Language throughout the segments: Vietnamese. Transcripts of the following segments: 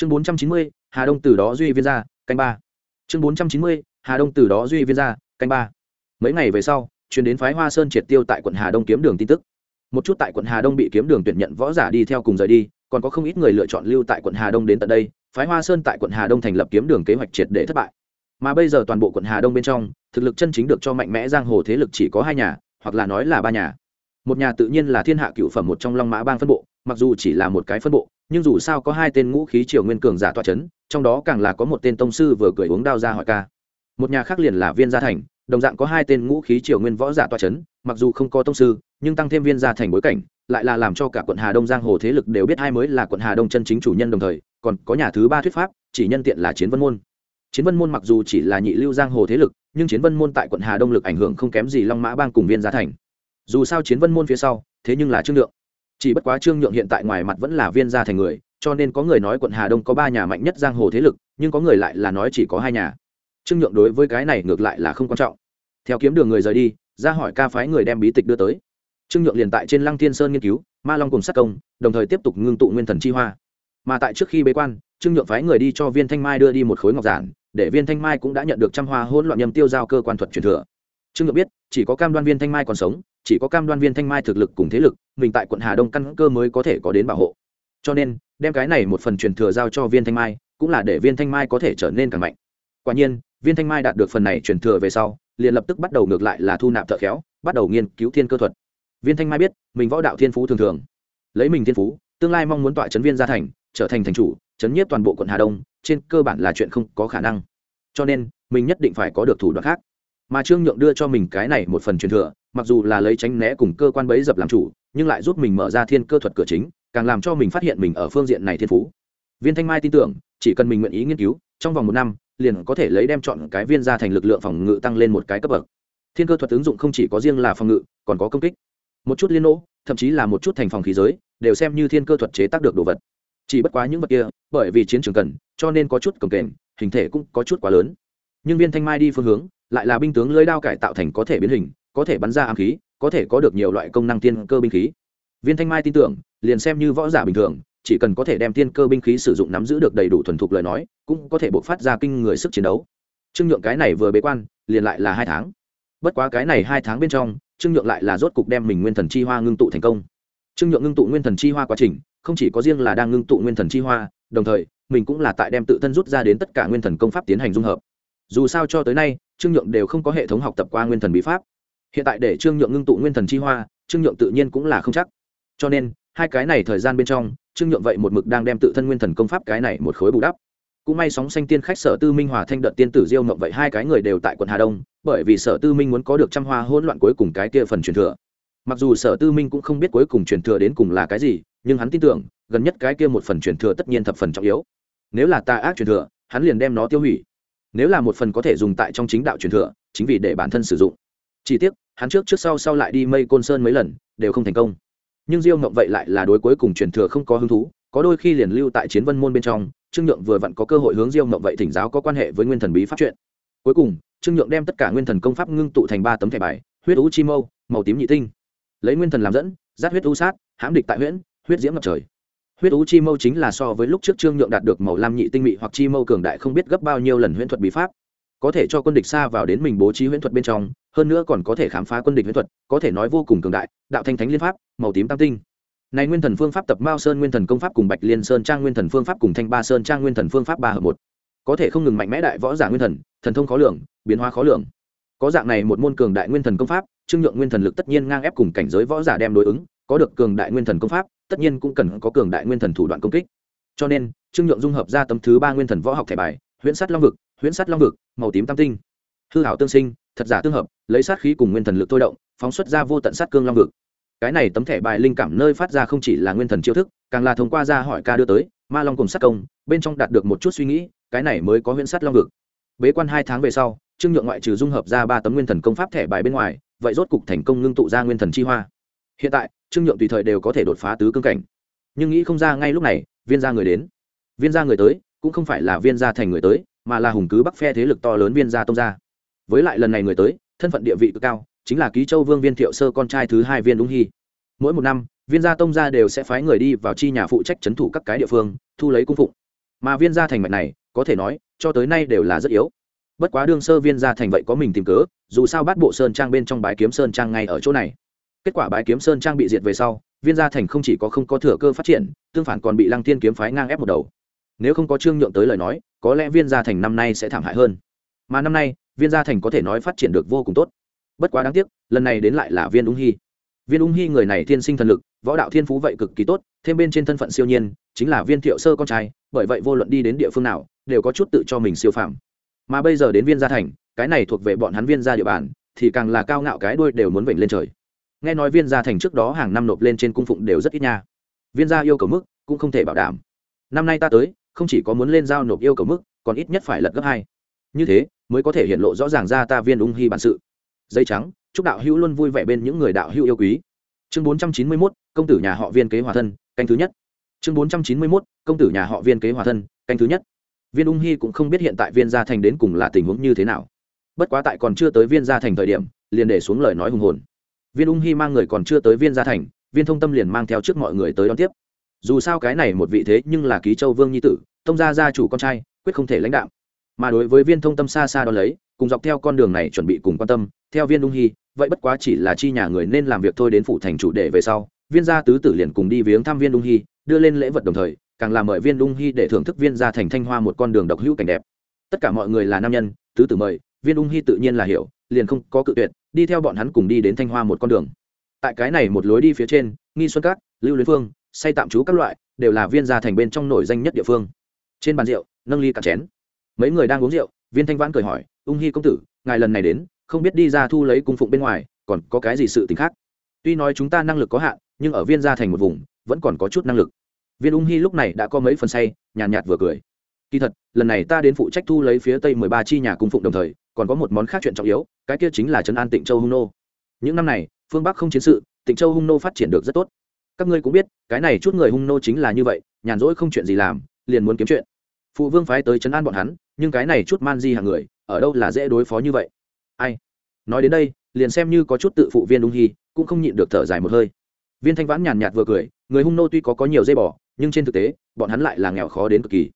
chương bốn trăm chín mươi, hà đông từ đó duy viên ra canh ba. Chương bốn trăm chín mươi, hà đông từ đó duy viên ra canh ba. Mấy ngày về sau chuyến đến phái hoa sơn triệt tiêu tại quận hà đông kiếm đường tin tức. Một chút tại quận hà đông bị kiếm đường tuyển nhận võ giả đi theo cùng rời đi, còn có không ít người lựa chọn lưu tại quận hà đông đến tận đây, phái hoa sơn tại quận hà đông thành lập kiếm đường kế hoạch triệt để thất bại. Mà bây giờ toàn bộ quận hà đông bên trong, thực lực chân chính được cho mạnh mẽ giang hồ thế lực chỉ có hai nhà, hoặc là nói là ba nhà. Một nhà tự nhiên là thiên hạ cựu phẩm một trong long mã bang phân bộ, mặc dù chỉ là một cái phân bộ nhưng dù sao có hai tên ngũ khí triều nguyên cường giả tọa c h ấ n trong đó càng là có một tên tông sư vừa cười uống đao ra hỏi ca. Một nhà khác liền là viên gia thành, đồng dạng có hai tên ngũ khí triều nguyên võ giả tọa c h ấ n mặc dù không có tông sư, nhưng tăng thêm viên gia thành bối cảnh, lại là làm cho cả quận hà đông giang hồ thế lực đều biết hai mới là quận hà đông chân chính chủ nhân đồng thời, còn có nhà thứ ba thuyết pháp, chỉ nhân tiện là chiến vân môn. Chiến vân môn mặc dù chỉ là nhị lưu giang hồ thế lực, nhưng chiến vân môn tại quận hà đông lực ảnh hưởng không kém gì long mã bang cùng viên gia thành. Dù sao chiến vân môn phía sau, thế nhưng là trương lượng chỉ bất quá trương nhượng hiện tại ngoài mặt vẫn là viên gia thành người, cho nên có người nói quận hà đông có ba nhà mạnh nhất giang hồ thế lực, nhưng có người lại là nói chỉ có hai nhà. Trương nhượng đối với cái này ngược lại là không quan trọng. Theo kiếm đường người rời đi, ra hỏi ca phái người đem bí tịch đưa tới. Trương nhượng liền tại trên lăng thiên sơn nghiên cứu, ma long cùng sát công, đồng thời tiếp tục ngưng tụ nguyên thần chi hoa. Mà tại trước khi bế quan, trương nhượng phái người đi cho viên thanh mai đưa đi một khối ngọc giản, để viên thanh mai cũng đã nhận được trăm hoa hỗn loạn nhầm tiêu giao cơ quan thuật truyền thừa. Trương nhượng biết, chỉ có cam đoan viên thanh mai còn sống chỉ có cam đoan viên thanh mai thực lực cùng thế lực, mình tại quận hà đông căn cơ mới có thể có đến bảo hộ. Cho nên, đem cái này một phần truyền thừa giao cho viên thanh mai, cũng là để viên thanh mai có thể trở nên càng mạnh. Quả nhiên, viên thanh mai đạt được phần này truyền thừa về sau, liền lập tức bắt đầu ngược lại là thu nạp thợ khéo, bắt đầu nghiên cứu thiên cơ thuật. Viên thanh mai biết, mình võ đạo thiên phú thường thường. Lấy mình thiên phú, tương lai mong muốn tọa chấn viên gia thành, trở thành thành chủ, chấn nhiếp toàn bộ quận hà đông, trên cơ bản là chuyện không có khả năng. Cho nên, mình nhất định phải có được thủ đoạn khác mà trương nhượng đưa cho mình cái này một phần truyền thừa, mặc dù là lấy tránh né cùng cơ quan bấy dập làm chủ, nhưng lại giúp mình mở ra thiên cơ thuật cửa chính, càng làm cho mình phát hiện mình ở phương diện này thiên phú. Viên thanh mai tin tưởng, chỉ cần mình nguyện ý nghiên cứu, trong vòng một năm, liền có thể lấy đem chọn cái viên ra thành lực lượng phòng ngự tăng lên một cái cấp bậc. Thiên cơ thuật ứng dụng không chỉ có riêng là phòng ngự, còn có công kích. Một chút liên nỗ, thậm chí là một chút thành phòng khí giới, đều xem như thiên cơ thuật chế tác được đồ vật. Chỉ bất quá những vật kia, bởi vì chiến trường cần, cho nên có chút cồng kềnh, hình thể cũng có chút quá lớn nhưng viên thanh mai đi phương hướng, lại là binh tướng lưới đao cải tạo thành có thể biến hình, có thể bắn ra ám khí, có thể có được nhiều loại công năng tiên cơ binh khí. Viên thanh mai tin tưởng, liền xem như võ giả bình thường, chỉ cần có thể đem tiên cơ binh khí sử dụng nắm giữ được đầy đủ thuần thục lời nói, cũng có thể bộc phát ra kinh người sức chiến đấu. Trương nhượng cái này vừa bế quan, liền lại là hai tháng. Bất quá cái này hai tháng bên trong, trương nhượng lại là rốt cục đem mình nguyên thần chi hoa ngưng tụ thành công. Trương nhượng ngưng tụ nguyên thần chi hoa quá trình, không chỉ có riêng là đang ngưng tụ nguyên thần chi hoa, đồng thời, mình cũng là tại đem tự thân rút ra đến tất cả nguyên thần công pháp tiến hành dung hợp dù sao cho tới nay, trương nhượng đều không có hệ thống học tập qua nguyên thần bí pháp. Hiện tại để trương nhượng ngưng tụ nguyên thần chi hoa, trương nhượng tự nhiên cũng là không chắc. Cho nên, hai cái này thời gian bên trong, trương nhượng vậy một mực đang đem tự thân nguyên thần công pháp cái này một khối bù đắp. Cũng may sóng xanh tiên khách sở tư minh hòa thanh đợt tiên tử diêu mộng vậy hai cái người đều tại quận hà đông, bởi vì sở tư minh muốn có được trăm hoa hỗn loạn cuối cùng cái kia phần truyền thừa. Mặc dù sở tư minh cũng không biết cuối cùng truyền thừa đến cùng là cái gì, nhưng hắn tin tưởng, gần nhất cái kia một phần truyền thừa tất nhiên thập phần trọng yếu. Nếu là tà ác truyền thừa, hắn liền đem nó tiêu hủy nếu là một phần có thể dùng tại trong chính đạo truyền thừa, chính vì để bản thân sử dụng. Chỉ tiếc, hắn trước trước sau sau lại đi mây côn sơn mấy lần, đều không thành công. Nhưng diêu ngộng vậy lại là đối cuối cùng truyền thừa không có hứng thú, có đôi khi liền lưu tại chiến vân môn bên trong, trương nhượng vừa vặn có cơ hội hướng diêu ngộng vậy thỉnh giáo có quan hệ với nguyên thần bí pháp chuyện. Cuối cùng, trương nhượng đem tất cả nguyên thần công pháp ngưng tụ thành ba tấm thẻ bài, huyết ú chi mâu, màu tím nhị tinh. Lấy nguyên thần làm dẫn giáp huyết ú sát, hãm địch tại huyễn, huyết diễm ngập trời huyết ú chi mâu chính là so với lúc trước trương nhượng đạt được màu lam nhị tinh mị hoặc chi mâu cường đại không biết gấp bao nhiêu lần huyễn thuật bí pháp. Có thể cho quân địch xa vào đến mình bố trí huyễn thuật bên trong, hơn nữa còn có thể khám phá quân địch huyễn thuật, có thể nói vô cùng cường đại, đạo thanh thánh liên pháp, màu tím tam tinh. Này nguyên thần phương pháp tập mao sơn nguyên thần công pháp cùng bạch liên sơn trang nguyên thần phương pháp cùng thanh ba sơn trang nguyên thần phương pháp ba hợp một. Có thể không ngừng mạnh mẽ đại võ giả nguyên thần thần thông khó lường, biến hóa khó lường. Có dạng này một môn cường đại nguyên thần công pháp, trương nhượng nguyên thần lực tất nhiên ngang ép cùng cảnh giới võ giả đem đối ứng, có được cường đại nguyên thần công pháp tất nhiên cũng cần có cường đại nguyên thần thủ đoạn công kích. Cho nên, trương nhượng dung hợp ra tấm thứ ba nguyên thần võ học thẻ bài, huyễn sắt long vực, huyễn sắt long vực, màu tím tam tinh. Hư hảo tương sinh, thật giả tương hợp, lấy sát khí cùng nguyên thần lực thôi động, phóng xuất ra vô tận sát cương long vực. Cái này tấm thẻ bài linh cảm nơi phát ra không chỉ là nguyên thần chiêu thức, càng là thông qua ra hỏi ca đưa tới, ma long cùng sát công, bên trong đạt được một chút suy nghĩ, cái này mới có huyễn sắt long vực. Bế quan hai tháng về sau, trương nhượng ngoại trừ dung hợp ra ba tấm nguyên thần công pháp thẻ bài bên ngoài, vậy rốt cục thành công ngưng tụ ra nguyên thần chi hoa. Hiện tại trương nhượng tùy thời đều có thể đột phá tứ cương cảnh. Nhưng nghĩ không ra ngay lúc này, viên gia người đến. Viên gia người tới, cũng không phải là viên gia thành người tới, mà là hùng cứ bắc phe thế lực to lớn viên gia tông gia. Với lại lần này người tới, thân phận địa vị cực cao, chính là ký châu vương viên thiệu sơ con trai thứ hai viên đúng hy. Mỗi một năm, viên gia tông gia đều sẽ phái người đi vào chi nhà phụ trách c h ấ n thủ các cái địa phương, thu lấy cung phụng. Mà viên gia thành mạch này, có thể nói, cho tới nay đều là rất yếu. Bất quá đương sơ viên gia thành vậy có mình tìm cớ, dù sao bắt bộ sơn trang bên trong bái kiếm sơn trang ngay ở chỗ này kết quả bái kiếm sơn trang bị diệt về sau, viên gia thành không chỉ có không có thừa cơ phát triển, tương phản còn bị lăng thiên kiếm phái ngang ép một đầu. Nếu không có trương nhượng tới lời nói, có lẽ viên gia thành năm nay sẽ thảm hại hơn. Mà năm nay, viên gia thành có thể nói phát triển được vô cùng tốt. Bất quá đáng tiếc, lần này đến lại là viên ung hy. Viên ung hy người này thiên sinh thần lực, võ đạo thiên phú vậy cực kỳ tốt, thêm bên trên thân phận siêu nhiên, chính là viên thiệu sơ con trai, bởi vậy vô luận đi đến địa phương nào, đều có chút tự cho mình siêu phàm. Mà bây giờ đến viên gia thành, cái này thuộc về bọn hắn viên gia địa bàn, thì càng là cao ngạo cái đuôi đều muốn vểnh lên trời nghe nói viên gia thành trước đó hàng năm nộp lên trên cung phụng đều rất ít nha. Viên gia yêu cầu mức cũng không thể bảo đảm. Năm nay ta tới, không chỉ có muốn lên giao nộp yêu cầu mức, còn ít nhất phải lật gấp hai. Như thế, mới có thể hiện lộ rõ ràng ra ta viên ung hy bản sự. Dây trắng, chúc đạo hữu luôn vui vẻ bên những người đạo hữu yêu quý. Chương bốn trăm chín mươi mốt, công tử nhà họ viên kế hòa thân, canh thứ nhất. Chương bốn trăm chín mươi mốt, công tử nhà họ viên kế hòa thân, canh thứ nhất. Viên ung hy cũng không biết hiện tại viên gia thành đến cùng là tình huống như thế nào. Bất quá tại còn chưa tới viên gia thành thời điểm, liền để xuống lời nói hùng hồn viên ung hy mang người còn chưa tới viên gia thành, viên thông tâm liền mang theo trước mọi người tới đón tiếp. Dù sao cái này một vị thế nhưng là ký châu vương nhi tử, tông gia gia chủ con trai, quyết không thể lãnh đạo mà đối với viên thông tâm xa xa đ ó lấy, cùng dọc theo con đường này chuẩn bị cùng quan tâm, theo viên ung hy, vậy bất quá chỉ là chi nhà người nên làm việc thôi đến phủ thành chủ đề về sau, viên gia tứ tử liền cùng đi viếng thăm viên ung hy, đưa lên lễ vật đồng thời, càng làm mời viên ung hy để thưởng thức viên gia thành thanh hoa một con đường độc hữu cảnh đẹp. Tất cả mọi người là nam nhân, tứ tử mời, viên ung hy tự nhiên là hiểu, liền không có cự tuyệt đi theo bọn hắn cùng đi đến thanh hoa một con đường. Tại cái này một lối đi phía trên nghi xuân cát lưu luyến phương say tạm trú các loại đều là viên gia thành bên trong nổi danh nhất địa phương. Trên bàn rượu nâng ly cả chén. Mấy người đang uống rượu viên thanh vãn cười hỏi ung hy công tử ngài lần này đến không biết đi ra thu lấy cung phụng bên ngoài còn có cái gì sự t ì n h khác? Tuy nói chúng ta năng lực có hạn nhưng ở viên gia thành một vùng vẫn còn có chút năng lực. Viên ung hy lúc này đã có mấy phần say nhàn nhạt, nhạt vừa cười. Kỳ thật lần này ta đến phụ trách thu lấy phía tây mười ba chi nhà cung phụng đồng thời còn có một món khác chuyện trọng yếu, cái kia chính là trấn an tịnh châu hung nô. Những năm này, phương bắc không chiến sự, tịnh châu hung nô phát triển được rất tốt. Các ngươi cũng biết, cái này chút người hung nô chính là như vậy, nhàn rỗi không chuyện gì làm, liền muốn kiếm chuyện. Phụ vương phái tới Trấn an bọn hắn, nhưng cái này chút man di hàng người, ở đâu là dễ đối phó như vậy? Ai? Nói đến đây, liền xem như có chút tự phụ viên đúng hy, cũng không nhịn được thở dài một hơi. Viên thanh vãn nhàn nhạt vừa cười, người hung nô tuy có có nhiều dây bỏ nhưng trên thực tế, bọn hắn lại là nghèo khó đến cực kỳ.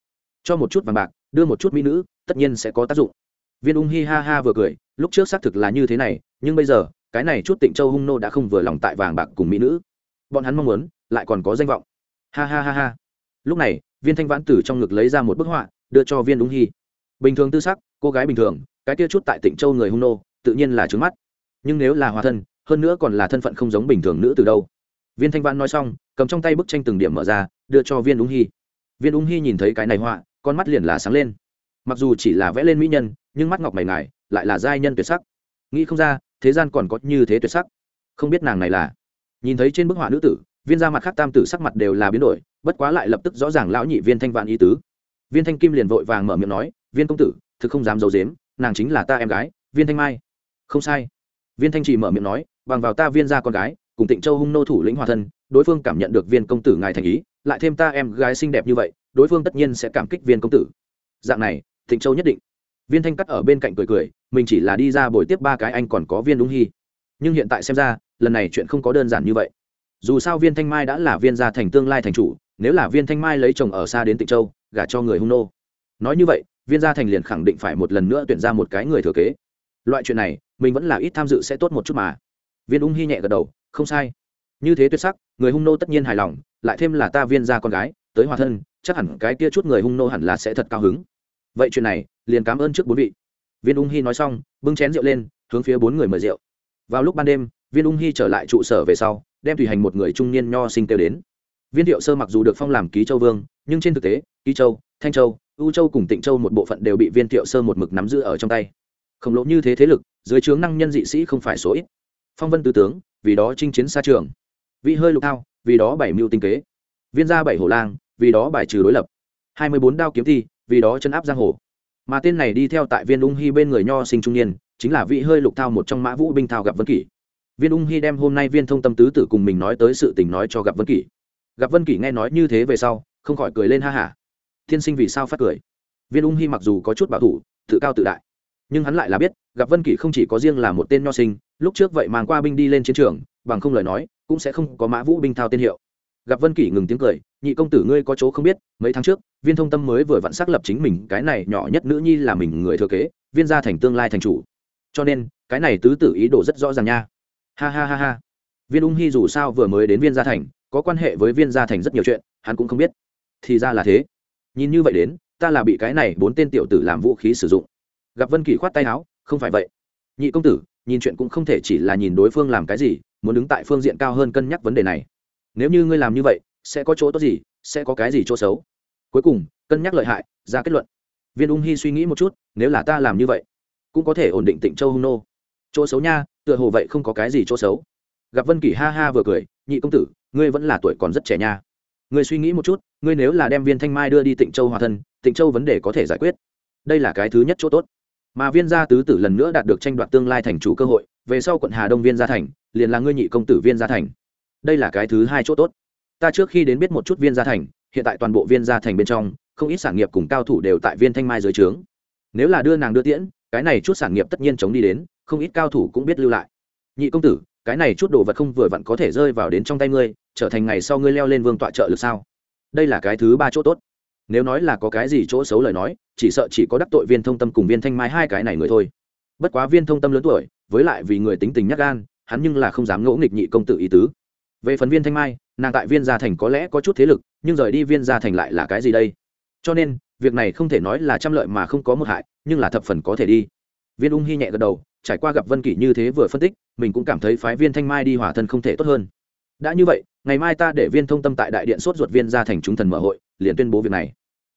Cho một chút vàng bạc, đưa một chút mỹ nữ, tất nhiên sẽ có tác dụng viên ung hi ha ha vừa cười, lúc trước xác thực là như thế này, nhưng bây giờ, cái này chút tịnh châu hung nô đã không vừa lòng tại vàng bạc cùng mỹ nữ. Bọn hắn mong muốn, lại còn có danh vọng. Ha ha ha ha. Lúc này, viên thanh vãn tử trong ngực lấy ra một bức họa, đưa cho viên ung Hi. bình thường tư sắc, cô gái bình thường, cái kia chút tại tịnh châu người hung nô, tự nhiên là trứng mắt. Nhưng nếu là hòa thân, hơn nữa còn là thân phận không giống bình thường nữ từ đâu. Viên thanh vãn nói xong, cầm trong tay bức tranh từng điểm mở ra, đưa cho viên ung Hi. viên ung Hi nhìn thấy cái này họa, con mắt liền là sáng lên. Mặc dù chỉ là vẽ lên mỹ nhân nhưng mắt ngọc mày ngài lại là giai nhân tuyệt sắc. Nghĩ không ra, thế gian còn có như thế tuyệt sắc. Không biết nàng này là. Nhìn thấy trên bức họa nữ tử, viên ra mặt khác tam tử sắc mặt đều là biến đổi, bất quá lại lập tức rõ ràng lão nhị viên thanh vạn ý tứ. Viên thanh kim liền vội vàng mở miệng nói, viên công tử, thực không dám giấu dếm nàng chính là ta em gái, viên thanh mai. Không sai. Viên thanh chỉ mở miệng nói, bằng vào ta viên ra con gái, cùng tịnh châu hung nô thủ lĩnh hòa thân, đối phương cảm nhận được viên công tử ngài thành ý, lại thêm ta em gái xinh đẹp như vậy, đối phương tất nhiên sẽ cảm kích viên công tử. Dạng này, tịnh châu nhất định viên thanh cắt ở bên cạnh cười cười, mình chỉ là đi ra buổi tiếp ba cái anh còn có viên đúng hy. Nhưng hiện tại xem ra, lần này chuyện không có đơn giản như vậy. Dù sao viên thanh mai đã là viên gia thành tương lai thành chủ, nếu là viên thanh mai lấy chồng ở xa đến tịnh châu, gả cho người hung nô. Nói như vậy, viên gia thành liền khẳng định phải một lần nữa tuyển ra một cái người thừa kế. Loại chuyện này, mình vẫn là ít tham dự sẽ tốt một chút mà. Viên ung hy nhẹ gật đầu, không sai. Như thế tuyệt sắc, người hung nô tất nhiên hài lòng, lại thêm là ta viên gia con gái, tới hòa thân, chắc hẳn cái kia chút người hung nô hẳn là sẽ thật cao hứng. Vậy chuyện này liền cảm ơn trước bốn vị. Viên ung hy nói xong, bưng chén rượu lên, hướng phía bốn người mời rượu. Vào lúc ban đêm, viên ung hy trở lại trụ sở về sau, đem tùy hành một người trung niên nho sinh kêu đến. Viên thiệu sơ mặc dù được phong làm ký châu vương, nhưng trên thực tế, ký châu, thanh châu, u châu cùng tịnh châu một bộ phận đều bị viên thiệu sơ một mực nắm giữ ở trong tay. Khổng lồ như thế thế lực, dưới trướng năng nhân dị sĩ không phải số ít. Phong vân tư tướng, vì đó chinh chiến xa trường. Vị hơi lục thao, vì đó bảy mưu tinh kế. Viên gia bảy hổ lang, vì đó bài trừ đối lập. Hai mươi bốn đao kiếm thi vì đó chân áp giang hồ mà tên này đi theo tại viên ung hy bên người nho sinh trung niên, chính là vị hơi lục thao một trong mã vũ binh thao gặp vân kỷ. Viên ung hy đem hôm nay viên thông tâm tứ tử cùng mình nói tới sự tình nói cho gặp vân kỷ. Gặp vân kỷ nghe nói như thế về sau, không khỏi cười lên ha hả. Tiên sinh vì sao phát cười? Viên ung hy mặc dù có chút bảo thủ, tự cao tự đại, nhưng hắn lại là biết, gặp vân kỷ không chỉ có riêng là một tên nho sinh, lúc trước vậy mang qua binh đi lên chiến trường, bằng không lời nói, cũng sẽ không có mã vũ binh thao tên hiệu gặp vân kỷ ngừng tiếng cười, nhị công tử ngươi có chỗ không biết, mấy tháng trước, viên thông tâm mới vừa vặn xác lập chính mình, cái này nhỏ nhất nữ nhi là mình người thừa kế, viên gia thành tương lai thành chủ. Cho nên, cái này tứ tử ý đồ rất rõ ràng nha. Ha ha ha ha. Viên ung hy dù sao vừa mới đến viên gia thành, có quan hệ với viên gia thành rất nhiều chuyện, hắn cũng không biết. Thì ra là thế. Nhìn như vậy đến, ta là bị cái này bốn tên tiểu tử làm vũ khí sử dụng. Gặp vân kỷ khoát tay áo, không phải vậy. Nhị công tử, nhìn chuyện cũng không thể chỉ là nhìn đối phương làm cái gì, muốn đứng tại phương diện cao hơn cân nhắc vấn đề này nếu như ngươi làm như vậy, sẽ có chỗ tốt gì, sẽ có cái gì chỗ xấu? Cuối cùng, cân nhắc lợi hại, ra kết luận. Viên ung hy suy nghĩ một chút, nếu là ta làm như vậy, cũng có thể ổn định tịnh châu hung nô. Chỗ xấu nha, tựa hồ vậy không có cái gì chỗ xấu. Gặp vân kỷ ha ha vừa cười, nhị công tử, ngươi vẫn là tuổi còn rất trẻ nha. Ngươi suy nghĩ một chút, ngươi nếu là đem viên thanh mai đưa đi tịnh châu hòa thân, tịnh châu vấn đề có thể giải quyết. Đây là cái thứ nhất chỗ tốt. Mà viên gia tứ tử lần nữa đạt được tranh đoạt tương lai thành chủ cơ hội, về sau quận hà đông viên gia thành, liền là ngươi nhị công tử viên gia thành đây là cái thứ hai chỗ tốt. Ta trước khi đến biết một chút viên gia thành, hiện tại toàn bộ viên gia thành bên trong, không ít sản nghiệp cùng cao thủ đều tại viên thanh mai dưới trướng. Nếu là đưa nàng đưa tiễn, cái này chút sản nghiệp tất nhiên chống đi đến, không ít cao thủ cũng biết lưu lại. Nhị công tử, cái này chút đồ vật không vừa vặn có thể rơi vào đến trong tay ngươi, trở thành ngày sau ngươi leo lên vương tọa trợ lực sao? Đây là cái thứ ba chỗ tốt. Nếu nói là có cái gì chỗ xấu lời nói, chỉ sợ chỉ có đắc tội viên thông tâm cùng viên thanh mai hai cái này người thôi. Bất quá viên thông tâm lớn tuổi, với lại vì người tính tình nhắc gan, hắn nhưng là không dám ngỗ nghịch nhị công tử ý tứ về phần viên thanh mai, nàng tại viên gia thành có lẽ có chút thế lực, nhưng rời đi viên gia thành lại là cái gì đây? Cho nên, việc này không thể nói là trăm lợi mà không có một hại, nhưng là thập phần có thể đi. Viên ung hy nhẹ gật đầu, trải qua gặp vân kỷ như thế vừa phân tích, mình cũng cảm thấy phái viên thanh mai đi hỏa thân không thể tốt hơn. Đã như vậy, ngày mai ta để viên thông tâm tại đại điện sốt ruột viên ra thành chúng thần mở hội, liền tuyên bố việc này.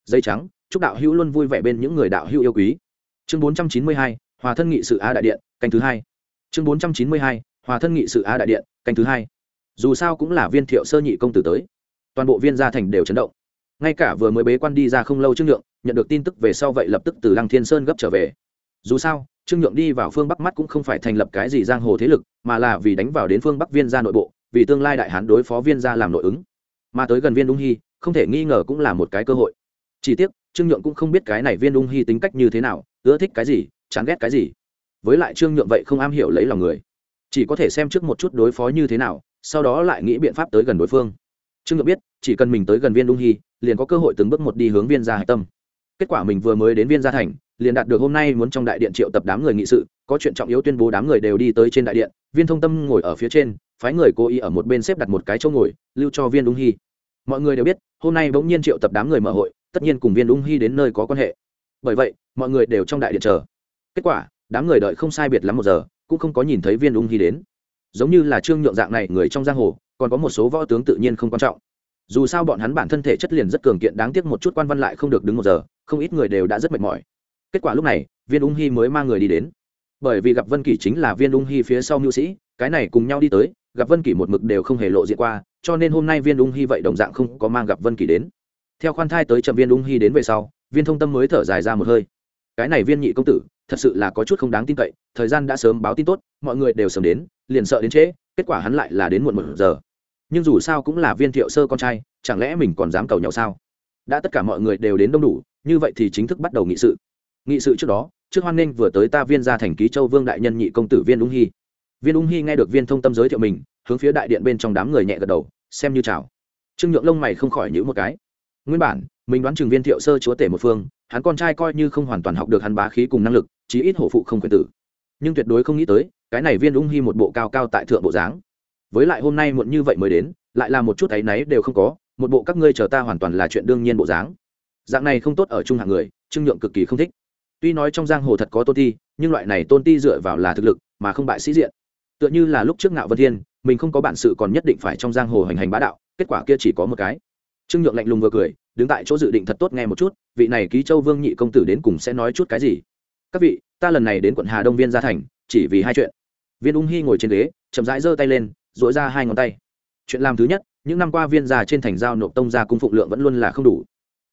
Dây trắng, chúc đạo hữu luôn vui vẻ bên những người đạo hữu yêu quý. Chương bốn trăm chín mươi hai, hòa thân nghị sự á đại điện, canh thứ hai. Chương bốn trăm chín mươi hai, hòa thân nghị sự á đại điện, canh thứ hai dù sao cũng là viên thiệu sơ nhị công tử tới. Toàn bộ viên gia thành đều chấn động. Ngay cả vừa mới bế quan đi ra không lâu trương nhượng, nhận được tin tức về sau vậy lập tức từ lăng thiên sơn gấp trở về. Dù sao, trương nhượng đi vào phương bắc mắt cũng không phải thành lập cái gì giang hồ thế lực, mà là vì đánh vào đến phương bắc viên gia nội bộ, vì tương lai đại hán đối phó viên gia làm nội ứng. Mà tới gần viên ung hy, không thể nghi ngờ cũng là một cái cơ hội. Chỉ tiếc, trương nhượng cũng không biết cái này viên ung hy tính cách như thế nào, ưa thích cái gì, chán ghét cái gì. Với lại trương nhượng vậy không am hiểu lấy lòng người. Chỉ có thể xem trước một chút đối phó như thế nào sau đó lại nghĩ biện pháp tới gần đối phương. Trương nhượng biết, chỉ cần mình tới gần viên Đung hy, liền có cơ hội từng bước một đi hướng viên gia hạch tâm. Kết quả mình vừa mới đến viên gia thành, liền đạt được hôm nay muốn trong đại điện triệu tập đám người nghị sự, có chuyện trọng yếu tuyên bố đám người đều đi tới trên đại điện, viên thông tâm ngồi ở phía trên, phái người cố ý ở một bên xếp đặt một cái chỗ ngồi, lưu cho viên Đung hy. Mọi người đều biết, hôm nay bỗng nhiên triệu tập đám người mở hội, tất nhiên cùng viên Đung hy đến nơi có quan hệ. Bởi vậy, mọi người đều trong đại điện chờ. Kết quả, đám người đợi không sai biệt lắm một giờ, cũng không có nhìn thấy viên Đung hy đến giống như là trương nhượng dạng này người trong giang hồ, còn có một số võ tướng tự nhiên không quan trọng. Dù sao bọn hắn bản thân thể chất liền rất cường kiện, đáng tiếc một chút quan văn lại không được đứng một giờ, không ít người đều đã rất mệt mỏi. Kết quả lúc này, viên ung hy mới mang người đi đến. Bởi vì gặp vân kỷ chính là viên ung hy phía sau mưu sĩ, cái này cùng nhau đi tới, gặp vân kỷ một mực đều không hề lộ diện qua, cho nên hôm nay viên ung hy vậy đồng dạng không có mang gặp vân kỷ đến. Theo khoan thai tới chậm viên ung hy đến về sau, viên thông tâm mới thở dài ra một hơi. Cái này viên nhị công tử thật sự là có chút không đáng tin cậy, thời gian đã sớm báo tin tốt, mọi người đều sớm đến, liền sợ đến trễ, kết quả hắn lại là đến muộn một giờ. Nhưng dù sao cũng là viên thiệu sơ con trai, chẳng lẽ mình còn dám cầu nhau sao? Đã tất cả mọi người đều đến đông đủ, như vậy thì chính thức bắt đầu nghị sự. Nghị sự trước đó, trước hoan nghênh vừa tới ta viên ra thành ký châu vương đại nhân nhị công tử viên ung hy. Viên ung hy nghe được viên thông tâm giới thiệu mình, hướng phía đại điện bên trong đám người nhẹ gật đầu, xem như chào. Trương nhượng lông mày không khỏi nhữ một cái. Nguyên bản, mình đoán chừng viên thiệu sơ chúa tể một phương, hắn con trai coi như không hoàn toàn học được hắn bá khí cùng năng lực chí ít hổ phụ không quyền tử. Nhưng tuyệt đối không nghĩ tới, cái này viên ung hy một bộ cao cao tại thượng bộ dáng. Với lại hôm nay muộn như vậy mới đến, lại là một chút áy náy đều không có, một bộ các ngươi chờ ta hoàn toàn là chuyện đương nhiên bộ dáng. Dạng này không tốt ở trung hạng người, trương nhượng cực kỳ không thích. Tuy nói trong giang hồ thật có tôn ti, nhưng loại này tôn ti dựa vào là thực lực, mà không bại sĩ diện. Tựa như là lúc trước ngạo vân thiên, mình không có bản sự còn nhất định phải trong giang hồ hành hành bá đạo, kết quả kia chỉ có một cái. Trương nhượng lạnh lùng vừa cười, đứng tại chỗ dự định thật tốt nghe một chút, vị này ký châu vương nhị công tử đến cùng sẽ nói chút cái gì? Các vị, ta lần này đến quận hà đông viên gia thành, chỉ vì hai chuyện. Viên ung hy ngồi trên ghế, chậm rãi giơ tay lên dỗi ra hai ngón tay. Chuyện làm thứ nhất, những năm qua viên gia trên thành giao nộp tông gia cung phụng lượng vẫn luôn là không đủ.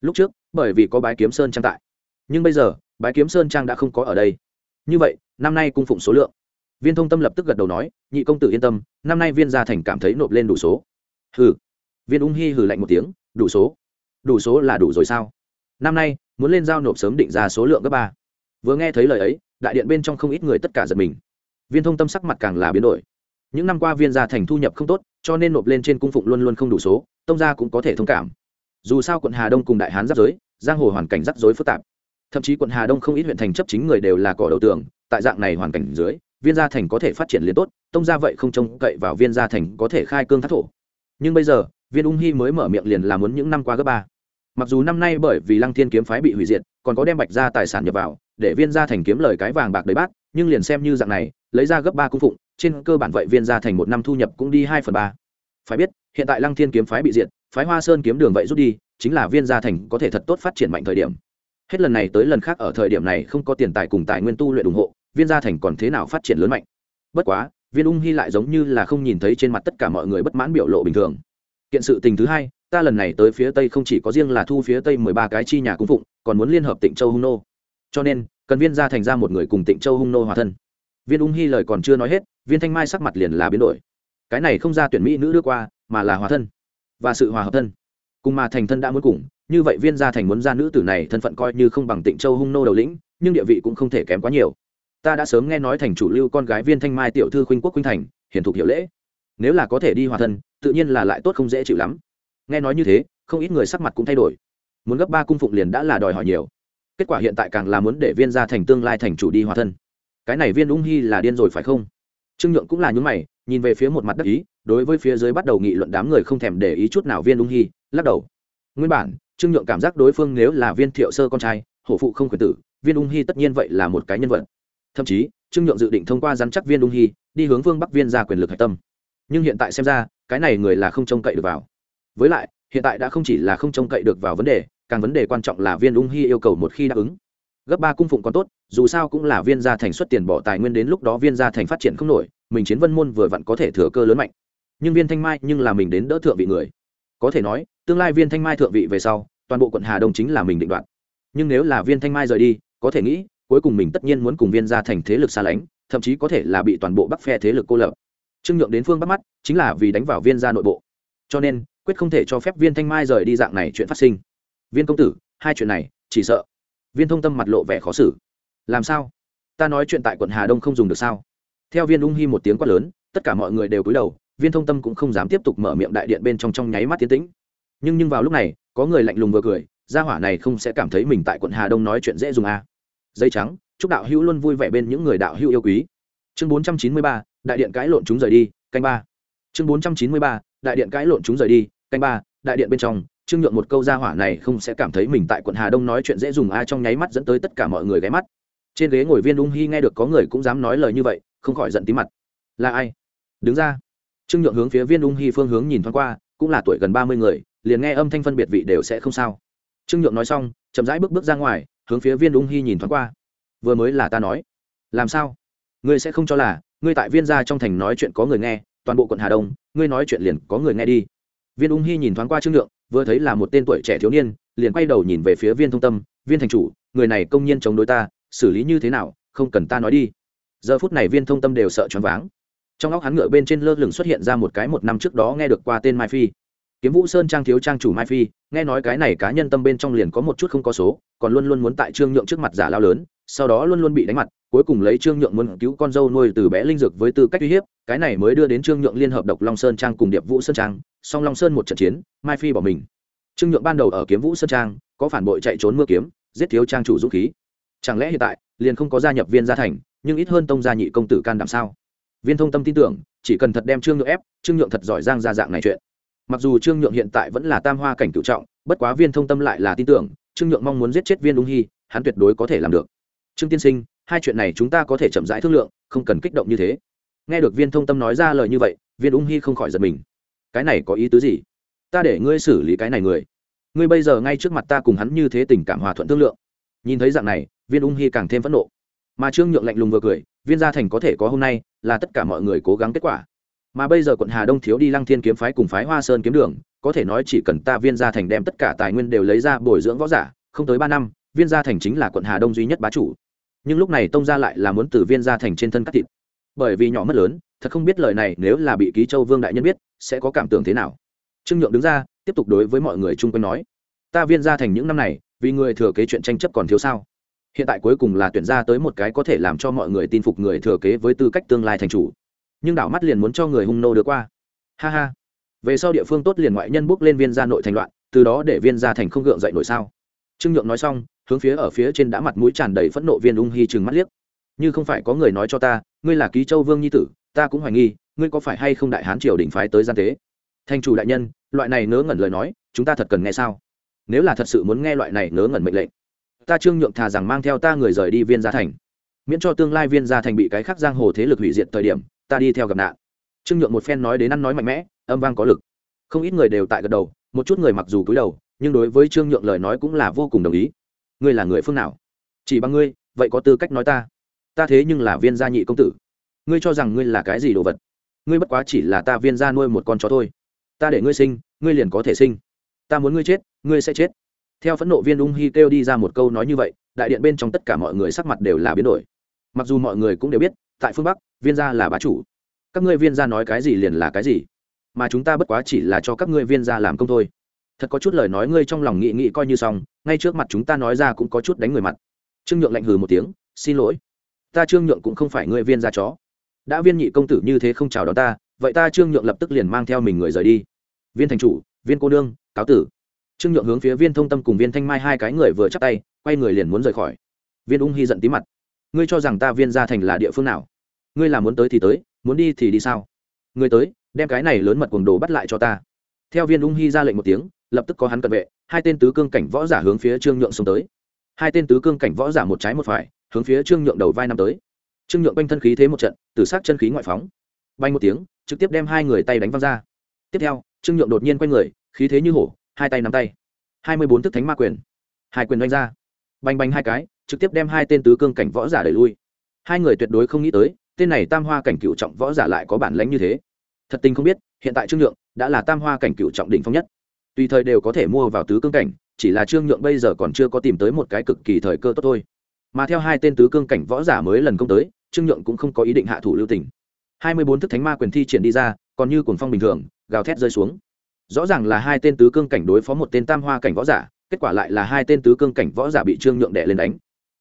Lúc trước, bởi vì có bái kiếm sơn trang tại. Nhưng bây giờ, bái kiếm sơn trang đã không có ở đây. Như vậy, năm nay cung phụng số lượng. Viên thông tâm lập tức gật đầu nói, nhị công tử yên tâm, năm nay viên gia thành cảm thấy nộp lên đủ số. Hừ. Viên ung hy hừ lạnh một tiếng, đủ số? Đủ số là đủ rồi sao? Năm nay, muốn lên giao nộp sớm định ra số lượng gấp ba vừa nghe thấy lời ấy, đại điện bên trong không ít người tất cả giật mình. Viên thông tâm sắc mặt càng là biến đổi. Những năm qua viên gia thành thu nhập không tốt, cho nên nộp lên trên cung phụng luôn luôn không đủ số, tông gia cũng có thể thông cảm. Dù sao quận hà đông cùng đại hán giáp giới, giang hồ hoàn cảnh rắc rối phức tạp. Thậm chí quận hà đông không ít huyện thành chấp chính người đều là cỏ đầu tường, tại dạng này hoàn cảnh dưới, viên gia thành có thể phát triển liền tốt, tông gia vậy không trông cậy vào viên gia thành có thể khai cương thác thổ. Nhưng bây giờ, viên ung hy mới mở miệng liền làm muốn những năm qua gấp ba. Mặc dù năm nay bởi vì lăng thiên kiếm phái bị hủy diệt, còn có đem bạch ra tài sản nhập vào để viên gia thành kiếm lời cái vàng bạc đầy bát, nhưng liền xem như dạng này, lấy ra gấp ba cung phụng, trên cơ bản vậy viên gia thành một năm thu nhập cũng đi hai phần ba. Phải biết, hiện tại lăng thiên kiếm phái bị diệt, phái hoa sơn kiếm đường vậy rút đi, chính là viên gia thành có thể thật tốt phát triển mạnh thời điểm. Hết lần này tới lần khác ở thời điểm này không có tiền tài cùng tài nguyên tu luyện ủng hộ, viên gia thành còn thế nào phát triển lớn mạnh. Bất quá, viên ung hy lại giống như là không nhìn thấy trên mặt tất cả mọi người bất mãn biểu lộ bình thường. Kiện sự tình thứ hai, ta lần này tới phía tây không chỉ có riêng là thu phía tây mười ba cái chi nhà cung phụng, còn muốn liên hợp tịnh châu hung nô cho nên, cần viên gia thành ra một người cùng tịnh châu hung nô hòa thân. Viên ung hy lời còn chưa nói hết, viên thanh mai sắc mặt liền là biến đổi. Cái này không ra tuyển mỹ nữ đưa qua, mà là hòa thân. Và sự hòa hợp thân. Cùng mà thành thân đã muốn cùng, như vậy viên gia thành muốn ra nữ tử này thân phận coi như không bằng tịnh châu hung nô đầu lĩnh, nhưng địa vị cũng không thể kém quá nhiều. Ta đã sớm nghe nói thành chủ lưu con gái viên thanh mai tiểu thư khuynh quốc khuynh thành hiển thục hiệu lễ. Nếu là có thể đi hòa thân, tự nhiên là lại tốt không dễ chịu lắm. Nghe nói như thế, không ít người sắc mặt cũng thay đổi. Muốn gấp ba cung phụng liền đã là đòi hỏi nhiều kết quả hiện tại càng là muốn để viên gia thành tương lai thành chủ đi hòa thân. Cái này viên ung hy là điên rồi phải không? Trương nhượng cũng là những mày, nhìn về phía một mặt đắc ý, đối với phía dưới bắt đầu nghị luận đám người không thèm để ý chút nào viên ung hy, lắc đầu. Nguyên bản, trương nhượng cảm giác đối phương nếu là viên thiệu sơ con trai, hổ phụ không khuyển tử, viên ung hy tất nhiên vậy là một cái nhân vật. Thậm chí, trương nhượng dự định thông qua dắn chắc viên ung hy, đi hướng vương bắc viên ra quyền lực hạch tâm. Nhưng hiện tại xem ra, cái này người là không trông cậy được vào. Với lại, hiện tại đã không chỉ là không trông cậy được vào vấn đề càng vấn đề quan trọng là viên ung hy yêu cầu một khi đáp ứng. Gấp ba cung phụng còn tốt, dù sao cũng là viên gia thành xuất tiền bỏ tài nguyên đến lúc đó viên gia thành phát triển không nổi, mình chiến vân môn vừa vặn có thể thừa cơ lớn mạnh. Nhưng viên thanh mai nhưng là mình đến đỡ thượng vị người. Có thể nói, tương lai viên thanh mai thượng vị về sau, toàn bộ quận hà đông chính là mình định đoạt. Nhưng nếu là viên thanh mai rời đi, có thể nghĩ, cuối cùng mình tất nhiên muốn cùng viên gia thành thế lực xa lánh, thậm chí có thể là bị toàn bộ bắc phe thế lực cô lập. Trương nhượng đến phương bắc mắt, chính là vì đánh vào viên gia nội bộ. Cho nên, quyết không thể cho phép viên thanh mai rời đi dạng này chuyện phát sinh viên công tử, hai chuyện này, chỉ sợ. Viên thông tâm mặt lộ vẻ khó xử. Làm sao? Ta nói chuyện tại quận hà đông không dùng được sao? Theo viên ung hy một tiếng quát lớn, tất cả mọi người đều cúi đầu, viên thông tâm cũng không dám tiếp tục mở miệng đại điện bên trong trong nháy mắt tiến tĩnh. Nhưng nhưng vào lúc này, có người lạnh lùng vừa cười, gia hỏa này không sẽ cảm thấy mình tại quận hà đông nói chuyện dễ dùng à. dây trắng, chúc đạo hữu luôn vui vẻ bên những người đạo hữu yêu quý. Chương bốn trăm chín mươi ba, đại điện cãi lộn chúng rời đi, canh ba. Chương bốn trăm chín mươi ba, đại điện cãi lộn chúng rời đi, canh ba, đại điện bên trong trương nhượng một câu ra hỏa này không sẽ cảm thấy mình tại quận hà đông nói chuyện dễ dùng ai trong nháy mắt dẫn tới tất cả mọi người ghé mắt. Trên ghế ngồi viên ung hy nghe được có người cũng dám nói lời như vậy, không khỏi giận tí mặt. Là ai? Đứng ra. Trương nhượng hướng phía viên ung hy phương hướng nhìn thoáng qua, cũng là tuổi gần ba mươi người, liền nghe âm thanh phân biệt vị đều sẽ không sao. Trương nhượng nói xong, chậm rãi bước bước ra ngoài, hướng phía viên ung hy nhìn thoáng qua. Vừa mới là ta nói. Làm sao? Ngươi sẽ không cho là, ngươi tại viên gia trong thành nói chuyện có người nghe, toàn bộ quận hà đông, ngươi nói chuyện liền có người nghe đi. Viên ung hy nhìn thoáng qua trương nhượng vừa thấy là một tên tuổi trẻ thiếu niên, liền quay đầu nhìn về phía viên thông tâm, viên thành chủ, người này công nhiên chống đối ta, xử lý như thế nào, không cần ta nói đi. Giờ phút này viên thông tâm đều sợ choáng váng. Trong óc hắn ngựa bên trên lơ lửng xuất hiện ra một cái một năm trước đó nghe được qua tên mai phi. Kiếm vũ sơn trang thiếu trang chủ mai phi, nghe nói cái này cá nhân tâm bên trong liền có một chút không có số, còn luôn luôn muốn tại trương nhượng trước mặt giả lao lớn sau đó luôn luôn bị đánh mặt, cuối cùng lấy trương nhượng muốn cứu con dâu nuôi từ bé linh dược với tư cách uy hiếp, cái này mới đưa đến trương nhượng liên hợp độc long sơn trang cùng điệp vũ sơn trang, song long sơn một trận chiến, mai phi bỏ mình. Trương nhượng ban đầu ở kiếm vũ sơn trang, có phản bội chạy trốn mưa kiếm, giết thiếu trang chủ dũng khí. Chẳng lẽ hiện tại, liền không có gia nhập viên gia thành, nhưng ít hơn tông gia nhị công tử can đảm sao? Viên thông tâm tin tưởng, chỉ cần thật đem trương nhượng ép, trương nhượng thật giỏi giang ra dạng này chuyện. Mặc dù trương nhượng hiện tại vẫn là tam hoa cảnh cựu trọng, bất quá viên thông tâm lại là tin tưởng, trương nhượng mong muốn giết chết viên đúng hy, hắn tuyệt đối có thể làm được trương tiên sinh, hai chuyện này chúng ta có thể chậm rãi thương lượng, không cần kích động như thế. Nghe được viên thông tâm nói ra lời như vậy, viên ung hy không khỏi giật mình. Cái này có ý tứ gì? Ta để ngươi xử lý cái này người. Ngươi bây giờ ngay trước mặt ta cùng hắn như thế tình cảm hòa thuận thương lượng. Nhìn thấy dạng này, viên ung hy càng thêm phẫn nộ. Mà trương nhượng lạnh lùng vừa cười, viên gia thành có thể có hôm nay, là tất cả mọi người cố gắng kết quả. Mà bây giờ quận hà đông thiếu đi lăng thiên kiếm phái cùng phái hoa sơn kiếm đường, có thể nói chỉ cần ta viên gia thành đem tất cả tài nguyên đều lấy ra bồi dưỡng võ giả, không tới ba năm, viên gia thành chính là quận hà đông duy nhất bá chủ nhưng lúc này tông gia lại là muốn từ viên gia thành trên thân cắt thịt. Bởi vì nhỏ mất lớn, thật không biết lời này nếu là bị ký châu vương đại nhân biết, sẽ có cảm tưởng thế nào. Trương nhượng đứng ra, tiếp tục đối với mọi người chung quanh nói, ta viên gia thành những năm này, vì người thừa kế chuyện tranh chấp còn thiếu sao? Hiện tại cuối cùng là tuyển ra tới một cái có thể làm cho mọi người tin phục người thừa kế với tư cách tương lai thành chủ. Nhưng đảo mắt liền muốn cho người hung nô đưa qua. Ha ha. Về sau địa phương tốt liền ngoại nhân bước lên viên gia nội thành loạn, từ đó để viên gia thành không gượng dậy nổi sao? Trương nhượng nói xong, hướng phía ở phía trên đã mặt mũi tràn đầy phẫn nộ viên ung hy chừng mắt liếc. Như không phải có người nói cho ta, ngươi là ký châu vương nhi tử, ta cũng hoài nghi, ngươi có phải hay không đại hán triều đình phái tới gian tế? Thanh chủ đại nhân, loại này ngớ ngẩn lời nói, chúng ta thật cần nghe sao? Nếu là thật sự muốn nghe loại này ngớ ngẩn mệnh lệnh, ta trương nhượng thà rằng mang theo ta người rời đi viên gia thành. Miễn cho tương lai viên gia thành bị cái khác giang hồ thế lực hủy diệt thời điểm, ta đi theo gặp nạn. Trương nhượng một phen nói đến ăn nói mạnh mẽ, âm vang có lực. Không ít người đều tại gật đầu, một chút người mặc dù cúi đầu nhưng đối với trương nhượng lời nói cũng là vô cùng đồng ý. Ngươi là người phương nào? Chỉ bằng ngươi, vậy có tư cách nói ta? Ta thế nhưng là viên gia nhị công tử. Ngươi cho rằng ngươi là cái gì đồ vật? Ngươi bất quá chỉ là ta viên gia nuôi một con chó thôi. Ta để ngươi sinh, ngươi liền có thể sinh. Ta muốn ngươi chết, ngươi sẽ chết. Theo phẫn nộ viên ung hy kêu đi ra một câu nói như vậy, đại điện bên trong tất cả mọi người sắc mặt đều là biến đổi. Mặc dù mọi người cũng đều biết, tại phương bắc, viên gia là bá chủ. Các ngươi viên gia nói cái gì liền là cái gì. Mà chúng ta bất quá chỉ là cho các ngươi viên gia làm công thôi thật có chút lời nói ngươi trong lòng nghị nghị coi như xong, ngay trước mặt chúng ta nói ra cũng có chút đánh người mặt. Trương nhượng lạnh hừ một tiếng, xin lỗi, ta trương nhượng cũng không phải ngươi viên gia chó. Đã viên nhị công tử như thế không chào đón ta, vậy ta trương nhượng lập tức liền mang theo mình người rời đi. Viên thành chủ, viên cô nương, cáo tử. Trương nhượng hướng phía viên thông tâm cùng viên thanh mai hai cái người vừa chắc tay, quay người liền muốn rời khỏi. Viên ung hy giận tí mặt. Ngươi cho rằng ta viên gia thành là địa phương nào? Ngươi là muốn tới thì tới, muốn đi thì đi sao? Ngươi tới, đem cái này lớn mật cuồng đồ bắt lại cho ta. Theo viên ung hy ra lệnh một tiếng lập tức có hắn cận vệ, hai tên tứ cương cảnh võ giả hướng phía trương nhượng xông tới. Hai tên tứ cương cảnh võ giả một trái một phải, hướng phía trương nhượng đầu vai năm tới. Trương nhượng quanh thân khí thế một trận, từ sát chân khí ngoại phóng. Bay một tiếng, trực tiếp đem hai người tay đánh văng ra. Tiếp theo, trương nhượng đột nhiên quay người, khí thế như hổ, hai tay nắm tay. Hai mươi bốn thức thánh ma quyền. Hai quyền đánh ra. Bành bành hai cái, trực tiếp đem hai tên tứ cương cảnh võ giả đẩy lui. Hai người tuyệt đối không nghĩ tới, tên này tam hoa cảnh cựu trọng võ giả lại có bản lãnh như thế. Thật tình không biết, hiện tại trương nhượng đã là tam hoa cảnh cựu trọng đỉnh phong nhất tùy thời đều có thể mua vào tứ cương cảnh, chỉ là trương nhượng bây giờ còn chưa có tìm tới một cái cực kỳ thời cơ tốt thôi. Mà theo hai tên tứ cương cảnh võ giả mới lần công tới, trương nhượng cũng không có ý định hạ thủ lưu tình. Hai mươi bốn thức thánh ma quyền thi triển đi ra, còn như cuồng phong bình thường, gào thét rơi xuống. Rõ ràng là hai tên tứ cương cảnh đối phó một tên tam hoa cảnh võ giả, kết quả lại là hai tên tứ cương cảnh võ giả bị trương nhượng đệ lên đánh.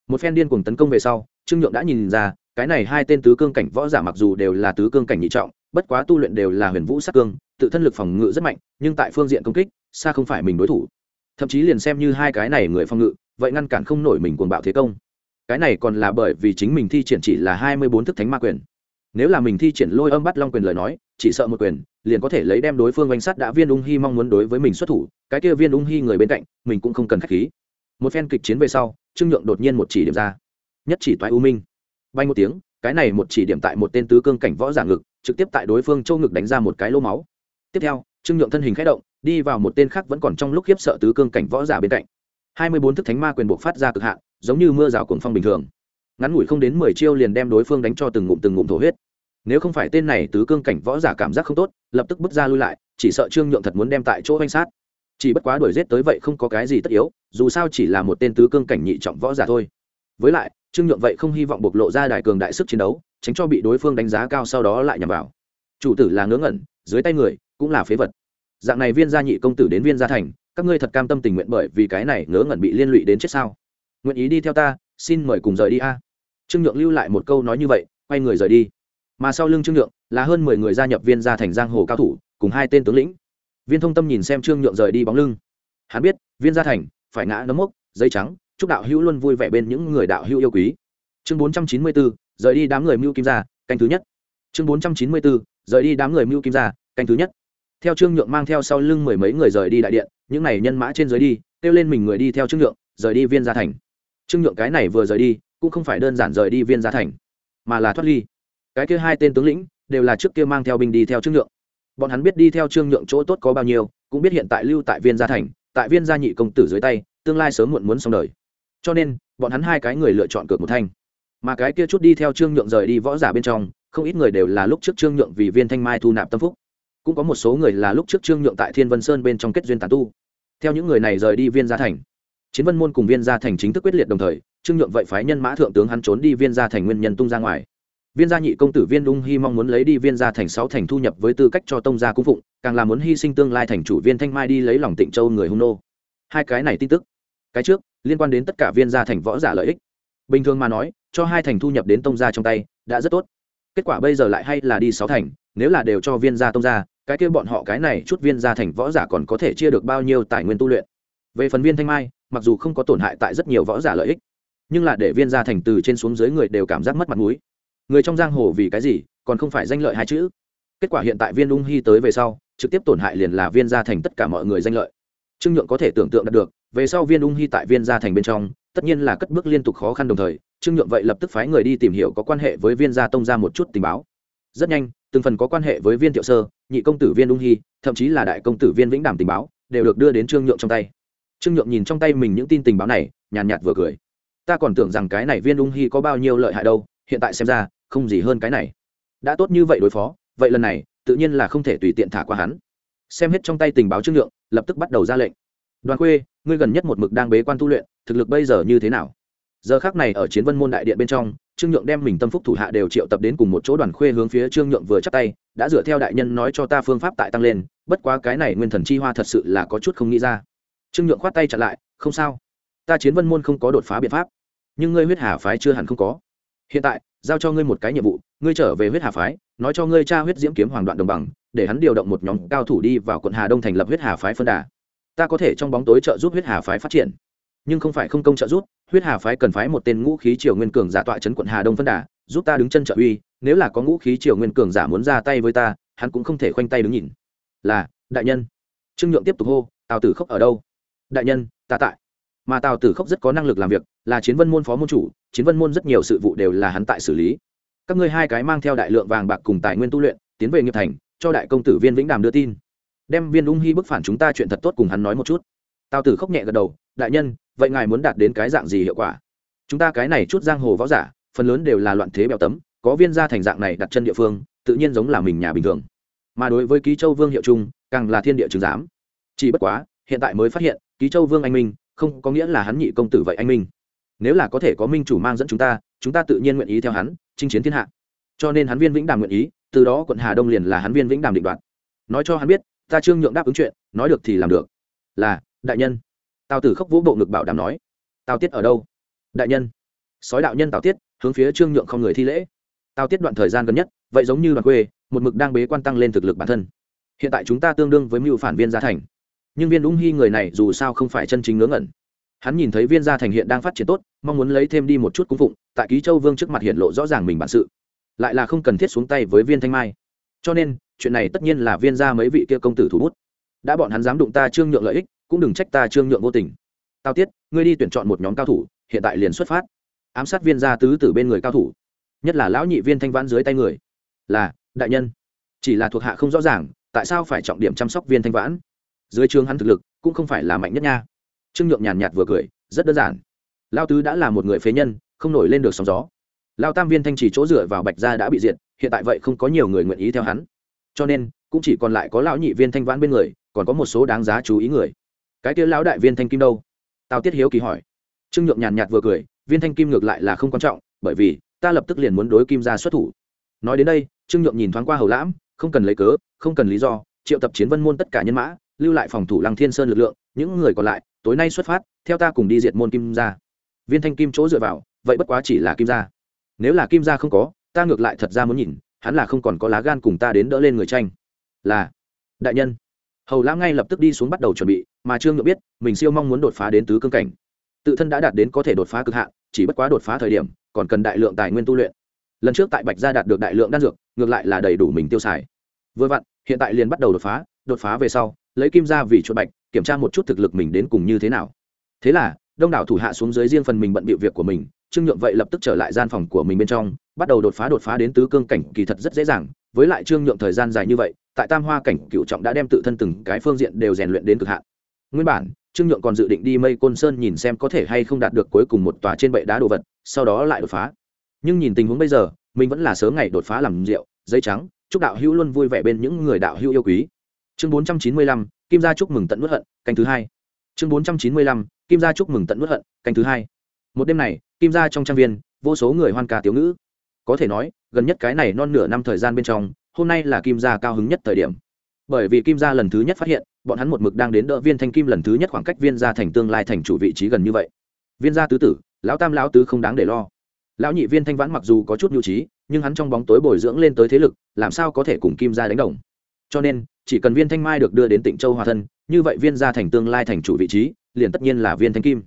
Một phen điên cuồng tấn công về sau, trương nhượng đã nhìn ra, cái này hai tên tứ cương cảnh võ giả mặc dù đều là tứ cương cảnh nhị trọng, bất quá tu luyện đều là huyền vũ sát cương tự thân lực phòng ngự rất mạnh, nhưng tại phương diện công kích, xa không phải mình đối thủ. Thậm chí liền xem như hai cái này người phòng ngự, vậy ngăn cản không nổi mình cuồng bạo thế công. Cái này còn là bởi vì chính mình thi triển chỉ là hai mươi bốn thức thánh ma quyền. Nếu là mình thi triển lôi âm bắt long quyền lời nói, chỉ sợ một quyền, liền có thể lấy đem đối phương oanh sát đã viên ung hy mong muốn đối với mình xuất thủ, cái kia viên ung hy người bên cạnh, mình cũng không cần k h á c h khí. Một phen kịch chiến về sau, trương nhượng đột nhiên một chỉ điểm ra. Nhất chỉ toái u minh. Bay một tiếng, cái này một chỉ điểm tại một tên tứ cương cảnh võ giả ngực, trực tiếp tại đối phương châu ngực đánh ra một cái lô máu tiếp theo, trương nhượng thân hình k h ẽ động, đi vào một tên khác vẫn còn trong lúc khiếp sợ tứ cương cảnh võ giả bên cạnh. Hai mươi bốn thức thánh ma quyền buộc phát ra cực hạn, giống như mưa rào cuồng phong bình thường. Ngắn ngủi không đến mười chiêu liền đem đối phương đánh cho từng ngụm từng ngụm thổ huyết. Nếu không phải tên này tứ cương cảnh võ giả cảm giác không tốt, lập tức bước ra lui lại, chỉ sợ trương nhượng thật muốn đem tại chỗ oanh sát. Chỉ bất quá đuổi giết tới vậy không có cái gì tất yếu, dù sao chỉ là một tên tứ cương cảnh nhị trọng võ giả thôi. Với lại, trương nhượng vậy không hy vọng bộc lộ ra đại cường đại sức chiến đấu, tránh cho bị đối phương đánh giá cao sau đó lại nhằm vào. Chủ tử là ngớ ngẩn, dưới tay người cũng là phế vật. Dạng này viên gia nhị công tử đến viên gia thành, các ngươi thật cam tâm tình nguyện bởi vì cái này ngớ ngẩn bị liên lụy đến chết sao? Nguyện ý đi theo ta, xin mời cùng rời đi a. Trương nhượng lưu lại một câu nói như vậy, quay người rời đi. Mà sau lưng trương nhượng là hơn mười người gia nhập viên gia thành giang hồ cao thủ, cùng hai tên tướng lĩnh. Viên thông tâm nhìn xem trương nhượng rời đi bóng lưng. Hắn biết, viên gia thành phải ngã nấm mốc, dây trắng, chúc đạo hữu luôn vui vẻ bên những người đạo hữu yêu quý. Chương bốn trăm chín mươi bốn, rời đi đám người mưu kim gia, canh thứ nhất. Chương bốn trăm chín mươi bốn, rời đi đám người mưu kim gia, canh thứ nhất theo trương nhượng mang theo sau lưng mười mấy người rời đi đại điện, những này nhân mã trên dưới đi, kêu lên mình người đi theo trương nhượng, rời đi viên gia thành. Trương nhượng cái này vừa rời đi, cũng không phải đơn giản rời đi viên gia thành, mà là thoát ly. Cái kia hai tên tướng lĩnh, đều là trước kia mang theo binh đi theo trương nhượng. Bọn hắn biết đi theo trương nhượng chỗ tốt có bao nhiêu, cũng biết hiện tại lưu tại viên gia thành, tại viên gia nhị công tử dưới tay, tương lai sớm muộn muốn xong đời. Cho nên, bọn hắn hai cái người lựa chọn cược một thanh. Mà cái kia chút đi theo trương nhượng rời đi võ giả bên trong, không ít người đều là lúc trước trương nhượng vì viên thanh mai thu nạp tâm phúc cũng có một số người là lúc trước trương nhượng tại thiên vân sơn bên trong kết duyên tàn tu. Theo những người này rời đi viên gia thành, chiến vân môn cùng viên gia thành chính thức quyết liệt đồng thời, trương nhượng vậy phái nhân mã thượng tướng hắn trốn đi viên gia thành nguyên nhân tung ra ngoài. Viên gia nhị công tử viên ung hy mong muốn lấy đi viên gia thành sáu thành thu nhập với tư cách cho tông gia cung phụng, càng là muốn hy sinh tương lai thành chủ viên thanh mai đi lấy lòng tịnh châu người hung nô. Hai cái này tin tức, cái trước, liên quan đến tất cả viên gia thành võ giả lợi ích. Bình thường mà nói, cho hai thành thu nhập đến tông gia trong tay, đã rất tốt. Kết quả bây giờ lại hay là đi sáu thành nếu là đều cho viên gia tông gia, cái kia bọn họ cái này chút viên gia thành võ giả còn có thể chia được bao nhiêu tài nguyên tu luyện? Về phần viên thanh mai, mặc dù không có tổn hại tại rất nhiều võ giả lợi ích, nhưng là để viên gia thành từ trên xuống dưới người đều cảm giác mất mặt mũi. Người trong giang hồ vì cái gì, còn không phải danh lợi hai chữ? Kết quả hiện tại viên ung hy tới về sau, trực tiếp tổn hại liền là viên gia thành tất cả mọi người danh lợi. Trương nhượng có thể tưởng tượng được, về sau viên ung hy tại viên gia thành bên trong, tất nhiên là cất bước liên tục khó khăn đồng thời, trương nhượng vậy lập tức phái người đi tìm hiểu có quan hệ với viên gia tông ra một chút tình báo. Rất nhanh từng phần có quan hệ với viên thiệu sơ, nhị công tử viên ung hy, thậm chí là đại công tử viên vĩnh đảm tình báo, đều được đưa đến trương nhượng trong tay. Trương nhượng nhìn trong tay mình những tin tình báo này, nhàn nhạt vừa cười. Ta còn tưởng rằng cái này viên ung hy có bao nhiêu lợi hại đâu, hiện tại xem ra, không gì hơn cái này. Đã tốt như vậy đối phó, vậy lần này, tự nhiên là không thể tùy tiện thả qua hắn. Xem hết trong tay tình báo trương nhượng, lập tức bắt đầu ra lệnh. Đoàn khuê, ngươi gần nhất một mực đang bế quan tu luyện, thực lực bây giờ như thế nào? Giờ khác này ở chiến vân môn đại điện bên trong, trương nhượng đem mình tâm phúc thủ hạ đều triệu tập đến cùng một chỗ đoàn khuê hướng phía trương nhượng vừa chắc tay, đã dựa theo đại nhân nói cho ta phương pháp tại tăng lên, bất quá cái này nguyên thần chi hoa thật sự là có chút không nghĩ ra. Trương nhượng khoát tay chặn lại, không sao, ta chiến vân môn không có đột phá biện pháp, nhưng ngươi huyết hà phái chưa hẳn không có. Hiện tại, giao cho ngươi một cái nhiệm vụ, ngươi trở về huyết hà phái, nói cho ngươi cha huyết diễm kiếm hoàng đoạn đồng bằng, để hắn điều động một nhóm cao thủ đi vào quận hà đông thành lập huyết hà phái phân đà. Ta có thể trong bóng tối trợ giúp huyết hà phái phát triển nhưng không phải không công trợ giúp, huyết hà phái cần phái một tên ngũ khí triều nguyên cường giả tọa chấn quận hà đông phân đà, giúp ta đứng chân trợ uy, nếu là có ngũ khí triều nguyên cường giả muốn ra tay với ta, hắn cũng không thể khoanh tay đứng nhìn. Là, đại nhân. Trương nhượng tiếp tục hô, tào tử khốc ở đâu? Đại nhân, ta tại. Mà tào tử khốc rất có năng lực làm việc, là chiến vân môn phó môn chủ, chiến vân môn rất nhiều sự vụ đều là hắn tại xử lý. Các ngươi hai cái mang theo đại lượng vàng bạc cùng tài nguyên tu luyện, tiến về nghiệp thành, cho đại công tử viên vĩnh đàm đưa tin. Đem viên ung hy bức phản chúng ta chuyện thật tốt cùng hắn nói một chút. Tào tử khóc nhẹ gật đầu đại nhân, vậy ngài muốn đạt đến cái dạng gì hiệu quả? Chúng ta cái này chút giang hồ võ giả, phần lớn đều là loạn thế bèo tấm, có viên gia thành dạng này đặt chân địa phương, tự nhiên giống là mình nhà bình thường. Mà đối với ký châu vương hiệu trung càng là thiên địa chứng giám. Chỉ bất quá, hiện tại mới phát hiện, ký châu vương anh minh, không có nghĩa là hắn nhị công tử vậy anh minh. Nếu là có thể có minh chủ mang dẫn chúng ta chúng ta tự nhiên nguyện ý theo hắn, chinh chiến thiên hạ. Cho nên hắn viên vĩnh đàm nguyện ý, từ đó quận hà đông liền là hắn viên vĩnh đàm định đoạt. Nói cho hắn biết, ta trương nhượng đáp ứng chuyện, nói được thì làm được. Là, đại nhân tào tử khóc vũ bộ ngực bảo đảm nói, tào tiết ở đâu? Đại nhân. Sói đạo nhân tào tiết hướng phía trương nhượng không người thi lễ. Tào tiết đoạn thời gian gần nhất, vậy giống như đoàn quê, một mực đang bế quan tăng lên thực lực bản thân. Hiện tại chúng ta tương đương với mưu phản viên gia thành. Nhưng viên đúng hy người này dù sao không phải chân chính ngớ ngẩn. Hắn nhìn thấy viên gia thành hiện đang phát triển tốt, mong muốn lấy thêm đi một chút cung phụng, tại ký châu vương trước mặt hiện lộ rõ ràng mình bản sự. Lại là không cần thiết xuống tay với viên thanh mai. Cho nên, chuyện này tất nhiên là viên gia mấy vị kia công tử thủ bút. Đã bọn hắn dám đụng ta trương nhượng lợi ích cũng đừng trách ta trương nhượng vô tình. Tao tiết, ngươi đi tuyển chọn một nhóm cao thủ, hiện tại liền xuất phát. Ám sát viên gia tứ từ bên người cao thủ, nhất là lão nhị viên thanh vãn dưới tay người. Là, đại nhân. Chỉ là thuộc hạ không rõ ràng, tại sao phải trọng điểm chăm sóc viên thanh vãn? Dưới trường hắn thực lực, cũng không phải là mạnh nhất nha. Trương nhượng nhàn nhạt vừa cười, rất đơn giản. Lao tứ đã là một người phế nhân, không nổi lên được sóng gió. Lao tam viên thanh chỉ chỗ dựa vào bạch gia đã bị diệt, hiện tại vậy không có nhiều người nguyện ý theo hắn. Cho nên, cũng chỉ còn lại có lão nhị viên thanh vãn bên người, còn có một số đáng giá chú ý người cái kia lão đại viên thanh kim đâu? Tào tiết hiếu kỳ hỏi. Trương nhượng nhàn nhạt vừa cười, viên thanh kim ngược lại là không quan trọng, bởi vì ta lập tức liền muốn đối kim ra xuất thủ. Nói đến đây, trương nhượng nhìn thoáng qua hầu lãm, không cần lấy cớ, không cần lý do, triệu tập chiến vân môn tất cả nhân mã, lưu lại phòng thủ lăng thiên sơn lực lượng, những người còn lại, tối nay xuất phát, theo ta cùng đi diệt môn kim ra viên thanh kim chỗ dựa vào, vậy bất quá chỉ là kim gia. Nếu là kim gia không có, ta ngược lại thật ra muốn nhìn, hắn là không còn có lá gan cùng ta đến đỡ lên người tranh. Là, đại nhân hầu lãm ngay lập tức đi xuống bắt đầu chuẩn bị, mà trương nhượng biết, mình siêu mong muốn đột phá đến tứ cương cảnh. Tự thân đã đạt đến có thể đột phá cực hạn, chỉ bất quá đột phá thời điểm, còn cần đại lượng tài nguyên tu luyện. Lần trước tại bạch gia đạt được đại lượng đan dược, ngược lại là đầy đủ mình tiêu xài. Vừa vặn, hiện tại liền bắt đầu đột phá đột phá về sau, lấy kim ra vì chuột bạch, kiểm tra một chút thực lực mình đến cùng như thế nào. Thế là, đông đảo thủ hạ xuống dưới riêng phần mình bận bịu việc của mình, trương nhượng vậy lập tức trở lại gian phòng của mình bên trong, bắt đầu đột phá đột phá đến tứ cương cảnh, kỳ thật rất dễ dàng, với lại trương nhượng thời gian dài như vậy tại tam hoa cảnh cựu trọng đã đem tự thân từng cái phương diện đều rèn luyện đến cực hạn. Nguyên bản, trương nhượng còn dự định đi mây côn sơn nhìn xem có thể hay không đạt được cuối cùng một tòa trên bệ đá đồ vật, sau đó lại đột phá. Nhưng nhìn tình huống bây giờ, mình vẫn là sớm ngày đột phá làm rượu, giấy trắng, chúc đạo hữu luôn vui vẻ bên những người đạo hữu yêu quý. Chương bốn trăm chín mươi lăm, kim gia chúc mừng tận nuốt hận, canh thứ hai. Chương bốn trăm chín mươi lăm, kim gia chúc mừng tận nuốt hận, canh thứ hai. Một đêm này, kim gia trong trang viên, vô số người hoan ca tiểu ngữ. Có thể nói, gần nhất cái này non nửa năm thời gian bên trong hôm nay là kim gia cao hứng nhất thời điểm. Bởi vì kim gia lần thứ nhất phát hiện, bọn hắn một mực đang đến đỡ viên thanh kim lần thứ nhất khoảng cách viên gia thành tương lai thành chủ vị trí gần như vậy. Viên gia tứ tử, lão tam lão tứ không đáng để lo. Lão nhị viên thanh vãn mặc dù có chút nhu trí, nhưng hắn trong bóng tối bồi dưỡng lên tới thế lực, làm sao có thể cùng kim gia đánh đồng? Cho nên, chỉ cần viên thanh mai được đưa đến tịnh châu hòa thân, như vậy viên gia thành tương lai thành chủ vị trí, liền tất nhiên là viên thanh kim.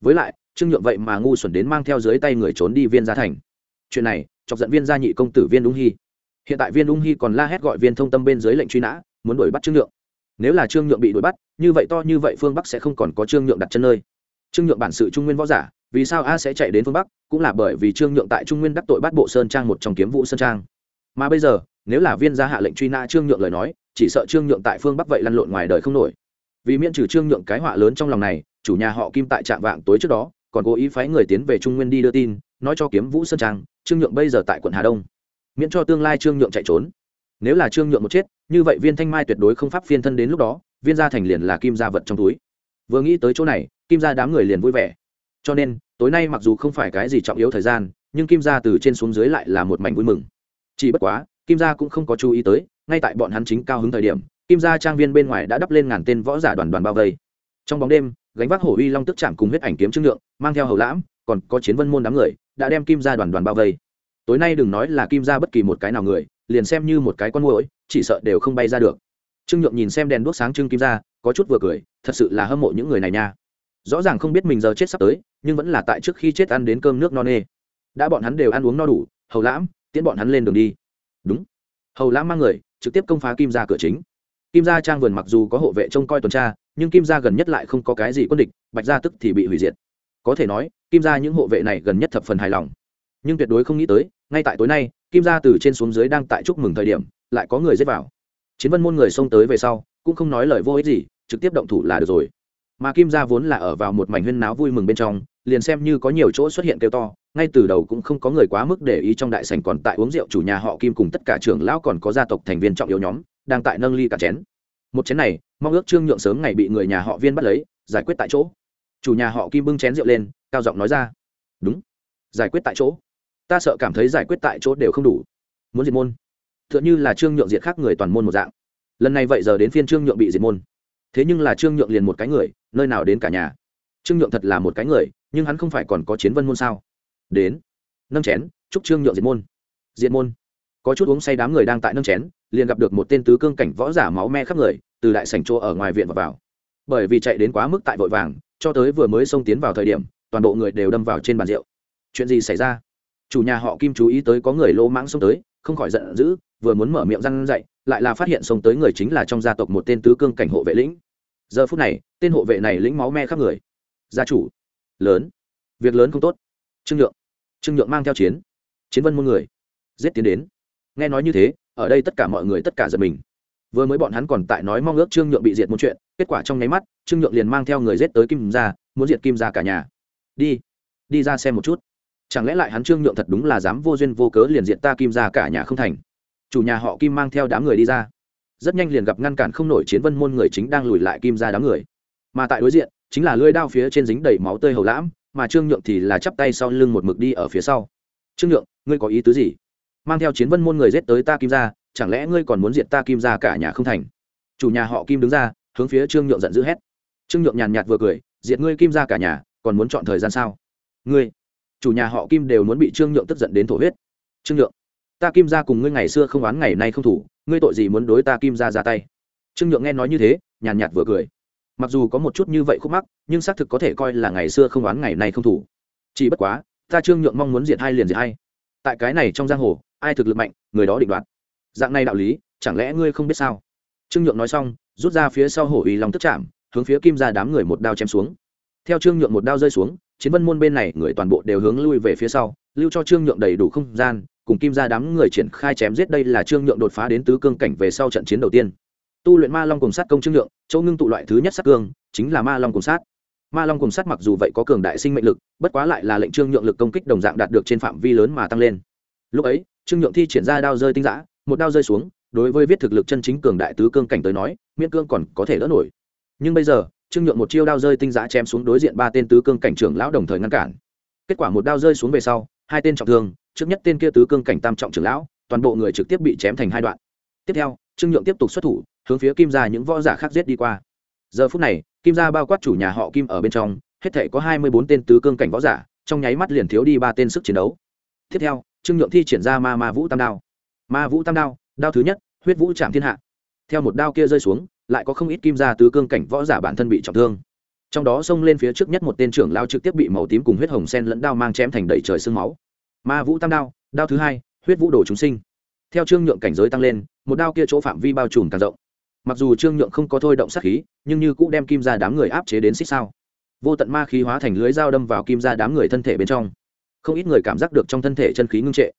Với lại, trương nhượng vậy mà ngu xuẩn đến mang theo dưới tay người trốn đi viên gia thành. Chuyện này, chọc giận viên gia nhị công tử viên đúng hy hiện tại viên ung hy còn la hét gọi viên thông tâm bên dưới lệnh truy nã, muốn đuổi bắt trương nhượng. Nếu là trương nhượng bị đuổi bắt, như vậy to như vậy phương bắc sẽ không còn có trương nhượng đặt chân nơi. Trương nhượng bản sự trung nguyên võ giả, vì sao a sẽ chạy đến phương bắc? Cũng là bởi vì trương nhượng tại trung nguyên đắc tội bắt bộ sơn trang một trong kiếm vũ sơn trang. Mà bây giờ, nếu là viên gia hạ lệnh truy nã trương nhượng lời nói, chỉ sợ trương nhượng tại phương bắc vậy lăn lộn ngoài đời không nổi. Vì miễn trừ trương nhượng cái họa lớn trong lòng này, chủ nhà họ kim tại trạm vạng tối trước đó, còn cố ý phái người tiến về trung nguyên đi đưa tin, nói cho kiếm vũ sơn trang, trương nhượng bây giờ tại quận hà đông miễn cho tương lai trương nhượng chạy trốn. Nếu là trương nhượng một chết, như vậy viên thanh mai tuyệt đối không pháp phiên thân đến lúc đó, viên gia thành liền là kim gia vật trong túi. Vừa nghĩ tới chỗ này, kim gia đám người liền vui vẻ. Cho nên, tối nay mặc dù không phải cái gì trọng yếu thời gian, nhưng kim gia từ trên xuống dưới lại là một mảnh vui mừng. Chỉ bất quá, kim gia cũng không có chú ý tới, ngay tại bọn hắn chính cao hứng thời điểm, kim gia trang viên bên ngoài đã đắp lên ngàn tên võ giả đoàn đoàn bao vây. Trong bóng đêm, gánh vác hổ uy long tức chạm cùng huyết ảnh kiếm trương lượng mang theo hầu lãm, còn có chiến vân môn đám người, đã đem kim gia đoàn đoàn bao vây tối nay đừng nói là kim gia bất kỳ một cái nào người, liền xem như một cái con muỗi, chỉ sợ đều không bay ra được. Trương nhượng nhìn xem đèn đuốc sáng trưng kim gia, có chút vừa cười, thật sự là hâm mộ những người này nha. Rõ ràng không biết mình giờ chết sắp tới, nhưng vẫn là tại trước khi chết ăn đến cơm nước no nê. Đã bọn hắn đều ăn uống no đủ, hầu lãm, tiễn bọn hắn lên đường đi. Đúng. Hầu lãm mang người, trực tiếp công phá kim gia cửa chính. Kim gia trang vườn mặc dù có hộ vệ trông coi tuần tra, nhưng kim gia gần nhất lại không có cái gì quân địch, bạch gia tức thì bị hủy diệt. Có thể nói, kim gia những hộ vệ này gần nhất thập phần hài lòng nhưng tuyệt đối không nghĩ tới, ngay tại tối nay, kim gia từ trên xuống dưới đang tại chúc mừng thời điểm, lại có người giết vào. Chiến vân môn người xông tới về sau, cũng không nói lời vô ích gì, trực tiếp động thủ là được rồi. Mà kim gia vốn là ở vào một mảnh huyên náo vui mừng bên trong, liền xem như có nhiều chỗ xuất hiện kêu to, ngay từ đầu cũng không có người quá mức để ý trong đại sảnh còn tại uống rượu chủ nhà họ kim cùng tất cả trưởng lão còn có gia tộc thành viên trọng yếu nhóm, đang tại nâng ly cả chén. Một chén này, mong ước trương nhượng sớm ngày bị người nhà họ viên bắt lấy, giải quyết tại chỗ. Chủ nhà họ kim bưng chén rượu lên, cao giọng nói ra. Đúng, giải quyết tại chỗ ta sợ cảm thấy giải quyết tại chỗ đều không đủ. Muốn diệt môn. T h ư ợ n h ư là trương nhượng diệt khác người toàn môn một dạng. Lần này vậy giờ đến phiên trương nhượng bị diệt môn. Thế nhưng là trương nhượng liền một cái người, nơi nào đến cả nhà. Trương nhượng thật là một cái người, nhưng hắn không phải còn có chiến vân môn sao? Đến. Nâng chén, chúc trương nhượng diệt môn. Diệt môn. Có chút uống say đám người đang tại nâng chén, liền gặp được một tên tứ cương cảnh võ giả máu me khắp người, từ đại sảnh chỗ ở ngoài viện và vào. Bởi vì chạy đến quá mức tại vội vàng, cho tới vừa mới xông tiến vào thời điểm, toàn bộ người đều đâm vào trên bàn rượu. Chuyện gì xảy ra? Chủ nhà họ kim chú ý tới có người lỗ mãng xông tới, không khỏi giận dữ, vừa muốn mở miệng răn dậy, lại là phát hiện xông tới người chính là trong gia tộc một tên tứ cương cảnh hộ vệ lĩnh. Giờ phút này, tên hộ vệ này lĩnh máu me khắp người. Gia chủ, lớn, việc lớn không tốt. Trương nhượng trương nhượng mang theo chiến chiến vân muôn người, giết tiến đến. Nghe nói như thế, ở đây tất cả mọi người tất cả giật mình. Vừa mới bọn hắn còn tại nói mong ước trương nhượng bị diệt một chuyện, kết quả trong nháy mắt, trương nhượng liền mang theo người giết tới kim ra muốn diệt kim ra cả nhà. Đi đi ra xem một chút chẳng lẽ lại hắn trương nhượng thật đúng là dám vô duyên vô cớ liền diện ta kim ra cả nhà không thành? Chủ nhà họ kim mang theo đám người đi ra. Rất nhanh liền gặp ngăn cản không nổi chiến vân môn người chính đang lùi lại kim ra đám người. Mà tại đối diện, chính là lưỡi đao phía trên dính đầy máu tơi hầu lãm, mà trương nhượng thì là chắp tay sau lưng một mực đi ở phía sau. Trương nhượng, ngươi có ý tứ gì? Mang theo chiến vân môn người giết tới ta kim ra chẳng lẽ ngươi còn muốn diệt ta kim ra cả nhà không thành? Chủ nhà họ kim đứng ra, hướng phía trương nhượng giận dữ hét. Trương nhượng nhàn nhạt vừa cười, diệt ngươi kim ra cả nhà, còn muốn chọn thời gian sao? Ngươi chủ nhà họ kim đều muốn bị trương nhượng tức giận đến thổ huyết. Trương nhượng, ta kim ra cùng ngươi ngày xưa không oán ngày nay không thủ, ngươi tội gì muốn đối ta kim ra ra tay? Trương nhượng nghe nói như thế, nhàn nhạt vừa cười. Mặc dù có một chút như vậy khúc mắc, nhưng xác thực có thể coi là ngày xưa không oán ngày nay không thủ. Chỉ bất quá, ta trương nhượng mong muốn diệt hai liền diệt hai. Tại cái này trong giang hồ, ai thực lực mạnh, người đó định đoạt. Dạng này đạo lý, chẳng lẽ ngươi không biết sao? Trương nhượng nói xong, rút ra phía sau hổ uy lòng tức chạm, hướng phía kim ra đám người một đao chém xuống. Theo trương nhượng một đao rơi xuống chiến vân môn bên này người toàn bộ đều hướng lui về phía sau, lưu cho trương nhượng đầy đủ không gian, cùng kim ra đám người triển khai chém giết đây là trương nhượng đột phá đến tứ cương cảnh về sau trận chiến đầu tiên. Tu luyện ma long cùng sát công trương nhượng, chỗ ngưng tụ loại thứ nhất sát cương, chính là ma long cùng sát. Ma long cùng sát mặc dù vậy có cường đại sinh mệnh lực, bất quá lại là lệnh trương nhượng lực công kích đồng dạng đạt được trên phạm vi lớn mà tăng lên. Lúc ấy, trương nhượng thi triển ra đao rơi tinh giã, một đao rơi xuống, đối với viết thực lực chân chính cường đại tứ cương cảnh tới nói, miễn cương còn có thể đỡ nổi. Nhưng bây giờ trương nhượng một chiêu đao rơi tinh giã chém xuống đối diện ba tên tứ cương cảnh trưởng lão đồng thời ngăn cản. Kết quả một đao rơi xuống về sau, hai tên trọng thương, trước nhất tên kia tứ cương cảnh tam trọng trưởng lão, toàn bộ người trực tiếp bị chém thành hai đoạn. Tiếp theo, trương nhượng tiếp tục xuất thủ, hướng phía kim gia những võ giả khác giết đi qua. Giờ phút này, kim gia bao quát chủ nhà họ kim ở bên trong, hết thể có hai mươi bốn tên tứ cương cảnh võ giả, trong nháy mắt liền thiếu đi ba tên sức chiến đấu. Tiếp theo, trương nhượng thi triển ra ma ma vũ tam đao. Ma vũ tam đao đao thứ nhất, huyết vũ trạm thiên hạ. Theo một đao kia rơi xuống lại có không ít kim gia tứ cương cảnh võ giả bản thân bị trọng thương. Trong đó xông lên phía trước nhất một tên trưởng lao trực tiếp bị màu tím cùng huyết hồng sen lẫn đao mang chém thành đầy trời sương máu. Ma vũ tam đao đao thứ hai, huyết vũ đồ chúng sinh. Theo trương nhượng cảnh giới tăng lên, một đao kia chỗ phạm vi bao trùm càng rộng. Mặc dù trương nhượng không có thôi động sát khí, nhưng như cũng đem kim ra đám người áp chế đến xích sao. Vô tận ma khí hóa thành lưới dao đâm vào kim ra đám người thân thể bên trong. Không ít người cảm giác được trong thân thể chân khí ngưng trệ.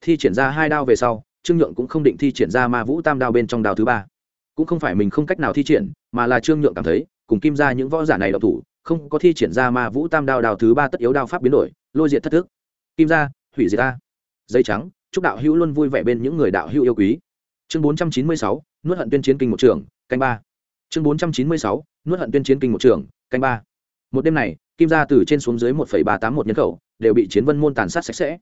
Thi triển ra hai đao về sau, trương nhượng cũng không định thi triển ra ma vũ tam đao bên trong đao thứ ba cũng không phải mình không cách nào thi triển, mà là trương nhượng cảm thấy, cùng kim ra những võ giả này đậu thủ, không có thi triển ra ma vũ tam đao đào thứ ba tất yếu đao pháp biến đổi, lôi diệt thất thức. Kim ra hủy diệt ta. Dây trắng, chúc đạo hữu luôn vui vẻ bên những người đạo hữu yêu quý. Chương bốn trăm chín mươi sáu, nuốt hận tuyên chiến kinh một trường, canh ba. Chương bốn trăm chín mươi sáu, nuốt hận tuyên chiến kinh một trường, canh ba. Một đêm này, kim gia từ trên xuống dưới một ba tám một nhân khẩu, đều bị chiến vân môn tàn sát sạch sẽ.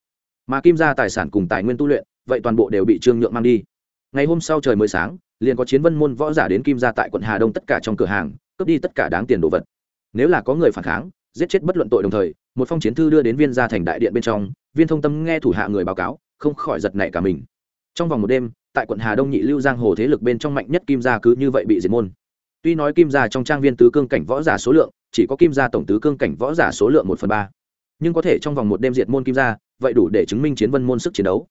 Mà kim gia tài sản cùng tài nguyên tu luyện, vậy toàn bộ đều bị trương nhượng mang đi ngày hôm sau trời mới sáng, liền có chiến vân môn võ giả đến kim gia tại quận hà đông tất cả trong cửa hàng, cướp đi tất cả đáng tiền đồ vật. Nếu là có người phản kháng, giết chết bất luận tội đồng thời, một phong chiến thư đưa đến viên gia thành đại điện bên trong, viên thông tâm nghe thủ hạ người báo cáo, không khỏi giật nảy cả mình. Trong vòng một đêm, tại quận hà đông nhị lưu giang hồ thế lực bên trong mạnh nhất kim gia cứ như vậy bị diệt môn. Tuy nói kim gia trong trang viên tứ cương cảnh võ giả số lượng, chỉ có kim gia tổng tứ cương cảnh võ giả số lượng một phần ba, nhưng có thể trong vòng một đêm diệt môn kim gia, vậy đủ để chứng minh chiến vân môn sức chiến đấu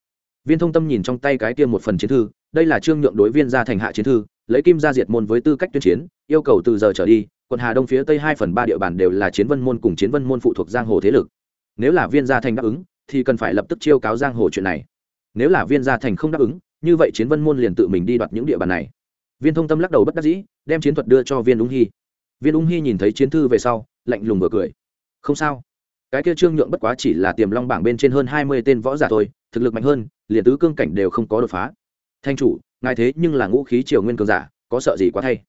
viên thông tâm nhìn trong tay cái kia một phần chiến thư, đây là trương nhượng đối viên gia thành hạ chiến thư, lấy kim gia diệt môn với tư cách tuyên chiến, yêu cầu từ giờ trở đi, quận hà đông phía tây hai phần ba địa bàn đều là chiến vân môn cùng chiến vân môn phụ thuộc giang hồ thế lực. Nếu là viên gia thành đáp ứng, thì cần phải lập tức chiêu cáo giang hồ chuyện này. Nếu là viên gia thành không đáp ứng, như vậy chiến vân môn liền tự mình đi đoạt những địa bàn này. Viên thông tâm lắc đầu bất đắc dĩ, đem chiến thuật đưa cho viên ung hy. Viên ung hy nhìn thấy chiến thư về sau, lạnh lùng vừa cười. Không sao. Cái kia trương nhượng bất quá chỉ là tiềm long bảng bên trên hơn hai mươi tên võ giả thôi thực lực mạnh hơn, liền tứ cương cảnh đều không có đột phá. Thanh chủ, ngài thế nhưng là ngũ khí triều nguyên cường giả, có sợ gì quá thay?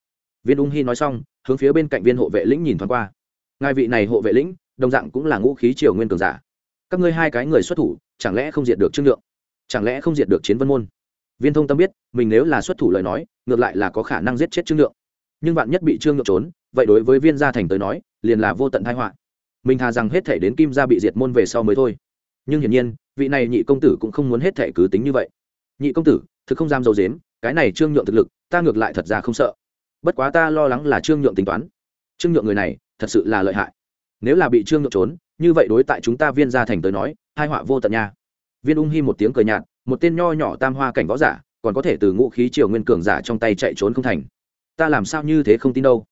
Viên ung hy nói xong, hướng phía bên cạnh viên hộ vệ lĩnh nhìn thoáng qua. Ngài vị này hộ vệ lĩnh, đồng dạng cũng là ngũ khí triều nguyên cường giả. Các ngươi hai cái người xuất thủ, chẳng lẽ không diệt được trương lượng? chẳng lẽ không diệt được chiến vân môn? Viên thông tâm biết, mình nếu là xuất thủ lời nói, ngược lại là có khả năng giết chết trương lượng. nhưng bạn nhất bị trương nhượng trốn, vậy đối với viên gia thành tới nói, liền là vô tận thái họa. Mình thà rằng hết thể đến kim gia bị diệt môn về sau mới thôi nhưng hiển nhiên, vị này nhị công tử cũng không muốn hết thể cứ tính như vậy. Nhị công tử, thực không dám dầu dếm cái này trương nhượng thực lực, ta ngược lại thật ra không sợ. Bất quá ta lo lắng là trương nhượng tính toán. Trương nhượng người này, thật sự là lợi hại. Nếu là bị trương nhượng trốn, như vậy đối tại chúng ta viên gia thành tới nói, hai họa vô tận nha. Viên ung hy một tiếng cười nhạt, một tên nho nhỏ tam hoa cảnh võ giả, còn có thể từ ngũ khí triều nguyên cường giả trong tay chạy trốn không thành. Ta làm sao như thế không tin đâu.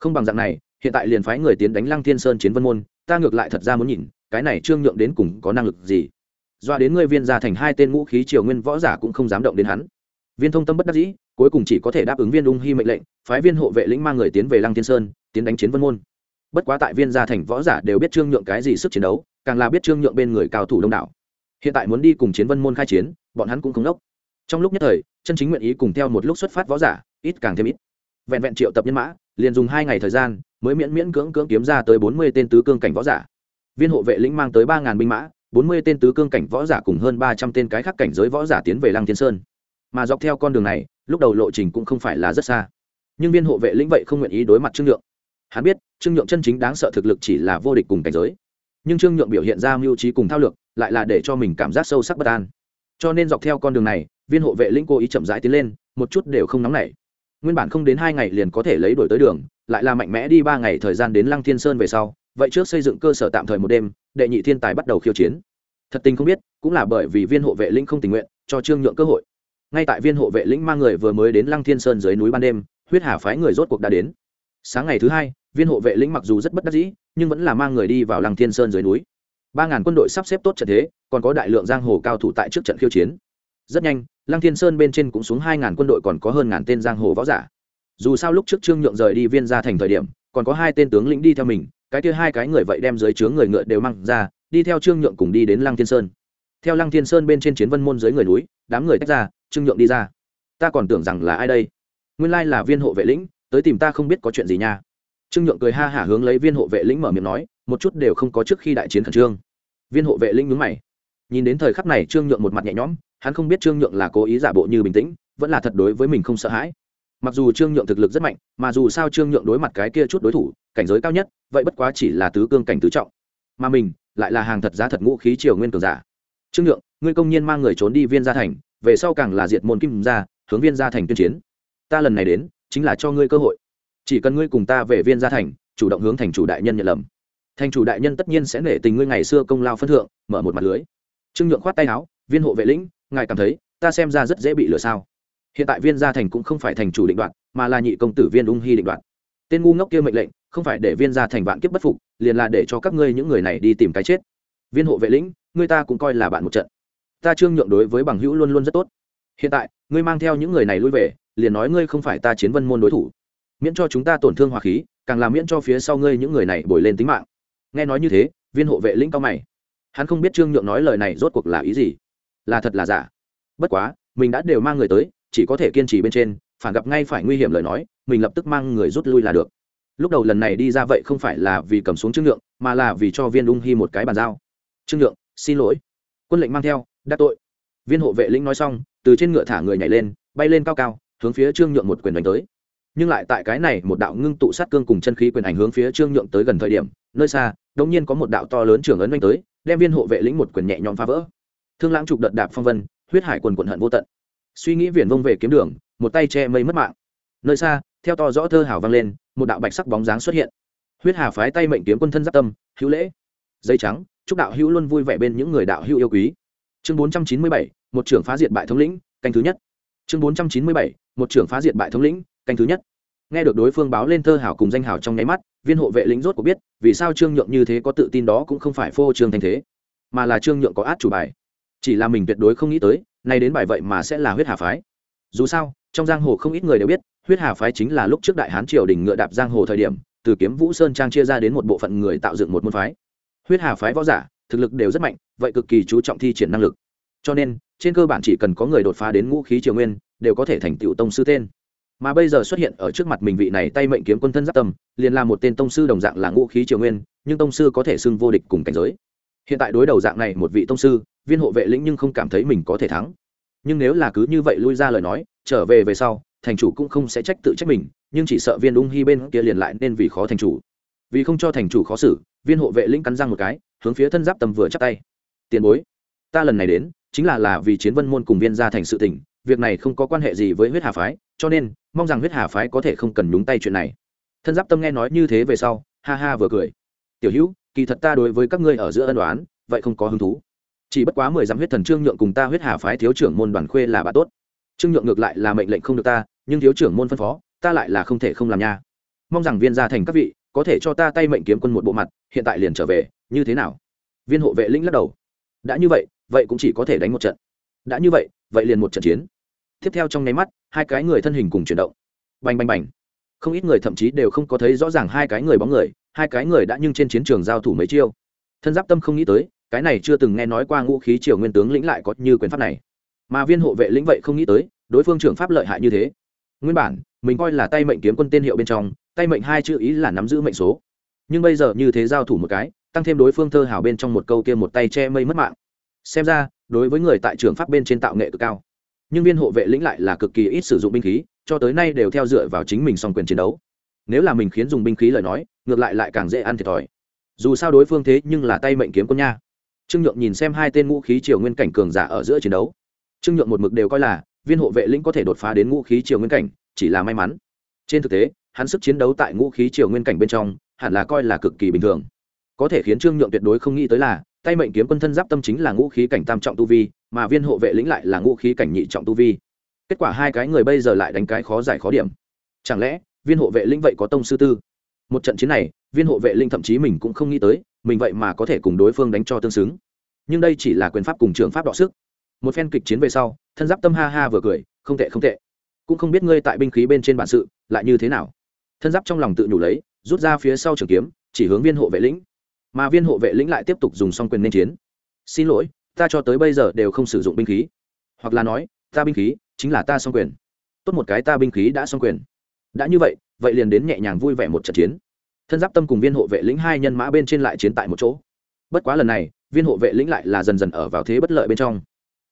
Không bằng dạng này, hiện tại liền phái người tiến đánh lăng thiên sơn chiến vân môn, ta ngược lại thật ra muốn nhìn cái này trương nhượng đến cùng có năng lực gì? Doa đến ngươi viên gia thành hai tên ngũ khí triều nguyên võ giả cũng không dám động đến hắn. Viên thông tâm bất đắc dĩ, cuối cùng chỉ có thể đáp ứng viên ung hy mệnh lệnh, phái viên hộ vệ lĩnh mang người tiến về lăng thiên sơn, tiến đánh chiến vân môn. Bất quá tại viên gia thành võ giả đều biết trương nhượng cái gì sức chiến đấu, càng là biết trương nhượng bên người cao thủ đông đảo. Hiện tại muốn đi cùng chiến vân môn khai chiến, bọn hắn cũng không đốc. Trong lúc nhất thời, chân chính nguyện ý cùng theo một lúc xuất phát võ giả, ít càng thêm ít. Vẹn vẹn triệu tập nhân mã, liền dùng hai ngày thời gian, mới miễn miễn cưỡng cưỡng kiếm ra tới bốn mươi tên tứ cương cảnh võ giả viên hộ vệ lĩnh mang tới ba ngàn binh mã, bốn mươi tên tứ cương cảnh võ giả cùng hơn ba trăm tên cái khác cảnh giới võ giả tiến về lăng thiên sơn. Mà dọc theo con đường này, lúc đầu lộ trình cũng không phải là rất xa. Nhưng viên hộ vệ lĩnh vậy không nguyện ý đối mặt trương nhượng. Hắn biết, trương nhượng chân chính đáng sợ thực lực chỉ là vô địch cùng cảnh giới. Nhưng trương nhượng biểu hiện ra mưu trí cùng thao lược, lại là để cho mình cảm giác sâu sắc bất an. Cho nên dọc theo con đường này, viên hộ vệ lĩnh cố ý chậm rãi tiến lên, một chút đều không nóng nảy. Nguyên bản không đến hai ngày liền có thể lấy đổi tới đường, lại là mạnh mẽ đi ba ngày thời gian đến lăng thiên sơn về sau vậy trước xây dựng cơ sở tạm thời một đêm, đệ nhị thiên tài bắt đầu khiêu chiến. Thật tình không biết, cũng là bởi vì viên hộ vệ lĩnh không tình nguyện, cho trương nhượng cơ hội. Ngay tại viên hộ vệ lĩnh mang người vừa mới đến lăng thiên sơn dưới núi ban đêm, huyết hà phái người rốt cuộc đã đến. Sáng ngày thứ hai, viên hộ vệ lĩnh mặc dù rất bất đắc dĩ, nhưng vẫn là mang người đi vào lăng thiên sơn dưới núi. Ba ngàn quân đội sắp xếp tốt trận thế, còn có đại lượng giang hồ cao thủ tại trước trận khiêu chiến. Rất nhanh, lăng thiên sơn bên trên cũng xuống hai ngàn quân đội còn có hơn ngàn tên giang hồ võ giả. Dù sao lúc trước trương nhượng rời đi viên ra thành thời điểm, còn có hai tên tướng lĩnh đi theo mình cái kia hai cái người vậy đem dưới chướng người ngựa đều mang ra, đi theo trương nhượng cùng đi đến lăng thiên sơn. Theo lăng thiên sơn bên trên chiến vân môn dưới người núi, đám người tách ra, trương nhượng đi ra. Ta còn tưởng rằng là ai đây? Nguyên lai là viên hộ vệ lĩnh, tới tìm ta không biết có chuyện gì nha. Trương nhượng cười ha hả hướng lấy viên hộ vệ lĩnh mở miệng nói, một chút đều không có trước khi đại chiến khẩn trương. Viên hộ vệ lĩnh nhướng mày. Nhìn đến thời khắc này trương nhượng một mặt nhẹ nhõm, hắn không biết trương nhượng là cố ý giả bộ như bình tĩnh, vẫn là thật đối với mình không sợ hãi mặc dù trương nhượng thực lực rất mạnh, mà dù sao trương nhượng đối mặt cái kia chút đối thủ, cảnh giới cao nhất, vậy bất quá chỉ là tứ cương cảnh tứ trọng. Mà mình, lại là hàng thật giá thật ngũ khí triều nguyên cường giả. Trương nhượng, ngươi công nhiên mang người trốn đi viên gia thành, về sau càng là diệt môn kim gia, hướng viên gia thành tuyên chiến. Ta lần này đến, chính là cho ngươi cơ hội. Chỉ cần ngươi cùng ta về viên gia thành, chủ động hướng thành chủ đại nhân nhận lầm. Thành chủ đại nhân tất nhiên sẽ nể tình ngươi ngày xưa công lao phân thượng, mở một mặt lưới. Trương nhượng khoát tay áo, viên hộ vệ lĩnh, ngài cảm thấy, ta xem ra rất dễ bị lừa sao? Hiện tại viên gia thành cũng không phải thành chủ định đoạt, mà là nhị công tử viên ung hy định đoạt. Tên ngu ngốc kia mệnh lệnh, không phải để viên gia thành vạn kiếp bất phục, liền là để cho các ngươi những người này đi tìm cái chết. Viên hộ vệ lĩnh ngươi ta cũng coi là bạn một trận. Ta trương nhượng đối với bằng hữu luôn luôn rất tốt. Hiện tại, ngươi mang theo những người này lui về, liền nói ngươi không phải ta chiến vân môn đối thủ. Miễn cho chúng ta tổn thương hòa khí, càng làm miễn cho phía sau ngươi những người này bồi lên tính mạng. Nghe nói như thế, viên hộ vệ lĩnh cao mày. Hắn không biết trương nhượng nói lời này rốt cuộc là ý gì. Là thật là giả. Bất quá, mình đã đều mang người tới chỉ có thể kiên trì bên trên, phản gặp ngay phải nguy hiểm lời nói, mình lập tức mang người rút lui là được. Lúc đầu lần này đi ra vậy không phải là vì cầm xuống trương nhượng mà là vì cho viên ung hy một cái bàn giao. Trương nhượng xin lỗi. Quân lệnh mang theo đắc tội. Viên hộ vệ lĩnh nói xong, từ trên ngựa thả người nhảy lên, bay lên cao cao, hướng phía trương nhượng một quyền đánh tới. Nhưng lại tại cái này một đạo ngưng tụ sát cương cùng chân khí quyền ảnh hướng phía trương nhượng tới gần thời điểm, nơi xa đống nhiên có một đạo to lớn trưởng ấn đánh tới, đem viên hộ vệ lĩnh một quyền nhẹ nhõm phá vỡ. Thương lãng trục đợt đạp phong vân, huyết hải quần quần hận vô tận suy nghĩ viển vông về kiếm đường, một tay che mây mất mạng. Nơi xa, theo to rõ thơ hào vang lên, một đạo bạch sắc bóng dáng xuất hiện. Huyết hà phái tay mệnh kiếm quân thân giáp tâm, hữu lễ. Dây trắng, chúc đạo hữu luôn vui vẻ bên những người đạo hữu yêu quý. Chương bốn trăm chín mươi bảy, một trưởng phá diệt bại thống lĩnh, canh thứ nhất. Chương bốn trăm chín mươi bảy, một trưởng phá diệt bại thống lĩnh, canh thứ nhất. Nghe được đối phương báo lên thơ hảo cùng danh hảo trong nháy mắt, viên hộ vệ lính rốt của biết, vì sao trương nhượng như thế có tự tin đó cũng không phải phô trương thanh thế, mà là trương nhượng có át chủ bài. Chỉ là mình tuyệt đối không nghĩ tới nay đến bài vậy mà sẽ là huyết hà phái. Dù sao, trong giang hồ không ít người đều biết, huyết hà phái chính là lúc trước đại hán triều đình ngựa đạp giang hồ thời điểm, từ kiếm vũ sơn trang chia ra đến một bộ phận người tạo dựng một môn phái. Huyết hà phái võ giả, thực lực đều rất mạnh, vậy cực kỳ chú trọng thi triển năng lực. Cho nên, trên cơ bản chỉ cần có người đột phá đến ngũ khí triều nguyên, đều có thể thành tựu tông sư tên. Mà bây giờ xuất hiện ở trước mặt mình vị này tay mệnh kiếm quân thân giáp tâm, liền là một tên tông sư đồng dạng là ngũ khí triều nguyên, nhưng tông sư có thể xưng vô địch cùng cảnh giới. Hiện tại đối đầu dạng này một vị tông sư viên hộ vệ lĩnh nhưng không cảm thấy mình có thể thắng. Nhưng nếu là cứ như vậy lui ra lời nói, trở về về sau, thành chủ cũng không sẽ trách tự trách mình, nhưng chỉ sợ viên ung hy bên kia liền lại nên vì khó thành chủ. Vì không cho thành chủ khó xử, viên hộ vệ lĩnh cắn răng một cái, hướng phía thân giáp tầm vừa chắp tay. Tiền bối, ta lần này đến, chính là là vì chiến vân môn cùng viên gia thành sự tình, việc này không có quan hệ gì với huyết hà phái, cho nên, mong rằng huyết hà phái có thể không cần nhúng tay chuyện này. Thân giáp tâm nghe nói như thế về sau, ha ha vừa cười. Tiểu hữu, kỳ thật ta đối với các ngươi ở giữa ân đoán vậy không có hứng thú chỉ bất quá mười dặm huyết thần trương nhượng cùng ta huyết hà phái thiếu trưởng môn đoàn khuê là bà tốt. Trương nhượng ngược lại là mệnh lệnh không được ta, nhưng thiếu trưởng môn phân phó, ta lại là không thể không làm nha. Mong rằng viên gia thành các vị, có thể cho ta tay mệnh kiếm quân một bộ mặt, hiện tại liền trở về, như thế nào? Viên hộ vệ lĩnh lắc đầu. Đã như vậy vậy cũng chỉ có thể đánh một trận. Đã như vậy vậy liền một trận chiến. Tiếp theo trong nháy mắt, hai cái người thân hình cùng chuyển động. Bành bành bành. Không ít người thậm chí đều không có thấy rõ ràng hai cái người bóng người, hai cái người đã nhưng trên chiến trường giao thủ mấy chiêu. Thân giáp tâm không nghĩ tới cái này chưa từng nghe nói qua ngũ khí triều nguyên tướng lĩnh lại có như quyền pháp này. Mà viên hộ vệ lĩnh vậy không nghĩ tới, đối phương trưởng pháp lợi hại như thế. Nguyên bản, mình coi là tay mệnh kiếm quân tên hiệu bên trong, tay mệnh hai chữ ý là nắm giữ mệnh số. Nhưng bây giờ như thế giao thủ một cái, tăng thêm đối phương thơ hào bên trong một câu kia một tay che mây mất mạng. Xem ra, đối với người tại trường pháp bên trên tạo nghệ cực cao. Nhưng viên hộ vệ lĩnh lại là cực kỳ ít sử dụng binh khí, cho tới nay đều theo dựa vào chính mình song quyền chiến đấu. Nếu là mình khiến dùng binh khí lời nói, ngược lại lại càng dễ ăn thiệt thòi. Dù sao đối phương thế nhưng là tay mệnh kiếm quân nha trương nhượng nhìn xem hai tên ngũ khí triều nguyên cảnh cường giả ở giữa chiến đấu. Trương nhượng một mực đều coi là viên hộ vệ lĩnh có thể đột phá đến ngũ khí triều nguyên cảnh, chỉ là may mắn. Trên thực tế, hắn sức chiến đấu tại ngũ khí triều nguyên cảnh bên trong hẳn là coi là cực kỳ bình thường. Có thể khiến trương nhượng tuyệt đối không nghĩ tới là, tay mệnh kiếm quân thân giáp tâm chính là ngũ khí cảnh tam trọng tu vi, mà viên hộ vệ lĩnh lại là ngũ khí cảnh nhị trọng tu vi. Kết quả hai cái người bây giờ lại đánh cái khó giải khó điểm. Chẳng lẽ, viên hộ vệ lĩnh vậy có tông sư tư? Một trận chiến này, viên hộ vệ linh thậm chí mình cũng không nghĩ tới mình vậy mà có thể cùng đối phương đánh cho tương xứng. Nhưng đây chỉ là quyền pháp cùng trường pháp đọ sức. Một phen kịch chiến về sau, thân giáp tâm ha ha vừa cười, không tệ không tệ. Cũng không biết ngươi tại binh khí bên trên bản sự, lại như thế nào. Thân giáp trong lòng tự nhủ lấy, rút ra phía sau trường kiếm, chỉ hướng viên hộ vệ lĩnh. Mà viên hộ vệ lĩnh lại tiếp tục dùng xong quyền nên chiến. Xin lỗi, ta cho tới bây giờ đều không sử dụng binh khí. Hoặc là nói, ta binh khí chính là ta xong quyền. Tốt một cái ta binh khí đã xong quyền. Đã như vậy vậy liền đến nhẹ nhàng vui vẻ một trận chiến thân giáp tâm cùng viên hộ vệ lĩnh hai nhân mã bên trên lại chiến tại một chỗ. Bất quá lần này, viên hộ vệ lĩnh lại là dần dần ở vào thế bất lợi bên trong.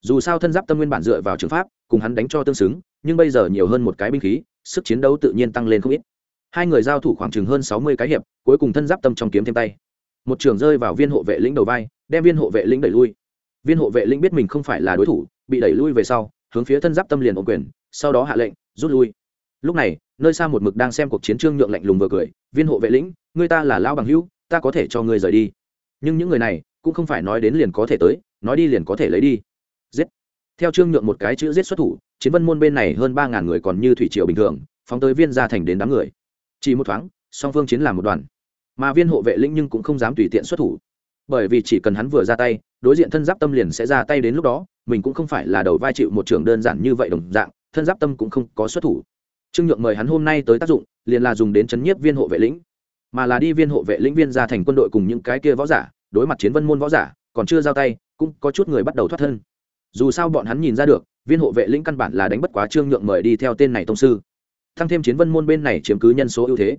Dù sao thân giáp tâm nguyên bản dựa vào trường pháp, cùng hắn đánh cho tương xứng, nhưng bây giờ nhiều hơn một cái binh khí, sức chiến đấu tự nhiên tăng lên không ít. Hai người giao thủ khoảng chừng hơn sáu mươi cái hiệp, cuối cùng thân giáp tâm trong kiếm thêm tay. Một trường rơi vào viên hộ vệ lĩnh đầu vai, đem viên hộ vệ lĩnh đẩy lui. Viên hộ vệ lĩnh biết mình không phải là đối thủ, bị đẩy lui về sau, hướng phía thân giáp tâm liền ổn quyền, sau đó hạ lệnh, rút lui. Lúc này nơi xa một mực đang xem cuộc chiến trương nhượng lạnh lùng vừa cười, viên hộ vệ lĩnh người ta là lao bằng hữu, ta có thể cho ngươi rời đi. Nhưng những người này cũng không phải nói đến liền có thể tới, nói đi liền có thể lấy đi. Giết. Theo trương nhượng một cái chữ giết xuất thủ, chiến vân môn bên này hơn ba ngàn người còn như thủy triều bình thường, phóng tới viên gia thành đến đám người. Chỉ một thoáng, song phương chiến làm một đoàn. Mà viên hộ vệ lĩnh nhưng cũng không dám tùy tiện xuất thủ. Bởi vì chỉ cần hắn vừa ra tay, đối diện thân giáp tâm liền sẽ ra tay đến lúc đó, mình cũng không phải là đầu vai chịu một trường đơn giản như vậy đồng dạng, thân giáp tâm cũng không có xuất thủ trương nhượng mời hắn hôm nay tới tác dụng, liền là dùng đến chấn nhiếp viên hộ vệ lĩnh. Mà là đi viên hộ vệ lĩnh viên ra thành quân đội cùng những cái kia võ giả, đối mặt chiến vân môn võ giả, còn chưa giao tay, cũng có chút người bắt đầu thoát thân. Dù sao bọn hắn nhìn ra được, viên hộ vệ lĩnh căn bản là đánh bất quá trương nhượng mời đi theo tên này tông sư. Thăng thêm chiến vân môn bên này chiếm cứ nhân số ưu thế.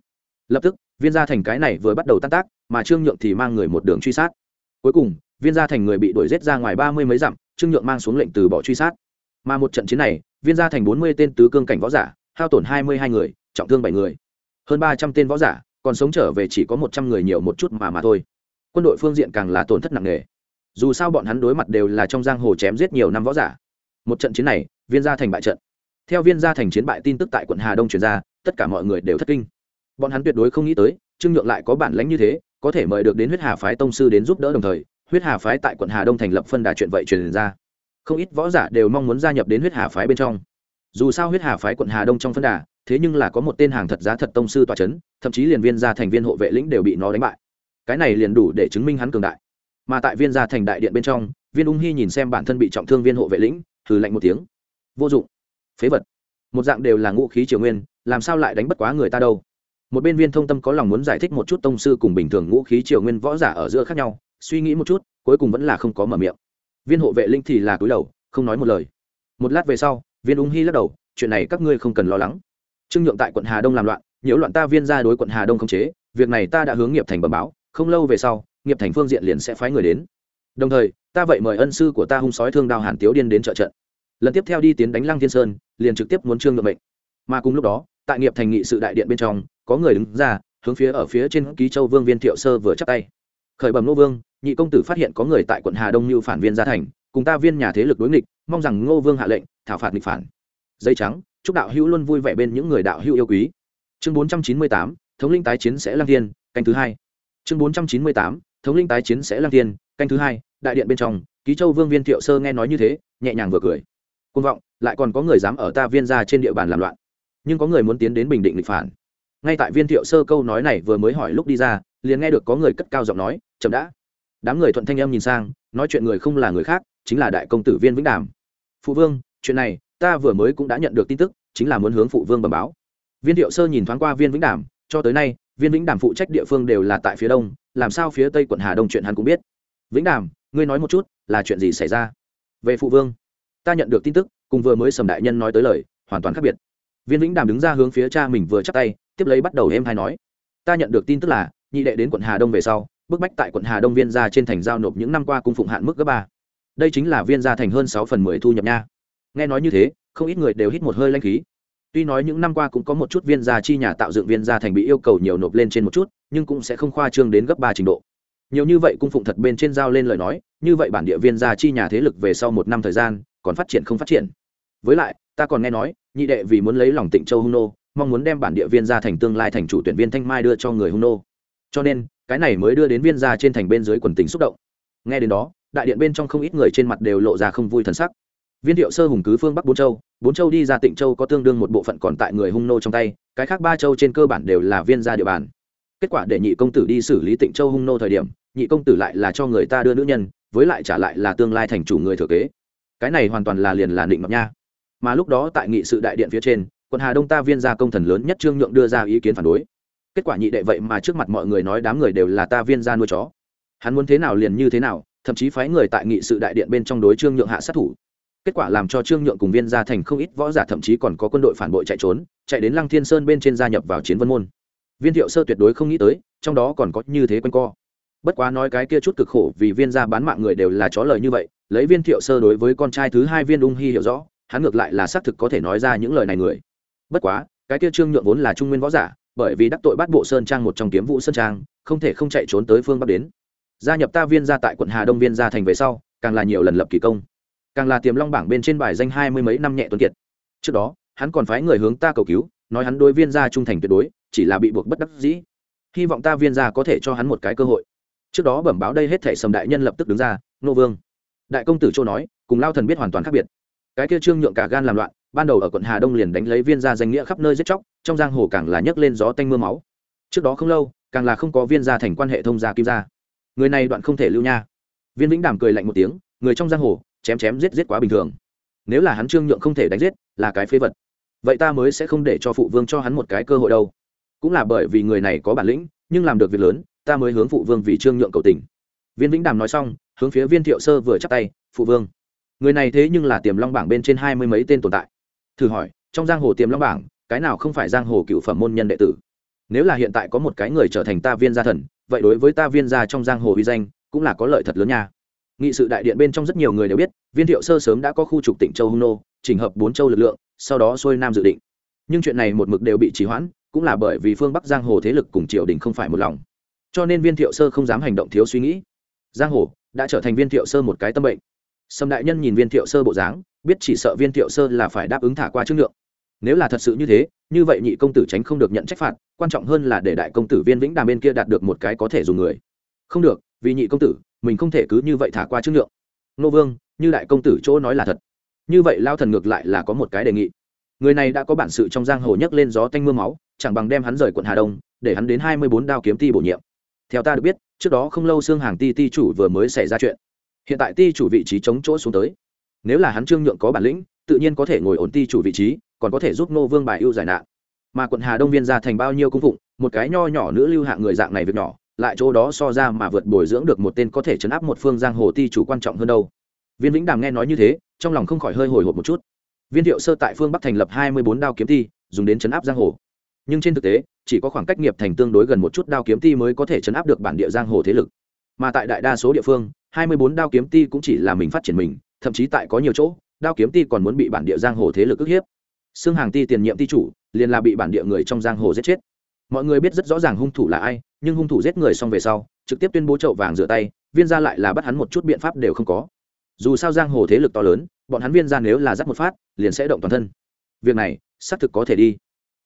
Lập tức, viên gia thành cái này vừa bắt đầu tan tác, mà trương nhượng thì mang người một đường truy sát. Cuối cùng, viên gia thành người bị đuổi giết ra ngoài ba mươi mấy dặm, trương nhượng mang xuống lệnh từ bỏ truy sát. Mà một trận chiến này, viên gia thành bốn mươi tên tứ cương cảnh võ giả hao tổn hai mươi hai người, trọng thương bảy người. Hơn ba trăm tên võ giả, còn sống trở về chỉ có một trăm người nhiều một chút mà mà thôi. Quân đội phương diện càng là tổn thất nặng nề. Dù sao bọn hắn đối mặt đều là trong giang hồ chém giết nhiều năm võ giả. Một trận chiến này, viên gia thành bại trận. Theo viên gia thành chiến bại tin tức tại quận hà đông chuyển ra, tất cả mọi người đều thất kinh. Bọn hắn tuyệt đối không nghĩ tới, trương nhượng lại có bản lãnh như thế, có thể mời được đến huyết hà phái tông sư đến giúp đỡ đồng thời, huyết hà phái tại quận hà đông thành lập phân đà chuyện vậy truyền ra. Không ít võ giả đều mong muốn gia nhập đến huyết hà phái bên trong dù sao huyết hà phái quận hà đông trong phân đà, thế nhưng là có một tên hàng thật giá thật tông sư tòa c h ấ n thậm chí liền viên gia thành viên hộ vệ lĩnh đều bị nó đánh bại. Cái này liền đủ để chứng minh hắn cường đại. Mà tại viên gia thành đại điện bên trong, viên ung hy nhìn xem bản thân bị trọng thương viên hộ vệ lĩnh thử lạnh một tiếng. Vô dụng. Phế vật. Một dạng đều là ngũ khí triều nguyên, làm sao lại đánh bất quá người ta đâu? Một bên viên thông tâm có lòng muốn giải thích một chút tông sư cùng bình thường ngũ khí triều nguyên võ giả ở giữa khác nhau, suy nghĩ một chút, cuối cùng vẫn là không có mở miệng. Viên hộ vệ linh thì là cúi đầu, không nói một lời. Một lát về sau viên ung hy lắc đầu, chuyện này các ngươi không cần lo lắng. Trương nhượng tại quận hà đông làm loạn, nhiễu loạn ta viên ra đối quận hà đông không chế, việc này ta đã hướng nghiệp thành bẩm báo, không lâu về sau, nghiệp thành phương diện liền sẽ phái người đến. Đồng thời, ta vậy mời ân sư của ta hung sói thương đao hàn tiếu điên đến trợ trận. Lần tiếp theo đi tiến đánh lăng thiên sơn, liền trực tiếp muốn trương nhượng mệnh. Mà cùng lúc đó, tại nghiệp thành nghị sự đại điện bên trong, có người đứng ra, hướng phía ở phía trên ký châu vương viên thiệu sơ vừa chắc tay. Khởi bẩm nô vương, nhị công tử phát hiện có người tại quận hà đông như phản viên gia thành cùng ta viên nhà thế lực đối nghịch, mong rằng ngô vương hạ lệnh, thảo phạt nghịch phản. Dây trắng, chúc đạo hữu luôn vui vẻ bên những người đạo hữu yêu quý. Chương bốn trăm chín mươi tám, thống linh tái chiến sẽ lang thiên, canh thứ hai. Chương bốn trăm chín mươi tám, thống linh tái chiến sẽ lang thiên, canh thứ hai, đại điện bên trong, ký châu vương viên thiệu sơ nghe nói như thế, nhẹ nhàng vừa cười. Côn vọng, lại còn có người dám ở ta viên ra trên địa bàn làm loạn. Nhưng có người muốn tiến đến bình định lịch phản. Ngay tại viên thiệu sơ câu nói này vừa mới hỏi lúc đi ra, liền nghe được có người cất cao giọng nói, chậm đã. Đám người thuận thanh em nhìn sang, nói chuyện người không là người khác chính là đại công tử viên vĩnh đàm. Phụ vương, chuyện này, ta vừa mới cũng đã nhận được tin tức, chính là muốn hướng phụ vương bẩm báo. Viên thiệu sơ nhìn thoáng qua viên vĩnh đàm, cho tới nay, viên vĩnh đàm phụ trách địa phương đều là tại phía đông, làm sao phía tây quận hà đông chuyện hắn cũng biết. Vĩnh đàm, ngươi nói một chút, là chuyện gì xảy ra? Về phụ vương, ta nhận được tin tức, cùng vừa mới sầm đại nhân nói tới lời, hoàn toàn khác biệt. Viên vĩnh đàm đứng ra hướng phía cha mình vừa chắc tay, tiếp lấy bắt đầu em hay nói. Ta nhận được tin tức là, nhị đệ đến quận hà đông về sau, bức bách tại quận hà đông viên gia trên thành giao nộp những năm qua cung phụng hạn mức gấp ba đây chính là viên gia thành hơn sáu phần mười thu nhập nha. Nghe nói như thế, không ít người đều hít một hơi lanh khí. Tuy nói những năm qua cũng có một chút viên gia chi nhà tạo dựng viên gia thành bị yêu cầu nhiều nộp lên trên một chút, nhưng cũng sẽ không khoa trương đến gấp ba trình độ. Nhiều như vậy cung phụng thật bên trên giao lên lời nói, như vậy bản địa viên gia chi nhà thế lực về sau một năm thời gian, còn phát triển không phát triển. Với lại, ta còn nghe nói, nhị đệ vì muốn lấy lòng tịnh châu hung nô, mong muốn đem bản địa viên gia thành tương lai thành chủ tuyển viên thanh mai đưa cho người hung nô. Cho nên, cái này mới đưa đến viên gia trên thành bên dưới quần tình xúc động. Nghe đến đó đại điện bên trong không ít người trên mặt đều lộ ra không vui thần sắc. Viên thiệu sơ hùng cứ phương bắc bốn châu bốn châu đi ra tịnh châu có tương đương một bộ phận còn tại người hung nô trong tay, cái khác ba châu trên cơ bản đều là viên gia địa bàn. Kết quả để nhị công tử đi xử lý tịnh châu hung nô thời điểm, nhị công tử lại là cho người ta đưa nữ nhân, với lại trả lại là tương lai thành chủ người thừa kế. Cái này hoàn toàn là liền là định ngọc nha. Mà lúc đó tại nghị sự đại điện phía trên, quận hà đông ta viên gia công thần lớn nhất trương nhượng đưa ra ý kiến phản đối. Kết quả nhị đệ vậy mà trước mặt mọi người nói đám người đều là ta viên gia nuôi chó. Hắn muốn thế nào liền như thế nào thậm chí phái người tại nghị sự đại điện bên trong đối trương nhượng hạ sát thủ. Kết quả làm cho trương nhượng cùng viên gia thành không ít võ giả thậm chí còn có quân đội phản bội chạy trốn, chạy đến lăng thiên sơn bên trên gia nhập vào chiến vân môn. Viên thiệu sơ tuyệt đối không nghĩ tới, trong đó còn có như thế quanh co. Bất quá nói cái kia chút cực khổ vì viên gia bán mạng người đều là chó lời như vậy, lấy viên thiệu sơ đối với con trai thứ hai viên ung hy hiểu rõ, hắn ngược lại là xác thực có thể nói ra những lời này người. Bất quá, cái kia trương nhượng vốn là trung nguyên võ giả, bởi vì đắc tội bắt bộ sơn trang một trong kiếm vũ sơn trang, không thể không chạy trốn tới phương bắc đến gia nhập ta viên gia tại quận hà đông viên gia thành về sau, càng là nhiều lần lập kỳ công. Càng là tiềm long bảng bên trên bài danh hai mươi mấy năm nhẹ tuấn kiệt. Trước đó, hắn còn phái người hướng ta cầu cứu, nói hắn đối viên gia trung thành tuyệt đối, chỉ là bị buộc bất đắc dĩ. Hy vọng ta viên gia có thể cho hắn một cái cơ hội. Trước đó bẩm báo đây hết thể sầm đại nhân lập tức đứng ra, nô vương. Đại công tử châu nói, cùng lao thần biết hoàn toàn khác biệt. Cái kia trương nhượng cả gan làm loạn, ban đầu ở quận hà đông liền đánh lấy viên gia danh nghĩa khắp nơi giết chóc, trong giang hồ càng là nhấc lên gió tanh mưa máu. Trước đó không lâu, càng là không có viên gia thành quan hệ thông gia kim gia người này đoạn không thể lưu nha. Viên vĩnh đàm cười lạnh một tiếng, người trong giang hồ, chém chém giết giết quá bình thường. Nếu là hắn trương nhượng không thể đánh giết, là cái phế vật. Vậy ta mới sẽ không để cho phụ vương cho hắn một cái cơ hội đâu. Cũng là bởi vì người này có bản lĩnh, nhưng làm được việc lớn, ta mới hướng phụ vương vì trương nhượng cầu tình. Viên vĩnh đàm nói xong, hướng phía viên thiệu sơ vừa chắc tay, phụ vương, người này thế nhưng là tiềm long bảng bên trên hai mươi mấy tên tồn tại. Thử hỏi, trong giang hồ tiềm long bảng, cái nào không phải giang hồ cựu phẩm môn nhân đệ tử? Nếu là hiện tại có một cái người trở thành ta viên gia thần vậy đối với ta viên gia trong giang hồ uy danh, cũng là có lợi thật lớn nha. Nghị sự đại điện bên trong rất nhiều người đều biết, viên thiệu sơ sớm đã có khu trục tỉnh châu hung nô, chỉnh hợp bốn châu lực lượng, sau đó xuôi nam dự định. Nhưng chuyện này một mực đều bị trì hoãn, cũng là bởi vì phương bắc giang hồ thế lực cùng triều đình không phải một lòng. Cho nên viên thiệu sơ không dám hành động thiếu suy nghĩ. Giang hồ đã trở thành viên thiệu sơ một cái tâm bệnh. Sâm đại nhân nhìn viên thiệu sơ bộ dáng, biết chỉ sợ viên thiệu sơ là phải đáp ứng thả qua trước lượng nếu là thật sự như thế, như vậy nhị công tử tránh không được nhận trách phạt, quan trọng hơn là để đại công tử viên vĩnh đàm bên kia đạt được một cái có thể dùng người. Không được, vì nhị công tử, mình không thể cứ như vậy thả qua trước lượng. Nô vương, như đại công tử chỗ nói là thật. Như vậy lao thần ngược lại là có một cái đề nghị. Người này đã có bản sự trong giang hồ nhấc lên gió tanh m ư a máu, chẳng bằng đem hắn rời quận hà đông, để hắn đến hai mươi bốn đao kiếm ti bổ nhiệm. Theo ta được biết, trước đó không lâu xương hàng ti ti chủ vừa mới xảy ra chuyện. Hiện tại ti chủ vị trí chống chỗ xuống tới. Nếu là hắn trương nhượng có bản lĩnh, tự nhiên có thể ngồi ổn ti chủ vị trí còn có thể giúp nô vương bài ưu giải nạn. Mà quận hà đông viên ra thành bao nhiêu cung phụng, một cái nho nhỏ nữ lưu hạ người dạng này việc nhỏ, lại chỗ đó so ra mà vượt bồi dưỡng được một tên có thể chấn áp một phương giang hồ ti chủ quan trọng hơn đâu. Viên vĩnh đàm nghe nói như thế, trong lòng không khỏi hơi hồi hộp một chút. Viên thiệu sơ tại phương bắc thành lập hai mươi bốn đao kiếm ti, dùng đến chấn áp giang hồ. Nhưng trên thực tế, chỉ có khoảng cách nghiệp thành tương đối gần một chút đao kiếm ti mới có thể chấn áp được bản địa giang hồ thế lực. Mà tại đại đa số địa phương, hai mươi bốn đao kiếm ti cũng chỉ là mình phát triển mình, thậm chí tại có nhiều chỗ, đao kiếm ti còn muốn bị bản địa giang hồ thế lực ức hiếp xương hàng ti tiền nhiệm ti chủ, liền là bị bản địa người trong giang hồ giết chết. Mọi người biết rất rõ ràng hung thủ là ai, nhưng hung thủ giết người xong về sau, trực tiếp tuyên bố chậu vàng rửa tay, viên ra lại là bắt hắn một chút biện pháp đều không có. Dù sao giang hồ thế lực to lớn, bọn hắn viên ra nếu là dắt một phát, liền sẽ động toàn thân. Việc này, xác thực có thể đi.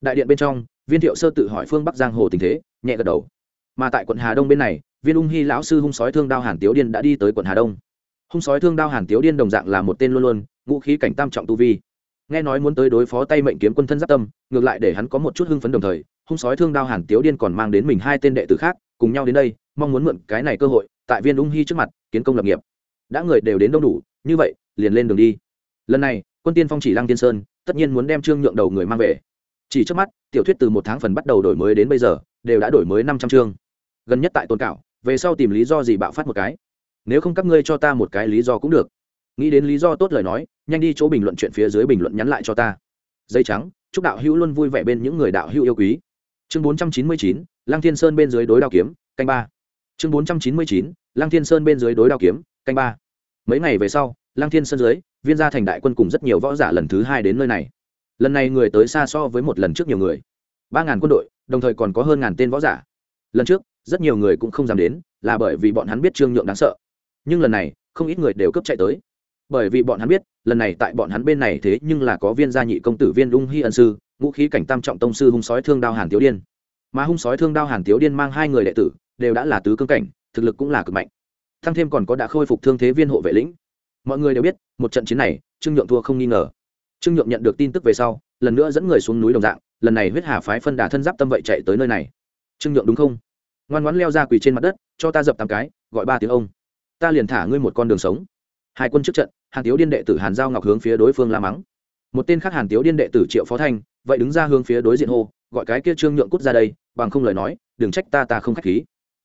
Đại điện bên trong, viên thiệu sơ tự hỏi phương bắc giang hồ tình thế, nhẹ gật đầu. Mà tại quận hà đông bên này, viên ung hy lão sư hung sói thương đao hàn tiếu điên đã đi tới quận hà đông. Hung sói thương đao hàn tiếu điên đồng dạng là một tên luôn luôn, ngũ khí cảnh tam trọng tu vi nghe nói muốn tới đối phó tay mệnh kiếm quân thân giáp tâm, ngược lại để hắn có một chút hưng phấn đồng thời, hung sói thương đao hàn tiếu điên còn mang đến mình hai tên đệ tử khác, cùng nhau đến đây, mong muốn mượn cái này cơ hội, tại viên ung hy trước mặt, kiến công lập nghiệp. Đã người đều đến đông đủ, như vậy, liền lên đường đi. Lần này, quân tiên phong chỉ lăng tiên sơn, tất nhiên muốn đem trương nhượng đầu người mang về. Chỉ trước mắt, tiểu thuyết từ một tháng phần bắt đầu đổi mới đến bây giờ, đều đã đổi mới năm trăm chương. Gần nhất tại tôn cảo, về sau tìm lý do gì bạo phát một cái. Nếu không các ngươi cho ta một cái lý do cũng được nghĩ đến lý do tốt lời nói, nhanh đi chỗ bình luận chuyện phía dưới bình luận nhắn lại cho ta. Dây trắng, chúc đạo hữu luôn vui vẻ bên những người đạo hữu yêu quý. Chương bốn trăm chín mươi chín, lăng thiên sơn bên dưới đối đao kiếm, canh ba. Chương bốn trăm chín mươi chín, lăng thiên sơn bên dưới đối đao kiếm, canh ba. Mấy ngày về sau, lăng thiên sơn dưới, viên gia thành đại quân cùng rất nhiều võ giả lần thứ hai đến nơi này. Lần này người tới xa so với một lần trước nhiều người. Ba ngàn quân đội, đồng thời còn có hơn ngàn tên võ giả. Lần trước, rất nhiều người cũng không dám đến, là bởi vì bọn hắn biết trương nhượng đáng sợ. Nhưng lần này, không ít người đều cấp chạy tới bởi vì bọn hắn biết, lần này tại bọn hắn bên này thế nhưng là có viên gia nhị công tử viên ung hy ân sư, ngũ khí cảnh tam trọng tông sư hung sói thương đao hàn tiếu điên. Mà hung sói thương đao hàn tiếu điên mang hai người đệ tử, đều đã là tứ cương cảnh, thực lực cũng là cực mạnh. Thăng thêm còn có đã khôi phục thương thế viên hộ vệ lĩnh. Mọi người đều biết, một trận chiến này, trương nhượng thua không nghi ngờ. Trương nhượng nhận được tin tức về sau, lần nữa dẫn người xuống núi đồng dạng, lần này huyết hà phái phân đà thân giáp tâm vậy chạy tới nơi này. Trương nhượng đúng không? Ngoan ngoãn leo ra quỳ trên mặt đất, cho ta dập tám cái, gọi ba tiếng ông. Ta liền thả ngươi một con đường sống. Hai quân trước trận hàn tiếu điên đệ tử hàn giao ngọc hướng phía đối phương la mắng. Một tên khác hàn tiếu điên đệ tử triệu phó thanh, vậy đứng ra hướng phía đối diện hô, gọi cái kia trương nhượng cút ra đây, bằng không lời nói, đừng trách ta ta không khách khí.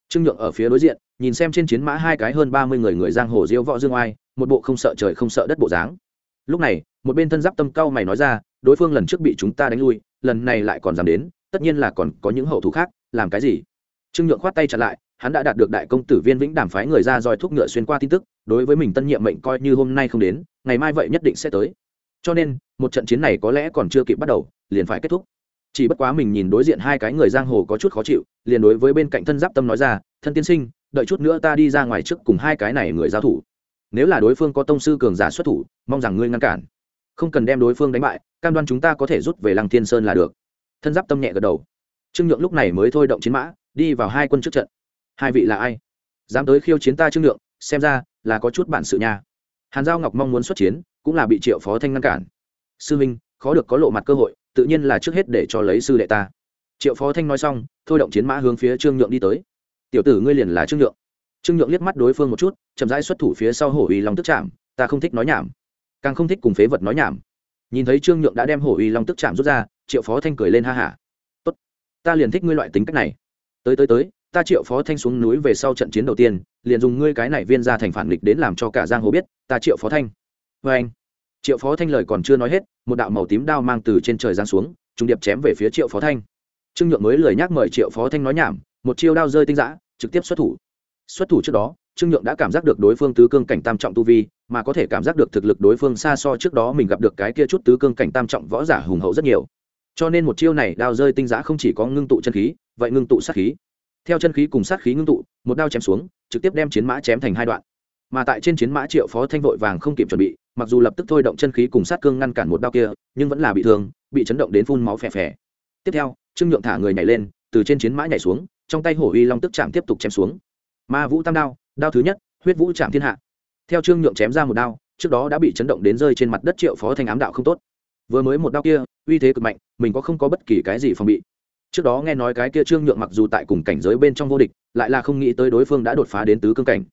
Trương nhượng ở phía đối diện, nhìn xem trên chiến mã hai cái hơn ba mươi người người giang hồ diêu võ dương oai, một bộ không sợ trời không sợ đất bộ dáng. Lúc này, một bên thân giáp tâm cao mày nói ra, đối phương lần trước bị chúng ta đánh lui, lần này lại còn dám đến, tất nhiên là còn có những hậu thù khác, làm cái gì? Trương nhượng khoát tay chặt lại hắn đã đạt được đại công tử viên vĩnh đàm phái người ra roi thuốc ngựa xuyên qua tin tức, đối với mình tân nhiệm mệnh coi như hôm nay không đến, ngày mai vậy nhất định sẽ tới. Cho nên, một trận chiến này có lẽ còn chưa kịp bắt đầu, liền phải kết thúc. Chỉ bất quá mình nhìn đối diện hai cái người giang hồ có chút khó chịu, liền đối với bên cạnh thân giáp tâm nói ra, thân tiên sinh, đợi chút nữa ta đi ra ngoài trước cùng hai cái này người giao thủ. Nếu là đối phương có tông sư cường giả xuất thủ, mong rằng ngươi ngăn cản. Không cần đem đối phương đánh bại, cam đoan chúng ta có thể rút về lăng thiên sơn là được. Thân giáp tâm nhẹ gật đầu. Trương nhượng lúc này mới thôi động chiến mã, đi vào hai quân trước trận hai vị là ai? Dám tới khiêu chiến ta trương nhượng xem ra là có chút bản sự nha. Hàn giao ngọc mong muốn xuất chiến, cũng là bị triệu phó thanh ngăn cản. Sư minh, khó được có lộ mặt cơ hội, tự nhiên là trước hết để cho lấy sư đệ ta. Triệu phó thanh nói xong, thôi động chiến mã hướng phía trương nhượng đi tới. Tiểu tử ngươi liền là trương nhượng. Trương nhượng liếc mắt đối phương một chút, chậm rãi xuất thủ phía sau hổ uy long tức chạm, ta không thích nói nhảm. Càng không thích cùng phế vật nói nhảm. Nhìn thấy trương nhượng đã đem hổ uy long tức chạm rút ra, triệu phó thanh cười lên ha hả. Tốt, ta liền thích ngươi loại tính cách này. Tới tới tới ta triệu phó thanh xuống núi về sau trận chiến đầu tiên, liền dùng ngươi cái này viên ra thành phản nghịch đến làm cho cả giang hồ biết, ta triệu phó thanh. Vê anh, triệu phó thanh lời còn chưa nói hết, một đạo màu tím đao mang từ trên trời giáng xuống, trùng điệp chém về phía triệu phó thanh. Trương nhượng mới lời nhắc mời triệu phó thanh nói nhảm, một chiêu đao rơi tinh giã trực tiếp xuất thủ. Xuất thủ trước đó, trương nhượng đã cảm giác được đối phương tứ cương cảnh tam trọng tu vi, mà có thể cảm giác được thực lực đối phương xa so trước đó mình gặp được cái kia chút tứ cương cảnh tam trọng võ giả hùng hậu rất nhiều. Cho nên một chiêu này đao rơi tinh giã không chỉ có ngưng tụ chân khí, vậy ngưng tụ sát khí theo chân khí cùng sát khí ngưng tụ, một đao chém xuống, trực tiếp đem chiến mã chém thành hai đoạn. Mà tại trên chiến mã triệu phó thanh vội vàng không kịp chuẩn bị, mặc dù lập tức thôi động chân khí cùng sát cương ngăn cản một đao kia, nhưng vẫn là bị thương, bị chấn động đến phun máu phè phè. Tiếp theo, trương nhượng thả người nhảy lên, từ trên chiến mã nhảy xuống, trong tay hổ uy long tức chạm tiếp tục chém xuống. Ma vũ tam đao đao thứ nhất, huyết vũ chạm thiên hạ. Theo trương nhượng chém ra một đao, trước đó đã bị chấn động đến rơi trên mặt đất triệu phó thanh ám đạo không tốt. Vừa mới một đao kia, uy thế cực mạnh, mình có không có bất kỳ cái gì phòng bị trước đó nghe nói cái kia trương nhượng mặc dù tại cùng cảnh giới bên trong vô địch, lại là không nghĩ tới đối phương đã đột phá đến tứ cương cảnh.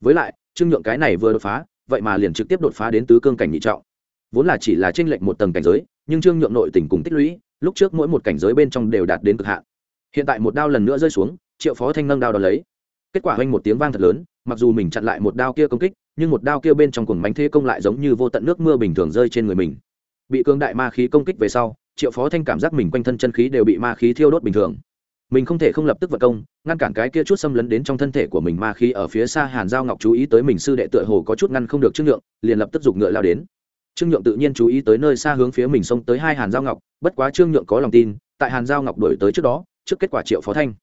Với lại, trương nhượng cái này vừa đột phá, vậy mà liền trực tiếp đột phá đến tứ cương cảnh nhị trọng. Vốn là chỉ là tranh lệch một tầng cảnh giới, nhưng trương nhượng nội tình cùng tích lũy, lúc trước mỗi một cảnh giới bên trong đều đạt đến cực hạn. Hiện tại một đao lần nữa rơi xuống, triệu phó thanh nâng đao đón lấy. Kết quả oanh một tiếng vang thật lớn, mặc dù mình chặn lại một đao kia công kích, nhưng một đao kia bên trong cùng bánh thế công lại giống như vô tận nước mưa bình thường rơi trên người mình. Bị cương đại ma khí công kích về sau triệu phó thanh cảm giác mình quanh thân chân khí đều bị ma khí thiêu đốt bình thường. Mình không thể không lập tức vật công, ngăn cản cái kia chút xâm lấn đến trong thân thể của mình ma khí ở phía xa hàn giao ngọc chú ý tới mình sư đệ tựa hồ có chút ngăn không được trương nhượng, liền lập tức giục ngựa lao đến. Trương nhượng tự nhiên chú ý tới nơi xa hướng phía mình xông tới hai hàn giao ngọc, bất quá trương nhượng có lòng tin, tại hàn giao ngọc đổi tới trước đó, trước kết quả triệu phó thanh.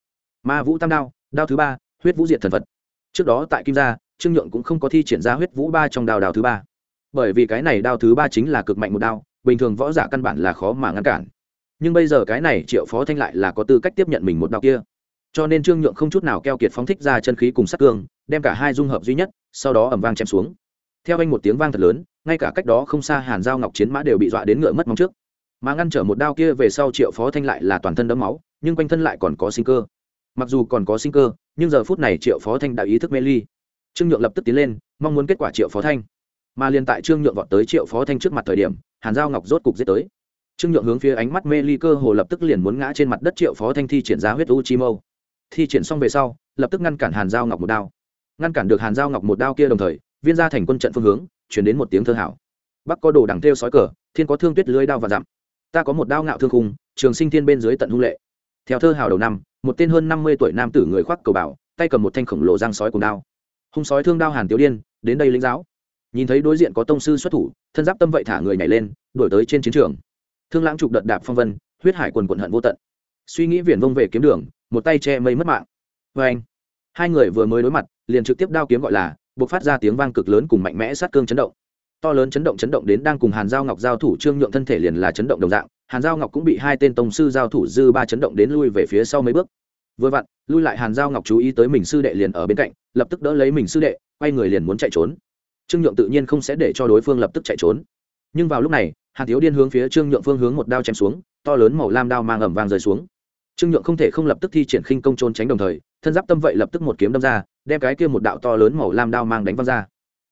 Ma vũ tam đao đao thứ ba, huyết vũ diệt thần vật. trước đó tại kim gia, trương nhượng cũng không có thi triển ra huyết vũ ba trong đào đào thứ ba. Bởi vì cái này đao thứ ba chính là cực mạnh một đao bình thường võ giả căn bản là khó mà ngăn cản. Nhưng bây giờ cái này triệu phó thanh lại là có tư cách tiếp nhận mình một đao kia. Cho nên trương nhượng không chút nào keo kiệt phóng thích ra chân khí cùng sát cương, đem cả hai dung hợp duy nhất, sau đó ẩm vang chém xuống. Theo anh một tiếng vang thật lớn, ngay cả cách đó không xa hàn giao ngọc chiến mã đều bị dọa đến ngựa mất móng trước. Mà ngăn trở một đao kia về sau triệu phó thanh lại là toàn thân đấm máu, nhưng quanh thân lại còn có sinh cơ. Mặc dù còn có sinh cơ, nhưng giờ phút này triệu phó thanh đã ý thức mê ly. Trương nhượng lập tức tiến lên, mong muốn kết quả triệu phó thanh mà liền tại trương nhượng vọt tới triệu phó thanh trước mặt thời điểm, hàn giao ngọc rốt cục giết tới. Trương nhượng hướng phía ánh mắt mê ly cơ hồ lập tức liền muốn ngã trên mặt đất triệu phó thanh thi triển ra huyết u chi mâu. Thi triển xong về sau, lập tức ngăn cản hàn giao ngọc một đao. Ngăn cản được hàn giao ngọc một đao kia đồng thời, viên ra thành quân trận phương hướng, chuyển đến một tiếng thơ hảo. Bắc có đồ đằng theo sói cờ, thiên có thương tuyết lưới đao và dặm. Ta có một đao ngạo thương khung, trường sinh thiên bên dưới tận hung lệ. Theo thơ hào đầu năm, một tên hơn năm mươi tuổi nam tử người khoác cầu bảo, tay cầm một thanh khổng lồ giang sói cùng đao. Hung sói thương đao hàn tiểu điên, đến đây lĩnh giáo nhìn thấy đối diện có tông sư xuất thủ, thân giáp tâm vậy thả người nhảy lên đổi tới trên chiến trường. Thương lãng trục đợt đạp phong vân, huyết hải quần quận hận vô tận. Suy nghĩ viển vông về kiếm đường, một tay che mây mất mạng. Vê anh, hai người vừa mới đối mặt, liền trực tiếp đao kiếm gọi là buộc phát ra tiếng vang cực lớn cùng mạnh mẽ sát cương chấn động. To lớn chấn động chấn động đến đang cùng hàn giao ngọc giao thủ trương nhượng thân thể liền là chấn động đồng dạng, hàn giao ngọc cũng bị hai tên tông sư giao thủ dư ba chấn động đến lui về phía sau mấy bước. Vừa vặn, lui lại hàn giao ngọc chú ý tới mình sư đệ liền ở bên cạnh, lập tức đỡ lấy mình sư đệ, quay người liền muốn chạy trốn trương nhượng tự nhiên không sẽ để cho đối phương lập tức chạy trốn. Nhưng vào lúc này, hàn thiếu điên hướng phía trương nhượng phương hướng một đao chém xuống, to lớn màu lam đao mang ẩm vàng rơi xuống. Trương nhượng không thể không lập tức thi triển khinh công trôn tránh đồng thời, thân giáp tâm vậy lập tức một kiếm đâm ra, đem cái kia một đạo to lớn màu lam đao mang đánh văng ra.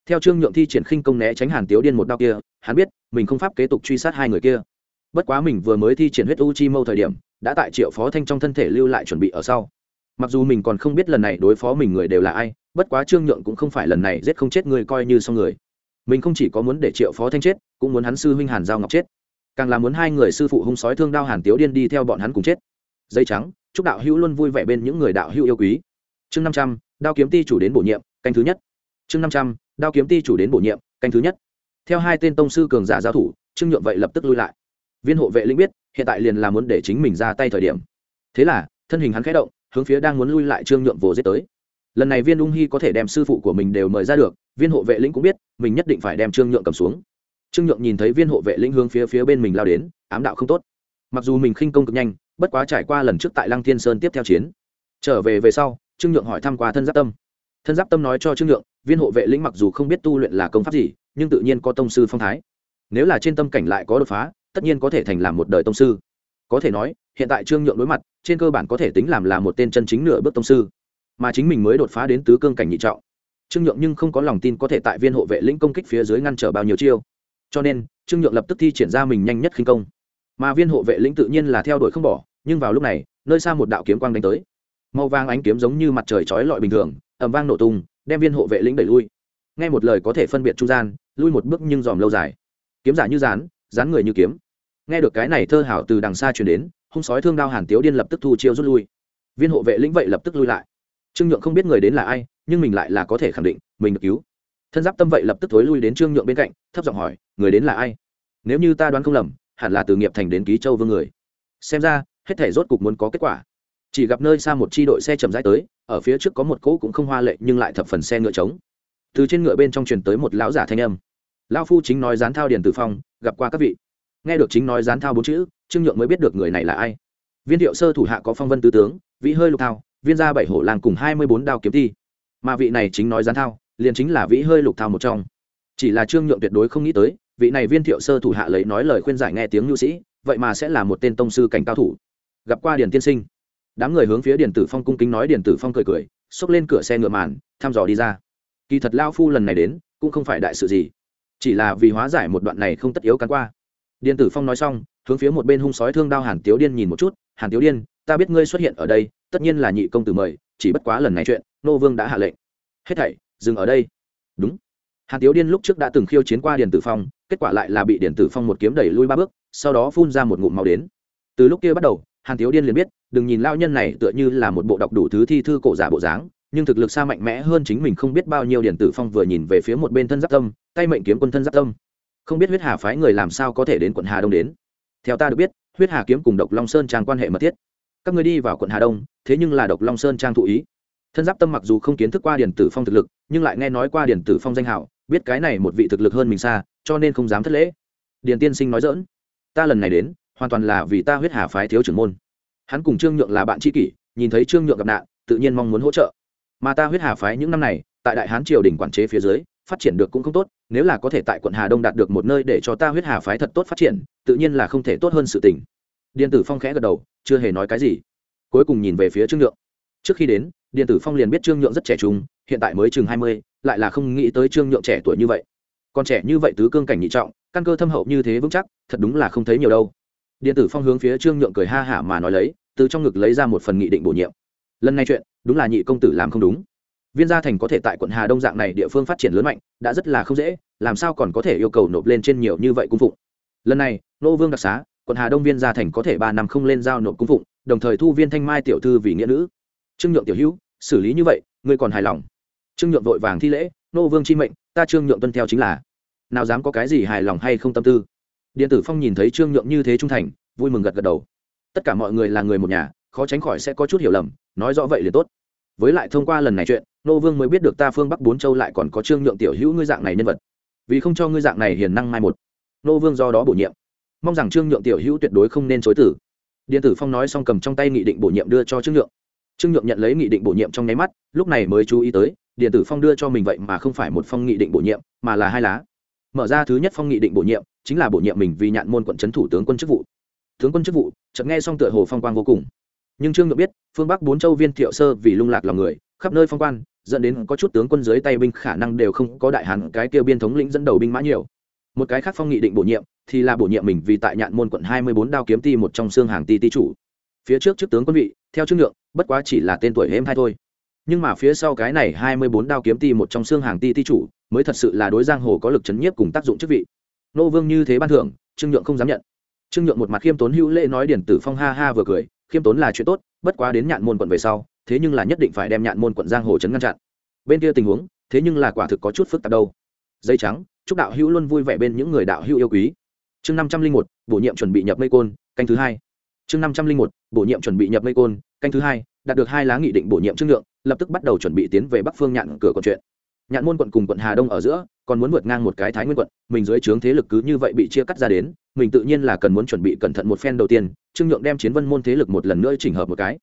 Theo trương nhượng thi triển khinh công né tránh hàn tiếu điên một đao kia, hắn biết mình không pháp kế tục truy sát hai người kia. Bất quá mình vừa mới thi triển huyết u chi mâu thời điểm, đã tại triệu phó thanh trong thân thể lưu lại chuẩn bị ở sau. Mặc dù mình còn không biết lần này đối phó mình người đều là ai bất quá trương nhượng cũng không phải lần này giết không chết người coi như xong người. Mình không chỉ có muốn để triệu phó thanh chết, cũng muốn hắn sư huynh hàn giao ngọc chết. Càng là muốn hai người sư phụ hung sói thương đao hàn tiếu điên đi theo bọn hắn cùng chết. Dây trắng, chúc đạo hữu luôn vui vẻ bên những người đạo hữu yêu quý. Chương năm trăm, đao kiếm ti chủ đến bổ nhiệm, canh thứ nhất. Chương năm trăm, đao kiếm ti chủ đến bổ nhiệm, canh thứ nhất. Theo hai tên tông sư cường giả giao thủ, trương nhượng vậy lập tức lui lại. Viên hộ vệ lĩnh biết, hiện tại liền là muốn để chính mình ra tay thời điểm. Thế là, thân hình hắn khẽ động, hướng phía đang muốn lui lại trương nhượng vồ giết tới lần này viên ung hy có thể đem sư phụ của mình đều mời ra được, viên hộ vệ lĩnh cũng biết, mình nhất định phải đem trương nhượng cầm xuống. Trương nhượng nhìn thấy viên hộ vệ lĩnh hướng phía phía bên mình lao đến, ám đạo không tốt. Mặc dù mình khinh công cực nhanh, bất quá trải qua lần trước tại lăng thiên sơn tiếp theo chiến. Trở về về sau, trương nhượng hỏi thăm qua thân giáp tâm. Thân giáp tâm nói cho trương nhượng, viên hộ vệ lĩnh mặc dù không biết tu luyện là công pháp gì, nhưng tự nhiên có tông sư phong thái. Nếu là trên tâm cảnh lại có đột phá, tất nhiên có thể thành làm một đời tông sư. Có thể nói, hiện tại trương nhượng đối mặt, trên cơ bản có thể tính làm là một tên chân chính nửa bước tông sư mà chính mình mới đột phá đến tứ cương cảnh nhị trọng. Trương nhượng nhưng không có lòng tin có thể tại viên hộ vệ lĩnh công kích phía dưới ngăn trở bao nhiêu chiêu. Cho nên, trương nhượng lập tức thi triển ra mình nhanh nhất khinh công. Mà viên hộ vệ lĩnh tự nhiên là theo đuổi không bỏ, nhưng vào lúc này, nơi xa một đạo kiếm quang đánh tới. Màu vàng ánh kiếm giống như mặt trời chói lọi bình thường ẩm vang nổ tung, đem viên hộ vệ lĩnh đẩy lui. Nghe một lời có thể phân biệt trung gian, lui một bước nhưng dòm lâu dài. Kiếm giả như rán rán người như kiếm. Nghe được cái này thơ hảo từ đằng xa truyền đến, hung sói thương đao hàn tiếu điên lập tức thu chiêu rút lui. Viên hộ vệ lĩnh vậy lập tức lui lại trương nhượng không biết người đến là ai, nhưng mình lại là có thể khẳng định, mình được cứu. Thân giáp tâm vậy lập tức thối lui đến trương nhượng bên cạnh, thấp giọng hỏi, người đến là ai? Nếu như ta đoán không lầm, hẳn là từ nghiệp thành đến ký châu vương người. Xem ra, hết thể rốt cục muốn có kết quả. Chỉ gặp nơi xa một chi đội xe chậm rãi tới, ở phía trước có một cỗ cũng không hoa lệ nhưng lại thập phần xe ngựa trống. Từ trên ngựa bên trong truyền tới một lão giả thanh âm. Lão phu chính nói dán thao điền tử phong, gặp qua các vị. Nghe được chính nói dán thao bốn chữ, trương nhượng mới biết được người này là ai. Viên thiệu sơ thủ hạ có phong vân tứ tướng, vĩ hơi lục thao viên gia bảy hổ lang cùng hai mươi bốn đao kiếm thi. Mà vị này chính nói gián thao, liền chính là vĩ hơi lục thao một trong. Chỉ là trương nhượng tuyệt đối không nghĩ tới, vị này viên thiệu sơ thủ hạ lấy nói lời khuyên giải nghe tiếng nhu sĩ, vậy mà sẽ là một tên tông sư cảnh cao thủ. Gặp qua điền tiên sinh. Đám người hướng phía điền tử phong cung kính nói, điền tử phong cười cười, xốc lên cửa xe ngựa màn, thăm dò đi ra. Kỳ thật lao phu lần này đến, cũng không phải đại sự gì. Chỉ là vì hóa giải một đoạn này không tất yếu cắn qua. Điền tử phong nói xong, hướng phía một bên hung sói thương đao hàn tiếu điên nhìn một chút. Hàn tiếu điên, ta biết ngươi xuất hiện ở đây tất nhiên là nhị công tử mời, chỉ bất quá lần này chuyện, nô vương đã hạ lệnh. Hết thảy, dừng ở đây. Đúng. Hàn tiếu điên lúc trước đã từng khiêu chiến qua điền tử phong, kết quả lại là bị điền tử phong một kiếm đẩy lui ba bước, sau đó phun ra một ngụm màu đến. Từ lúc kia bắt đầu, hàn tiếu điên liền biết, đừng nhìn lao nhân này tựa như là một bộ đọc đủ thứ thi thư cổ giả bộ dáng, nhưng thực lực xa mạnh mẽ hơn chính mình không biết bao nhiêu điển tử phong vừa nhìn về phía một bên thân giáp tâm, tay mệnh kiếm quân thân giáp tâm. Không biết huyết hà phái người làm sao có thể đến quận hà đông đến. Theo ta được biết, huyết hà kiếm cùng độc long sơn trang quan hệ mật thiết các người đi vào quận hà đông, thế nhưng là độc long sơn trang thụ ý. Thân giáp tâm mặc dù không kiến thức qua điển tử phong thực lực, nhưng lại nghe nói qua điển tử phong danh hảo, biết cái này một vị thực lực hơn mình xa, cho nên không dám thất lễ. Điền tiên sinh nói dỡn ta lần này đến, hoàn toàn là vì ta huyết hà phái thiếu trưởng môn. Hắn cùng trương nhượng là bạn tri kỷ, nhìn thấy trương nhượng gặp nạn, tự nhiên mong muốn hỗ trợ. Mà ta huyết hà phái những năm này, tại đại hán triều đình quản chế phía dưới, phát triển được cũng không tốt, nếu là có thể tại quận hà đông đạt được một nơi để cho ta huyết hà phái thật tốt phát triển, tự nhiên là không thể tốt hơn sự tình điện tử phong khẽ gật đầu, chưa hề nói cái gì. Cuối cùng nhìn về phía trương nhượng. Trước khi đến, điện tử phong liền biết trương nhượng rất trẻ trung, hiện tại mới chừng hai mươi, lại là không nghĩ tới trương nhượng trẻ tuổi như vậy. Còn trẻ như vậy tứ cương cảnh nhị trọng, căn cơ thâm hậu như thế vững chắc, thật đúng là không thấy nhiều đâu. Điện tử phong hướng phía trương nhượng cười ha hả mà nói lấy, từ trong ngực lấy ra một phần nghị định bổ nhiệm. Lần này chuyện, đúng là nhị công tử làm không đúng. Viên gia thành có thể tại quận hà đông dạng này địa phương phát triển lớn mạnh, đã rất là không dễ, làm sao còn có thể yêu cầu nộp lên trên nhiều như vậy cung phụng. Lần này, nô vương đặc xá quận hà đông viên gia thành có thể ba năm không lên giao nộp cung phụng, đồng thời thu viên thanh mai tiểu thư vì nghĩa nữ. Trương nhượng tiểu hữu, xử lý như vậy, ngươi còn hài lòng? Trương nhượng vội vàng thi lễ, nô vương chi mệnh, ta trương nhượng tuân theo chính là. Nào dám có cái gì hài lòng hay không tâm tư? Điện tử phong nhìn thấy trương nhượng như thế trung thành, vui mừng gật gật đầu. Tất cả mọi người là người một nhà, khó tránh khỏi sẽ có chút hiểu lầm, nói rõ vậy liền tốt. Với lại thông qua lần này chuyện, nô vương mới biết được ta phương bắc bốn châu lại còn có trương nhượng tiểu hữu ngươi dạng này nhân vật. Vì không cho ngươi dạng này hiền năng mai một. Nô vương do đó bổ nhiệm mong rằng trương nhượng tiểu hữu tuyệt đối không nên chối tử. Điện tử phong nói xong cầm trong tay nghị định bổ nhiệm đưa cho trương nhượng. Trương nhượng nhận lấy nghị định bổ nhiệm trong nháy mắt, lúc này mới chú ý tới, điện tử phong đưa cho mình vậy mà không phải một phong nghị định bổ nhiệm, mà là hai lá. Mở ra thứ nhất phong nghị định bổ nhiệm, chính là bổ nhiệm mình vì nhạn môn quận trấn thủ tướng quân chức vụ. Tướng quân chức vụ, chợt nghe xong tựa hồ phong quang vô cùng. Nhưng trương nhượng biết, phương bắc bốn châu viên thiệu sơ vì lung lạc lòng người, khắp nơi phong quan, dẫn đến có chút tướng quân dưới tay binh khả năng đều không có đại hàn cái kia biên thống lĩnh dẫn đầu binh mã nhiều một cái khác phong nghị định bổ nhiệm, thì là bổ nhiệm mình vì tại nhạn môn quận hai mươi bốn đao kiếm ti một trong xương hàng ti ti chủ. Phía trước trước tướng quân vị, theo trương nhượng bất quá chỉ là tên tuổi hêm hai thôi. Nhưng mà phía sau cái này hai mươi bốn đao kiếm ti một trong xương hàng ti ti chủ, mới thật sự là đối giang hồ có lực chấn nhiếp cùng tác dụng chức vị. Nô vương như thế ban thưởng, trương nhượng không dám nhận. Trương nhượng một mặt khiêm tốn hữu lễ nói điển tử phong ha ha vừa cười, khiêm tốn là chuyện tốt, bất quá đến nhạn môn quận về sau, thế nhưng là nhất định phải đem nhạn môn quận giang hồ chấn ngăn chặn. Bên kia tình huống, thế nhưng là quả thực có chút phức tạp đâu. Dây trắng chúc đạo hữu luôn vui vẻ bên những người đạo hữu yêu quý. Chương năm trăm linh một, bổ nhiệm chuẩn bị nhập mây côn, canh thứ hai. Chương năm trăm linh một, bổ nhiệm chuẩn bị nhập mây côn, canh thứ hai, đạt được hai lá nghị định bổ nhiệm trương lượng, lập tức bắt đầu chuẩn bị tiến về bắc phương nhạn cửa quận chuyện. Nhạn môn quận cùng quận hà đông ở giữa, còn muốn vượt ngang một cái thái nguyên quận, mình dưới trướng thế lực cứ như vậy bị chia cắt ra đến, mình tự nhiên là cần muốn chuẩn bị cẩn thận một phen đầu tiên trương nhượng đem chiến vân môn thế lực một lần nữa chỉnh hợp một cái.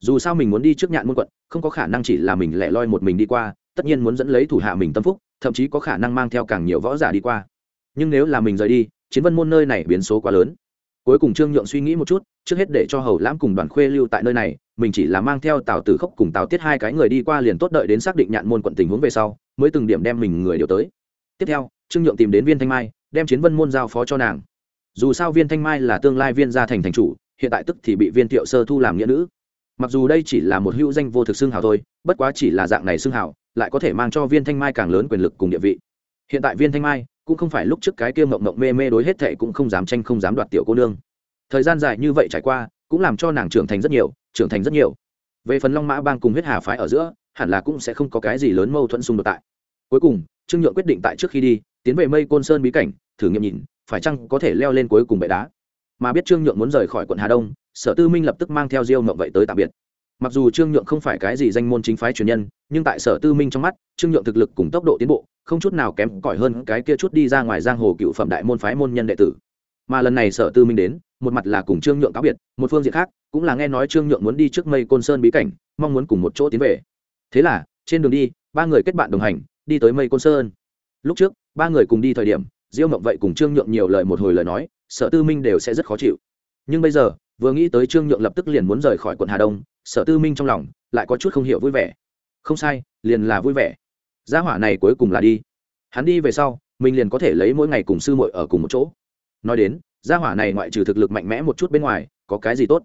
Dù sao mình muốn đi trước nhạn môn quận, không có khả năng chỉ là mình lẻ loi một mình đi qua tất nhiên muốn dẫn lấy thủ hạ mình tâm phúc, thậm chí có khả năng mang theo càng nhiều võ giả đi qua. Nhưng nếu là mình rời đi, chiến vân môn nơi này biến số quá lớn. Cuối cùng trương nhượng suy nghĩ một chút, trước hết để cho hầu lãm cùng đoàn khuê lưu tại nơi này, mình chỉ là mang theo tào tử khốc cùng tào tiết hai cái người đi qua liền tốt đợi đến xác định nhạn môn quận tình huống về sau, mới từng điểm đem mình người điều tới. Tiếp theo, trương nhượng tìm đến viên thanh mai, đem chiến vân môn giao phó cho nàng. Dù sao viên thanh mai là tương lai viên gia thành thành chủ, hiện tại tức thì bị viên thiệu sơ thu làm nghĩa nữ mặc dù đây chỉ là một hữu danh vô thực xương hào thôi, bất quá chỉ là dạng này xương hào, lại có thể mang cho viên thanh mai càng lớn quyền lực cùng địa vị. Hiện tại viên thanh mai cũng không phải lúc trước cái kia mộng mộng mê mê đối hết thệ cũng không dám tranh, không dám đoạt tiểu cô nương. Thời gian dài như vậy trải qua, cũng làm cho nàng trưởng thành rất nhiều, trưởng thành rất nhiều. Về phần long mã bang cùng huyết hà phái ở giữa, hẳn là cũng sẽ không có cái gì lớn mâu thuẫn xung đột tại. Cuối cùng, trương nhượng quyết định tại trước khi đi, tiến về mây côn sơn bí cảnh, thử nghiệm nhìn, phải chăng có thể leo lên cuối cùng bệ đá. Mà biết trương nhượng muốn rời khỏi quận hà đông sở tư minh lập tức mang theo diêu mộng vậy tới tạm biệt. Mặc dù trương nhượng không phải cái gì danh môn chính phái truyền nhân, nhưng tại sở tư minh trong mắt, trương nhượng thực lực cùng tốc độ tiến bộ, không chút nào kém cỏi hơn cái kia chút đi ra ngoài giang hồ cựu phẩm đại môn phái môn nhân đệ tử. Mà lần này sở tư minh đến, một mặt là cùng trương nhượng cáo biệt, một phương diện khác, cũng là nghe nói trương nhượng muốn đi trước mây côn sơn bí cảnh, mong muốn cùng một chỗ tiến về. Thế là, trên đường đi, ba người kết bạn đồng hành, đi tới mây côn sơn. Lúc trước, ba người cùng đi thời điểm, diêu mộng vậy cùng trương nhượng nhiều lời một hồi lời nói, sở tư minh đều sẽ rất khó chịu. Nhưng bây giờ vừa nghĩ tới trương nhượng lập tức liền muốn rời khỏi quận hà đông sở tư minh trong lòng lại có chút không hiểu vui vẻ không sai liền là vui vẻ gia hỏa này cuối cùng là đi hắn đi về sau mình liền có thể lấy mỗi ngày cùng sư muội ở cùng một chỗ nói đến gia hỏa này ngoại trừ thực lực mạnh mẽ một chút bên ngoài có cái gì tốt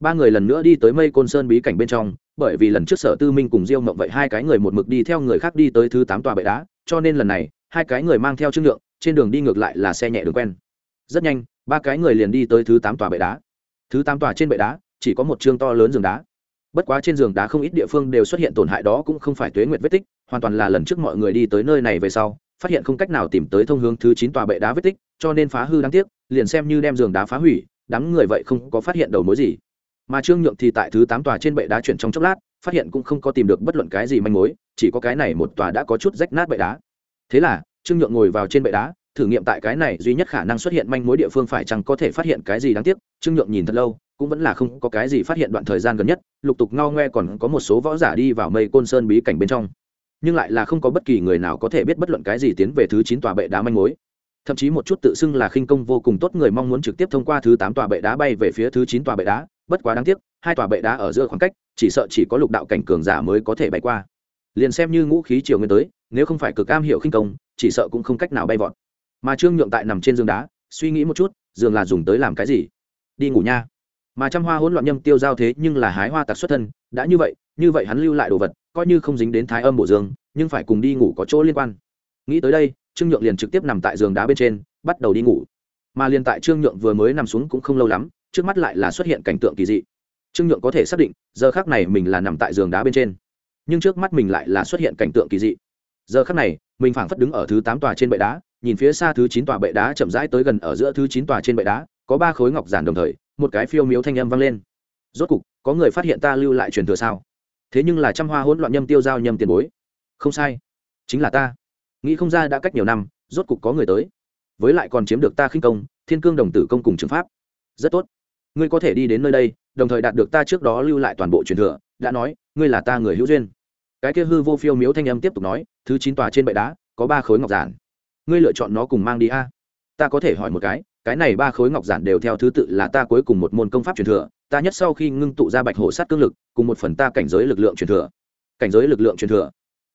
ba người lần nữa đi tới mây côn sơn bí cảnh bên trong bởi vì lần trước sở tư minh cùng diêu mộng vậy hai cái người một mực đi theo người khác đi tới thứ tám tòa bệ đá cho nên lần này hai cái người mang theo trương lượng trên đường đi ngược lại là xe nhẹ đường quen rất nhanh ba cái người liền đi tới thứ tám tòa bệ đá thứ tám tòa trên bệ đá, chỉ có một chương to lớn giường đá. Bất quá trên giường đá không ít địa phương đều xuất hiện tổn hại đó cũng không phải tuế nguyệt vết tích, hoàn toàn là lần trước mọi người đi tới nơi này về sau, phát hiện không cách nào tìm tới thông hướng thứ chín tòa bệ đá vết tích, cho nên phá hư đáng tiếc, liền xem như đem giường đá phá hủy, đám người vậy không có phát hiện đầu mối gì. Mà trương nhượng thì tại thứ tám tòa trên bệ đá chuyển trong chốc lát, phát hiện cũng không có tìm được bất luận cái gì manh mối, chỉ có cái này một tòa đã có chút rách nát bệ đá. Thế là, trương nhượng ngồi vào trên bệ đá thử nghiệm tại cái này duy nhất khả năng xuất hiện manh mối địa phương phải chăng có thể phát hiện cái gì đáng tiếc, trương nhượng nhìn thật lâu, cũng vẫn là không có cái gì phát hiện đoạn thời gian gần nhất, lục tục ngao ngoe còn có một số võ giả đi vào mây côn sơn bí cảnh bên trong. Nhưng lại là không có bất kỳ người nào có thể biết bất luận cái gì tiến về thứ chín tòa bệ đá manh mối. Thậm chí một chút tự xưng là khinh công vô cùng tốt người mong muốn trực tiếp thông qua thứ tám tòa bệ đá bay về phía thứ chín tòa bệ đá, bất quá đáng tiếc, hai tòa bệ đá ở giữa khoảng cách, chỉ sợ chỉ có lục đạo cảnh cường giả mới có thể bay qua. Liền xem như ngũ khí chiều nguyên tới, nếu không phải cực am hiểu khinh công, chỉ sợ cũng không cách nào bay vọt mà trương nhượng tại nằm trên giường đá, suy nghĩ một chút, giường là dùng tới làm cái gì? Đi ngủ nha. Mà trăm hoa hỗn loạn nhâm tiêu giao thế nhưng là hái hoa tặc xuất thân, đã như vậy như vậy hắn lưu lại đồ vật, coi như không dính đến thái âm bổ dương nhưng phải cùng đi ngủ có chỗ liên quan. Nghĩ tới đây, trương nhượng liền trực tiếp nằm tại giường đá bên trên, bắt đầu đi ngủ. Mà liền tại trương nhượng vừa mới nằm xuống cũng không lâu lắm, trước mắt lại là xuất hiện cảnh tượng kỳ dị. Trương nhượng có thể xác định, giờ khác này mình là nằm tại giường đá bên trên. Nhưng trước mắt mình lại là xuất hiện cảnh tượng kỳ dị. Giờ khác này, mình phảng phất đứng ở thứ tám tòa trên bệ đá nhìn phía xa thứ chín tòa bệ đá chậm rãi tới gần ở giữa thứ chín tòa trên bệ đá, có ba khối ngọc giản đồng thời, một cái phiêu miếu thanh âm vang lên. Rốt cục, có người phát hiện ta lưu lại truyền thừa sao? Thế nhưng là trăm hoa hỗn loạn nhâm tiêu giao nhâm tiền bối. Không sai, chính là ta. Nghĩ không ra đã cách nhiều năm, rốt cục có người tới. Với lại còn chiếm được ta khinh công, thiên cương đồng tử công cùng trường pháp. Rất tốt. Ngươi có thể đi đến nơi đây, đồng thời đạt được ta trước đó lưu lại toàn bộ truyền thừa. Đã nói, ngươi là ta người hữu duyên. Cái kia hư vô phiêu miếu thanh âm tiếp tục nói, thứ chín tòa trên bệ đá, có ba khối ngọc giản ngươi lựa chọn nó cùng mang đi a. Ta có thể hỏi một cái cái này ba khối ngọc giản đều theo thứ tự là ta cuối cùng một môn công pháp truyền thừa, ta nhất sau khi ngưng tụ ra bạch hổ sát cương lực, cùng một phần ta cảnh giới lực lượng truyền thừa. Cảnh giới lực lượng truyền thừa.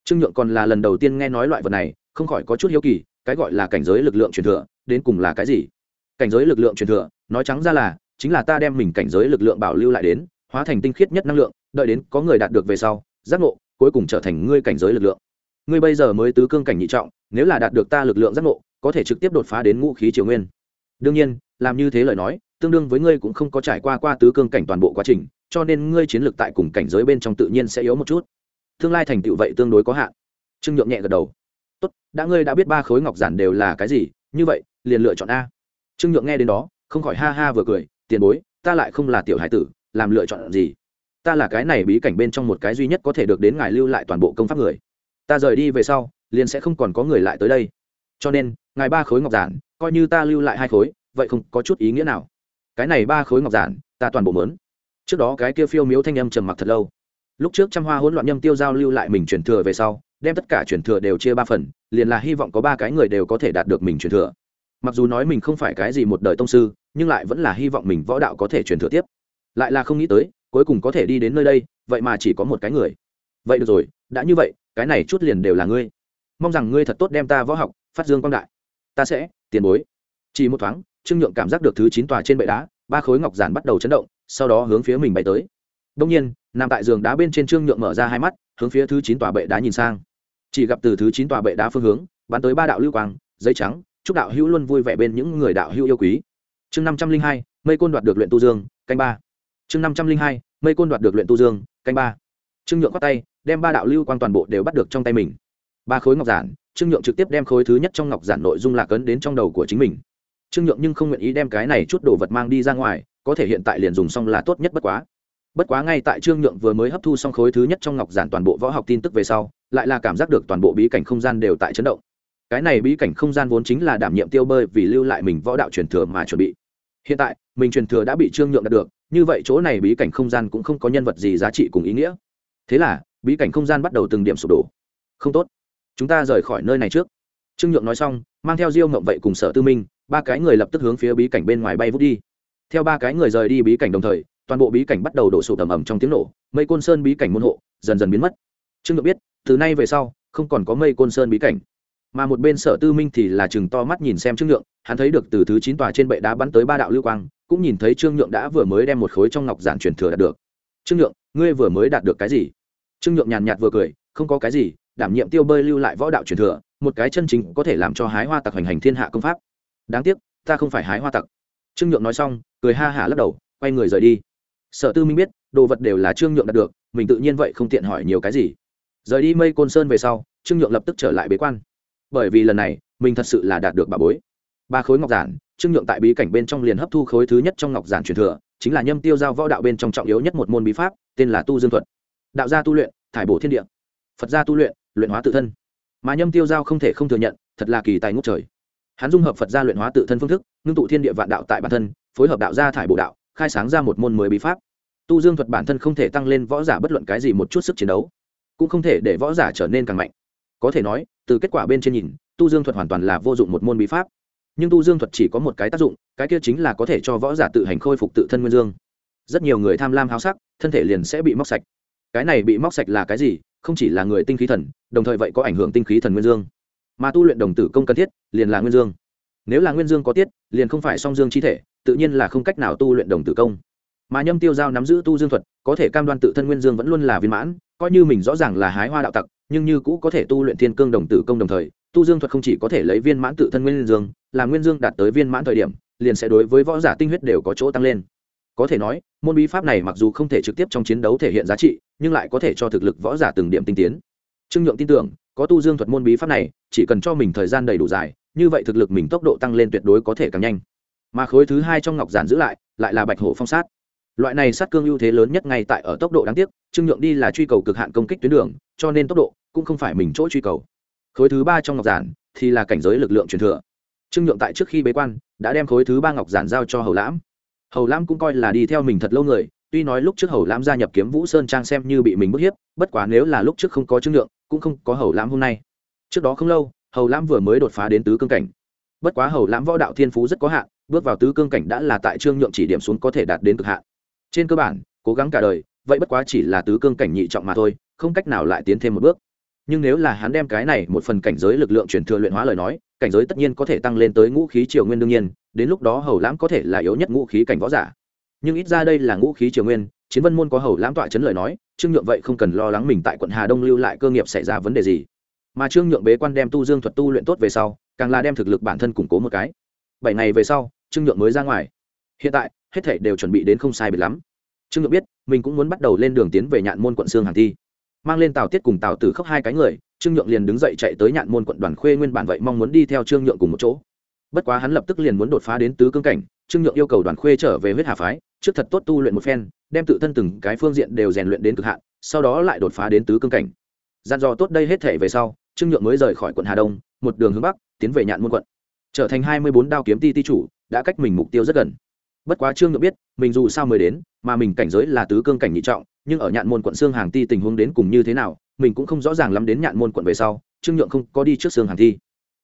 Trương nhượng còn là lần đầu tiên nghe nói loại vật này, không khỏi có chút hiếu kỳ, cái gọi là cảnh giới lực lượng truyền thừa, đến cùng là cái gì? Cảnh giới lực lượng truyền thừa, nói trắng ra là, chính là ta đem mình cảnh giới lực lượng bảo lưu lại đến, hóa thành tinh khiết nhất năng lượng, đợi đến có người đạt được về sau, giác ngộ, cuối cùng trở thành ngươi cảnh giới lực lượng ngươi bây giờ mới tứ cương cảnh nhị trọng, nếu là đạt được ta lực lượng giác ngộ, có thể trực tiếp đột phá đến ngũ khí triều nguyên. Đương nhiên, làm như thế lời nói, tương đương với ngươi cũng không có trải qua qua tứ cương cảnh toàn bộ quá trình, cho nên ngươi chiến lược tại cùng cảnh giới bên trong tự nhiên sẽ yếu một chút. Tương lai thành tựu vậy tương đối có hạn. Trương nhượng nhẹ gật đầu. Tốt, đã ngươi đã biết ba khối ngọc giản đều là cái gì, như vậy, liền lựa chọn a. Trương nhượng nghe đến đó, không khỏi ha ha vừa cười, tiền bối, ta lại không là tiểu hải tử, làm lựa chọn gì? Ta là cái này bí cảnh bên trong một cái duy nhất có thể được đến ngài lưu lại toàn bộ công pháp người ta rời đi về sau, liền sẽ không còn có người lại tới đây. Cho nên, ngài ba khối ngọc giản, coi như ta lưu lại hai khối, vậy không có chút ý nghĩa nào. Cái này ba khối ngọc giản, ta toàn bộ mớn trước đó cái kia phiêu miếu thanh âm trầm mặc thật lâu. Lúc trước trăm hoa hỗn loạn nhâm tiêu giao lưu lại mình truyền thừa về sau, đem tất cả truyền thừa đều chia ba phần, liền là hy vọng có ba cái người đều có thể đạt được mình truyền thừa. Mặc dù nói mình không phải cái gì một đời tông sư, nhưng lại vẫn là hy vọng mình võ đạo có thể truyền thừa tiếp. Lại là không nghĩ tới, cuối cùng có thể đi đến nơi đây, vậy mà chỉ có một cái người. Vậy được rồi đã như vậy, cái này chút liền đều là ngươi. Mong rằng ngươi thật tốt đem ta võ học, phát dương quang đại. Ta sẽ, tiền bối. Chỉ một thoáng, trương nhượng cảm giác được thứ chín tòa trên bệ đá, ba khối ngọc giản bắt đầu chấn động, sau đó hướng phía mình bay tới. Đông nhiên, nằm tại giường đá bên trên trương nhượng mở ra hai mắt, hướng phía thứ chín tòa bệ đá nhìn sang. Chỉ gặp từ thứ chín tòa bệ đá phương hướng, bắn tới ba đạo lưu quang, giấy trắng, chúc đạo hữu luôn vui vẻ bên những người đạo hữu yêu quý. Chương năm trăm linh hai, mây côn đoạt được luyện tu dương, canh ba. Chương năm trăm linh hai, mây côn đoạt được luyện tu dương, canh ba. Trương nhượng bắt tay đem ba đạo lưu quang toàn bộ đều bắt được trong tay mình. Ba khối ngọc giản, trương nhượng trực tiếp đem khối thứ nhất trong ngọc giản nội dung lạc ấn đến trong đầu của chính mình. Trương nhượng nhưng không nguyện ý đem cái này chút đồ vật mang đi ra ngoài, có thể hiện tại liền dùng xong là tốt nhất bất quá. Bất quá ngay tại trương nhượng vừa mới hấp thu xong khối thứ nhất trong ngọc giản toàn bộ võ học tin tức về sau, lại là cảm giác được toàn bộ bí cảnh không gian đều tại chấn động. Cái này bí cảnh không gian vốn chính là đảm nhiệm tiêu bơi vì lưu lại mình võ đạo truyền thừa mà chuẩn bị. Hiện tại, mình truyền thừa đã bị trương nhượng đạt được, như vậy chỗ này bí cảnh không gian cũng không có nhân vật gì giá trị cùng ý nghĩa. Thế là bí cảnh không gian bắt đầu từng điểm sụp đổ. Không tốt. Chúng ta rời khỏi nơi này trước. Trương nhượng nói xong, mang theo diêu Ngậm vậy cùng sở tư minh, ba cái người lập tức hướng phía bí cảnh bên ngoài bay vút đi. Theo ba cái người rời đi bí cảnh đồng thời, toàn bộ bí cảnh bắt đầu đổ sụp ầm ầm trong tiếng nổ, mây côn sơn bí cảnh môn hộ dần dần biến mất. Trương nhượng biết, từ nay về sau, không còn có mây côn sơn bí cảnh. Mà một bên sở tư minh thì là chừng to mắt nhìn xem trương nhượng, hắn thấy được từ thứ chín tòa trên bệ đá bắn tới ba đạo lưu quang, cũng nhìn thấy trương nhượng đã vừa mới đem một khối trong ngọc giản truyền thừa đạt được. Trương nhượng, ngươi vừa mới đạt được cái gì? Trương nhượng nhàn nhạt vừa cười, không có cái gì, đảm nhiệm tiêu bơi lưu lại võ đạo truyền thừa, một cái chân chính có thể làm cho hái hoa tặc hành hành thiên hạ công pháp. Đáng tiếc, ta không phải hái hoa tặc. Trương nhượng nói xong, cười ha hả lắc đầu, quay người rời đi. Sở tư minh biết, đồ vật đều là trương nhượng đạt được, mình tự nhiên vậy không tiện hỏi nhiều cái gì. Rời đi mây côn sơn về sau, trương nhượng lập tức trở lại bế quan. Bởi vì lần này, mình thật sự là đạt được bà bối. Ba khối ngọc giản, trương nhượng tại bí cảnh bên trong liền hấp thu khối thứ nhất trong ngọc giản truyền thừa, chính là nhâm tiêu giao võ đạo bên trong trọng yếu nhất một môn bí pháp, tên là tu dương thuật đạo gia tu luyện, thải bổ thiên địa. Phật gia tu luyện luyện hóa tự thân. Mà nhâm tiêu giao không thể không thừa nhận, thật là kỳ tài ngốc trời. Hắn dung hợp phật gia luyện hóa tự thân phương thức, ngưng tụ thiên địa vạn đạo tại bản thân, phối hợp đạo gia thải bổ đạo, khai sáng ra một môn mới bí pháp. Tu dương thuật bản thân không thể tăng lên võ giả bất luận cái gì một chút sức chiến đấu, cũng không thể để võ giả trở nên càng mạnh. Có thể nói, từ kết quả bên trên nhìn, tu dương thuật hoàn toàn là vô dụng một môn bí pháp. Nhưng tu dương thuật chỉ có một cái tác dụng, cái kia chính là có thể cho võ giả tự hành khôi phục tự thân nguyên dương. Rất nhiều người tham lam háo sắc, thân thể liền sẽ bị móc sạch cái này bị móc sạch là cái gì, không chỉ là người tinh khí thần, đồng thời vậy có ảnh hưởng tinh khí thần nguyên dương. Mà tu luyện đồng tử công cần thiết, liền là nguyên dương. Nếu là nguyên dương có tiết, liền không phải song dương chi thể, tự nhiên là không cách nào tu luyện đồng tử công. Mà nhâm tiêu giao nắm giữ tu dương thuật, có thể cam đoan tự thân nguyên dương vẫn luôn là viên mãn, coi như mình rõ ràng là hái hoa đạo tặc, nhưng như cũ có thể tu luyện thiên cương đồng tử công đồng thời, tu dương thuật không chỉ có thể lấy viên mãn tự thân nguyên dương, là nguyên dương đạt tới viên mãn thời điểm, liền sẽ đối với võ giả tinh huyết đều có chỗ tăng lên. Có thể nói, môn bí pháp này mặc dù không thể trực tiếp trong chiến đấu thể hiện giá trị nhưng lại có thể cho thực lực võ giả từng điểm tinh tiến. Trương nhượng tin tưởng, có tu dương thuật môn bí pháp này, chỉ cần cho mình thời gian đầy đủ dài, như vậy thực lực mình tốc độ tăng lên tuyệt đối có thể càng nhanh. Mà khối thứ hai trong ngọc giản giữ lại lại là bạch hổ phong sát. Loại này sát cương ưu thế lớn nhất ngay tại ở tốc độ đáng tiếc, trương nhượng đi là truy cầu cực hạn công kích tuyến đường, cho nên tốc độ cũng không phải mình chỗ truy cầu. Khối thứ ba trong ngọc giản thì là cảnh giới lực lượng truyền thừa. Trương nhượng tại trước khi bế quan, đã đem khối thứ ba ngọc giản giao cho hầu lãm. Hầu lãm cũng coi là đi theo mình thật lâu người tuy nói lúc trước hầu lãm gia nhập kiếm vũ sơn trang xem như bị mình bức hiếp, bất quá nếu là lúc trước không có chứng lượng, cũng không có hầu lãm hôm nay. Trước đó không lâu, hầu lãm vừa mới đột phá đến tứ cương cảnh. Bất quá hầu lãm võ đạo thiên phú rất có hạn, bước vào tứ cương cảnh đã là tại trương nhượng chỉ điểm xuống có thể đạt đến cực hạn. Trên cơ bản, cố gắng cả đời, vậy bất quá chỉ là tứ cương cảnh nhị trọng mà thôi, không cách nào lại tiến thêm một bước. Nhưng nếu là hắn đem cái này một phần cảnh giới lực lượng truyền thừa luyện hóa lời nói, cảnh giới tất nhiên có thể tăng lên tới ngũ khí triều nguyên đương nhiên, đến lúc đó hầu lãm có thể là yếu nhất ngũ khí cảnh võ giả nhưng ít ra đây là ngũ khí triều nguyên, chiến vân môn có hầu lãm tọa chấn lời nói, trương nhượng vậy không cần lo lắng mình tại quận hà đông lưu lại cơ nghiệp xảy ra vấn đề gì. Mà trương nhượng bế quan đem tu dương thuật tu luyện tốt về sau, càng là đem thực lực bản thân củng cố một cái. Bảy ngày về sau, trương nhượng mới ra ngoài. Hiện tại, hết thảy đều chuẩn bị đến không sai biệt lắm. Trương nhượng biết, mình cũng muốn bắt đầu lên đường tiến về nhạn môn quận sương hàng thi. Mang lên tào tiết cùng tào tử khóc hai cái người, trương nhượng liền đứng dậy chạy tới nhạn môn quận đoàn khuê nguyên bản vậy mong muốn đi theo trương nhượng cùng một chỗ. Bất quá hắn lập tức liền muốn đột phá đến tứ cương cảnh, trương nhượng yêu cầu đoàn khuê trở về huyết hà phái trước thật tốt tu luyện một phen, đem tự thân từng cái phương diện đều rèn luyện đến cực hạn, sau đó lại đột phá đến tứ cương cảnh. Gian dò tốt đây hết thể về sau, trương nhượng mới rời khỏi quận hà đông, một đường hướng bắc, tiến về nhạn môn quận. Trở thành hai mươi bốn đao kiếm ti ti chủ, đã cách mình mục tiêu rất gần. Bất quá trương nhượng biết, mình dù sao mới đến, mà mình cảnh giới là tứ cương cảnh nhị trọng, nhưng ở nhạn môn quận xương hàng ti tình huống đến cùng như thế nào, mình cũng không rõ ràng lắm đến nhạn môn quận về sau, trương nhượng không có đi trước xương hàng ti.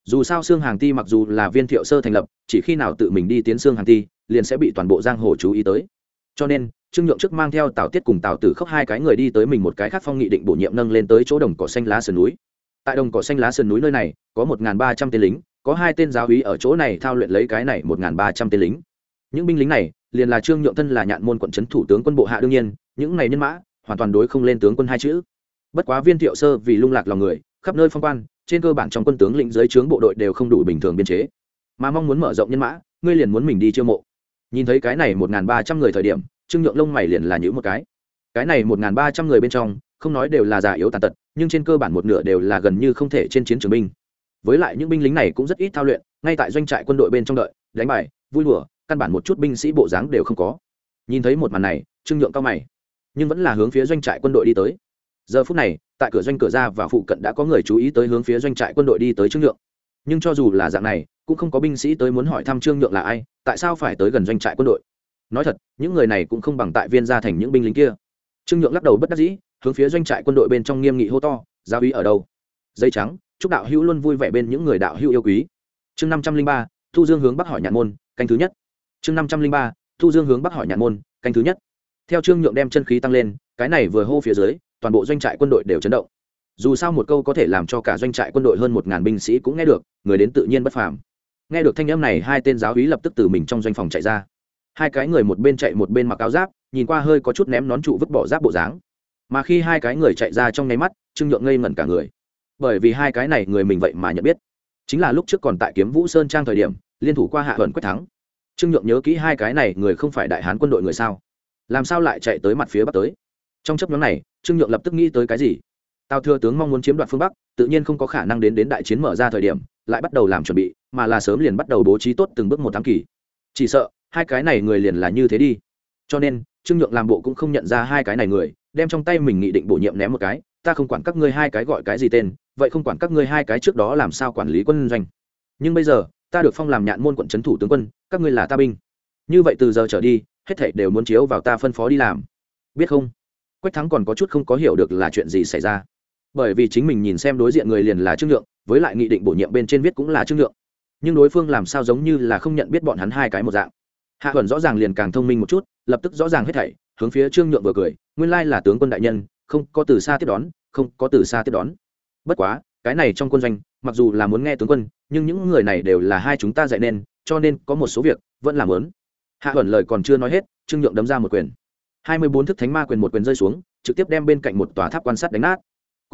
Dù sao xương hàng ti mặc dù là viên thiệu sơ thành lập, chỉ khi nào tự mình đi tiến xương hàng ti liền sẽ bị toàn bộ giang hồ chú ý tới. Cho nên, trương nhượng trước mang theo tào tiết cùng tào tử khóc hai cái người đi tới mình một cái khác phong nghị định bổ nhiệm nâng lên tới chỗ đồng cỏ xanh lá sườn núi. Tại đồng cỏ xanh lá sườn núi nơi này, có một ba trăm tên lính, có hai tên giáo úy ở chỗ này thao luyện lấy cái này một ba trăm tên lính. Những binh lính này, liền là trương nhượng thân là nhạn môn quận trấn thủ tướng quân bộ hạ đương nhiên, những này nhân mã, hoàn toàn đối không lên tướng quân hai chữ. Bất quá viên thiệu sơ vì lung lạc lòng người, khắp nơi phong quan, trên cơ bản trong quân tướng lĩnh dưới trướng bộ đội đều không đủ bình thường biên chế. Mà mong muốn mở rộng nhân mã, ngươi liền muốn mình đi chiêu mộ nhìn thấy cái này một ba trăm người thời điểm, trương nhượng lông mày liền là nhữ một cái. Cái này một ba trăm người bên trong, không nói đều là già yếu tàn tật, nhưng trên cơ bản một nửa đều là gần như không thể trên chiến trường binh. Với lại những binh lính này cũng rất ít thao luyện, ngay tại doanh trại quân đội bên trong đợi, đánh bài, vui đùa, căn bản một chút binh sĩ bộ dáng đều không có. Nhìn thấy một màn này, trương nhượng cao mày, nhưng vẫn là hướng phía doanh trại quân đội đi tới. Giờ phút này, tại cửa doanh cửa ra và phụ cận đã có người chú ý tới hướng phía doanh trại quân đội đi tới trương nhượng. Nhưng cho dù là dạng này cũng không có binh sĩ tới muốn hỏi thăm trương nhượng là ai, tại sao phải tới gần doanh trại quân đội. Nói thật, những người này cũng không bằng tại viên gia thành những binh lính kia. Trương nhượng lắc đầu bất đắc dĩ, hướng phía doanh trại quân đội bên trong nghiêm nghị hô to giáo úy ở đâu? Dây trắng, chúc đạo hữu luôn vui vẻ bên những người đạo hữu yêu quý. Chương năm trăm linh ba, thu dương hướng bắc hỏi nhạn môn, canh thứ nhất. Chương năm trăm linh ba, thu dương hướng bắc hỏi nhạn môn, canh thứ nhất. Theo trương nhượng đem chân khí tăng lên, cái này vừa hô phía dưới, toàn bộ doanh trại quân đội đều chấn động. Dù sao một câu có thể làm cho cả doanh trại quân đội hơn một ngàn binh sĩ cũng nghe được, người đến tự nhiên bất phàm nghe được thanh âm này, hai tên giáo hí lập tức từ mình trong doanh phòng chạy ra. Hai cái người một bên chạy một bên mặc áo giáp, nhìn qua hơi có chút ném nón trụ vứt bỏ giáp bộ dáng. Mà khi hai cái người chạy ra trong nháy mắt, trương nhượng ngây ngẩn cả người. Bởi vì hai cái này người mình vậy mà nhận biết. Chính là lúc trước còn tại kiếm vũ sơn trang thời điểm, liên thủ qua hạ thuận quyết thắng. Trương nhượng nhớ kỹ hai cái này, người không phải đại hán quân đội người sao? Làm sao lại chạy tới mặt phía bắc tới? Trong chấp nhóm này, trương nhượng lập tức nghĩ tới cái gì? Tào thừa tướng mong muốn chiếm đoạt phương bắc, tự nhiên không có khả năng đến đến đại chiến mở ra thời điểm lại bắt đầu làm chuẩn bị, mà là sớm liền bắt đầu bố trí tốt từng bước một tháng kỳ. Chỉ sợ, hai cái này người liền là như thế đi. Cho nên, trương nhượng làm bộ cũng không nhận ra hai cái này người, đem trong tay mình nghị định bổ nhiệm ném một cái, ta không quản các ngươi hai cái gọi cái gì tên, vậy không quản các ngươi hai cái trước đó làm sao quản lý quân doanh. Nhưng bây giờ, ta được phong làm nhạn môn quận trấn thủ tướng quân, các ngươi là ta binh. Như vậy từ giờ trở đi, hết thảy đều muốn chiếu vào ta phân phó đi làm. Biết không? Quách thắng còn có chút không có hiểu được là chuyện gì xảy ra bởi vì chính mình nhìn xem đối diện người liền là trương nhượng, với lại nghị định bổ nhiệm bên trên viết cũng là trương nhượng. Nhưng đối phương làm sao giống như là không nhận biết bọn hắn hai cái một dạng. Hạ thuần rõ ràng liền càng thông minh một chút, lập tức rõ ràng hết thảy, hướng phía trương nhượng vừa cười, nguyên lai là tướng quân đại nhân, không có từ xa tiếp đón, không có từ xa tiếp đón. Bất quá, cái này trong quân doanh, mặc dù là muốn nghe tướng quân, nhưng những người này đều là hai chúng ta dạy nên, cho nên có một số việc vẫn làm lớn hạ thuần lời còn chưa nói hết, trương nhượng đấm ra một quyền. Hai mươi bốn thức thánh ma quyền một quyền rơi xuống, trực tiếp đem bên cạnh một tòa tháp quan sát đánh nát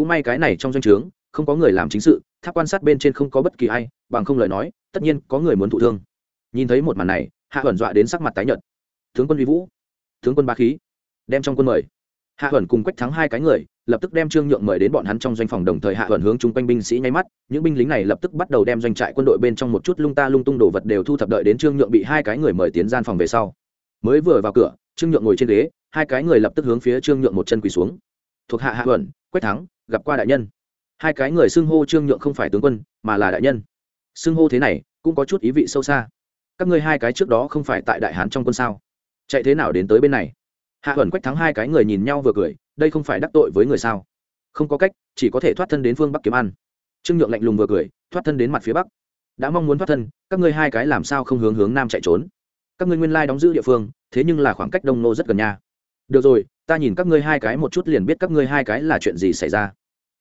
cũng may cái này trong doanh trướng, không có người làm chính sự, tháp quan sát bên trên không có bất kỳ ai, bằng không lời nói, tất nhiên có người muốn thụ thương. Nhìn thấy một màn này, hạ ẩn dọa đến sắc mặt tái nhợt. Tướng quân vi vũ, tướng quân ba khí, đem trong quân mời. Hạ ẩn cùng quách thắng hai cái người, lập tức đem trương nhượng mời đến bọn hắn trong doanh phòng đồng thời hạ ẩn hướng chung quanh binh sĩ nháy mắt, những binh lính này lập tức bắt đầu đem doanh trại quân đội bên trong một chút lung ta lung tung đồ vật đều thu thập đợi đến trương nhượng bị hai cái người mời tiến gian phòng về sau. Mới vừa vào cửa, trương nhượng ngồi trên ghế, hai cái người lập tức hướng phía trương nhượng một chân quỳ xuống thuộc hạ hạ huẩn quách thắng, gặp qua đại nhân. Hai cái người xưng hô trương nhượng không phải tướng quân, mà là đại nhân. Xưng hô thế này, cũng có chút ý vị sâu xa. Các ngươi hai cái trước đó không phải tại đại hán trong quân sao? Chạy thế nào đến tới bên này? Hạ huẩn quách thắng hai cái người nhìn nhau vừa cười, đây không phải đắc tội với người sao? Không có cách, chỉ có thể thoát thân đến phương bắc kiếm ăn. Trương nhượng lạnh lùng vừa cười, thoát thân đến mặt phía bắc. Đã mong muốn thoát thân, các ngươi hai cái làm sao không hướng hướng nam chạy trốn? Các ngươi nguyên lai đóng giữ địa phương, thế nhưng là khoảng cách đông nô rất gần nhà. được rồi ta nhìn các ngươi hai cái một chút liền biết các ngươi hai cái là chuyện gì xảy ra.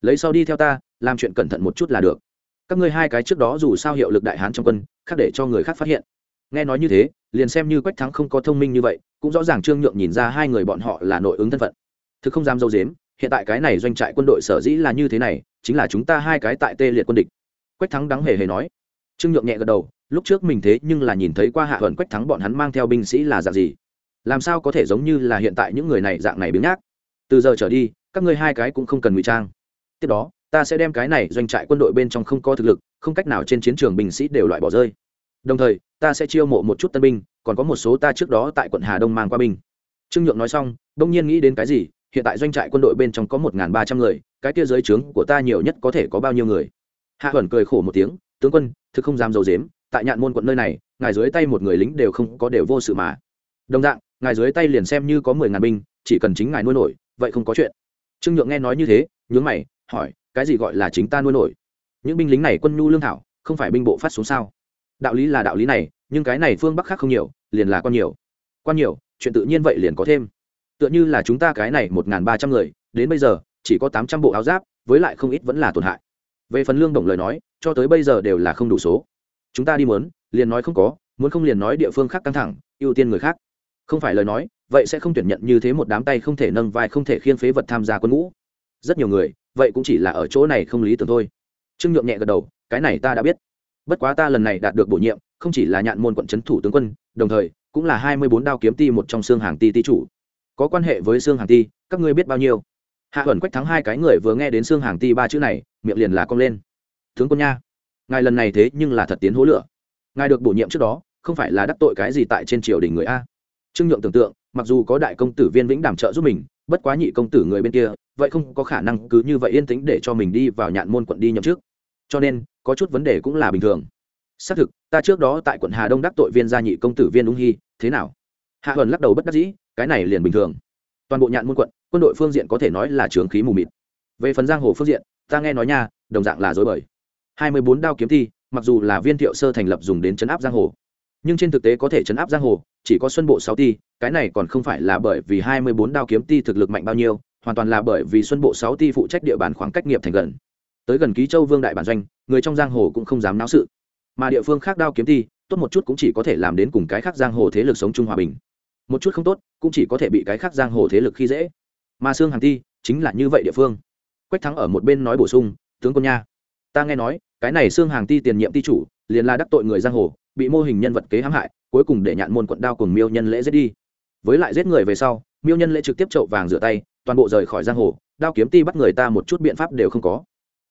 Lấy sau đi theo ta, làm chuyện cẩn thận một chút là được. Các ngươi hai cái trước đó dù sao hiệu lực đại hán trong quân, khác để cho người khác phát hiện. Nghe nói như thế, liền xem như quách thắng không có thông minh như vậy, cũng rõ ràng trương nhượng nhìn ra hai người bọn họ là nội ứng thân phận. Thực không dám dâu dếm, hiện tại cái này doanh trại quân đội sở dĩ là như thế này, chính là chúng ta hai cái tại tê liệt quân địch. Quách thắng đắng hề hề nói. Trương nhượng nhẹ gật đầu, lúc trước mình thế nhưng là nhìn thấy qua hạ hận quách thắng bọn hắn mang theo binh sĩ là dạng gì? Làm sao có thể giống như là hiện tại những người này dạng này biếng nhác? Từ giờ trở đi, các ngươi hai cái cũng không cần ngụy trang. Tiếp đó, ta sẽ đem cái này doanh trại quân đội bên trong không có thực lực, không cách nào trên chiến trường binh sĩ đều loại bỏ rơi. Đồng thời, ta sẽ chiêu mộ một chút tân binh, còn có một số ta trước đó tại quận hà đông mang qua binh. Trương nhượng nói xong đông nhiên nghĩ đến cái gì, hiện tại doanh trại quân đội bên trong có một ba trăm người, cái kia dưới trướng của ta nhiều nhất có thể có bao nhiêu người? Hạ huẩn cười khổ một tiếng, tướng quân, thực không dám dầu dếm, tại nhạn môn quận nơi này, ngài dưới tay một người lính đều không có đều vô sự mà. Đồng dạng ngài dưới tay liền xem như có mười ngàn binh, chỉ cần chính ngài nuôi nổi, vậy không có chuyện. Trương nhượng nghe nói như thế, nhướng mày, hỏi, cái gì gọi là chính ta nuôi nổi? Những binh lính này quân nhu lương thảo, không phải binh bộ phát xuống sao? Đạo lý là đạo lý này, nhưng cái này phương bắc khác không nhiều, liền là con nhiều. Quan nhiều, chuyện tự nhiên vậy liền có thêm. Tựa như là chúng ta cái này một n g h n ba trăm người, đến bây giờ, chỉ có tám trăm bộ áo giáp, với lại không ít vẫn là tổn hại. Về phần lương đồng lời nói, cho tới bây giờ đều là không đủ số. Chúng ta đi muốn, liền nói không có, muốn không liền nói địa phương khác căng thẳng, ưu tiên người khác không phải lời nói, vậy sẽ không tuyển nhận như thế một đám tay không thể nâng vai không thể khiên phế vật tham gia quân ngũ. Rất nhiều người, vậy cũng chỉ là ở chỗ này không lý tưởng thôi. Trương nhượng nhẹ gật đầu, cái này ta đã biết. Bất quá ta lần này đạt được bổ nhiệm, không chỉ là nhạn môn quận trấn thủ tướng quân, đồng thời, cũng là hai mươi bốn đao kiếm ti một trong xương hàng ti ti chủ. Có quan hệ với xương hàng ti, các ngươi biết bao nhiêu? Hạ ẩn quách thắng hai cái người vừa nghe đến xương hàng ti ba chữ này, miệng liền là cong lên. Tướng quân nha, ngài lần này thế nhưng là thật tiến hố lửa. Ngài được bổ nhiệm trước đó, không phải là đắc tội cái gì tại trên triều đình người a trương nhượng tưởng tượng, mặc dù có đại công tử viên vĩnh đảm trợ giúp mình, bất quá nhị công tử người bên kia, vậy không có khả năng cứ như vậy yên tĩnh để cho mình đi vào nhạn môn quận đi nhậm trước cho nên, có chút vấn đề cũng là bình thường. Xác thực, ta trước đó tại quận hà đông đắc tội viên gia nhị công tử viên ung hy, thế nào? Hạ hờn lắc đầu bất đắc dĩ, cái này liền bình thường. Toàn bộ nhạn môn quận, quân đội phương diện có thể nói là trướng khí mù mịt. Về phần giang hồ phương diện, ta nghe nói nha, đồng dạng là dối bời. Hai mươi bốn đao kiếm thi, mặc dù là viên thiệu sơ thành lập dùng đến chấn áp giang hồ nhưng trên thực tế có thể chấn áp giang hồ, chỉ có xuân bộ sáu ti, cái này còn không phải là bởi vì hai mươi bốn đao kiếm ti thực lực mạnh bao nhiêu, hoàn toàn là bởi vì xuân bộ sáu ti phụ trách địa bàn khoảng cách nghiệp thành gần. Tới gần ký châu vương đại bản doanh, người trong giang hồ cũng không dám náo sự. Mà địa phương khác đao kiếm ti, tốt một chút cũng chỉ có thể làm đến cùng cái khác giang hồ thế lực sống chung hòa bình. Một chút không tốt, cũng chỉ có thể bị cái khác giang hồ thế lực khi dễ. Mà xương hàn ti, chính là như vậy địa phương. Quách thắng ở một bên nói bổ sung, tướng quân nha, ta nghe nói, cái này xương hàng ti tiền nhiệm ti chủ, liền là đắc tội người giang hồ bị mô hình nhân vật kế hãm hại, cuối cùng để nhạn môn quận đao cùng miêu nhân lễ giết đi. Với lại giết người về sau, miêu nhân lễ trực tiếp trậu vàng rửa tay, toàn bộ rời khỏi giang hồ, đao kiếm ti bắt người ta một chút biện pháp đều không có.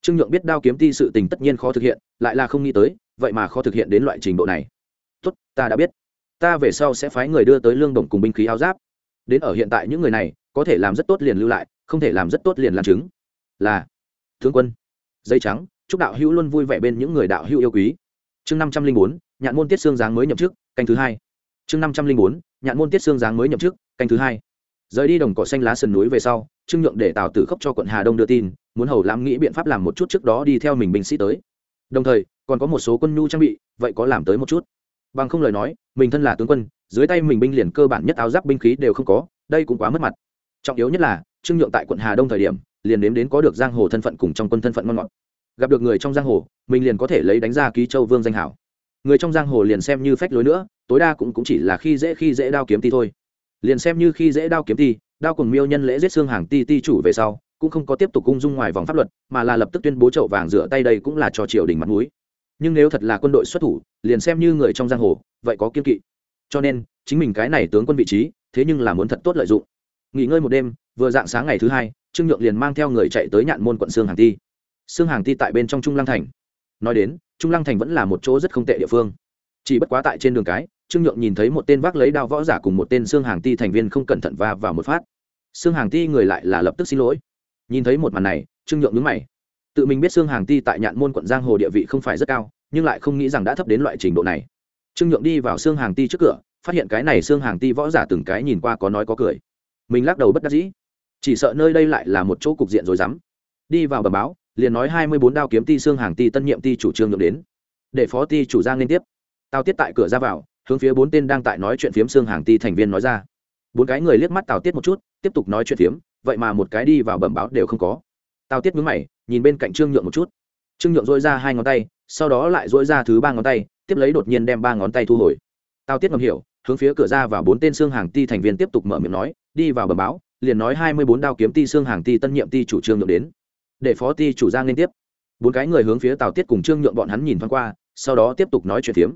Trương nhượng biết đao kiếm ti sự tình tất nhiên khó thực hiện, lại là không nghĩ tới, vậy mà khó thực hiện đến loại trình độ này. Tốt, ta đã biết. Ta về sau sẽ phái người đưa tới lương đồng cùng binh khí áo giáp. Đến ở hiện tại những người này, có thể làm rất tốt liền lưu lại, không thể làm rất tốt liền làm chứng. Là, thương quân. Dây trắng, chúc đạo hữu luôn vui vẻ bên những người đạo hữu yêu quý. Chương năm trăm linh bốn nhạn môn tiết xương giáng mới nhậm chức, canh thứ hai. Chương năm trăm linh bốn, nhạn môn tiết xương giáng mới nhậm chức, canh thứ hai. Rời đi đồng cỏ xanh lá sườn núi về sau, trương nhượng để tào tử khốc cho quận hà đông đưa tin, muốn hầu lãm nghĩ biện pháp làm một chút trước đó đi theo mình binh sĩ tới. Đồng thời, còn có một số quân nhu trang bị, vậy có làm tới một chút. Bằng không lời nói, mình thân là tướng quân, dưới tay mình binh liền cơ bản nhất áo giáp binh khí đều không có, đây cũng quá mất mặt. Trọng yếu nhất là, trương nhượng tại quận hà đông thời điểm, liền nếm đến có được giang hồ thân phận cùng trong quân thân phận ngon ngọt. Gặp được người trong giang hồ, mình liền có thể lấy đánh ra ký châu vương danh hảo người trong giang hồ liền xem như phách lối nữa tối đa cũng, cũng chỉ là khi dễ khi dễ đao kiếm ti thôi. Liền xem như khi dễ đao kiếm ti đao cùng miêu nhân lễ giết xương hàng ti ti chủ về sau cũng không có tiếp tục cung dung ngoài vòng pháp luật mà là lập tức tuyên bố chậu vàng rửa tay đây cũng là cho triều đình mặt mũi. Nhưng nếu thật là quân đội xuất thủ liền xem như người trong giang hồ vậy có kiên kỵ. Cho nên chính mình cái này tướng quân vị trí thế nhưng là muốn thật tốt lợi dụng. Nghỉ ngơi một đêm vừa dạng sáng ngày thứ hai trương nhượng liền mang theo người chạy tới nhạn môn quận sương hàng ti. Sương hàng ti tại bên trong trung lăng thành. Nói đến trung lăng thành vẫn là một chỗ rất không tệ địa phương. Chỉ bất quá tại trên đường cái, trương nhượng nhìn thấy một tên vác lấy đao võ giả cùng một tên xương hàng ti thành viên không cẩn thận va vào một phát. Xương hàng ti người lại là lập tức xin lỗi. Nhìn thấy một màn này, trương nhượng nhướng mày. Tự mình biết xương hàng ti tại nhạn môn quận giang hồ địa vị không phải rất cao, nhưng lại không nghĩ rằng đã thấp đến loại trình độ này. Trương nhượng đi vào xương hàng ti trước cửa, phát hiện cái này xương hàng ti võ giả từng cái nhìn qua có nói có cười. Mình lắc đầu bất đắc dĩ. Chỉ sợ nơi đây lại là một chỗ cục diện rồi dám. Đi vào bờ báo liền nói hai mươi bốn đao kiếm ti xương hàng ti tân nhiệm ti chủ trương nhượng đến. Để phó ti chủ giang liên tiếp. Tào tiết tại cửa ra vào, hướng phía bốn tên đang tại nói chuyện phiếm xương hàng ti thành viên nói ra. Bốn cái người liếc mắt tào tiết một chút, tiếp tục nói chuyện phiếm, vậy mà một cái đi vào bẩm báo đều không có. Tào tiết mướn mày, nhìn bên cạnh trương nhượng một chút. Trương nhượng dỗi ra hai ngón tay, sau đó lại dỗi ra thứ ba ngón tay, tiếp lấy đột nhiên đem ba ngón tay thu hồi. Tào tiết ngầm hiểu, hướng phía cửa ra và bốn tên xương hàng ti thành viên tiếp tục mở miệng nói, đi vào bẩm báo, liền nói hai mươi bốn đao kiếm ti xương hàng ti tân nhiệm ti chủ trương nhượng đến để phó ti chủ ra liên tiếp. Bốn cái người hướng phía tào tiết cùng trương nhượng bọn hắn nhìn thoáng qua, sau đó tiếp tục nói chuyện phiếm.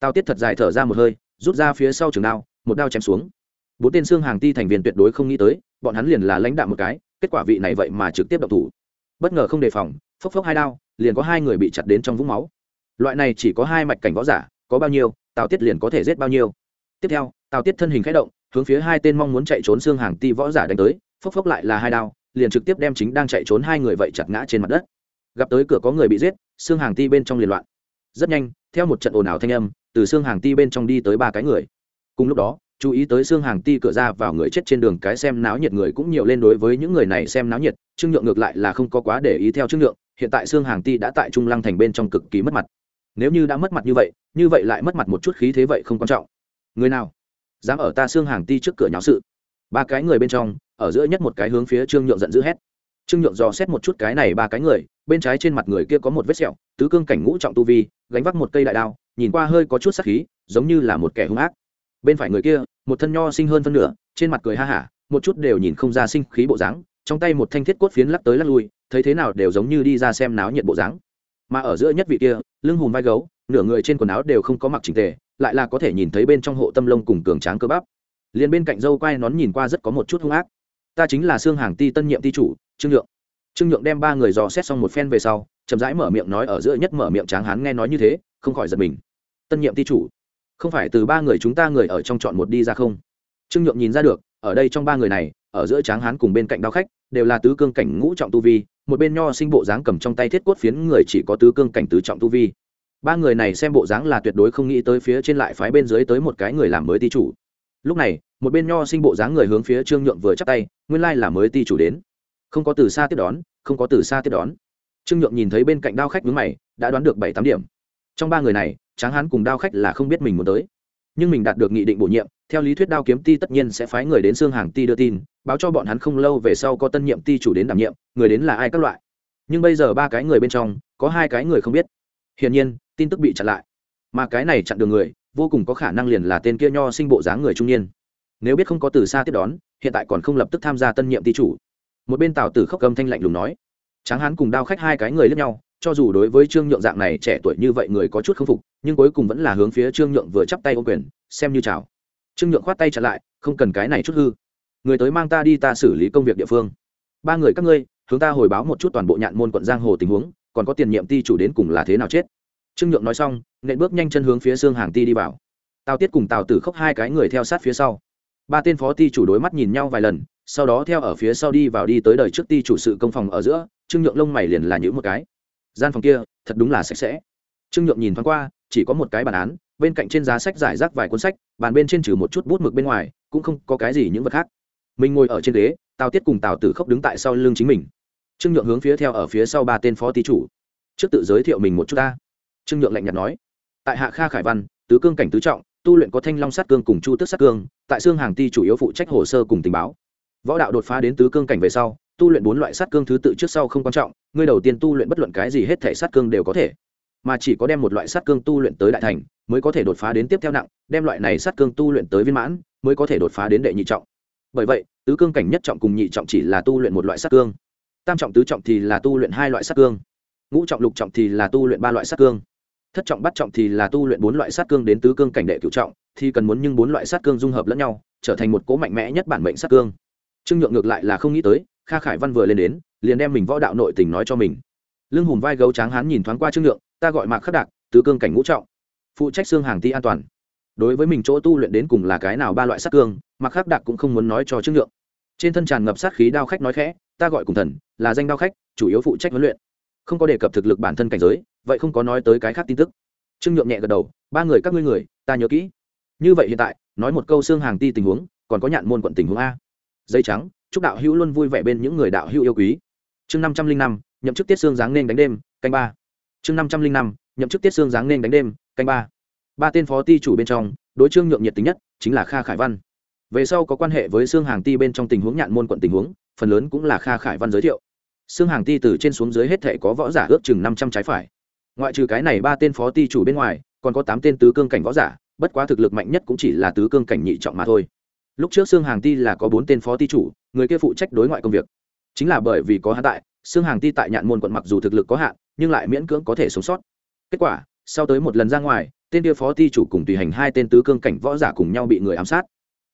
Tào tiết thật dài thở ra một hơi, rút ra phía sau trường đao, một đao chém xuống. Bốn tên xương hàng ti thành viên tuyệt đối không nghĩ tới, bọn hắn liền là lãnh đạo một cái, kết quả vị này vậy mà trực tiếp đậu thủ. Bất ngờ không đề phòng, phốc phốc hai đao, liền có hai người bị chặt đến trong vũng máu. Loại này chỉ có hai mạch cảnh võ giả, có bao nhiêu, tào tiết liền có thể giết bao nhiêu. Tiếp theo, tào tiết thân hình k h ẽ động, hướng phía hai tên mong muốn chạy trốn xương hàng ti võ giả đánh tới, phốc phốc lại là hai đao liền trực tiếp đem chính đang chạy trốn hai người vậy chặt ngã trên mặt đất. Gặp tới cửa có người bị giết, xương hàng ti bên trong liền loạn. Rất nhanh, theo một trận ồn ào thanh âm, từ xương hàng ti bên trong đi tới ba cái người. Cùng lúc đó, chú ý tới xương hàng ti cửa ra vào người chết trên đường cái xem náo nhiệt người cũng nhiều lên đối với những người này xem náo nhiệt, trương nhượng ngược lại là không có quá để ý theo trương nhượng, hiện tại xương hàng ti đã tại trung lăng thành bên trong cực kỳ mất mặt. Nếu như đã mất mặt như vậy như vậy lại mất mặt một chút khí thế vậy không quan trọng. Người nào dám ở ta xương hàng ti trước cửa nháo sự? Ba cái người bên trong ở giữa nhất một cái hướng phía trương nhượng giận dữ hét. Trương nhượng dò xét một chút cái này ba cái người, bên trái trên mặt người kia có một vết sẹo, tứ cương cảnh ngũ trọng tu vi, gánh vác một cây đại đao, nhìn qua hơi có chút sắc khí, giống như là một kẻ hung ác. Bên phải người kia, một thân nho sinh hơn phân nửa, trên mặt cười ha hả, một chút đều nhìn không ra sinh khí bộ dáng, trong tay một thanh thiết cốt phiến lắc tới lắc lui, thấy thế nào đều giống như đi ra xem náo nhiệt bộ dáng. Mà ở giữa nhất vị kia, lưng hùm vai gấu, nửa người trên quần áo đều không có mặc chỉnh tề, lại là có thể nhìn thấy bên trong hộ tâm lông cùng cường tráng cơ bắp. Liền bên cạnh dâu quai nón nhìn qua rất có một chút hung ác ta chính là xương hàng ti tân nhiệm ti chủ, trương nhượng. Trương nhượng đem ba người dò xét xong một phen về sau, chậm rãi mở miệng nói ở giữa nhất mở miệng tráng hán nghe nói như thế, không khỏi giật mình. Tân nhiệm ti chủ, không phải từ ba người chúng ta người ở trong chọn một đi ra không? Trương nhượng nhìn ra được, ở đây trong ba người này, ở giữa tráng hán cùng bên cạnh đao khách, đều là tứ cương cảnh ngũ trọng tu vi, một bên nho sinh bộ dáng cầm trong tay thiết cốt phiến người chỉ có tứ cương cảnh tứ trọng tu vi. Ba người này xem bộ dáng là tuyệt đối không nghĩ tới phía trên lại phái bên dưới tới một cái người làm mới ti chủ lúc này, một bên nho sinh bộ dáng người hướng phía trương nhượng vừa chắp tay, nguyên lai là mới ti chủ đến. Không có từ xa tiếp đón, không có từ xa tiếp đón. Trương nhượng nhìn thấy bên cạnh đao khách vướng mày, đã đoán được bảy tám điểm. Trong ba người này, tráng hán cùng đao khách là không biết mình muốn tới. Nhưng mình đạt được nghị định bổ nhiệm, theo lý thuyết đao kiếm ti tất nhiên sẽ phái người đến xương hàng ti đưa tin, báo cho bọn hắn không lâu về sau có tân nhiệm ti chủ đến đảm nhiệm, người đến là ai các loại. Nhưng bây giờ ba cái người bên trong, có hai cái người không biết. Hiển nhiên, tin tức bị chặn lại. Mà cái này chặn đường người vô cùng có khả năng liền là tên kia nho sinh bộ dáng người trung niên. Nếu biết không có từ xa tiếp đón, hiện tại còn không lập tức tham gia tân nhiệm ty chủ. Một bên tào tử khóc cầm thanh lạnh lùng nói, tráng hán cùng đao khách hai cái người lẫn nhau, cho dù đối với trương nhượng dạng này trẻ tuổi như vậy người có chút k phục, nhưng cuối cùng vẫn là hướng phía trương nhượng vừa chắp tay ô quyền, xem như chào. Trương nhượng khoát tay trả lại, không cần cái này chút hư. Người tới mang ta đi ta xử lý công việc địa phương. Ba người các ngươi, hướng ta hồi báo một chút toàn bộ nhạn môn quận giang hồ tình huống, còn có tiền nhiệm ty chủ đến cùng là thế nào chết? Trương nhượng nói xong, nện bước nhanh chân hướng phía xương hàng ti đi vào. Tào tiết cùng tào tử khóc hai cái người theo sát phía sau. Ba tên phó ti chủ đối mắt nhìn nhau vài lần, sau đó theo ở phía sau đi vào đi tới đời trước ti chủ sự công phòng ở giữa, trương nhượng lông mày liền là những một cái. Gian phòng kia, thật đúng là sạch sẽ. Trương nhượng nhìn thoáng qua, chỉ có một cái bản án, bên cạnh trên giá sách giải rác vài cuốn sách, bàn bên trên trừ một chút bút mực bên ngoài, cũng không có cái gì những vật khác. Mình ngồi ở trên ghế, tào tiết cùng tào tử khốc đứng tại sau lưng chính mình. Trương nhượng hướng phía theo ở phía sau ba tên phó ti chủ. Trước tự giới thiệu mình một chút ta trương nhượng lạnh nhạt nói, tại hạ kha khải văn, tứ cương cảnh tứ trọng, tu luyện có thanh long sát cương cùng chu tước sát cương, tại xương hàng ti chủ yếu phụ trách hồ sơ cùng tình báo. Võ đạo đột phá đến tứ cương cảnh về sau, tu luyện bốn loại sát cương thứ tự trước sau không quan trọng, ngươi đầu tiên tu luyện bất luận cái gì hết thể sát cương đều có thể. Mà chỉ có đem một loại sát cương tu luyện tới đại thành, mới có thể đột phá đến tiếp theo nặng, đem loại này sát cương tu luyện tới viên mãn, mới có thể đột phá đến đệ nhị trọng. Bởi vậy, tứ cương cảnh nhất trọng cùng nhị trọng chỉ là tu luyện một loại sát cương. Tam trọng, tứ trọng thì là tu luyện hai loại sát cương. Ngũ trọng, lục trọng thì là tu luyện ba loại sát cương thất trọng bắt trọng thì là tu luyện bốn loại sát cương đến tứ cương cảnh đệ cửu trọng, thì cần muốn nhưng bốn loại sát cương dung hợp lẫn nhau, trở thành một cố mạnh mẽ nhất bản mệnh sát cương. Trương nhượng ngược lại là không nghĩ tới, kha khải văn vừa lên đến, liền đem mình võ đạo nội tình nói cho mình. Lưng hùm vai gấu tráng hán nhìn thoáng qua trương nhượng, ta gọi mạc khắc đạc, tứ cương cảnh ngũ trọng, phụ trách xương hàng ti an toàn. Đối với mình chỗ tu luyện đến cùng là cái nào ba loại sát cương, mạc khắc đạc cũng không muốn nói cho trương nhượng. Trên thân tràn ngập sát khí đao khách nói khẽ, ta gọi cùng thần, là danh đao khách, chủ yếu phụ trách huấn luyện không có đề cập thực lực bản thân cảnh giới, vậy không có nói tới cái khác tin tức. Trương nhượng nhẹ gật đầu, ba người các ngươi người, ta nhớ kỹ. Như vậy hiện tại, nói một câu xương hàng ti tình huống, còn có nhạn môn quận tình huống a. Dây trắng, chúc đạo hữu luôn vui vẻ bên những người đạo hữu yêu quý. Chương năm trăm linh năm, nhậm chức tiết xương giáng nên đánh đêm, canh ba. Chương năm trăm linh năm, nhậm chức tiết xương giáng nên đánh đêm, canh ba. Ba tên phó ti chủ bên trong, đối trương nhượng nhiệt tính nhất chính là kha khải văn. Về sau có quan hệ với xương hàng ti bên trong tình huống, nhạn môn quận tình huống, phần lớn cũng là kha khải văn giới thiệu xương hàng ti từ trên xuống dưới hết thể có võ giả ước chừng năm trăm trái phải. Ngoại trừ cái này ba tên phó ti chủ bên ngoài, còn có tám tên tứ cương cảnh võ giả, bất quá thực lực mạnh nhất cũng chỉ là tứ cương cảnh nhị trọng mà thôi. Lúc trước xương hàng ti là có bốn tên phó ti chủ, người kia phụ trách đối ngoại công việc. Chính là bởi vì có hạ tại, xương hàng ti tại nhạn môn quận mặc dù thực lực có hạn, nhưng lại miễn cưỡng có thể sống sót. Kết quả, sau tới một lần ra ngoài, tên kia phó ti chủ cùng tùy hành hai tên tứ cương cảnh võ giả cùng nhau bị người ám sát.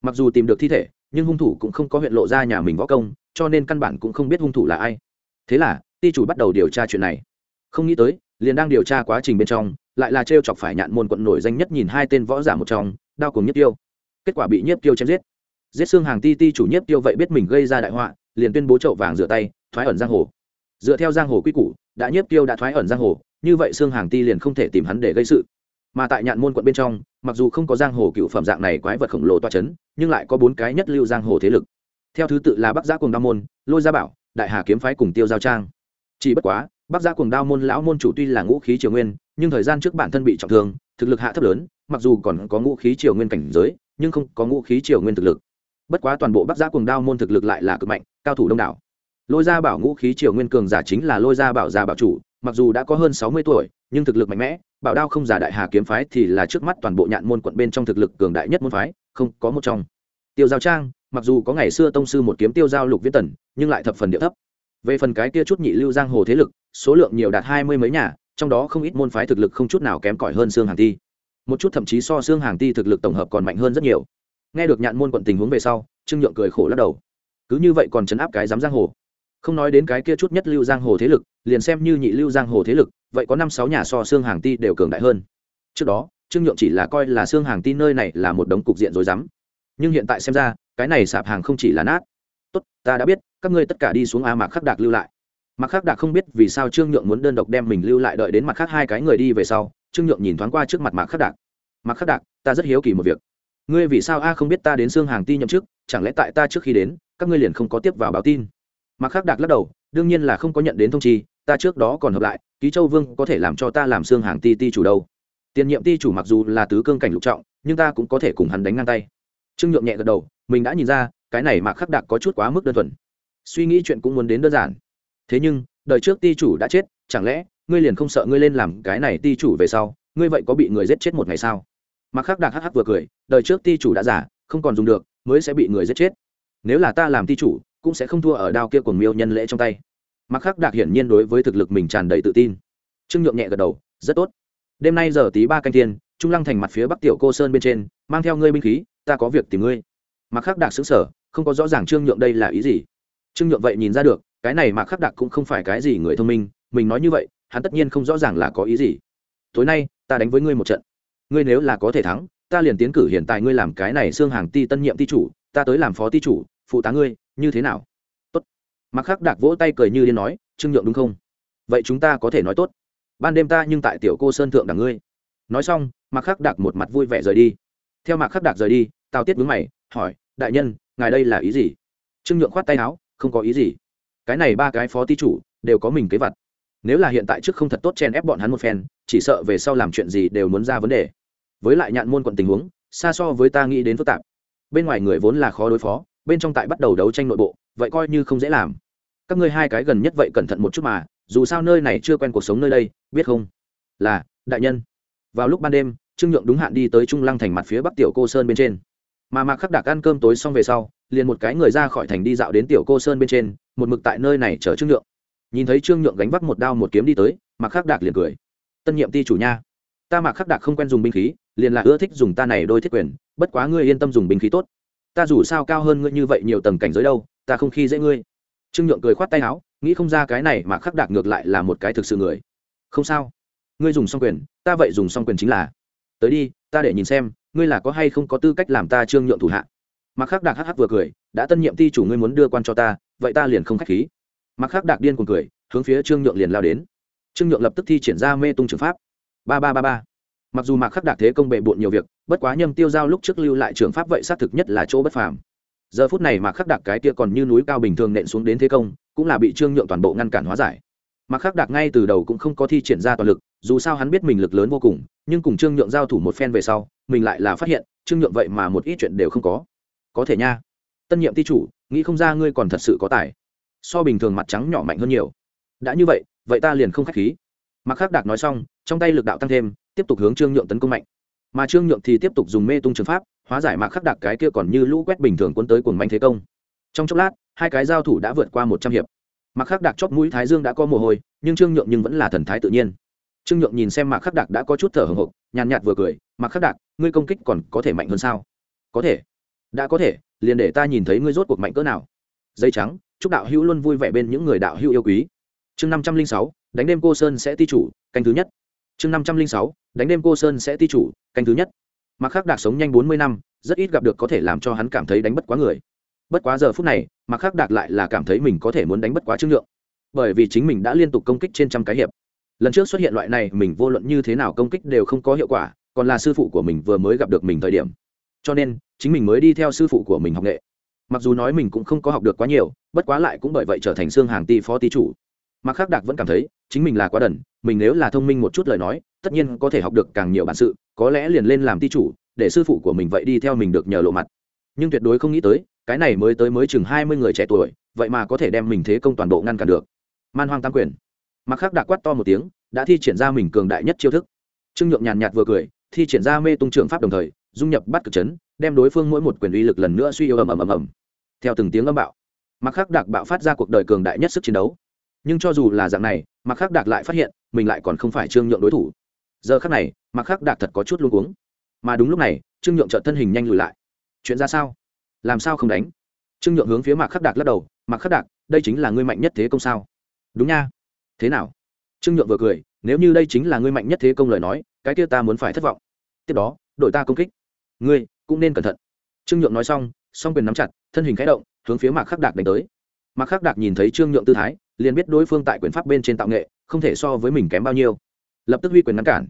Mặc dù tìm được thi thể, nhưng hung thủ cũng không có huyện lộ ra nhà mình võ công, cho nên căn bản cũng không biết hung thủ là ai thế là, ti chủ bắt đầu điều tra chuyện này. Không nghĩ tới, liền đang điều tra quá trình bên trong, lại là t chọc phải nhạn môn quận nổi danh nhất nhìn hai tên võ giả một trong, đao cùng nhất tiêu. Kết quả bị nhiếp tiêu chém giết. Giết xương hàng ti ti chủ nhiếp tiêu vậy biết mình gây ra đại họa, liền tuyên bố chậu vàng rửa tay, thoái ẩn giang hồ. Dựa theo giang hồ quy củ, đã nhiếp tiêu đã thoái ẩn giang hồ, như vậy xương hàng ti liền không thể tìm hắn để gây sự. Mà tại nhạn môn quận bên trong, mặc dù không có giang hồ cựu phẩm dạng này quái vật khổng lồ toa c h ấ n nhưng lại có bốn cái nhất lưu giang hồ thế lực. Theo thứ tự là bắc giã cùng đa môn, lôi gia bảo đại hà kiếm phái cùng tiêu giao trang. Chỉ bất quá, bắc gia cùng đao môn lão môn chủ tuy là ngũ khí triều nguyên, nhưng thời gian trước bản thân bị trọng thương, thực lực hạ thấp lớn, mặc dù còn có ngũ khí triều nguyên cảnh giới, nhưng không có ngũ khí triều nguyên thực lực. Bất quá toàn bộ bắc gia cùng đao môn thực lực lại là cực mạnh, cao thủ đông đảo. Lôi gia bảo ngũ khí triều nguyên cường giả chính là lôi gia bảo gia bảo chủ, mặc dù đã có hơn sáu mươi tuổi, nhưng thực lực mạnh mẽ, bảo đao không giả đại hà kiếm phái thì là trước mắt toàn bộ nhạn môn quận bên trong thực lực cường đại nhất môn phái, không có một trong. Tiêu giao trang, mặc dù có ngày xưa tông sư một kiếm tiêu giao lục viễn tần nhưng lại thập phần địa thấp. Về phần cái kia chút nhị lưu giang hồ thế lực, số lượng nhiều đạt hai mươi mấy nhà, trong đó không ít môn phái thực lực không chút nào kém cỏi hơn xương hàng ti. Một chút thậm chí so xương hàng ti thực lực tổng hợp còn mạnh hơn rất nhiều. Nghe được nhạn môn quận tình huống về sau, trương nhượng cười khổ lắc đầu. Cứ như vậy còn chấn áp cái dám giang hồ. Không nói đến cái kia chút nhất lưu giang hồ thế lực, liền xem như nhị lưu giang hồ thế lực, vậy có năm sáu nhà so xương hàng ti đều cường đại hơn. Trước đó, trương nhượng chỉ là coi là xương hàng ti nơi này là một đống cục diện rối rắm. Nhưng hiện tại xem ra, cái này sạp hàng không chỉ là nát tốt, ta đã biết, các ngươi tất cả đi xuống a mạc khắc đạc lưu lại. Mạc khắc đạc không biết vì sao trương nhượng muốn đơn độc đem mình lưu lại đợi đến mặt khác hai cái người đi về sau, trương nhượng nhìn thoáng qua trước mặt mạc khắc đạc. Mạc khắc đạc, ta rất hiếu kỳ một việc. Ngươi vì sao a không biết ta đến xương hàng ti nhậm chức, chẳng lẽ tại ta trước khi đến, các ngươi liền không có tiếp vào báo tin? Mạc khắc đạc lắc đầu, đương nhiên là không có nhận đến thông chi, ta trước đó còn hợp lại, ký châu vương có thể làm cho ta làm xương hàng ti ti chủ đâu. Tiền nhiệm ti chủ mặc dù là tứ cương cảnh lục trọng, nhưng ta cũng có thể cùng hắn đánh ngang tay. Trương nhượng nhẹ gật đầu, mình đã nhìn ra cái này mạc khắc đạc có chút quá mức đơn thuần. Suy nghĩ chuyện cũng muốn đến đơn giản. Thế nhưng, đời trước ti chủ đã chết, chẳng lẽ ngươi liền không sợ ngươi lên làm cái này ti chủ về sau, ngươi vậy có bị người giết chết một ngày sao? Mạc khắc đạc hắc hắc vừa cười, đời trước ti chủ đã giả không còn dùng được, mới sẽ bị người giết chết. Nếu là ta làm ti chủ, cũng sẽ không thua ở đao kia cùng miêu nhân lễ trong tay. Mặc khắc đạc hiển nhiên đối với thực lực mình tràn đầy tự tin. Trương nhượng nhẹ gật đầu, rất tốt. Đêm nay giờ tí ba canh thiên, trung lăng thành mặt phía bắc tiểu cô sơn bên trên, mang theo ngươi binh khí, ta có việc tìm ngươi. Mặc khắc đạc xứng sở không có rõ ràng trương nhượng đây là ý gì. Trương nhượng vậy nhìn ra được, cái này mặc khắc đặc cũng không phải cái gì người thông minh, mình nói như vậy, hắn tất nhiên không rõ ràng là có ý gì. Tối nay, ta đánh với ngươi một trận. Ngươi nếu là có thể thắng, ta liền tiến cử hiện tại ngươi làm cái này xương hàng ti tân nhiệm ti chủ, ta tới làm phó ti chủ, phụ tá ngươi, như thế nào? Tốt. Mặc khắc đạc vỗ tay cười như điên nói, trương nhượng đúng không? Vậy chúng ta có thể nói tốt. Ban đêm ta nhưng tại tiểu cô sơn thượng đẳng ngươi. Nói xong mặc khắc đạc một mặt vui vẻ rời đi. Theo mặc khắc đạc rời đi, tào tiết vướng mày, hỏi, đại nhân ngài đây là ý gì? Trương nhượng khoát tay áo, không có ý gì. Cái này ba cái phó ty chủ, đều có mình kế vật nếu là hiện tại trước không thật tốt chen ép bọn hắn một phen, chỉ sợ về sau làm chuyện gì đều muốn ra vấn đề. Với lại nhạn môn quận tình huống, xa so với ta nghĩ đến phức tạp. Bên ngoài người vốn là khó đối phó, bên trong tại bắt đầu đấu tranh nội bộ, vậy coi như không dễ làm. Các ngươi hai cái gần nhất vậy cẩn thận một chút mà, dù sao nơi này chưa quen cuộc sống nơi đây, biết không? Là, đại nhân. Vào lúc ban đêm, trương nhượng đúng hạn đi tới trung lăng thành mặt phía bắc tiểu cô sơn bên trên mà mạc khắc đạc ăn cơm tối xong về sau, liền một cái người ra khỏi thành đi dạo đến tiểu cô sơn bên trên, một mực tại nơi này chở trương nhượng. Nhìn thấy trương nhượng gánh vác một đao một kiếm đi tới, mạc khắc đạc liền cười. Tân nhiệm ti chủ nha, ta mạc khắc đạc không quen dùng binh khí, liền là ưa thích dùng ta này đôi thiết quyền, bất quá ngươi yên tâm dùng binh khí tốt. Ta dù sao cao hơn ngươi như vậy nhiều tầng cảnh giới đâu, ta không khi dễ ngươi. Trương nhượng cười khoát tay áo, nghĩ không ra cái này mà khắc đạc ngược lại là một cái thực sự người. Không sao, ngươi dùng xong quyền, ta vậy dùng xong quyền chính là. Tới đi, ta để nhìn xem ngươi là có hay không có tư cách làm ta trương nhượng thủ hạ? Mặc khắc đạc hắc hắc vừa cười, đã tân nhiệm ti chủ ngươi muốn đưa quan cho ta, vậy ta liền không k h á c h khí. Mặc khắc đạc điên cuồng cười, hướng phía trương nhượng liền lao đến. Trương nhượng lập tức thi triển ra mê tung trường pháp. Ba ba ba ba. Mặc dù mạc khắc đạc thế công bệ bộn nhiều việc, bất quá nhâm tiêu giao lúc trước lưu lại trường pháp vậy xác thực nhất là chỗ bất phàm. Giờ phút này mạc khắc đạc cái kia còn như núi cao bình thường nện xuống đến thế công, cũng là bị trương nhượng toàn bộ ngăn cản hóa giải mạc khắc đạc ngay từ đầu cũng không có thi triển ra toàn lực, dù sao hắn biết mình lực lớn vô cùng, nhưng cùng trương nhượng giao thủ một phen về sau, mình lại là phát hiện, trương nhượng vậy mà một ít chuyện đều không có. Có thể nha, tân nhiệm ti chủ, nghĩ không ra ngươi còn thật sự có tài. So bình thường mặt trắng nhỏ mạnh hơn nhiều. Đã như vậy vậy ta liền không k h á c h khí. Mạc khắc đạc nói xong, trong tay lực đạo tăng thêm, tiếp tục hướng trương nhượng tấn công mạnh. Mà trương nhượng thì tiếp tục dùng mê tung trường pháp, hóa giải mạc khắc đặc cái kia còn như lũ quét bình thường quân tới cuồng manh thế công. Trong chốc lát, hai cái giao thủ đã vượt qua một trăm hiệp mạc khắc đặc chóp mũi thái dương đã có mồ hôi, nhưng trương nhượng nhưng vẫn là thần thái tự nhiên. Trương nhượng nhìn xem mạc khắc đặc đã có chút thở hồng hộc, nhàn nhạt vừa cười, mạc khắc đặc ngươi công kích còn có thể mạnh hơn sao? Có thể. Đã có thể, liền để ta nhìn thấy ngươi rốt cuộc mạnh cỡ nào. Dây trắng, chúc đạo hữu luôn vui vẻ bên những người đạo hữu yêu quý. Chương năm trăm linh sáu, đánh đêm cô sơn sẽ ti chủ, canh thứ nhất. Chương năm trăm linh sáu, đánh đêm cô sơn sẽ ti chủ, canh thứ nhất. Mặc khắc đạc sống nhanh bốn mươi năm, rất ít gặp được có thể làm cho hắn cảm thấy đánh bất quá người bất quá giờ phút này mặc khắc Đạt lại là cảm thấy mình có thể muốn đánh bất quá trương nhượng. Bởi vì chính mình đã liên tục công kích trên trăm cái hiệp. Lần trước xuất hiện loại này, mình vô luận như thế nào công kích đều không có hiệu quả, còn là sư phụ của mình vừa mới gặp được mình thời điểm. Cho nên, chính mình mới đi theo sư phụ của mình học nghệ. Mặc dù nói mình cũng không có học được quá nhiều, bất quá lại cũng bởi vậy trở thành xương hàng ti phó ti chủ. Mặc khắc đạc vẫn cảm thấy, chính mình là quá đần, mình nếu là thông minh một chút lời nói, tất nhiên có thể học được càng nhiều bản sự, có lẽ liền lên làm ti chủ, để sư phụ của mình vậy đi theo mình được nhờ lộ mặt. Nhưng tuyệt đối không nghĩ tới cái này mới tới mới chừng hai mươi người trẻ tuổi, vậy mà có thể đem mình thế công toàn bộ ngăn cản được. Man hoang tam quyền. Mặc khắc đã quát to một tiếng, đã thi triển ra mình cường đại nhất chiêu thức. Trương nhượng nhàn nhạt vừa cười, thi triển ra mê tung trường pháp đồng thời, dung nhập bắt cực chấn, đem đối phương mỗi một quyền uy lực lần nữa suy yếu ầm ầm ầm ầm. Theo từng tiếng âm bạo mặc khắc đạc bạo phát ra cuộc đời cường đại nhất sức chiến đấu. Nhưng cho dù là dạng này mặc khắc đạc lại phát hiện, mình lại còn không phải trương nhượng đối thủ. Giờ khắc này mặc khắc đạc thật có chút luôn cuống. Mà đúng lúc này, trương nhượng trợ thân hình nhanh lùi lại. Chuyện ra sao? Làm sao không đánh? Trương nhượng hướng phía mạc khắc đạc lắc đầu, mạc khắc đạc, đây chính là ngươi mạnh nhất thế công sao? Đúng nha. Thế nào? Trương nhượng vừa cười, nếu như đây chính là ngươi mạnh nhất thế công lời nói, cái kia ta muốn phải thất vọng. Tiếp đó, đội ta công kích. Ngươi cũng nên cẩn thận. Trương nhượng nói xong, song quyền nắm chặt, thân hình khẽ động, hướng phía mạc khắc đạc đánh tới. Mạc khắc đạc nhìn thấy trương nhượng tư thái, liền biết đối phương tại quyền pháp bên trên tạo nghệ, không thể so với mình kém bao nhiêu. Lập tức huy quyền ngăn cản.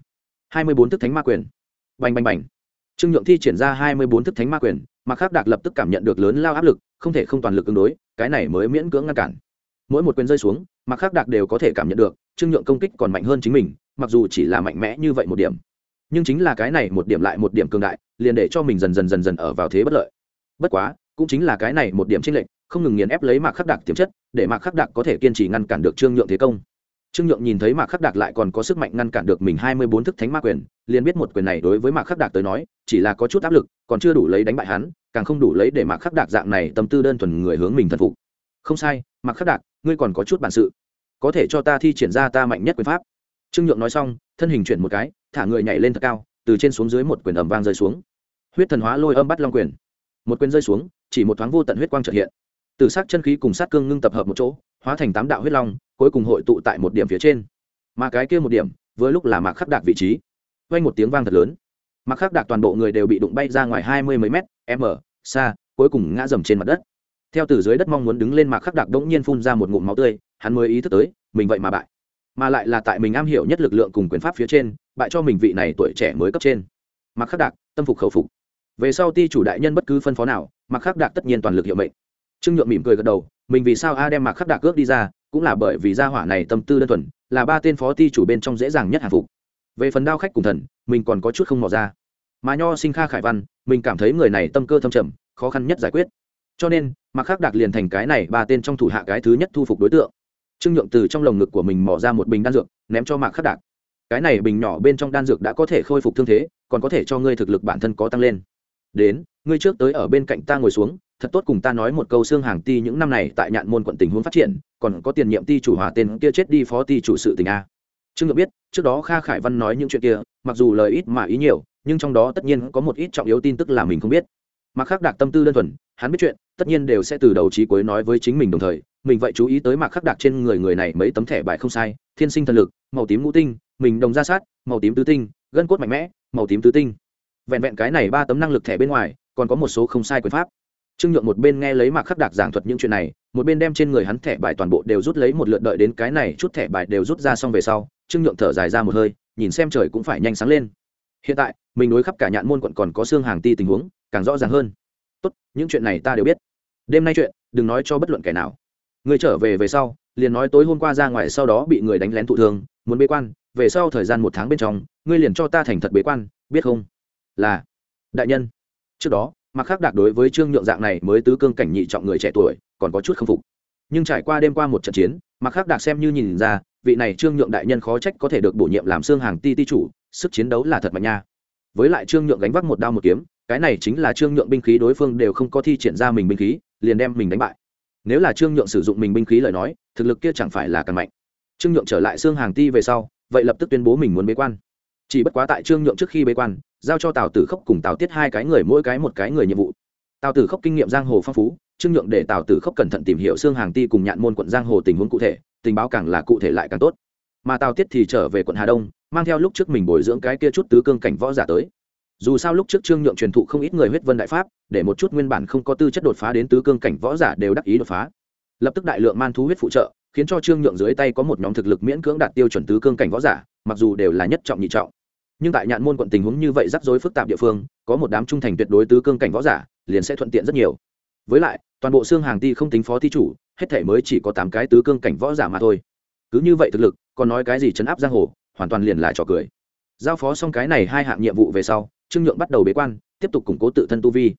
Hai mươi bốn thức thánh ma quyền. Bành bành bành. Trương nhượng thi triển ra hai mươi bốn thức thánh ma quyền mạc khắc đạc lập tức cảm nhận được lớn lao áp lực, không thể không toàn lực ứng đối, cái này mới miễn cưỡng ngăn cản. Mỗi một quyền rơi xuống mạc khắc đạc đều có thể cảm nhận được, trương nhượng công kích còn mạnh hơn chính mình, mặc dù chỉ là mạnh mẽ như vậy một điểm. Nhưng chính là cái này một điểm lại một điểm cường đại, liền để cho mình dần dần dần dần ở vào thế bất lợi. Bất quá, cũng chính là cái này một điểm tranh lệch, không ngừng nghiền ép lấy mạc khắc đạc tiềm chất, để mạc khắc đạc có thể kiên trì ngăn cản được trương nhượng thế công. Trương nhượng nhìn thấy mạc khắc đạc lại còn có sức mạnh ngăn cản được mình hai mươi bốn thức thánh ma quyền, liền biết một quyền này đối với mạc khắc đạc tới nói, chỉ là có chút áp lực, còn chưa đủ lấy đánh bại hắn càng không đủ lấy để mạc khắc đạc dạng này tâm tư đơn thuần người hướng mình thần phục. Không sai, mạc khắc đạc, ngươi còn có chút bản sự. Có thể cho ta thi triển ra ta mạnh nhất quyền pháp. Trương nhượng nói xong, thân hình chuyển một cái, thả người nhảy lên thật cao, từ trên xuống dưới một quyền ầm vang rơi xuống. Huyết thần hóa lôi âm bắt long quyền. Một quyền rơi xuống, chỉ một thoáng vô tận huyết quang trợ hiện. Từ sát chân khí cùng sát cương ngưng tập hợp một chỗ, hóa thành tám đạo huyết long, cuối cùng hội tụ tại một điểm phía trên. Mà cái kia một điểm với lúc là mạc khắc đạc vị trí. Vang một tiếng vang thật lớn. Mạc khắc đạc toàn bộ người đều bị đụng bay ra ngoài hai mươi mấy mét m xa cuối cùng ngã dầm trên mặt đất. Theo từ dưới đất mong muốn đứng lên mạc khắc đạc đống nhiên phun ra một ngụm máu tươi, hắn mới ý thức tới, mình vậy mà bại. Mà lại là tại mình am hiểu nhất lực lượng cùng quyền pháp phía trên, bại cho mình vị này tuổi trẻ mới cấp trên. Mạc khắc đạc, tâm phục khẩu phục. Về sau ti chủ đại nhân bất cứ phân phó nào mạc khắc đạc tất nhiên toàn lực hiệu mệnh. Trương nhượng mỉm cười gật đầu, mình vì sao a đem mạc khắc đạc cướp đi ra, cũng là bởi vì gia hỏa này tâm tư đơn thuần, là ba tên phó ti chủ bên trong dễ dàng nhất hàng phục. Về phần đao khách cùng thần, mình còn có chút không mò ra. Mà nho sinh kha khải văn mình cảm thấy người này tâm cơ thâm trầm, khó khăn nhất giải quyết. Cho nên, mạc khắc đạt liền thành cái này ba tên trong thủ hạ cái thứ nhất thu phục đối tượng. Trương nhượng từ trong lồng ngực của mình mò ra một bình đan dược, ném cho mạc khắc đạt. cái này bình nhỏ bên trong đan dược đã có thể khôi phục thương thế, còn có thể cho ngươi thực lực bản thân có tăng lên. Đến, ngươi trước tới ở bên cạnh ta ngồi xuống, thật tốt cùng ta nói một câu xương hàng ti những năm này tại nhạn môn quận tình huống phát triển, còn có tiền nhiệm ti chủ hòa tên kia chết đi phó ti chủ sự tình a. Trương nhượng biết, trước đó kha khải văn nói những chuyện kia, mặc dù lời ít mà ý nhiều nhưng trong đó tất nhiên có một ít trọng yếu tin tức là mình không biết. Mặc khắc đạc tâm tư đơn thuần, hắn biết chuyện, tất nhiên đều sẽ từ đầu trí cuối nói với chính mình đồng thời, mình vậy chú ý tới mạc khắc đạc trên người người này mấy tấm thẻ bài không sai, thiên sinh thần lực, màu tím ngũ tinh, mình đồng ra sát, màu tím tứ tinh, gân cốt mạnh mẽ, màu tím tứ tinh. Vẹn vẹn cái này ba tấm năng lực thẻ bên ngoài, còn có một số không sai quyền pháp. Trương nhượng một bên nghe lấy mạc khắc đạc giảng thuật những chuyện này, một bên đem trên người hắn thẻ bài toàn bộ đều rút lấy một lượt đợi đến cái này chút thẻ bài đều rút ra xong về sau, trương nhượng thở dài ra một hơi, nhìn xem trời cũng phải nhanh sáng lên hiện tại, mình đối khắp cả nhạn môn quận còn có xương hàng ti tình huống, càng rõ ràng hơn. Tốt, những chuyện này ta đều biết. Đêm nay chuyện, đừng nói cho bất luận kẻ nào. Người trở về về sau, liền nói tối hôm qua ra ngoài sau đó bị người đánh lén thụ thương, muốn bế quan, về sau thời gian một tháng bên trong, ngươi liền cho ta thành thật bế quan, biết không? Là, đại nhân. Trước đó mặc khác đạt đối với trương nhượng dạng này mới tứ cương cảnh nhị trọng người trẻ tuổi, còn có chút k phục. Nhưng trải qua đêm qua một trận chiến mặc khác đạt xem như nhìn ra, vị này trương nhượng đại nhân khó trách có thể được bổ nhiệm làm xương hàng ti ti chủ sức chiến đấu là thật mạnh nha. Với lại trương nhượng gánh vác một đao một kiếm, cái này chính là trương nhượng binh khí đối phương đều không có thi triển ra mình binh khí, liền đem mình đánh bại. Nếu là trương nhượng sử dụng mình binh khí lời nói, thực lực kia chẳng phải là càng mạnh. Trương nhượng trở lại xương hàng ti về sau, vậy lập tức tuyên bố mình muốn bế quan. Chỉ bất quá tại trương nhượng trước khi bế quan, giao cho tào tử khốc cùng tào tiết hai cái người mỗi cái một cái người nhiệm vụ. Tào tử khốc kinh nghiệm giang hồ phong phú, trương nhượng để tào tử khốc cẩn thận tìm hiểu xương hàng ti cùng nhạn môn quận giang hồ tình huống cụ thể, tình báo càng là cụ thể lại càng tốt. Mà tào tiết thì trở về quận hà đông mang theo lúc trước mình bồi dưỡng cái kia chút tứ cương cảnh võ giả tới. Dù sao lúc trước trương nhượng truyền thụ không ít người huyết vân đại pháp, để một chút nguyên bản không có tư chất đột phá đến tứ cương cảnh võ giả đều đắc ý đột phá. Lập tức đại lượng man thú huyết phụ trợ, khiến cho trương nhượng dưới tay có một nhóm thực lực miễn cưỡng đạt tiêu chuẩn tứ cương cảnh võ giả, mặc dù đều là nhất trọng nhị trọng. Nhưng tại nhạn môn quận tình huống như vậy rắc rối phức tạp địa phương, có một đám trung thành tuyệt đối tứ cương cảnh võ giả, liền sẽ thuận tiện rất nhiều. Với lại, toàn bộ xương hàng ti không tính phó thi chủ, hết thể mới chỉ có tám cái tứ cương cảnh võ giả mà thôi. Cứ như vậy thực lực, còn nói cái gì chấn áp giang hồ hoàn toàn liền là trò cười. Giao phó xong cái này hai hạng nhiệm vụ về sau, trương nhượng bắt đầu bế quan, tiếp tục củng cố tự thân tu vi.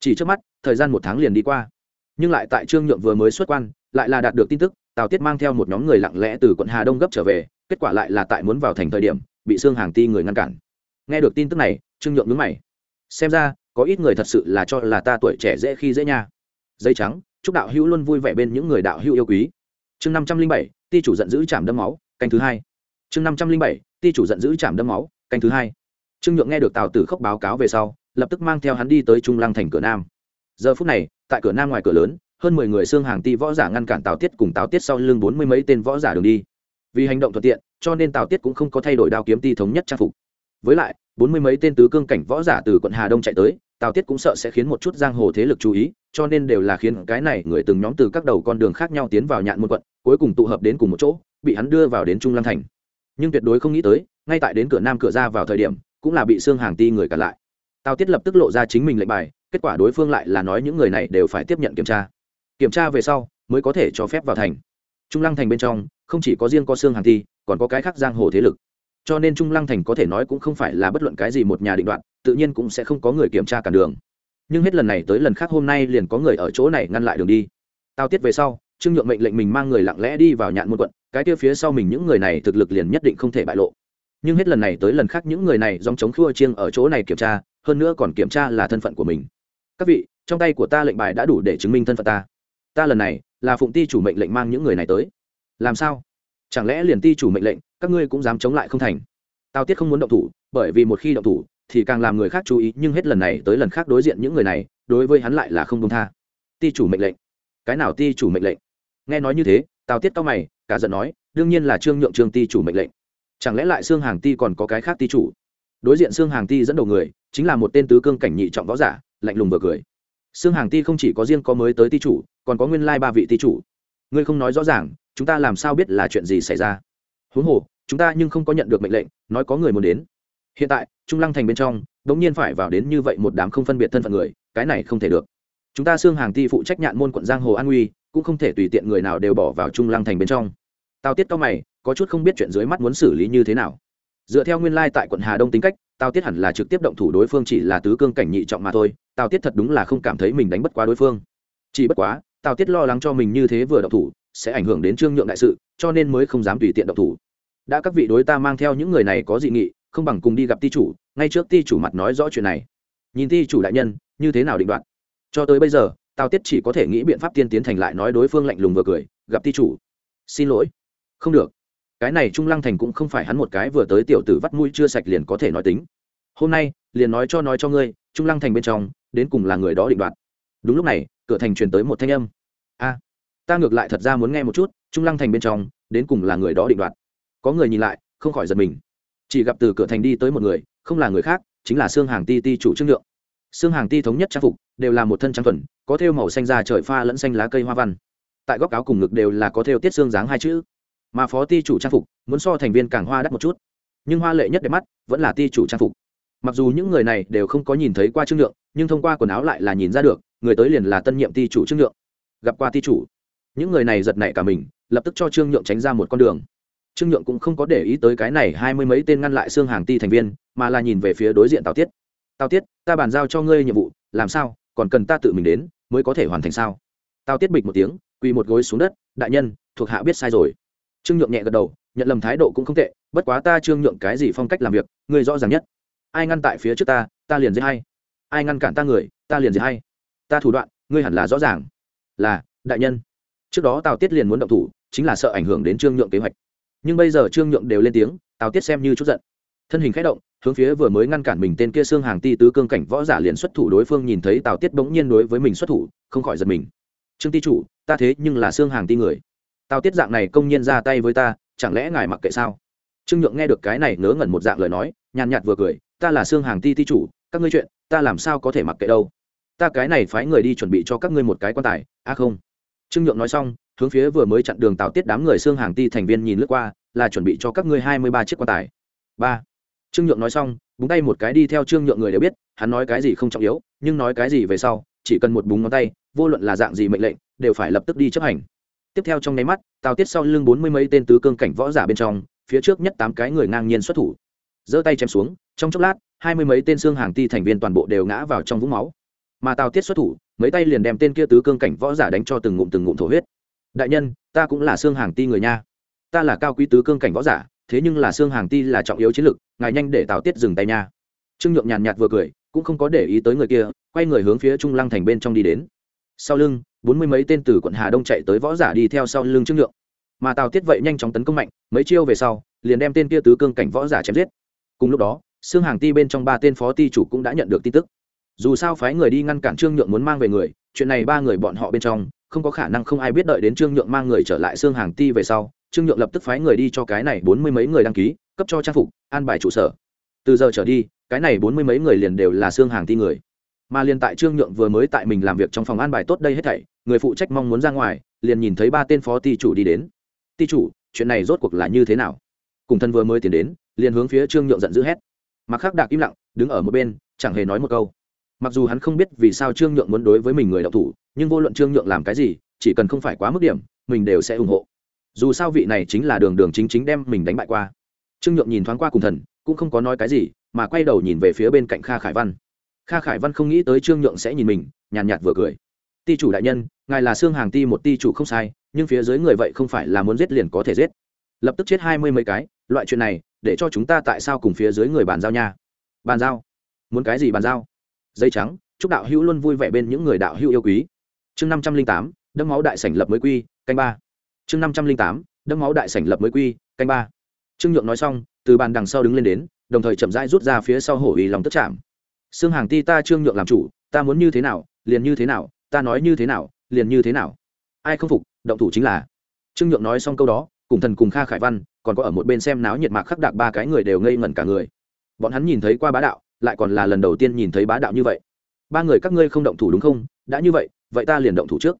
Chỉ trước mắt, thời gian một tháng liền đi qua. Nhưng lại tại trương nhượng vừa mới xuất quan, lại là đạt được tin tức, tào tiết mang theo một nhóm người lặng lẽ từ quận hà đông gấp trở về, kết quả lại là tại muốn vào thành thời điểm, bị xương hàng ti người ngăn cản. Nghe được tin tức này, trương nhượng nhướng mày. Xem ra, có ít người thật sự là cho là ta tuổi trẻ dễ khi dễ nha. Dây trắng, chúc đạo hữu luôn vui vẻ bên những người đạo hữu yêu quý. Chương năm trăm linh bảy, ti chủ giận dữ chạm đâm máu, canh thứ hai chương năm trăm linh bảy, ti chủ giận dữ chạm đâm máu, canh thứ hai. Trương nhượng nghe được tào tử khốc báo cáo về sau, lập tức mang theo hắn đi tới trung lăng thành cửa nam. Giờ phút này, tại cửa nam ngoài cửa lớn, hơn mười người xương hàng ti võ giả ngăn cản tào tiết cùng tào tiết sau lưng bốn mươi mấy tên võ giả đường đi. Vì hành động thuận tiện, cho nên tào tiết cũng không có thay đổi đao kiếm ti thống nhất trang phục. Với lại, bốn mươi mấy tên tứ cương cảnh võ giả từ quận hà đông chạy tới, tào tiết cũng sợ sẽ khiến một chút giang hồ thế lực chú ý, cho nên đều là khiến cái này người từng nhóm từ các đầu con đường khác nhau tiến vào nhạn môn quận, cuối cùng tụ hợp đến cùng một chỗ, bị hắn đưa vào đến trung lăng thành nhưng tuyệt đối không nghĩ tới, ngay tại đến cửa nam cửa ra vào thời điểm, cũng là bị xương hàng ti người cản lại. Tào tiết lập tức lộ ra chính mình lệnh bài, kết quả đối phương lại là nói những người này đều phải tiếp nhận kiểm tra. Kiểm tra về sau, mới có thể cho phép vào thành. Trung lăng thành bên trong, không chỉ có riêng có xương hàng ti, còn có cái khác giang hồ thế lực. Cho nên trung lăng thành có thể nói cũng không phải là bất luận cái gì một nhà định đoạn, tự nhiên cũng sẽ không có người kiểm tra cản đường. Nhưng hết lần này tới lần khác hôm nay liền có người ở chỗ này ngăn lại đường đi. Tao tiết về sau, trương nhượng mệnh lệnh mình mang người lặng lẽ đi vào nhạn môn quận cái kia phía sau mình những người này thực lực liền nhất định không thể bại lộ. Nhưng hết lần này tới lần khác những người này dòng chống khua chiêng ở chỗ này kiểm tra, hơn nữa còn kiểm tra là thân phận của mình. Các vị, trong tay của ta lệnh bài đã đủ để chứng minh thân phận ta. Ta lần này là phụng ti chủ mệnh lệnh mang những người này tới. Làm sao? Chẳng lẽ liền ti chủ mệnh lệnh, các ngươi cũng dám chống lại không thành? Tao tiết không muốn động thủ, bởi vì một khi động thủ, thì càng làm người khác chú ý, nhưng hết lần này tới lần khác đối diện những người này, đối với hắn lại là không công tha. Ti chủ mệnh lệnh. Cái nào ti chủ mệnh lệnh? Nghe nói như thế tào tiết cao mày cả giận nói, đương nhiên là trương nhượng trương ti chủ mệnh lệnh. Chẳng lẽ lại xương hàng ti còn có cái khác ti chủ? Đối diện xương hàng ti dẫn đầu người, chính là một tên tứ cương cảnh nhị trọng võ giả, lạnh lùng vừa cười. Xương hàng ti không chỉ có riêng có mới tới ti chủ, còn có nguyên lai ba vị ti chủ. Ngươi không nói rõ ràng, chúng ta làm sao biết là chuyện gì xảy ra? Huống hồ, chúng ta nhưng không có nhận được mệnh lệnh, nói có người muốn đến. Hiện tại, trung lăng thành bên trong đ ỗ n g nhiên phải vào đến như vậy một đám không phân biệt thân phận người, cái này không thể được. Chúng ta xương hàng ti phụ trách nhạn môn quận giang hồ an uy cũng không thể tùy tiện người nào đều bỏ vào trung lăng thành bên trong. Tào tiết cao mày, có chút không biết chuyện dưới mắt muốn xử lý như thế nào. Dựa theo nguyên lai tại quận hà đông tính cách, Tào tiết hẳn là trực tiếp động thủ đối phương chỉ là tứ cương cảnh nhị trọng mà thôi, Tào tiết thật đúng là không cảm thấy mình đánh bất quá đối phương. Chỉ bất quá, Tào tiết lo lắng cho mình như thế vừa động thủ, sẽ ảnh hưởng đến trương nhượng đại sự, cho nên mới không dám tùy tiện động thủ. Đã các vị đối ta mang theo những người này có dị nghị, không bằng cùng đi gặp ti chủ, ngay trước ti chủ mặt nói rõ chuyện này. Nhìn ti chủ đại nhân, như thế nào định đoạt? Cho tới bây giờ tao tiết chỉ có thể nghĩ biện pháp tiên tiến thành lại nói đối phương lạnh lùng vừa cười, gặp ti chủ. Xin lỗi. Không được. Cái này trung lăng thành cũng không phải hắn một cái vừa tới tiểu tử vắt mũi chưa sạch liền có thể nói tính. Hôm nay, liền nói cho nói cho ngươi, trung lăng thành bên trong, đến cùng là người đó định đoạt. Đúng lúc này, cửa thành truyền tới một thanh âm. A, ta ngược lại thật ra muốn nghe một chút, trung lăng thành bên trong, đến cùng là người đó định đoạt. Có người nhìn lại, không khỏi giật mình. Chỉ gặp từ cửa thành đi tới một người, không là người khác, chính là xương hàng ti ti chủ trương lượng xương hàng ti thống nhất trang phục đều là một thân trang thuần, có thêu màu xanh da trời pha lẫn xanh lá cây hoa văn. Tại góc áo cùng ngực đều là có thêu tiết xương dáng hai chữ. Mà phó ti chủ trang phục muốn so thành viên càng hoa đắt một chút. Nhưng hoa lệ nhất đẹp mắt vẫn là ti chủ trang phục. Mặc dù những người này đều không có nhìn thấy qua trương lượng, nhưng thông qua quần áo lại là nhìn ra được, người tới liền là tân nhiệm ti chủ trương lượng. Gặp qua ti chủ, những người này giật nảy cả mình, lập tức cho trương nhượng tránh ra một con đường. Trương nhượng cũng không có để ý tới cái này hai mươi mấy tên ngăn lại xương hàng ti thành viên, mà là nhìn về phía đối diện tào tiết tào tiết, ta bàn giao cho ngươi nhiệm vụ, làm sao, còn cần ta tự mình đến, mới có thể hoàn thành sao? Tào tiết bịch một tiếng, quỳ một gối xuống đất, đại nhân, thuộc hạ biết sai rồi. Trương nhượng nhẹ gật đầu, nhận lầm thái độ cũng không tệ, bất quá ta trương nhượng cái gì phong cách làm việc, ngươi rõ ràng nhất. Ai ngăn tại phía trước ta ta liền dễ hay ai ngăn cản ta người, ta liền dễ hay ta thủ đoạn, ngươi hẳn là rõ ràng. Là, đại nhân. Trước đó tào tiết liền muốn động thủ, chính là sợ ảnh hưởng đến trương nhượng kế hoạch. Nhưng bây giờ trương nhượng đều lên tiếng, tào tiết xem như chút giận. Thân hình k h ẽ động hướng phía vừa mới ngăn cản mình tên kia xương hàng ti tứ cương cảnh võ giả liền xuất thủ đối phương nhìn thấy tào tiết bỗng nhiên đối với mình xuất thủ, không khỏi giật mình. Trương ti chủ, ta thế nhưng là xương hàng ti người. Tào tiết dạng này công nhiên ra tay với ta, chẳng lẽ ngài mặc kệ sao? Trương nhượng nghe được cái này ngớ ngẩn một dạng lời nói, nhàn nhạt vừa cười, ta là xương hàng ti ti chủ, các ngươi chuyện, ta làm sao có thể mặc kệ đâu? Ta cái này phái người đi chuẩn bị cho các ngươi một cái quan tài a à không. Trương nhượng nói xong, hướng phía vừa mới chặn đường tào tiết đám người xương hàng ti thành viên nhìn lướt qua, là chuẩn bị cho các ngươi hai mươi ba chiếc quan tài. Ba trương nhượng nói xong, búng tay một cái đi theo trương nhượng người đều biết, hắn nói cái gì không trọng yếu, nhưng nói cái gì về sau, chỉ cần một búng ngón tay, vô luận là dạng gì mệnh lệnh, đều phải lập tức đi chấp hành. Tiếp theo trong nháy mắt, tào tiết sau lưng bốn mươi mấy tên tứ cương cảnh võ giả bên trong, phía trước nhất tám cái người ngang nhiên xuất thủ. Giơ tay chém xuống, trong chốc lát, hai mươi mấy tên xương hàng ti thành viên toàn bộ đều ngã vào trong vũng máu. Mà tào tiết xuất thủ, mấy tay liền đem tên kia tứ cương cảnh võ giả đánh cho từng ngụm từng ngụm thổ huyết. Đại nhân, ta cũng là xương hàng ti người nha. Ta là cao quý tứ cương cảnh võ giả thế nhưng là xương hàng ti là trọng yếu chiến lược ngài nhanh để tào tiết dừng tay nha. Trương nhượng nhàn nhạt vừa cười, cũng không có để ý tới người kia, quay người hướng phía trung lăng thành bên trong đi đến. Sau lưng, bốn mươi mấy tên từ quận hà đông chạy tới võ giả đi theo sau lưng trương nhượng. Mà tào tiết vậy nhanh chóng tấn công mạnh, mấy chiêu về sau, liền đem tên kia tứ cương cảnh võ giả chém giết. Cùng lúc đó, xương hàng ti bên trong ba tên phó ti chủ cũng đã nhận được tin tức. Dù sao phái người đi ngăn cản trương nhượng muốn mang về người, chuyện này ba người bọn họ bên trong, không có khả năng không ai biết đợi đến trương nhượng mang người trở lại xương hàng ti về sau trương nhượng lập tức phái người đi cho cái này bốn mươi mấy người đăng ký, cấp cho trang phục, an bài trụ sở. Từ giờ trở đi, cái này bốn mươi mấy người liền đều là xương hàng ti người. Mà liền tại trương nhượng vừa mới tại mình làm việc trong phòng an bài tốt đây hết thảy, người phụ trách mong muốn ra ngoài, liền nhìn thấy ba tên phó ti chủ đi đến. Ti chủ, chuyện này rốt cuộc là như thế nào? Cùng thân vừa mới tiến đến, liền hướng phía trương nhượng giận dữ hét. Mặc khắc đạc im lặng, đứng ở một bên, chẳng hề nói một câu. Mặc dù hắn không biết vì sao trương nhượng muốn đối với mình người đạo thủ, nhưng vô luận trương nhượng làm cái gì, chỉ cần không phải quá mức điểm, mình đều sẽ ủng hộ dù sao vị này chính là đường đường chính chính đem mình đánh bại qua. Trương nhượng nhìn thoáng qua cùng thần, cũng không có nói cái gì, mà quay đầu nhìn về phía bên cạnh kha khải văn. Kha khải văn không nghĩ tới trương nhượng sẽ nhìn mình, nhàn nhạt vừa cười. Ti chủ đại nhân, ngài là xương hàng ti một ti chủ không sai, nhưng phía dưới người vậy không phải là muốn giết liền có thể giết. Lập tức chết hai mươi mấy cái, loại chuyện này, để cho chúng ta tại sao cùng phía dưới người bàn giao nha? Bàn giao? Muốn cái gì bàn giao? Dây trắng, chúc đạo hữu luôn vui vẻ bên những người đạo hữu yêu quý. Chương năm trăm linh tám đâm máu đại sảnh lập mới quy, canh ba chương năm trăm linh tám đấm máu đại sảnh lập mới quy, canh ba. Trương nhượng nói xong, từ bàn đằng sau đứng lên đến, đồng thời chậm rãi rút ra phía sau hổ ý lòng tức chạm. Xương hàng ti, ta trương nhượng làm chủ, ta muốn như thế nào, liền như thế nào, ta nói như thế nào, liền như thế nào. Ai không phục, động thủ chính là. Trương nhượng nói xong câu đó, cùng thần cùng kha khải văn, còn có ở một bên xem náo nhiệt mạc khắc đạc ba cái người đều ngây ngẩn cả người. Bọn hắn nhìn thấy qua bá đạo, lại còn là lần đầu tiên nhìn thấy bá đạo như vậy. Ba người các ngươi không động thủ đúng không? Đã như vậy vậy ta liền động thủ trước.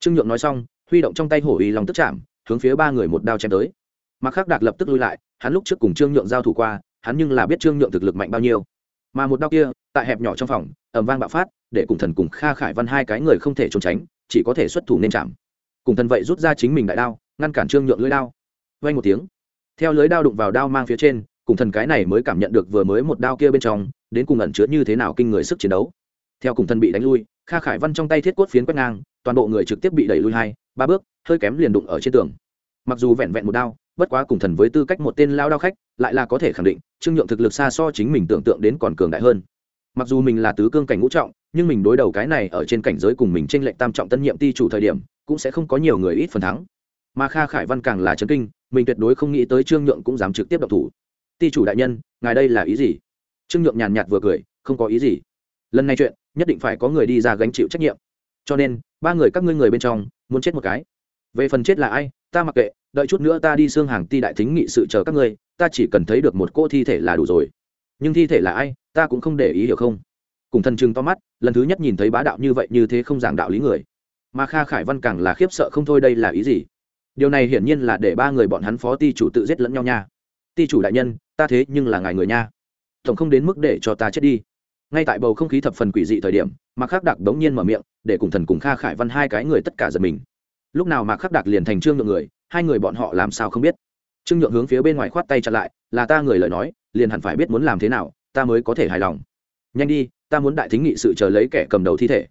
Trương nhượng nói xong huy động trong tay hổ ý lòng tức chạm, hướng phía ba người một đao chém tới. Mặc khắc đạt lập tức lui lại, hắn lúc trước cùng trương nhượng giao thủ qua, hắn nhưng là biết trương nhượng thực lực mạnh bao nhiêu. Mà một đao kia, tại hẹp nhỏ trong phòng ẩm vang bạo phát, để cùng thần cùng kha khải văn hai cái người không thể trốn tránh, chỉ có thể xuất thủ nên chạm. Cùng thần vậy rút ra chính mình đại đao, ngăn cản trương nhượng lưới đao. Vay một tiếng, theo lưới đao đụng vào đao mang phía trên, cùng thần cái này mới cảm nhận được vừa mới một đao kia bên trong, đến cùng ẩn chứa như thế nào kinh người sức chiến đấu. Theo cùng thần bị đánh lui, kha khải văn trong tay thiết cốt phiến quét ngang, toàn bộ người trực tiếp bị đẩy lui hai ba bước, hơi kém liền đụng ở trên tường. Mặc dù vẹn vẹn một đao, bất quá cùng thần với tư cách một tên lao đao khách, lại là có thể khẳng định, trương nhượng thực lực xa so chính mình tưởng tượng đến còn cường đại hơn. Mặc dù mình là tứ cương cảnh ngũ trọng, nhưng mình đối đầu cái này ở trên cảnh giới cùng mình tranh lệnh tam trọng tân nhiệm ti chủ thời điểm, cũng sẽ không có nhiều người ít phần thắng. Mà kha khải văn càng là chấn kinh, mình tuyệt đối không nghĩ tới trương nhượng cũng dám trực tiếp độc thủ. Ti chủ đại nhân, ngài đây là ý gì? Trương nhượng nhàn nhạt vừa cười, không có ý gì. Lần này chuyện, nhất định phải có người đi ra gánh chịu trách nhiệm. Cho nên, ba người các ngươi người bên trong muốn chết một cái. Về phần chết là ai, ta mặc kệ, đợi chút nữa ta đi xương hàng ti đại thính nghị sự chờ các ngươi, ta chỉ cần thấy được một cô thi thể là đủ rồi. Nhưng thi thể là ai, ta cũng không để ý hiểu không? Cùng thần chừng to mắt, lần thứ nhất nhìn thấy bá đạo như vậy như thế không giảng đạo lý người. Mà kha khải văn càng là khiếp sợ không thôi đây là ý gì? Điều này hiển nhiên là để ba người bọn hắn phó ti chủ tự giết lẫn nhau nha. Ti chủ đại nhân, ta thế nhưng là ngài người nha. Tổng không đến mức để cho ta chết đi ngay tại bầu không khí thập phần quỷ dị thời điểm, mạc khắc đặc đống nhiên mở miệng, để cùng thần cùng kha khải văn hai cái người tất cả giật mình. Lúc nào mạc khắc đặc liền thành trương nhượng người, hai người bọn họ làm sao không biết? Trương nhượng hướng phía bên ngoài khoát tay chặn lại, là ta người lời nói, liền hẳn phải biết muốn làm thế nào, ta mới có thể hài lòng. Nhanh đi, ta muốn đại thính nghị sự chờ lấy kẻ cầm đầu thi thể.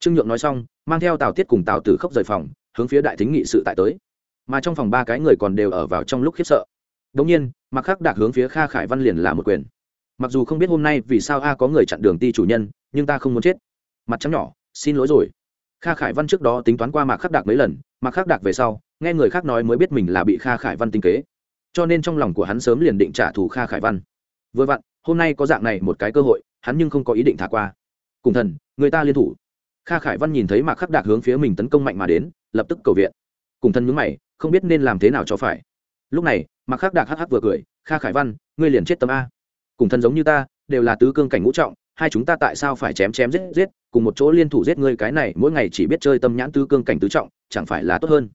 Trương nhượng nói xong, mang theo tào tiết cùng tào tử Khốc rời phòng, hướng phía đại thính nghị sự tại tới. Mà trong phòng ba cái người còn đều ở vào trong lúc khiếp sợ. Đống nhiên mặc khắc đạc hướng phía kha khải văn liền là một quyền mặc dù không biết hôm nay vì sao a có người chặn đường ti chủ nhân, nhưng ta không muốn chết. Mặt trắng nhỏ, xin lỗi rồi. Kha khải văn trước đó tính toán qua mạc khắc đạc mấy lần, mạc khắc đạc về sau, nghe người khác nói mới biết mình là bị kha khải văn tinh kế. Cho nên trong lòng của hắn sớm liền định trả thù kha khải văn. Vừa vặn, hôm nay có dạng này một cái cơ hội, hắn nhưng không có ý định thả qua. Cùng thần, người ta liên thủ. Kha khải văn nhìn thấy mạc khắc đạc hướng phía mình tấn công mạnh mà đến, lập tức cầu viện. Cùng thần nhúng mày, không biết nên làm thế nào cho phải. Lúc này, mạc khắc đạc hh vừa cười, kha khải văn, ngươi liền chết tấm a cùng thân giống như ta, đều là tứ cương cảnh ngũ trọng, hai chúng ta tại sao phải chém chém giết giết, cùng một chỗ liên thủ giết ngươi cái này, mỗi ngày chỉ biết chơi tâm nhãn tứ cương cảnh tứ trọng, chẳng phải là tốt hơn.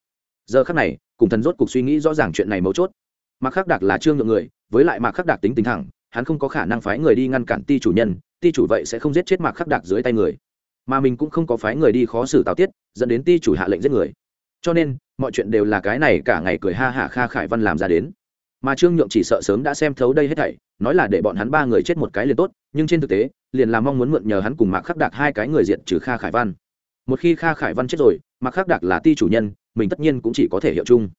Giờ khắc này, cùng thần rốt cuộc suy nghĩ rõ ràng chuyện này mấu chốt. Mạc khắc đạc là trương nhượng người, với lại mạc khắc đạc tính tính thẳng, hắn không có khả năng phái người đi ngăn cản ti chủ nhân, ti chủ vậy sẽ không giết chết mạc khắc đạc dưới tay người. Mà mình cũng không có phái người đi khó xử tào tiết, dẫn đến ti chủ hạ lệnh giết người. Cho nên, mọi chuyện đều là cái này cả ngày cười ha hả kha khải văn làm ra đến mà trương nhượng chỉ sợ sớm đã xem thấu đây hết thảy, nói là để bọn hắn ba người chết một cái liền tốt, nhưng trên thực tế, liền là mong muốn mượn nhờ hắn cùng mạc khắc đạc hai cái người diện trừ kha khải văn. Một khi kha khải văn chết rồi, mạc khắc đạc là ti chủ nhân, mình tất nhiên cũng chỉ có thể hiệu chung.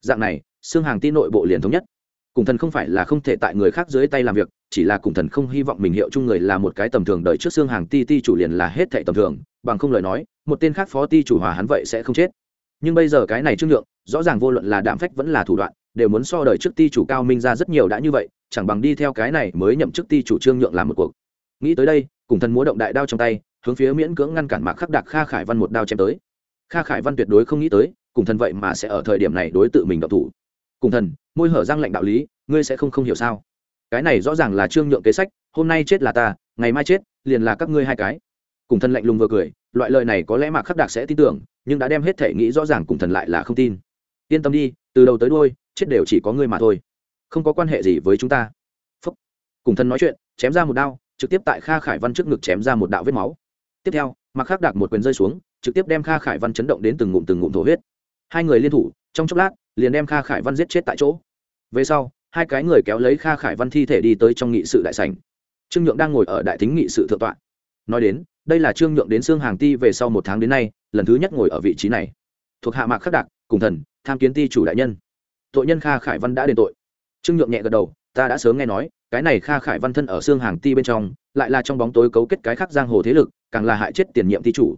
Dạng này xương hàng ti nội bộ liền thống nhất. Cùng thần không phải là không thể tại người khác dưới tay làm việc, chỉ là cùng thần không hy vọng mình hiệu chung người là một cái tầm thường đợi trước xương hàng ti ti chủ liền là hết thệ tầm thường, bằng không lời nói, một tên khác phó ti chủ hòa hắn vậy sẽ không chết. Nhưng bây giờ cái này trương nhượng, rõ ràng vô luận là đạm phách vẫn là thủ đoạn đều muốn so đời trước ti chủ cao minh ra rất nhiều đã như vậy, chẳng bằng đi theo cái này mới nhậm chức ti chủ trương nhượng làm một cuộc. Nghĩ tới đây, cùng thần múa động đại đao trong tay, hướng phía miễn cưỡng ngăn cản mạc khắc đạc kha khải văn một đao chém tới. Kha khải văn tuyệt đối không nghĩ tới, cùng thần vậy mà sẽ ở thời điểm này đối tự mình độc thủ. Cùng thần, môi hở răng lệnh đạo lý, ngươi sẽ không không hiểu sao? Cái này rõ ràng là trương nhượng kế sách, hôm nay chết là ta, ngày mai chết, liền là các ngươi hai cái. Cùng thần lạnh lùng vừa cười, loại lời này có lẽ mạc khắc đạc sẽ tin tưởng, nhưng đã đem hết thể nghĩ rõ ràng cùng thần lại là không tin. Yên tâm đi, từ đầu tới đôi chết đều chỉ có ngươi mà thôi. Không có quan hệ gì với chúng ta. Phúc. cùng thần nói chuyện, chém ra một đao, trực tiếp tại kha khải văn trước ngực chém ra một đạo vết máu. Tiếp theo mặc khắc đạc một quyền rơi xuống, trực tiếp đem kha khải văn chấn động đến từng ngụm từng ngụm thổ huyết. Hai người liên thủ, trong chốc lát, liền đem kha khải văn giết chết tại chỗ. Về sau, hai cái người kéo lấy kha khải văn thi thể đi tới trong nghị sự đại sảnh. Trương nhượng đang ngồi ở đại thính nghị sự thượng tọa. Nói đến, đây là trương nhượng đến xương hàng ti về sau một tháng đến nay, lần thứ nhất ngồi ở vị trí này. Thuộc hạ mạc khắc đạc, cùng thần, tham kiến ti chủ đại nhân tội nhân kha khải văn đã đền tội. Trương nhượng nhẹ gật đầu, ta đã sớm nghe nói, cái này kha khải văn thân ở xương hàng ti bên trong, lại là trong bóng tối cấu kết cái khác giang hồ thế lực, càng là hại chết tiền nhiệm thi chủ.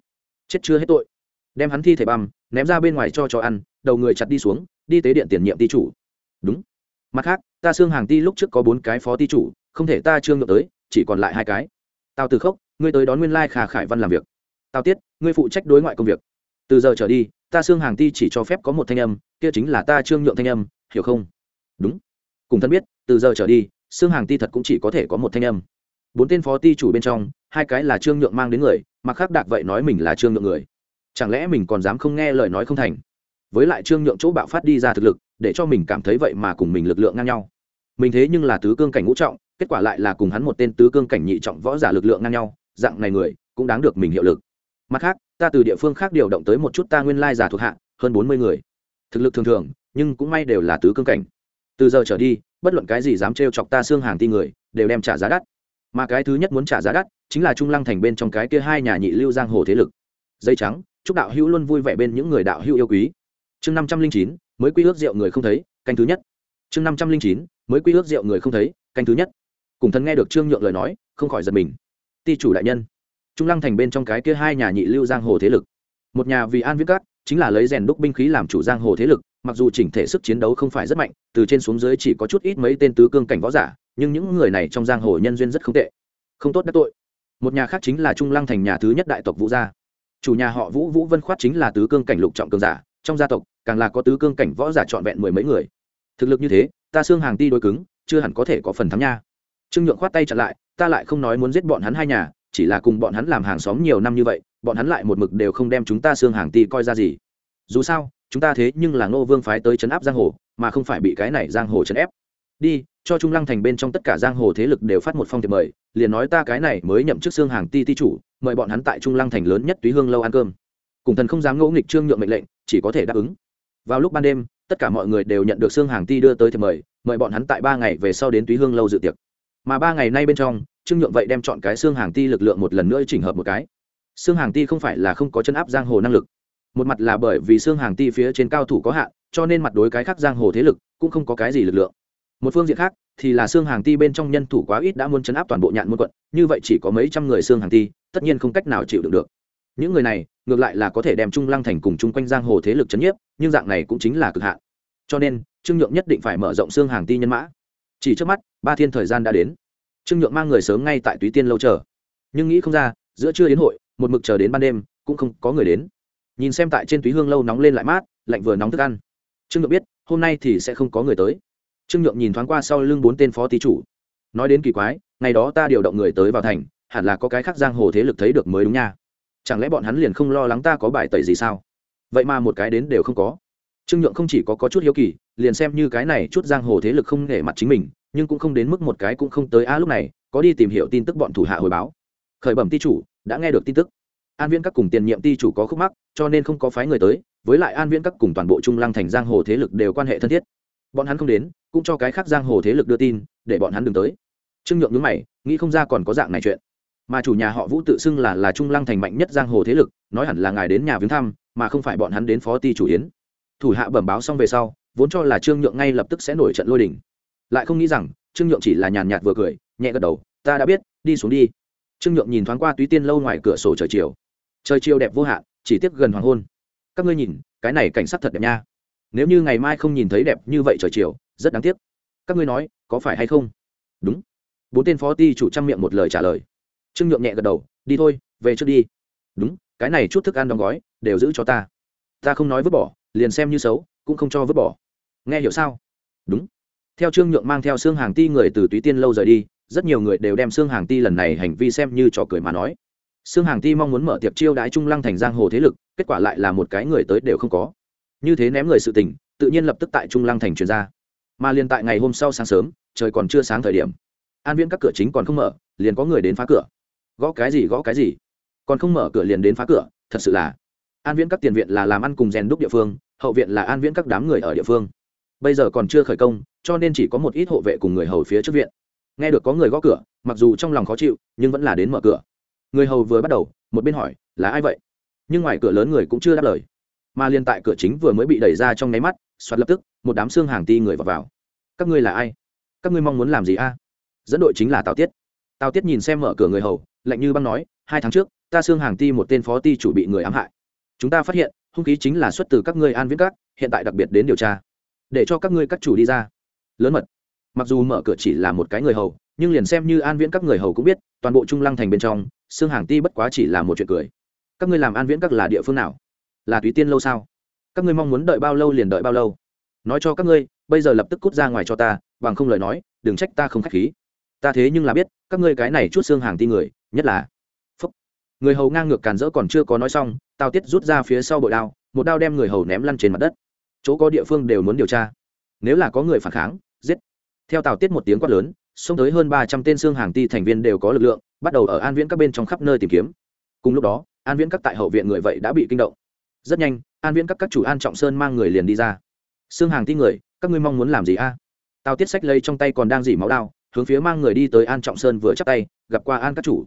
Chết chưa hết tội. Đem hắn thi thể băm, ném ra bên ngoài cho cho ăn, đầu người chặt đi xuống, đi tế điện tiền nhiệm ti chủ. Đúng. Mặt khác, ta xương hàng ti lúc trước có bốn cái phó ti chủ, không thể ta trương nhượng tới, chỉ còn lại hai cái. Tao từ khốc, ngươi tới đón nguyên lai kha khải văn làm việc. Tao tiết, ngươi phụ trách đối ngoại công việc. Từ giờ trở đi, ta xương hàng ti chỉ cho phép có một thanh âm kia chính là ta trương nhượng thanh âm, hiểu không? Đúng. Cùng thân biết, từ giờ trở đi xương hàng ti thật cũng chỉ có thể có một thanh âm. Bốn tên phó ti chủ bên trong, hai cái là trương nhượng mang đến người, mà khác đạc vậy nói mình là trương nhượng người. Chẳng lẽ mình còn dám không nghe lời nói không thành? Với lại trương nhượng chỗ bạo phát đi ra thực lực, để cho mình cảm thấy vậy mà cùng mình lực lượng ngang nhau. Mình thế nhưng là tứ cương cảnh ngũ trọng, kết quả lại là cùng hắn một tên tứ cương cảnh nhị trọng võ giả lực lượng ngang nhau, dạng này người, cũng đáng được mình hiệu lực. Mặt khác, ta từ địa phương khác điều động tới một chút ta nguyên lai giả thuộc hạ, hơn bốn mươi người thực lực thường thường, nhưng cũng may đều là tứ cương cảnh. Từ giờ trở đi, bất luận cái gì dám trêu chọc ta xương hàng ti người, đều đem trả giá đắt. Mà cái thứ nhất muốn trả giá đắt, chính là trung lăng thành bên trong cái kia hai nhà nhị lưu giang hồ thế lực. Dây trắng, chúc đạo hữu luôn vui vẻ bên những người đạo hữu yêu quý. Chương năm trăm linh chín, mới quy ước rượu người không thấy, canh thứ nhất. Chương năm trăm linh chín, mới quy ước rượu người không thấy, canh thứ nhất. Cùng thân nghe được trương nhượng lời nói, không khỏi giật mình. Ti chủ đại nhân. Trung lăng thành bên trong cái kia hai nhà nhị lưu giang hồ thế lực. Một nhà vì an viết cát chính là lấy rèn đúc binh khí làm chủ giang hồ thế lực, mặc dù chỉnh thể sức chiến đấu không phải rất mạnh, từ trên xuống dưới chỉ có chút ít mấy tên tứ cương cảnh võ giả, nhưng những người này trong giang hồ nhân duyên rất không tệ. Không tốt đắc tội. Một nhà khác chính là trung lăng thành nhà thứ nhất đại tộc vũ gia. Chủ nhà họ vũ vũ vân khoát chính là tứ cương cảnh lục trọng cường giả, trong gia tộc, càng là có tứ cương cảnh võ giả trọn vẹn mười mấy người. Thực lực như thế, ta xương hàng ti đôi cứng, chưa hẳn có thể có phần thắng nha. Trương nhượng khoát tay chặn lại, ta lại không nói muốn giết bọn hắn hai nhà chỉ là cùng bọn hắn làm hàng xóm nhiều năm như vậy, bọn hắn lại một mực đều không đem chúng ta xương hàng ti coi ra gì. Dù sao, chúng ta thế nhưng là ngô vương phái tới chấn áp giang hồ, mà không phải bị cái này giang hồ chấn ép. Đi, cho trung lăng thành bên trong tất cả giang hồ thế lực đều phát một phong thiệp mời, liền nói ta cái này mới nhậm chức xương hàng ti ti chủ, mời bọn hắn tại trung lăng thành lớn nhất túy hương lâu ăn cơm. Cùng thần không dám ngỗ nghịch trương nhượng mệnh lệnh, chỉ có thể đáp ứng. Vào lúc ban đêm, tất cả mọi người đều nhận được xương hàng ti đưa tới thiệp mời mời bọn hắn tại ba ngày về sau đến túy hương lâu dự tiệc. Mà ba ngày nay bên trong trương nhượng vậy đem chọn cái xương hàng ti lực lượng một lần nữa chỉnh hợp một cái. Xương hàng ti không phải là không có chân áp giang hồ năng lực. Một mặt là bởi vì xương hàng ti phía trên cao thủ có hạn, cho nên mặt đối cái khác giang hồ thế lực cũng không có cái gì lực lượng. Một phương diện khác, thì là xương hàng ti bên trong nhân thủ quá ít đã muốn chấn áp toàn bộ nhạn môn quận, như vậy chỉ có mấy trăm người xương hàng ti, tất nhiên không cách nào chịu đựng được. Những người này, ngược lại là có thể đem trung lăng thành cùng chung quanh giang hồ thế lực chấn nhiếp, nhưng dạng này cũng chính là cực hạn. Cho nên, trương nhượng nhất định phải mở rộng xương hàng ti nhân mã. Chỉ trước mắt, ba thiên thời gian đã đến trương nhượng mang người sớm ngay tại túy tiên lâu chờ. Nhưng nghĩ không ra giữa trưa đến hội một mực chờ đến ban đêm cũng không có người đến. Nhìn xem tại trên túy hương lâu nóng lên lại mát lạnh vừa nóng thức ăn. Trương nhượng biết hôm nay thì sẽ không có người tới. Trương nhượng nhìn thoáng qua sau lưng bốn tên phó tý chủ. Nói đến kỳ quái ngày đó ta điều động người tới vào thành hẳn là có cái khác giang hồ thế lực thấy được mới đúng nha. Chẳng lẽ bọn hắn liền không lo lắng ta có bài tẩy gì sao? Vậy mà một cái đến đều không có. Trương nhượng không chỉ có, có chút hiếu kỳ liền xem như cái này chút giang hồ thế lực không nể mặt chính mình nhưng cũng không đến mức một cái cũng không tới a lúc này, có đi tìm hiểu tin tức bọn thủ hạ hồi báo. Khởi bẩm ti chủ, đã nghe được tin tức. An viễn các cùng tiền nhiệm ti chủ có khúc mắc, cho nên không có phái người tới, với lại an viễn các cùng toàn bộ trung lăng thành giang hồ thế lực đều quan hệ thân thiết. Bọn hắn không đến, cũng cho cái khác giang hồ thế lực đưa tin, để bọn hắn đừng tới. Trương nhượng nhướng mày, nghĩ không ra còn có dạng này chuyện. Mà chủ nhà họ vũ tự xưng là là trung lăng thành mạnh nhất giang hồ thế lực, nói hẳn là ngài đến nhà viếng thăm, mà không phải bọn hắn đến phó ti chủ yến. Thủ hạ bẩm báo xong về sau, vốn cho là trương nhượng ngay lập tức sẽ nổi trận lôi đình lại không nghĩ rằng trương nhượng chỉ là nhàn nhạt vừa cười, nhẹ gật đầu, ta đã biết, đi xuống đi. Trương nhượng nhìn thoáng qua túy tiên lâu ngoài cửa sổ trời chiều. Trời chiều đẹp vô hạn, chỉ tiếc gần hoàng hôn. Các ngươi nhìn, cái này cảnh sắc thật đẹp nha. Nếu như ngày mai không nhìn thấy đẹp như vậy trời chiều, rất đáng tiếc. Các ngươi nói, có phải hay không? Đúng. Bốn tên phó ti chủ trang miệng một lời trả lời. Trương nhượng nhẹ gật đầu, đi thôi, về trước đi. Đúng, cái này chút thức ăn đóng gói, đều giữ cho ta. Ta không nói vứt bỏ, liền xem như xấu, cũng không cho vứt bỏ. Nghe hiểu sao? Đúng theo trương nhượng mang theo xương hàng ti người từ túy tiên lâu rời đi, rất nhiều người đều đem xương hàng ti lần này hành vi xem như trò cười mà nói. Xương hàng ti mong muốn mở tiệc chiêu đãi trung lăng thành giang hồ thế lực, kết quả lại là một cái người tới đều không có. Như thế ném người sự tình, tự nhiên lập tức tại trung lăng thành truyền ra. Mà liền tại ngày hôm sau sáng sớm, trời còn chưa sáng thời điểm. An viễn các cửa chính còn không mở, liền có người đến phá cửa. Gõ cái gì gõ cái gì? Còn không mở cửa liền đến phá cửa, thật sự là. An viễn các tiền viện là làm ăn cùng rèn đúc địa phương, hậu viện là an viễn các đám người ở địa phương. Bây giờ còn chưa khởi công cho nên chỉ có một ít hộ vệ cùng người hầu phía trước viện. Nghe được có người gõ cửa mặc dù trong lòng khó chịu nhưng vẫn là đến mở cửa. Người hầu vừa bắt đầu một bên hỏi là ai vậy? Nhưng ngoài cửa lớn người cũng chưa đáp lời. Mà liên tại cửa chính vừa mới bị đẩy ra trong nháy mắt xoát lập tức một đám xương hàng ti người vào, vào. các ngươi là ai? Các ngươi mong muốn làm gì a? Dẫn đội chính là tào tiết. Tào tiết nhìn xem mở cửa người hầu lạnh như băng nói hai tháng trước ta xương hàng ti một tên phó ti chủ bị người ám hại. Chúng ta phát hiện hung khí chính là xuất từ các ngươi an viễn các hiện tại đặc biệt đến điều tra. Để cho các ngươi các chủ đi ra lớn mật. Mặc dù mở cửa chỉ là một cái người hầu, nhưng liền xem như an viễn các người hầu cũng biết, toàn bộ trung lăng thành bên trong xương hàng ti bất quá chỉ là một chuyện cười. Các ngươi làm an viễn các là địa phương nào? Là túy tiên lâu sao? Các ngươi mong muốn đợi bao lâu liền đợi bao lâu? Nói cho các ngươi, bây giờ lập tức cút ra ngoài cho ta, bằng không lời nói, đừng trách ta không k h á c h khí. Ta thế nhưng là biết, các ngươi cái này chút xương hàng ti người, nhất là phúc. Người hầu ngang ngược càn rỡ còn chưa có nói xong tao tiết rút ra phía sau bội đao, một đao đem người hầu ném lăn trên mặt đất. Chỗ có địa phương đều muốn điều tra. Nếu là có người phản kháng giết. Theo tào tiết một tiếng quát lớn, xông tới hơn ba trăm tên xương hàng ti thành viên đều có lực lượng, bắt đầu ở an viễn các bên trong khắp nơi tìm kiếm. Cùng lúc đó, an viễn các tại hậu viện người vậy đã bị kinh động. Rất nhanh, an viễn các các chủ an trọng sơn mang người liền đi ra. Xương hàng ti người, các ngươi mong muốn làm gì a? Tào tiết sách lấy trong tay còn đang dỉ máu đao, hướng phía mang người đi tới an trọng sơn vừa chắp tay, gặp qua an các chủ.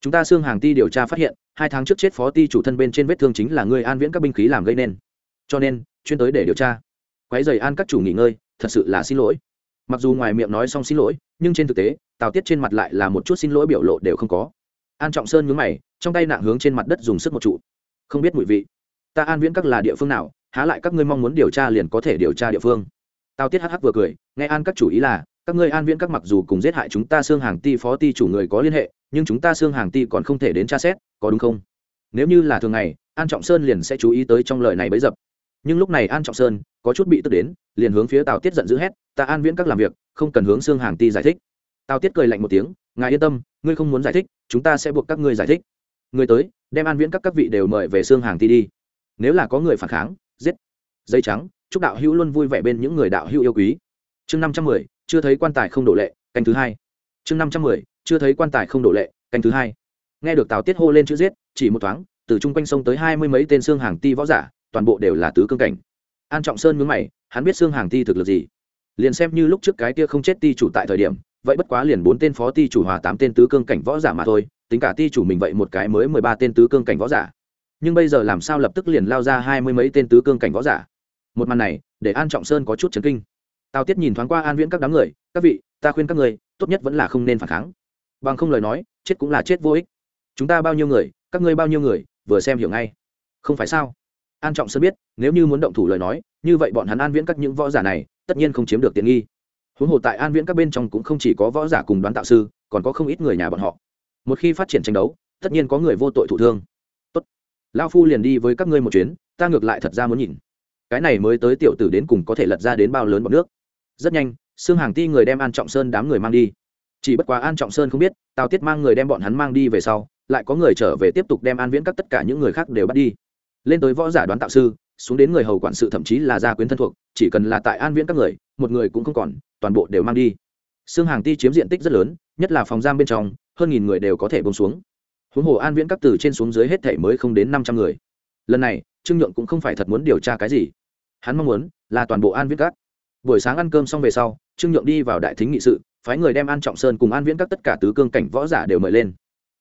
Chúng ta xương hàng ti điều tra phát hiện, hai tháng trước chết phó ti chủ thân bên trên vết thương chính là người an viễn các binh khí làm gây nên. Cho nên, chuyên tới để điều tra. Quái dày an các chủ nghỉ ngơi, thật sự là xin lỗi mặc dù ngoài miệng nói xong xin lỗi, nhưng trên thực tế, tào tiết trên mặt lại là một chút xin lỗi biểu lộ đều không có. An trọng sơn nhướng mày, trong tay nạng hướng trên mặt đất dùng sức một trụ. Không biết mùi vị. Ta an viễn các là địa phương nào, há lại các ngươi mong muốn điều tra liền có thể điều tra địa phương. Tào tiết hh vừa cười, nghe an các chủ ý là, các ngươi an viễn các mặc dù cùng giết hại chúng ta xương hàng ti phó ti chủ người có liên hệ, nhưng chúng ta xương hàng ti còn không thể đến tra xét, có đúng không? Nếu như là thường ngày, an trọng sơn liền sẽ chú ý tới trong lời này bấy dập nhưng lúc này an trọng sơn có chút bị tức đến liền hướng phía tào tiết giận dữ hét ta an viễn các làm việc không cần hướng xương hàng ti giải thích tào tiết cười lạnh một tiếng ngài yên tâm ngươi không muốn giải thích chúng ta sẽ buộc các ngươi giải thích người tới đem an viễn các các vị đều mời về xương hàng ti đi nếu là có người phản kháng giết dây trắng chúc đạo hữu luôn vui vẻ bên những người đạo hữu yêu quý chương năm trăm mười chưa thấy quan tài không đổ lệ canh thứ hai chương năm trăm mười chưa thấy quan tài không đổ lệ canh thứ hai nghe được tào tiết hô lên chữ giết chỉ một thoáng từ chung quanh sông tới hai mươi mấy tên xương hàng ti võ giả toàn bộ đều là tứ cương cảnh. An trọng sơn mướn mày, hắn biết xương hàng ti thực lực gì? Liền xem như lúc trước cái kia không chết ti chủ tại thời điểm, vậy bất quá liền bốn tên phó ti chủ hòa tám tên tứ cương cảnh võ giả mà thôi, tính cả ti chủ mình vậy một cái mới mười ba tên tứ cương cảnh võ giả. Nhưng bây giờ làm sao lập tức liền lao ra hai mươi mấy tên tứ cương cảnh võ giả? Một màn này, để an trọng sơn có chút chấn kinh. Tao tiết nhìn thoáng qua an viễn các đám người, các vị, ta khuyên các người, tốt nhất vẫn là không nên phản kháng. Bằng không lời nói, chết cũng là chết vô ích. Chúng ta bao nhiêu người, các ngươi bao nhiêu người, vừa xem hiểu ngay. Không phải sao? An trọng sơn biết, nếu như muốn động thủ lời nói, như vậy bọn hắn an viễn các những võ giả này, tất nhiên không chiếm được tiện nghi. Huống hồ tại an viễn các bên trong cũng không chỉ có võ giả cùng đoán tạo sư, còn có không ít người nhà bọn họ. Một khi phát triển tranh đấu, tất nhiên có người vô tội thụ thương. Tốt. Lao phu liền đi với các ngươi một chuyến, ta ngược lại thật ra muốn nhìn. Cái này mới tới tiểu tử đến cùng có thể lật ra đến bao lớn bọn nước. Rất nhanh xương hàng ti người đem an trọng sơn đám người mang đi. Chỉ bất quá an trọng sơn không biết, tào tiết mang người đem bọn hắn mang đi về sau, lại có người trở về tiếp tục đem an viễn các tất cả những người khác đều bắt đi lên tới võ giả đoán tạo sư, xuống đến người hầu quản sự thậm chí là gia quyến thân thuộc, chỉ cần là tại an viễn các người, một người cũng không còn, toàn bộ đều mang đi. Xương hàng ti chiếm diện tích rất lớn, nhất là phòng giam bên trong, hơn nghìn người đều có thể bông xuống. Huống hồ an viễn các từ trên xuống dưới hết thể mới không đến năm trăm người. Lần này, trương nhượng cũng không phải thật muốn điều tra cái gì. Hắn mong muốn là toàn bộ an viễn các. Buổi sáng ăn cơm xong về sau, trương nhượng đi vào đại thính nghị sự, phái người đem an trọng sơn cùng an viễn các tất cả tứ cương cảnh võ giả đều mời lên.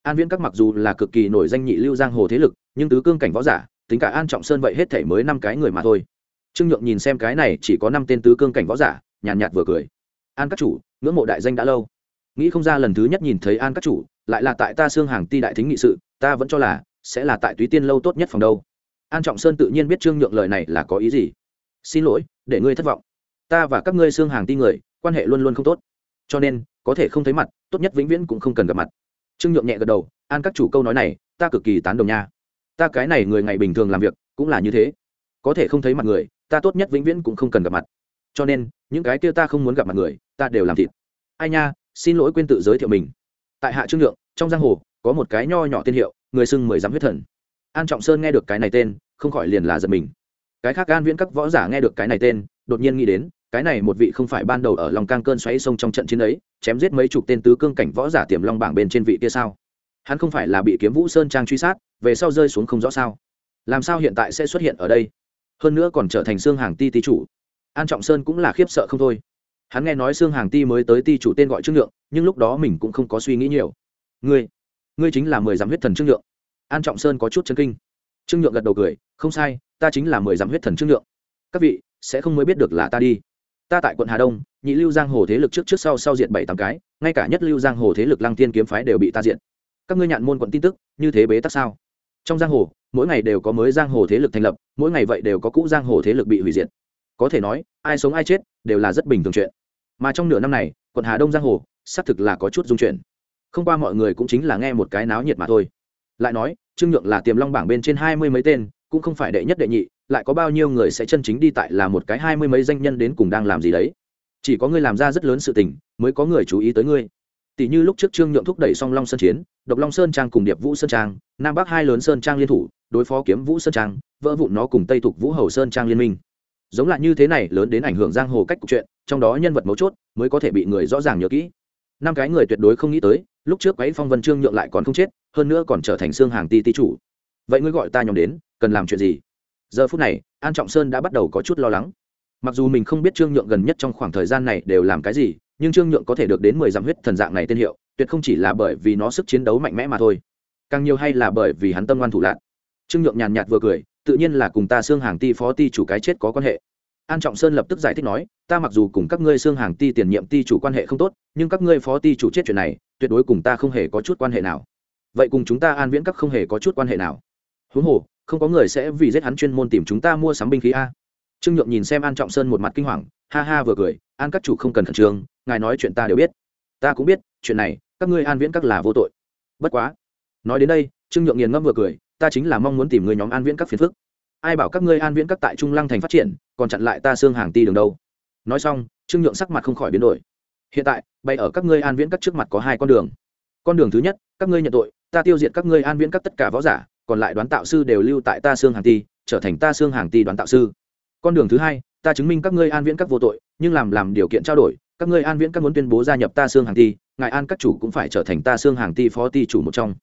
An viễn các mặc dù là cực kỳ nổi danh nhị lưu giang hồ thế lực, nhưng tứ cương cảnh võ giả tính cả an trọng sơn vậy hết thể mới năm cái người mà thôi. Trương nhượng nhìn xem cái này chỉ có năm tên tứ cương cảnh võ giả nhàn nhạt, vừa cười. An các chủ ngưỡng mộ đại danh đã lâu. Nghĩ không ra lần thứ nhất nhìn thấy an các chủ lại là tại ta xương hàng ti đại thính nghị sự ta vẫn cho là sẽ là tại túy tiên lâu tốt nhất phòng đâu. An trọng sơn tự nhiên biết trương nhượng lời này là có ý gì. Xin lỗi để ngươi thất vọng. Ta và các ngươi xương hàng ti người quan hệ luôn luôn không tốt. Cho nên có thể không thấy mặt tốt nhất vĩnh viễn cũng không cần gặp mặt. Trương nhượng nhẹ gật đầu an các chủ câu nói này ta cực kỳ tán đồng nha ta cái này người ngày bình thường làm việc, cũng là như thế. Có thể không thấy mặt người, ta tốt nhất vĩnh viễn cũng không cần gặp mặt. Cho nên, những cái kia ta không muốn gặp mặt người, ta đều làm thịt. Ai nha, xin lỗi quên tự giới thiệu mình. Tại hạ trương nhượng, trong giang hồ, có một cái nho nhỏ tên hiệu, người xưng mười dám huyết thần. An trọng sơn nghe được cái này tên, không khỏi liền là giật mình. Cái khác an viễn các võ giả nghe được cái này tên, đột nhiên nghĩ đến, cái này một vị không phải ban đầu ở lòng cang cơn xoáy sông trong trận chiến ấy, chém giết mấy chục tên tứ cương cảnh võ giả tiềm long bảng bên trên vị kia sao? Hắn không phải là bị kiếm vũ sơn trang truy sát, về sau rơi xuống không rõ sao. Làm sao hiện tại sẽ xuất hiện ở đây? Hơn nữa còn trở thành xương hàng ti ti chủ. An trọng sơn cũng là khiếp sợ không thôi. Hắn nghe nói xương hàng ti mới tới ti chủ tên gọi trương nhượng, nhưng lúc đó mình cũng không có suy nghĩ nhiều. Ngươi ngươi chính là mười dặm huyết thần trương nhượng. An trọng sơn có chút chân kinh. Trương nhượng gật đầu cười, không sai, ta chính là mười dặm huyết thần trương nhượng. Các vị sẽ không mới biết được là ta đi. Ta tại quận hà đông, nhị lưu giang hồ thế lực trước trước sau sau diện bảy tám cái, ngay cả nhất lưu giang hồ thế lực lăng tiên kiếm phái đều bị ta diện các ngươi nhạn môn quận tin tức, như thế bế tắc sao? Trong giang hồ, mỗi ngày đều có mới giang hồ thế lực thành lập, mỗi ngày vậy đều có cũ giang hồ thế lực bị hủy diệt. Có thể nói, ai sống ai chết đều là rất bình thường chuyện. Mà trong nửa năm này, quận hà đông giang hồ, xác thực là có chút dung chuyển. Không qua mọi người cũng chính là nghe một cái náo nhiệt mà thôi. Lại nói, trương nhượng là tiềm long bảng bên trên hai mươi mấy tên, cũng không phải đệ nhất đệ nhị, lại có bao nhiêu người sẽ chân chính đi tại là một cái hai mươi mấy danh nhân đến cùng đang làm gì đấy? Chỉ có ngươi làm ra rất lớn sự tình, mới có người chú ý tới ngươi tỷ như lúc trước trương nhượng thúc đẩy song long sơn chiến, độc long sơn trang cùng điệp vũ sơn trang, nam bắc hai lớn sơn trang liên thủ, đối phó kiếm vũ sơn trang, vỡ vụn nó cùng tây thục vũ hầu sơn trang liên minh. Giống lại như thế này, lớn đến ảnh hưởng giang hồ cách cục chuyện, trong đó nhân vật mấu chốt mới có thể bị người rõ ràng nhớ kỹ. Năm cái người tuyệt đối không nghĩ tới, lúc trước quấy phong vân trương nhượng lại còn không chết, hơn nữa còn trở thành xương hàng ti ti chủ. Vậy ngươi gọi ta nhóm đến, cần làm chuyện gì? Giờ phút này, an trọng sơn đã bắt đầu có chút lo lắng. Mặc dù mình không biết trương nhượng gần nhất trong khoảng thời gian này đều làm cái gì nhưng trương nhượng có thể được đến mười dặm huyết thần dạng này tên hiệu, tuyệt không chỉ là bởi vì nó sức chiến đấu mạnh mẽ mà thôi. Càng nhiều hay là bởi vì hắn tâm ngoan thủ lạc. Trương nhượng nhàn nhạt vừa cười, tự nhiên là cùng ta xương hàng ti phó ti chủ cái chết có quan hệ. An trọng sơn lập tức giải thích nói, ta mặc dù cùng các ngươi xương hàng ti tiền nhiệm ti chủ quan hệ không tốt, nhưng các ngươi phó ti chủ chết chuyện này, tuyệt đối cùng ta không hề có chút quan hệ nào. Vậy cùng chúng ta an viễn các không hề có chút quan hệ nào. Huống hồ, không có người sẽ vì giết hắn chuyên môn tìm chúng ta mua sắm binh khí a. Trương nhượng nhìn xem an trọng sơn một mặt kinh hoàng, ha ha vừa cười, an các chủ không cần khẩn trương ngài nói chuyện ta đều biết. Ta cũng biết, chuyện này, các ngươi an viễn các là vô tội. Bất quá, nói đến đây, trương nhượng nghiền ngâm vừa cười, ta chính là mong muốn tìm người nhóm an viễn các phiền phức. Ai bảo các ngươi an viễn các tại trung lăng thành phát triển, còn chặn lại ta xương hàng ti đường đâu? Nói xong, trương nhượng sắc mặt không khỏi biến đổi. Hiện tại bay ở các ngươi an viễn các trước mặt có hai con đường. Con đường thứ nhất, các ngươi nhận tội, ta tiêu diệt các ngươi an viễn các tất cả võ giả, còn lại đoán tạo sư đều lưu tại ta xương hàng ti, trở thành ta xương hàng ti đoán tạo sư. Con đường thứ hai, ta chứng minh các ngươi an viễn các vô tội, nhưng làm làm điều kiện trao đổi các ngươi an viễn các muốn tuyên bố gia nhập ta xương hàng ti, ngài an các chủ cũng phải trở thành ta xương hàng ti phó ti chủ một trong.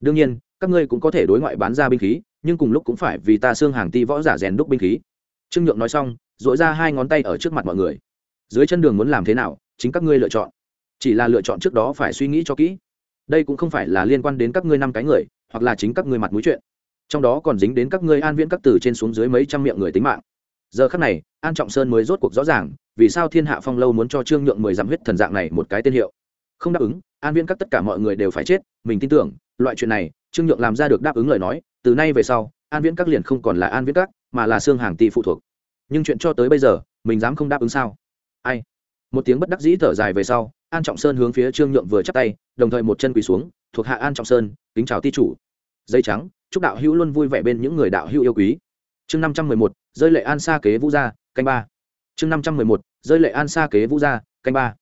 Đương nhiên, các ngươi cũng có thể đối ngoại bán ra binh khí, nhưng cùng lúc cũng phải vì ta xương hàng ti võ giả rèn đúc binh khí. Trương nhượng nói xong dội ra hai ngón tay ở trước mặt mọi người. Dưới chân đường muốn làm thế nào, chính các ngươi lựa chọn. Chỉ là lựa chọn trước đó phải suy nghĩ cho kỹ. Đây cũng không phải là liên quan đến các ngươi năm cái người, hoặc là chính các ngươi mặt mũi chuyện. Trong đó còn dính đến các ngươi an viễn các từ trên xuống dưới mấy trăm miệng người tính mạng giờ khắc này, an trọng sơn mới rốt cuộc rõ ràng, vì sao thiên hạ phong lâu muốn cho trương nhượng mười dặm huyết thần dạng này một cái tên hiệu. Không đáp ứng, an viễn các tất cả mọi người đều phải chết, mình tin tưởng, loại chuyện này, trương nhượng làm ra được đáp ứng lời nói, từ nay về sau, an viễn các liền không còn là an viễn các, mà là xương hàng tỷ phụ thuộc. Nhưng chuyện cho tới bây giờ, mình dám không đáp ứng sao? Ai? Một tiếng bất đắc dĩ thở dài về sau, an trọng sơn hướng phía trương nhượng vừa chắp tay, đồng thời một chân quỳ xuống, thuộc hạ an trọng sơn, kính chào ti chủ. Dây trắng, chúc đạo hữu luôn vui vẻ bên những người đạo hữu yêu quý. Chương năm trăm mười một rơi lệ an sa kế vũ gia, canh ba. Chương năm trăm mười một, rơi lệ an sa kế vũ gia, canh ba.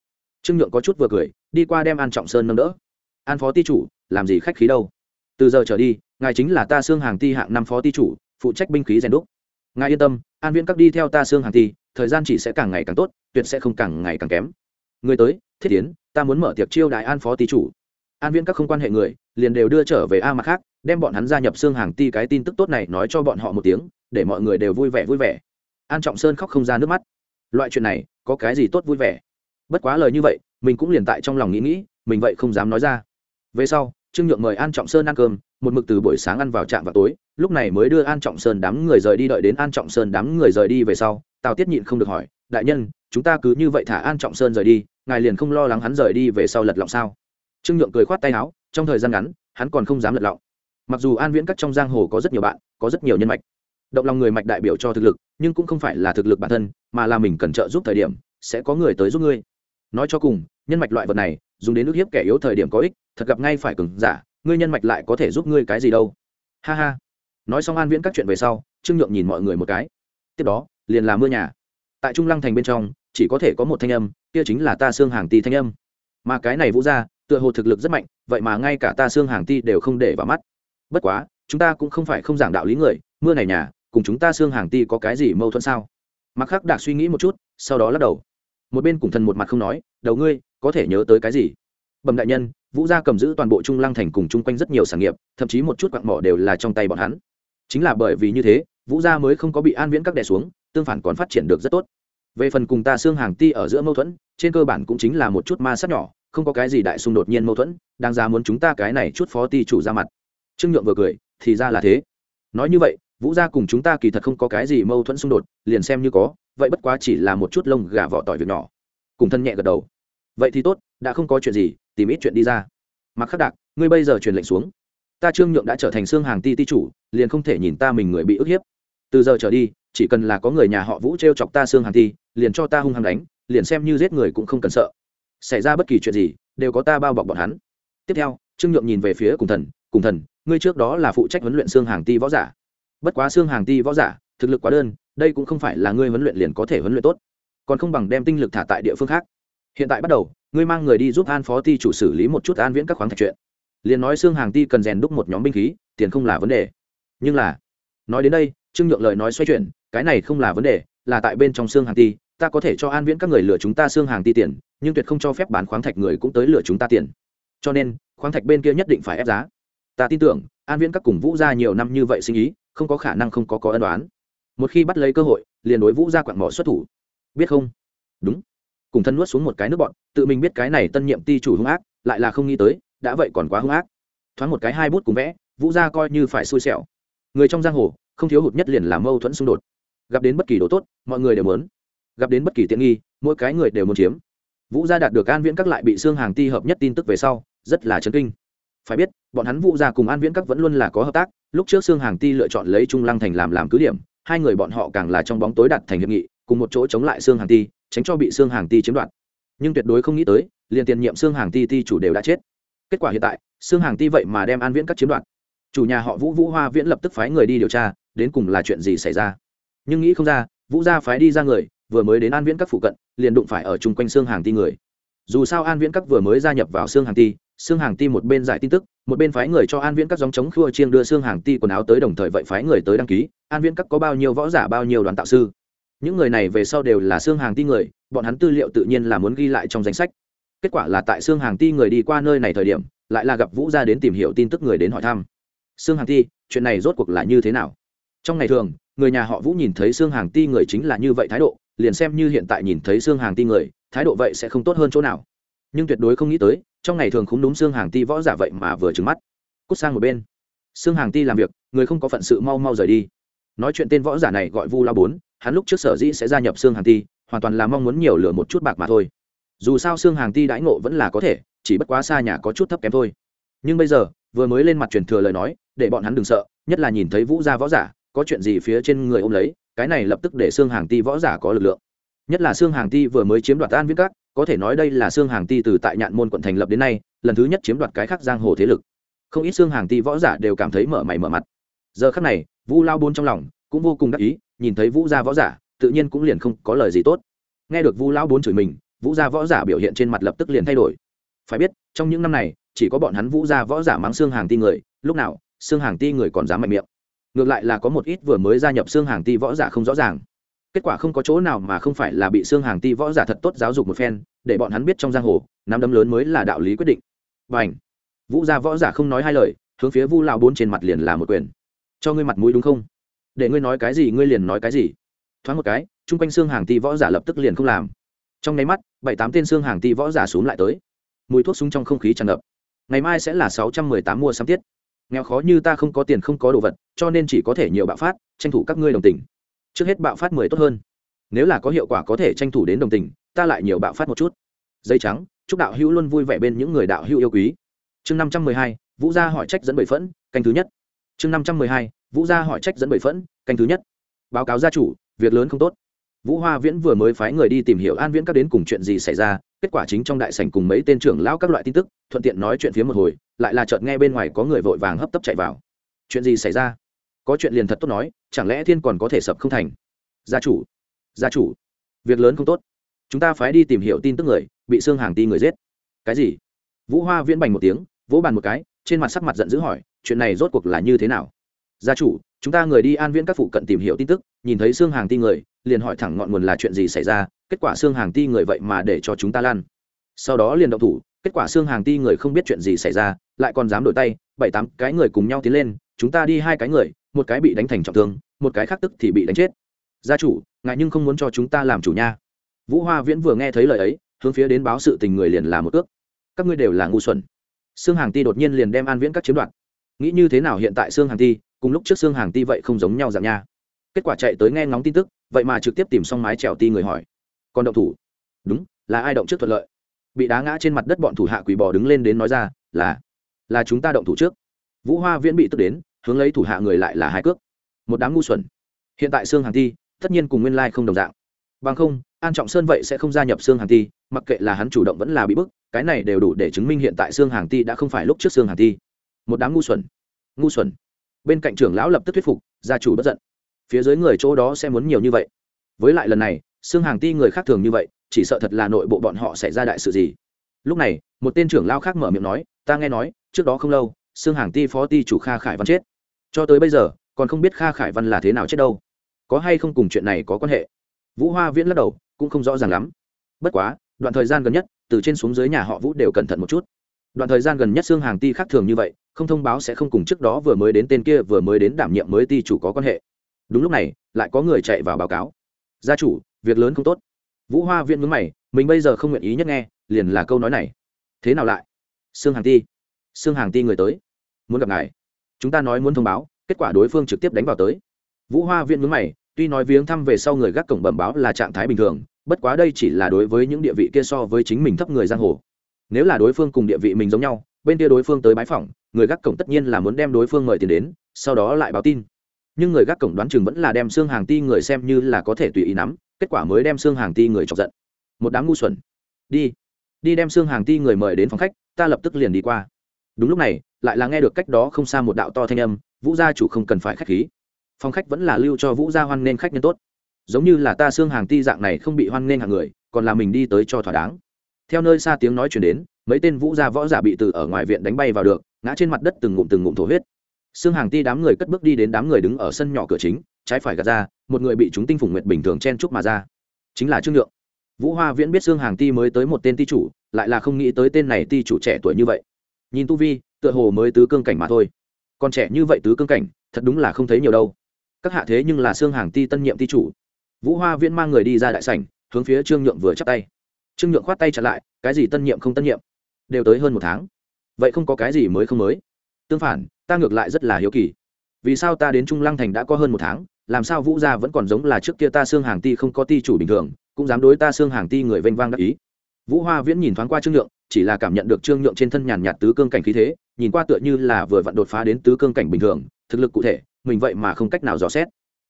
Trương nhượng có chút vừa cười, đi qua đem an trọng sơn nâng đỡ. An phó ti chủ, làm gì khách khí đâu? Từ giờ trở đi, ngài chính là ta xương hàng ti hạng năm phó ti chủ, phụ trách binh khí rèn đúc. Ngài yên tâm, an viễn các đi theo ta xương hàng ti, thời gian chỉ sẽ càng ngày càng tốt, tuyệt sẽ không càng ngày càng kém. Người tới, thiết tiến ta muốn mở tiệc chiêu đại an phó ty chủ. An viễn các không quan hệ người, liền đều đưa trở về a mặt khác đem bọn hắn gia nhập xương hàng ti cái tin tức tốt này nói cho bọn họ một tiếng, để mọi người đều vui vẻ vui vẻ. An trọng sơn khóc không ra nước mắt. Loại chuyện này, có cái gì tốt vui vẻ? Bất quá lời như vậy, mình cũng liền tại trong lòng nghĩ nghĩ, mình vậy không dám nói ra. Về sau, trương nhượng mời an trọng sơn ăn cơm, một mực từ buổi sáng ăn vào trạm vào tối, lúc này mới đưa an trọng sơn đám người rời đi đợi đến an trọng sơn đám người rời đi về sau, tào tiết nhịn không được hỏi, đại nhân, chúng ta cứ như vậy thả an trọng sơn rời đi, ngài liền không lo lắng hắn rời đi về sau lật lọng sao? Trương nhượng cười khoát tay áo, trong thời gian ngắn, hắn còn không dám lật lọng mặc dù an viễn các trong giang hồ có rất nhiều bạn, có rất nhiều nhân mạch, động lòng người mạch đại biểu cho thực lực, nhưng cũng không phải là thực lực bản thân, mà là mình cần trợ giúp thời điểm, sẽ có người tới giúp ngươi. Nói cho cùng, nhân mạch loại vật này, dùng đến nước hiếp kẻ yếu thời điểm có ích, thật gặp ngay phải cứng, giả, ngươi nhân mạch lại có thể giúp ngươi cái gì đâu. Ha ha. Nói xong an viễn các chuyện về sau, trương nhượng nhìn mọi người một cái. Tiếp đó, liền là mưa nhà. Tại trung lăng thành bên trong, chỉ có thể có một thanh âm, kia chính là ta xương hàng ti thanh âm. Mà cái này vũ ra tựa hồ thực lực rất mạnh, vậy mà ngay cả ta xương hàng ti đều không để vào mắt bất quá, chúng ta cũng không phải không giảng đạo lý người, mưa này nhà, cùng chúng ta xương hàng ti có cái gì mâu thuẫn sao? Mặc khắc đạc suy nghĩ một chút, sau đó lắc đầu. Một bên cùng thần một mặt không nói, đầu ngươi, có thể nhớ tới cái gì? Bẩm đại nhân, vũ gia cầm giữ toàn bộ trung lăng thành cùng chung quanh rất nhiều sản nghiệp, thậm chí một chút quặng mỏ đều là trong tay bọn hắn. Chính là bởi vì như thế, vũ gia mới không có bị an viễn các đè xuống, tương phản còn phát triển được rất tốt. Về phần cùng ta xương hàng ti ở giữa mâu thuẫn, trên cơ bản cũng chính là một chút ma sát nhỏ, không có cái gì đại xung đột nhiên mâu thuẫn đang ra muốn chúng ta cái này chút phó ti chủ ra mặt trương nhượng vừa cười, thì ra là thế. Nói như vậy, vũ gia cùng chúng ta kỳ thật không có cái gì mâu thuẫn xung đột, liền xem như có, vậy bất quá chỉ là một chút lông gà vỏ tỏi việc nhỏ. Cùng thân nhẹ gật đầu. Vậy thì tốt, đã không có chuyện gì, tìm ít chuyện đi ra. Mặc khắc đạc, ngươi bây giờ truyền lệnh xuống. Ta trương nhượng đã trở thành xương hàng ti ti chủ, liền không thể nhìn ta mình người bị ức hiếp. Từ giờ trở đi, chỉ cần là có người nhà họ vũ t r e o chọc ta xương hàng ti, liền cho ta hung hăng đánh, liền xem như giết người cũng không cần sợ. Xảy ra bất kỳ chuyện gì, đều có ta bao bọc bọn hắn. Tiếp theo, trương nhượng nhìn về phía cùng thần cùng thần ngươi trước đó là phụ trách huấn luyện xương hàng ti võ giả. Bất quá xương hàng ti võ giả, thực lực quá đơn, đây cũng không phải là ngươi huấn luyện liền có thể huấn luyện tốt. Còn không bằng đem tinh lực thả tại địa phương khác. Hiện tại bắt đầu, ngươi mang người đi giúp an phó ti chủ xử lý một chút an viễn các khoáng thạch chuyện. Liền nói xương hàng ti cần rèn đúc một nhóm binh khí, tiền không là vấn đề. Nhưng là, nói đến đây, trương nhượng lời nói xoay chuyển, cái này không là vấn đề, là tại bên trong xương hàng ti, ta có thể cho an viễn các người lừa chúng ta xương hàng ti tiền, nhưng tuyệt không cho phép bán khoáng thạch người cũng tới lừa chúng ta tiền. Cho nên, khoáng thạch bên kia nhất định phải ép giá ta tin tưởng, an viễn các cùng vũ gia nhiều năm như vậy sinh ý, không có khả năng không có có ân đoán một khi bắt lấy cơ hội, liền đối vũ gia quặn mỏ xuất thủ. Biết không? Đúng. Cùng thân nuốt xuống một cái nước bọn, tự mình biết cái này tân nhiệm ti chủ hung ác, lại là không nghĩ tới, đã vậy còn quá hung ác. Thoáng một cái hai bút cùng vẽ, vũ gia coi như phải xui xẻo. Người trong giang hồ, không thiếu hụt nhất liền là mâu thuẫn xung đột. Gặp đến bất kỳ đồ tốt, mọi người đều muốn. Gặp đến bất kỳ tiện nghi, mỗi cái người đều muốn chiếm. Vũ gia đạt được an viễn các lại bị xương hàng ti hợp nhất tin tức về sau, rất là chấn kinh phải biết, bọn hắn vũ gia cùng an viễn các vẫn luôn là có hợp tác, lúc trước xương hàng ti lựa chọn lấy trung lăng thành làm làm cứ điểm, hai người bọn họ càng là trong bóng tối đặt thành hiệp nghị, cùng một chỗ chống lại xương hàng ti, tránh cho bị xương hàng ti chiếm đoạt. Nhưng tuyệt đối không nghĩ tới, liền tiền nhiệm xương hàng ti ti chủ đều đã chết. Kết quả hiện tại xương hàng ti vậy mà đem an viễn các chiếm đoạt. Chủ nhà họ vũ vũ hoa viễn lập tức phái người đi điều tra, đến cùng là chuyện gì xảy ra. Nhưng nghĩ không ra, vũ gia phái đi ra người, vừa mới đến an viễn các phụ cận, liền đụng phải ở chung quanh xương hàng ti người. Dù sao an viễn các vừa mới gia nhập vào xương hàng ti xương hàng ti một bên giải tin tức, một bên phái người cho an viễn các dòng chống khua chiêng đưa xương hàng ti quần áo tới đồng thời vậy phái người tới đăng ký, an viễn các có bao nhiêu võ giả, bao nhiêu đoàn tạo sư. Những người này về sau đều là xương hàng ti người, bọn hắn tư liệu tự nhiên là muốn ghi lại trong danh sách. Kết quả là tại xương hàng ti người đi qua nơi này thời điểm, lại là gặp vũ gia đến tìm hiểu tin tức người đến hỏi thăm. Xương hàng ti, chuyện này rốt cuộc là như thế nào? Trong ngày thường, người nhà họ vũ nhìn thấy xương hàng ti người chính là như vậy thái độ, liền xem như hiện tại nhìn thấy xương hàng ti người, thái độ vậy sẽ không tốt hơn chỗ nào. Nhưng tuyệt đối không nghĩ tới trong ngày thường khúng đúng xương hàng ti võ giả vậy mà vừa trứng mắt. Cút sang một bên. Xương hàng ti làm việc, người không có phận sự mau mau rời đi. Nói chuyện tên võ giả này gọi vu la bốn, hắn lúc trước sở dĩ sẽ gia nhập xương hàng ti, hoàn toàn là mong muốn nhiều lửa một chút bạc mà thôi. Dù sao xương hàng ti đãi ngộ vẫn là có thể, chỉ bất quá xa nhà có chút thấp kém thôi. Nhưng bây giờ, vừa mới lên mặt truyền thừa lời nói, để bọn hắn đừng sợ, nhất là nhìn thấy vũ gia võ giả, có chuyện gì phía trên người ôm lấy, cái này lập tức để xương hàng ti võ giả có lực lượng. Nhất là xương hàng ti vừa mới chiếm đoạt an viết các có thể nói đây là xương hàng ti từ tại nhạn môn quận thành lập đến nay, lần thứ nhất chiếm đoạt cái khác giang hồ thế lực. Không ít xương hàng ti võ giả đều cảm thấy mở mày mở mặt. Giờ khắc này, vu lao bôn trong lòng cũng vô cùng đắc ý, nhìn thấy vũ gia võ giả, tự nhiên cũng liền không có lời gì tốt. Nghe được vu lao bốn chửi mình vũ gia võ giả biểu hiện trên mặt lập tức liền thay đổi. Phải biết, trong những năm này, chỉ có bọn hắn vũ gia võ giả mắng xương hàng ti người, lúc nào, xương hàng ti người còn dám mạnh miệng. Ngược lại là có một ít vừa mới gia nhập xương hàng ti võ giả không rõ ràng kết quả không có chỗ nào mà không phải là bị xương hàng ti võ giả thật tốt giáo dục một phen, để bọn hắn biết trong giang hồ, nắm đấm lớn mới là đạo lý quyết định. Và ảnh vũ gia võ giả không nói hai lời, hướng phía vu lao bốn trên mặt liền là một quyền. Cho ngươi mặt mũi đúng không? Để ngươi nói cái gì ngươi liền nói cái gì. Thoáng một cái, chung quanh xương hàng ti võ giả lập tức liền không làm. Trong nháy mắt, bảy tám tên xương hàng ti võ giả xuống lại tới. Mùi thuốc súng trong không khí tràn ngập. Ngày mai sẽ là sáu trăm mười tám mua sắm tiết. Nghèo khó như ta không có tiền không có đồ vật, cho nên chỉ có thể nhiều bạo phát, tranh thủ các ngươi đồng tình trước hết bạo phát mười tốt hơn. Nếu là có hiệu quả có thể tranh thủ đến đồng tình, ta lại nhiều bạo phát một chút. Dây trắng, chúc đạo hữu luôn vui vẻ bên những người đạo hữu yêu quý. Chương năm trăm mười hai, vũ gia hỏi trách dẫn bảy phẫn, canh thứ nhất. Chương năm trăm mười hai, vũ gia hỏi trách dẫn bảy phẫn, canh thứ nhất. Báo cáo gia chủ, việc lớn không tốt. Vũ hoa viễn vừa mới phái người đi tìm hiểu an viễn các đến cùng chuyện gì xảy ra, kết quả chính trong đại sảnh cùng mấy tên trưởng lão các loại tin tức, thuận tiện nói chuyện phía một hồi, lại là chợt nghe bên ngoài có người vội vàng hấp tấp chạy vào. Chuyện gì xảy ra? Có chuyện liền thật tốt nói chẳng lẽ thiên còn có thể sập không thành? Gia chủ gia chủ, việc lớn không tốt. Chúng ta phải đi tìm hiểu tin tức người, bị xương hàng ti người giết. Cái gì? Vũ hoa viễn bành một tiếng, vỗ bàn một cái, trên mặt sắc mặt giận dữ hỏi, chuyện này rốt cuộc là như thế nào? Gia chủ, chúng ta người đi an viễn các phụ cận tìm hiểu tin tức, nhìn thấy xương hàng ti người, liền hỏi thẳng ngọn nguồn là chuyện gì xảy ra, kết quả xương hàng ti người vậy mà để cho chúng ta lan. Sau đó liền động thủ, kết quả xương hàng ti người không biết chuyện gì xảy ra, lại còn dám đổi tay, bảy tám cái người cùng nhau tiến lên, chúng ta đi hai cái người một cái bị đánh thành trọng thương, một cái khác tức thì bị đánh chết. Gia chủ ngại nhưng không muốn cho chúng ta làm chủ nha. Vũ hoa viễn vừa nghe thấy lời ấy, hướng phía đến báo sự tình người liền là một ước các ngươi đều là ngu xuẩn. Xương hàng ti đột nhiên liền đem an viễn các chiếm đoạt. Nghĩ như thế nào hiện tại xương hàng ti, cùng lúc trước xương hàng ti vậy không giống nhau dạng nha. Kết quả chạy tới nghe ngóng tin tức, vậy mà trực tiếp tìm xong mái trèo ti người hỏi. Còn động thủ? Đúng, là ai động trước thuận lợi? Bị đá ngã trên mặt đất bọn thủ hạ quỳ bò đứng lên đến nói ra, là là chúng ta động thủ trước. Vũ hoa viễn bị tức đến hướng lấy thủ hạ người lại là hai cước. Một đám ngu xuẩn. Hiện tại xương hàng ti, tất nhiên cùng nguyên lai không đồng dạng. Bằng không, an trọng sơn vậy sẽ không gia nhập xương hàng ti, mặc kệ là hắn chủ động vẫn là bị bức, cái này đều đủ để chứng minh hiện tại xương hàng ti đã không phải lúc trước xương hàng ti. Một đám ngu xuẩn. Ngu xuẩn. Bên cạnh trưởng lão lập tức thuyết phục, gia chủ bất giận. Phía dưới người chỗ đó sẽ muốn nhiều như vậy. Với lại lần này xương hàng ti người khác thường như vậy, chỉ sợ thật là nội bộ bọn họ xảy ra đại sự gì. Lúc này, một tên trưởng lao khác mở miệng nói, ta nghe nói, trước đó không lâu xương hàng ti phó ti chủ kha khải văn chết cho tới bây giờ, còn không biết kha khải văn là thế nào chết đâu. Có hay không cùng chuyện này có quan hệ? Vũ hoa viễn lắc đầu, cũng không rõ ràng lắm. Bất quá, đoạn thời gian gần nhất, từ trên xuống dưới nhà họ vũ đều cẩn thận một chút. Đoạn thời gian gần nhất xương hàng ti khác thường như vậy, không thông báo sẽ không cùng trước đó vừa mới đến tên kia, vừa mới đến đảm nhiệm mới ti chủ có quan hệ. Đúng lúc này, lại có người chạy vào báo cáo. Gia chủ, việc lớn không tốt. Vũ hoa viễn mướn mày, mình bây giờ không nguyện ý nhất nghe, liền là câu nói này. Thế nào lại? Xương hàng ti. Xương hàng ti người tới. Muốn gặp ngài chúng ta nói muốn thông báo, kết quả đối phương trực tiếp đánh vào tới. Vũ hoa viện mướn mày, tuy nói viếng thăm về sau người gác cổng bẩm báo là trạng thái bình thường, bất quá đây chỉ là đối với những địa vị kia so với chính mình thấp người giang hồ. Nếu là đối phương cùng địa vị mình giống nhau, bên kia đối phương tới bái phỏng, người gác cổng tất nhiên là muốn đem đối phương mời tiền đến, sau đó lại báo tin. Nhưng người gác cổng đoán chừng vẫn là đem xương hàng ti người xem như là có thể tùy ý nắm, kết quả mới đem xương hàng ti người chọc giận. Một đám ngu xuẩn. Đi. Đi đem xương hàng ti người mời đến phòng khách, ta lập tức liền đi qua. Đúng lúc này lại là nghe được cách đó không xa một đạo to thanh âm, vũ gia chủ không cần phải khách khí. Phòng khách vẫn là lưu cho vũ gia hoan nên khách nhân tốt. Giống như là ta xương hàng ti dạng này không bị hoan nên hàng người, còn là mình đi tới cho thỏa đáng. Theo nơi xa tiếng nói chuyển đến, mấy tên vũ gia võ giả bị từ ở ngoài viện đánh bay vào được, ngã trên mặt đất từng ngụm từng ngụm thổ huyết. Xương hàng ti đám người cất bước đi đến đám người đứng ở sân nhỏ cửa chính, trái phải gạt ra, một người bị chúng tinh phủng nguyệt bình thường chen chúc mà ra. Chính là trương nhượng. Vũ hoa viễn biết xương hàng ti mới tới một tên ti chủ, lại là không nghĩ tới tên này ti chủ trẻ tuổi như vậy. Nhìn tu vi tựa hồ mới tứ cương cảnh mà thôi. Còn trẻ như vậy tứ cương cảnh, thật đúng là không thấy nhiều đâu. Các hạ thế nhưng là xương hàng ti tân nhiệm ti chủ. Vũ hoa viễn mang người đi ra đại sảnh, hướng phía trương nhượng vừa chắp tay. Trương nhượng khoát tay trả lại, cái gì tân nhiệm không tân nhiệm? Đều tới hơn một tháng. Vậy không có cái gì mới không mới. Tương phản, ta ngược lại rất là hiếu kỳ. Vì sao ta đến trung lăng thành đã có hơn một tháng, làm sao vũ gia vẫn còn giống là trước kia ta xương hàng ti không có ti chủ bình thường, cũng dám đối ta xương hàng ti người vênh vang đắc ý? Vũ hoa viễn nhìn thoáng qua trương nhượng, chỉ là cảm nhận được trương nhượng trên thân nhàn nhạt tứ cương cảnh khí thế nhìn qua tựa như là vừa vặn đột phá đến tứ cương cảnh bình thường, thực lực cụ thể, mình vậy mà không cách nào dò xét.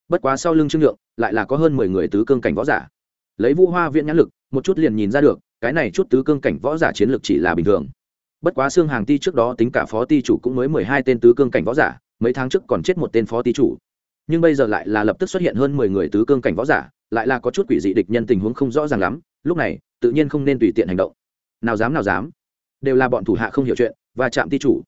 Bất quá sau lưng trương nhượng, lại là có hơn mười người tứ cương cảnh võ giả. Lấy vũ hoa viễn nhãn lực, một chút liền nhìn ra được, cái này chút tứ cương cảnh võ giả chiến lược chỉ là bình thường. Bất quá xương hàng ti trước đó tính cả phó ti chủ cũng mới mười hai tên tứ cương cảnh võ giả, mấy tháng trước còn chết một tên phó ti chủ. Nhưng bây giờ lại là lập tức xuất hiện hơn mười người tứ cương cảnh võ giả, lại là có chút quỷ dị địch nhân tình huống không rõ ràng lắm, lúc này, tự nhiên không nên tùy tiện hành động. Nào dám nào dám. Đều là bọn thủ hạ không hiểu chuyện và chạm ti chủ.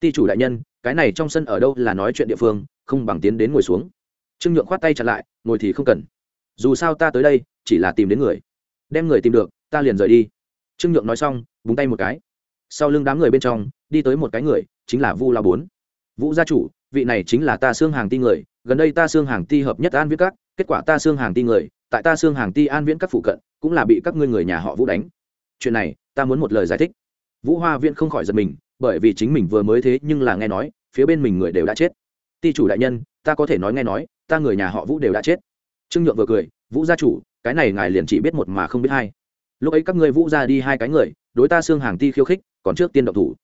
Ti chủ đại nhân, cái này trong sân ở đâu là nói chuyện địa phương, không bằng tiến đến ngồi xuống. Trương nhượng khoát tay chặt lại, ngồi thì không cần. Dù sao ta tới đây, chỉ là tìm đến người. Đem người tìm được, ta liền rời đi. Trương nhượng nói xong, búng tay một cái. Sau lưng đám người bên trong, đi tới một cái người, chính là vu la bốn. Vũ gia chủ, vị này chính là ta xương hàng ti người, gần đây ta xương hàng ti hợp nhất an viễn các, kết quả ta xương hàng ti người, tại ta xương hàng ti an viễn các phụ cận, cũng là bị các ngươi người nhà họ vũ đánh. Chuyện này, ta muốn một lời giải thích. Vũ hoa viễn không khỏi giật mình bởi vì chính mình vừa mới thế nhưng là nghe nói, phía bên mình người đều đã chết. Ti chủ đại nhân, ta có thể nói nghe nói, ta người nhà họ vũ đều đã chết. Trương nhượng vừa cười, vũ gia chủ, cái này ngài liền chỉ biết một mà không biết hai. Lúc ấy các ngươi vũ ra đi hai cái người, đối ta xương hàng ti khiêu khích, còn trước tiên động thủ.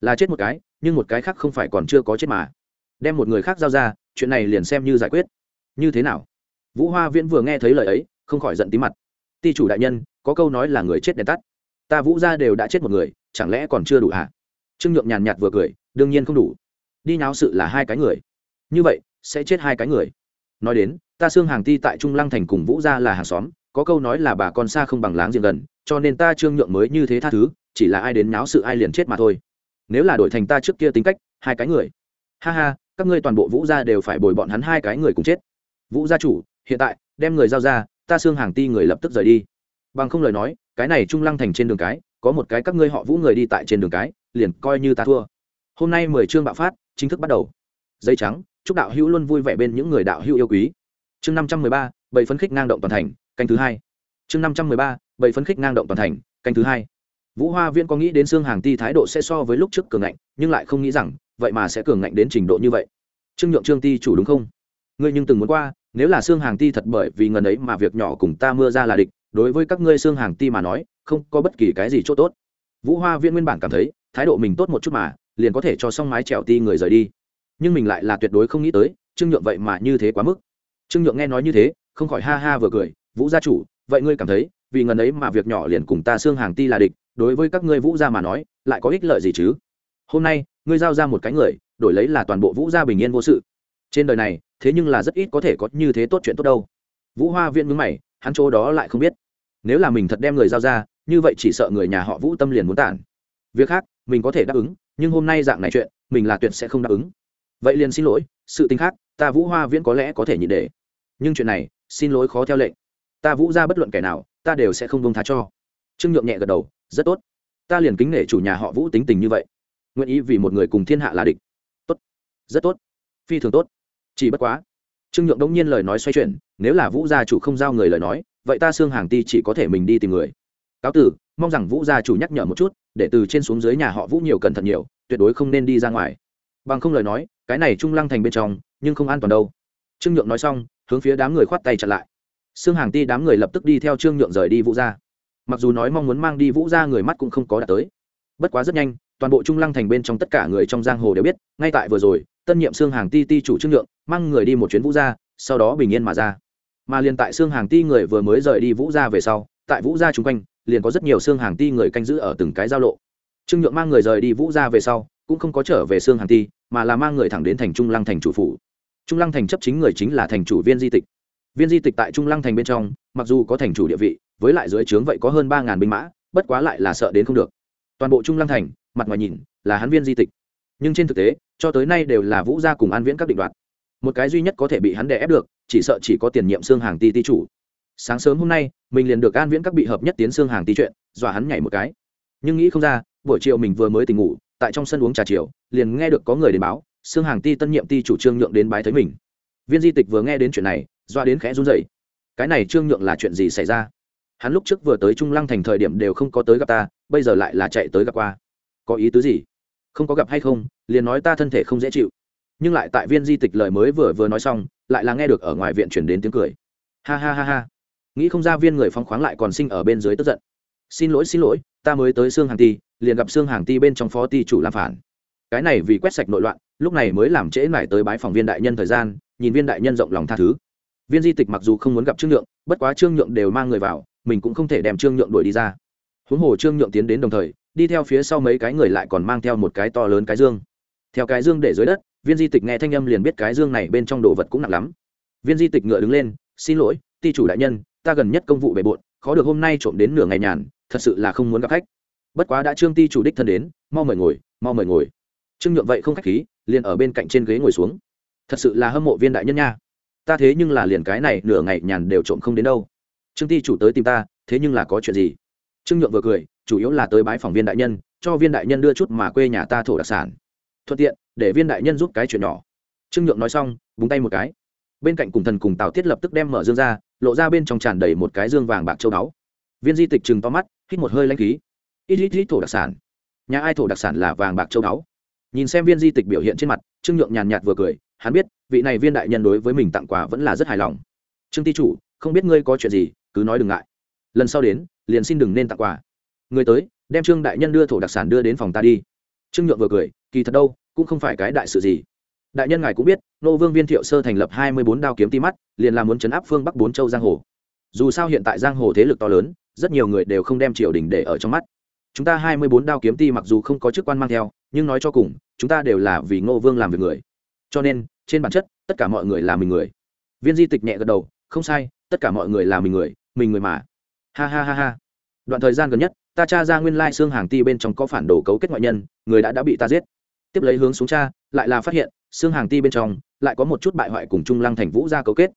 Là chết một cái, nhưng một cái khác không phải còn chưa có chết mà. Đem một người khác giao ra, chuyện này liền xem như giải quyết. Như thế nào? Vũ hoa viễn vừa nghe thấy lời ấy, không khỏi giận tí mặt. Ti chủ đại nhân, có câu nói là người chết đèn tắt. Ta vũ ra đều đã chết một người, chẳng lẽ còn chưa đủ hả? Trương nhượng nhàn nhạt vừa cười, đương nhiên không đủ. Đi nháo sự là hai cái người. Như vậy, sẽ chết hai cái người. Nói đến, ta xương hàng ti tại trung lăng thành cùng vũ gia là hàng xóm, có câu nói là bà con xa không bằng láng giềng gần, cho nên ta trương nhượng mới như thế tha thứ, chỉ là ai đến nháo sự ai liền chết mà thôi. Nếu là đổi thành ta trước kia tính cách, hai cái người. Ha ha, các ngươi toàn bộ vũ gia đều phải bồi bọn hắn hai cái người cùng chết. Vũ gia chủ, hiện tại, đem người giao ra, ta xương hàng ti người lập tức rời đi. Bằng không lời nói, cái này trung lăng thành trên đường cái, có một cái các ngươi họ vũ người đi tại trên đường cái liền coi như ta thua. Hôm nay mười chương bạo phát, chính thức bắt đầu. Dây trắng, chúc đạo hữu luôn vui vẻ bên những người đạo hữu yêu quý. Chương năm trăm mười ba, bảy phấn khích ngang động toàn thành, canh thứ hai. Chương năm trăm mười ba, bảy phấn khích ngang động toàn thành, canh thứ hai. Vũ hoa viễn có nghĩ đến xương hàng ti thái độ sẽ so với lúc trước cường ngạnh, nhưng lại không nghĩ rằng, vậy mà sẽ cường ngạnh đến trình độ như vậy. Trương nhượng trương ti chủ đúng không? Ngươi nhưng từng muốn qua, nếu là xương hàng ti thật bởi vì ngần ấy mà việc nhỏ cùng ta mưa ra là địch, đối với các ngươi xương hàng ti mà nói, không có bất kỳ cái gì chỗ tốt. Vũ hoa viễn nguyên bản cảm thấy thái độ mình tốt một chút mà, liền có thể cho xong mái trèo ti người rời đi. Nhưng mình lại là tuyệt đối không nghĩ tới, trương nhượng vậy mà như thế quá mức. Trương nhượng nghe nói như thế, không khỏi ha ha vừa cười, vũ gia chủ, vậy ngươi cảm thấy, vì ngần ấy mà việc nhỏ liền cùng ta xương hàng ti là địch, đối với các ngươi vũ gia mà nói, lại có ích lợi gì chứ? Hôm nay, ngươi giao ra một cái người, đổi lấy là toàn bộ vũ gia bình yên vô sự. Trên đời này, thế nhưng là rất ít có thể có như thế tốt chuyện tốt đâu. Vũ hoa viên mướn mày, hắn chỗ đó lại không biết. Nếu là mình thật đem người giao ra, như vậy chỉ sợ người nhà họ vũ tâm liền muốn tản việc khác, mình có thể đáp ứng, nhưng hôm nay dạng này chuyện, mình là tuyệt sẽ không đáp ứng. Vậy liền xin lỗi, sự tình khác, ta vũ hoa viễn có lẽ có thể nhịn để. Nhưng chuyện này, xin lỗi khó theo lệnh. Ta vũ ra bất luận kẻ nào, ta đều sẽ không bông tha cho. Trương nhượng nhẹ gật đầu, rất tốt. Ta liền kính nể chủ nhà họ vũ tính tình như vậy. Nguyện ý vì một người cùng thiên hạ là địch. Tốt. Rất tốt. Phi thường tốt. Chỉ bất quá. Trương nhượng đông nhiên lời nói xoay chuyển, nếu là vũ gia chủ không giao người lời nói, vậy ta xương hàng ti chỉ có thể mình đi tìm người. Cáo tử mong rằng vũ gia chủ nhắc nhở một chút, để từ trên xuống dưới nhà họ vũ nhiều cẩn thận nhiều, tuyệt đối không nên đi ra ngoài. Bằng không lời nói, cái này trung lăng thành bên trong, nhưng không an toàn đâu. Trương nhượng nói xong, hướng phía đám người khoát tay chặn lại. Xương hàng ti đám người lập tức đi theo trương nhượng rời đi vũ gia. Mặc dù nói mong muốn mang đi vũ gia người mắt cũng không có đạt tới. Bất quá rất nhanh, toàn bộ trung lăng thành bên trong tất cả người trong giang hồ đều biết, ngay tại vừa rồi, tân nhiệm xương hàng ti ti chủ trương nhượng, mang người đi một chuyến vũ gia, sau đó bình yên mà ra. Mà liền tại xương hàng ti người vừa mới rời đi vũ gia về sau, tại vũ gia chung quanh liền có rất nhiều xương hàng ti người canh giữ ở từng cái giao lộ. Trương nhượng mang người rời đi vũ gia về sau, cũng không có trở về xương hàng ti, mà là mang người thẳng đến thành trung lăng thành chủ phủ. Trung lăng thành chấp chính người chính là thành chủ viên di tịch. Viên di tịch tại trung lăng thành bên trong, mặc dù có thành chủ địa vị, với lại dưới trướng vậy có hơn ba ngàn binh mã, bất quá lại là sợ đến không được. Toàn bộ trung lăng thành, mặt ngoài nhìn, là hắn viên di tịch. Nhưng trên thực tế, cho tới nay đều là vũ gia cùng an viễn các định đoạt. Một cái duy nhất có thể bị hắn đè ép được, chỉ sợ chỉ có tiền nhiệm xương hàng ti ti chủ. Sáng sớm hôm nay mình liền được an viễn các bị hợp nhất tiến xương hàng tí chuyện, dọa hắn nhảy một cái. Nhưng nghĩ không ra, buổi chiều mình vừa mới tỉnh ngủ, tại trong sân uống trà chiều, liền nghe được có người đến báo, xương hàng ti tân nhiệm ti chủ trương nhượng đến bái thấy mình. Viên di tịch vừa nghe đến chuyện này doa đến khẽ run rẩy. Cái này trương nhượng là chuyện gì xảy ra? Hắn lúc trước vừa tới trung lăng thành thời điểm đều không có tới gặp ta, bây giờ lại là chạy tới gặp qua. Có ý tứ gì? Không có gặp hay không, liền nói ta thân thể không dễ chịu. Nhưng lại tại viên di tịch lời mới vừa vừa nói xong, lại là nghe được ở ngoài viện chuyển đến tiếng cười. Ha ha ha ha nghĩ không ra viên người phong khoáng lại còn sinh ở bên dưới tức giận. Xin lỗi xin lỗi, ta mới tới xương hàng ti, liền gặp xương hàng ti bên trong phó ti chủ làm phản. Cái này vì quét sạch nội loạn, lúc này mới làm trễ mải tới bái phòng viên đại nhân thời gian, nhìn viên đại nhân rộng lòng tha thứ. Viên di tịch mặc dù không muốn gặp trương nhượng, bất quá trương nhượng đều mang người vào, mình cũng không thể đem trương nhượng đuổi đi ra. Huống hồ trương nhượng tiến đến đồng thời, đi theo phía sau mấy cái người lại còn mang theo một cái to lớn cái dương. Theo cái dương để dưới đất, viên di tịch nghe thanh âm liền biết cái dương này bên trong đồ vật cũng nặng lắm. Viên di tịch ngựa đứng lên, xin lỗi, ti chủ đại nhân ta gần nhất công vụ bề bộn, khó được hôm nay trộm đến nửa ngày nhàn, thật sự là không muốn gặp khách. Bất quá đã trương ti chủ đích thân đến, mau mời ngồi, mau mời ngồi. Trương nhượng vậy không khách khí, liền ở bên cạnh trên ghế ngồi xuống. Thật sự là hâm mộ viên đại nhân nha. Ta thế nhưng là liền cái này nửa ngày nhàn đều trộm không đến đâu. Trương ti chủ tới tìm ta, thế nhưng là có chuyện gì? Trương nhượng vừa cười, chủ yếu là tới bái phòng viên đại nhân, cho viên đại nhân đưa chút mà quê nhà ta thổ đặc sản. Thuận tiện, để viên đại nhân giúp cái chuyện nhỏ. Trương nhượng nói xong, búng tay một cái. Bên cạnh cùng thần cùng tào tiết lập tức đem mở dương ra lộ ra bên trong tràn đầy một cái dương vàng bạc châu đáo, viên di tịch chừng to mắt hít một hơi lãnh khí. Ít ít ít thổ đặc sản. Nhà ai thổ đặc sản là vàng bạc châu đáo. nhìn xem viên di tịch biểu hiện trên mặt trương nhượng nhàn nhạt vừa cười hắn biết vị này viên đại nhân đối với mình tặng quà vẫn là rất hài lòng. Trương ty chủ không biết ngươi có chuyện gì cứ nói đừng ngại. Lần sau đến liền xin đừng nên tặng quà. Người tới đem trương đại nhân đưa thổ đặc sản đưa đến phòng ta đi. Trương nhượng vừa cười kỳ thật đâu cũng không phải cái đại sự gì đại nhân ngài cũng biết, nô vương viên thiệu sơ thành lập hai mươi bốn đao kiếm ti mắt, liền là muốn chấn áp phương bắc bốn châu giang hồ. Dù sao hiện tại giang hồ thế lực to lớn, rất nhiều người đều không đem triều đình để ở trong mắt. Chúng ta hai mươi bốn đao kiếm ti mặc dù không có chức quan mang theo, nhưng nói cho cùng, chúng ta đều là vì ngô vương làm việc người. Cho nên, trên bản chất, tất cả mọi người là mình người. Viên di tịch nhẹ gật đầu, không sai, tất cả mọi người là mình người mình người mà. Ha ha ha ha. Đoạn thời gian gần nhất, ta tra ra nguyên lai xương hàng ti bên trong có phản đồ cấu kết ngoại nhân, người đã đã bị ta giết tiếp lấy hướng xuống cha, lại là phát hiện, xương hàng ti bên trong, lại có một chút bại hoại cùng trung lăng thành vũ ra cấu kết.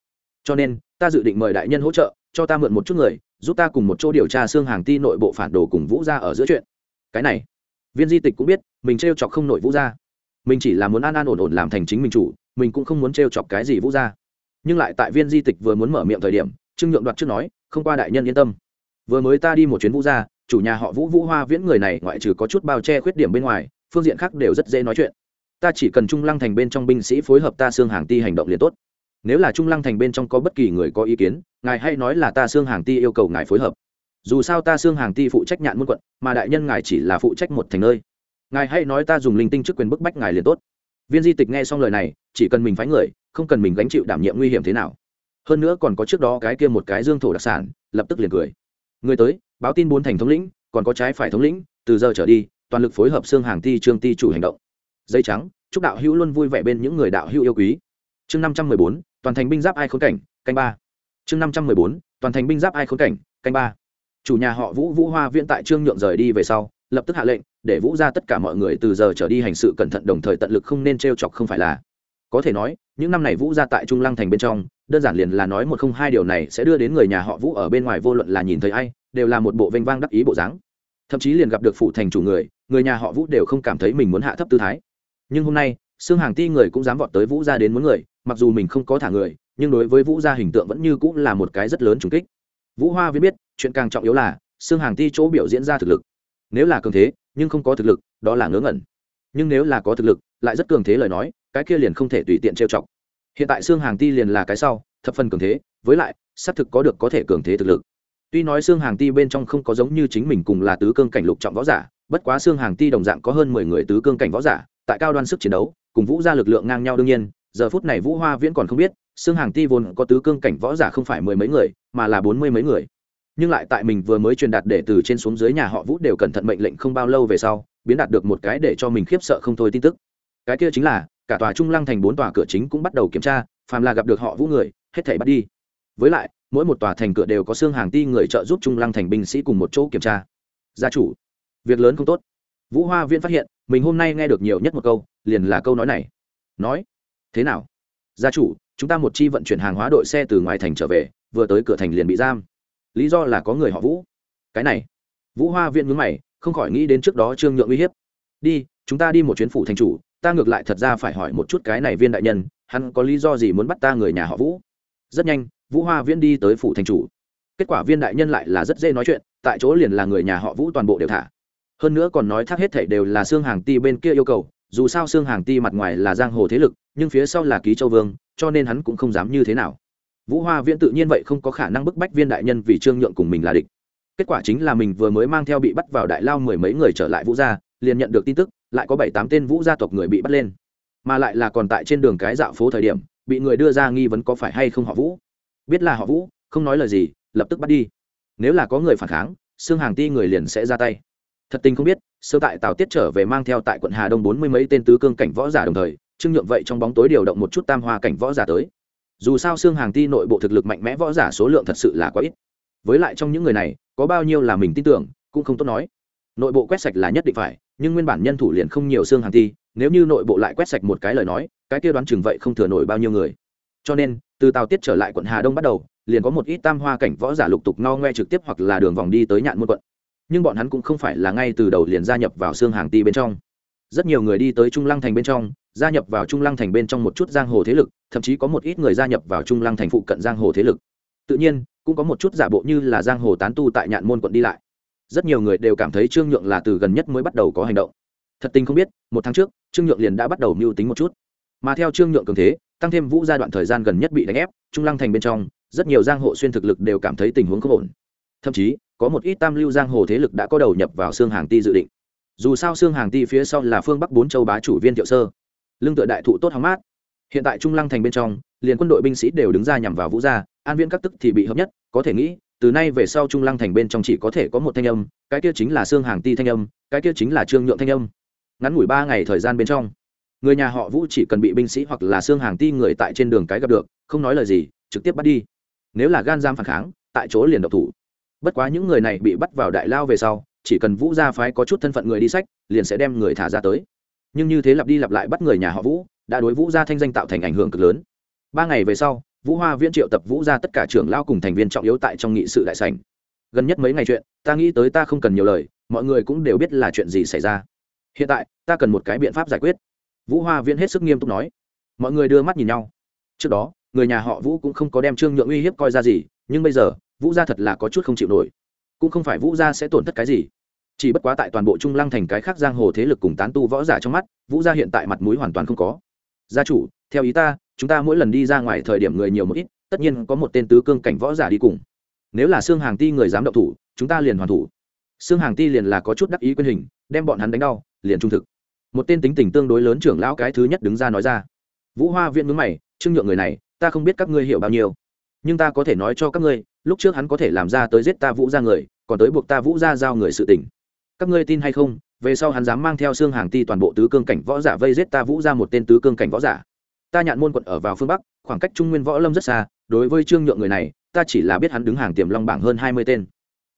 Cho nên, ta dự định mời đại nhân hỗ trợ, cho ta mượn một chút người, giúp ta cùng một chỗ điều tra xương hàng ti nội bộ phản đồ cùng vũ ra ở giữa chuyện. Cái này, viên di tịch cũng biết, mình t r e o chọc không nội vũ ra mình chỉ là muốn an an ổn ổn làm thành chính mình chủ, mình cũng không muốn t r e o chọc cái gì vũ ra nhưng lại tại viên di tịch vừa muốn mở miệng thời điểm, trương nhượng đoạt trước nói, không qua đại nhân yên tâm. Vừa mới ta đi một chuyến vũ ra chủ nhà họ vũ vũ hoa viễn người này ngoại trừ có chút bao che khuyết điểm bên ngoài phương diện khác đều rất dễ nói chuyện. Ta chỉ cần trung lăng thành bên trong binh sĩ phối hợp ta xương hàng ti hành động liền tốt. Nếu là trung lăng thành bên trong có bất kỳ người có ý kiến, ngài hay nói là ta xương hàng ti yêu cầu ngài phối hợp. Dù sao ta xương hàng ti phụ trách nhạn muôn quận, mà đại nhân ngài chỉ là phụ trách một thành nơi. Ngài hay nói ta dùng linh tinh chức quyền bức bách ngài liền tốt. Viên di tịch nghe xong lời này, chỉ cần mình phái người, không cần mình gánh chịu đảm nhiệm nguy hiểm thế nào. Hơn nữa còn có trước đó cái kia một cái dương thổ đặc sản, lập tức liền cười. Người tới, báo tin bốn thành thống lĩnh, còn có trái phải thống lĩnh, từ giờ trở đi toàn lực phối hợp xương hàng ti trương ti chủ hành động. Dây trắng, chúc đạo hữu luôn vui vẻ bên những người đạo hữu yêu quý. Chương năm trăm mười bốn, toàn thành binh giáp ai khốn cảnh, canh ba. Chương năm trăm mười bốn, toàn thành binh giáp ai khốn cảnh, canh ba. Chủ nhà họ vũ vũ hoa viễn tại trương nhượng rời đi về sau, lập tức hạ lệnh, để vũ ra tất cả mọi người từ giờ trở đi hành sự cẩn thận đồng thời tận lực không nên t r e o chọc không phải là. Có thể nói, những năm này vũ ra tại trung lăng thành bên trong, đơn giản liền là nói một không hai điều này sẽ đưa đến người nhà họ vũ ở bên ngoài vô luận là nhìn thấy ai, đều là một bộ vênh vang đắc ý bộ dáng. Thậm chí liền gặp được phủ thành chủ người người nhà họ vũ đều không cảm thấy mình muốn hạ thấp tư thái. Nhưng hôm nay xương hàng ti người cũng dám vọt tới vũ gia đến muốn người, mặc dù mình không có thả người, nhưng đối với vũ gia hình tượng vẫn như cũng là một cái rất lớn trùng kích. Vũ hoa viết biết, chuyện càng trọng yếu là xương hàng ti chỗ biểu diễn ra thực lực. Nếu là cường thế, nhưng không có thực lực, đó là ngớ ngẩn. Nhưng nếu là có thực lực, lại rất cường thế lời nói, cái kia liền không thể tùy tiện trêu chọc. Hiện tại xương hàng ti liền là cái sau, thập phần cường thế, với lại, xác thực có được có thể cường thế thực lực. Tuy nói xương hàng ti bên trong không có giống như chính mình cùng là tứ cương cảnh lục trọng võ giả bất quá xương hàng ti đồng dạng có hơn mười người tứ cương cảnh võ giả, tại cao đoan sức chiến đấu, cùng vũ ra lực lượng ngang nhau đương nhiên, giờ phút này vũ hoa viễn còn không biết, xương hàng ti vốn có tứ cương cảnh võ giả không phải mười mấy người, mà là bốn mươi mấy người. Nhưng lại tại mình vừa mới truyền đạt để từ trên xuống dưới nhà họ vũ đều cẩn thận mệnh lệnh không bao lâu về sau, biến đạt được một cái để cho mình khiếp sợ không thôi tin tức. Cái kia chính là, cả tòa trung lăng thành bốn tòa cửa chính cũng bắt đầu kiểm tra, phàm là gặp được họ vũ người, hết thảy bắt đi. Với lại, mỗi một tòa thành cửa đều có xương hàng ti người trợ giúp trung lăng thành binh sĩ cùng một chỗ kiểm tra. Gia chủ việc lớn không tốt. Vũ hoa viễn phát hiện, mình hôm nay nghe được nhiều nhất một câu, liền là câu nói này. Nói, thế nào? Gia chủ, chúng ta một chi vận chuyển hàng hóa đội xe từ ngoài thành trở về, vừa tới cửa thành liền bị giam. Lý do là có người họ vũ. Cái này, vũ hoa viễn ngứng mày, không khỏi nghĩ đến trước đó trương nhượng uy hiếp. Đi, chúng ta đi một chuyến phủ thành chủ, ta ngược lại thật ra phải hỏi một chút cái này viên đại nhân, hắn có lý do gì muốn bắt ta người nhà họ vũ? Rất nhanh, vũ hoa viễn đi tới phủ thành chủ. Kết quả viên đại nhân lại là rất dễ nói chuyện, tại chỗ liền là người nhà họ vũ toàn bộ đều thả hơn nữa còn nói thác hết thảy đều là xương hàng ti bên kia yêu cầu, dù sao xương hàng ti mặt ngoài là giang hồ thế lực, nhưng phía sau là ký châu vương, cho nên hắn cũng không dám như thế nào. Vũ hoa viễn tự nhiên vậy không có khả năng bức bách viên đại nhân vì trương nhượng cùng mình là địch. Kết quả chính là mình vừa mới mang theo bị bắt vào đại lao mười mấy người trở lại vũ gia, liền nhận được tin tức, lại có bảy tám tên vũ gia tộc người bị bắt lên. Mà lại là còn tại trên đường cái dạo phố thời điểm, bị người đưa ra nghi vấn có phải hay không họ vũ. Biết là họ vũ, không nói lời gì, lập tức bắt đi. Nếu là có người phản kháng xương hàng ti người liền sẽ ra tay thật tình không biết, sơ tại tào tiết trở về mang theo tại quận hà đông bốn mươi mấy tên tứ cương cảnh võ giả đồng thời trưng nhượng vậy trong bóng tối điều động một chút tam hoa cảnh võ giả tới. Dù sao xương hàng ti nội bộ thực lực mạnh mẽ võ giả số lượng thật sự là quá ít. Với lại trong những người này, có bao nhiêu là mình tin tưởng, cũng không tốt nói. Nội bộ quét sạch là nhất định phải, nhưng nguyên bản nhân thủ liền không nhiều xương hàng ti, nếu như nội bộ lại quét sạch một cái lời nói, cái kia đoán chừng vậy không thừa nổi bao nhiêu người. Cho nên, từ tàu tiết trở lại quận hà đông bắt đầu, liền có một ít tam hoa cảnh võ giả lục tục no ngoe trực tiếp hoặc là đường vòng đi tới nhạn môn quận nhưng bọn hắn cũng không phải là ngay từ đầu liền gia nhập vào xương hàng ti bên trong. Rất nhiều người đi tới trung lăng thành bên trong, gia nhập vào trung lăng thành bên trong một chút giang hồ thế lực, thậm chí có một ít người gia nhập vào trung lăng thành phụ cận giang hồ thế lực. Tự nhiên, cũng có một chút giả bộ như là giang hồ tán tu tại nhạn môn quận đi lại. Rất nhiều người đều cảm thấy trương nhượng là từ gần nhất mới bắt đầu có hành động. Thật tình không biết, một tháng trước, trương nhượng liền đã bắt đầu mưu tính một chút. Mà theo trương nhượng cường thế, tăng thêm vũ giai đoạn thời gian gần nhất bị đánh ép, trung lăng thành bên trong, rất nhiều giang hộ xuyên thực lực đều cảm thấy tình huống không ổn. Thậm chí có một ít tam lưu giang hồ thế lực đã có đầu nhập vào xương hàng ti dự định. Dù sao xương hàng ti phía sau là phương bắc bốn châu bá chủ viên thiệu sơ. Lương tựa đại thụ tốt hóng mát. Hiện tại trung lăng thành bên trong, liền quân đội binh sĩ đều đứng ra nhằm vào vũ gia, an viễn các tức thì bị hợp nhất, có thể nghĩ, từ nay về sau trung lăng thành bên trong chỉ có thể có một thanh âm, cái kia chính là xương hàng ti thanh âm, cái kia chính là trương nhượng thanh âm. Ngắn ngủi ba ngày thời gian bên trong, người nhà họ vũ chỉ cần bị binh sĩ hoặc là xương hàng ti người tại trên đường cái gặp được, không nói lời gì, trực tiếp bắt đi. Nếu là gan giam phản kháng, tại chỗ liền độc thủ bất quá những người này bị bắt vào đại lao về sau, chỉ cần vũ gia phái có chút thân phận người đi sách, liền sẽ đem người thả ra tới. Nhưng như thế lặp đi lặp lại bắt người nhà họ vũ, đã đối vũ gia thanh danh tạo thành ảnh hưởng cực lớn. Ba ngày về sau, vũ hoa viễn triệu tập vũ gia tất cả trưởng lao cùng thành viên trọng yếu tại trong nghị sự đại sảnh. Gần nhất mấy ngày chuyện, ta nghĩ tới ta không cần nhiều lời, mọi người cũng đều biết là chuyện gì xảy ra. Hiện tại, ta cần một cái biện pháp giải quyết. Vũ hoa viễn hết sức nghiêm túc nói. Mọi người đưa mắt nhìn nhau. Trước đó, người nhà họ vũ cũng không có đem trương nhượng uy hiếp coi ra gì, nhưng bây giờ vũ gia thật là có chút không chịu nổi. Cũng không phải vũ gia sẽ tổn thất cái gì. Chỉ bất quá tại toàn bộ trung lăng thành cái khác giang hồ thế lực cùng tán tu võ giả trong mắt, vũ gia hiện tại mặt mũi hoàn toàn không có. Gia chủ, theo ý ta, chúng ta mỗi lần đi ra ngoài thời điểm người nhiều một ít, tất nhiên có một tên tứ cương cảnh võ giả đi cùng. Nếu là xương hàng ti người dám động thủ, chúng ta liền hoàn thủ. Xương hàng ti liền là có chút đắc ý quyền hình, đem bọn hắn đánh đau, liền trung thực. Một tên tính tình tương đối lớn trưởng lão cái thứ nhất đứng ra nói ra. Vũ hoa viện mướn mày trưng nhượng người này, ta không biết các ngươi hiểu bao nhiêu, nhưng ta có thể nói cho các ngươi lúc trước hắn có thể làm ra tới giết ta vũ ra người, còn tới buộc ta vũ ra giao người sự tình. Các ngươi tin hay không, về sau hắn dám mang theo xương hàng ti toàn bộ tứ cương cảnh võ giả vây giết ta vũ ra một tên tứ cương cảnh võ giả. Ta nhạn môn quận ở vào phương bắc, khoảng cách trung nguyên võ lâm rất xa, đối với trương nhượng người này, ta chỉ là biết hắn đứng hàng tiềm long bảng hơn hai mươi tên.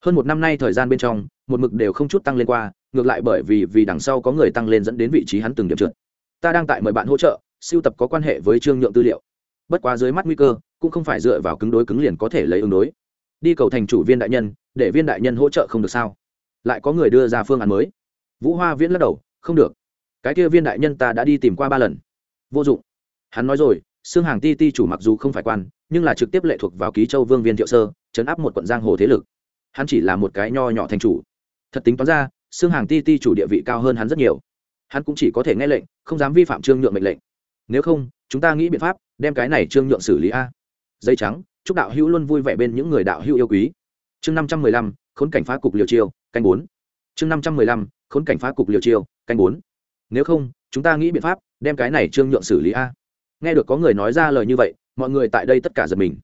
Hơn một năm nay thời gian bên trong, một mực đều không chút tăng lên qua, ngược lại bởi vì vì đằng sau có người tăng lên dẫn đến vị trí hắn từng điểm trượt. Ta đang tại mời bạn hỗ trợ, siêu tập có quan hệ với trương nhượng tư liệu. Bất quá dưới mắt nguy cơ cũng không phải dựa vào cứng đối cứng liền có thể lấy ứng đối. Đi cầu thành chủ viên đại nhân, để viên đại nhân hỗ trợ không được sao? Lại có người đưa ra phương án mới. Vũ hoa viễn lắc đầu, không được. Cái kia viên đại nhân ta đã đi tìm qua ba lần. Vô dụng. Hắn nói rồi, xương hàng ti ti chủ mặc dù không phải quan, nhưng là trực tiếp lệ thuộc vào ký châu vương viên thiệu sơ chấn áp một quận giang hồ thế lực. Hắn chỉ là một cái nho nhỏ thành chủ. Thật tính toán ra, xương hàng ti ti chủ địa vị cao hơn hắn rất nhiều. Hắn cũng chỉ có thể nghe lệnh, không dám vi phạm trương nhượng mệnh lệnh. Nếu không, chúng ta nghĩ biện pháp, đem cái này trương nhượng xử lý a dây trắng, chúc đạo hữu luôn vui vẻ bên những người đạo hữu yêu quý. Chương năm trăm mười lăm, khốn cảnh phá cục liều chiêu, canh bốn. Chương năm trăm mười lăm, khốn cảnh phá cục liều chiêu, canh bốn. Nếu không, chúng ta nghĩ biện pháp, đem cái này trương nhượng xử lý a. Nghe được có người nói ra lời như vậy, mọi người tại đây tất cả giật mình.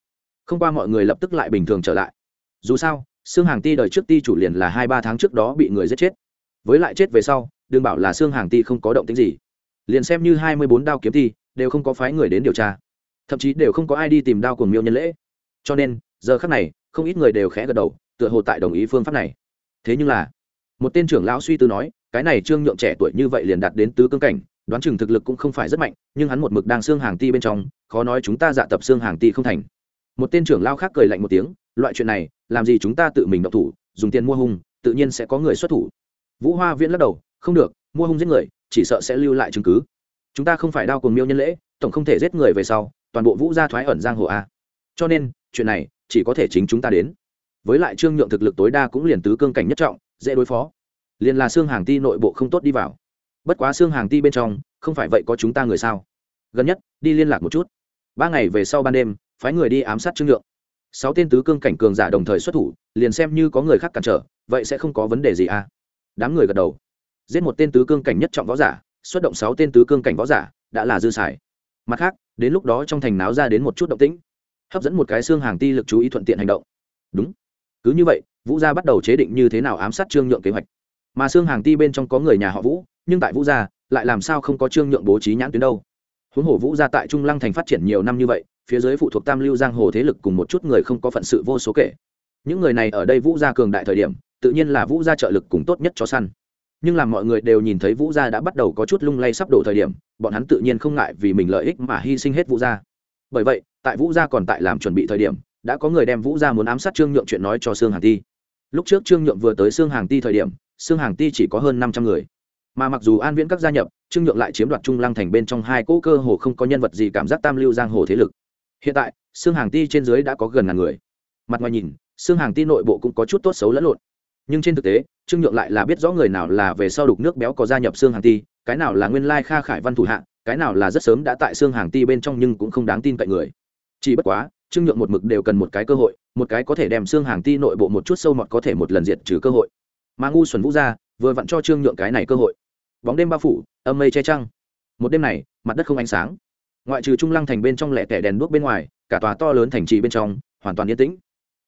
Không qua mọi người lập tức lại bình thường trở lại. Dù sao xương hàng ti đời trước ti chủ liền là hai ba tháng trước đó bị người giết chết. Với lại chết về sau, đừng bảo là xương hàng ti không có động tính gì. Liền xem như hai mươi bốn đao kiếm ti, đều không có phái người đến điều tra thậm chí đều không có ai đi tìm đao cùng miêu nhân lễ. Cho nên, giờ khác này, không ít người đều khẽ gật đầu, tựa hồ tại đồng ý phương pháp này. Thế nhưng là, một tên trưởng lão suy tư nói, cái này trương nhượng trẻ tuổi như vậy liền đạt đến tứ cương cảnh, đoán chừng thực lực cũng không phải rất mạnh, nhưng hắn một mực đang xương hàng ti bên trong, khó nói chúng ta dạ tập xương hàng ti không thành. Một tên trưởng lao khác cười lạnh một tiếng, loại chuyện này, làm gì chúng ta tự mình độc thủ, dùng tiền mua hung, tự nhiên sẽ có người xuất thủ. Vũ hoa viễn lắc đầu, không được, mua hung giết người, chỉ sợ sẽ lưu lại chứng cứ. Chúng ta không phải đao cùng miêu nhân lễ, tổng không thể giết người về sau toàn bộ vũ gia thoái ẩn giang hồ a. Cho nên, chuyện này chỉ có thể chính chúng ta đến. Với lại trương nhượng thực lực tối đa cũng liền tứ cương cảnh nhất trọng, dễ đối phó. Liền là xương hàng ti nội bộ không tốt đi vào. Bất quá xương hàng ti bên trong, không phải vậy có chúng ta người sao? Gần nhất, đi liên lạc một chút. Ba ngày về sau ban đêm, phái người đi ám sát trương nhượng. Sáu tên tứ cương cảnh cường giả đồng thời xuất thủ, liền xem như có người khác cản trở, vậy sẽ không có vấn đề gì à đám người gật đầu. Giết một tên tứ cương cảnh nhất trọng võ giả, xuất động sáu tên tứ cương cảnh võ giả, đã là dư xài. Mặt khác đến lúc đó trong thành náo ra đến một chút động tĩnh, hấp dẫn một cái xương hàng ti lực chú ý thuận tiện hành động. Đúng. Cứ như vậy, vũ gia bắt đầu chế định như thế nào ám sát trương nhượng kế hoạch. Mà xương hàng ti bên trong có người nhà họ vũ, nhưng tại vũ gia, lại làm sao không có trương nhượng bố trí nhãn tuyến đâu. Huống hồ vũ gia tại trung lăng thành phát triển nhiều năm như vậy, phía dưới phụ thuộc tam lưu giang hồ thế lực cùng một chút người không có phận sự vô số kể. Những người này ở đây vũ gia cường đại thời điểm, tự nhiên là vũ gia trợ lực cùng tốt nhất cho săn nhưng làm mọi người đều nhìn thấy vũ gia đã bắt đầu có chút lung lay sắp đổ thời điểm, bọn hắn tự nhiên không ngại vì mình lợi ích mà hy sinh hết vũ gia. Bởi vậy, tại vũ gia còn tại làm chuẩn bị thời điểm, đã có người đem vũ gia muốn ám sát trương nhượng chuyện nói cho sương hàng ti. Lúc trước trương nhượng vừa tới sương hàng ti thời điểm, sương hàng ti chỉ có hơn năm trăm người. Mà mặc dù an viễn các gia nhập, trương nhượng lại chiếm đoạt trung lăng thành bên trong hai cỗ cơ hồ không có nhân vật gì cảm giác tam lưu giang hồ thế lực. Hiện tại xương hàng ti trên dưới đã có gần ngàn người. Mặt ngoài nhìn xương hàng ti nội bộ cũng có chút tốt xấu lẫn lộn nhưng trên thực tế, trương nhượng lại là biết rõ người nào là về sau đục nước béo có gia nhập xương hàng ti, cái nào là nguyên lai kha khải văn thủ hạ, cái nào là rất sớm đã tại xương hàng ti bên trong nhưng cũng không đáng tin cậy người. Chỉ bất quá, trương nhượng một mực đều cần một cái cơ hội, một cái có thể đem xương hàng ti nội bộ một chút sâu mọt có thể một lần diệt trừ cơ hội. Mà ngu xuẩn vũ ra vừa vặn cho trương nhượng cái này cơ hội. Bóng đêm bao phủ, âm mây che trăng. Một đêm này, mặt đất không ánh sáng. Ngoại trừ trung lăng thành bên trong lẻ tẻ đèn đuốc bên ngoài, cả tòa to lớn thành trì bên trong, hoàn toàn yên tĩnh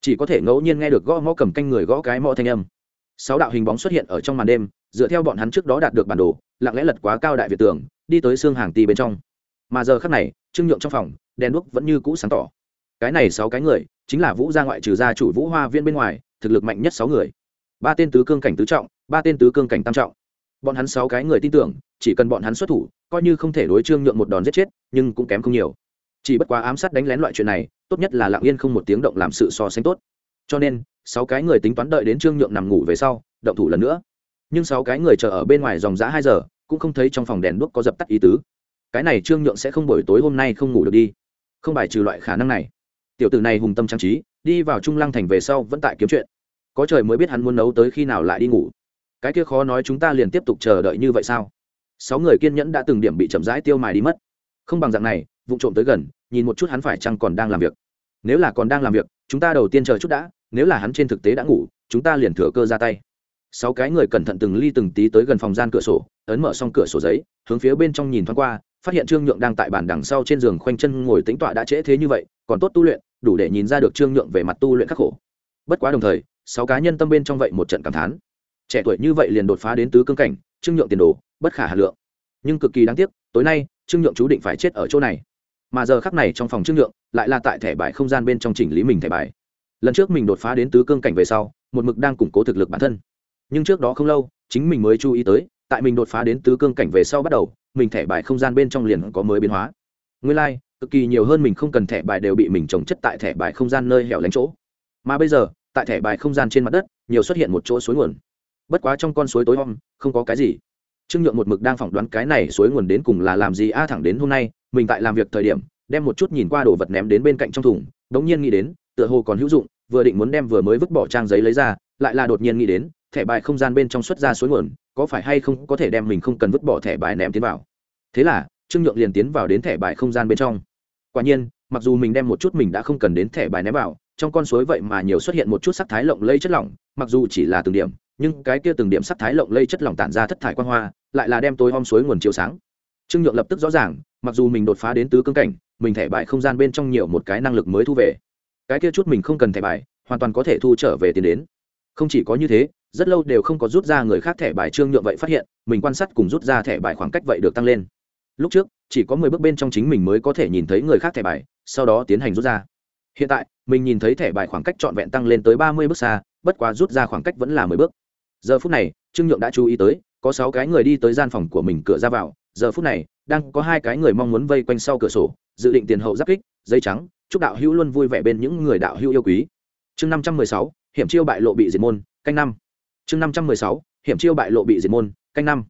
chỉ có thể ngẫu nhiên nghe được gõ ngõ cầm canh người gõ cái mõ thanh âm. Sáu đạo hình bóng xuất hiện ở trong màn đêm, dựa theo bọn hắn trước đó đạt được bản đồ, lặng lẽ lật quá cao đại việt tường, đi tới xương hàng ti bên trong. Mà giờ khắc này, trương nhượng trong phòng, đèn đuốc vẫn như cũ sáng tỏ. Cái này sáu cái người, chính là vũ gia ngoại trừ gia chủ vũ hoa viên bên ngoài, thực lực mạnh nhất sáu người. Ba tên tứ cương cảnh tứ trọng, ba tên tứ cương cảnh tam trọng. Bọn hắn sáu cái người tin tưởng, chỉ cần bọn hắn xuất thủ, coi như không thể đối trương nhượng một đòn giết chết, nhưng cũng kém không nhiều chỉ bất quá ám sát đánh lén loại chuyện này, tốt nhất là lặng yên không một tiếng động làm sự so sánh tốt. Cho nên, sáu cái người tính toán đợi đến trương nhượng nằm ngủ về sau, động thủ lần nữa. Nhưng sáu cái người chờ ở bên ngoài dòng giã hai giờ, cũng không thấy trong phòng đèn đuốc có dập tắt ý tứ. Cái này trương nhượng sẽ không buổi tối hôm nay không ngủ được đi. Không bài trừ loại khả năng này. Tiểu tử này hùng tâm trang trí, đi vào trung lăng thành về sau vẫn tại kiếm chuyện. Có trời mới biết hắn muốn nấu tới khi nào lại đi ngủ. Cái kia khó nói chúng ta liền tiếp tục chờ đợi như vậy sao? Sáu người kiên nhẫn đã từng điểm bị chậm rãi tiêu mài đi mất. Không bằng dạng này vụ trộm tới gần, nhìn một chút hắn phải chăng còn đang làm việc. Nếu là còn đang làm việc, chúng ta đầu tiên chờ chút đã, nếu là hắn trên thực tế đã ngủ, chúng ta liền thừa cơ ra tay. Sáu cái người cẩn thận từng ly từng tí tới gần phòng gian cửa sổ, ấn mở xong cửa sổ giấy, hướng phía bên trong nhìn thoáng qua, phát hiện trương nhượng đang tại bàn đằng sau trên giường khoanh chân ngồi tính tọa đã trễ thế như vậy, còn tốt tu luyện, đủ để nhìn ra được trương nhượng về mặt tu luyện khắc khổ. Bất quá đồng thời, sáu cá nhân tâm bên trong vậy một trận cảm thán. Trẻ tuổi như vậy liền đột phá đến tứ cương cảnh, trương nhượng tiền đồ, bất khả hà lượng. Nhưng cực kỳ đáng tiếc, tối nay, trương nhượng chú định phải chết ở chỗ này mà giờ khắc này trong phòng trương nhượng lại là tại thẻ bài không gian bên trong chỉnh lý mình thẻ bài. Lần trước mình đột phá đến tứ cương cảnh về sau một mực đang củng cố thực lực bản thân. Nhưng trước đó không lâu chính mình mới chú ý tới tại mình đột phá đến tứ cương cảnh về sau bắt đầu mình thẻ bài không gian bên trong liền có mới biến hóa. Nguyên lai、like, cực kỳ nhiều hơn mình không cần thẻ bài đều bị mình trồng chất tại thẻ bài không gian nơi hẻo lánh chỗ. Mà bây giờ tại thẻ bài không gian trên mặt đất nhiều xuất hiện một chỗ suối nguồn. Bất quá trong con suối tối om không có cái gì trương nhượng một mực đang phỏng đoán cái này suối nguồn đến cùng là làm gì a thẳng đến hôm nay, mình tại làm việc thời điểm, đem một chút nhìn qua đồ vật ném đến bên cạnh trong thùng, đống nhiên nghĩ đến, tựa hồ còn hữu dụng, vừa định muốn đem vừa mới vứt bỏ trang giấy lấy ra, lại là đột nhiên nghĩ đến, thẻ bài không gian bên trong xuất ra suối nguồn, có phải hay không có thể đem mình không cần vứt bỏ thẻ bài ném tiến vào. Thế là, trương nhượng liền tiến vào đến thẻ bài không gian bên trong. Quả nhiên, mặc dù mình đem một chút mình đã không cần đến thẻ bài ném vào, trong con suối vậy mà nhiều xuất hiện một chút sắc thái lộng lây chất lỏng, mặc dù chỉ là từng điểm, nhưng cái kia từng điểm sắc thái lộng lây chất lỏng tản ra thất thải quan hoa lại là đem tối om suối nguồn chiều sáng. Trương nhượng lập tức rõ ràng, mặc dù mình đột phá đến tứ cương cảnh, mình thẻ bài không gian bên trong nhiều một cái năng lực mới thu về. Cái kia chút mình không cần thẻ bài, hoàn toàn có thể thu trở về tiền đến. Không chỉ có như thế, rất lâu đều không có rút ra người khác thẻ bài trương nhượng vậy phát hiện, mình quan sát cùng rút ra thẻ bài khoảng cách vậy được tăng lên. Lúc trước, chỉ có mười bước bên trong chính mình mới có thể nhìn thấy người khác thẻ bài, sau đó tiến hành rút ra. Hiện tại, mình nhìn thấy thẻ bài khoảng cách trọn vẹn tăng lên tới ba mươi bước xa, bất quá rút ra khoảng cách vẫn là mười bước. Giờ phút này, trương nhượng đã chú ý tới có sáu cái người đi tới gian phòng của mình cửa ra vào, giờ phút này, đang có hai cái người mong muốn vây quanh sau cửa sổ, dự định tiền hậu giáp kích dây trắng, chúc đạo hữu luôn vui vẻ bên những người đạo hữu yêu quý. Chương năm trăm mười sáu, hiểm chiêu bại lộ bị diệt môn, canh năm. Chương năm trăm mười sáu, hiểm chiêu bại lộ bị diệt môn, canh năm.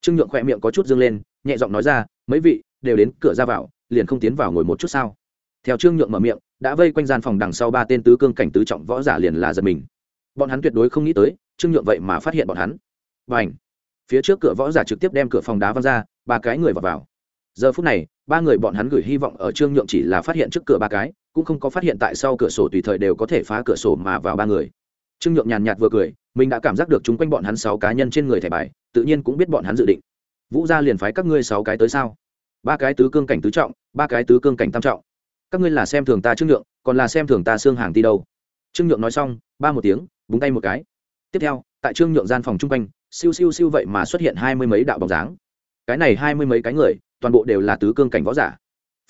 Trương nhượng khỏe miệng có chút dương lên, nhẹ giọng nói ra, mấy vị, đều đến cửa ra vào, liền không tiến vào ngồi một chút sao? Theo trương nhượng mở miệng, đã vây quanh gian phòng đằng sau ba tên tứ cương cảnh tứ trọng võ giả liền là giật mình. Bọn hắn tuyệt đối không nghĩ tới, trương nhượng vậy mà phát hiện bọn hắn. Và ảnh phía trước cửa võ giả trực tiếp đem cửa phòng đá văng ra ba cái người vào, vào. giờ phút này ba người bọn hắn gửi hy vọng ở trương nhượng chỉ là phát hiện trước cửa ba cái cũng không có phát hiện tại sau cửa sổ tùy thời đều có thể phá cửa sổ mà vào ba người. Trương nhượng nhàn nhạt vừa cười mình đã cảm giác được chúng quanh bọn hắn sáu cá nhân trên người thẻ bài tự nhiên cũng biết bọn hắn dự định. Vũ gia liền phái các ngươi sáu cái tới sao? Ba cái tứ cương cảnh tứ trọng ba cái tứ cương cảnh tam trọng. Các ngươi là xem thường ta trương nhượng còn là xem thường ta xương hàng ti đâu? Trương nhượng nói xong ba một tiếng búng tay một cái. Tiếp theo tại trương nhượng gian phòng chung quanh siêu siêu siêu vậy mà xuất hiện hai mươi mấy đạo bóng dáng. Cái này hai mươi mấy cái người, toàn bộ đều là tứ cương cảnh võ giả.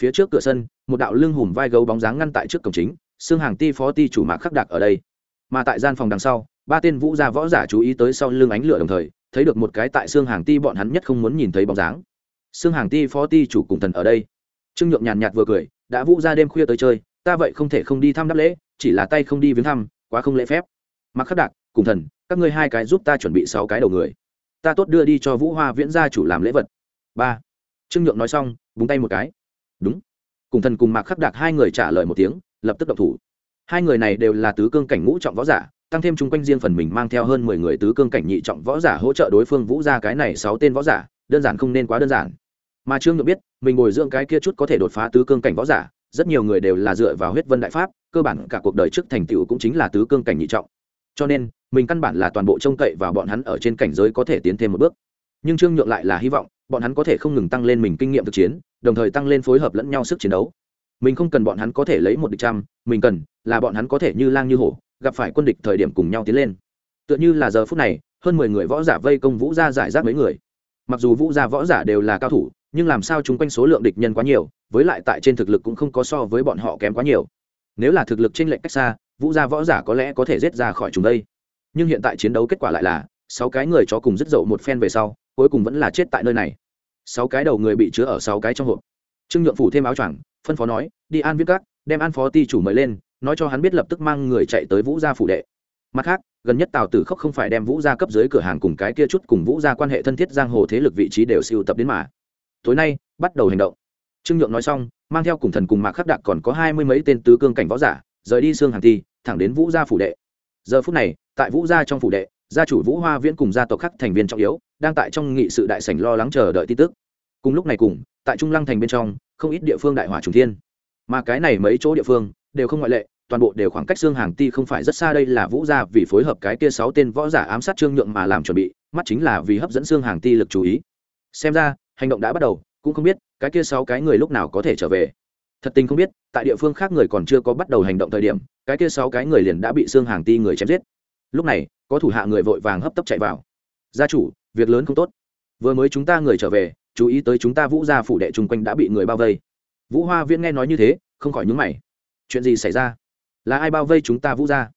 Phía trước cửa sân, một đạo lưng hùm vai gấu bóng dáng ngăn tại trước cổng chính, xương hàng ti phó ti chủ mạc khắc đặc ở đây. Mà tại gian phòng đằng sau, ba tên vũ gia võ giả chú ý tới sau lưng ánh lửa đồng thời, thấy được một cái tại xương hàng ti bọn hắn nhất không muốn nhìn thấy bóng dáng. Xương hàng ti phó ti chủ cùng thần ở đây. Trương nhượng nhàn nhạt vừa cười, đã vũ ra đêm khuya tới chơi, ta vậy không thể không đi thăm đáp lễ, chỉ là tay không đi viếng thăm, quá không lễ phép. Mặc khắc đạc, cùng thần các ngươi hai cái giúp ta chuẩn bị sáu cái đầu người. Ta tốt đưa đi cho vũ hoa viễn gia chủ làm lễ vật. Ba. Trương nhượng nói xong, búng tay một cái. Đúng. Cùng thần cùng mạc khắc đạc hai người trả lời một tiếng, lập tức động thủ. Hai người này đều là tứ cương cảnh ngũ trọng võ giả, tăng thêm chung quanh riêng phần mình mang theo hơn mười người tứ cương cảnh nhị trọng võ giả hỗ trợ đối phương vũ ra cái này sáu tên võ giả, đơn giản không nên quá đơn giản. Mà trương nhượng biết, mình bồi dưỡng cái kia chút có thể đột phá tứ cương cảnh võ giả, rất nhiều người đều là dựa vào huyết vân đại pháp, cơ bản cả cuộc đời trước thành tựu cũng chính là tứ cương cảnh nhị trọng cho nên, mình căn bản là toàn bộ trông cậy vào bọn hắn ở trên cảnh giới có thể tiến thêm một bước. Nhưng trương nhượng lại là hy vọng, bọn hắn có thể không ngừng tăng lên mình kinh nghiệm thực chiến, đồng thời tăng lên phối hợp lẫn nhau sức chiến đấu. Mình không cần bọn hắn có thể lấy một địch trăm, mình cần là bọn hắn có thể như lang như hổ, gặp phải quân địch thời điểm cùng nhau tiến lên. Tựa như là giờ phút này, hơn mười người võ giả vây công vũ gia giải rác mấy người. Mặc dù vũ gia võ giả đều là cao thủ, nhưng làm sao chúng quanh số lượng địch nhân quá nhiều, với lại tại trên thực lực cũng không có so với bọn họ kém quá nhiều. Nếu là thực lực trên lệnh cách xa vũ gia võ giả có lẽ có thể rết ra khỏi chúng đây. Nhưng hiện tại chiến đấu kết quả lại là, sáu cái người chó cùng dứt dậu một phen về sau, cuối cùng vẫn là chết tại nơi này. Sáu cái đầu người bị chứa ở sáu cái trong hộp. Trương nhượng phủ thêm áo choàng, phân phó nói, đi an viết các, đem an phó ti chủ mời lên, nói cho hắn biết lập tức mang người chạy tới vũ gia phủ đệ. Mặt khác, gần nhất tào tử khốc không phải đem vũ gia cấp dưới cửa hàng cùng cái kia chút cùng vũ gia quan hệ thân thiết giang hồ thế lực vị trí đều siêu tập đến mà. Tối nay, bắt đầu hành động. Trương nhượng nói xong, mang theo cùng thần cùng mạc khắc đạc còn có hai mươi mấy tên tứ cương cảnh võ giả rời đi xương hàng thi, thẳng đến vũ gia phủ đệ. Giờ phút này, tại vũ gia trong phủ đệ, gia chủ vũ hoa viễn cùng gia tộc khắc thành viên trọng yếu, đang tại trong nghị sự đại sảnh lo lắng chờ đợi tin tức. Cùng lúc này cùng, tại trung lăng thành bên trong, không ít địa phương đại hỏa trùng thiên. Mà cái này mấy chỗ địa phương, đều không ngoại lệ, toàn bộ đều khoảng cách xương hàng ti không phải rất xa đây là vũ gia vì phối hợp cái kia sáu tên võ giả ám sát trương nhượng mà làm chuẩn bị, mắt chính là vì hấp dẫn xương hàng ti lực chú ý. Xem ra, hành động đã bắt đầu, cũng không biết cái kia sáu cái người lúc nào có thể trở về thật tình không biết, tại địa phương khác người còn chưa có bắt đầu hành động thời điểm, cái kia sáu cái người liền đã bị xương hàng ti người chém giết. Lúc này, có thủ hạ người vội vàng hấp tấp chạy vào. Gia chủ, việc lớn không tốt. Vừa mới chúng ta người trở về, chú ý tới chúng ta vũ gia phủ đệ chung quanh đã bị người bao vây. Vũ hoa viễn nghe nói như thế, không khỏi nhúng mày. Chuyện gì xảy ra? Là ai bao vây chúng ta vũ gia?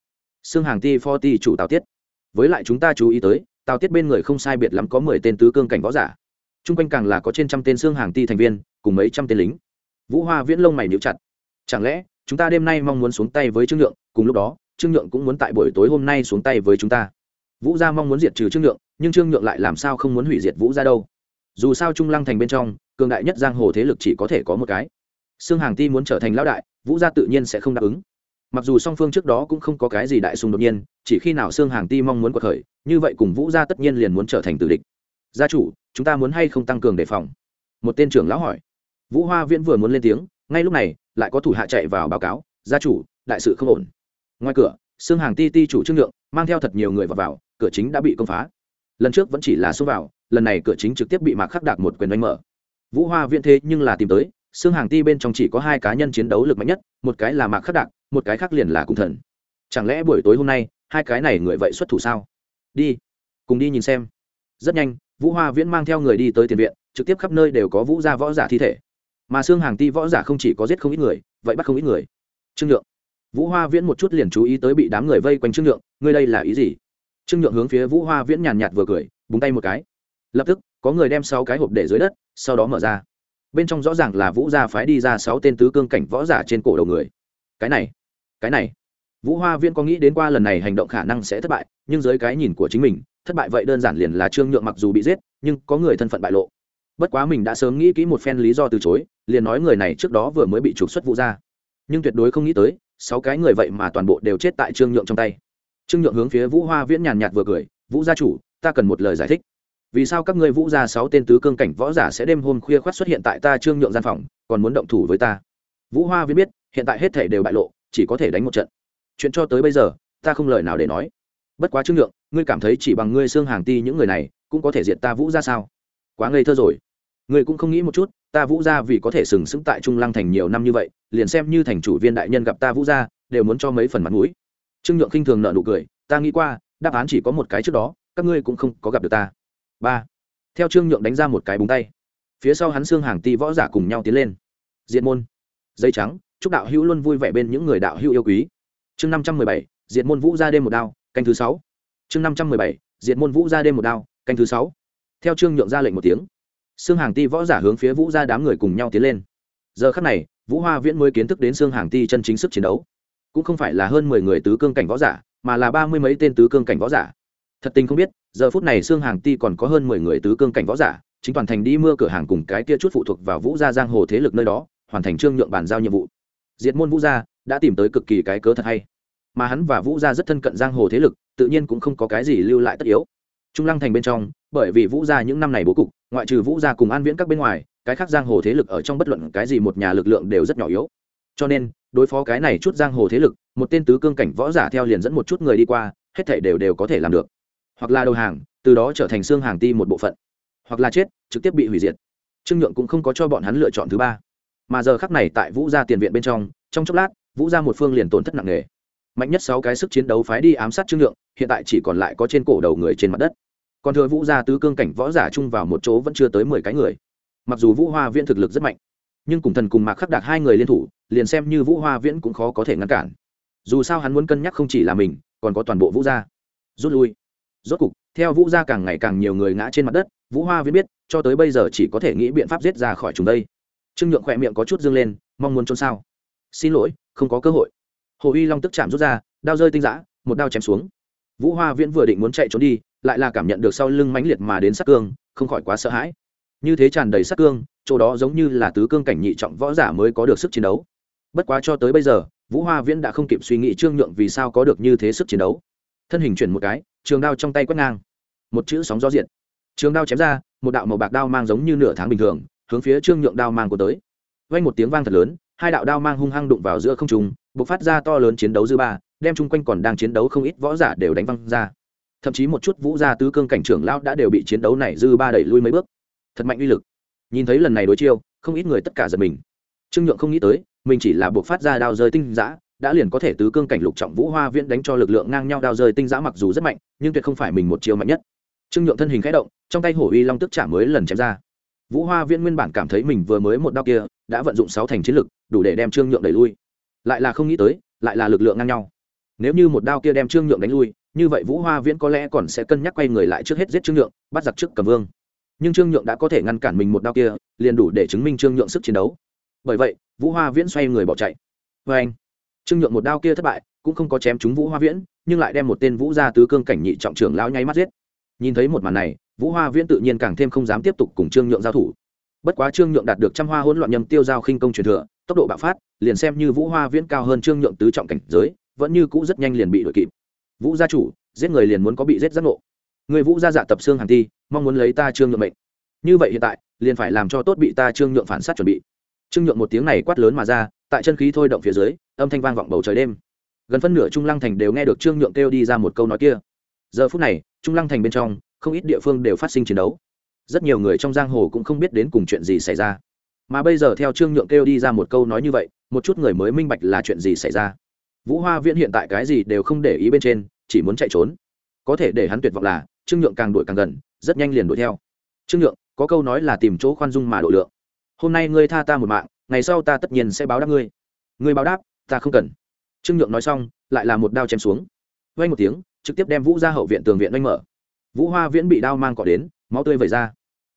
Xương hàng ti pho ti chủ tào tiết. Với lại chúng ta chú ý tới, tào tiết bên người không sai biệt lắm có mười tên tứ cương cảnh võ giả. Chung quanh càng là có trên trăm tên xương hàng ti thành viên, cùng mấy trăm tên lính vũ hoa viễn lông mày níu chặt. Chẳng lẽ, chúng ta đêm nay mong muốn xuống tay với trương nhượng, cùng lúc đó, trương nhượng cũng muốn tại buổi tối hôm nay xuống tay với chúng ta. Vũ gia mong muốn diệt trừ trương nhượng, nhưng trương nhượng lại làm sao không muốn hủy diệt vũ gia đâu? Dù sao trung lăng thành bên trong, cường đại nhất giang hồ thế lực chỉ có thể có một cái. Xương hàng ti muốn trở thành lão đại, vũ gia tự nhiên sẽ không đáp ứng. Mặc dù song phương trước đó cũng không có cái gì đại xung đột nhiên, chỉ khi nào xương hàng ti mong muốn cuộc khởi, như vậy cùng vũ gia tất nhiên liền muốn trở thành tử địch. Gia chủ, chúng ta muốn hay không tăng cường đề phòng? Một tên trưởng lão hỏi vũ hoa viễn vừa muốn lên tiếng ngay lúc này lại có thủ hạ chạy vào báo cáo gia chủ đại sự không ổn. Ngoài cửa xương hàng ti ti chủ trương lượng mang theo thật nhiều người vào, vào cửa chính đã bị công phá. Lần trước vẫn chỉ là xông vào lần này cửa chính trực tiếp bị mạc khắc đạc một quyền đánh mở. Vũ hoa viễn thế nhưng là tìm tới xương hàng ti bên trong chỉ có hai cá nhân chiến đấu lực mạnh nhất một cái là mạc khắc đạc một cái khác liền là cùng thần. Chẳng lẽ buổi tối hôm nay hai cái này người vậy xuất thủ sao? Đi cùng đi nhìn xem. Rất nhanh vũ hoa viễn mang theo người đi tới tiền viện trực tiếp khắp nơi đều có vũ gia võ giả thi thể mà xương hàng ti võ giả không chỉ có giết không ít người, vậy bắt không ít người. Trương nhượng. Vũ hoa viễn một chút liền chú ý tới bị đám người vây quanh trương nhượng, ngươi đây là ý gì? Trương nhượng hướng phía vũ hoa viễn nhàn nhạt vừa cười, búng tay một cái. Lập tức, có người đem sáu cái hộp để dưới đất, sau đó mở ra. Bên trong rõ ràng là vũ gia phái đi ra sáu tên tứ cương cảnh võ giả trên cổ đầu người. Cái này cái này. Vũ hoa viễn có nghĩ đến qua lần này hành động khả năng sẽ thất bại, nhưng dưới cái nhìn của chính mình, thất bại vậy đơn giản liền là trương nhượng mặc dù bị giết, nhưng có người thân phận bại lộ bất quá mình đã sớm nghĩ kỹ một phen lý do từ chối, liền nói người này trước đó vừa mới bị trục xuất vũ gia nhưng tuyệt đối không nghĩ tới, sáu cái người vậy mà toàn bộ đều chết tại trương nhượng trong tay. Trương nhượng hướng phía vũ hoa viễn nhàn nhạt vừa cười, vũ gia chủ, ta cần một lời giải thích. Vì sao các ngươi vũ gia sáu tên tứ cương cảnh võ giả sẽ đêm hôm khuya khoát xuất hiện tại ta trương nhượng gian phòng, còn muốn động thủ với ta? Vũ hoa viễn biết, hiện tại hết thể đều bại lộ, chỉ có thể đánh một trận. Chuyện cho tới bây giờ, ta không lời nào để nói. Bất quá trương nhượng, ngươi cảm thấy chỉ bằng ngươi xương hàng ti những người này, cũng có thể diệt ta vũ ra sao? Quá ngây thơ rồi người cũng không nghĩ một chút, ta vũ gia vì có thể sừng sững tại trung lăng thành nhiều năm như vậy, liền xem như thành chủ viên đại nhân gặp ta vũ gia, đều muốn cho mấy phần mặt mũi. Trương nhượng khinh thường nợ nụ cười, ta nghĩ qua, đáp án chỉ có một cái trước đó, các ngươi cũng không có gặp được ta. Ba. Theo trương nhượng đánh ra một cái búng tay. Phía sau hắn xương hàng ti võ giả cùng nhau tiến lên. Diện môn. Dây trắng, chúc đạo hữu luôn vui vẻ bên những người đạo hữu yêu quý. Chương năm trăm mười bảy diện môn vũ ra đêm một đao, canh thứ sáu. Chương năm trăm mười bảy diện môn vũ ra đêm một đao, canh thứ sáu. Theo trương nhượng ra lệnh một tiếng xương hàng ti võ giả hướng phía vũ ra đám người cùng nhau tiến lên. Giờ khắc này, vũ hoa viễn mới kiến thức đến xương hàng ti chân chính sức chiến đấu. Cũng không phải là hơn mười người tứ cương cảnh võ giả, mà là ba mươi mấy tên tứ cương cảnh võ giả. Thật tình không biết, giờ phút này xương hàng ti còn có hơn mười người tứ cương cảnh võ giả, chính toàn thành đi mưa cửa hàng cùng cái kia chút phụ thuộc vào vũ gia giang hồ thế lực nơi đó, hoàn thành trương nhượng bàn giao nhiệm vụ. Diệt môn vũ gia đã tìm tới cực kỳ cái cớ thật hay. Mà hắn và vũ gia rất thân cận giang hồ thế lực, tự nhiên cũng không có cái gì lưu lại tất yếu. Trung lăng thành bên trong bởi vì vũ gia những năm này bố cục, ngoại trừ vũ gia cùng an viễn các bên ngoài, cái khác giang hồ thế lực ở trong bất luận cái gì một nhà lực lượng đều rất nhỏ yếu. Cho nên, đối phó cái này chút giang hồ thế lực, một tên tứ cương cảnh võ giả theo liền dẫn một chút người đi qua, hết thể đều đều có thể làm được. Hoặc là đầu hàng, từ đó trở thành xương hàng ti một bộ phận. Hoặc là chết, trực tiếp bị hủy diệt. Trương nhượng cũng không có cho bọn hắn lựa chọn thứ ba. Mà giờ khắc này tại vũ gia tiền viện bên trong trong chốc lát, vũ gia một phương liền tổn thất nặng nề. Mạnh nhất sáu cái sức chiến đấu phái đi ám sát trương nhượng, hiện tại chỉ còn lại có trên cổ đầu người trên mặt đất còn thừa vũ gia tứ cương cảnh võ giả chung vào một chỗ vẫn chưa tới mười cái người. Mặc dù vũ hoa viễn thực lực rất mạnh, nhưng cùng thần cùng mạc khắc đạt hai người liên thủ, liền xem như vũ hoa viễn cũng khó có thể ngăn cản. Dù sao hắn muốn cân nhắc không chỉ là mình, còn có toàn bộ vũ gia. Rút lui. Rốt cục, theo vũ gia càng ngày càng nhiều người ngã trên mặt đất, vũ hoa viễn biết, cho tới bây giờ chỉ có thể nghĩ biện pháp giết ra khỏi chúng đây. Trương nhượng khỏe miệng có chút dương lên, mong muốn trốn sao? Xin lỗi, không có cơ hội. Hồ uy long tức chạm rút ra, đao rơi tinh giã, một đao chém xuống. Vũ hoa viễn vừa định muốn chạy trốn đi lại là cảm nhận được sau lưng mãnh liệt mà đến sát cương, không khỏi quá sợ hãi. Như thế tràn đầy sát cương, chỗ đó giống như là tứ cương cảnh nhị trọng võ giả mới có được sức chiến đấu. Bất quá cho tới bây giờ, vũ hoa viễn đã không kịp suy nghĩ trương nhượng vì sao có được như thế sức chiến đấu. Thân hình chuyển một cái, trường đao trong tay quét ngang. Một chữ sóng gió diện trường đao chém ra, một đạo màu bạc đao mang giống như nửa tháng bình thường, hướng phía trương nhượng đao mang của tới. Vang một tiếng vang thật lớn, hai đạo đao mang hung hăng đụng vào giữa không trung, bộc phát ra to lớn chiến đấu dư ba, đem chung quanh còn đang chiến đấu không ít võ giả đều đánh văng ra thậm chí một chút vũ gia tứ cương cảnh trưởng lão đã đều bị chiến đấu này dư ba đẩy lui mấy bước. Thật mạnh uy lực. Nhìn thấy lần này đối chiêu, không ít người tất cả giật mình. Trương nhượng không nghĩ tới, mình chỉ là buộc phát ra đao rơi tinh giã đã liền có thể tứ cương cảnh lục trọng vũ hoa viễn đánh cho lực lượng ngang nhau đao rơi tinh giã mặc dù rất mạnh, nhưng tuyệt không phải mình một chiêu mạnh nhất. Trương nhượng thân hình khẽ động, trong tay hổ uy long tức trả mới lần chém ra. Vũ hoa viễn nguyên bản cảm thấy mình vừa mới một đao kia, đã vận dụng sáu thành chiến lực, đủ để đem trương nhượng đẩy lui. Lại là không nghĩ tới, lại là lực lượng ngang nhau. Nếu như một đao kia đem trương nhượng đánh lui như vậy vũ hoa viễn có lẽ còn sẽ cân nhắc quay người lại trước hết giết trương nhượng, bắt giặc trước cầm vương. Nhưng trương nhượng đã có thể ngăn cản mình một đao kia, liền đủ để chứng minh trương nhượng sức chiến đấu. Bởi vậy, vũ hoa viễn xoay người bỏ chạy. Vê anh, trương nhượng một đao kia thất bại, cũng không có chém trúng vũ hoa viễn, nhưng lại đem một tên vũ gia tứ cương cảnh nhị trọng trưởng lao nháy mắt giết. Nhìn thấy một màn này, vũ hoa viễn tự nhiên càng thêm không dám tiếp tục cùng trương nhượng giao thủ. Bất quá trương nhượng đạt được trăm hoa hỗn loạn nhầm tiêu giao khinh công truyền thừa, tốc độ bạo phát, liền xem như vũ hoa viễn cao hơn trương nhượng tứ trọng cảnh giới, vẫn như cũ rất nhanh liền bị đội kịp vũ gia chủ, giết người liền muốn có bị giết giác ngộ. Người vũ gia dạ tập xương hàn ti mong muốn lấy ta trương nhượng mệnh. Như vậy hiện tại, liền phải làm cho tốt bị ta trương nhượng phản sát chuẩn bị. Trương nhượng một tiếng này quát lớn mà ra, tại chân khí thôi động phía dưới, âm thanh vang vọng bầu trời đêm. Gần phân nửa trung lăng thành đều nghe được trương nhượng kêu đi ra một câu nói kia. Giờ phút này, trung lăng thành bên trong, không ít địa phương đều phát sinh chiến đấu. Rất nhiều người trong giang hồ cũng không biết đến cùng chuyện gì xảy ra. Mà bây giờ theo trương nhượng kêu đi ra một câu nói như vậy, một chút người mới minh bạch là chuyện gì xảy ra vũ hoa viễn hiện tại cái gì đều không để ý bên trên, chỉ muốn chạy trốn. Có thể để hắn tuyệt vọng là, trương nhượng càng đuổi càng gần, rất nhanh liền đuổi theo. Trương nhượng, có câu nói là tìm chỗ khoan dung mà độ lượng. Hôm nay ngươi tha ta một mạng, ngày sau ta tất nhiên sẽ báo đáp ngươi. Ngươi báo đáp, ta không cần. Trương nhượng nói xong, lại là một đao chém xuống. Vay một tiếng, trực tiếp đem vũ ra hậu viện tường viện oanh mở. Vũ hoa viễn bị đao mang cỏ đến, máu tươi vẩy ra.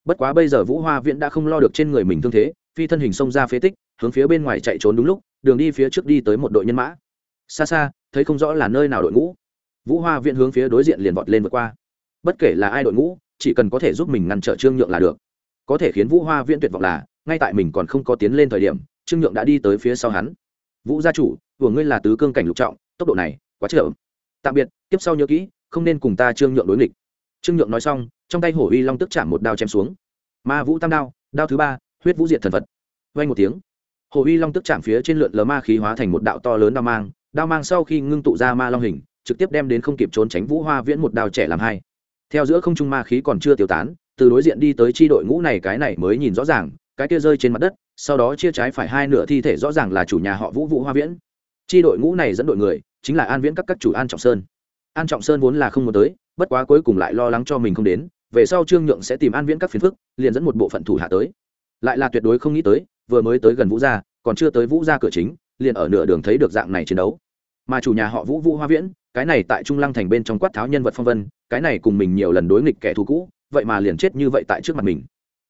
Bất quá bây giờ vũ hoa viễn đã không lo được trên người mình thương thế, phi thân hình xông ra phế tích, hướng phía bên ngoài chạy trốn đúng lúc, đường đi phía trước đi tới một đội nhân mã xa xa, thấy không rõ là nơi nào đội ngũ. Vũ hoa viễn hướng phía đối diện liền vọt lên vượt qua. Bất kể là ai đội ngũ, chỉ cần có thể giúp mình ngăn trở trương nhượng là được. Có thể khiến vũ hoa viễn tuyệt vọng là, ngay tại mình còn không có tiến lên thời điểm, trương nhượng đã đi tới phía sau hắn. Vũ gia chủ, của ngươi là tứ cương cảnh lục trọng, tốc độ này quá chậm. Tạm biệt, tiếp sau nhớ kỹ, không nên cùng ta trương nhượng đối nghịch. Trương nhượng nói xong, trong tay hổ uy long tức chạm một đao chém xuống. Ma vũ tam đao đao thứ ba, huyết vũ diệt thần vật vay một tiếng, hổ uy long tức chạm phía trên lượn lờ ma khí hóa thành một đạo to lớn đao mang đao mang sau khi ngưng tụ ra ma long hình, trực tiếp đem đến không kịp trốn tránh vũ hoa viễn một đao trẻ làm hai. Theo giữa không trung ma khí còn chưa tiêu tán, từ đối diện đi tới chi đội ngũ này cái này mới nhìn rõ ràng, cái kia rơi trên mặt đất, sau đó chia trái phải hai nửa thi thể rõ ràng là chủ nhà họ vũ vũ hoa viễn. Chi đội ngũ này dẫn đội người, chính là an viễn các các chủ an trọng sơn. An trọng sơn vốn là không muốn tới, bất quá cuối cùng lại lo lắng cho mình không đến, về sau trương nhượng sẽ tìm an viễn các phiền phức, liền dẫn một bộ phận thủ hạ tới. Lại là tuyệt đối không nghĩ tới, vừa mới tới gần vũ gia, còn chưa tới vũ gia cửa chính liền ở nửa đường thấy được dạng này chiến đấu. Mà chủ nhà họ vũ vũ hoa viễn, cái này tại trung lăng thành bên trong quát tháo nhân vật phong vân, cái này cùng mình nhiều lần đối nghịch kẻ thù cũ, vậy mà liền chết như vậy tại trước mặt mình.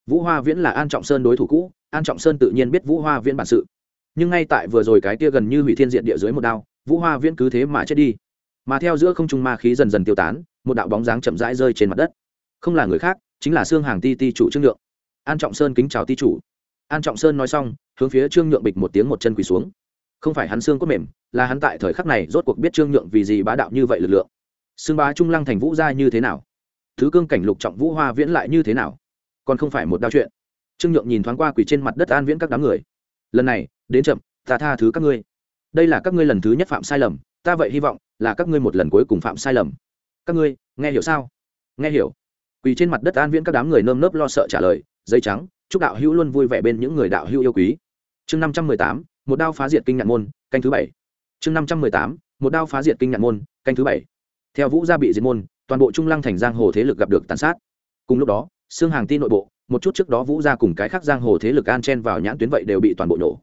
Vũ hoa viễn là an trọng sơn đối thủ cũ, an trọng sơn tự nhiên biết vũ hoa viễn bản sự. Nhưng ngay tại vừa rồi cái kia gần như hủy thiên diện địa dưới một đao, vũ hoa viễn cứ thế mà chết đi. Mà theo giữa không trung ma khí dần dần tiêu tán, một đạo bóng dáng chậm rãi rơi trên mặt đất. Không là người khác, chính là xương hàng ti ti chủ trương nhượng. An trọng sơn kính chào ti chủ. An trọng sơn nói xong, hướng phía trương nhượng bịch một tiếng một chân quỳ xuống không phải hắn xương cốt mềm, là hắn tại thời khắc này rốt cuộc biết trương nhượng vì gì bá đạo như vậy lực lượng. Xương bá trung lăng thành vũ gia như thế nào? Thứ cương cảnh lục trọng vũ hoa viễn lại như thế nào? Còn không phải một đao chuyện. Trương nhượng nhìn thoáng qua quỳ trên mặt đất an viễn các đám người. Lần này, đến chậm, ta tha thứ các ngươi. Đây là các ngươi lần thứ nhất phạm sai lầm, ta vậy hy vọng là các ngươi một lần cuối cùng phạm sai lầm. Các ngươi, nghe hiểu sao? Nghe hiểu. Quỳ trên mặt đất an viễn các đám người nơm nớp lo sợ trả lời dây trắng, chúc đạo hữu luôn vui vẻ bên những người đạo hữu yêu quý. Chương năm trăm mười tám một đao phá diệt kinh nhạn môn, canh thứ bảy. Chương năm trăm mười tám, một đao phá diệt kinh nhạn môn, canh thứ bảy. Theo vũ gia bị diệt môn, toàn bộ trung lăng thành giang hồ thế lực gặp được tàn sát. Cùng lúc đó xương hàng ti nội bộ, một chút trước đó vũ gia cùng cái khác giang hồ thế lực an chen vào nhãn tuyến vậy đều bị toàn bộ nổ.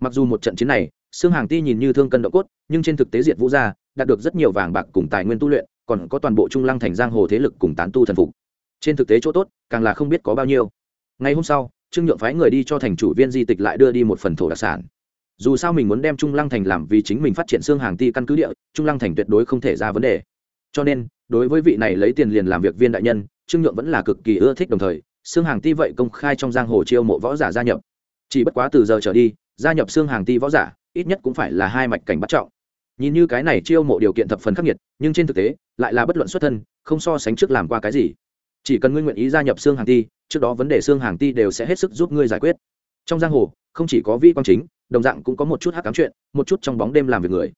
Mặc dù một trận chiến này xương hàng ti nhìn như thương cân độ cốt, nhưng trên thực tế diệt vũ gia, đạt được rất nhiều vàng bạc cùng tài nguyên tu luyện, còn có toàn bộ trung lăng thành giang hồ thế lực cùng tán tu thần phục. Trên thực tế chỗ tốt, càng là không biết có bao nhiêu. Ngày hôm sau, trương nhượng phái người đi cho thành chủ viên di tịch lại đưa đi một phần thổ đặc sản dù sao mình muốn đem trung lăng thành làm vì chính mình phát triển xương hàng ti căn cứ địa, trung lăng thành tuyệt đối không thể ra vấn đề. Cho nên, đối với vị này lấy tiền liền làm việc viên đại nhân, trương nhượng vẫn là cực kỳ ưa thích đồng thời, xương hàng ti vậy công khai trong giang hồ chiêu mộ võ giả gia nhập. Chỉ bất quá từ giờ trở đi, gia nhập xương hàng ti võ giả, ít nhất cũng phải là hai mạch cảnh bắt trọng. Nhìn như cái này chiêu mộ điều kiện thập phần khắc nghiệt, nhưng trên thực tế, lại là bất luận xuất thân, không so sánh trước làm qua cái gì. Chỉ cần ngươi nguyện ý gia nhập xương hàng ti, trước đó vấn đề xương hàng ti đều sẽ hết sức giúp ngươi giải quyết. Trong giang hồ, không chỉ có vi quan chính đồng dạng cũng có một chút hắc cám chuyện, một chút trong bóng đêm làm việc người.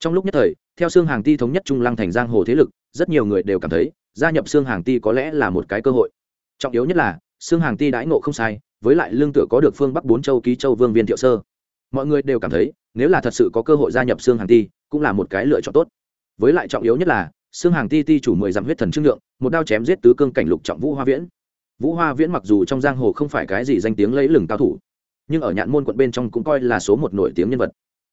Trong lúc nhất thời, theo xương hàng ti thống nhất trung lăng thành giang hồ thế lực, rất nhiều người đều cảm thấy, gia nhập xương hàng ti có lẽ là một cái cơ hội. Trọng yếu nhất là, xương hàng ti đãi ngộ không sai, với lại lương tựa có được phương bắc bốn châu ký châu vương viên thiệu sơ. Mọi người đều cảm thấy, nếu là thật sự có cơ hội gia nhập xương hàng ti, cũng là một cái lựa chọn tốt. Với lại trọng yếu nhất là, xương hàng ti ti chủ mười dặm huyết thần trương lượng, một đao chém giết tứ cương cảnh lục trọng vũ hoa viễn. Vũ hoa viễn mặc dù trong giang hồ không phải cái gì danh tiếng lấy lừng cao thủ nhưng ở nhạn môn quận bên trong cũng coi là số một nổi tiếng nhân vật.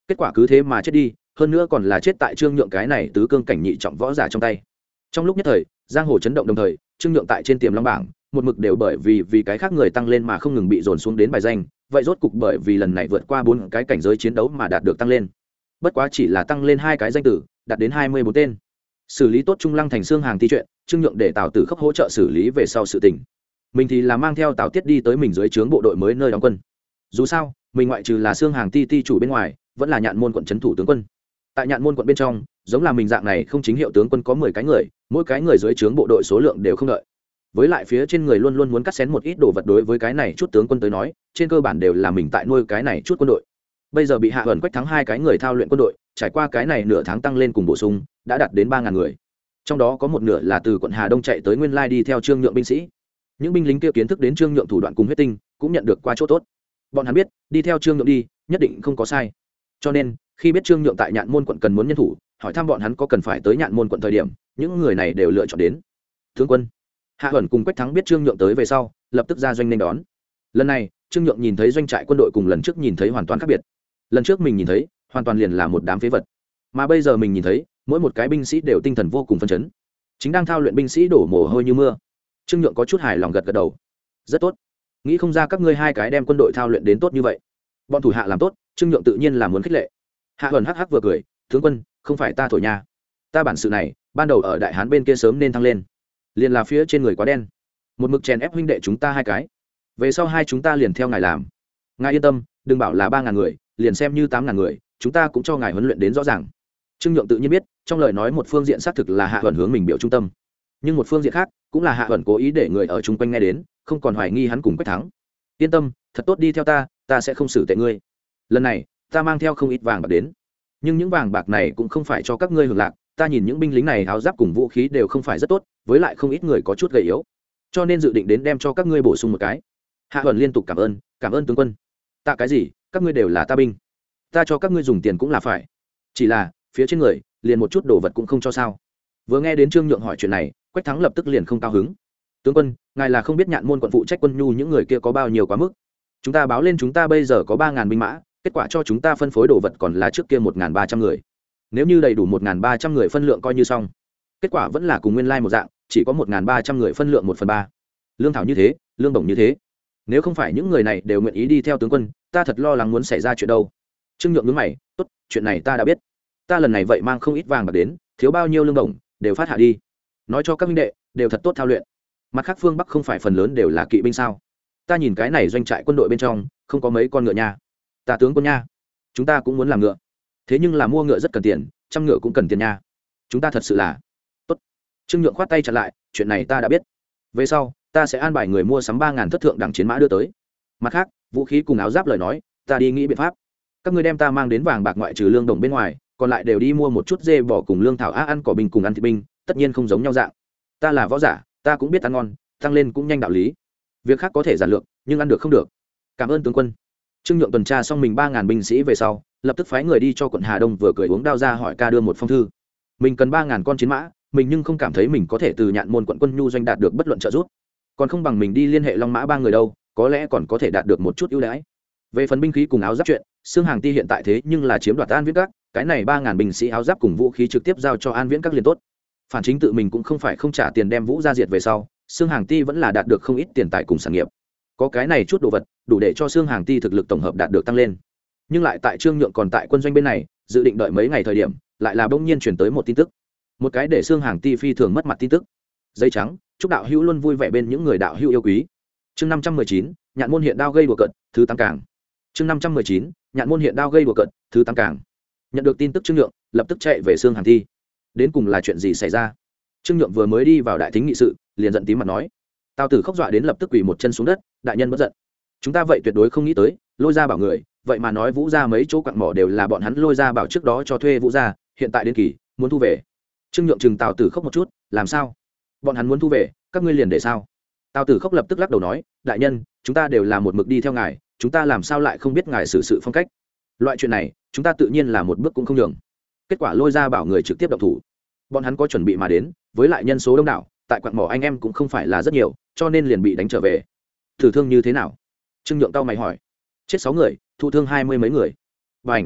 Kết quả cứ thế mà chết đi, hơn nữa còn là chết tại trương nhượng cái này tứ cương cảnh nhị trọng võ giả trong tay. Trong lúc nhất thời, giang hồ chấn động đồng thời, trương nhượng tại trên tiềm long bảng, một mực đều bởi vì vì cái khác người tăng lên mà không ngừng bị dồn xuống đến bài danh, vậy rốt cục bởi vì lần này vượt qua bốn cái cảnh giới chiến đấu mà đạt được tăng lên. Bất quá chỉ là tăng lên hai cái danh tử, đạt đến hai mươi bốn tên. Xử lý tốt trung lăng thành xương hàng thi chuyện, trương nhượng để tào tử khốc hỗ trợ xử lý về sau sự tình. Mình thì là mang theo tào tiết đi tới mình dưới trướng bộ đội mới nơi đóng quân dù sao, mình ngoại trừ là xương hàng ti ti chủ bên ngoài, vẫn là nhạn môn quận trấn thủ tướng quân. Tại nhạn môn quận bên trong, giống là mình dạng này không chính hiệu tướng quân có mười cái người, mỗi cái người dưới trướng bộ đội số lượng đều không đợi. Với lại phía trên người luôn luôn muốn cắt xén một ít đồ vật đối với cái này chút tướng quân tới nói, trên cơ bản đều là mình tại nuôi cái này chút quân đội. Bây giờ bị hạ ẩn quách thắng hai cái người thao luyện quân đội, trải qua cái này nửa tháng tăng lên cùng bổ sung, đã đạt đến ba ngàn người. Trong đó có một nửa là từ quận hà đông chạy tới nguyên lai đi theo trương nhượng binh sĩ. Những binh lính kia kiến thức đến trương nhượng thủ đoạn cùng huyết tinh, cũng nhận được qua chỗ tốt bọn hắn biết, đi theo trương nhượng đi, nhất định không có sai. Cho nên, khi biết trương nhượng tại nhạn môn quận cần muốn nhân thủ, hỏi thăm bọn hắn có cần phải tới nhạn môn quận thời điểm, những người này đều lựa chọn đến. Tướng quân, hạ ẩn cùng quách thắng biết trương nhượng tới về sau, lập tức ra doanh nên đón. Lần này, trương nhượng nhìn thấy doanh trại quân đội cùng lần trước nhìn thấy hoàn toàn khác biệt. Lần trước mình nhìn thấy, hoàn toàn liền là một đám phế vật. Mà bây giờ mình nhìn thấy, mỗi một cái binh sĩ đều tinh thần vô cùng phân chấn. Chính đang thao luyện binh sĩ đổ mồ hôi như mưa. Trương nhượng có chút hài lòng gật gật đầu. Rất tốt nghĩ không ra các ngươi hai cái đem quân đội thao luyện đến tốt như vậy. Bọn thủ hạ làm tốt, trương nhượng tự nhiên là muốn khích lệ. Hạ hờn hắc hắc vừa cười, tướng quân, không phải ta thổi nha. Ta bản sự này, ban đầu ở đại hán bên kia sớm nên thăng lên. Liền là phía trên người quá đen. Một mực chèn ép huynh đệ chúng ta hai cái. Về sau hai chúng ta liền theo ngài làm. Ngài yên tâm, đừng bảo là ba ngàn người, liền xem như tám ngàn người, chúng ta cũng cho ngài huấn luyện đến rõ ràng. Trương nhượng tự nhiên biết, trong lời nói một phương diện xác thực là hạ thuần hướng mình biểu trung tâm. Nhưng một phương diện khác, cũng là hạ thuần cố ý để người ở chung quanh nghe đến không còn hoài nghi hắn cùng quách thắng. Yên tâm, thật tốt đi theo ta ta sẽ không xử tệ ngươi. Lần này, ta mang theo không ít vàng bạc đến. Nhưng những vàng bạc này cũng không phải cho các ngươi hưởng lạc, ta nhìn những binh lính này áo giáp cùng vũ khí đều không phải rất tốt, với lại không ít người có chút gầy yếu. Cho nên dự định đến đem cho các ngươi bổ sung một cái. Hạ huẩn liên tục cảm ơn cảm ơn tướng quân. Tạ cái gì, các ngươi đều là ta binh. Ta cho các ngươi dùng tiền cũng là phải. Chỉ là, phía trên người, liền một chút đồ vật cũng không cho sao. Vừa nghe đến trương nhượng hỏi chuyện này, quách thắng lập tức liền không cao hứng tướng quân, ngài là không biết nhạn môn quận phụ trách quân nhu những người kia có bao nhiêu quá mức. Chúng ta báo lên chúng ta bây giờ có ba ngàn binh mã, kết quả cho chúng ta phân phối đồ vật còn là trước kia một ngàn ba trăm người. Nếu như đầy đủ một ngàn ba trăm người phân lượng coi như xong, kết quả vẫn là cùng nguyên lai một dạng, chỉ có một ngàn ba trăm người phân lượng một phần ba. Lương thảo như thế, lương bổng như thế. Nếu không phải những người này đều nguyện ý đi theo tướng quân, ta thật lo lắng muốn xảy ra chuyện đâu. Trương nhượng nhướng mày, tốt, chuyện này ta đã biết. Ta lần này vậy mang không ít vàng bạc đến, thiếu bao nhiêu lương đồng đều phát hạ đi. Nói cho các minh đệ, đều thật tốt thao luyện mặt khác phương bắc không phải phần lớn đều là kỵ binh sao? Ta nhìn cái này doanh trại quân đội bên trong, không có mấy con ngựa nha. Ta tướng quân nha. Chúng ta cũng muốn làm ngựa. Thế nhưng là mua ngựa rất cần tiền, trăm ngựa cũng cần tiền nha. Chúng ta thật sự là tốt. Trương nhượng khoát tay trả lại, chuyện này ta đã biết. Về sau, ta sẽ an bài người mua sắm ba ngàn thất thượng đẳng chiến mã đưa tới. Mặt khác, vũ khí cùng áo giáp lời nói, ta đi nghĩ biện pháp. Các ngươi đem ta mang đến vàng bạc ngoại trừ lương đồng bên ngoài, còn lại đều đi mua một chút dê bỏ cùng lương thảo á ăn cỏ bình cùng ăn thịt binh tất nhiên không giống nhau dạng. Ta là võ giả ta cũng biết ăn ngon, tăng lên cũng nhanh đạo lý. Việc khác có thể giản lược, nhưng ăn được không được. Cảm ơn tướng quân. Trương nhượng tuần tra xong mình ba ngàn binh sĩ về sau, lập tức phái người đi cho quận hà đông vừa cười uống đao ra hỏi ca đưa một phong thư. Mình cần ba ngàn con chiến mã, mình nhưng không cảm thấy mình có thể từ nhạn môn quận quân nhu doanh đạt được bất luận trợ giúp. Còn không bằng mình đi liên hệ long mã ba người đâu, có lẽ còn có thể đạt được một chút ưu đãi. Về phần binh khí cùng áo giáp chuyện xương hàng ti hiện tại thế nhưng là chiếm đoạt an viễn các, cái này ba ngàn binh sĩ áo giáp cùng vũ khí trực tiếp giao cho an viễn các liền tốt phản chính tự mình cũng không phải không trả tiền đem vũ ra diệt về sau xương hàng ti vẫn là đạt được không ít tiền tài cùng sản nghiệp. Có cái này chút đồ vật, đủ để cho xương hàng ti thực lực tổng hợp đạt được tăng lên. Nhưng lại tại trương nhượng còn tại quân doanh bên này, dự định đợi mấy ngày thời điểm, lại là bỗng nhiên chuyển tới một tin tức. Một cái để xương hàng ti phi thường mất mặt tin tức. Dây trắng, chúc đạo hữu luôn vui vẻ bên những người đạo hữu yêu quý. Chương năm trăm mười chín, nhạn môn hiện đao gây bừa cận thứ tăng càng chương năm trăm mười chín, nhạn môn hiện đao gây bừa cận thứ tăng càng nhận được tin tức trương nhượng, lập tức chạy về xương hàng thi đến cùng là chuyện gì xảy ra? Trương nhượng vừa mới đi vào đại thính nghị sự, liền giận tím mặt nói, tào tử khóc dọa đến lập tức quỳ một chân xuống đất, đại nhân bất giận. Chúng ta vậy tuyệt đối không nghĩ tới, lôi ra bảo người, vậy mà nói vũ ra mấy chỗ quặng mỏ đều là bọn hắn lôi ra bảo trước đó cho thuê vũ ra hiện tại đến kỳ, muốn thu về. Trương nhượng chừng tào tử khóc một chút, làm sao? Bọn hắn muốn thu về, các ngươi liền để sao? Tào tử khóc lập tức lắc đầu nói, đại nhân, chúng ta đều là một mực đi theo ngài, chúng ta làm sao lại không biết ngài xử sự phong cách? Loại chuyện này, chúng ta tự nhiên là một bước cũng không nhường kết quả lôi ra bảo người trực tiếp động thủ. Bọn hắn có chuẩn bị mà đến, với lại nhân số đông đảo, tại quặng mỏ anh em cũng không phải là rất nhiều, cho nên liền bị đánh trở về. Thử thương như thế nào? Trương nhượng tao mày hỏi. Chết sáu người, thụ thương hai mươi mấy người. Và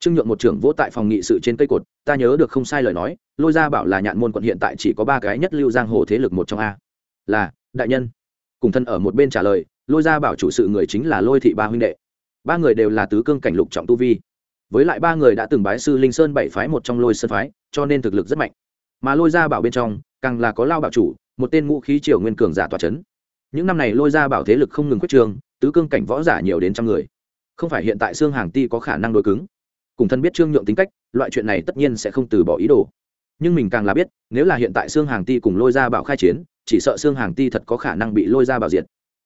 trương nhượng một trưởng vỗ tại phòng nghị sự trên cây cột, ta nhớ được không sai lời nói, lôi ra bảo là nhạn môn quận hiện tại chỉ có ba cái nhất lưu giang hồ thế lực một trong a. Là, đại nhân. Cùng thân ở một bên trả lời, lôi ra bảo chủ sự người chính là lôi thị ba huynh đệ. Ba người đều là tứ cương cảnh lục trọng tu vi với lại ba người đã từng bái sư linh sơn bảy phái một trong lôi sơn phái, cho nên thực lực rất mạnh. Mà lôi ra bảo bên trong, càng là có lao bảo chủ, một tên ngũ khí triều nguyên cường giả tòa c h ấ n những năm này lôi ra bảo thế lực không ngừng quyết trường tứ cương cảnh võ giả nhiều đến trăm người. Không phải hiện tại xương hàng ti có khả năng đối cứng. Cùng thân biết trương nhượng tính cách, loại chuyện này tất nhiên sẽ không từ bỏ ý đồ. Nhưng mình càng là biết, nếu là hiện tại xương hàng ti cùng lôi ra bảo khai chiến, chỉ sợ xương hàng ti thật có khả năng bị lôi ra bảo diệt.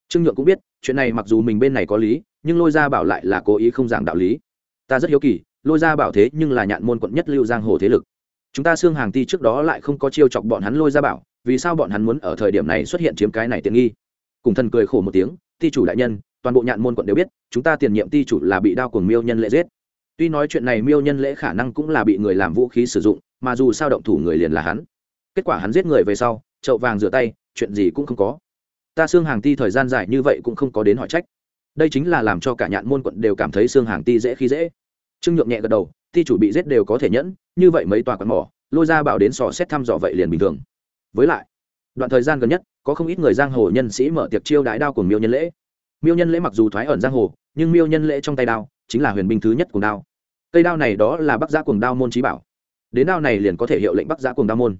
Trương nhượng cũng biết, chuyện này mặc dù mình bên này có lý, nhưng lôi ra bảo lại là cố ý không giảng đạo lý ta rất hiếu kỳ, lôi ra bảo thế nhưng là nhạn môn quận nhất lưu giang hồ thế lực. Chúng ta xương hàng ti trước đó lại không có chiêu chọc bọn hắn lôi ra bảo, vì sao bọn hắn muốn ở thời điểm này xuất hiện chiếm cái này tiện nghi? Cùng thần cười khổ một tiếng, ti chủ đại nhân, toàn bộ nhạn môn quận đều biết, chúng ta tiền nhiệm ti chủ là bị đao Cuồng miêu nhân lễ giết. Tuy nói chuyện này miêu nhân lễ khả năng cũng là bị người làm vũ khí sử dụng, mà dù sao động thủ người liền là hắn. Kết quả hắn giết người về sau, chậu vàng rửa tay, chuyện gì cũng không có. Ta xương hàng ti thời gian dài như vậy cũng không có đến hỏi trách đây chính là làm cho cả nhạn môn quận đều cảm thấy xương hàng ti dễ khi dễ. Trương nhượng nhẹ gật đầu, ti chủ bị giết đều có thể nhẫn, như vậy mấy tòa quán mỏ, lôi ra bảo đến sò xét thăm dò vậy liền bình thường. Với lại, đoạn thời gian gần nhất, có không ít người giang hồ nhân sĩ mở tiệc chiêu đái đao của miêu nhân lễ. Miêu nhân lễ mặc dù thoái ẩn giang hồ, nhưng miêu nhân lễ trong tay đao chính là huyền binh thứ nhất của đao. Cây đao này đó là bắc giã cuồng đao môn trí bảo. Đến đao này liền có thể hiệu lệnh bắc giã cuồng đao môn.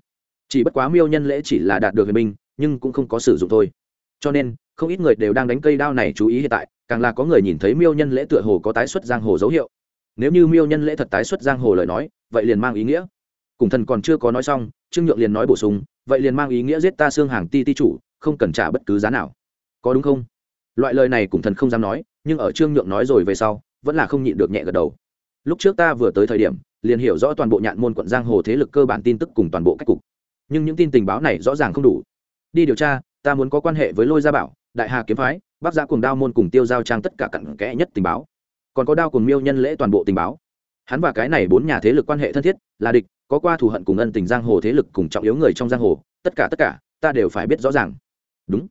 Chỉ bất quá miêu nhân lễ chỉ là đạt được huyền binh, nhưng cũng không có sử dụng thôi. Cho nên, không ít người đều đang đánh cây đao này chú ý hiện tại càng là có người nhìn thấy miêu nhân lễ tựa hồ có tái xuất giang hồ dấu hiệu. Nếu như miêu nhân lễ thật tái xuất giang hồ lời nói, vậy liền mang ý nghĩa. Cùng thần còn chưa có nói xong, trương nhượng liền nói bổ sung, vậy liền mang ý nghĩa giết ta xương hàng ti ti chủ, không cần trả bất cứ giá nào. Có đúng không? Loại lời này cùng thần không dám nói, nhưng ở trương nhượng nói rồi về sau, vẫn là không nhịn được nhẹ gật đầu. Lúc trước ta vừa tới thời điểm, liền hiểu rõ toàn bộ nhạn môn quận giang hồ thế lực cơ bản tin tức cùng toàn bộ cách cục. Nhưng những tin tình báo này rõ ràng không đủ. Đi điều tra, ta muốn có quan hệ với lôi gia bảo, đại hà kiếm phái bác giã cùng đao môn cùng tiêu giao trang tất cả cặn kẽ nhất tình báo. Còn có đao cùng miêu nhân lễ toàn bộ tình báo. Hắn và cái này bốn nhà thế lực quan hệ thân thiết, là địch, có qua thù hận cùng ân tình giang hồ thế lực cùng trọng yếu người trong giang hồ, tất cả tất cả, ta đều phải biết rõ ràng. Đúng.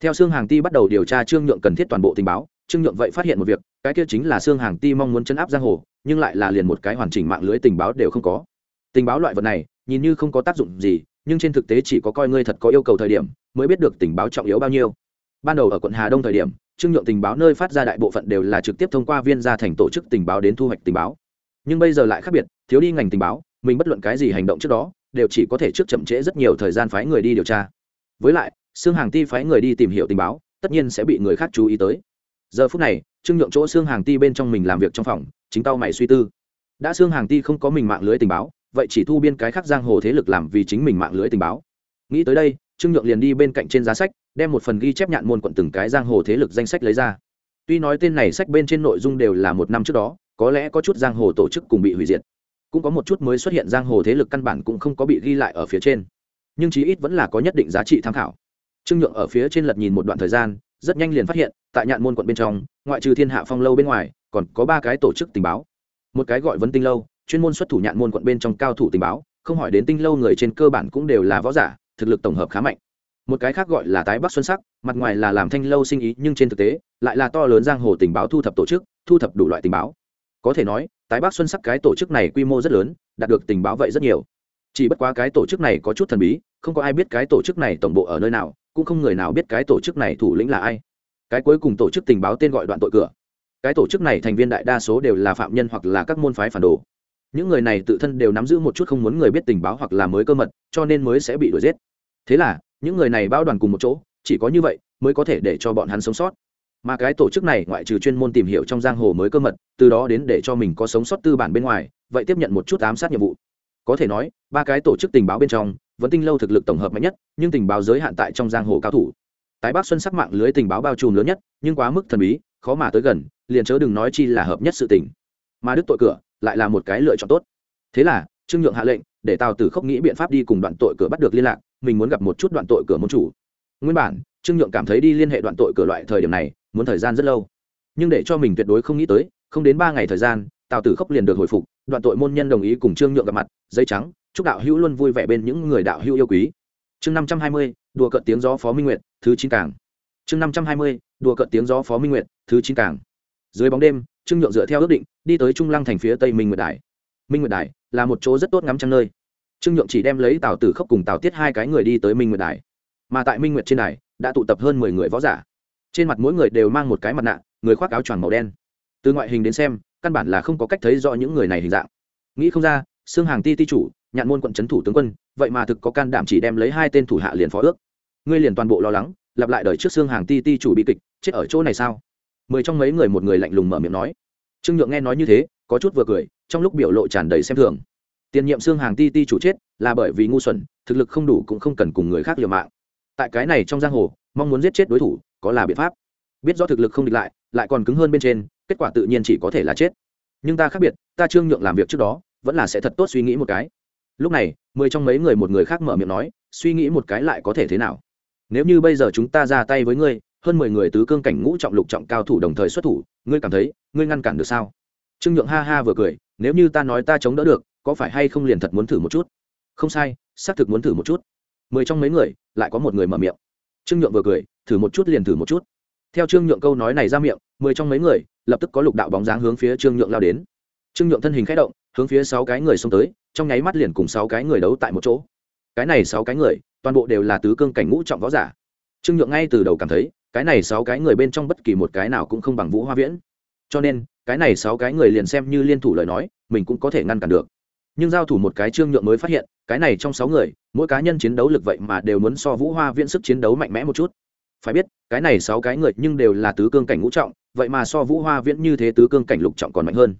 Theo xương hàng ti bắt đầu điều tra trương nhượng cần thiết toàn bộ tình báo, trương nhượng vậy phát hiện một việc, cái kia chính là xương hàng ti mong muốn chấn áp giang hồ, nhưng lại là liền một cái hoàn chỉnh mạng lưới tình báo đều không có. Tình báo loại vật này, nhìn như không có tác dụng gì, nhưng trên thực tế chỉ có coi ngươi thật có yêu cầu thời điểm, mới biết được tình báo trọng yếu bao nhiêu ban đầu ở quận hà đông thời điểm, trương nhượng tình báo nơi phát ra đại bộ phận đều là trực tiếp thông qua viên gia thành tổ chức tình báo đến thu hoạch tình báo. Nhưng bây giờ lại khác biệt, thiếu đi ngành tình báo, mình bất luận cái gì hành động trước đó, đều chỉ có thể trước chậm trễ rất nhiều thời gian phái người đi điều tra. Với lại xương hàng ti phái người đi tìm hiểu tình báo, tất nhiên sẽ bị người khác chú ý tới. Giờ phút này, trương nhượng chỗ xương hàng ti bên trong mình làm việc trong phòng, chính tao mày suy tư. Đã xương hàng ti không có mình mạng lưới tình báo, vậy chỉ thu biên cái khác giang hồ thế lực làm vì chính mình mạng lưới tình báo. Nghĩ tới đây trương nhượng liền đi bên cạnh trên giá sách, đem một phần ghi chép nhạn môn quận từng cái giang hồ thế lực danh sách lấy ra. Tuy nói tên này sách bên trên nội dung đều là một năm trước đó, có lẽ có chút giang hồ tổ chức cùng bị hủy diệt. Cũng có một chút mới xuất hiện giang hồ thế lực căn bản cũng không có bị ghi lại ở phía trên. Nhưng chí ít vẫn là có nhất định giá trị tham khảo. Trương nhượng ở phía trên lật nhìn một đoạn thời gian, rất nhanh liền phát hiện, tại nhạn môn quận bên trong, ngoại trừ thiên hạ phong lâu bên ngoài, còn có ba cái tổ chức tình báo. Một cái gọi vấn tinh lâu, chuyên môn xuất thủ nhạn môn quận bên trong cao thủ tình báo, không hỏi đến tinh lâu người trên cơ bản cũng đều là võ giả thực lực tổng hợp khá mạnh. Một cái khác gọi là tái bắc xuân sắc, mặt ngoài là làm thanh lâu sinh ý, nhưng trên thực tế, lại là to lớn giang hồ tình báo thu thập tổ chức, thu thập đủ loại tình báo. Có thể nói, tái bắc xuân sắc cái tổ chức này quy mô rất lớn, đạt được tình báo vậy rất nhiều. Chỉ bất quá cái tổ chức này có chút thần bí, không có ai biết cái tổ chức này tổng bộ ở nơi nào, cũng không người nào biết cái tổ chức này thủ lĩnh là ai. Cái cuối cùng tổ chức tình báo tên gọi đoạn tội cửa. Cái tổ chức này thành viên đại đa số đều là phạm nhân hoặc là các môn phái phản đồ. Những người này tự thân đều nắm giữ một chút không muốn người biết tình báo hoặc là mới cơ mật, cho nên mới sẽ bị đuổi giết thế là, những người này bao đoàn cùng một chỗ, chỉ có như vậy mới có thể để cho bọn hắn sống sót. Mà cái tổ chức này ngoại trừ chuyên môn tìm hiểu trong giang hồ mới cơ mật, từ đó đến để cho mình có sống sót tư bản bên ngoài, vậy tiếp nhận một chút ám sát nhiệm vụ. Có thể nói, ba cái tổ chức tình báo bên trong, vẫn tinh lâu thực lực tổng hợp mạnh nhất, nhưng tình báo giới hạn tại trong giang hồ cao thủ. Tái bắc xuân sắc mạng lưới tình báo bao trùm lớn nhất, nhưng quá mức thần bí, khó mà tới gần, liền chớ đừng nói chi là hợp nhất sự tình. Mà đức tội cửa, lại là một cái lựa chọn tốt. Thế là, trương nhượng hạ lệnh, để tào tử khốc nghĩ biện pháp đi cùng đoạn tội cửa bắt được liên lạc mình muốn gặp một chút đoạn tội cửa môn chủ. Nguyên bản, trương nhượng cảm thấy đi liên hệ đoạn tội cửa loại thời điểm này, muốn thời gian rất lâu. Nhưng để cho mình tuyệt đối không nghĩ tới, không đến ba ngày thời gian, tào tử khốc liền được hồi phục, đoạn tội môn nhân đồng ý cùng trương nhượng gặp mặt, giấy trắng, chúc đạo hữu luôn vui vẻ bên những người đạo hữu yêu quý. Chương năm trăm hai mươi, đùa cợt tiếng gió phó minh nguyệt, thứ chín cảng chương năm trăm hai mươi, đùa cợt tiếng gió phó minh nguyệt, thứ chín cảng dưới bóng đêm, trương nhượng dựa theo ước định, đi tới trung lăng thành phía tây minh nguyệt đài. Minh nguyệt đài là một chỗ rất tốt ngắm trăng nơi trương nhượng chỉ đem lấy tào tử khốc cùng tào tiết hai cái người đi tới minh nguyệt đài. Mà tại minh nguyệt trên đài, đã tụ tập hơn mười người võ giả. Trên mặt mỗi người đều mang một cái mặt nạ, người khoác áo choàng màu đen. Từ ngoại hình đến xem, căn bản là không có cách thấy rõ những người này hình dạng. Nghĩ không ra xương hàng ti ti chủ, nhạn môn quận trấn thủ tướng quân, vậy mà thực có can đảm chỉ đem lấy hai tên thủ hạ liền phó ước. Ngươi liền toàn bộ lo lắng, lặp lại đời trước xương hàng ti ti chủ bị kịch, chết ở chỗ này sao? Mười trong mấy người một người lạnh lùng mở miệng nói. Trương nhượng nghe nói như thế, có chút vừa cười, trong lúc biểu lộ tràn đầy xem thường tiền nhiệm xương hàng ti ti chủ chết là bởi vì ngu xuẩn, thực lực không đủ cũng không cần cùng người khác liều mạng. Tại cái này trong giang hồ, mong muốn giết chết đối thủ có là biện pháp. Biết rõ thực lực không địch lại lại còn cứng hơn bên trên, kết quả tự nhiên chỉ có thể là chết. Nhưng ta khác biệt, ta trương nhượng làm việc trước đó, vẫn là sẽ thật tốt suy nghĩ một cái. Lúc này, mười trong mấy người một người khác mở miệng nói, suy nghĩ một cái lại có thể thế nào? Nếu như bây giờ chúng ta ra tay với ngươi, hơn mười người tứ cương cảnh ngũ trọng lục trọng cao thủ đồng thời xuất thủ, ngươi cảm thấy, ngươi ngăn cản được sao? Trương nhượng ha ha vừa cười, nếu như ta nói ta chống đỡ được có phải hay không liền thật muốn thử một chút? Không sai, xác thực muốn thử một chút. Mười trong mấy người, lại có một người mở miệng. Trương nhượng vừa cười, thử một chút liền thử một chút. Theo trương nhượng câu nói này ra miệng, mười trong mấy người, lập tức có lục đạo bóng dáng hướng phía trương nhượng lao đến. Trương nhượng thân hình k h ẽ động, hướng phía sáu cái người xông tới, trong nháy mắt liền cùng sáu cái người đấu tại một chỗ. Cái này sáu cái người, toàn bộ đều là tứ cương cảnh ngũ trọng võ giả. Trương nhượng ngay từ đầu cảm thấy, cái này sáu cái người bên trong bất kỳ một cái nào cũng không bằng vũ hoa viễn. Cho nên, cái này sáu cái người liền xem như liên thủ lời nói, mình cũng có thể ngăn cản được nhưng giao thủ một cái trương nhượng mới phát hiện, cái này trong sáu người, mỗi cá nhân chiến đấu lực vậy mà đều muốn so vũ hoa viễn sức chiến đấu mạnh mẽ một chút. Phải biết, cái này sáu cái người nhưng đều là tứ cương cảnh ngũ trọng, vậy mà so vũ hoa viễn như thế tứ cương cảnh lục trọng còn mạnh hơn.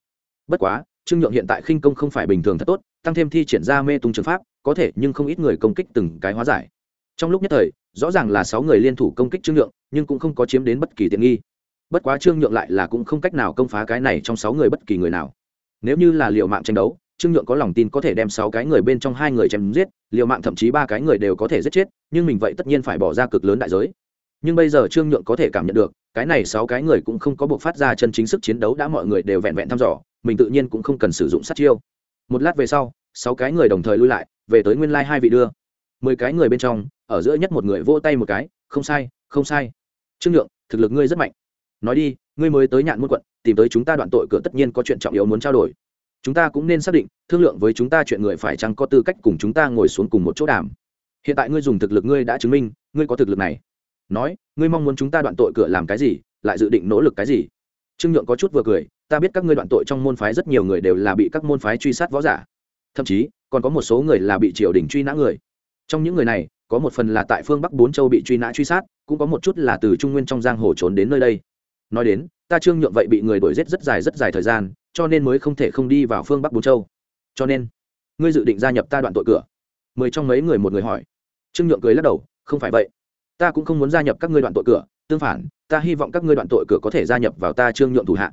Bất quá, trương nhượng hiện tại khinh công không phải bình thường thật tốt, tăng thêm thi triển ra mê tung trường pháp, có thể nhưng không ít người công kích từng cái hóa giải. Trong lúc nhất thời, rõ ràng là sáu người liên thủ công kích trương nhượng, nhưng cũng không có chiếm đến bất kỳ tiện nghi. Bất quá trương nhượng lại là cũng không cách nào công phá cái này trong sáu người bất kỳ người nào. Nếu như là liệu mạng tranh đấu trương nhượng có lòng tin có thể đem sáu cái người bên trong hai người chém giết, liều mạng thậm chí ba cái người đều có thể giết chết, nhưng mình vậy tất nhiên phải bỏ ra cực lớn đại giới. Nhưng bây giờ trương nhượng có thể cảm nhận được, cái này sáu cái người cũng không có buộc phát ra chân chính sức chiến đấu, đã mọi người đều vẹn vẹn thăm dò, mình tự nhiên cũng không cần sử dụng sát chiêu. Một lát về sau, sáu cái người đồng thời lui lại, về tới nguyên lai hai vị đưa. Mười cái người bên trong, ở giữa nhất một người vỗ tay một cái, không sai không sai. Trương nhượng, thực lực ngươi rất mạnh. Nói đi, ngươi mới tới nhạn muôn quận, tìm tới chúng ta đoạn tội cửa tất nhiên có chuyện trọng yếu muốn trao đổi chúng ta cũng nên xác định, thương lượng với chúng ta chuyện người phải chăng có tư cách cùng chúng ta ngồi xuống cùng một chỗ đàm. Hiện tại ngươi dùng thực lực ngươi đã chứng minh, ngươi có thực lực này. Nói, ngươi mong muốn chúng ta đoạn tội cửa làm cái gì, lại dự định nỗ lực cái gì? Trương nhượng có chút vừa cười, ta biết các ngươi đoạn tội trong môn phái rất nhiều người đều là bị các môn phái truy sát võ giả. Thậm chí, còn có một số người là bị triều đình truy nã người. Trong những người này, có một phần là tại phương bắc bốn châu bị truy nã truy sát, cũng có một chút là từ trung nguyên trong giang hồ trốn đến nơi đây. Nói đến, ta trương nhượng vậy bị người đuổi giết rất dài rất dài thời gian cho nên mới không thể không đi vào phương bắc bốn châu. Cho nên, ngươi dự định gia nhập ta đoạn tội cửa? Mười trong mấy người một người hỏi. Trương nhượng cười lắc đầu, không phải vậy. Ta cũng không muốn gia nhập các ngươi đoạn tội cửa. Tương phản, ta hy vọng các ngươi đoạn tội cửa có thể gia nhập vào ta trương nhượng thủ hạ.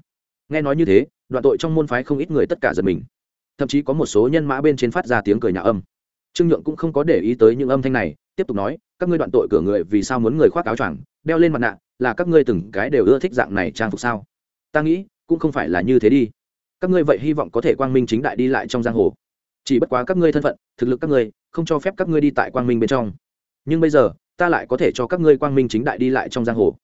Nghe nói như thế, đoạn tội trong môn phái không ít người tất cả giật mình. Thậm chí có một số nhân mã bên trên phát ra tiếng cười nhà âm. Trương nhượng cũng không có để ý tới những âm thanh này, tiếp tục nói, các ngươi đoạn tội cửa người vì sao muốn người khoác áo choàng, đeo lên mặt nạ, là các ngươi từng cái đều ưa thích dạng này trang phục sao? Ta nghĩ, cũng không phải là như thế đi các ngươi vậy hy vọng có thể quang minh chính đại đi lại trong giang hồ. Chỉ bất quá các ngươi thân phận, thực lực các ngươi, không cho phép các ngươi đi tại quang minh bên trong. Nhưng bây giờ, ta lại có thể cho các ngươi quang minh chính đại đi lại trong giang hồ.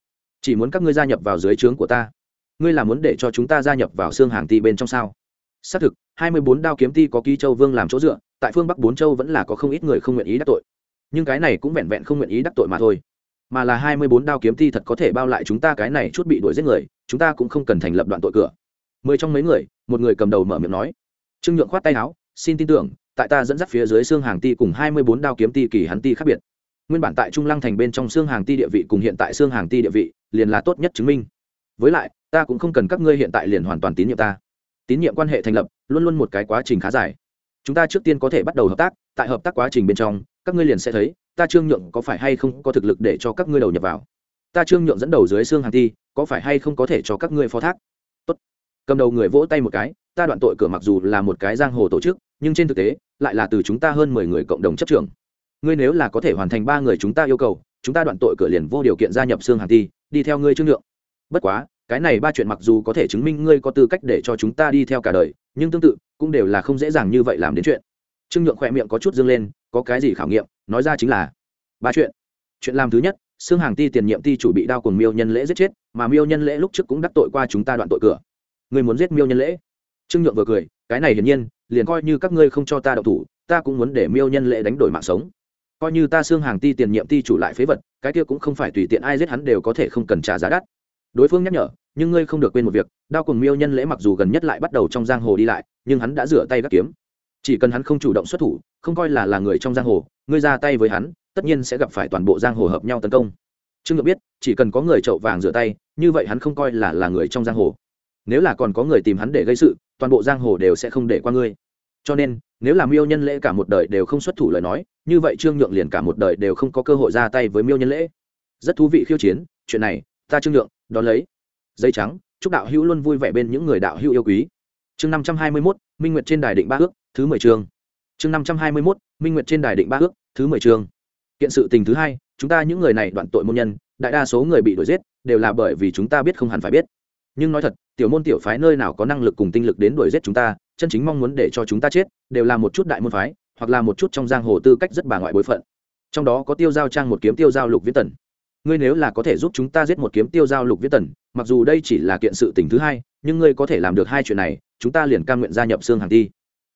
Chỉ muốn các ngươi gia nhập vào dưới trướng của ta. Ngươi là muốn để cho chúng ta gia nhập vào xương hàng ti bên trong sao? Xác thực, hai mươi bốn đao kiếm ti có ký châu vương làm chỗ dựa, tại phương bắc bốn châu vẫn là có không ít người không nguyện ý đắc tội. Nhưng cái này cũng vẹn vẹn không nguyện ý đắc tội mà thôi. Mà là hai mươi bốn đao kiếm ti thật có thể bao lại chúng ta cái này chút bị đuổi giết người, chúng ta cũng không cần thành lập đoạn tội cửa mười trong mấy người, một người cầm đầu mở miệng nói. Trương nhượng khoát tay áo, xin tin tưởng, tại ta dẫn dắt phía dưới xương hàng ti cùng hai mươi bốn đao kiếm ti kỳ hắn ti khác biệt. Nguyên bản tại trung lăng thành bên trong xương hàng ti địa vị cùng hiện tại xương hàng ti địa vị, liền là tốt nhất chứng minh. Với lại, ta cũng không cần các ngươi hiện tại liền hoàn toàn tín nhiệm ta. Tín nhiệm quan hệ thành lập, luôn luôn một cái quá trình khá dài. Chúng ta trước tiên có thể bắt đầu hợp tác, tại hợp tác quá trình bên trong, các ngươi liền sẽ thấy, ta trương nhượng có phải hay không có thực lực để cho các ngươi đầu nhập vào? Ta trương nhượng dẫn đầu dưới xương hàng ti, có phải hay không có thể cho các ngươi phó thác? Cầm đầu người vỗ tay một cái, ta đoạn tội cửa mặc dù là một cái giang hồ tổ chức, nhưng trên thực tế, lại là từ chúng ta hơn mười người cộng đồng chấp trưởng. Ngươi nếu là có thể hoàn thành ba người chúng ta yêu cầu, chúng ta đoạn tội cửa liền vô điều kiện gia nhập xương hàng ti, đi theo ngươi trương lượng. bất quá, cái này ba chuyện mặc dù có thể chứng minh ngươi có tư cách để cho chúng ta đi theo cả đời, nhưng tương tự, cũng đều là không dễ dàng như vậy làm đến chuyện. Trương nhượng khỏe miệng có chút dâng lên, có cái gì khảo nghiệm, nói ra chính là ba chuyện. Chuyện làm thứ nhất xương hàng ti tiền nhiệm ti chủ bị đao cùng miêu nhân lễ giết chết, mà miêu nhân lễ lúc trước cũng đắc tội qua chúng ta đoạn tội cửa ngươi muốn giết miêu nhân lễ trương nhượng vừa cười cái này hiển nhiên liền coi như các ngươi không cho ta đậu thủ ta cũng muốn để miêu nhân lễ đánh đổi mạng sống coi như ta xương hàng ti tiền nhiệm ti chủ lại phế vật cái kia cũng không phải tùy tiện ai giết hắn đều có thể không cần trả giá đắt đối phương nhắc nhở nhưng ngươi không được quên một việc đao cùng miêu nhân lễ mặc dù gần nhất lại bắt đầu trong giang hồ đi lại nhưng hắn đã rửa tay gắt kiếm chỉ cần hắn không chủ động xuất thủ không coi là là người trong giang hồ ngươi ra tay với hắn tất nhiên sẽ gặp phải toàn bộ giang hồ hợp nhau tấn công trương Nhượng biết chỉ cần có người trậu vàng rửa tay như vậy hắn không coi là là người trong giang hồ nếu là còn có người tìm hắn để gây sự, toàn bộ giang hồ đều sẽ không để qua ngươi. Cho nên, nếu là miêu nhân lễ cả một đời đều không xuất thủ lời nói, như vậy trương nhượng liền cả một đời đều không có cơ hội ra tay với miêu nhân lễ. Rất thú vị khiêu chiến, chuyện này, ta trương nhượng, đón lấy. Dây trắng, chúc đạo hữu luôn vui vẻ bên những người đạo hữu yêu quý. Chương năm trăm hai mươi mốt, minh nguyệt trên đài định ba ước, thứ mười chương. Chương năm trăm hai mươi mốt, minh nguyệt trên đài định ba ước, thứ mười chương. Kiện sự tình thứ hai, chúng ta những người này đoạn tội môn nhân, đại đa số người bị đuổi giết, đều là bởi vì chúng ta biết không hẳn phải biết nhưng nói thật, tiểu môn tiểu phái nơi nào có năng lực cùng tinh lực đến đuổi giết chúng ta, chân chính mong muốn để cho chúng ta chết, đều là một chút đại môn phái, hoặc là một chút trong giang hồ tư cách rất bà ngoại bối phận. Trong đó có tiêu giao trang một kiếm tiêu giao lục viễn tần. Ngươi nếu là có thể giúp chúng ta giết một kiếm tiêu giao lục viễn tần, mặc dù đây chỉ là kiện sự tình thứ hai, nhưng ngươi có thể làm được hai chuyện này, chúng ta liền cam nguyện gia nhập xương hàng ti.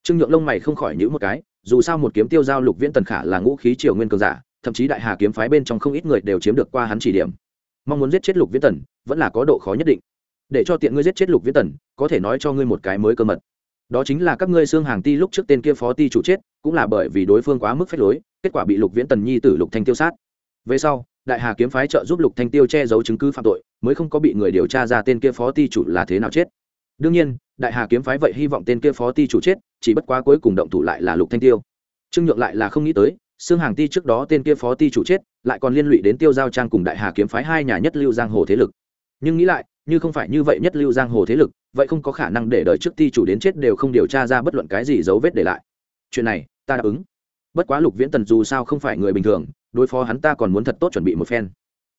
Trương nhượng lông mày không khỏi nhữ một cái, dù sao một kiếm tiêu giao lục viễn tần khả là ngũ khí triều nguyên cường giả, thậm chí đại hà kiếm phái bên trong không ít người đều chiếm được qua hắn chỉ điểm. Mong muốn giết chết lục viễn tần, vẫn là có độ khó nhất định để cho tiện ngươi giết chết lục viễn tần, có thể nói cho ngươi một cái mới cơ mật. Đó chính là các ngươi xương hàng ti lúc trước tên kia phó ti chủ chết, cũng là bởi vì đối phương quá mức phép lối, kết quả bị lục viễn tần nhi tử lục thanh tiêu sát. Về sau, đại hà kiếm phái trợ giúp lục thanh tiêu che giấu chứng cứ phạm tội, mới không có bị người điều tra ra tên kia phó ti chủ là thế nào chết. Đương nhiên, đại hà kiếm phái vậy hy vọng tên kia phó ti chủ chết, chỉ bất quá cuối cùng động thủ lại là lục thanh tiêu. Trương nhượng lại là không nghĩ tới, xương hàng ti trước đó tên kia phó ti chủ chết, lại còn liên lụy đến tiêu giao trang cùng đại hà kiếm phái hai nhà nhất lưu giang hồ thế lực. Nhưng nghĩ lại như không phải như vậy nhất lưu giang hồ thế lực, vậy không có khả năng để đợi trước ti chủ đến chết đều không điều tra ra bất luận cái gì dấu vết để lại. Chuyện này, ta đáp ứng. Bất quá lục viễn tần dù sao không phải người bình thường, đối phó hắn ta còn muốn thật tốt chuẩn bị một phen.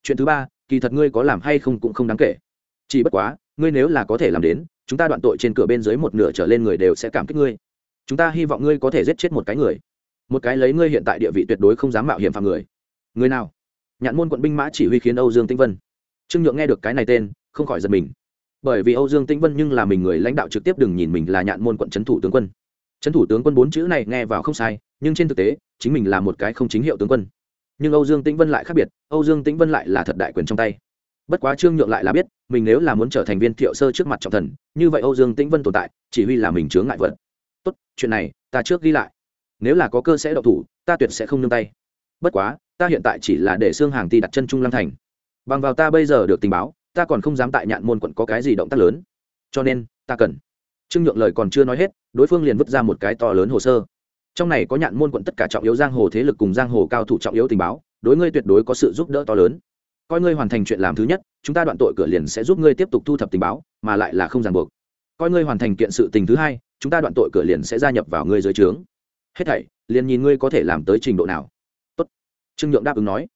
Chuyện thứ ba, kỳ thật ngươi có làm hay không cũng không đáng kể. Chỉ bất quá, ngươi nếu là có thể làm đến, chúng ta đoạn tội trên cửa bên dưới một nửa trở lên người đều sẽ cảm kích ngươi. Chúng ta hy vọng ngươi có thể giết chết một cái người. Một cái lấy ngươi hiện tại địa vị tuyệt đối không dám mạo hiểm phạm người. Người nào? Nhạn môn quận binh mã chỉ huy khiến âu dương tĩnh vân. Trương nhượng nghe được cái này tên không khỏi giật mình. Bởi vì âu dương tĩnh vân nhưng là mình người lãnh đạo trực tiếp đừng nhìn mình là nhạn môn quận trấn thủ tướng quân. Trấn thủ tướng quân bốn chữ này nghe vào không sai, nhưng trên thực tế, chính mình là một cái không chính hiệu tướng quân. Nhưng âu dương tĩnh vân lại khác biệt, âu dương tĩnh vân lại là thật đại quyền trong tay. Bất quá trương nhượng lại là biết, mình nếu là muốn trở thành viên thiệu sơ trước mặt trọng thần, như vậy âu dương tĩnh vân tồn tại, chỉ huy là mình chướng ngại vật. Tốt, chuyện này, ta trước ghi lại. Nếu là có cơ sẽ đậu thủ, ta tuyệt sẽ không nương tay. Bất quá, ta hiện tại chỉ là để xương hàng ti đặt chân trung lăng thành. Bằng vào ta bây giờ được tình báo ta còn không dám tại nhạn môn quận có cái gì động tác lớn. Cho nên, ta cần. Trương nhượng lời còn chưa nói hết, đối phương liền vứt ra một cái to lớn hồ sơ. Trong này có nhạn môn quận tất cả trọng yếu giang hồ thế lực cùng giang hồ cao thủ trọng yếu tình báo, đối ngươi tuyệt đối có sự giúp đỡ to lớn. Coi ngươi hoàn thành chuyện làm thứ nhất, chúng ta đoạn tội cửa liền sẽ giúp ngươi tiếp tục thu thập tình báo, mà lại là không ràng buộc. Coi ngươi hoàn thành kiện sự tình thứ hai, chúng ta đoạn tội cửa liền sẽ gia nhập vào ngươi dưới trướng. Hết thảy, liền nhìn ngươi có thể làm tới trình độ nào. Tốt. trương nhượng đáp ứng nói.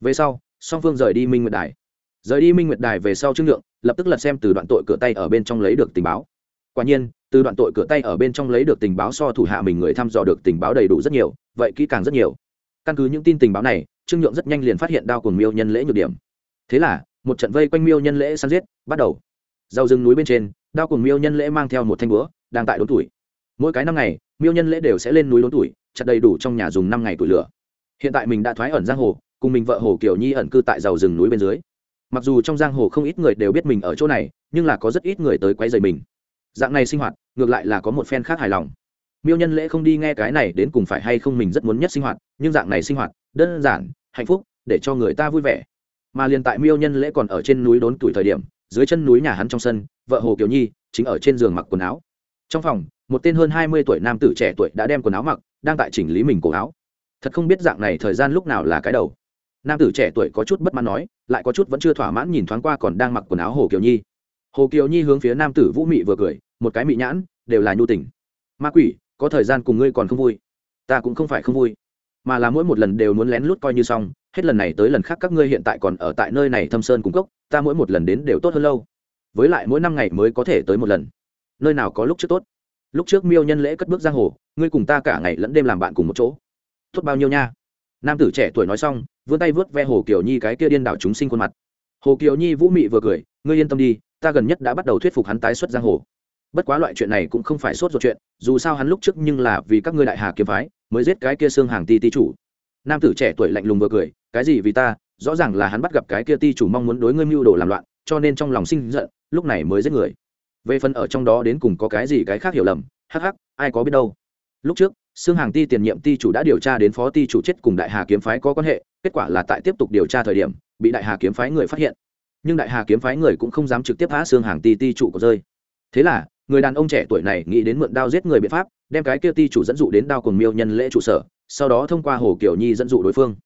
Về sau, song phương rời đi minh nguyệt đài rời đi minh nguyệt đài về sau trương nhượng lập tức lật xem từ đoạn tội cửa tay ở bên trong lấy được tình báo. Quả nhiên, từ đoạn tội cửa tay ở bên trong lấy được tình báo so thủ hạ mình người thăm dò được tình báo đầy đủ rất nhiều, vậy kỹ càng rất nhiều. Căn cứ những tin tình báo này trương nhượng rất nhanh liền phát hiện đao cùng miêu nhân lễ nhược điểm. Thế là, một trận vây quanh miêu nhân lễ săn giết, bắt đầu. Rau rừng núi bên trên, đao cùng miêu nhân lễ mang theo một thanh búa, đang tại đốn tuổi. Mỗi cái năm ngày, miêu nhân lễ đều sẽ lên núi đốn tuổi, chặt đầy đủ trong nhà dùng năm ngày tuổi lửa. Hiện tại mình đã thoái ẩn giang hồ, cùng mình vợ hồ kiều nhi ẩn cư tại giàu rừng núi bên dưới mặc dù trong giang hồ không ít người đều biết mình ở chỗ này, nhưng là có rất ít người tới quấy rầy mình. Dạng này sinh hoạt, ngược lại là có một phen khác hài lòng. Miêu nhân lễ không đi nghe cái này đến cùng phải hay không mình rất muốn nhất sinh hoạt, nhưng dạng này sinh hoạt, đơn giản, hạnh phúc, để cho người ta vui vẻ. Mà liền tại miêu nhân lễ còn ở trên núi đốn tuổi thời điểm, dưới chân núi nhà hắn trong sân, vợ hồ kiều nhi chính ở trên giường mặc quần áo. Trong phòng, một tên hơn hai mươi tuổi nam tử trẻ tuổi đã đem quần áo mặc, đang tại chỉnh lý mình cổ áo. Thật không biết dạng này thời gian lúc nào là cái đầu nam tử trẻ tuổi có chút bất mãn nói, lại có chút vẫn chưa thỏa mãn nhìn thoáng qua còn đang mặc quần áo hồ kiều nhi. Hồ kiều nhi hướng phía nam tử vũ mị vừa cười, một cái mị nhãn, đều là nhu tình. Ma quỷ, có thời gian cùng ngươi còn không vui. Ta cũng không phải không vui, mà là mỗi một lần đều muốn lén lút coi như xong, hết lần này tới lần khác các ngươi hiện tại còn ở tại nơi này thâm sơn cung cốc, ta mỗi một lần đến đều tốt hơn lâu. Với lại mỗi năm ngày mới có thể tới một lần. Nơi nào có lúc trước tốt? Lúc trước miêu nhân lễ cất bước giang hồ, ngươi cùng ta cả ngày lẫn đêm làm bạn cùng một chỗ. Tốt bao nhiêu nha? Nam tử trẻ tuổi nói xong vươn tay vớt ve hồ kiều nhi cái kia điên đảo chúng sinh khuôn mặt. Hồ kiều nhi vũ mị vừa cười, ngươi yên tâm đi, ta gần nhất đã bắt đầu thuyết phục hắn tái xuất giang hồ. Bất quá loại chuyện này cũng không phải sốt ruột chuyện, dù sao hắn lúc trước nhưng là vì các ngươi đại hà kiếm phái, mới giết cái kia xương hàng ti ti chủ. Nam tử trẻ tuổi lạnh lùng vừa cười, cái gì vì ta? Rõ ràng là hắn bắt gặp cái kia ti chủ mong muốn đối ngươi mưu đồ làm loạn, cho nên trong lòng sinh giận, lúc này mới giết người. Về phần ở trong đó đến cùng có cái gì cái khác hiểu lầm, hắc hắc, ai có biết đâu. Lúc trước xương hàng ti tiền nhiệm ti chủ đã điều tra đến phó ti chủ chết cùng đại hà kiếm phái có quan hệ, kết quả là tại tiếp tục điều tra thời điểm, bị đại hà kiếm phái người phát hiện. Nhưng đại hà kiếm phái người cũng không dám trực tiếp phá xương hàng ti ti chủ của rơi. Thế là, người đàn ông trẻ tuổi này nghĩ đến mượn đao giết người biện pháp, đem cái kia ti chủ dẫn dụ đến đao cùng miêu nhân lễ trụ sở, sau đó thông qua hồ kiểu nhi dẫn dụ đối phương.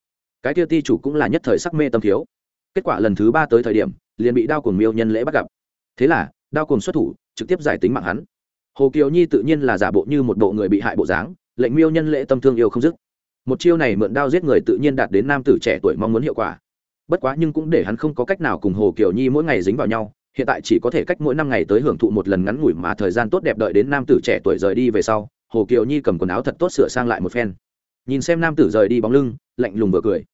Cái kia ti chủ cũng là nhất thời sắc mê tâm thiếu. Kết quả lần thứ ba tới thời điểm, liền bị đao cùng miêu nhân lễ bắt gặp. Thế là, đao cùng xuất thủ, trực tiếp giải tính mạng hắn. Hồ kiều nhi tự nhiên là giả bộ như một bộ người bị hại bộ dáng lệnh miêu nhân lễ tâm thương yêu không dứt. Một chiêu này mượn đao giết người tự nhiên đạt đến nam tử trẻ tuổi mong muốn hiệu quả. Bất quá nhưng cũng để hắn không có cách nào cùng hồ kiều nhi mỗi ngày dính vào nhau, hiện tại chỉ có thể cách mỗi năm ngày tới hưởng thụ một lần ngắn ngủi mà thời gian tốt đẹp đợi đến nam tử trẻ tuổi rời đi về sau, hồ kiều nhi cầm quần áo thật tốt sửa sang lại một phen. Nhìn xem nam tử rời đi bóng lưng, lạnh lùng vừa cười.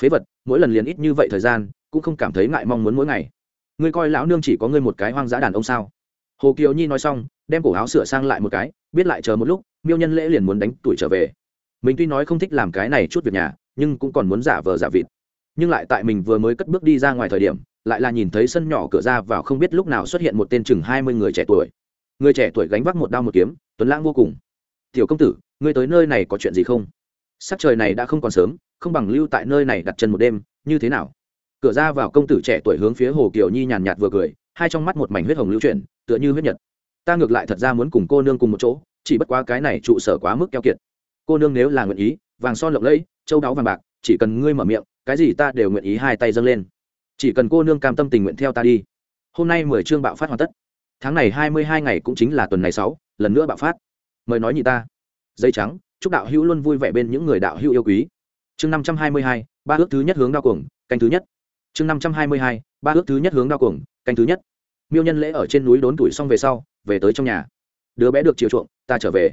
Phế vật, mỗi lần liền ít như vậy thời gian, cũng không cảm thấy ngại mong muốn mỗi ngày. Ngươi coi lão nương chỉ có ngươi một cái hoang dã đàn ông sao? Hồ kiều nhi nói xong, đem cổ áo sửa sang lại một cái, biết lại chờ một lúc miêu nhân lễ liền muốn đánh tuổi trở về. Mình tuy nói không thích làm cái này chút việc nhà, nhưng cũng còn muốn giả vờ giả vịt. Nhưng lại tại mình vừa mới cất bước đi ra ngoài thời điểm, lại là nhìn thấy sân nhỏ cửa ra vào không biết lúc nào xuất hiện một tên chừng hai mươi người trẻ tuổi. Người trẻ tuổi gánh vác một đao một kiếm, tuấn lãng vô cùng. Tiểu công tử, ngươi tới nơi này có chuyện gì không? Sắc trời này đã không còn sớm, không bằng lưu tại nơi này đặt chân một đêm, như thế nào? Cửa ra vào công tử trẻ tuổi hướng phía hồ kiều nhi nhàn nhạt vừa cười, hai trong mắt một mảnh huyết hồng lưu chuyển, tựa như huyết nhật. Ta ngược lại thật ra muốn cùng cô nương cùng một chỗ chỉ bất quá cái này trụ sở quá mức keo kiệt. Cô nương nếu là nguyện ý, vàng son lộng lẫy, châu đáo vàng bạc, chỉ cần ngươi mở miệng, cái gì ta đều nguyện ý hai tay dâng lên. Chỉ cần cô nương cam tâm tình nguyện theo ta đi. Hôm nay mười chương bạo phát hoàn tất. Tháng này hai mươi hai ngày cũng chính là tuần này sáu, lần nữa bạo phát. Mời nói nhị ta. Dây trắng, chúc đạo hữu luôn vui vẻ bên những người đạo hữu yêu quý. Chương năm trăm hai mươi hai, ba ước thứ nhất hướng đao cuồng, canh thứ nhất. Chương năm trăm hai mươi hai, ba ước thứ nhất hướng đao cuồng, canh thứ nhất. Miêu nhân lễ ở trên núi đốn tuổi xong về sau, về tới trong nhà đứa bé được chiều chuộng, ta trở về.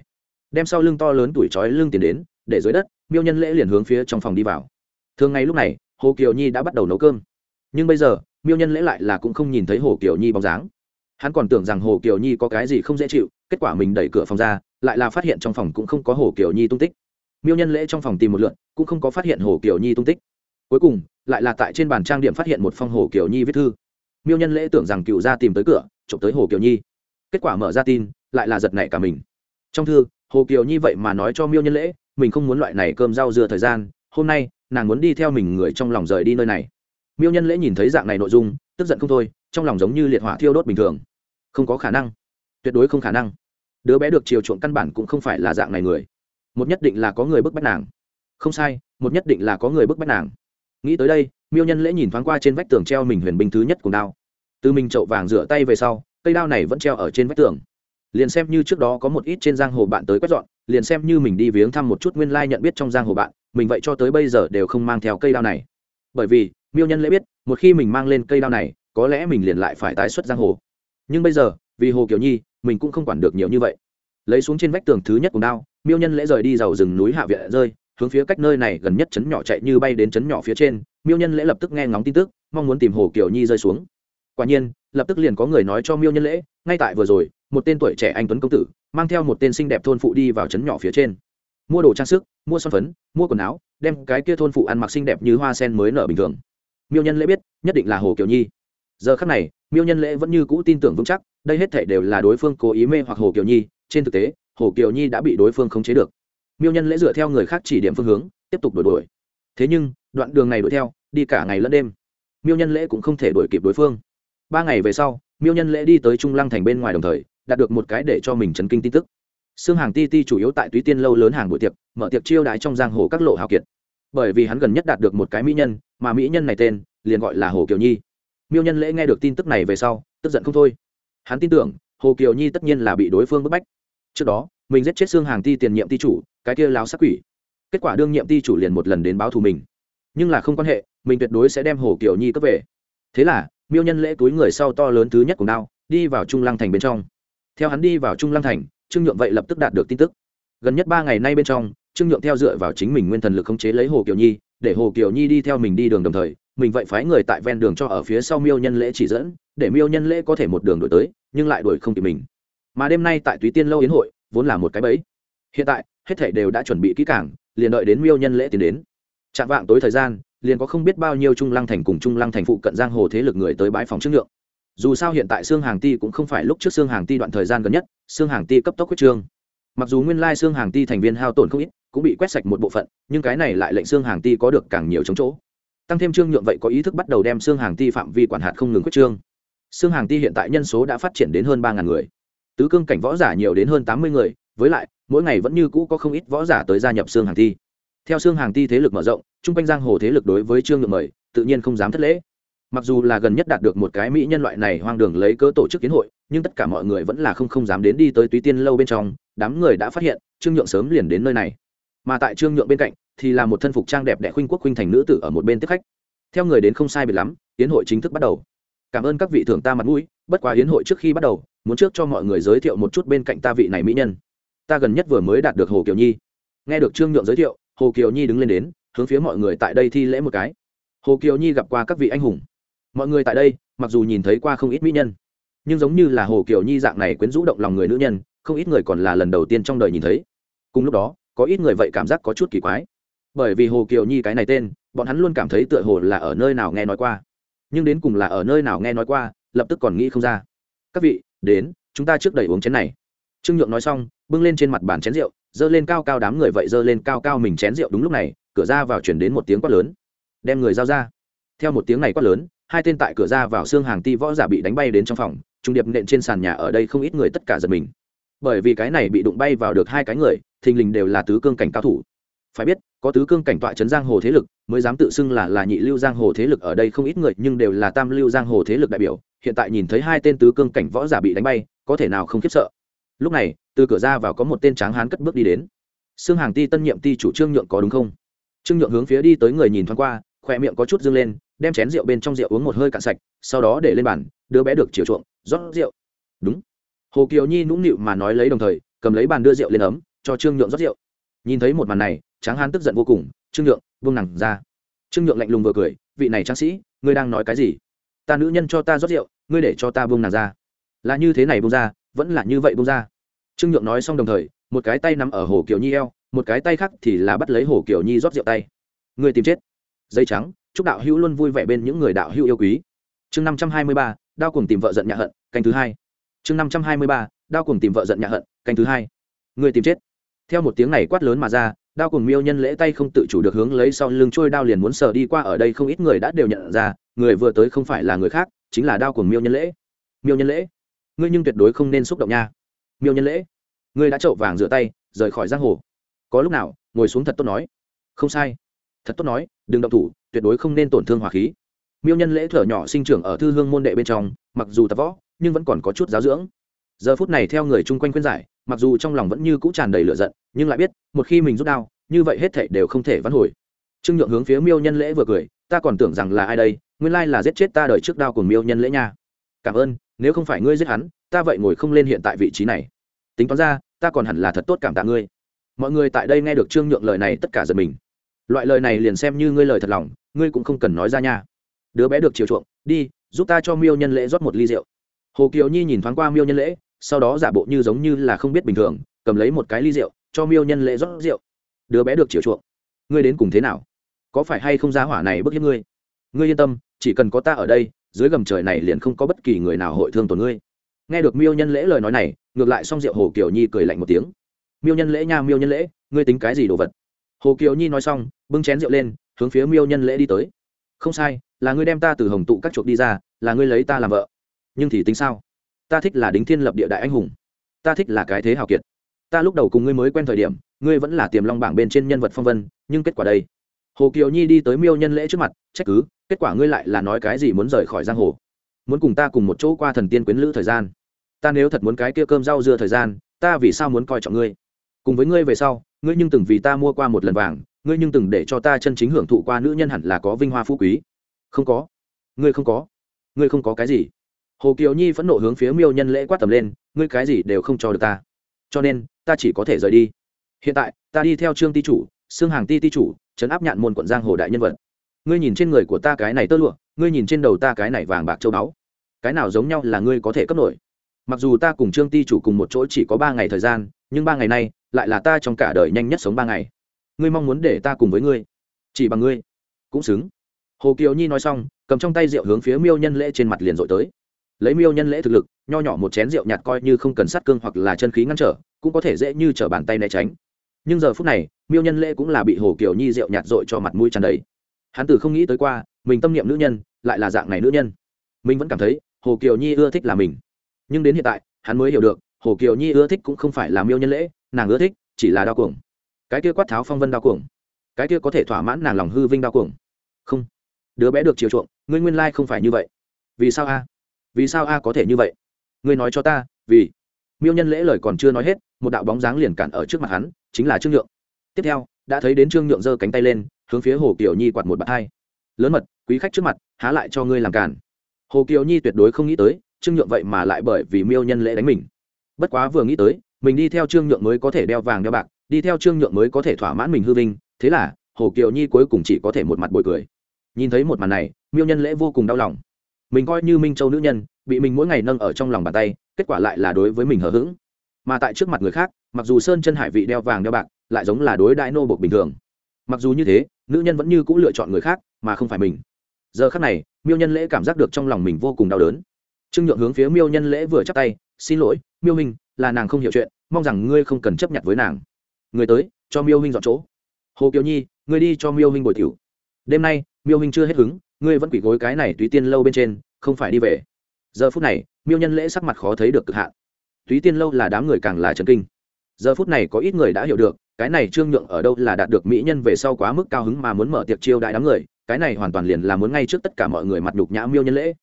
Đem sau lưng to lớn tuổi trói lưng tiền đến, để dưới đất, miêu nhân lễ liền hướng phía trong phòng đi vào. Thường ngày lúc này, hồ kiều nhi đã bắt đầu nấu cơm. Nhưng bây giờ, miêu nhân lễ lại là cũng không nhìn thấy hồ kiều nhi bóng dáng. Hắn còn tưởng rằng hồ kiều nhi có cái gì không dễ chịu, kết quả mình đẩy cửa phòng ra, lại là phát hiện trong phòng cũng không có hồ kiều nhi tung tích. Miêu nhân lễ trong phòng tìm một lượn, cũng không có phát hiện hồ kiều nhi tung tích. Cuối cùng, lại là tại trên bàn trang điểm phát hiện một phong hồ kiều nhi viết thư. Miêu nhân lễ tưởng rằng cựu gia tìm tới cửa trộm tới hồ kiều nhi kết quả mở ra tin, lại là giật nảy cả mình. Trong thư, hồ kiều như vậy mà nói cho miêu nhân lễ, mình không muốn loại này cơm rau dưa thời gian, hôm nay, nàng muốn đi theo mình người trong lòng rời đi nơi này. Miêu nhân lễ nhìn thấy dạng này nội dung, tức giận không thôi, trong lòng giống như liệt hỏa thiêu đốt bình thường. Không có khả năng. Tuyệt đối không khả năng. Đứa bé được chiều chuộng căn bản cũng không phải là dạng này người. Một nhất định là có người bức bách nàng. Không sai, một nhất định là có người bức bách nàng. Nghĩ tới đây, miêu nhân lễ nhìn thoáng qua trên vách tường treo mình huyền binh thứ nhất cùng đao. Từ mình chậu vàng rửa tay về sau cây đao này vẫn treo ở trên vách tường. Liền xem như trước đó có một ít trên giang hồ bạn tới quét dọn, liền xem như mình đi viếng thăm một chút nguyên lai nhận biết trong giang hồ bạn, mình vậy cho tới bây giờ đều không mang theo cây đao này. Bởi vì, miêu nhân lễ biết, một khi mình mang lên cây đao này, có lẽ mình liền lại phải tái xuất giang hồ. Nhưng bây giờ, vì hồ kiều nhi, mình cũng không quản được nhiều như vậy. Lấy xuống trên vách tường thứ nhất cùng đao, miêu nhân lễ rời đi giàu rừng núi hạ viện rơi, hướng phía cách nơi này gần nhất chấn nhỏ chạy như bay đến chấn nhỏ phía trên. Miêu nhân lễ lập tức nghe ngóng tin tức, mong muốn tìm hồ kiều nhi rơi xuống quả nhiên, lập tức liền có người nói cho miêu nhân lễ, ngay tại vừa rồi, một tên tuổi trẻ anh tuấn công tử, mang theo một tên xinh đẹp thôn phụ đi vào trấn nhỏ phía trên. Mua đồ trang sức, mua son phấn, mua quần áo, đem cái kia thôn phụ ăn mặc xinh đẹp như hoa sen mới nở bình thường. Miêu nhân lễ biết, nhất định là hồ kiều nhi. Giờ khắc này, miêu nhân lễ vẫn như cũ tin tưởng vững chắc, đây hết thể đều là đối phương cố ý mê hoặc hồ kiều nhi, trên thực tế, hồ kiều nhi đã bị đối phương khống chế được. Miêu nhân lễ dựa theo người khác chỉ điểm phương hướng, tiếp tục đổi đuổi. Thế nhưng, đoạn đường này đuổi theo, đi cả ngày lẫn đêm, miêu nhân lễ cũng không thể đuổi kịp đối phương ba ngày về sau, miêu nhân lễ đi tới trung lăng thành bên ngoài đồng thời, đạt được một cái để cho mình chấn kinh tin tức. Xương hàng ti ti chủ yếu tại túy tiên lâu lớn hàng buổi tiệc, mở tiệc chiêu đãi trong giang hồ các lộ hào kiệt. Bởi vì hắn gần nhất đạt được một cái mỹ nhân, mà mỹ nhân này tên, liền gọi là hồ kiều nhi. Miêu nhân lễ nghe được tin tức này về sau, tức giận không thôi. Hắn tin tưởng, hồ kiều nhi tất nhiên là bị đối phương bức bách. Trước đó, mình giết chết xương hàng ti tiền nhiệm ti chủ, cái kia láo sắc quỷ. Kết quả đương nhiệm ti chủ liền một lần đến báo thù mình. Nhưng là không quan hệ, mình tuyệt đối sẽ đem hồ kiều nhi cấp về. Thế là miêu nhân lễ túi người sau to lớn thứ nhất của đao, đi vào trung lăng thành bên trong. Theo hắn đi vào trung lăng thành, trương nhượng vậy lập tức đạt được tin tức. Gần nhất ba ngày nay bên trong, trương nhượng theo dựa vào chính mình nguyên thần lực khống chế lấy hồ kiều nhi, để hồ kiều nhi đi theo mình đi đường đồng thời, mình vậy phái người tại ven đường cho ở phía sau miêu nhân lễ chỉ dẫn, để miêu nhân lễ có thể một đường đổi tới, nhưng lại đuổi không kịp mình. Mà đêm nay tại túy tiên lâu yến hội, vốn là một cái bẫy. Hiện tại, hết thảy đều đã chuẩn bị kỹ càng, liền đợi đến miêu nhân lễ tiến đến. Chạm vạng tối thời gian liền có không biết bao nhiêu trung lăng thành cùng trung lăng thành phụ cận giang hồ thế lực người tới bãi phòng trước nhượng. Dù sao hiện tại xương hàng ti cũng không phải lúc trước xương hàng ti đoạn thời gian gần nhất xương hàng ti cấp tốc huyết trương. Mặc dù nguyên lai xương hàng ti thành viên hao tổn không ít, cũng bị quét sạch một bộ phận, nhưng cái này lại lệnh xương hàng ti có được càng nhiều chống chỗ. Tăng thêm trương nhượng vậy có ý thức bắt đầu đem xương hàng ti phạm vi quản hạt không ngừng quyết trương. Xương hàng ti hiện tại nhân số đã phát triển đến hơn ba người. Tứ cương cảnh võ giả nhiều đến hơn tám mươi người, với lại, mỗi ngày vẫn như cũ có không ít võ giả tới gia nhập xương hàng ti theo xương hàng ti thế lực mở rộng chung quanh giang hồ thế lực đối với trương nhượng mời, tự nhiên không dám thất lễ. Mặc dù là gần nhất đạt được một cái mỹ nhân loại này hoang đường lấy cớ tổ chức kiến hội, nhưng tất cả mọi người vẫn là không không dám đến đi tới túy tiên lâu bên trong, đám người đã phát hiện, trương nhượng sớm liền đến nơi này. Mà tại trương nhượng bên cạnh, thì là một thân phục trang đẹp đẽ khuynh quốc khuynh thành nữ tử ở một bên tiếp khách. Theo người đến không sai biệt lắm hiến hội chính thức bắt đầu. Cảm ơn các vị thưởng ta mặt mũi, bất quá hiến hội trước khi bắt đầu, muốn trước cho mọi người giới thiệu một chút bên cạnh ta vị này mỹ nhân. Ta gần nhất vừa mới đạt được hồ kiều nhi. Nghe được trương nhượng giới thiệu hồ kiều nhi đứng lên đến, hướng phía mọi người tại đây thi lễ một cái. Hồ kiều nhi gặp qua các vị anh hùng. Mọi người tại đây, mặc dù nhìn thấy qua không ít mỹ nhân, nhưng giống như là hồ kiều nhi dạng này quyến rũ động lòng người nữ nhân, không ít người còn là lần đầu tiên trong đời nhìn thấy. Cùng lúc đó, có ít người vậy cảm giác có chút kỳ quái. Bởi vì hồ kiều nhi cái này tên, bọn hắn luôn cảm thấy tựa hồ là ở nơi nào nghe nói qua. Nhưng đến cùng là ở nơi nào nghe nói qua, lập tức còn nghĩ không ra. Các vị, đến, chúng ta trước đẩy uống chén này. Trương nhượng nói xong, bưng lên trên mặt bàn chén rượu dơ lên cao cao đám người vậy dơ lên cao cao mình chén rượu đúng lúc này, cửa ra vào chuyển đến một tiếng quát lớn. Đem người giao ra. Theo một tiếng này quát lớn, hai tên tại cửa ra vào xương hàng ti võ giả bị đánh bay đến trong phòng, trung điệp nện trên sàn nhà ở đây không ít người tất cả giật mình. Bởi vì cái này bị đụng bay vào được hai cái người, thình lình đều là tứ cương cảnh cao thủ. Phải biết, có tứ cương cảnh tọa trấn giang hồ thế lực, mới dám tự xưng là là nhị lưu giang hồ thế lực ở đây không ít người, nhưng đều là tam lưu giang hồ thế lực đại biểu. Hiện tại nhìn thấy hai tên tứ cương cảnh võ giả bị đánh bay, có thể nào không khiếp sợ? Lúc này từ cửa ra vào có một tên tráng hán cất bước đi đến. Xương hàng ti tân nhiệm ti chủ trương nhượng có đúng không? Trương nhượng hướng phía đi tới người nhìn thoáng qua khỏe miệng có chút dâng lên, đem chén rượu bên trong rượu uống một hơi cạn sạch, sau đó để lên bàn, đứa bé được chiều chuộng, rót rượu. Đúng. Hồ kiều nhi nũng nịu mà nói lấy đồng thời, cầm lấy bàn đưa rượu lên ấm, cho trương nhượng rót rượu. Nhìn thấy một màn này, tráng hán tức giận vô cùng, trương nhượng, buông nặng ra. Trương nhượng lạnh lùng vừa cười, vị này tráng sĩ, ngươi đang nói cái gì? Ta nữ nhân cho ta rót rượu, ngươi để cho ta buông nàng ra. Là như thế này buông ra, vẫn là như vậy buông ra trương nhượng nói xong đồng thời, một cái tay nằm ở hồ kiều nhi eo, một cái tay khác thì là bắt lấy hồ kiều nhi rót rượu tay. Người tìm chết. Dây trắng, chúc đạo hữu luôn vui vẻ bên những người đạo hữu yêu quý. Chương năm trăm hai mươi ba đao cùng tìm vợ giận nhạ hận, canh thứ hai. Chương năm trăm hai mươi ba đao cùng tìm vợ giận nhạ hận, canh thứ hai. Người tìm chết. Theo một tiếng này quát lớn mà ra đao cùng miêu nhân lễ tay không tự chủ được hướng lấy sau lưng trôi đao liền muốn sờ đi qua ở đây không ít người đã đều nhận ra, người vừa tới không phải là người khác, chính là đao cùng miêu nhân lễ. Miêu nhân lễ. Ngươi nhưng tuyệt đối không nên xúc động nha miêu nhân lễ. Ngươi đã trậu vàng rửa tay, rời khỏi giang hồ. Có lúc nào, ngồi xuống thật tốt nói. Không sai. Thật tốt nói, đừng động thủ, tuyệt đối không nên tổn thương hòa khí. Miêu nhân lễ thở nhỏ sinh trưởng ở thư hương môn đệ bên trong, mặc dù tập võ, nhưng vẫn còn có chút giáo dưỡng. Giờ phút này theo người chung quanh khuyên giải, mặc dù trong lòng vẫn như cũ tràn đầy lửa giận, nhưng lại biết, một khi mình rút đao, như vậy hết thảy đều không thể vãn hồi. Trương nhượng hướng phía miêu nhân lễ vừa cười, ta còn tưởng rằng là ai đây, nguyên lai là giết chết ta đời trước đao của miêu nhân lễ nha. Cảm ơn, nếu không phải ngươi giết hắn ta vậy ngồi không lên hiện tại vị trí này. Tính toán ra, ta còn hẳn là thật tốt cảm tạ ngươi. Mọi người tại đây nghe được trương nhượng lời này tất cả giật mình. Loại lời này liền xem như ngươi lời thật lòng, ngươi cũng không cần nói ra nha. Đứa bé được chiều chuộng, đi, giúp ta cho miêu nhân lễ rót một ly rượu. Hồ kiều nhi nhìn thoáng qua miêu nhân lễ, sau đó giả bộ như giống như là không biết bình thường, cầm lấy một cái ly rượu, cho miêu nhân lễ rót rượu. Đứa bé được chiều chuộng. Ngươi đến cùng thế nào? Có phải hay không giá hỏa này bức hiếp ngươi? Ngươi yên tâm, chỉ cần có ta ở đây, dưới gầm trời này liền không có bất kỳ người nào hội thương tổn ngươi nghe được miêu nhân lễ lời nói này, ngược lại xong rượu hồ kiều nhi cười lạnh một tiếng. Miêu nhân lễ nha, miêu nhân lễ, ngươi tính cái gì đồ vật? Hồ kiều nhi nói xong, bưng chén rượu lên, hướng phía miêu nhân lễ đi tới. Không sai, là ngươi đem ta từ hồng tụ các chuộc đi ra, là ngươi lấy ta làm vợ. Nhưng thì tính sao? Ta thích là đính thiên lập địa đại anh hùng. Ta thích là cái thế hào kiệt. Ta lúc đầu cùng ngươi mới quen thời điểm, ngươi vẫn là tiềm long bảng bên trên nhân vật phong vân, nhưng kết quả đây. Hồ kiều nhi đi tới miêu nhân lễ trước mặt, trách cứ, kết quả ngươi lại là nói cái gì muốn rời khỏi giang hồ muốn cùng ta cùng một chỗ qua thần tiên quyến lữ thời gian. Ta nếu thật muốn cái kia cơm rau dưa thời gian, ta vì sao muốn coi trọng ngươi? Cùng với ngươi về sau, ngươi nhưng từng vì ta mua qua một lần vàng, ngươi nhưng từng để cho ta chân chính hưởng thụ qua nữ nhân hẳn là có vinh hoa phú quý. Không có. Ngươi không có. Ngươi không có cái gì. Hồ kiều nhi phẫn nộ hướng phía miêu nhân lễ quát tầm lên, ngươi cái gì đều không cho được ta. Cho nên, ta chỉ có thể rời đi. Hiện tại, ta đi theo trương ti chủ xương hàng ti ti chủ, trấn áp nhạn môn quận giang hồ đại nhân vật. Ngươi nhìn trên người của ta cái này tơ lụa ngươi nhìn trên đầu ta cái này vàng bạc châu báu. Cái nào giống nhau là ngươi có thể cấp nổi? Mặc dù ta cùng trương ti chủ cùng một chỗ chỉ có ba ngày thời gian, nhưng ba ngày nay lại là ta trong cả đời nhanh nhất sống ba ngày. Ngươi mong muốn để ta cùng với ngươi? Chỉ bằng ngươi. Cũng xứng. Hồ kiều nhi nói xong, cầm trong tay rượu hướng phía miêu nhân lễ trên mặt liền dội tới. Lấy miêu nhân lễ thực lực, nho nhỏ một chén rượu nhạt coi như không cần sát cương hoặc là chân khí ngăn trở, cũng có thể dễ như t r ở bàn tay né tránh. Nhưng giờ phút này, miêu nhân lễ cũng là bị hồ kiều nhi rượu nhạt dội cho mặt mũi tràn đầy hắn từ không nghĩ tới qua, mình tâm niệm nữ nhân, lại là dạng này nữ nhân. Mình vẫn cảm thấy, hồ kiều nhi ưa thích là mình. Nhưng đến hiện tại, hắn mới hiểu được, hồ kiều nhi ưa thích cũng không phải là miêu nhân lễ, nàng ưa thích chỉ là đau cuồng. Cái kia quát tháo phong vân đau cuồng. Cái kia có thể thỏa mãn nàng lòng hư vinh đau cuồng. Không. Đứa bé được chiều chuộng, ngươi nguyên lai không phải như vậy. Vì sao a? Vì sao a có thể như vậy? Ngươi nói cho ta, vì miêu nhân lễ lời còn chưa nói hết, một đạo bóng dáng liền cản ở trước mặt hắn, chính là trương nhượng. Tiếp theo, đã thấy đến trương nhượng giơ cánh tay lên hướng phía hồ kiều nhi quạt một bạt hai. Lớn mật, quý khách trước mặt, há lại cho ngươi làm cản hồ kiều nhi tuyệt đối không nghĩ tới, trương nhượng vậy mà lại bởi vì miêu nhân lễ đánh mình. Bất quá vừa nghĩ tới, mình đi theo trương nhượng mới có thể đeo vàng đeo bạc, đi theo trương nhượng mới có thể thỏa mãn mình hư vinh, thế là, hồ kiều nhi cuối cùng chỉ có thể một mặt bồi cười. Nhìn thấy một màn này, miêu nhân lễ vô cùng đau lòng. Mình coi như minh châu nữ nhân, bị mình mỗi ngày nâng ở trong lòng bàn tay, kết quả lại là đối với mình hờ hững. Mà tại trước mặt người khác, mặc dù sơn chân hải vị đeo vàng đeo bạc, lại giống là đối đại nô bộc bình thường mặc dù như thế, nữ nhân vẫn như c ũ lựa chọn người khác, mà không phải mình. Giờ khác này, miêu nhân lễ cảm giác được trong lòng mình vô cùng đau đớn. Trương nhượng hướng phía miêu nhân lễ vừa chắc tay, xin lỗi, miêu hình là nàng không hiểu chuyện, mong rằng ngươi không cần chấp nhận với nàng. Người tới, cho miêu hình dọn chỗ. Hồ kiều nhi, ngươi đi cho miêu hình bồi tiểu. Đêm nay, miêu hình chưa hết hứng, ngươi vẫn quỷ gối cái này túy tiên lâu bên trên, không phải đi về. Giờ phút này, miêu nhân lễ sắc mặt khó thấy được cực hạn. Túy tiên lâu là đám người càng là trần kinh. Giờ phút này có ít người đã hiểu được cái này trương nhượng ở đâu là đạt được mỹ nhân về sau quá mức cao hứng mà muốn mở tiệc chiêu đại đám người, cái này hoàn toàn liền là muốn ngay trước tất cả mọi người mặt nhục nhã miêu nhân lễ.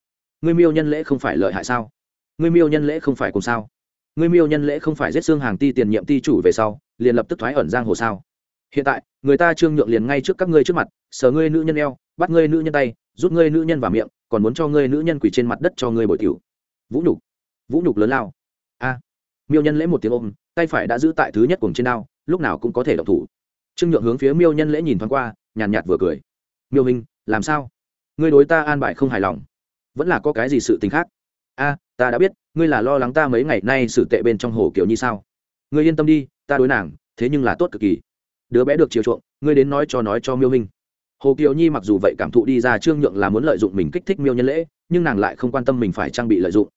Ngươi miêu nhân lễ không phải lợi hại sao? Ngươi miêu nhân lễ không phải cùng sao? Ngươi miêu nhân lễ không phải giết xương hàng ti tiền nhiệm ti chủ về sau, liền lập tức thoái ẩn giang hồ sao? Hiện tại, người ta trương nhượng liền ngay trước các ngươi trước mặt, sờ ngươi nữ nhân eo, bắt ngươi nữ nhân tay, rút ngươi nữ nhân vào miệng, còn muốn cho ngươi nữ nhân quỳ trên mặt đất cho ngươi bội tiểu. Vũ nhục vũ nhục lớn lao. A. Miêu nhân lễ một tiếng ôm, tay phải đã giữ tại thứ nhất cùng trên đao lúc nào cũng có thể động thủ. Trương nhượng hướng phía miêu nhân lễ nhìn thoáng qua, nhàn nhạt vừa cười. Miêu hình làm sao? Ngươi đối ta an bài không hài lòng. Vẫn là có cái gì sự tình khác? A, ta đã biết, ngươi là lo lắng ta mấy ngày nay xử tệ bên trong hồ kiểu như sao. Ngươi yên tâm đi, ta đối nàng, thế nhưng là tốt cực kỳ. Đứa bé được chiều chuộng, ngươi đến nói cho nói cho miêu hình hồ kiều nhi mặc dù vậy cảm thụ đi ra trương nhượng là muốn lợi dụng mình kích thích miêu nhân lễ, nhưng nàng lại không quan tâm mình phải trang bị lợi dụng.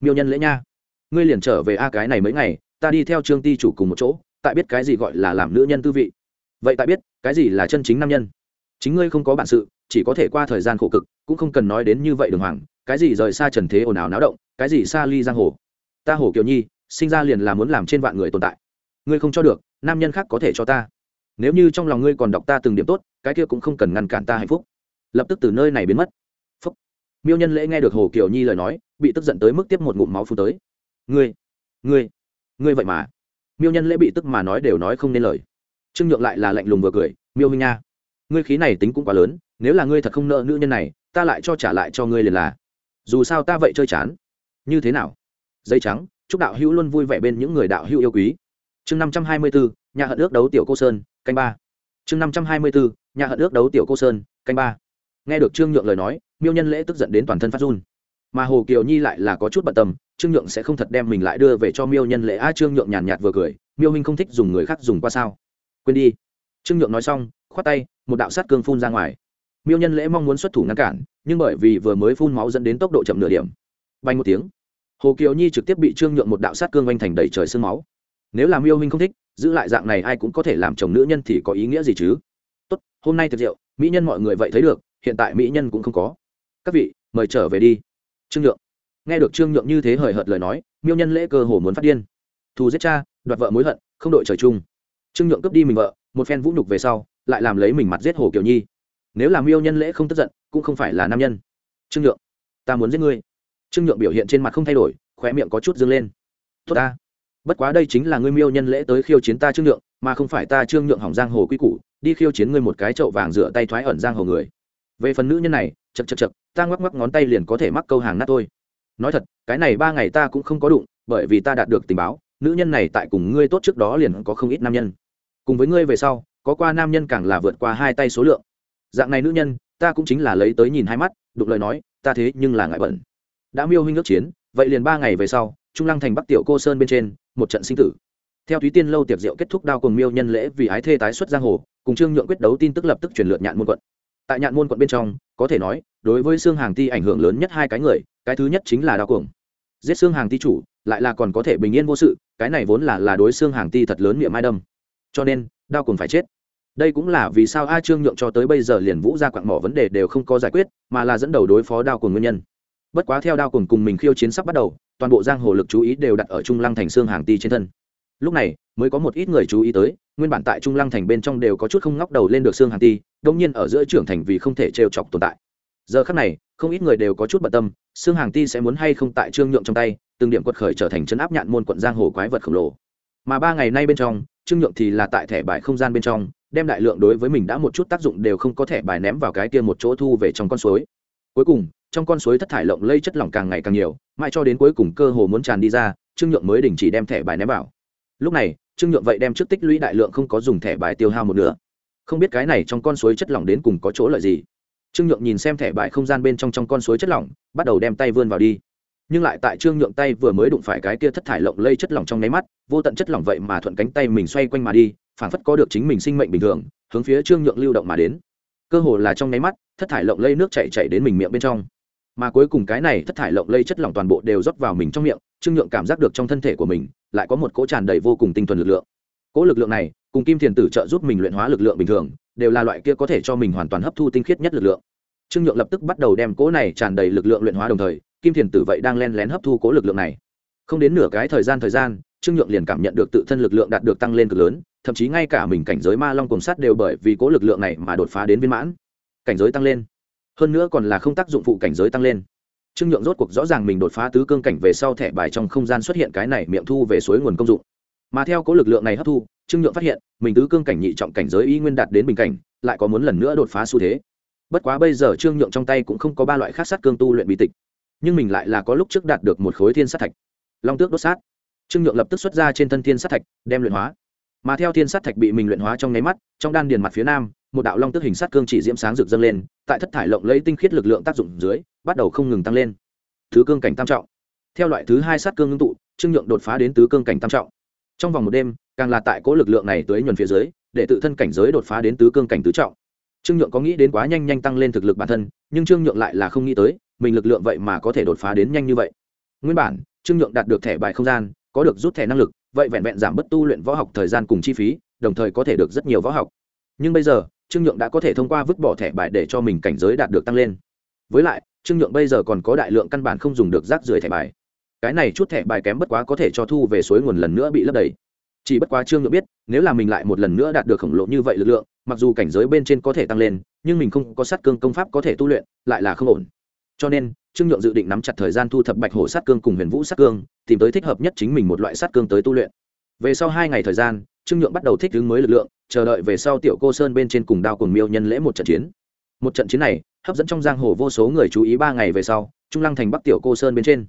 Miêu nhân lễ nha, ngươi liền trở về a cái này mấy ngày, ta đi theo trương ti chủ cùng một chỗ tại biết cái gì gọi là làm nữ nhân tư vị. Vậy tại biết, cái gì là chân chính nam nhân? Chính ngươi không có bản sự, chỉ có thể qua thời gian khổ cực, cũng không cần nói đến như vậy đường hoàng, cái gì rời xa trần thế ồn ào náo động, cái gì xa ly giang hồ. Ta hồ kiều nhi, sinh ra liền là muốn làm trên vạn người tồn tại. Ngươi không cho được, nam nhân khác có thể cho ta. Nếu như trong lòng ngươi còn đọc ta từng điểm tốt, cái kia cũng không cần ngăn cản ta hạnh phúc. Lập tức từ nơi này biến mất. Phúc. Miêu nhân lễ nghe được hồ kiều nhi lời nói, bị tức giận tới mức tiếp một ngụm máu phun tới. Ngươi ngươi ngươi vậy mà miêu nhân lễ bị tức mà nói đều nói không nên lời. Trương nhượng lại là lạnh lùng vừa cười, miêu huynh nha, ngươi khí này tính cũng quá lớn, nếu là ngươi thật không nợ nữ nhân này, ta lại cho trả lại cho ngươi liền là. Dù sao ta vậy chơi chán. Như thế nào? Dây trắng, chúc đạo hữu luôn vui vẻ bên những người đạo hữu yêu quý. Chương năm trăm hai mươi bốn nhà hận ước đấu tiểu cô sơn, canh ba. Chương năm trăm hai mươi bốn nhà hận ước đấu tiểu cô sơn, canh ba. Nghe được trương nhượng lời nói, miêu nhân lễ tức giận đến toàn thân phát run. Mà hồ kiều nhi lại là có chút bận tâm trương nhượng sẽ không thật đem mình lại đưa về cho miêu nhân lễ. A, trương nhượng nhàn nhạt vừa cười. Miêu Minh không thích dùng người khác dùng qua sao? Quên đi. Trương nhượng nói xong, khoát tay, một đạo sát cương phun ra ngoài. Miêu nhân lễ mong muốn xuất thủ ngăn cản, nhưng bởi vì vừa mới phun máu dẫn đến tốc độ chậm nửa điểm. Bay một tiếng. Hồ kiều nhi trực tiếp bị trương nhượng một đạo sát cương oanh thành đầy trời sương máu. Nếu làm miêu huynh không thích, giữ lại dạng này ai cũng có thể làm chồng nữ nhân thì có ý nghĩa gì chứ? Tốt, hôm nay thật rượu, mỹ nhân mọi người vậy thấy được, hiện tại mỹ nhân cũng không có. Các vị, mời trở về đi. Trương nhượng nghe được trương nhượng như thế hời hợt lời nói, miêu nhân lễ cơ hồ muốn phát điên. Thù giết cha, đoạt vợ mối hận, không đội trời chung. Trương nhượng cướp đi mình vợ, một phen vũ nhục về sau, lại làm lấy mình mặt giết hồ kiều nhi. Nếu làm miêu nhân lễ không tức giận, cũng không phải là nam nhân. Trương nhượng, ta muốn giết ngươi. Trương nhượng biểu hiện trên mặt không thay đổi, khóe miệng có chút dâng lên. Tốt ta. Bất quá đây chính là ngươi miêu nhân lễ tới khiêu chiến ta trương nhượng, mà không phải ta trương nhượng hỏng giang hồ quy củ, đi khiêu chiến ngươi một cái chậu vàng rửa tay thoái ẩn giang hồ người. Về phần nữ nhân này chật chật chật ta ngoắc ngoắc ngón tay liền có thể mắc câu hàng nát thôi nói thật, cái này ba ngày ta cũng không có đụng, bởi vì ta đạt được tình báo, nữ nhân này tại cùng ngươi tốt trước đó liền có không ít nam nhân. Cùng với ngươi về sau, có qua nam nhân càng là vượt qua hai tay số lượng. Dạng này nữ nhân, ta cũng chính là lấy tới nhìn hai mắt, đụng lời nói, ta thế nhưng là ngại bẩn. Đã miêu huynh ước chiến, vậy liền ba ngày về sau, trung lăng thành bắc tiểu cô sơn bên trên, một trận sinh tử. Theo thúy tiên lâu tiệc rượu kết thúc đao cùng miêu nhân lễ vì ái thê tái xuất giang hồ, cùng trương nhượng quyết đấu tin tức lập tức truyền lượt nhạn môn quận. Tại nhạn môn quận bên trong, có thể nói đối với xương hàng ti ảnh hưởng lớn nhất hai cái người, cái thứ nhất chính là đao cuồng. Giết xương hàng ti chủ, lại là còn có thể bình yên vô sự, cái này vốn là là đối xương hàng ti thật lớn miệng mai đâm. Cho nên đao cuồng phải chết. Đây cũng là vì sao a trương nhượng cho tới bây giờ liền vũ ra quặng mỏ vấn đề đều không có giải quyết, mà là dẫn đầu đối phó đao cuồng nguyên nhân. Bất quá theo đao cuồng cùng mình khiêu chiến sắp bắt đầu, toàn bộ giang hồ lực chú ý đều đặt ở trung lăng thành xương hàng ti trên thân. Lúc này, mới có một ít người chú ý tới, nguyên bản tại trung lăng thành bên trong đều có chút không ngóc đầu lên được xương hàng ti đông nhiên ở giữa trưởng thành vì không thể trêu chọc tồn tại giờ khắc này, không ít người đều có chút bận tâm xương hàng ti sẽ muốn hay không tại trương nhượng trong tay, từng điểm quật khởi trở thành chấn áp nhạn môn quận giang hồ quái vật khổng lồ. Mà ba ngày nay bên trong, trương nhượng thì là tại thẻ bài không gian bên trong, đem đại lượng đối với mình đã một chút tác dụng đều không có thẻ bài ném vào cái kia một chỗ thu về trong con suối. Cuối cùng, trong con suối thất thải lộng lây chất lỏng càng ngày càng nhiều, mãi cho đến cuối cùng cơ hồ muốn tràn đi ra, trương nhượng mới đình chỉ đem thẻ bài ném vào. Lúc này, trương nhượng vậy đem trước tích lũy đại lượng không có dùng thẻ bài tiêu hao một nửa. Không biết cái này trong con suối chất lỏng đến cùng có chỗ lợi gì trương nhượng nhìn xem thẻ bài không gian bên trong trong con suối chất lỏng, bắt đầu đem tay vươn vào đi. Nhưng lại tại trương nhượng tay vừa mới đụng phải cái kia thất thải lộng lây chất lỏng trong nháy mắt, vô tận chất lỏng vậy mà thuận cánh tay mình xoay quanh mà đi phản phất có được chính mình sinh mệnh bình thường, hướng phía trương nhượng lưu động mà đến. Cơ hồ là trong nháy mắt, thất thải lộng lây nước chạy chạy đến mình miệng bên trong. Mà cuối cùng cái này thất thải lộng lây chất lỏng toàn bộ đều rót vào mình trong miệng, trương nhượng cảm giác được trong thân thể của mình, lại có một cỗ tràn đầy vô cùng tinh thuần lực lượng. Cỗ lực lượng này cùng kim thiền tử trợ giúp mình luyện hóa lực lượng bình thường, đều là loại kia có thể cho mình hoàn toàn hấp thu tinh khiết nhất lực lượng. Trương nhượng lập tức bắt đầu đem cỗ này tràn đầy lực lượng luyện hóa đồng thời, kim thiền tử vậy đang len lén hấp thu cỗ lực lượng này. Không đến nửa cái thời gian thời gian, trương nhượng liền cảm nhận được tự thân lực lượng đạt được tăng lên cực lớn, thậm chí ngay cả mình cảnh giới ma long cùng sát đều bởi vì cỗ lực lượng này mà đột phá đến viên mãn. Cảnh giới tăng lên. Hơn nữa còn là không tác dụng phụ cảnh giới tăng lên. Trương nhượng rốt cuộc rõ ràng mình đột phá tứ cương cảnh về sau thẻ bài trong không gian xuất hiện cái này miệng thu về suối nguồn công dụng. Mà theo cố lực lượng này hấp thu trương nhượng phát hiện, mình tứ cương cảnh nhị trọng cảnh giới y nguyên đạt đến bình cảnh, lại có muốn lần nữa đột phá xu thế. Bất quá bây giờ trương nhượng trong tay cũng không có ba loại khác sát cương tu luyện bí tịch, nhưng mình lại là có lúc trước đạt được một khối thiên sát thạch. Long tước đốt sát. Trương nhượng lập tức xuất ra trên thân thiên sát thạch, đem luyện hóa. Mà theo thiên sát thạch bị mình luyện hóa trong nháy mắt, trong đan điền mặt phía nam, một đạo long tước hình sát cương chỉ diễm sáng rực dâng lên, tại thất thải lộng lấy tinh khiết lực lượng tác dụng dưới, bắt đầu không ngừng tăng lên. Thứ cương cảnh tam trọng. Theo loại thứ hai sát cương ngưng tụ, trương nhượng đột phá đến tứ cương cảnh tam trọng trong vòng một đêm, càng là tại cố lực lượng này tới nhuần phía dưới, để tự thân cảnh giới đột phá đến tứ cương cảnh tứ trọng. Trương nhượng có nghĩ đến quá nhanh nhanh tăng lên thực lực bản thân, nhưng trương nhượng lại là không nghĩ tới, mình lực lượng vậy mà có thể đột phá đến nhanh như vậy. Nguyên bản, trương nhượng đạt được thẻ bài không gian, có được rút thẻ năng lực, vậy vẹn vẹn giảm bất tu luyện võ học thời gian cùng chi phí, đồng thời có thể được rất nhiều võ học. Nhưng bây giờ, trương nhượng đã có thể thông qua vứt bỏ thẻ bài để cho mình cảnh giới đạt được tăng lên. Với lại, trương nhượng bây giờ còn có đại lượng căn bản không dùng được rác rưởi thẻ bài cái này chút thẻ bài kém bất quá có thể cho thu về suối nguồn lần nữa bị lấp đầy. Chỉ bất quá trương nhượng biết, nếu là mình lại một lần nữa đạt được khổng lồ như vậy lực lượng, mặc dù cảnh giới bên trên có thể tăng lên, nhưng mình không có sát cương công pháp có thể tu luyện, lại là không ổn. Cho nên, trương nhượng dự định nắm chặt thời gian thu thập bạch hổ sát cương cùng huyền vũ sát cương, tìm tới thích hợp nhất chính mình một loại sát cương tới tu luyện. Về sau hai ngày thời gian, trương nhượng bắt đầu thích ứng mới lực lượng, chờ đợi về sau tiểu cô sơn bên trên cùng đao cùng miêu nhân lễ một trận chiến. Một trận chiến này, hấp dẫn trong giang hồ vô số người chú ý ba ngày về sau, trung lăng thành bắc tiểu cô sơn bên trên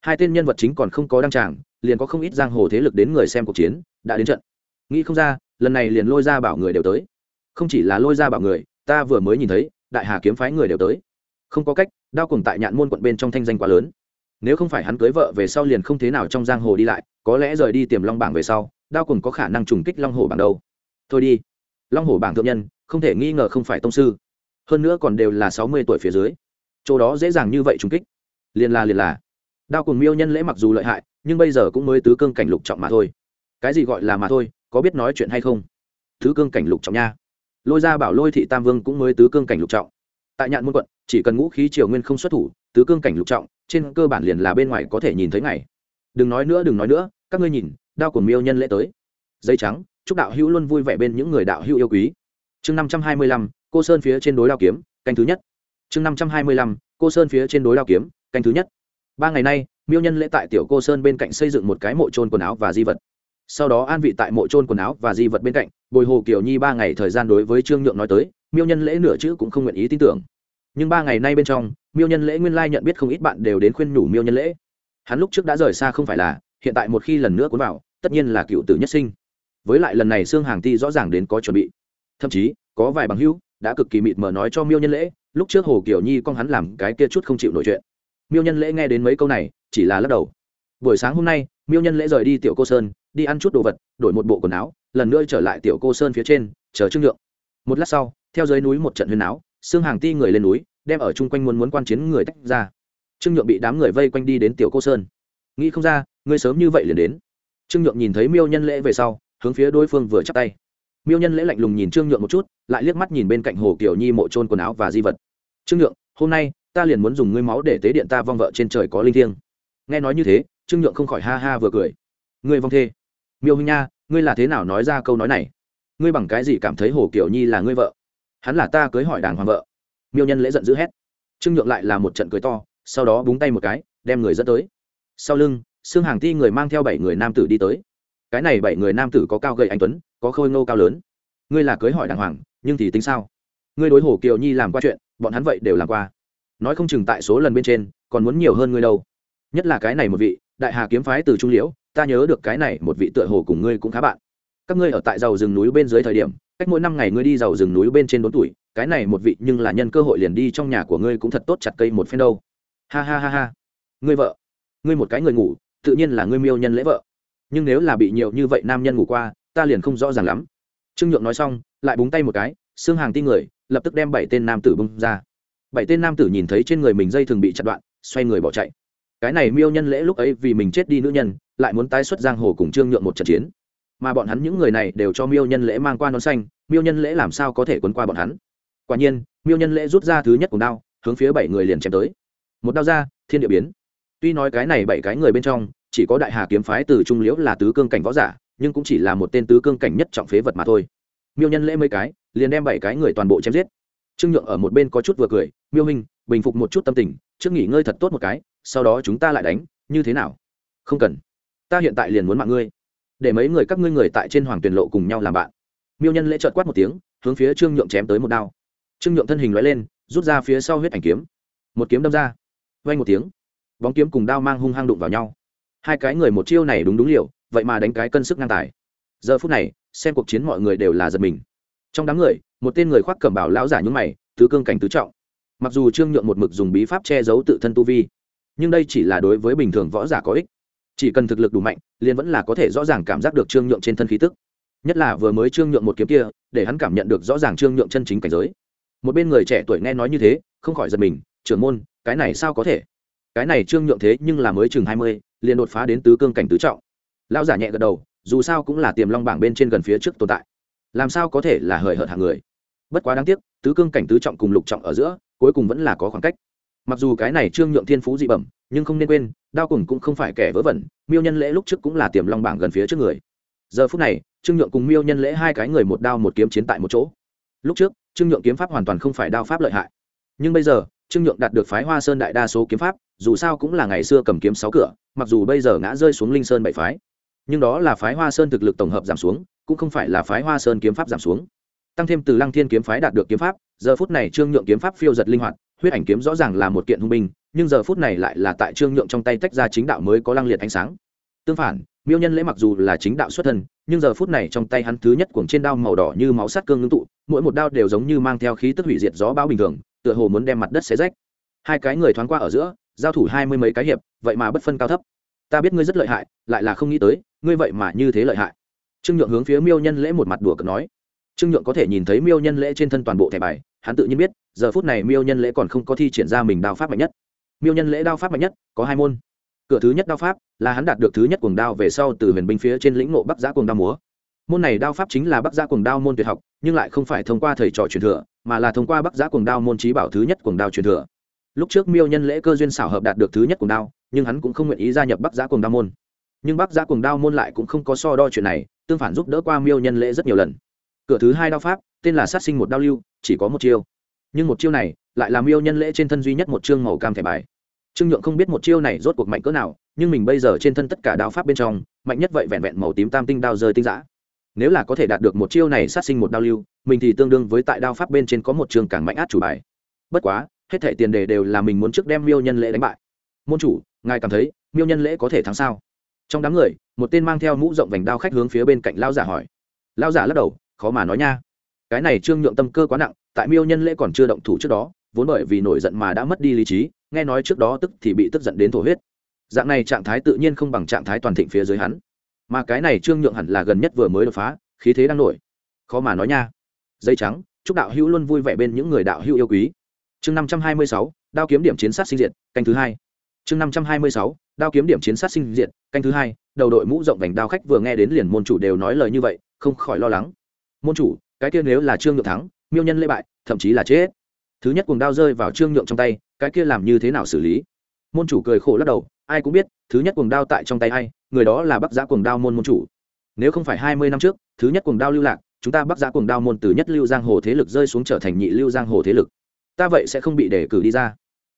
hai tên nhân vật chính còn không có đăng tràng, liền có không ít giang hồ thế lực đến người xem cuộc chiến, đã đến trận. Nghĩ không ra, lần này liền lôi ra bảo người đều tới. Không chỉ là lôi ra bảo người, ta vừa mới nhìn thấy, đại hà kiếm phái người đều tới. Không có cách, đao cùng tại nhạn môn quận bên trong thanh danh quá lớn. Nếu không phải hắn cưới vợ về sau liền không thế nào trong giang hồ đi lại, có lẽ rời đi tiềm long bảng về sau, đao cùng có khả năng trùng kích long hồ bảng đâu. Thôi đi. Long hồ bảng thượng nhân, không thể nghi ngờ không phải tông sư. Hơn nữa còn đều là sáu mươi tuổi phía dưới. Chỗ đó dễ dàng như vậy trùng kích. Liền là liền là đao cùng miêu nhân lễ mặc dù lợi hại, nhưng bây giờ cũng mới tứ cương cảnh lục trọng mà thôi. Cái gì gọi là mà thôi, có biết nói chuyện hay không? Tứ cương cảnh lục trọng nha. Lôi ra bảo lôi thị tam vương cũng mới tứ cương cảnh lục trọng. Tại nhạn môn quận, chỉ cần ngũ khí triều nguyên không xuất thủ, tứ cương cảnh lục trọng, trên cơ bản liền là bên ngoài có thể nhìn thấy ngày. Đừng nói nữa, đừng nói nữa, các ngươi nhìn, đao của miêu nhân lễ tới. Dây trắng, chúc đạo hữu luôn vui vẻ bên những người đạo hữu yêu quý. Chương năm trăm hai mươi lăm, cô sơn phía trên đối đao kiếm, canh thứ nhất. Chương năm trăm hai mươi lăm, cô sơn phía trên đối đao kiếm, canh thứ nhất ba ngày nay, miêu nhân lễ tại tiểu cô sơn bên cạnh xây dựng một cái mộ trôn quần áo và di vật. Sau đó an vị tại mộ trôn quần áo và di vật bên cạnh, bồi hồ kiều nhi ba ngày thời gian đối với trương nhượng nói tới, miêu nhân lễ nửa chữ cũng không nguyện ý tin tưởng. Nhưng ba ngày nay bên trong, miêu nhân lễ nguyên lai nhận biết không ít bạn đều đến khuyên nhủ miêu nhân lễ. Hắn lúc trước đã rời xa không phải là, hiện tại một khi lần nữa cuốn vào, tất nhiên là cựu tử nhất sinh. Với lại lần này xương hàng ti rõ ràng đến có chuẩn bị. Thậm chí, có vài bằng hữu đã cực kỳ mịt mờ nói cho miêu nhân lễ, lúc trước hồ kiều nhi con hắn làm cái kia chút không chịu nổi chuyện miêu nhân lễ nghe đến mấy câu này, chỉ là lắc đầu. Buổi sáng hôm nay, miêu nhân lễ rời đi tiểu cô sơn, đi ăn chút đồ vật, đổi một bộ quần áo, lần nữa trở lại tiểu cô sơn phía trên, chờ trương nhượng. Một lát sau, theo dưới núi một trận huyền áo, xương hàng ti người lên núi, đem ở chung quanh muốn muốn quan chiến người tách ra. Trương nhượng bị đám người vây quanh đi đến tiểu cô sơn. Nghĩ không ra, ngươi sớm như vậy liền đến. Trương nhượng nhìn thấy miêu nhân lễ về sau, hướng phía đối phương vừa chắp tay. Miêu nhân lễ lạnh lùng nhìn trương nhượng một chút, lại liếc mắt nhìn bên cạnh hồ kiểu nhi mộ trôn quần áo và di vật. Trương nhượng, hôm nay ta liền muốn dùng ngươi máu để tế điện ta vong vợ trên trời có linh thiêng. Nghe nói như thế, trương nhượng không khỏi ha ha vừa cười. Ngươi vong thê. Miêu huynh nha, ngươi là thế nào nói ra câu nói này? Ngươi bằng cái gì cảm thấy hồ kiểu nhi là ngươi vợ? Hắn là ta cưới hỏi đàng hoàng vợ. Miêu nhân lễ giận dữ hét. Trương nhượng lại là một trận cười to, sau đó búng tay một cái, đem người dẫn tới. Sau lưng xương hàng ti người mang theo bảy người nam tử đi tới. Cái này bảy người nam tử có cao gầy anh tuấn, có khôi ngô cao lớn. Ngươi là cưới hỏi đàng hoàng, nhưng thì tính sao? Ngươi đối hồ kiều nhi làm qua chuyện, bọn hắn vậy đều làm qua nói không chừng tại số lần bên trên, còn muốn nhiều hơn ngươi đâu. Nhất là cái này một vị, đại hà kiếm phái từ trung liễu, ta nhớ được cái này một vị tựa hồ cùng ngươi cũng khá bạn. Các ngươi ở tại giàu rừng núi bên dưới thời điểm, cách mỗi năm ngày ngươi đi giàu rừng núi bên trên đốn tuổi, cái này một vị nhưng là nhân cơ hội liền đi trong nhà của ngươi cũng thật tốt chặt cây một phen đâu. Ha ha ha ha. Ngươi vợ. Ngươi một cái người ngủ, tự nhiên là ngươi miêu nhân lễ vợ. Nhưng nếu là bị nhiều như vậy nam nhân ngủ qua, ta liền không rõ ràng lắm. Trương nhượng nói xong, lại búng tay một cái, xương hàng ti người, lập tức đem bảy tên nam tử bung ra bảy tên nam tử nhìn thấy trên người mình dây thường bị chặt đoạn, xoay người bỏ chạy. Cái này miêu nhân lễ lúc ấy vì mình chết đi nữ nhân, lại muốn tái xuất giang hồ cùng trương nhượng một trận chiến. Mà bọn hắn những người này đều cho miêu nhân lễ mang qua nón xanh, miêu nhân lễ làm sao có thể quấn qua bọn hắn? Quả nhiên, miêu nhân lễ rút ra thứ nhất của đao, hướng phía bảy người liền chém tới. Một đao ra, thiên địa biến. Tuy nói cái này bảy cái người bên trong, chỉ có đại hà kiếm phái từ trung liễu là tứ cương cảnh võ giả, nhưng cũng chỉ là một tên tứ cương cảnh nhất trọng phế vật mà thôi. Miêu nhân lễ mấy cái, liền đem bảy cái người toàn bộ chém giết trương nhượng ở một bên có chút vừa cười, miêu minh bình phục một chút tâm tình, trước nghỉ ngơi thật tốt một cái, sau đó chúng ta lại đánh, như thế nào? Không cần, ta hiện tại liền muốn mạng ngươi, để mấy người các ngươi người tại trên hoàng tuyền lộ cùng nhau làm bạn. Miêu nhân lễ trợt quát một tiếng, hướng phía trương nhượng chém tới một đao. Trương nhượng thân hình loại lên, rút ra phía sau huyết ảnh kiếm. Một kiếm đâm ra vay một tiếng, bóng kiếm cùng đao mang hung hăng đụng vào nhau. Hai cái người một chiêu này đúng đúng liều, vậy mà đánh cái cân sức ngang tài. Giờ phút này, xem cuộc chiến mọi người đều là giật mình trong đám người, một tên người khoác cẩm bảo lão giả nhún mày, tứ cương cảnh tứ trọng. Mặc dù trương nhượng một mực dùng bí pháp che giấu tự thân tu vi, nhưng đây chỉ là đối với bình thường võ giả có ích. Chỉ cần thực lực đủ mạnh, liền vẫn là có thể rõ ràng cảm giác được trương nhượng trên thân khí tức. Nhất là vừa mới trương nhượng một kiếm kia, để hắn cảm nhận được rõ ràng trương nhượng chân chính cảnh giới. Một bên người trẻ tuổi nghe nói như thế, không khỏi giật mình, trưởng môn, cái này sao có thể? Cái này trương nhượng thế nhưng là mới chừng hai mươi, liền đột phá đến tứ cương cảnh tứ trọng. Lão giả nhẹ gật đầu, dù sao cũng là tiềm long bảng bên trên gần phía trước tồn tại làm sao có thể là hời hợt hàng người? Bất quá đáng tiếc, tứ cương cảnh tứ trọng cùng lục trọng ở giữa, cuối cùng vẫn là có khoảng cách. Mặc dù cái này trương nhượng thiên phú dị bẩm, nhưng không nên quên, đao cùng cũng không phải kẻ vớ vẩn, miêu nhân lễ lúc trước cũng là tiềm long bảng gần phía trước người. Giờ phút này, trương nhượng cùng miêu nhân lễ hai cái người một đao một kiếm chiến tại một chỗ. Lúc trước, trương nhượng kiếm pháp hoàn toàn không phải đao pháp lợi hại. Nhưng bây giờ, trương nhượng đạt được phái hoa sơn đại đa số kiếm pháp, dù sao cũng là ngày xưa cầm kiếm sáu cửa, mặc dù bây giờ ngã rơi xuống linh sơn bảy phái. Nhưng đó là phái hoa sơn thực lực tổng hợp giảm xuống cũng không phải là phái hoa sơn kiếm pháp giảm xuống. Tăng thêm từ lăng thiên kiếm phái đạt được kiếm pháp, giờ phút này trương nhượng kiếm pháp phiêu giật linh hoạt, huyết ảnh kiếm rõ ràng là một kiện hung binh, nhưng giờ phút này lại là tại trương nhượng trong tay tách ra chính đạo mới có lăng liệt ánh sáng. Tương phản, miêu nhân lễ mặc dù là chính đạo xuất thân, nhưng giờ phút này trong tay hắn thứ nhất cuồng trên đao màu đỏ như máu sắt cương ngưng tụ, mỗi một đao đều giống như mang theo khí tức hủy diệt gió bão bình thường, tựa hồ muốn đem mặt đất xé rách. Hai cái người thoáng qua ở giữa, giao thủ hai mươi mấy cái hiệp, vậy mà bất phân cao thấp. Ta biết ngươi rất lợi hại, lại là không nghĩ tới, ngươi vậy mà như thế lợi hại trương nhượng hướng phía miêu nhân lễ một mặt đùa cợt nói. Trương nhượng có thể nhìn thấy miêu nhân lễ trên thân toàn bộ thẻ bài, hắn tự nhiên biết, giờ phút này miêu nhân lễ còn không có thi triển ra mình đao pháp mạnh nhất. Miêu nhân lễ đao pháp mạnh nhất, có hai môn. Cửa thứ nhất đao pháp là hắn đạt được thứ nhất cuồng đao về sau từ huyền binh phía trên lĩnh ngộ bắc giã cuồng đao múa. Môn này đao pháp chính là bắc giã cuồng đao môn tuyệt học, nhưng lại không phải thông qua thầy trò truyền thừa, mà là thông qua bắc giã cuồng đao môn trí bảo thứ nhất cuồng đao truyền thừa. Lúc trước miêu nhân lễ cơ duyên xảo hợp đạt được thứ nhất cuồng đao, nhưng hắn cũng không nguyện ý gia nhập bắc giã cuồng đao môn. Nhưng bắc giã cuồng đao môn lại cũng không có so đo chuyện này tương phản giúp đỡ qua miêu nhân lễ rất nhiều lần. Cửa thứ hai đao pháp, tên là sát sinh một đao lưu, chỉ có một chiêu. Nhưng một chiêu này lại là miêu nhân lễ trên thân duy nhất một chương màu cam thẻ bài. Trương nhượng không biết một chiêu này rốt cuộc mạnh cỡ nào, nhưng mình bây giờ trên thân tất cả đao pháp bên trong, mạnh nhất vậy vẹn vẹn màu tím tam tinh đao rơi tinh giã nếu là có thể đạt được một chiêu này sát sinh một đao lưu, mình thì tương đương với tại đao pháp bên trên có một trường càng mạnh át chủ bài. Bất quá, hết thể tiền đề đều là mình muốn trước đem miêu nhân lễ đánh bại. Môn chủ, ngài cảm thấy miêu nhân lễ có thể thắng sao? Trong đám người, một tên mang theo mũ rộng vành đao khách hướng phía bên cạnh lao giả hỏi. Lao giả lắc đầu, khó mà nói nha. Cái này trương nhượng tâm cơ quá nặng, tại miêu nhân lễ còn chưa động thủ trước đó, vốn bởi vì nổi giận mà đã mất đi lý trí, nghe nói trước đó tức thì bị tức giận đến thổ huyết. Dạng này trạng thái tự nhiên không bằng trạng thái toàn thịnh phía dưới hắn. Mà cái này trương nhượng hẳn là gần nhất vừa mới đột phá, khí thế đang nổi. Khó mà nói nha. Dây trắng, chúc đạo hữu luôn vui vẻ bên những người đạo hữu yêu quý. Chương năm trăm hai mươi sáu, đao kiếm điểm chiến sát sinh diệt, canh thứ hai chương năm trăm hai mươi sáu, đao kiếm điểm chiến sát sinh diệt, canh thứ hai, đầu đội mũ rộng vành đao khách vừa nghe đến liền môn chủ đều nói lời như vậy, không khỏi lo lắng. Môn chủ, cái kia nếu là trương nhượng thắng, miêu nhân lễ bại, thậm chí là chết thứ nhất cuồng đao rơi vào trương nhượng trong tay, cái kia làm như thế nào xử lý? Môn chủ cười khổ lắc đầu, ai cũng biết, thứ nhất cuồng đao tại trong tay ai, người đó là bắc giã cuồng đao môn môn chủ. Nếu không phải hai mươi năm trước, thứ nhất cuồng đao lưu lạc, chúng ta bắc giã cuồng đao môn từ nhất lưu giang hồ thế lực rơi xuống trở thành nhị lưu giang hồ thế lực. Ta vậy sẽ không bị đề cử đi ra.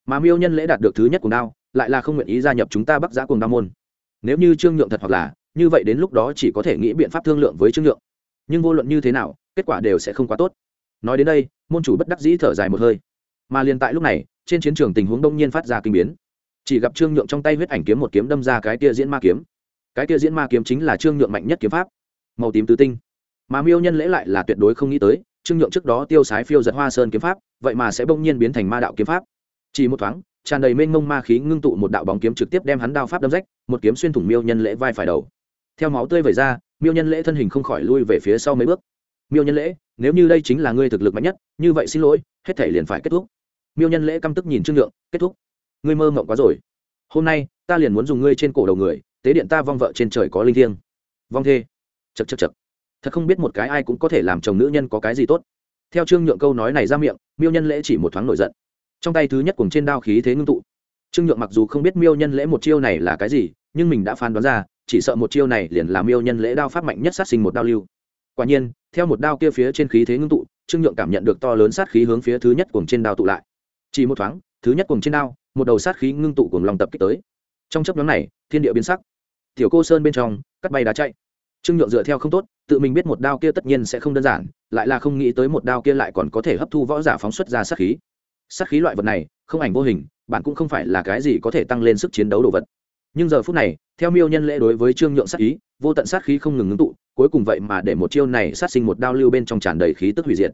Mà miêu nhân lễ đạt được thứ nhất cuồng đao lại là không nguyện ý gia nhập chúng ta bắc giã cùng đa môn. Nếu như trương nhượng thật hoặc là, như vậy đến lúc đó chỉ có thể nghĩ biện pháp thương lượng với trương nhượng. Nhưng vô luận như thế nào, kết quả đều sẽ không quá tốt. Nói đến đây, môn chủ bất đắc dĩ thở dài một hơi. Mà liền tại lúc này, trên chiến trường tình huống đông nhiên phát ra kinh biến. Chỉ gặp trương nhượng trong tay huyết ảnh kiếm một kiếm đâm ra cái tia diễn ma kiếm. Cái tia diễn ma kiếm chính là trương nhượng mạnh nhất kiếm pháp. Màu tím tứ tinh. Mà miêu nhân lễ lại là tuyệt đối không nghĩ tới, trương nhượng trước đó tiêu sái phiêu giật hoa sơn kiếm pháp, vậy mà sẽ bỗng nhiên biến thành ma đạo kiếm pháp. Chỉ một thoáng tràn đầy mênh mông ma khí ngưng tụ một đạo bóng kiếm trực tiếp đem hắn đao pháp đâm rách, một kiếm xuyên thủng miêu nhân lễ vai phải đầu. Theo máu tươi vẩy ra, miêu nhân lễ thân hình không khỏi lui về phía sau mấy bước. Miêu nhân lễ, nếu như đây chính là ngươi thực lực mạnh nhất, như vậy xin lỗi, hết thể liền phải kết thúc. Miêu nhân lễ căm tức nhìn trương nhượng kết thúc. Ngươi mơ mộng quá rồi. Hôm nay, ta liền muốn dùng ngươi trên cổ đầu người, tế điện ta vong vợ trên trời có linh thiêng. Vong thê. Chật chật chật thật không biết một cái ai cũng có thể làm chồng nữ nhân có cái gì tốt. Theo trương nhượng câu nói này ra miệng, miêu nhân lễ chỉ một thoáng nổi giận trong tay thứ nhất cùng trên đao khí thế ngưng tụ. Trương nhượng mặc dù không biết miêu nhân lễ một chiêu này là cái gì, nhưng mình đã phán đoán ra, chỉ sợ một chiêu này liền là miêu nhân lễ đao pháp mạnh nhất sát sinh một đao lưu. Quả nhiên, theo một đao kia phía trên khí thế ngưng tụ, trương nhượng cảm nhận được to lớn sát khí hướng phía thứ nhất cùng trên đao tụ lại. Chỉ một thoáng, thứ nhất cùng trên đao, một đầu sát khí ngưng tụ cùng lòng tập kích tới. Trong chấp nhóm này, thiên địa biến sắc. Tiểu cô sơn bên trong, cắt bay đá chạy. Trương nhượng dựa theo không tốt, tự mình biết một đao kia tất nhiên sẽ không đơn giản, lại là không nghĩ tới một đao kia lại còn có thể hấp thu võ giả phóng xuất ra sát khí sát khí loại vật này, không ảnh vô hình, bạn cũng không phải là cái gì có thể tăng lên sức chiến đấu đồ vật. Nhưng giờ phút này, theo miêu nhân lễ đối với trương nhượng sát ý, vô tận sát khí không ngừng ngưng tụ, cuối cùng vậy mà để một chiêu này sát sinh một đao lưu bên trong tràn đầy khí tức hủy diệt.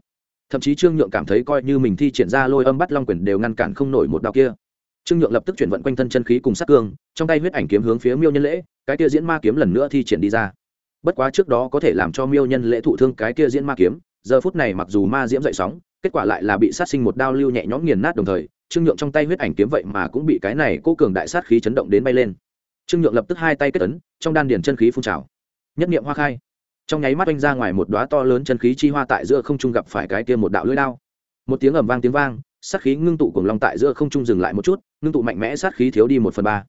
Thậm chí trương nhượng cảm thấy coi như mình thi triển ra lôi âm bắt long quyền đều ngăn cản không nổi một đao kia. Trương nhượng lập tức chuyển vận quanh thân chân khí cùng sát cương, trong tay huyết ảnh kiếm hướng phía miêu nhân lễ, cái kia diễn ma kiếm lần nữa thi triển đi ra. Bất quá trước đó có thể làm cho miêu nhân lễ thụ thương cái kia diễn ma kiếm, giờ phút này mặc dù ma diễm dậy sóng kết quả lại là bị sát sinh một đao lưu nhẹ nhõm nghiền nát đồng thời, trương nhượng trong tay huyết ảnh kiếm vậy mà cũng bị cái này cố cường đại sát khí chấn động đến bay lên. Trương nhượng lập tức hai tay kết ấn, trong đan điền chân khí phun trào. Nhất niệm hoa khai. Trong nháy mắt oanh ra ngoài một đóa to lớn chân khí chi hoa tại giữa không trung gặp phải cái kia một đạo lưỡi đao. Một tiếng ầm vang tiếng vang, sát khí ngưng tụ cùng long tại giữa không trung dừng lại một chút, ngưng tụ mạnh mẽ sát khí thiếu đi một phần ba.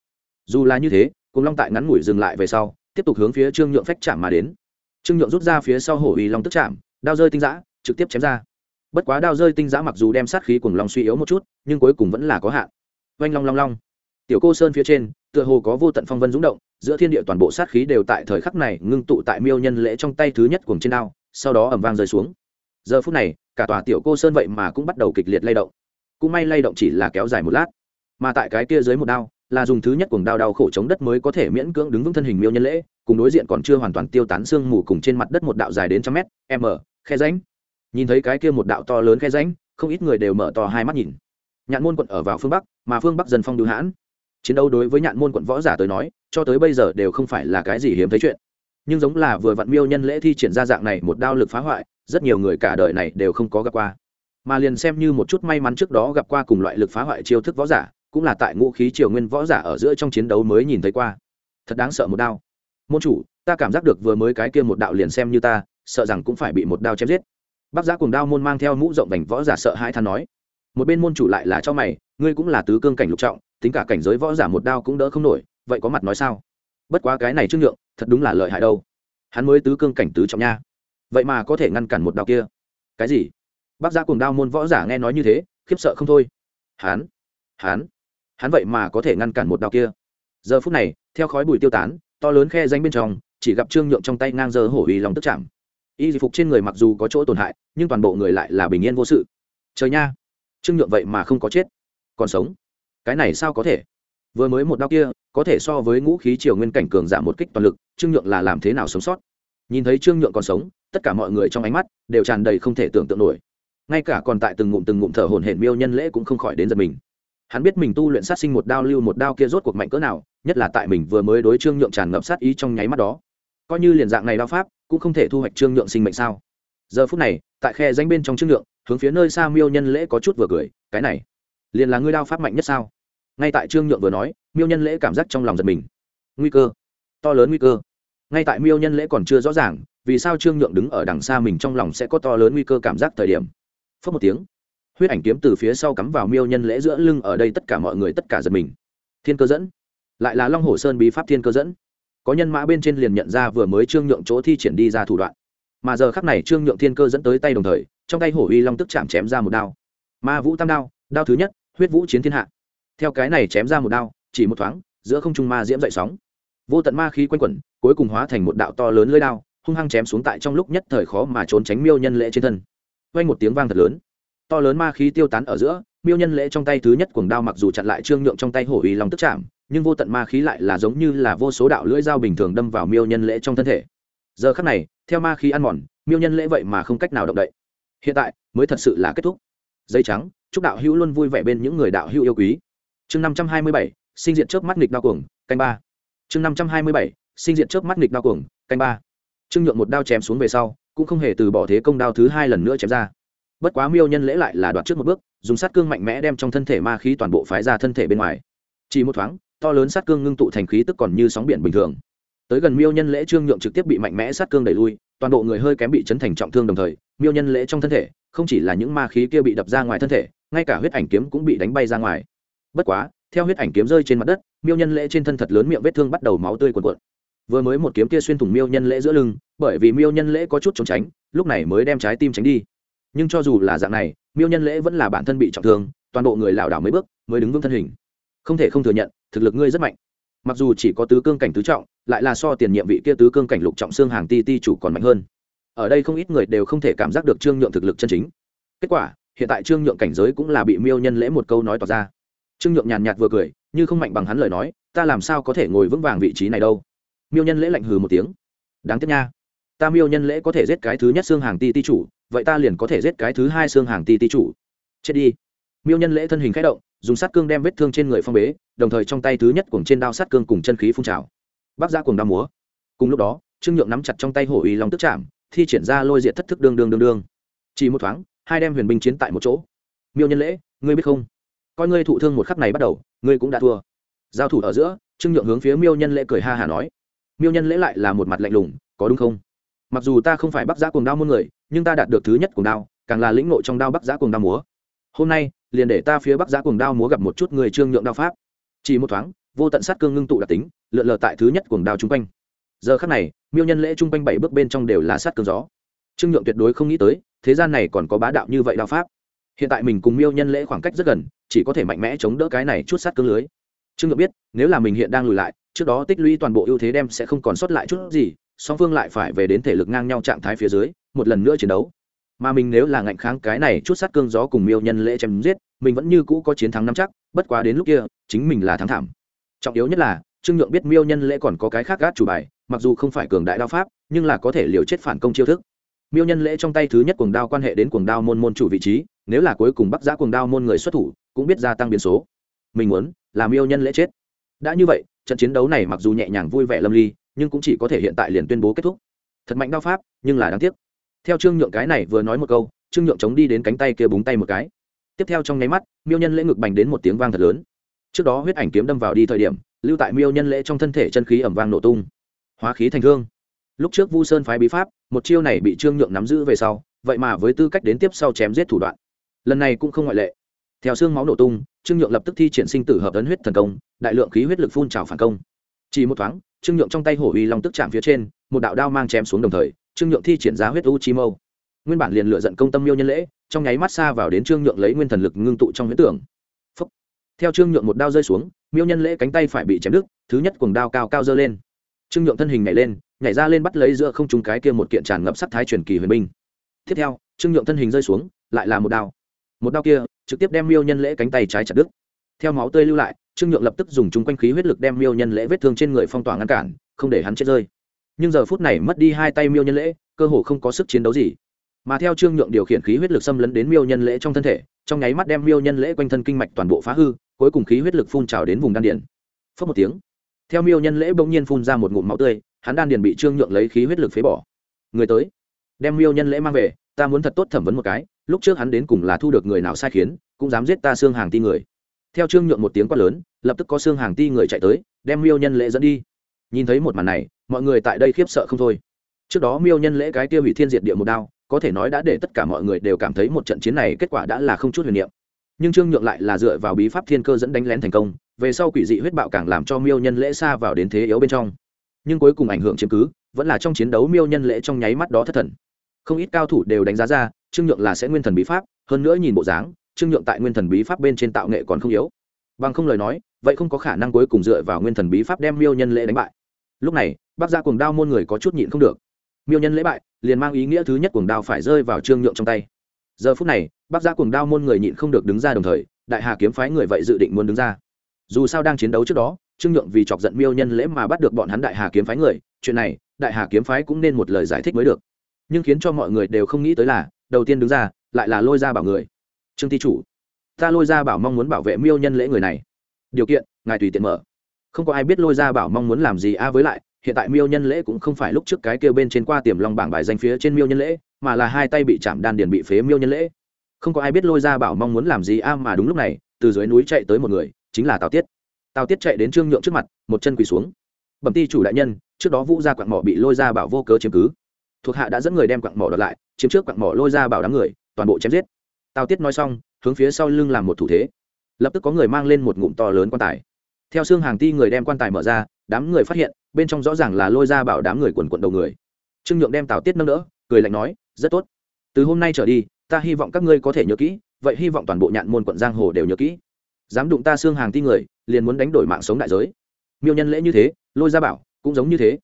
Dù là như thế cùng long tại ngắn ngủi dừng lại về sau, tiếp tục hướng phía trương nhượng phách chạm mà đến. Trương nhượng rút ra phía sau hổ uy long tức chạm, đao rơi tinh giã, trực tiếp chém ra bất quá đao rơi tinh giã mặc dù đem sát khí cùng long suy yếu một chút, nhưng cuối cùng vẫn là có hạn. Oanh long long long. Tiểu cô sơn phía trên, tựa hồ có vô tận phong vân rúng động, giữa thiên địa toàn bộ sát khí đều tại thời khắc này ngưng tụ tại miêu nhân lễ trong tay thứ nhất cùng trên đao, sau đó ẩm vang rơi xuống. Giờ phút này, cả tòa tiểu cô sơn vậy mà cũng bắt đầu kịch liệt lay động. Cũng may lay động chỉ là kéo dài một lát, mà tại cái kia dưới một đao, là dùng thứ nhất cuồng đao đau khổ chống đất mới có thể miễn cưỡng đứng vững thân hình miêu nhân lễ, cùng đối diện còn chưa hoàn toàn tiêu tán xương mù cùng trên mặt đất một đạo dài đến trăm mét, m, khe ránh nhìn thấy cái kia một đạo to lớn khe ránh không ít người đều mở to hai mắt nhìn. Nhạn môn quận ở vào phương bắc, mà phương bắc dần phong đưu hãn. Chiến đấu đối với nhạn môn quận võ giả tới nói, cho tới bây giờ đều không phải là cái gì hiếm thấy chuyện. Nhưng giống là vừa vặn miêu nhân lễ thi triển ra dạng này một đao lực phá hoại, rất nhiều người cả đời này đều không có gặp qua. Mà liền xem như một chút may mắn trước đó gặp qua cùng loại lực phá hoại chiêu thức võ giả, cũng là tại ngũ khí triều nguyên võ giả ở giữa trong chiến đấu mới nhìn thấy qua. Thật đáng sợ một đao. Môn chủ, ta cảm giác được vừa mới cái kia một đạo liền xem như ta, sợ rằng cũng phải bị một đao chém giết bác giá cùng đao môn mang theo mũ rộng vành võ giả sợ hãi than nói, một bên môn chủ lại là cho mày, ngươi cũng là tứ cương cảnh lục trọng, tính cả cảnh giới võ giả một đao cũng đỡ không nổi, vậy có mặt nói sao? Bất quá cái này trước nhượng, thật đúng là lợi hại đâu. Hắn mới tứ cương cảnh tứ trọng nha. Vậy mà có thể ngăn cản một đao kia. Cái gì? Bác giá cùng đao môn võ giả nghe nói như thế, khiếp sợ không thôi. Hắn hắn hắn vậy mà có thể ngăn cản một đao kia? Giờ phút này, theo khói bụi tiêu tán, to lớn khe danh bên trong, chỉ gặp trương nhượng trong tay ngang giờ hổ uy lòng tức chạm y phục trên người mặc dù có chỗ tổn hại nhưng toàn bộ người lại là bình yên vô sự trời nha trương nhượng vậy mà không có chết còn sống cái này sao có thể vừa mới một đau kia có thể so với ngũ khí triều nguyên cảnh cường giảm một kích toàn lực trương nhượng là làm thế nào sống sót nhìn thấy trương nhượng còn sống tất cả mọi người trong ánh mắt đều tràn đầy không thể tưởng tượng nổi ngay cả còn tại từng ngụm từng ngụm thở hổn hển miêu nhân lễ cũng không khỏi đến giật mình hắn biết mình tu luyện sát sinh một đao lưu một đao kia rốt cuộc mạnh cỡ nào nhất là tại mình vừa mới đối trương nhượng tràn ngập sát ý trong nháy mắt đó coi như liền dạng này đao pháp, cũng không thể thu hoạch trương nhượng sinh mệnh sao? Giờ phút này, tại khe danh bên trong trương nhượng, hướng phía nơi xa miêu nhân lễ có chút vừa cười, cái này, liền là ngươi đao pháp mạnh nhất sao? Ngay tại trương nhượng vừa nói, miêu nhân lễ cảm giác trong lòng giật mình. Nguy cơ, to lớn nguy cơ. Ngay tại miêu nhân lễ còn chưa rõ ràng, vì sao trương nhượng đứng ở đằng xa mình trong lòng sẽ có to lớn nguy cơ cảm giác thời điểm. Phớt một tiếng, huyết ảnh kiếm từ phía sau cắm vào miêu nhân lễ giữa lưng, ở đây tất cả mọi người tất cả giật mình. Thiên cơ dẫn, lại là long hồ sơn bí pháp thiên cơ dẫn có nhân mã bên trên liền nhận ra vừa mới trương nhượng chỗ thi triển đi ra thủ đoạn. Mà giờ khắc này trương nhượng thiên cơ dẫn tới tay đồng thời, trong tay hổ uy long tức chạm chém ra một đao. Ma vũ tam đao đao thứ nhất, huyết vũ chiến thiên hạ. Theo cái này chém ra một đao, chỉ một thoáng, giữa không trung ma diễm dậy sóng. Vô tận ma khí quanh quẩn, cuối cùng hóa thành một đạo to lớn lưỡi đao, hung hăng chém xuống tại trong lúc nhất thời khó mà trốn tránh miêu nhân lễ trên thân. Vang một tiếng vang thật lớn. To lớn ma khí tiêu tán ở giữa, miêu nhân lễ trong tay thứ nhất cuồng đao mặc dù chặn lại trương nhượng trong tay hổ uy long tức chạm nhưng vô tận ma khí lại là giống như là vô số đạo lưỡi dao bình thường đâm vào miêu nhân lễ trong thân thể. Giờ khắc này, theo ma khí ăn mòn, miêu nhân lễ vậy mà không cách nào động đậy. Hiện tại, mới thật sự là kết thúc. Dây trắng, chúc đạo hữu luôn vui vẻ bên những người đạo hữu yêu quý. Chương năm trăm hai mươi bảy, sinh diện trước mắt nghịch đao cuồng, canh ba. Chương năm trăm hai mươi bảy, sinh diện trước mắt nghịch đao cuồng, canh ba. Trương nhượng một đao chém xuống về sau, cũng không hề từ bỏ thế công đao thứ hai lần nữa chém ra. Bất quá miêu nhân lễ lại là đoạt trước một bước, dùng sát cương mạnh mẽ đem trong thân thể ma khí toàn bộ phái ra thân thể bên ngoài. Chỉ một thoáng to lớn sát cương ngưng tụ thành khí tức còn như sóng biển bình thường. Tới gần miêu nhân lễ trương nhượng trực tiếp bị mạnh mẽ sát cương đẩy lui, toàn bộ người hơi kém bị chấn thành trọng thương đồng thời, miêu nhân lễ trong thân thể, không chỉ là những ma khí kia bị đập ra ngoài thân thể, ngay cả huyết ảnh kiếm cũng bị đánh bay ra ngoài. Bất quá, theo huyết ảnh kiếm rơi trên mặt đất, miêu nhân lễ trên thân thật lớn miệng vết thương bắt đầu máu tươi cuồn cuộn. Vừa mới một kiếm kia xuyên thủng miêu nhân lễ giữa lưng, bởi vì miêu nhân lễ có chút trốn tránh, lúc này mới đem trái tim tránh đi. Nhưng cho dù là dạng này, miêu nhân lễ vẫn là bản thân bị trọng thương, toàn bộ người lảo đảo mấy bước mới đứng vững thân hình. Không thể không thừa nhận thực lực ngươi rất mạnh. Mặc dù chỉ có tứ cương cảnh tứ trọng, lại là so tiền nhiệm vị kia tứ cương cảnh lục trọng xương hàng ti ti chủ còn mạnh hơn. Ở đây không ít người đều không thể cảm giác được trương nhượng thực lực chân chính. Kết quả, hiện tại trương nhượng cảnh giới cũng là bị miêu nhân lễ một câu nói tỏ ra. Trương nhượng nhàn nhạt vừa cười, như không mạnh bằng hắn lời nói, ta làm sao có thể ngồi vững vàng vị trí này đâu? Miêu nhân lễ lạnh hừ một tiếng. Đáng tiếc nha. Ta miêu nhân lễ có thể giết cái thứ nhất xương hàng ti ti chủ, vậy ta liền có thể giết cái thứ hai xương hàng ti ti chủ. Chết đi miêu nhân lễ thân hình k h ẽ động, dùng sát cương đem vết thương trên người phong bế, đồng thời trong tay thứ nhất cùng trên đao sát cương cùng chân khí phun trào. Bác ra cùng đao múa. Cùng lúc đó, trương nhượng nắm chặt trong tay hổ uy long tức chạm, thi triển ra lôi diện thất thức đương đương đương đương. Chỉ một thoáng, hai đem huyền binh chiến tại một chỗ. Miêu nhân lễ, ngươi biết không? Coi ngươi thụ thương một khắc này bắt đầu, ngươi cũng đã thua. Giao thủ ở giữa, trương nhượng hướng phía miêu nhân lễ cười ha hả nói. Miêu nhân lễ lại là một mặt lạnh lùng, có đúng không? Mặc dù ta không phải bắc giã cuồng đao muôn người, nhưng ta đạt được thứ nhất cuồng đao, càng là lĩnh nội trong đao bắc giã cuồng đao múa. Hôm nay liền để ta phía bắc giã cuồng đao múa gặp một chút người trương nhượng đao pháp. Chỉ một thoáng, vô tận sát cương ngưng tụ đặc tính, lượn lờ tại thứ nhất cuồng đao chung quanh. Giờ khắc này, miêu nhân lễ chung quanh bảy bước bên trong đều là sát cương gió. Trương nhượng tuyệt đối không nghĩ tới, thế gian này còn có bá đạo như vậy đao pháp. Hiện tại mình cùng miêu nhân lễ khoảng cách rất gần, chỉ có thể mạnh mẽ chống đỡ cái này chút sát cương lưới. Trương nhượng biết, nếu là mình hiện đang lùi lại, trước đó tích lũy toàn bộ ưu thế đem sẽ không còn sót lại chút gì, song phương lại phải về đến thể lực ngang nhau trạng thái phía dưới, một lần nữa chiến đấu. Mà mình nếu là ngạnh kháng cái này chút sát cương gió cùng miêu nhân lễ chém giết mình vẫn như cũ có chiến thắng năm chắc, bất quá đến lúc kia, chính mình là thắng thảm. Trọng yếu nhất là, trương nhượng biết miêu nhân lễ còn có cái khác gác chủ bài, mặc dù không phải cường đại đao pháp, nhưng là có thể liều chết phản công chiêu thức. Miêu nhân lễ trong tay thứ nhất cuồng đao quan hệ đến cuồng đao môn môn chủ vị trí, nếu là cuối cùng bắt giã cuồng đao môn người xuất thủ, cũng biết gia tăng biến số. Mình muốn là miêu nhân lễ chết. Đã như vậy, trận chiến đấu này mặc dù nhẹ nhàng vui vẻ lâm ly, nhưng cũng chỉ có thể hiện tại liền tuyên bố kết thúc. Thật mạnh đao pháp, nhưng là đáng tiếc. Theo trương nhượng cái này vừa nói một câu, trương nhượng chống đi đến cánh tay kia búng tay một cái tiếp theo trong nháy mắt, miêu nhân lễ ngực bành đến một tiếng vang thật lớn. Trước đó huyết ảnh kiếm đâm vào đi thời điểm, lưu tại miêu nhân lễ trong thân thể chân khí ẩm vang nổ tung. Hóa khí thành thương. Lúc trước vu sơn phái bí pháp, một chiêu này bị trương nhượng nắm giữ về sau, vậy mà với tư cách đến tiếp sau chém giết thủ đoạn. Lần này cũng không ngoại lệ. Theo xương máu nổ tung, trương nhượng lập tức thi triển sinh tử hợp ấn huyết thần công, đại lượng khí huyết lực phun trào phản công. Chỉ một thoáng, trương nhượng trong tay hổ uy long tức chạm phía trên, một đạo đao mang chém xuống đồng thời, trương nhượng thi triển ra huyết u chi mâu nguyên bản liền lựa giận công tâm miêu nhân lễ, trong nháy mắt xa vào đến trương nhượng lấy nguyên thần lực ngưng tụ trong huyễn tưởng. Phúc. theo trương nhượng một đao rơi xuống, miêu nhân lễ cánh tay phải bị chém đứt, thứ nhất cuồng đao cao cao dơ lên. Trương nhượng thân hình nhảy lên, nhảy ra lên bắt lấy giữa không trung cái kia một kiện tràn ngập sắc thái truyền kỳ huyền binh. Tiếp theo, trương nhượng thân hình rơi xuống, lại là một đao. Một đao kia, trực tiếp đem miêu nhân lễ cánh tay trái chặt đứt. Theo máu tươi lưu lại, trương nhượng lập tức dùng chung quanh khí huyết lực đem miêu nhân lễ vết thương trên người phong tỏa ngăn cản, không để hắn chết rơi. Nhưng giờ phút này mất đi hai tay miêu nhân lễ, cơ hồ không có sức chiến đấu gì mà theo trương nhượng điều khiển khí huyết lực xâm lấn đến miêu nhân lễ trong thân thể, trong nháy mắt đem miêu nhân lễ quanh thân kinh mạch toàn bộ phá hư, cuối cùng khí huyết lực phun trào đến vùng đan điền. Phớt một tiếng, theo miêu nhân lễ bỗng nhiên phun ra một ngụm máu tươi, hắn đan điền bị trương nhượng lấy khí huyết lực phế bỏ. Người tới, đem miêu nhân lễ mang về, ta muốn thật tốt thẩm vấn một cái, lúc trước hắn đến cùng là thu được người nào sai khiến, cũng dám giết ta xương hàng ti người. Theo trương nhượng một tiếng quát lớn, lập tức có xương hàng ti người chạy tới, đem miêu nhân lễ dẫn đi. Nhìn thấy một màn này, mọi người tại đây khiếp sợ không thôi. Trước đó miêu nhân lễ cái tiêu hủy thiên diệt địa một đao có thể nói đã để tất cả mọi người đều cảm thấy một trận chiến này kết quả đã là không chút huyền niệm. Nhưng trương nhượng lại là dựa vào bí pháp thiên cơ dẫn đánh lén thành công, về sau quỷ dị huyết bạo càng làm cho miêu nhân lễ xa vào đến thế yếu bên trong. Nhưng cuối cùng ảnh hưởng chiếm cứ, vẫn là trong chiến đấu miêu nhân lễ trong nháy mắt đó thất thần. Không ít cao thủ đều đánh giá ra, trương nhượng là sẽ nguyên thần bí pháp, hơn nữa nhìn bộ dáng, trương nhượng tại nguyên thần bí pháp bên trên tạo nghệ còn không yếu. Bằng không lời nói, vậy không có khả năng cuối cùng dựa vào nguyên thần bí pháp đem miêu nhân lễ đánh bại. Lúc này bác gia cuồng đao môn người có chút nhịn không được. Miêu nhân lễ bại liền mang ý nghĩa thứ nhất cuồng đao phải rơi vào trương nhượng trong tay. Giờ phút này, bác gia cuồng đao môn người nhịn không được đứng ra đồng thời, đại hà kiếm phái người vậy dự định muốn đứng ra. Dù sao đang chiến đấu trước đó, trương nhượng vì chọc giận miêu nhân lễ mà bắt được bọn hắn đại hà kiếm phái người, chuyện này, đại hà kiếm phái cũng nên một lời giải thích mới được. Nhưng khiến cho mọi người đều không nghĩ tới là, đầu tiên đứng ra, lại là lôi ra bảo người. Trương thi chủ, ta lôi ra bảo mong muốn bảo vệ miêu nhân lễ người này. Điều kiện, ngài tùy tiện mở. Không có ai biết lôi ra bảo mong muốn làm gì a với lại hiện tại miêu nhân lễ cũng không phải lúc trước cái kêu bên trên qua tiềm long bảng bài danh phía trên miêu nhân lễ, mà là hai tay bị chạm đan điền bị phế miêu nhân lễ. Không có ai biết lôi ra bảo mong muốn làm gì a, mà đúng lúc này, từ dưới núi chạy tới một người, chính là tào tiết. Tào tiết chạy đến trương nhượng trước mặt, một chân quỳ xuống. Bẩm ti chủ đại nhân, trước đó vũ ra quặng mỏ bị lôi ra bảo vô cớ chiếm cứ. Thuộc hạ đã dẫn người đem quặng mỏ đợt lại, chiếm trước quặng mỏ lôi ra bảo đám người, toàn bộ chém giết. Tào tiết nói xong, hướng phía sau lưng làm một thủ thế. Lập tức có người mang lên một ngụm to lớn quan tài. Theo xương hàng ti người đem quan tài mở ra đám người phát hiện, bên trong rõ ràng là lôi ra bảo đám người quần quận đầu người. Trương nhượng đem tào tiết nâng đỡ, cười lạnh nói, rất tốt. Từ hôm nay trở đi, ta hy vọng các ngươi có thể nhớ kỹ, vậy hy vọng toàn bộ nhạn môn quận giang hồ đều nhớ kỹ. Dám đụng ta xương hàng ti người, liền muốn đánh đổi mạng sống đại giới. Miêu nhân lễ như thế, lôi ra bảo cũng giống như thế.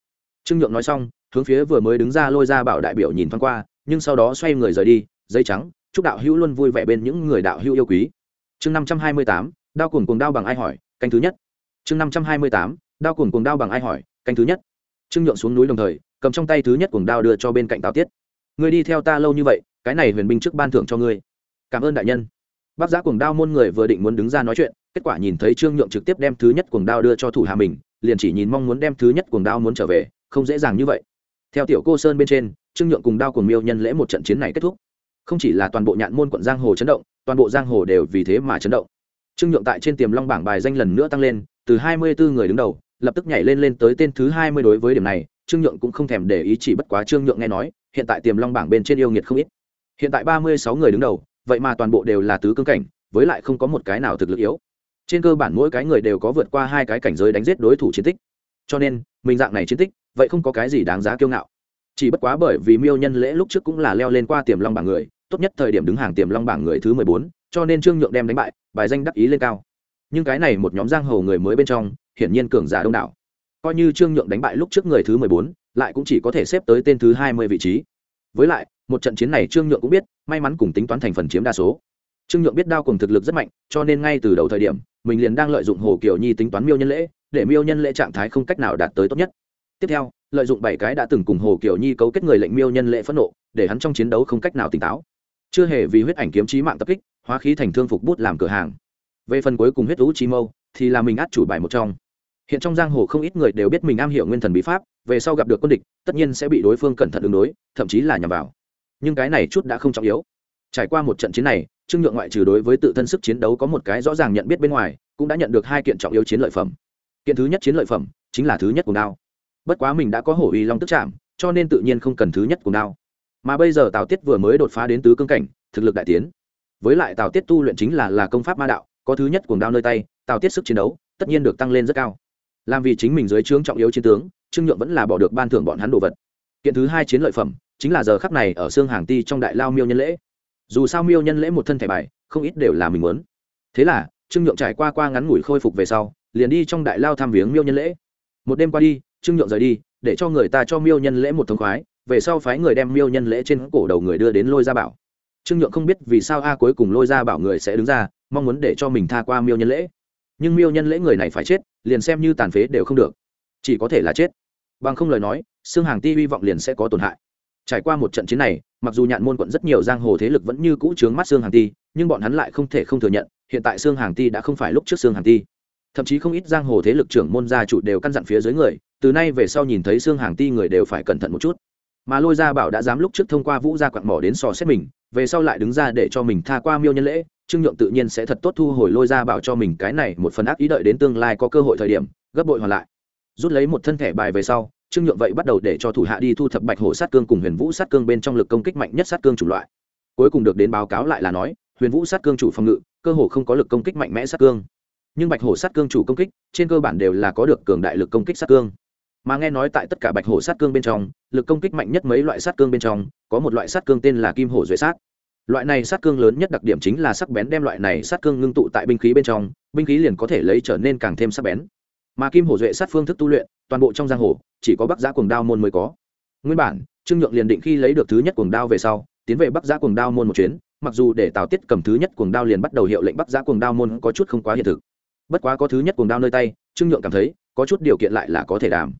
Trương nhượng nói xong, hướng phía vừa mới đứng ra lôi ra bảo đại biểu nhìn thoáng qua, nhưng sau đó xoay người rời đi dây trắng, chúc đạo hữu luôn vui vẻ bên những người đạo hữu yêu quý. Chương năm trăm hai mươi tám, đao cùng cuồng đao bằng ai hỏi, canh thứ nhất. Chương năm trăm hai mươi tám đao cuồng cuồng đao bằng ai hỏi, canh thứ nhất. Trương nhượng xuống núi đồng thời, cầm trong tay thứ nhất cuồng đao đưa cho bên cạnh tào tiết. Người đi theo ta lâu như vậy, cái này huyền binh trước ban thưởng cho ngươi. Cảm ơn đại nhân. Bác giá cuồng đao môn người vừa định muốn đứng ra nói chuyện, kết quả nhìn thấy trương nhượng trực tiếp đem thứ nhất cuồng đao đưa cho thủ hạ mình, liền chỉ nhìn mong muốn đem thứ nhất cuồng đao muốn trở về, không dễ dàng như vậy. Theo tiểu cô sơn bên trên, trương nhượng cùng đao cùng miêu nhân lễ một trận chiến này kết thúc. Không chỉ là toàn bộ nhạn môn quận giang hồ chấn động, toàn bộ giang hồ đều vì thế mà chấn động. Trương nhượng tại trên tiềm long bảng bài danh lần nữa tăng lên, từ hai mươi bốn người đứng đầu lập tức nhảy lên lên tới tên thứ hai mươi đối với điểm này, trương nhượng cũng không thèm để ý chỉ bất quá trương nhượng nghe nói, hiện tại tiềm long bảng bên trên yêu nghiệt không ít. Hiện tại ba mươi sáu người đứng đầu, vậy mà toàn bộ đều là tứ cương cảnh, với lại không có một cái nào thực lực yếu. Trên cơ bản mỗi cái người đều có vượt qua hai cái cảnh giới đánh giết đối thủ chiến tích. Cho nên, mình dạng này chiến tích, vậy không có cái gì đáng giá kiêu ngạo. Chỉ bất quá bởi vì miêu nhân lễ lúc trước cũng là leo lên qua tiềm long bảng người, tốt nhất thời điểm đứng hàng tiềm long bảng người thứ mười bốn, cho nên trương nhượng đem đánh bại, bài danh đắc ý lên cao. Nhưng cái này một nhóm giang hồ người mới bên trong hiển nhiên cường giả đông đảo. Coi như trương nhượng đánh bại lúc trước người thứ mười bốn, lại cũng chỉ có thể xếp tới tên thứ hai mươi vị trí. Với lại, một trận chiến này trương nhượng cũng biết, may mắn cùng tính toán thành phần chiếm đa số. Trương nhượng biết đao cùng thực lực rất mạnh, cho nên ngay từ đầu thời điểm, mình liền đang lợi dụng hồ kiều nhi tính toán miêu nhân lễ, để miêu nhân lễ trạng thái không cách nào đạt tới tốt nhất. Tiếp theo, lợi dụng bảy cái đã từng cùng hồ kiều nhi cấu kết người lệnh miêu nhân lễ phẫn nộ, để hắn trong chiến đấu không cách nào tỉnh táo. Chưa hề vì huyết ảnh kiếm trí mạng tập kích, hóa khí thành thương phục bút làm cửa hàng. Về phần cuối cùng huyết lũ chi mâu thì là mình át chủ bài một trong. Hiện trong giang hồ không ít người đều biết mình am hiểu nguyên thần bí pháp, về sau gặp được quân địch, tất nhiên sẽ bị đối phương cẩn thận ứng đối, thậm chí là nhằm vào. Nhưng cái này chút đã không trọng yếu. Trải qua một trận chiến này, trương nhượng ngoại trừ đối với tự thân sức chiến đấu có một cái rõ ràng nhận biết bên ngoài, cũng đã nhận được hai kiện trọng yếu chiến lợi phẩm. Kiện thứ nhất chiến lợi phẩm, chính là thứ nhất của đao. Bất quá mình đã có hổ uy long tức chạm, cho nên tự nhiên không cần thứ nhất của đao. Mà bây giờ tào tiết vừa mới đột phá đến tứ cương cảnh, thực lực đại tiến. Với lại tào tiết tu luyện chính là là công pháp ma đạo có thứ nhất cuồng đao nơi tay tào tiết sức chiến đấu, tất nhiên được tăng lên rất cao. Làm vì chính mình dưới trướng trọng yếu chiến tướng, trương nhượng vẫn là bỏ được ban thưởng bọn hắn đồ vật. Kiện thứ hai chiến lợi phẩm, chính là giờ khắc này ở xương hàng ti trong đại lao miêu nhân lễ. Dù sao miêu nhân lễ một thân thẻ bài, không ít đều là mình muốn. Thế là, trương nhượng trải qua qua ngắn ngủi khôi phục về sau, liền đi trong đại lao thăm viếng miêu nhân lễ. Một đêm qua đi, trương nhượng rời đi, để cho người ta cho miêu nhân lễ một thông khoái, về sau phái người đem miêu nhân lễ trên cổ đầu người đưa đến lôi gia bảo. Trương nhượng không biết vì sao a cuối cùng lôi gia bảo người sẽ đứng ra mong muốn để cho mình tha qua miêu nhân lễ. Nhưng miêu nhân lễ người này phải chết, liền xem như tàn phế đều không được. Chỉ có thể là chết. Bằng không lời nói xương hàng ti hy vọng liền sẽ có tổn hại. Trải qua một trận chiến này, mặc dù nhạn môn quận rất nhiều giang hồ thế lực vẫn như cũ trướng mắt xương hàng ti, nhưng bọn hắn lại không thể không thừa nhận, hiện tại xương hàng ti đã không phải lúc trước xương hàng ti. Thậm chí không ít giang hồ thế lực trưởng môn gia chủ đều căn dặn phía dưới người, từ nay về sau nhìn thấy xương hàng ti người đều phải cẩn thận một chút. Mà lôi gia bảo đã dám lúc trước thông qua vũ gia quặn mỏ đến sò xét mình, về sau lại đứng ra để cho mình tha qua miêu nhân lễ trương nhượng tự nhiên sẽ thật tốt thu hồi lôi ra bảo cho mình cái này một phần ác ý đợi đến tương lai có cơ hội thời điểm, gấp bội hoàn lại. Rút lấy một thân thẻ bài về sau, trương nhượng vậy bắt đầu để cho thủ hạ đi thu thập bạch hổ sát cương cùng huyền vũ sát cương bên trong lực công kích mạnh nhất sát cương chủ loại. Cuối cùng được đến báo cáo lại là nói, huyền vũ sát cương chủ phòng ngự, cơ hồ không có lực công kích mạnh mẽ sát cương. Nhưng bạch hổ sát cương chủ công kích, trên cơ bản đều là có được cường đại lực công kích sát cương. Mà nghe nói tại tất cả bạch hổ sát cương bên trong, lực công kích mạnh nhất mấy loại sát cương bên trong, có một loại sát cương tên là kim hổ duệ sát loại này sát cương lớn nhất đặc điểm chính là sắc bén đem loại này sát cương ngưng tụ tại binh khí bên trong, binh khí liền có thể lấy trở nên càng thêm sắc bén. Mà kim hổ duệ sát phương thức tu luyện, toàn bộ trong giang hồ, chỉ có bắc giã cuồng đao môn mới có. Nguyên bản, trương nhượng liền định khi lấy được thứ nhất cuồng đao về sau, tiến về bắc giã cuồng đao môn một chuyến, mặc dù để tào tiết cầm thứ nhất cuồng đao liền bắt đầu hiệu lệnh bắc giã cuồng đao môn có chút không quá hiện thực. Bất quá có thứ nhất cuồng đao nơi tay, trương nhượng cảm thấy, có chút điều kiện lại là có thể đảm.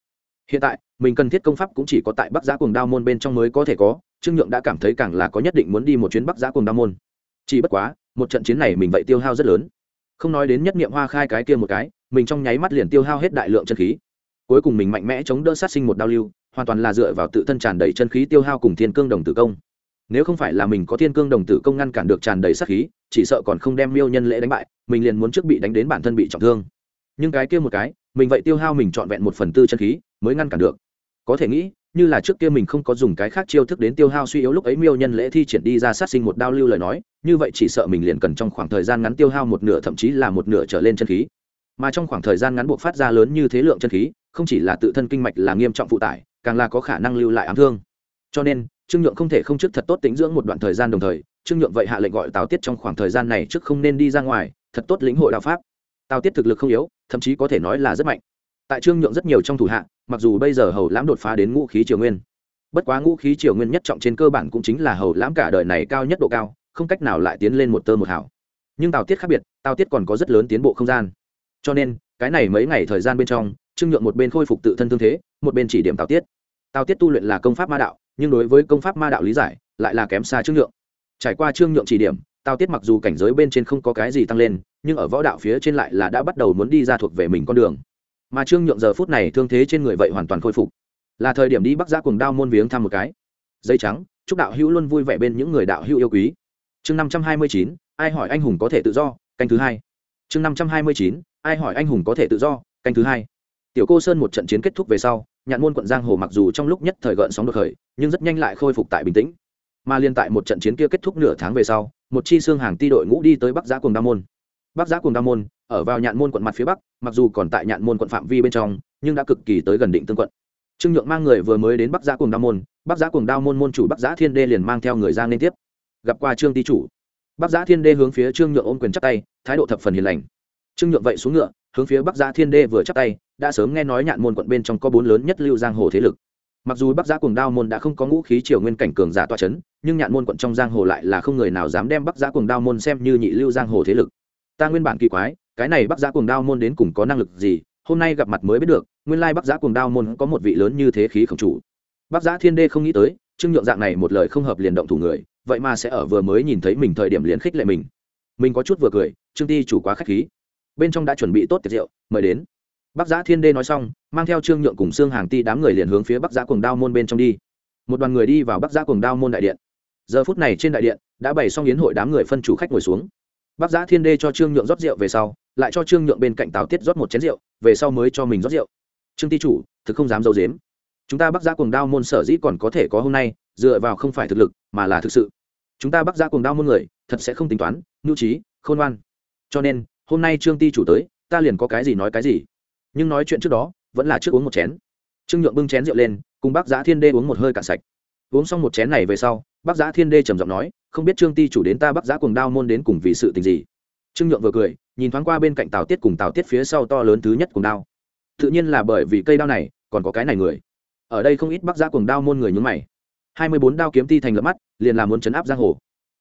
Hiện tại, mình cần thiết công pháp cũng chỉ có tại bắc giã cuồng đao môn bên trong mới có thể có trương nhượng đã cảm thấy càng là có nhất định muốn đi một chuyến bắc giã cùng đa môn. Chỉ bất quá, một trận chiến này mình vậy tiêu hao rất lớn. Không nói đến nhất niệm hoa khai cái kia một cái, mình trong nháy mắt liền tiêu hao hết đại lượng chân khí. Cuối cùng mình mạnh mẽ chống đỡ sát sinh một đao lưu, hoàn toàn là dựa vào tự thân tràn đầy chân khí tiêu hao cùng thiên cương đồng tử công. Nếu không phải là mình có thiên cương đồng tử công ngăn cản được tràn đầy sát khí, chỉ sợ còn không đem miêu nhân lễ đánh bại, mình liền muốn trước bị đánh đến bản thân bị trọng thương. Nhưng cái kia một cái, mình vậy tiêu hao mình trọn vẹn một phần tư chân khí, mới ngăn cản được. Có thể nghĩ như là trước kia mình không có dùng cái khác chiêu thức đến tiêu hao suy yếu lúc ấy miêu nhân lễ thi triển đi ra sát sinh một đao lưu lời nói, như vậy chỉ sợ mình liền cần trong khoảng thời gian ngắn tiêu hao một nửa thậm chí là một nửa trở lên chân khí. Mà trong khoảng thời gian ngắn buộc phát ra lớn như thế lượng chân khí, không chỉ là tự thân kinh mạch là nghiêm trọng phụ tải, càng là có khả năng lưu lại ám thương. Cho nên, trương nhượng không thể không trước thật tốt tính dưỡng một đoạn thời gian đồng thời, trương nhượng vậy hạ lệnh gọi tào tiết trong khoảng thời gian này trước không nên đi ra ngoài, thật tốt lĩnh hội đạo pháp. Tào tiết thực lực không yếu, thậm chí có thể nói là rất mạnh tại trương nhượng rất nhiều trong thủ hạ, mặc dù bây giờ hầu lãm đột phá đến ngũ khí triều nguyên. Bất quá ngũ khí triều nguyên nhất trọng trên cơ bản cũng chính là hầu lãm cả đời này cao nhất độ cao, không cách nào lại tiến lên một tơ một hảo nhưng tào tiết khác biệt, tào tiết còn có rất lớn tiến bộ không gian. Cho nên, cái này mấy ngày thời gian bên trong, trương nhượng một bên khôi phục tự thân thương thế, một bên chỉ điểm tào tiết. Tào tiết tu luyện là công pháp ma đạo, nhưng đối với công pháp ma đạo lý giải, lại là kém xa trương nhượng. Trải qua trương nhượng chỉ điểm, tào tiết mặc dù cảnh giới bên trên không có cái gì tăng lên, nhưng ở võ đạo phía trên lại là đã bắt đầu muốn đi ra thuộc về mình con đường mà trương nhượng giờ phút này thương thế trên người vậy hoàn toàn khôi phục. Là thời điểm đi bắc giã cùng đao môn viếng thăm một cái. Dây trắng, chúc đạo hữu luôn vui vẻ bên những người đạo hữu yêu quý. Chương năm trăm hai mươi chín, ai hỏi anh hùng có thể tự do, canh thứ hai. Chương năm trăm hai mươi chín, ai hỏi anh hùng có thể tự do, canh thứ hai. Tiểu cô sơn một trận chiến kết thúc về sau, nhạn môn quận giang hồ mặc dù trong lúc nhất thời gợn sóng được khởi, nhưng rất nhanh lại khôi phục tại bình tĩnh. Mà liên tại một trận chiến kia kết thúc nửa tháng về sau, một chi xương hàng ti đội ngũ đi tới bắc giã cùng đa môn bắc giã cùng đa môn, ở vào nhạn môn quận mặt phía bắc, mặc dù còn tại nhạn môn quận phạm vi bên trong, nhưng đã cực kỳ tới gần định tương quận. Trương nhượng mang người vừa mới đến bắc giã cùng đa môn, bắc giã cùng đa môn môn chủ bắc giã thiên đê liền mang theo người ra liên tiếp. Gặp qua trương ti chủ. Bắc giã thiên đê hướng phía trương nhượng ôm quyền chắc tay, thái độ thập phần hiền lành. Trương nhượng vậy xuống ngựa, hướng phía bắc giã thiên đê vừa chắc tay, đã sớm nghe nói nhạn môn quận bên trong có bốn lớn nhất lưu giang hồ thế lực. Mặc dù bắc giã cùng đao môn đã không có ngũ khí triều nguyên cảnh cường giả toa c h ấ n nhưng nhạn môn quận trong giang hồ lại là không người nào dám đem bắc giã cùng đao môn xem như nhị lưu giang hồ thế lực ta nguyên bản kỳ quái, cái này bắc giã Cuồng đao môn đến cùng có năng lực gì? Hôm nay gặp mặt mới biết được, nguyên lai bắc giã Cuồng đao môn có một vị lớn như thế khí khổng chủ. Bắc giã thiên đê không nghĩ tới, trương nhượng dạng này một lời không hợp liền động thủ người, vậy mà sẽ ở vừa mới nhìn thấy mình thời điểm liền khích lệ mình. Mình có chút vừa cười, trương ti chủ quá k h á c h khí. Bên trong đã chuẩn bị tốt tiệc rượu, mời đến. Bắc giã thiên đê nói xong, mang theo trương nhượng cùng xương hàng ti đám người liền hướng phía bắc giã cuồng đao môn bên trong đi. Một đoàn người đi vào bắc giã cuồng đao môn đại điện. Giờ phút này trên đại điện, đã bày xong yến hội đám người phân chủ khách ngồi xuống bác giã thiên đê cho trương nhượng rót rượu về sau, lại cho trương nhượng bên cạnh tào tiết rót một chén rượu, về sau mới cho mình rót rượu. Trương ti chủ, thực không dám d i ấ u dếm chúng ta bắc giã cuồng đao môn sở dĩ còn có thể có hôm nay, dựa vào không phải thực lực, mà là thực sự. Chúng ta bắc giã cuồng đao môn người, thật sẽ không tính toán, nhu trí, khôn ngoan. Cho nên, hôm nay trương ti chủ tới, ta liền có cái gì nói cái gì. Nhưng nói chuyện trước đó, vẫn là trước uống một chén. Trương nhượng bưng chén rượu lên, cùng bác giã thiên đê uống một hơi cạn sạch. Uống xong một chén này về sau, bác giã thiên đê trầm giọng nói không biết trương ti chủ đến ta bắc giã cùng đao môn đến cùng vì sự tình gì. Trương nhượng vừa cười, nhìn thoáng qua bên cạnh tào tiết cùng tào tiết phía sau to lớn thứ nhất cùng đao. Tự nhiên là bởi vì cây đao này, còn có cái này người. Ở đây không ít bắc giã cùng đao môn người nhúng mày. Hai mươi bốn đao kiếm ti thành lập mắt, liền là muốn chấn áp giang hồ.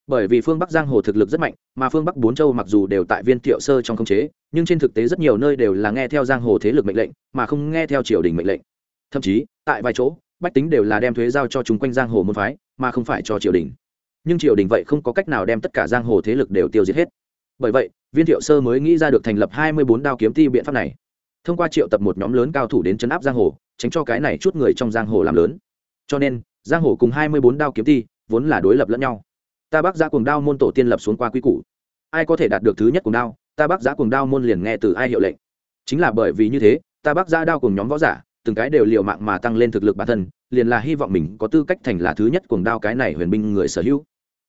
Bởi vì phương bắc giang hồ thực lực rất mạnh, mà phương bắc bốn châu mặc dù đều tại viên thiệu sơ trong khống chế, nhưng trên thực tế rất nhiều nơi đều là nghe theo giang hồ thế lực mệnh lệnh, mà không nghe theo triều đình mệnh lệnh. Thậm chí, tại vài chỗ, bách tính đều là đem thuế giao cho chúng quanh giang hồ môn phái, mà không phải cho triều đình nhưng triều đình vậy không có cách nào đem tất cả giang hồ thế lực đều tiêu diệt hết. Bởi vậy, viên thiệu sơ mới nghĩ ra được thành lập hai mươi bốn đao kiếm ti biện pháp này. Thông qua triệu tập một nhóm lớn cao thủ đến chấn áp giang hồ, tránh cho cái này chút người trong giang hồ làm lớn. Cho nên, giang hồ cùng hai mươi bốn đao kiếm ti vốn là đối lập lẫn nhau. Ta bác giã cuồng đao môn tổ tiên lập xuống qua quy củ. Ai có thể đạt được thứ nhất cuồng đao, ta bác giã cuồng đao môn liền nghe từ ai hiệu lệnh. Chính là bởi vì như thế, ta bác giã đao cùng nhóm võ giả, từng cái đều liều mạng mà tăng lên thực lực bản thân, liền là hy vọng mình có tư cách thành là thứ nhất cuồng đao cái này huyền binh người sở hữu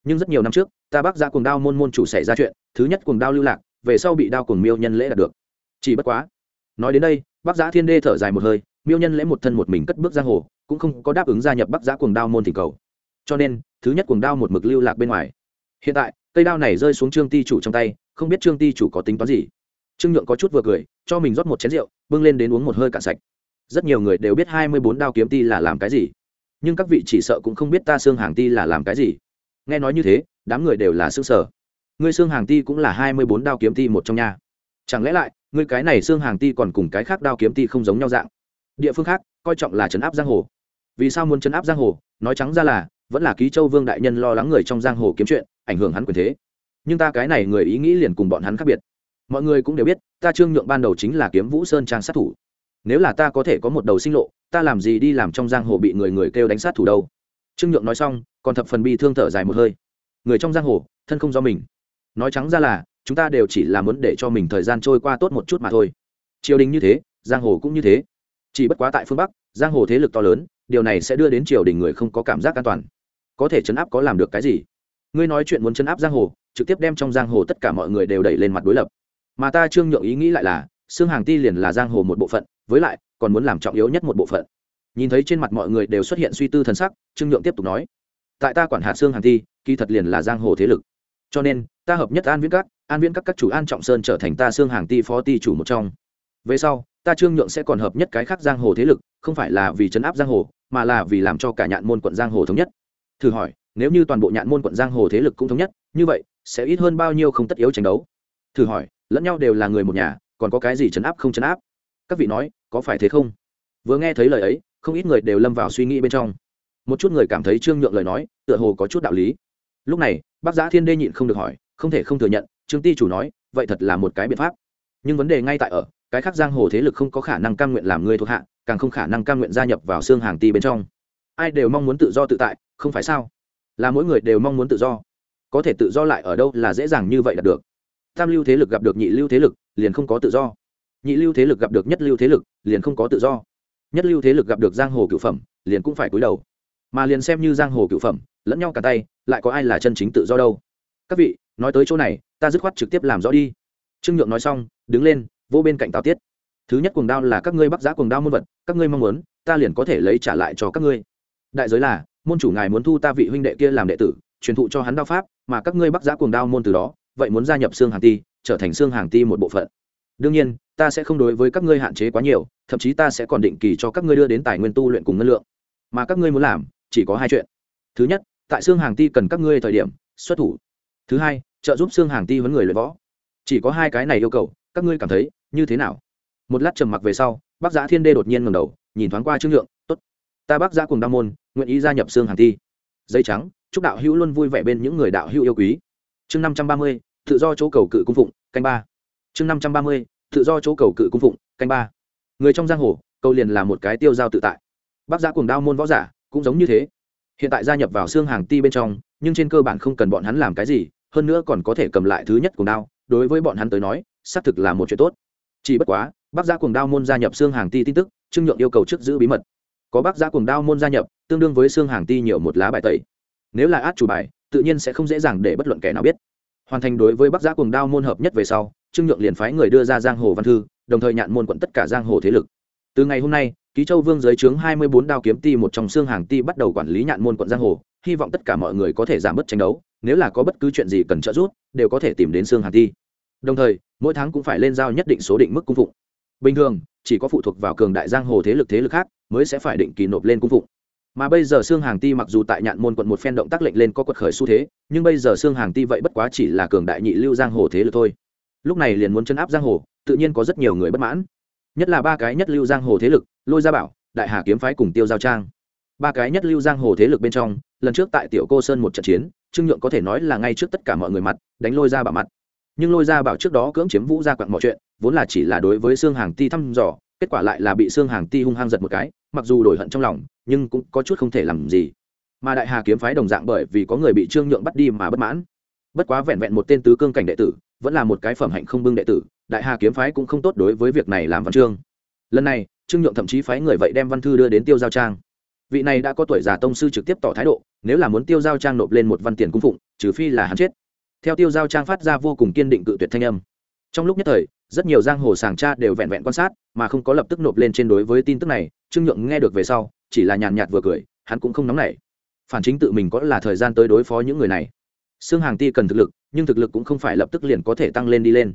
nhưng rất nhiều năm trước, ta bác ra cuồng đao môn môn chủ xảy ra chuyện, thứ nhất cuồng đao lưu lạc, về sau bị đao cuồng miêu nhân lễ đạt được. Chỉ bất quá, nói đến đây, bác giã thiên đê thở dài một hơi, miêu nhân lễ một thân một mình cất bước giang hồ, cũng không có đáp ứng gia nhập bắc giã cuồng đao môn thỉnh cầu. Cho nên, thứ nhất cuồng đao một mực lưu lạc bên ngoài. Hiện tại, cây đao này rơi xuống trương ti chủ trong tay, không biết trương ti chủ có tính toán gì. Trương nhượng có chút vừa cười, cho mình rót một chén rượu, bưng lên đến uống một hơi cạn sạch. Rất nhiều người đều biết hai mươi bốn đao kiếm ti là làm cái gì. Nhưng các vị chỉ sợ cũng không biết ta xương hàng ti là làm cái gì nghe nói như thế, đám người đều là xương sở ngươi xương hàng ti cũng là hai mươi bốn đao kiếm ti một trong nhà chẳng lẽ lại, ngươi cái này xương hàng ti còn cùng cái khác đao kiếm ti không giống nhau dạng? Địa phương khác, coi trọng là trấn áp giang hồ. Vì sao muốn trấn áp giang hồ? Nói trắng ra là, vẫn là ký châu vương đại nhân lo lắng người trong giang hồ kiếm chuyện, ảnh hưởng hắn quyền thế. Nhưng ta cái này người ý nghĩ liền cùng bọn hắn khác biệt. Mọi người cũng đều biết, ta trương nhượng ban đầu chính là kiếm vũ sơn trang sát thủ. Nếu là ta có thể có một đầu sinh lộ, ta làm gì đi làm trong giang hồ bị người người kêu đánh sát thủ đâu? Trương nhượng nói xong, còn thập phần bi thương thở dài một hơi. Người trong giang hồ, thân không do mình. Nói trắng ra là, chúng ta đều chỉ là muốn để cho mình thời gian trôi qua tốt một chút mà thôi. Triều đình như thế, giang hồ cũng như thế. Chỉ bất quá tại phương bắc, giang hồ thế lực to lớn, điều này sẽ đưa đến triều đình người không có cảm giác an toàn. Có thể chấn áp có làm được cái gì? Ngươi nói chuyện muốn chấn áp giang hồ, trực tiếp đem trong giang hồ tất cả mọi người đều đẩy lên mặt đối lập. Mà ta trương nhượng ý nghĩ lại là xương hàng ti liền là giang hồ một bộ phận, với lại, còn muốn làm trọng yếu nhất một bộ phận nhìn thấy trên mặt mọi người đều xuất hiện suy tư thần sắc, trương nhượng tiếp tục nói, tại ta quản hạt xương hàng ti kỳ thật liền là giang hồ thế lực. Cho nên, ta hợp nhất an viễn các, an viễn các các chủ an trọng sơn trở thành ta xương hàng ti phó ti chủ một trong. Về sau, ta trương nhượng sẽ còn hợp nhất cái khác giang hồ thế lực, không phải là vì chấn áp giang hồ, mà là vì làm cho cả nhạn môn quận giang hồ thống nhất. Thử hỏi, nếu như toàn bộ nhạn môn quận giang hồ thế lực cũng thống nhất, như vậy, sẽ ít hơn bao nhiêu không tất yếu tranh đấu? Thử hỏi, lẫn nhau đều là người một nhà, còn có cái gì chấn áp không chấn áp? Các vị nói, có phải thế không? Vừa nghe thấy lời ấy không ít người đều lâm vào suy nghĩ bên trong. Một chút người cảm thấy trương nhượng lời nói, tựa hồ có chút đạo lý. Lúc này, bác giã thiên đê nhịn không được hỏi, không thể không thừa nhận, trương ti chủ nói, vậy thật là một cái biện pháp. Nhưng vấn đề ngay tại ở, cái khác giang hồ thế lực không có khả năng cam nguyện làm người thuộc hạ, càng không khả năng cam nguyện gia nhập vào xương hàng ti bên trong. Ai đều mong muốn tự do tự tại, không phải sao? Là mỗi người đều mong muốn tự do. Có thể tự do lại ở đâu là dễ dàng như vậy đạt được. Tam lưu thế lực gặp được nhị lưu thế lực, liền không có tự do. Nhị lưu thế lực gặp được nhất lưu thế lực, liền không có tự do nhất lưu thế lực gặp được giang hồ cựu phẩm, liền cũng phải cúi đầu. Mà liền xem như giang hồ cựu phẩm, lẫn nhau cả tay, lại có ai là chân chính tự do đâu? Các vị, nói tới chỗ này, ta dứt khoát trực tiếp làm rõ đi. Trương nhượng nói xong, đứng lên, vô bên cạnh tào tiết. Thứ nhất cuồng đao là các ngươi bắc giã cuồng đao môn vật, các ngươi mong muốn, ta liền có thể lấy trả lại cho các ngươi. Đại giới là, môn chủ ngài muốn thu ta vị huynh đệ kia làm đệ tử, truyền thụ cho hắn đao pháp, mà các ngươi bắc giã cuồng đao môn từ đó, vậy muốn gia nhập xương hàng ti, trở thành xương hàng ti một bộ phận. Đương nhiên ta sẽ không đối với các ngươi hạn chế quá nhiều, thậm chí ta sẽ còn định kỳ cho các ngươi đưa đến tài nguyên tu luyện cùng ngân lượng. Mà các ngươi muốn làm, chỉ có hai chuyện. Thứ nhất, tại xương hàng ti cần các ngươi thời điểm, xuất thủ. Thứ hai, trợ giúp xương hàng ti vấn người luyện võ. Chỉ có hai cái này yêu cầu, các ngươi cảm thấy như thế nào? Một lát trầm mặc về sau bác giã thiên đê đột nhiên ngầm đầu, nhìn thoáng qua trương nhượng, tốt, ta bác giã cùng đa môn, nguyện ý gia nhập xương hàng ti. Dây trắng, chúc đạo hữu luôn vui vẻ bên những người đạo hữu yêu quý. Chương năm trăm ba mươi, tự do chỗ cầu cự cung phụng, canh ba. Chương năm trăm ba mươi tự do chỗ cầu cự cung phụng, canh ba. Người trong giang hồ câu liền là một cái tiêu giao tự tại. Bác giã cùng đao môn võ giả, cũng giống như thế. Hiện tại gia nhập vào xương hàng ti bên trong, nhưng trên cơ bản không cần bọn hắn làm cái gì, hơn nữa còn có thể cầm lại thứ nhất cùng đao. Đối với bọn hắn tới nói, xác thực là một chuyện tốt. Chỉ bất quá, bác giã cùng đao môn gia nhập xương hàng ti tin tức, trương nhượng yêu cầu trước giữ bí mật. Có bác giã cùng đao môn gia nhập, tương đương với xương hàng ti nhiều một lá bài tẩy. Nếu là át chủ bài, tự nhiên sẽ không dễ dàng để bất luận kẻ nào biết. Hoàn thành đối với bác giã cùng đao môn hợp nhất về sau trương nhượng liền phái người đưa ra giang hồ văn thư, đồng thời nhạn môn quận tất cả giang hồ thế lực. Từ ngày hôm nay, ký châu vương giới chướng hai mươi bốn đao kiếm ti một trong xương hàng ti bắt đầu quản lý nhạn môn quận giang hồ, hy vọng tất cả mọi người có thể giảm bớt tranh đấu, nếu là có bất cứ chuyện gì cần trợ giúp, đều có thể tìm đến xương hàng ti. Đồng thời, mỗi tháng cũng phải lên giao nhất định số định mức cung phụng. Bình thường, chỉ có phụ thuộc vào cường đại giang hồ thế lực thế lực khác mới sẽ phải định kỳ nộp lên cung phụng. Mà bây giờ xương hàng ti mặc dù tại nhạn môn quận một phen động tác lệnh lên có quật khởi xu thế, nhưng bây giờ xương hàng ti vậy bất quá chỉ là cường đại nhị lưu giang hồ thế lực thôi lúc này liền muốn chấn áp giang hồ, tự nhiên có rất nhiều người bất mãn. Nhất là ba cái nhất lưu giang hồ thế lực, lôi gia bảo, đại hà kiếm phái cùng tiêu giao trang. Ba cái nhất lưu giang hồ thế lực bên trong, lần trước tại tiểu cô sơn một trận chiến, trương nhượng có thể nói là ngay trước tất cả mọi người mặt, đánh lôi ra bảo mặt. Nhưng lôi ra bảo trước đó cưỡng chiếm vũ ra quặng mọi chuyện, vốn là chỉ là đối với xương hàng ti thăm dò, kết quả lại là bị xương hàng ti hung hăng giật một cái, mặc dù đổi hận trong lòng, nhưng cũng có chút không thể làm gì. Mà đại hà kiếm phái đồng dạng bởi vì có người bị trương nhượng bắt đi mà bất mãn. Bất quá vẹn vẹn một tên tứ cương cảnh đệ tử vẫn là một cái phẩm hạnh không bưng đệ tử, đại hà kiếm phái cũng không tốt đối với việc này làm văn chương. Lần này, trương nhượng thậm chí phái người vậy đem văn thư đưa đến tiêu giao trang. Vị này đã có tuổi già tông sư trực tiếp tỏ thái độ, nếu là muốn tiêu giao trang nộp lên một văn tiền cung phụng, trừ phi là hắn chết. Theo tiêu giao trang phát ra vô cùng kiên định cự tuyệt thanh âm. Trong lúc nhất thời, rất nhiều giang hồ sàng cha đều vẹn vẹn quan sát, mà không có lập tức nộp lên trên đối với tin tức này, trương nhượng nghe được về sau, chỉ là nhàn nhạt vừa cười, hắn cũng không nóng nảy. Phản chính tự mình có là thời gian tới đối phó những người này. Xương hàng ti cần thực lực nhưng thực lực cũng không phải lập tức liền có thể tăng lên đi lên.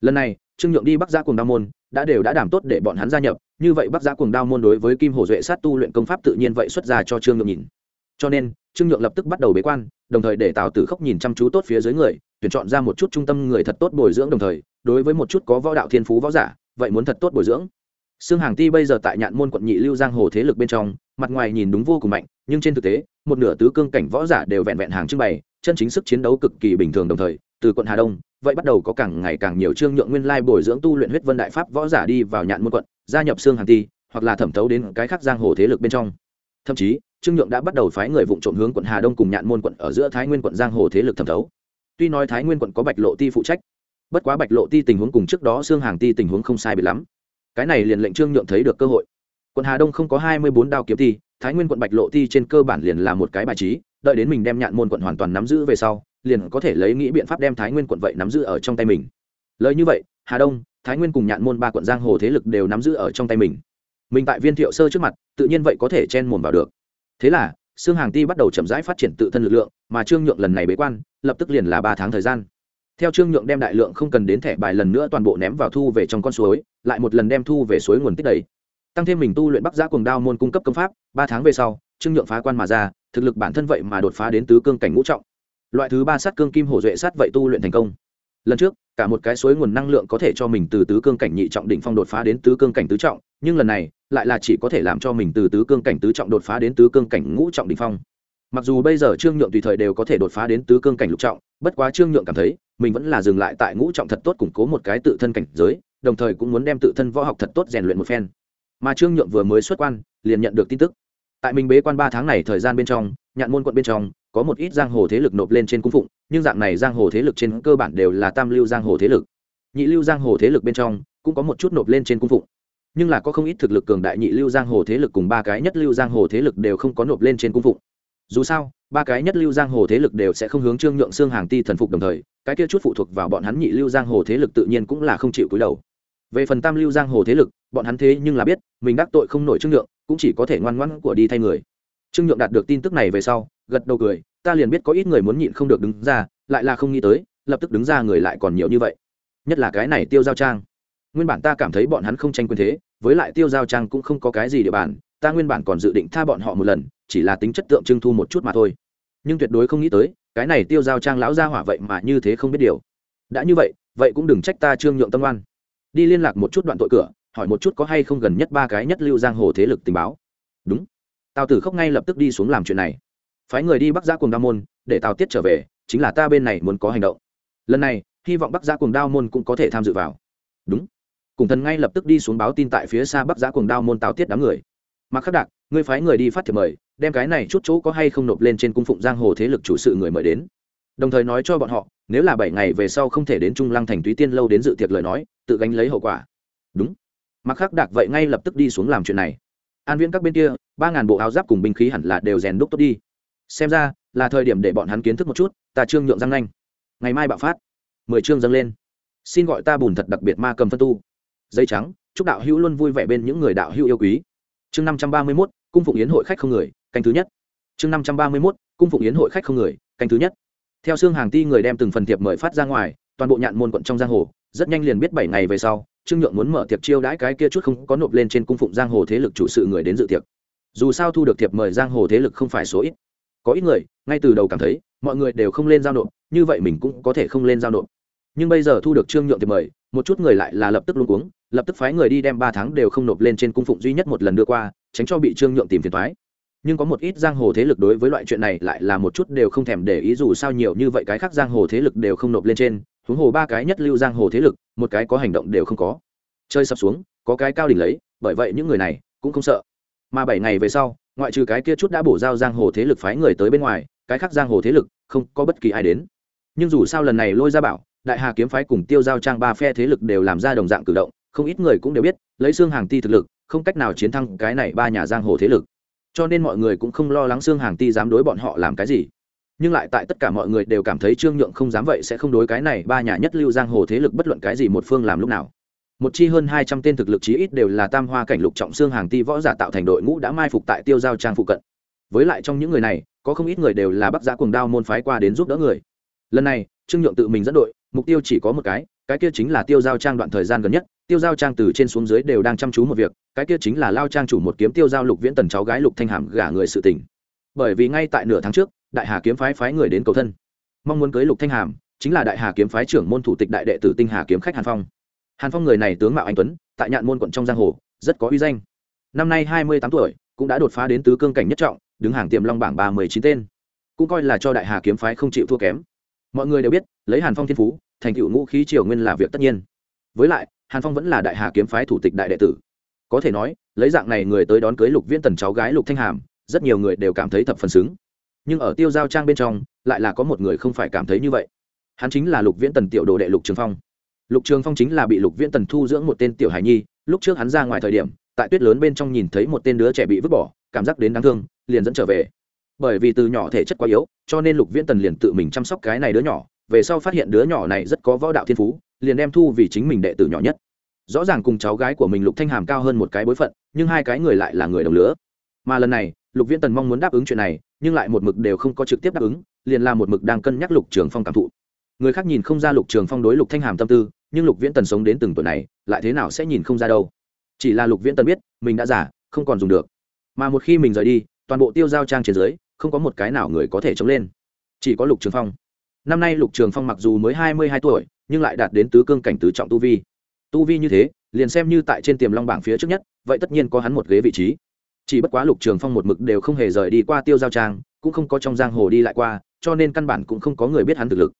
Lần này trương nhượng đi bắc giã cùng đao môn đã đều đã đảm tốt để bọn hắn gia nhập như vậy bắc giã cùng đao môn đối với kim hồ duệ sát tu luyện công pháp tự nhiên vậy xuất ra cho trương nhượng nhìn. Cho nên trương nhượng lập tức bắt đầu bế quan đồng thời để tào tử khốc nhìn chăm chú tốt phía dưới người tuyển chọn ra một chút trung tâm người thật tốt bồi dưỡng đồng thời đối với một chút có võ đạo thiên phú võ giả vậy muốn thật tốt bồi dưỡng. Sương Hàng Ti bây giờ tại Nhạn Môn quận nhị lưu giang hồ thế lực bên trong, mặt ngoài nhìn đúng vô cùng mạnh, nhưng trên thực tế, một nửa tứ cương cảnh võ giả đều vẹn vẹn hàng trưng bày, chân chính sức chiến đấu cực kỳ bình thường đồng thời, từ quận Hà Đông, vậy bắt đầu có càng ngày càng nhiều trương nhượng nguyên lai bồi dưỡng tu luyện huyết vân đại pháp võ giả đi vào Nhạn Môn quận, gia nhập xương Hàng Ti, hoặc là thẩm thấu đến cái khác giang hồ thế lực bên trong. Thậm chí, Trương Nhượng đã bắt đầu phái người vụng trộm hướng quận Hà Đông cùng Nhạn Môn quận ở giữa Thái Nguyên quận giang hồ thế lực thẩm thấu. Tuy nói Thái Nguyên quận có Bạch Lộ Ti phụ trách, bất quá Bạch Lộ Ti tình huống cùng trước đó xương Hàng Ti tình huống không sai bị lắm cái này liền lệnh trương nhượng thấy được cơ hội quận hà đông không có hai mươi bốn đao kiếm ti thái nguyên quận bạch lộ ti trên cơ bản liền là một cái bài trí đợi đến mình đem nhạn môn quận hoàn toàn nắm giữ về sau, liền có thể lấy nghĩ biện pháp đem thái nguyên quận vậy nắm giữ ở trong tay mình. Lời như vậy, hà đông, thái nguyên cùng nhạn môn ba quận giang hồ thế lực đều nắm giữ ở trong tay mình. Mình tại viên thiệu sơ trước mặt, tự nhiên vậy có thể chen mồm vào được. Thế là xương hàng ti bắt đầu chậm rãi phát triển tự thân lực lượng, mà trương nhượng lần này bế quan, lập tức liền là ba tháng thời gian. Theo trương nhượng đem đại lượng không cần đến thẻ bài lần nữa toàn bộ ném vào thu về trong con suối, lại một lần đem thu về suối nguồn tích đầy. Tăng thêm mình tu luyện bắc giã cuồng đao môn cung cấp công pháp, ba tháng về sau trương nhượng phá quan mà ra, thực lực bản thân vậy mà đột phá đến tứ cương cảnh ngũ trọng. Loại thứ ba sát cương kim hổ duệ sát vậy tu luyện thành công. Lần trước, cả một cái suối nguồn năng lượng có thể cho mình từ tứ cương cảnh nhị trọng đỉnh phong đột phá đến tứ cương cảnh tứ trọng, nhưng lần này, lại là chỉ có thể làm cho mình từ tứ cương cảnh tứ trọng đột phá đến tứ cương cảnh ngũ trọng đỉnh phong. Mặc dù bây giờ trương nhượng tùy thời đều có thể đột phá đến tứ cương cảnh lục trọng, bất quá trương nhượng cảm thấy, mình vẫn là dừng lại tại ngũ trọng thật tốt củng cố một cái tự thân cảnh giới, đồng thời cũng muốn đem tự thân võ học thật tốt rèn luyện một phen. Mà trương nhượng vừa mới xuất quan, liền nhận được tin tức tại mình bế quan ba tháng này thời gian bên trong, nhạn môn quận bên trong, có một ít giang hồ thế lực nộp lên trên cung phụng, nhưng dạng này giang hồ thế lực trên cơ bản đều là tam lưu giang hồ thế lực. Nhị lưu giang hồ thế lực bên trong, cũng có một chút nộp lên trên cung phụng. Nhưng là có không ít thực lực cường đại nhị lưu giang hồ thế lực cùng ba cái nhất lưu giang hồ thế lực đều không có nộp lên trên cung phụng. Dù sao, ba cái nhất lưu giang hồ thế lực đều sẽ không hướng trương nhượng xương hàng ti thần phục đồng thời, cái kia chút phụ thuộc vào bọn hắn nhị lưu giang hồ thế lực tự nhiên cũng là không chịu cúi đầu. Về phần tam lưu giang hồ thế lực, bọn hắn thế nhưng là biết, mình đắc tội không nổi trương nhượng cũng chỉ có thể ngoan ngoãn của đi thay người. Trương nhượng đạt được tin tức này về sau, gật đầu cười, ta liền biết có ít người muốn nhịn không được đứng ra, lại là không nghĩ tới, lập tức đứng ra người lại còn nhiều như vậy. Nhất là cái này tiêu giao trang. Nguyên bản ta cảm thấy bọn hắn không tranh quyền thế, với lại tiêu giao trang cũng không có cái gì địa bàn, ta nguyên bản còn dự định tha bọn họ một lần, chỉ là tính chất tượng trưng thu một chút mà thôi. Nhưng tuyệt đối không nghĩ tới, cái này tiêu giao trang lão gia hỏa vậy mà như thế không biết điều. Đã như vậy vậy cũng đừng trách ta trương nhượng tâm oan. Đi liên lạc một chút đoạn tội cửa hỏi một chút có hay không gần nhất ba cái nhất lưu giang hồ thế lực tình báo. Đúng. Tào tử khóc ngay lập tức đi xuống làm chuyện này. Phái người đi bắc giã cùng đao môn, để tào tiết trở về, chính là ta bên này muốn có hành động. Lần này, hy vọng bắc giã cùng đao môn cũng có thể tham dự vào. Đúng. Cùng thần ngay lập tức đi xuống báo tin tại phía xa bắc giã cùng đao môn tào tiết đám người. Mặc khắc đạc, ngươi phái người đi phát thiệp mời, đem cái này chút chỗ có hay không nộp lên trên cung phụng giang hồ thế lực chủ sự người mời đến. Đồng thời nói cho bọn họ, nếu là bảy ngày về sau không thể đến trung lăng thành túy tiên lâu đến dự tiệc lời nói, tự gánh lấy hậu quả. Đúng mặc khắc đạc vậy ngay lập tức đi xuống làm chuyện này. An viễn các bên kia, ba ngàn bộ áo giáp cùng binh khí hẳn là đều rèn đúc tốt đi. Xem ra, là thời điểm để bọn hắn kiến thức một chút, ta trương nhượng răng nanh. Ngày mai bạo phát. Mười chương dâng lên. Xin gọi ta bùn thật đặc biệt ma cầm phân tu. Dây trắng, chúc đạo hữu luôn vui vẻ bên những người đạo hữu yêu quý. Chương năm trăm ba mươi mốt, cung phụng yến hội khách không người, canh thứ nhất. Chương năm trăm ba mươi mốt, cung phụng yến hội khách không người, canh thứ nhất. Theo xương hàng ti người đem từng phần thiệp mời phát ra ngoài, toàn bộ nhạn môn quận trong giang hồ, rất nhanh liền biết bảy ngày về sau trương nhượng muốn mở tiệc chiêu đãi cái kia chút không có nộp lên trên cung phụng giang hồ thế lực chủ sự người đến dự tiệc. Dù sao thu được thiệp mời giang hồ thế lực không phải số ít. Có ít người, ngay từ đầu cảm thấy, mọi người đều không lên giao nộp, như vậy mình cũng có thể không lên giao nộp. Nhưng bây giờ thu được trương nhượng thiệp mời, một chút người lại là lập tức luôn uống lập tức phái người đi đem ba tháng đều không nộp lên trên cung phụng duy nhất một lần đưa qua, tránh cho bị trương nhượng tìm phiền thoái nhưng có một ít giang hồ thế lực đối với loại chuyện này lại là một chút đều không thèm để ý dù sao nhiều như vậy cái khác giang hồ thế lực đều không nộp lên trên huống hồ ba cái nhất lưu giang hồ thế lực, một cái có hành động đều không có. Chơi sập xuống, có cái cao đỉnh lấy, bởi vậy những người này cũng không sợ. Mà bảy ngày về sau, ngoại trừ cái kia chút đã bổ giao giang hồ thế lực phái người tới bên ngoài, cái khác giang hồ thế lực không có bất kỳ ai đến. Nhưng dù sao lần này lôi ra bảo, đại hà kiếm phái cùng tiêu giao trang ba phe thế lực đều làm ra đồng dạng cử động, không ít người cũng đều biết, lấy xương hàng ti thực lực, không cách nào chiến thắng cái này ba nhà giang hồ thế lực. Cho nên mọi người cũng không lo lắng xương hàng ti dám đối bọn họ làm cái gì nhưng lại tại tất cả mọi người đều cảm thấy trương nhượng không dám vậy sẽ không đối cái này ba nhà nhất lưu giang hồ thế lực bất luận cái gì một phương làm lúc nào. Một chi hơn hai trăm tên thực lực chí ít đều là tam hoa cảnh lục trọng xương hàng ti võ giả tạo thành đội ngũ đã mai phục tại tiêu giao trang phụ cận. Với lại trong những người này, có không ít người đều là bắc giã cuồng đao môn phái qua đến giúp đỡ người. Lần này, trương nhượng tự mình dẫn đội, mục tiêu chỉ có một cái cái kia chính là tiêu giao trang đoạn thời gian gần nhất, tiêu giao trang từ trên xuống dưới đều đang chăm chú một việc, cái kia chính là lao trang chủ một kiếm tiêu giao lục viễn tần cháu gái lục thanh hàm gả người sự tình. Bởi vì ngay tại nửa tháng trước đại hà kiếm phái phái người đến cầu thân. Mong muốn cưới lục thanh hàm, chính là đại hà kiếm phái trưởng môn thủ tịch đại đệ tử tinh hà kiếm khách hàn phong. Hàn phong người này tướng mạo anh tuấn, tại nhạn môn quận trong giang hồ, rất có uy danh. Năm nay hai mươi tám tuổi, cũng đã đột phá đến tứ cương cảnh nhất trọng, đứng hàng tiềm long bảng ba mươi chín tên. Cũng coi là cho đại hà kiếm phái không chịu thua kém. Mọi người đều biết, lấy hàn phong thiên phú, thành tựu ngũ khí triều nguyên là việc tất nhiên. Với lại, hàn phong vẫn là đại hà kiếm phái thủ tịch đại đệ tử. Có thể nói, lấy dạng này người tới đón cưới lục viễn tần cháu gái lục thanh hàm, rất nhiều người đều cảm thấy thập phần xứng nhưng ở tiêu giao trang bên trong, lại là có một người không phải cảm thấy như vậy. Hắn chính là lục viễn tần tiểu đồ đệ lục trường phong. Lục trường phong chính là bị lục viễn tần thu dưỡng một tên tiểu hải nhi, lúc trước hắn ra ngoài thời điểm, tại tuyết lớn bên trong nhìn thấy một tên đứa trẻ bị vứt bỏ, cảm giác đến đáng thương, liền dẫn trở về. Bởi vì từ nhỏ thể chất quá yếu, cho nên lục viễn tần liền tự mình chăm sóc cái này đứa nhỏ, về sau phát hiện đứa nhỏ này rất có võ đạo thiên phú, liền đem thu vì chính mình đệ tử nhỏ nhất. Rõ ràng cùng cháu gái của mình lục thanh hàm cao hơn một cái bối phận, nhưng hai cái người lại là người đồng lứa. Mà lần này lục viễn tần mong muốn đáp ứng chuyện này, nhưng lại một mực đều không có trực tiếp đáp ứng, liền là một mực đang cân nhắc lục trường phong cảm thụ. Người khác nhìn không ra lục trường phong đối lục thanh hàm tâm tư, nhưng lục viễn tần sống đến từng tuổi này, lại thế nào sẽ nhìn không ra đâu. Chỉ là lục viễn tần biết, mình đã giả không còn dùng được. Mà một khi mình rời đi, toàn bộ tiêu giao trang trên dưới, không có một cái nào người có thể chống lên. Chỉ có lục trường phong. Năm nay lục trường phong mặc dù mới hai mươi hai tuổi, nhưng lại đạt đến tứ cương cảnh tứ trọng tu vi. Tu vi như thế, liền xem như tại trên tiềm long bảng phía trước nhất, vậy tất nhiên có hắn một ghế vị trí chỉ bất quá lục trường phong một mực đều không hề rời đi qua tiêu giao trang, cũng không có trong giang hồ đi lại qua, cho nên căn bản cũng không có người biết hắn thực lực.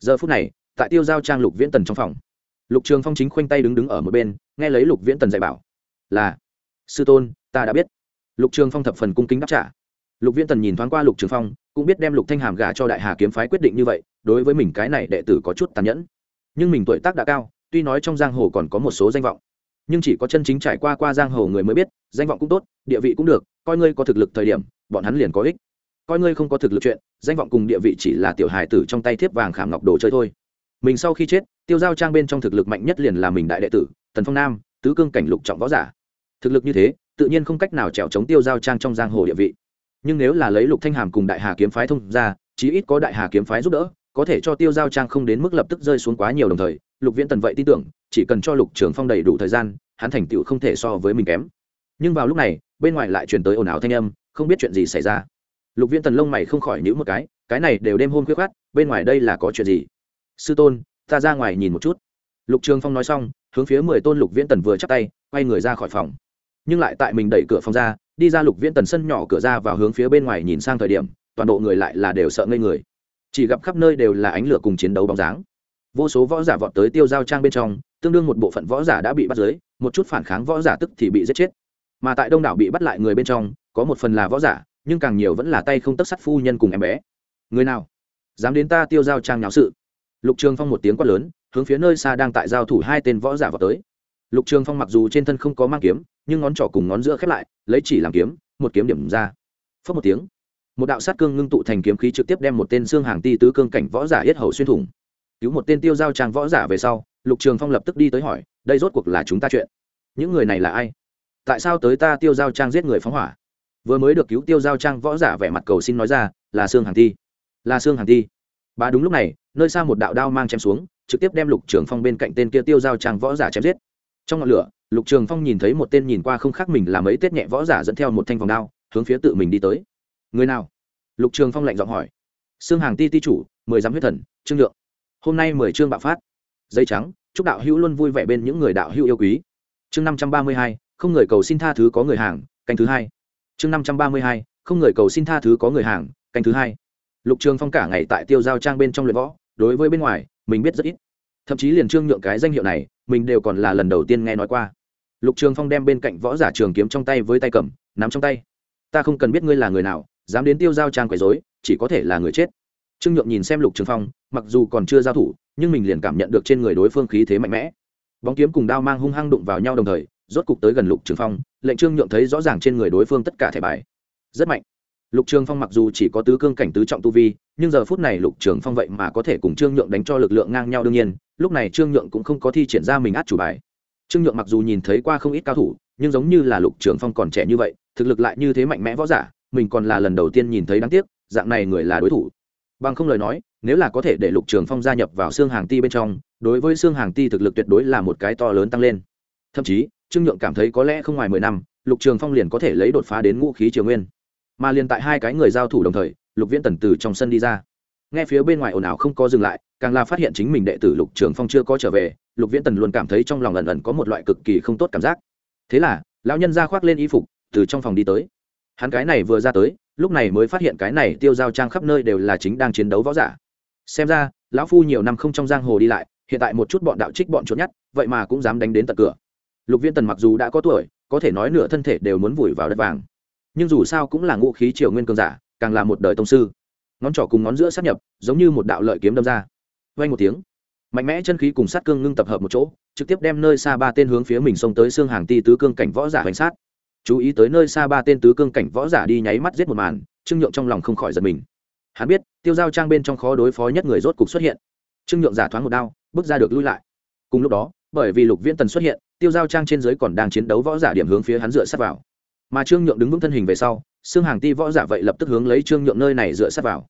Giờ phút này, tại tiêu giao trang lục viễn tần trong phòng, lục trường phong chính khoanh tay đứng đứng ở một bên, nghe lấy lục viễn tần dạy bảo, là, sư tôn, ta đã biết. Lục trường phong thập phần cung kính đáp trả. Lục viễn tần nhìn thoáng qua lục trường phong, cũng biết đem lục thanh hàm gả cho đại hà kiếm phái quyết định như vậy, đối với mình cái này đệ tử có chút tàn nhẫn. Nhưng mình tuổi tác đã cao, tuy nói trong giang hồ còn có một số danh vọng nhưng chỉ có chân chính trải qua qua giang hồ người mới biết, danh vọng cũng tốt, địa vị cũng được, coi ngươi có thực lực thời điểm, bọn hắn liền có ích. Coi ngươi không có thực lực chuyện, danh vọng cùng địa vị chỉ là tiểu hài tử trong tay thiếp vàng khảm ngọc đồ chơi thôi. Mình sau khi chết, tiêu giao trang bên trong thực lực mạnh nhất liền là mình đại đệ tử, tần phong nam, tứ cương cảnh lục trọng võ giả. Thực lực như thế, tự nhiên không cách nào trèo chống tiêu giao trang trong giang hồ địa vị. Nhưng nếu là lấy lục thanh hàm cùng đại hà kiếm phái thông ra, chí ít có đại hà kiếm phái giúp đỡ có thể cho tiêu giao trang không đến mức lập tức rơi xuống quá nhiều đồng thời, lục viễn tần vậy tin tưởng, chỉ cần cho lục trường phong đầy đủ thời gian, hắn thành tựu không thể so với mình kém. Nhưng vào lúc này, bên ngoài lại truyền tới ồn ào thanh âm, không biết chuyện gì xảy ra. Lục viễn tần lông mày không khỏi nhữ một cái cái này đều đêm hôm khuyết khát bên ngoài đây là có chuyện gì? Sư tôn, ta ra ngoài nhìn một chút. Lục trường phong nói xong, hướng phía mười tôn lục viễn tần vừa chắp tay, quay người ra khỏi phòng. Nhưng lại tại mình đẩy cửa phòng ra, đi ra lục viễn tần sân nhỏ cửa ra vào hướng phía bên ngoài nhìn sang thời điểm, toàn bộ người lại là đều sợ ngây người chỉ gặp khắp nơi đều là ánh lửa cùng chiến đấu bóng dáng. Vô số võ giả vọt tới tiêu giao trang bên trong, tương đương một bộ phận võ giả đã bị bắt giới một chút phản kháng võ giả tức thì bị giết chết. Mà tại đông đảo bị bắt lại người bên trong, có một phần là võ giả, nhưng càng nhiều vẫn là tay không tất sắt phu nhân cùng em bé. Người nào? Dám đến ta tiêu giao trang nháo sự. Lục trường phong một tiếng quát lớn, hướng phía nơi xa đang tại giao thủ hai tên võ giả vào tới. Lục trường phong mặc dù trên thân không có mang kiếm, nhưng ngón trỏ cùng ngón giữa khép lại, lấy chỉ làm kiếm, một kiếm điểm ra. Phớt một tiếng một đạo sát cương ngưng tụ thành kiếm khí trực tiếp đem một tên xương hàng ti tứ cương cảnh võ giả yết hầu xuyên thủng. Cứu một tên tiêu giao trang võ giả về sau, lục trường phong lập tức đi tới hỏi, đây rốt cuộc là chúng ta chuyện? Những người này là ai? Tại sao tới ta tiêu giao trang giết người phóng hỏa? Vừa mới được cứu tiêu giao trang võ giả vẻ mặt cầu xin nói ra, là xương hàng ti, là xương hàng ti. Bà đúng lúc này, nơi xa một đạo đao mang chém xuống, trực tiếp đem lục trường phong bên cạnh tên kia tiêu giao trang võ giả chém giết. Trong ngọn lửa, lục trường phong nhìn thấy một tên nhìn qua không khác mình là mấy tết nhẹ võ giả dẫn theo một thanh vòng đao, hướng phía tự mình đi tới người nào? Lục trường phong lạnh giọng hỏi. Xương hàng ti ti chủ, mười giám huyết thần, trương lượng hôm nay mười chương bạo phát. Dây trắng, chúc đạo hữu luôn vui vẻ bên những người đạo hữu yêu quý. Chương năm trăm ba mươi hai, không người cầu xin tha thứ có người hàng, canh thứ hai. Chương năm trăm ba mươi hai, không người cầu xin tha thứ có người hàng, canh thứ hai. Lục trường phong cả ngày tại tiêu giao trang bên trong luyện võ, đối với bên ngoài, mình biết rất ít. Thậm chí liền trương nhượng cái danh hiệu này, mình đều còn là lần đầu tiên nghe nói qua. Lục trường phong đem bên cạnh võ giả trường kiếm trong tay với tay cầm, nắm trong tay. Ta không cần biết ngươi là người nào dám đến tiêu giao trang quấy dối chỉ có thể là người chết. Trương nhượng nhìn xem lục trường phong, mặc dù còn chưa giao thủ, nhưng mình liền cảm nhận được trên người đối phương khí thế mạnh mẽ. Bóng kiếm cùng đao mang hung hăng đụng vào nhau đồng thời, rốt cục tới gần lục trường phong, lệnh trương nhượng thấy rõ ràng trên người đối phương tất cả thẻ bài. Rất mạnh. Lục trường phong mặc dù chỉ có tứ cương cảnh tứ trọng tu vi, nhưng giờ phút này lục trường phong vậy mà có thể cùng trương nhượng đánh cho lực lượng ngang nhau đương nhiên, lúc này trương nhượng cũng không có thi triển ra mình át chủ bài. Trương nhượng mặc dù nhìn thấy qua không ít cao thủ, nhưng giống như là lục trường phong còn trẻ như vậy, thực lực lại như thế mạnh mẽ võ giả mình còn là lần đầu tiên nhìn thấy đáng tiếc, dạng này người là đối thủ. Bằng không lời nói, nếu là có thể để lục trường phong gia nhập vào xương hàng ti bên trong, đối với xương hàng ti thực lực tuyệt đối là một cái to lớn tăng lên. Thậm chí, trương nhượng cảm thấy có lẽ không ngoài mười năm, lục trường phong liền có thể lấy đột phá đến ngũ khí triều nguyên. Mà liền tại hai cái người giao thủ đồng thời, lục viễn tần từ trong sân đi ra. Nghe phía bên ngoài ồn ào không có dừng lại, càng là phát hiện chính mình đệ tử lục trường phong chưa có trở về, lục viễn tần luôn cảm thấy trong lòng ẩn ẩn có một loại cực kỳ không tốt cảm giác. Thế là, lão nhân ra khoác lên y phục, từ trong phòng đi tới hắn cái này vừa ra tới, lúc này mới phát hiện cái này tiêu giao trang khắp nơi đều là chính đang chiến đấu võ giả. Xem ra, lão phu nhiều năm không trong giang hồ đi lại, hiện tại một chút bọn đạo trích bọn trốn nhất vậy mà cũng dám đánh đến tận cửa. Lục Viên tần mặc dù đã có tuổi, có thể nói nửa thân thể đều muốn vùi vào đất vàng. Nhưng dù sao cũng là ngũ khí triều nguyên cường giả, càng là một đời tông sư. Ngón trỏ cùng ngón giữa sát nhập, giống như một đạo lợi kiếm đâm ra. Vay một tiếng, mạnh mẽ chân khí cùng sát cương ngưng tập hợp một chỗ, trực tiếp đem nơi xa ba tên hướng phía mình xông tới xương hàng ti tứ cương cảnh võ giả hành sát chú ý tới nơi xa ba tên tứ cương cảnh võ giả đi nháy mắt giết một màn, trương nhượng trong lòng không khỏi giật mình. Hắn biết, tiêu giao trang bên trong khó đối phó nhất người rốt cục xuất hiện. Trương nhượng giả thoáng một đao, bước ra được lui lại. Cùng lúc đó, bởi vì lục viễn tần xuất hiện, tiêu giao trang trên dưới còn đang chiến đấu võ giả điểm hướng phía hắn dựa sát vào. Mà trương nhượng đứng vững thân hình về sau xương hàng ti võ giả vậy lập tức hướng lấy trương nhượng nơi này dựa sát vào.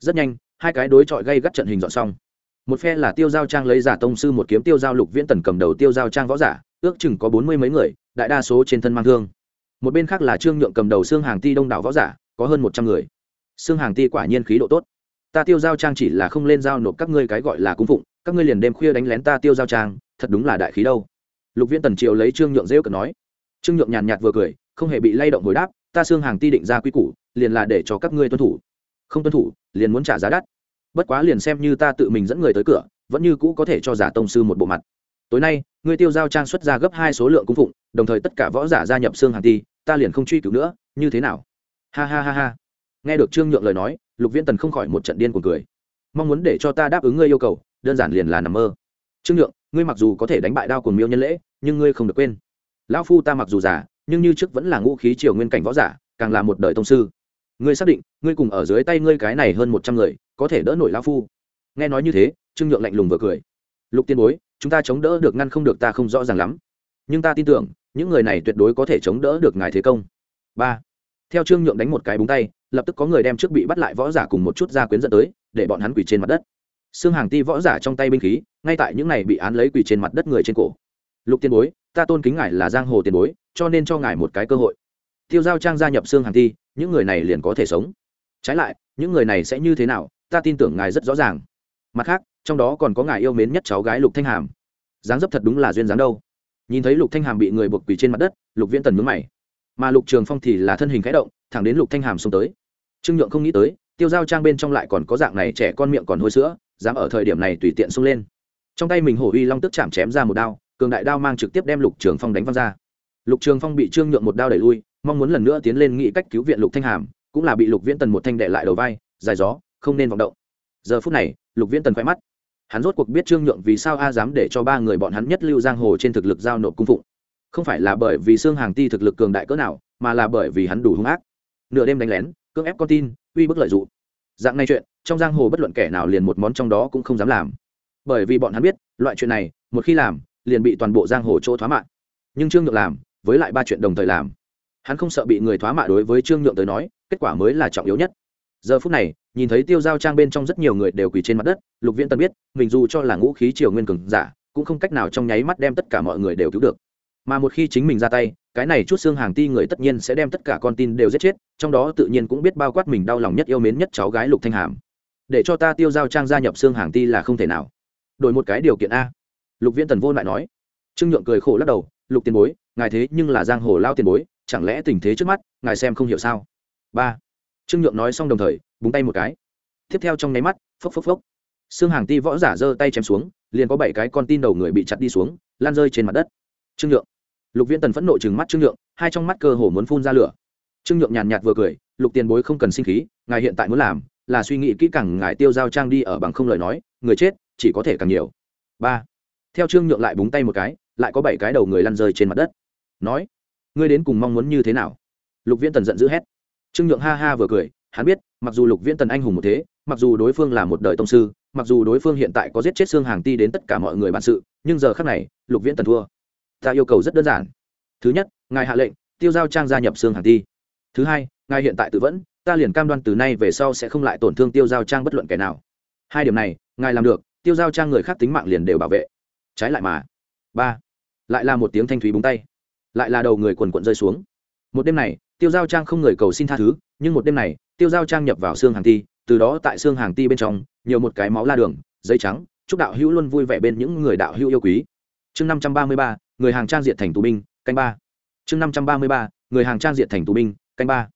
Rất nhanh, hai cái đối chọi gây gắt trận hình dọn xong. Một phe là tiêu giao trang lấy giả tông sư một kiếm tiêu giao lục viễn tần cầm đầu tiêu giao trang võ giả, ước chừng có bốn mươi mấy người, đại đa số trên thân mang thương một bên khác là trương nhượng cầm đầu xương hàng ti đông đảo võ giả, có hơn một trăm người. Xương hàng ti quả nhiên khí độ tốt. Ta tiêu giao trang chỉ là không lên giao nộp các ngươi cái gọi là cung phụng, các ngươi liền đêm khuya đánh lén ta tiêu giao trang, thật đúng là đại khí đâu. Lục viễn tần triều lấy trương nhượng rêu cần nói. Trương nhượng nhàn nhạt vừa cười, không hề bị lay động hồi đáp, ta xương hàng ti định ra quy củ, liền là để cho các ngươi tuân thủ. Không tuân thủ, liền muốn trả giá đắt. Bất quá liền xem như ta tự mình dẫn người tới cửa, vẫn như cũ có thể cho giả tông sư một bộ mặt. Tối nay, ngươi tiêu giao trang xuất ra gấp hai số lượng cung phụng đồng thời tất cả võ giả gia nhập xương hàng ti, ta liền không truy cứu nữa, như thế nào? Ha ha ha ha. Nghe được trương nhượng lời nói, lục viễn tần không khỏi một trận điên cuồng cười. Mong muốn để cho ta đáp ứng ngươi yêu cầu, đơn giản liền là nằm mơ. Trương nhượng, ngươi mặc dù có thể đánh bại đao cùng miêu nhân lễ, nhưng ngươi không được quên. Lão phu ta mặc dù giả nhưng như trước vẫn là ngũ khí triều nguyên cảnh võ giả, càng là một đời tông sư. Ngươi xác định, ngươi cùng ở dưới tay ngươi cái này hơn một trăm người, có thể đỡ nổi lão phu? Nghe nói như thế, trương nhượng lạnh lùng vừa cười. Lục tiên bối, chúng ta chống đỡ được ngăn không được ta không rõ ràng lắm nhưng ta tin tưởng, những người này tuyệt đối có thể chống đỡ được ngài thế công. Ba. Theo trương nhượng đánh một cái búng tay, lập tức có người đem trước bị bắt lại võ giả cùng một chút gia quyến dẫn tới, để bọn hắn quỳ trên mặt đất. Xương hàng ti võ giả trong tay binh khí, ngay tại những này bị án lấy quỳ trên mặt đất người trên cổ. Lục tiên bối, ta tôn kính ngài là giang hồ tiền bối, cho nên cho ngài một cái cơ hội. Tiêu giao trang gia nhập xương hàng ti, những người này liền có thể sống. Trái lại, những người này sẽ như thế nào, ta tin tưởng ngài rất rõ ràng. Mặt khác, trong đó còn có ngài yêu mến nhất cháu gái lục thanh hàm. Dáng dấp thật đúng là duyên dáng đâu nhìn thấy lục thanh hàm bị người buộc quỳ trên mặt đất, lục viễn tần mướn mày. Mà lục trường phong thì là thân hình khẽ động, thẳng đến lục thanh hàm xông tới. Trương nhượng không nghĩ tới, tiêu giao trang bên trong lại còn có dạng này trẻ con miệng còn hôi sữa, dám ở thời điểm này tùy tiện xông lên. Trong tay mình hổ uy long tức chạm chém ra một đao, cường đại đao mang trực tiếp đem lục trường phong đánh văng ra. Lục trường phong bị trương nhượng một đao đẩy lui, mong muốn lần nữa tiến lên nghĩ cách cứu viện lục thanh hàm, cũng là bị lục viễn tần một thanh đệ lại đầu vai, dài gió, không nên vọng động. Giờ phút này, lục viễn tần khoe mắt hắn rốt cuộc biết trương nhượng vì sao a dám để cho ba người bọn hắn nhất lưu giang hồ trên thực lực giao nộp cung phụng. Không phải là bởi vì xương hàng ti thực lực cường đại cỡ nào, mà là bởi vì hắn đủ hung ác. Nửa đêm đánh lén, cưỡng ép con tin, uy bức lợi d ụ dạng này chuyện, trong giang hồ bất luận kẻ nào liền một món trong đó cũng không dám làm. Bởi vì bọn hắn biết, loại chuyện này, một khi làm, liền bị toàn bộ giang hồ chỗ thoá mạ. nhưng trương nhượng làm, với lại ba chuyện đồng thời làm. Hắn không sợ bị người thoá mạ đối với trương nhượng tới nói, kết quả mới là trọng yếu nhất. Giờ phút này nhìn thấy tiêu giao trang bên trong rất nhiều người đều quỳ trên mặt đất, lục viễn tân biết, mình dù cho là ngũ khí triều nguyên cường giả, cũng không cách nào trong nháy mắt đem tất cả mọi người đều cứu được. Mà một khi chính mình ra tay, cái này chút xương hàng ti người tất nhiên sẽ đem tất cả con tin đều giết chết, trong đó tự nhiên cũng biết bao quát mình đau lòng nhất yêu mến nhất cháu gái lục thanh hàm. Để cho ta tiêu giao trang gia nhập xương hàng ti là không thể nào. Đổi một cái điều kiện a. Lục viễn tần vô lại nói. Trương nhượng cười khổ lắc đầu, lục tiền bối, ngài thế nhưng là giang hồ lao tiền bối, chẳng lẽ tình thế trước mắt, ngài xem không hiểu sao? Ba trương nhượng nói xong đồng thời, búng tay một cái. Tiếp theo trong nháy mắt, phốc phốc phốc. Xương hàng ti võ giả giơ tay chém xuống, liền có bảy cái con tin đầu người bị chặt đi xuống, lan rơi trên mặt đất. Trương nhượng. Lục viễn tần phẫn nộ chừng mắt trương nhượng, hai trong mắt cơ hồ muốn phun ra lửa. Trương nhượng nhàn nhạt vừa cười, lục tiền bối không cần sinh khí, ngài hiện tại muốn làm là suy nghĩ kỹ càng ngài tiêu giao trang đi ở bằng không lời nói, người chết chỉ có thể càng nhiều. Ba. Theo trương nhượng lại búng tay một cái, lại có bảy cái đầu người lăn rơi trên mặt đất. Nói, ngươi đến cùng mong muốn như thế nào? Lục viễn tần giận dữ hét trương nhượng ha ha vừa cười, hắn biết, mặc dù lục viễn tần anh hùng một thế, mặc dù đối phương là một đời tông sư, mặc dù đối phương hiện tại có giết chết xương hàng ti đến tất cả mọi người bản sự, nhưng giờ khác này, lục viễn tần thua. Ta yêu cầu rất đơn giản. Thứ nhất, ngài hạ lệnh, tiêu giao trang gia nhập xương hàng ti. Thứ hai, ngài hiện tại tự vẫn, ta liền cam đoan từ nay về sau sẽ không lại tổn thương tiêu giao trang bất luận kẻ nào. Hai điểm này, ngài làm được, tiêu giao trang người khác tính mạng liền đều bảo vệ. Trái lại mà. Ba, lại là một tiếng thanh thúy búng tay. Lại là đầu người quần quận rơi xuống. Một đêm này tiêu giao trang không người cầu xin tha thứ, nhưng một đêm này, tiêu giao trang nhập vào xương hàng ti, từ đó tại xương hàng ti bên trong, nhiều một cái máu la đường, giấy trắng, chúc đạo hữu luôn vui vẻ bên những người đạo hữu yêu quý. Chương năm trăm ba mươi ba, người hàng trang diện thành tù binh, canh ba. Chương năm trăm ba mươi ba, người hàng trang diện thành tù binh, canh ba.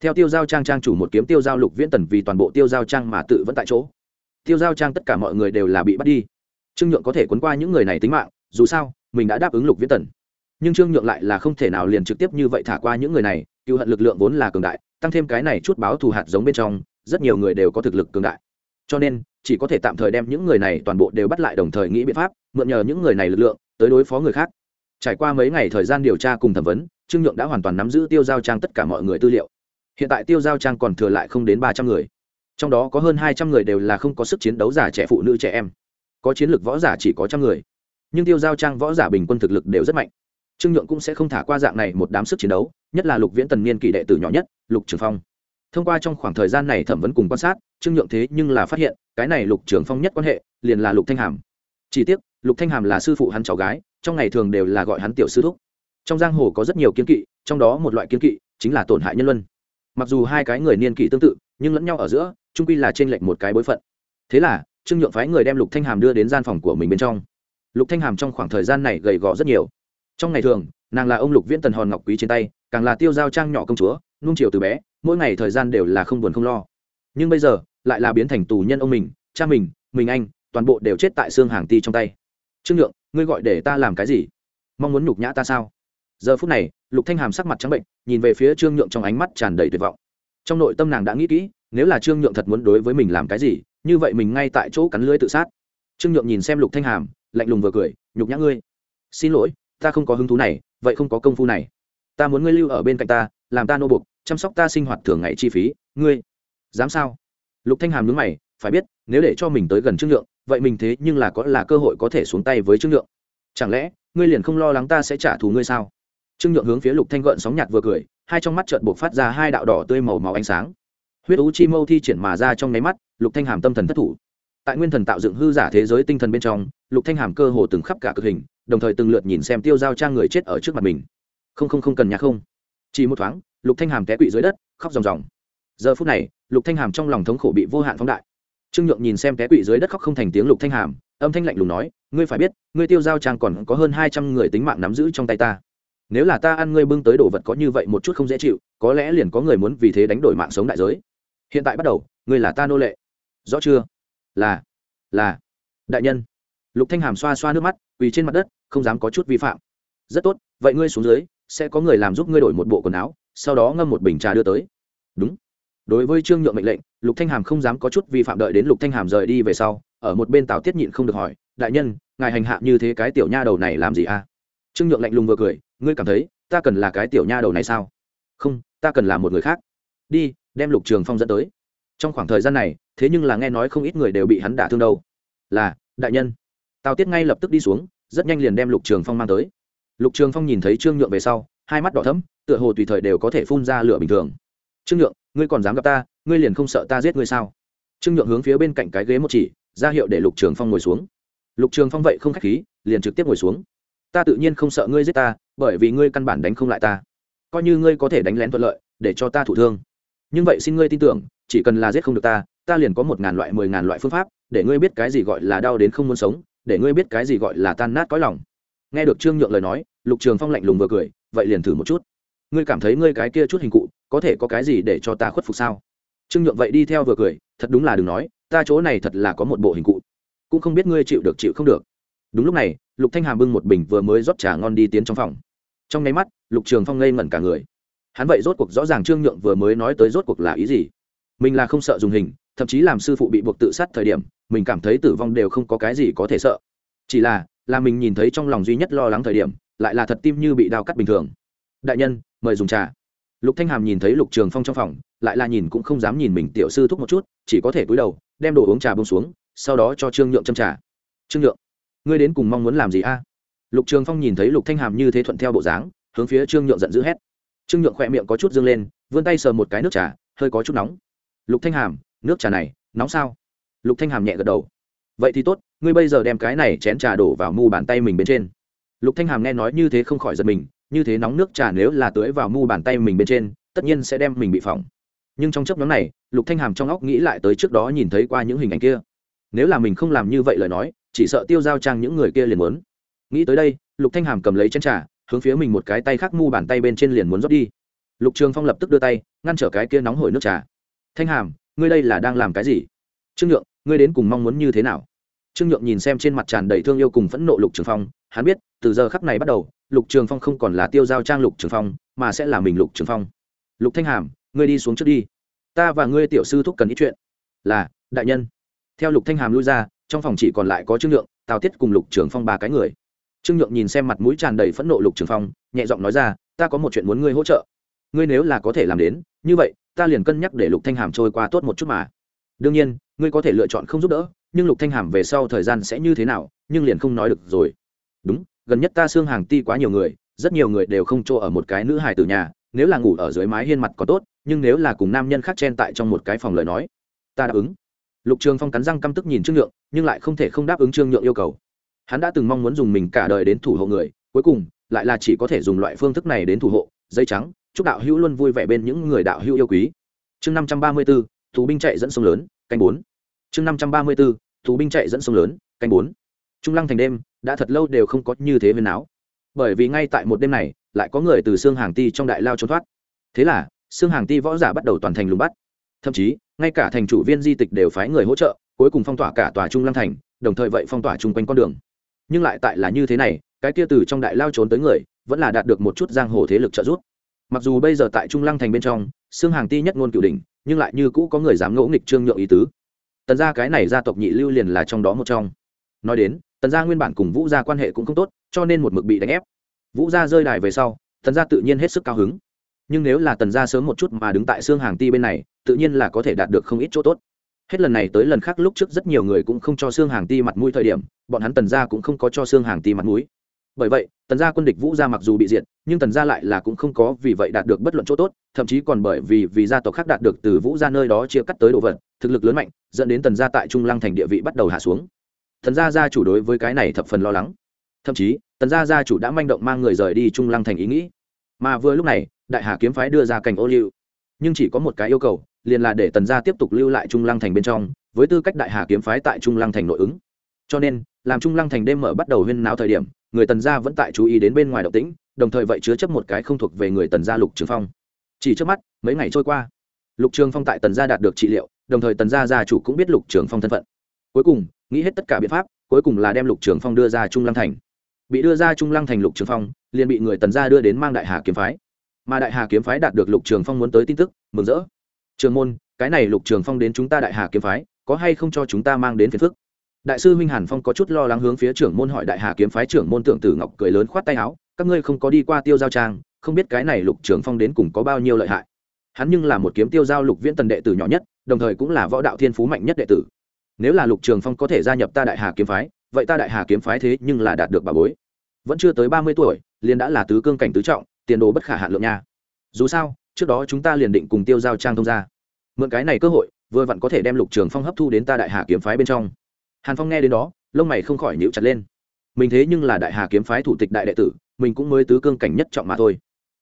Theo tiêu giao trang trang chủ một kiếm tiêu giao lục viễn tần vì toàn bộ tiêu giao trang mà tự vẫn tại chỗ. Tiêu giao trang tất cả mọi người đều là bị bắt đi. Trương nhượng có thể quấn qua những người này tính mạng, dù sao, mình đã đáp ứng lục viễn tần nhưng trương nhượng lại là không thể nào liền trực tiếp như vậy thả qua những người này, cựu hận lực lượng vốn là cường đại, tăng thêm cái này chút báo thù hạt giống bên trong, rất nhiều người đều có thực lực cường đại. Cho nên, chỉ có thể tạm thời đem những người này toàn bộ đều bắt lại đồng thời nghĩ biện pháp, mượn nhờ những người này lực lượng, tới đối phó người khác. Trải qua mấy ngày thời gian điều tra cùng thẩm vấn, trương nhượng đã hoàn toàn nắm giữ tiêu giao trang tất cả mọi người tư liệu. Hiện tại tiêu giao trang còn thừa lại không đến ba trăm người. Trong đó có hơn hai trăm người đều là không có sức chiến đấu giả trẻ phụ nữ trẻ em. Có chiến lược võ giả chỉ có trăm người. Nhưng tiêu giao trang võ giả bình quân thực lực đều rất mạnh trương nhượng cũng sẽ không thả qua dạng này một đám sức chiến đấu, nhất là lục viễn tần niên kỳ đệ tử nhỏ nhất, lục trường phong. Thông qua trong khoảng thời gian này thẩm vấn cùng quan sát, trương nhượng thế nhưng là phát hiện, cái này lục trường phong nhất quan hệ, liền là lục thanh hàm. Chỉ tiếc, lục thanh hàm là sư phụ hắn cháu gái, trong ngày thường đều là gọi hắn tiểu sư thúc. Trong giang hồ có rất nhiều kiến kỵ, trong đó một loại kiến kỵ chính là tổn hại nhân luân. Mặc dù hai cái người niên kỷ tương tự, nhưng lẫn nhau ở giữa trung quy là trên lệnh một cái bối phận. Thế là, trương nhượng phái người đem lục thanh hàm đưa đến gian phòng của mình bên trong. Lục thanh hàm trong khoảng thời gian này gầy gò rất nhiều trong ngày thường, nàng là ông lục viễn tần hòn ngọc quý trên tay, càng là tiêu giao trang nhỏ công chúa nung chiều từ bé, mỗi ngày thời gian đều là không buồn không lo. Nhưng bây giờ, lại là biến thành tù nhân ông mình, cha mình mình anh, toàn bộ đều chết tại xương hàng ti trong tay. Trương nhượng, ngươi gọi để ta làm cái gì? Mong muốn nhục nhã ta sao? Giờ phút này, lục thanh hàm sắc mặt trắng bệnh, nhìn về phía trương nhượng trong ánh mắt tràn đầy tuyệt vọng. Trong nội tâm nàng đã nghĩ kỹ, nếu là trương nhượng thật muốn đối với mình làm cái gì, như vậy mình ngay tại chỗ cắn lưới tự sát. Trương nhượng nhìn xem lục thanh hàm, lạnh lùng vừa cười, nhục nhã ngươi. Xin lỗi ta không có hứng thú này, vậy không có công phu này. Ta muốn ngươi lưu ở bên cạnh ta, làm ta nô bục chăm sóc ta sinh hoạt thường ngày chi phí. Ngươi, dám sao? Lục thanh hàm nhướng mày, phải biết, nếu để cho mình tới gần trương nhượng vậy mình thế nhưng là có là cơ hội có thể xuống tay với trương nhượng chẳng lẽ, ngươi liền không lo lắng ta sẽ trả thù ngươi sao? Trương nhượng hướng phía lục thanh gợn sóng nhạt vừa cười, hai trong mắt trợn buộc phát ra hai đạo đỏ tươi màu màu ánh sáng. Huyết ú chi mâu thi triển mà ra trong nấy mắt, lục thanh hàm tâm thần thất thủ tại nguyên thần tạo dựng hư giả thế giới tinh thần bên trong, lục thanh hàm cơ hồ từng khắp cả cực hình, đồng thời từng lượt nhìn xem tiêu giao trang người chết ở trước mặt mình. Không không không cần nhạc không. Chỉ một thoáng, lục thanh hàm té quỵ dưới đất, khóc ròng ròng. Giờ phút này, lục thanh hàm trong lòng thống khổ bị vô hạn phóng đại. Trương nhượng nhìn xem té quỵ dưới đất khóc không thành tiếng lục thanh hàm, âm thanh lạnh lùng nói, ngươi phải biết, ngươi tiêu giao trang còn có hơn hai trăm người tính mạng nắm giữ trong tay ta. Nếu là ta ăn ngươi bưng tới đồ vật có như vậy một chút không dễ chịu, có lẽ liền có người muốn vì thế đánh đổi mạng sống đại giới. Hiện tại bắt đầu, ngươi là ta nô lệ. Rõ chưa? Là là, đại nhân. Lục thanh hàm xoa xoa nước mắt, quỳ trên mặt đất, không dám có chút vi phạm. Rất tốt, vậy ngươi xuống dưới, sẽ có người làm giúp ngươi đổi một bộ quần áo, sau đó ngâm một bình trà đưa tới. Đúng. Đối với trương nhượng mệnh lệnh, lục thanh hàm không dám có chút vi phạm đợi đến lục thanh hàm rời đi về sau, ở một bên tào tiết nhịn không được hỏi, đại nhân, ngài hành hạ như thế cái tiểu nha đầu này làm gì à? Trương nhượng lạnh lùng vừa cười, ngươi cảm thấy, ta cần là cái tiểu nha đầu này sao? Không, ta cần là một người khác. Đi, đem lục trường phong dẫn tới trong khoảng thời gian này, thế nhưng là nghe nói không ít người đều bị hắn đả thương đâu. Là, đại nhân. Tào tiết ngay lập tức đi xuống, rất nhanh liền đem lục trường phong mang tới. Lục trường phong nhìn thấy trương nhượng về sau, hai mắt đỏ thấm tựa hồ tùy thời đều có thể phun ra lửa bình thường. Trương nhượng, ngươi còn dám gặp ta, ngươi liền không sợ ta giết ngươi sao? Trương nhượng hướng phía bên cạnh cái ghế một chỉ, ra hiệu để lục trường phong ngồi xuống. Lục trường phong vậy không k h á c h khí, liền trực tiếp ngồi xuống. Ta tự nhiên không sợ ngươi giết ta, bởi vì ngươi căn bản đánh không lại ta. Coi như ngươi có thể đánh lén thuận lợi, để cho ta thụ thương. Nhưng vậy xin ngươi tin tưởng chỉ cần là giết không được ta ta liền có một ngàn loại, mười ngàn loại phương pháp, để ngươi biết cái gì gọi là đau đến không muốn sống, để ngươi biết cái gì gọi là tan nát cõi lòng. Nghe được trương nhượng lời nói, lục trường phong lạnh lùng vừa cười, vậy liền thử một chút. Ngươi cảm thấy ngươi cái kia chút hình cụ, có thể có cái gì để cho ta khuất phục sao? Trương nhượng vậy đi theo vừa cười, thật đúng là đừng nói, ta chỗ này thật là có một bộ hình cụ. Cũng không biết ngươi chịu được chịu không được. Đúng lúc này, lục thanh hàm bưng một bình vừa mới rót trà ngon đi tiến trong phòng. Trong nháy mắt, lục trường phong ngây ngẩn cả người. Hắn vậy rốt cuộc rõ ràng trương nhượng vừa mới nói tới rốt cuộc là ý gì? Mình là không sợ dùng hình, thậm chí làm sư phụ bị buộc tự sát thời điểm, mình cảm thấy tử vong đều không có cái gì có thể sợ. Chỉ là là mình nhìn thấy trong lòng duy nhất lo lắng thời điểm, lại là thật tim như bị đao cắt bình thường. Đại nhân, mời dùng trà. Lục thanh hàm nhìn thấy lục trường phong trong phòng, lại là nhìn cũng không dám nhìn mình tiểu sư thúc một chút, chỉ có thể cúi đầu, đem đồ uống trà bông xuống, sau đó cho trương nhượng châm trà. Trương nhượng, ngươi đến cùng mong muốn làm gì a? Lục trường phong nhìn thấy lục thanh hàm như thế thuận theo bộ dáng, hướng phía trương nhượng giận dữ hét. Trương nhượng khỏe miệng có chút dương lên, vươn tay sờ một cái nước trà, hơi có chút nóng lục thanh hàm, nước trà này, nóng sao? Lục thanh hàm nhẹ gật đầu. Vậy thì tốt, ngươi bây giờ đem cái này chén trà đổ vào mu bàn tay mình bên trên. Lục thanh hàm nghe nói như thế không khỏi giật mình, như thế nóng nước trà nếu là tưới vào mu bàn tay mình bên trên, tất nhiên sẽ đem mình bị phỏng. Nhưng trong chấp nhóm này, lục thanh hàm trong óc nghĩ lại tới trước đó nhìn thấy qua những hình ảnh kia. Nếu là mình không làm như vậy lời nói, chỉ sợ tiêu giao trang những người kia liền muốn. Nghĩ tới đây, lục thanh hàm cầm lấy chén trà, hướng phía mình một cái tay khác mu bàn tay bên trên liền muốn rót đi. Lục trường phong lập tức đưa tay, ngăn trở cái kia nóng hổi nước trà thanh hàm, ngươi đây là đang làm cái gì? Trương nhượng, ngươi đến cùng mong muốn như thế nào? Trương nhượng nhìn xem trên mặt tràn đầy thương yêu cùng phẫn nộ lục trường phong, hắn biết, từ giờ khắc này bắt đầu, lục trường phong không còn là tiêu giao trang lục trường phong, mà sẽ là mình lục trường phong. Lục thanh hàm, ngươi đi xuống trước đi. Ta và ngươi tiểu sư thúc cần ít chuyện. Là, đại nhân. Theo lục thanh hàm lui ra, trong phòng chỉ còn lại có trương nhượng, tào tiết cùng lục trường phong ba cái người. Trương nhượng nhìn xem mặt mũi tràn đầy phẫn nộ lục trường phong, nhẹ giọng nói ra, ta có một chuyện muốn ngươi hỗ trợ. Ngươi nếu là có thể làm đến, như vậy ta liền cân nhắc để lục thanh hàm trôi qua tốt một chút mà. Đương nhiên, ngươi có thể lựa chọn không giúp đỡ, nhưng lục thanh hàm về sau thời gian sẽ như thế nào, nhưng liền không nói được rồi. Đúng, gần nhất ta xương hàng ti quá nhiều người, rất nhiều người đều không chỗ ở một cái nữ hài từ nhà, nếu là ngủ ở dưới mái hiên mặt có tốt, nhưng nếu là cùng nam nhân khác chen tại trong một cái phòng lời nói, ta đáp ứng. Lục trường phong cắn răng căm tức nhìn trương nhượng, nhưng lại không thể không đáp ứng trương nhượng yêu cầu. Hắn đã từng mong muốn dùng mình cả đời đến thủ hộ người, cuối cùng, lại là chỉ có thể dùng loại phương thức này đến thủ hộ, dây trắng chúc đạo hữu luôn vui vẻ bên những người đạo hữu yêu quý. Chương năm trăm ba mươi b ố tù binh chạy dẫn sông lớn, canh bốn. Chương năm trăm ba mươi b ố tù binh chạy dẫn sông lớn, canh bốn. Trung lăng thành đêm, đã thật lâu đều không có như thế viên áo. Bởi vì ngay tại một đêm này, lại có người từ xương hàng ti trong đại lao trốn thoát. Thế là xương hàng ti võ giả bắt đầu toàn thành lùng bắt. Thậm chí, ngay cả thành chủ viên di tịch đều phái người hỗ trợ, cuối cùng phong tỏa cả tòa trung lăng thành, đồng thời vậy phong tỏa chung quanh con đường. Nhưng lại tại là như thế này, cái kia từ trong đại lao trốn tới người, vẫn là đạt được một chút giang hồ thế lực trợ giúp mặc dù bây giờ tại trung lăng thành bên trong, xương hàng ti nhất ngôn cửu đỉnh, nhưng lại như cũ có người dám ngỗ nghịch trương nhượng ý tứ. Tần gia cái này gia tộc nhị lưu liền là trong đó một trong. Nói đến, tần gia nguyên bản cùng vũ gia quan hệ cũng không tốt, cho nên một mực bị đánh ép. Vũ gia rơi đài về sau, tần gia tự nhiên hết sức cao hứng. Nhưng nếu là tần gia sớm một chút mà đứng tại xương hàng ti bên này, tự nhiên là có thể đạt được không ít chỗ tốt. Hết lần này tới lần khác, lúc trước rất nhiều người cũng không cho xương hàng ti mặt mũi thời điểm, bọn hắn tần gia cũng không có cho xương hàng ti mặt mũi bởi vậy, tần gia quân địch vũ gia mặc dù bị diệt, nhưng tần gia lại là cũng không có vì vậy đạt được bất luận chỗ tốt, thậm chí còn bởi vì vì gia tộc khác đạt được từ vũ gia nơi đó chia cắt tới đồ vật, thực lực lớn mạnh, dẫn đến tần gia tại trung lăng thành địa vị bắt đầu hạ xuống. Tần gia gia chủ đối với cái này thập phần lo lắng. Thậm chí, tần gia gia chủ đã manh động mang người rời đi trung lăng thành ý nghĩ. Mà vừa lúc này, đại hà kiếm phái đưa ra cảnh ô liu. Nhưng chỉ có một cái yêu cầu, liền là để tần gia tiếp tục lưu lại trung lăng thành bên trong, với tư cách đại hà kiếm phái tại trung lăng thành nội ứng cho nên, làm trung lăng thành đêm mở bắt đầu huyên náo thời điểm, người tần gia vẫn tại chú ý đến bên ngoài động tĩnh, đồng thời vậy chứa chấp một cái không thuộc về người tần gia lục trường phong. Chỉ trước mắt, mấy ngày trôi qua. Lục trường phong tại tần gia đạt được trị liệu, đồng thời tần gia gia chủ cũng biết lục trường phong thân phận. Cuối cùng, nghĩ hết tất cả biện pháp, cuối cùng là đem lục trường phong đưa ra trung lăng thành. Bị đưa ra trung lăng thành lục trường phong, liền bị người tần gia đưa đến mang đại hà kiếm phái. Mà đại hà kiếm phái đạt được lục trường phong muốn tới tin tức, mừng rỡ. Trường môn, cái này lục trường phong đến chúng ta đại hà kiếm phái, có hay không cho chúng ta mang đến phiền phức? Đại sư huynh hàn phong có chút lo lắng hướng phía trưởng môn hỏi đại hà kiếm phái trưởng môn tượng tử ngọc cười lớn khoát tay áo, các ngươi không có đi qua tiêu giao trang, không biết cái này lục trường phong đến cùng có bao nhiêu lợi hại. Hắn nhưng là một kiếm tiêu giao lục viễn tần đệ tử nhỏ nhất, đồng thời cũng là võ đạo thiên phú mạnh nhất đệ tử. Nếu là lục trường phong có thể gia nhập ta đại hà kiếm phái, vậy ta đại hà kiếm phái thế nhưng là đạt được bà bối. Vẫn chưa tới ba mươi tuổi, liền đã là tứ cương cảnh tứ trọng, tiền đồ bất khả hạn lượng nha. Dù sao, trước đó chúng ta liền định cùng tiêu giao trang thông ra mượn cái này cơ hội, vừa vặn có thể đem lục trường phong hấp thu đến ta đại hà kiếm phái bên trong hàn phong nghe đến đó, lông mày không khỏi nhíu chặt lên. Mình thế nhưng là đại hà kiếm phái thủ tịch đại đệ tử, mình cũng mới tứ cương cảnh nhất trọng mà thôi.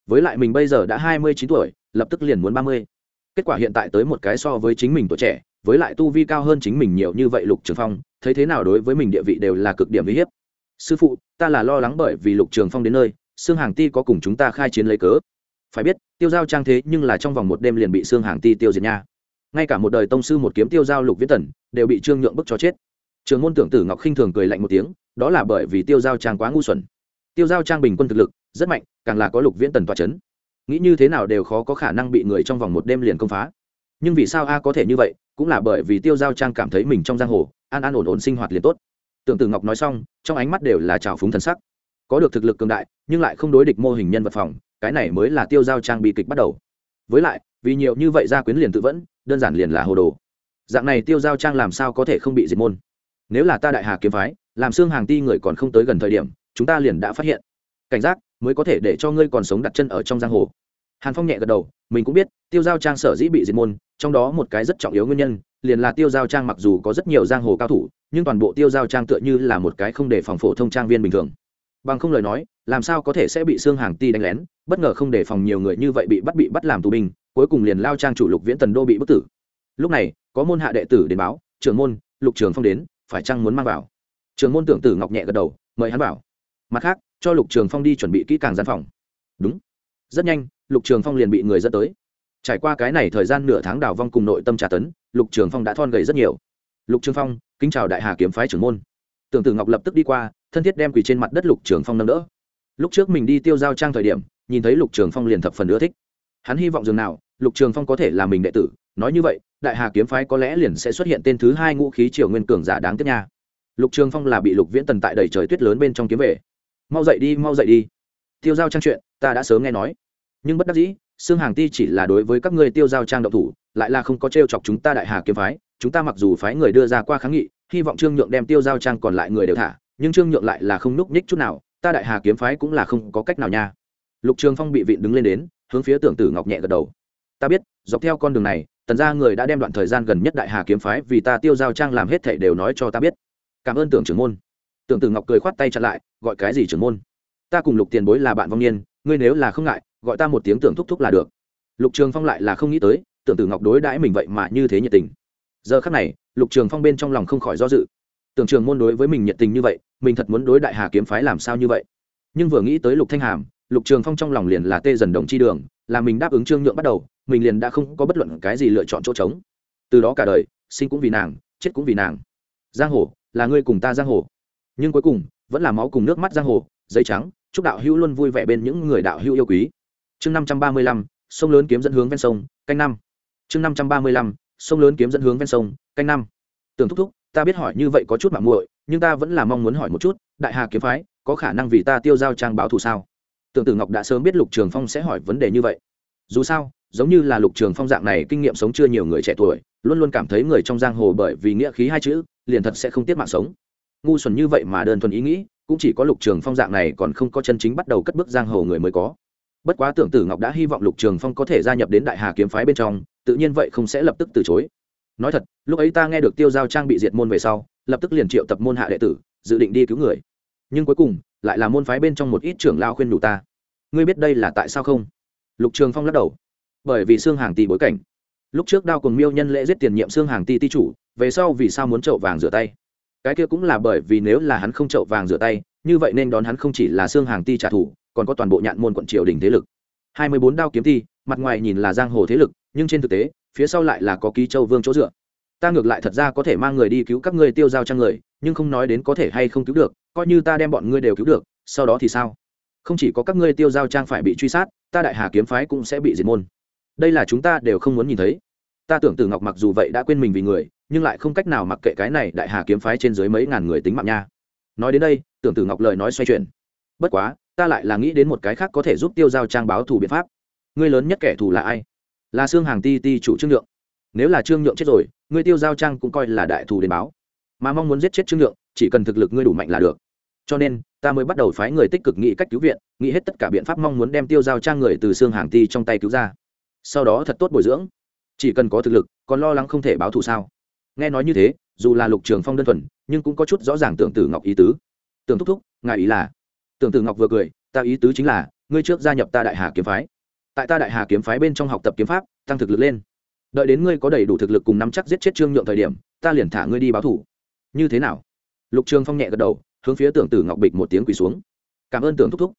Với lại mình bây giờ đã hai mươi chín tuổi, lập tức liền muốn ba mươi. Kết quả hiện tại tới một cái so với chính mình tuổi trẻ, với lại tu vi cao hơn chính mình nhiều như vậy lục trường phong, thấy thế nào đối với mình địa vị đều là cực điểm uy hiếp. Sư phụ, ta là lo lắng bởi vì lục trường phong đến nơi xương hàng ti có cùng chúng ta khai chiến lấy cớ. Phải biết, tiêu giao trang thế nhưng là trong vòng một đêm liền bị xương hàng ti tiêu diệt nha. Ngay cả một đời tông sư một kiếm tiêu giao lục Viễn tần, đều bị trương nhượng bức cho chết trường môn tưởng tử ngọc khinh thường cười lạnh một tiếng, đó là bởi vì tiêu giao trang quá ngu xuẩn. Tiêu giao trang bình quân thực lực, rất mạnh, càng là có lục viễn tần toa c h ấ n nghĩ như thế nào đều khó có khả năng bị người trong vòng một đêm liền công phá. Nhưng vì sao a có thể như vậy, cũng là bởi vì tiêu giao trang cảm thấy mình trong giang hồ, an an ổn ổn sinh hoạt liền tốt. Tưởng tử ngọc nói xong, trong ánh mắt đều là trào phúng thần sắc. Có được thực lực cường đại, nhưng lại không đối địch mô hình nhân vật phòng, cái này mới là tiêu giao trang bị kịch bắt đầu. Với lại, vì nhiều như vậy gia quyến liền tự vẫn, đơn giản liền là hồ đồ. Dạng này tiêu giao trang làm sao có thể không bị diệt môn? Nếu là ta đại hà kiếm phái, làm xương hàng ti người còn không tới gần thời điểm, chúng ta liền đã phát hiện. Cảnh giác, mới có thể để cho ngươi còn sống đặt chân ở trong giang hồ. Hàn phong nhẹ gật đầu, mình cũng biết, tiêu giao trang sở dĩ bị diệt môn, trong đó một cái rất trọng yếu nguyên nhân, liền là tiêu giao trang mặc dù có rất nhiều giang hồ cao thủ, nhưng toàn bộ tiêu giao trang tựa như là một cái không để phòng phổ thông trang viên bình thường. Bằng không lời nói, làm sao có thể sẽ bị xương hàng ti đánh lén, bất ngờ không để phòng nhiều người như vậy bị bắt bị bắt làm tù binh, cuối cùng liền lao trang chủ lục viễn tần đô bị bức tử. Lúc này, có môn hạ đệ tử đến báo, trưởng môn, lục trường phong đến phải chăng muốn mang vào? Trường môn tưởng tử ngọc nhẹ gật đầu, mời hắn vào. Mặt khác, cho lục trường phong đi chuẩn bị kỹ càng gian phòng. Đúng. Rất nhanh, lục trường phong liền bị người dẫn tới. Trải qua cái này thời gian nửa tháng đào vong cùng nội tâm trà tấn, lục trường phong đã thon gầy rất nhiều. Lục trường phong, kính chào đại hà kiếm phái trưởng môn. Tưởng tử ngọc lập tức đi qua, thân thiết đem quỳ trên mặt đất lục trường phong nâng đỡ. Lúc trước mình đi tiêu giao trang thời điểm, nhìn thấy lục trường phong liền thập phần ưa thích. Hắn hy vọng dường nào, lục trường phong có thể là mình đệ tử, nói như vậy đại hà kiếm phái có lẽ liền sẽ xuất hiện tên thứ hai ngũ khí triều nguyên cường giả đáng tiếc nha. Lục trường phong là bị lục viễn tần tại đầy trời tuyết lớn bên trong kiếm về. Mau dậy đi, mau dậy đi. Tiêu giao trang chuyện, ta đã sớm nghe nói. Nhưng bất đắc dĩ xương hàng ti chỉ là đối với các ngươi tiêu giao trang động thủ, lại là không có t r e o chọc chúng ta đại hà kiếm phái. Chúng ta mặc dù phái người đưa ra qua kháng nghị, hy vọng trương nhượng đem tiêu giao trang còn lại người đều thả, nhưng trương nhượng lại là không núp nhích chút nào, ta đại hà kiếm phái cũng là không có cách nào nha. Lục trường phong bị vịn đứng lên đến, hướng phía tưởng tử ngọc nhẹ gật đầu. Ta biết, dọc theo con đường này tần gia người đã đem đoạn thời gian gần nhất đại hà kiếm phái vì ta tiêu giao trang làm hết thảy đều nói cho ta biết. Cảm ơn tưởng trưởng môn. Tưởng tử ngọc cười khoát tay chặn lại, gọi cái gì trưởng môn? Ta cùng lục tiền bối là bạn vong niên, ngươi nếu là không ngại, gọi ta một tiếng tưởng thúc thúc là được. Lục trường phong lại là không nghĩ tới, tưởng tử ngọc đối đãi mình vậy mà như thế nhiệt tình. Giờ khắc này, lục trường phong bên trong lòng không khỏi do dự. Tưởng trường môn đối với mình nhiệt tình như vậy, mình thật muốn đối đại hà kiếm phái làm sao như vậy? Nhưng vừa nghĩ tới lục thanh hàm, lục trường phong trong lòng liền là tê dần đồng chi đường là mình đáp ứng trương nhượng bắt đầu, mình liền đã không có bất luận cái gì lựa chọn chỗ trống. Từ đó cả đời, sinh cũng vì nàng, chết cũng vì nàng. Giang hồ, là ngươi cùng ta giang hồ. Nhưng cuối cùng, vẫn là máu cùng nước mắt giang hồ, giấy trắng, chúc đạo hữu luôn vui vẻ bên những người đạo hữu yêu quý. Chương năm trăm ba mươi lăm, sông lớn kiếm dẫn hướng ven sông, canh năm. Chương năm trăm ba mươi lăm, sông lớn kiếm dẫn hướng ven sông, canh năm. Tưởng thúc thúc, ta biết hỏi như vậy có chút mạng muội, nhưng ta vẫn là mong muốn hỏi một chút, đại hà kiếm phái, có khả năng vì ta tiêu giao trang báo thù sao? Tưởng tử ngọc đã sớm biết lục trường phong sẽ hỏi vấn đề như vậy. Dù sao, giống như là lục trường phong dạng này kinh nghiệm sống chưa nhiều người trẻ tuổi, luôn luôn cảm thấy người trong giang hồ bởi vì nghĩa khí hai chữ, liền thật sẽ không tiết mạng sống. Ngu xuẩn như vậy mà đơn thuần ý nghĩ, cũng chỉ có lục trường phong dạng này còn không có chân chính bắt đầu cất bước giang hồ người mới có. Bất quá tưởng tử ngọc đã hy vọng lục trường phong có thể gia nhập đến đại hà kiếm phái bên trong, tự nhiên vậy không sẽ lập tức từ chối. Nói thật, lúc ấy ta nghe được tiêu giao trang bị diệt môn về sau, lập tức liền triệu tập môn hạ đệ tử, dự định đi cứu người. Nhưng cuối cùng, lại là môn phái bên trong một ít trưởng lao khuyên đủ ta ngươi biết đây là tại sao không? Lục trường phong lắc đầu. Bởi vì xương hàng tỷ bối cảnh. Lúc trước đao cùng miêu nhân lễ giết tiền nhiệm xương hàng tỷ ti chủ, về sau vì sao muốn trậu vàng rửa tay? Cái kia cũng là bởi vì nếu là hắn không trậu vàng rửa tay, như vậy nên đón hắn không chỉ là xương hàng ti trả thù, còn có toàn bộ nhạn môn quận triều đình thế lực. Hai mươi bốn đao kiếm thi mặt ngoài nhìn là giang hồ thế lực, nhưng trên thực tế, phía sau lại là có ký châu vương chỗ dựa. Ta ngược lại thật ra có thể mang người đi cứu các ngươi tiêu giao trang người, nhưng không nói đến có thể hay không cứu được, coi như ta đem bọn ngươi đều cứu được, sau đó thì sao? Không chỉ có các ngươi tiêu giao trang phải bị truy sát, ta đại hà kiếm phái cũng sẽ bị diệt môn. Đây là chúng ta đều không muốn nhìn thấy. Ta tưởng từ ngọc mặc dù vậy đã quên mình vì người, nhưng lại không cách nào mặc kệ cái này đại hà kiếm phái trên dưới mấy ngàn người tính mạng nha. Nói đến đây, tưởng tử ngọc lời nói xoay chuyển. Bất quá, ta lại là nghĩ đến một cái khác có thể giúp tiêu giao trang báo thù biện pháp. Ngươi lớn nhất kẻ thù là ai? Là xương hàng ti ti chủ trương nhượng. Nếu là trương nhượng chết rồi, ngươi tiêu giao trang cũng coi là đại thù đến báo. Mà mong muốn giết chết trương nhượng, chỉ cần thực lực ngươi đủ mạnh là được cho nên, ta mới bắt đầu phái người tích cực nghĩ cách cứu viện, nghĩ hết tất cả biện pháp mong muốn đem tiêu giao trang người từ xương hàng ti trong tay cứu ra. Sau đó thật tốt bồi dưỡng. Chỉ cần có thực lực, còn lo lắng không thể báo thù sao? Nghe nói như thế, dù là lục trường phong đơn thuần, nhưng cũng có chút rõ ràng tưởng tử ngọc ý tứ. Tưởng thúc thúc, ngài ý là? Tưởng tử ngọc vừa cười, ta ý tứ chính là, ngươi trước gia nhập ta đại hà kiếm phái. Tại ta đại hà kiếm phái bên trong học tập kiếm pháp, tăng thực lực lên. Đợi đến ngươi có đầy đủ thực lực cùng nắm chắc giết chết trương nhượng thời điểm, ta liền thả ngươi đi báo thủ như thế nào? Lục trường phong nhẹ gật đầu hướng phía tưởng tử ngọc bịch một tiếng quỳ xuống. Cảm ơn tưởng thúc thúc.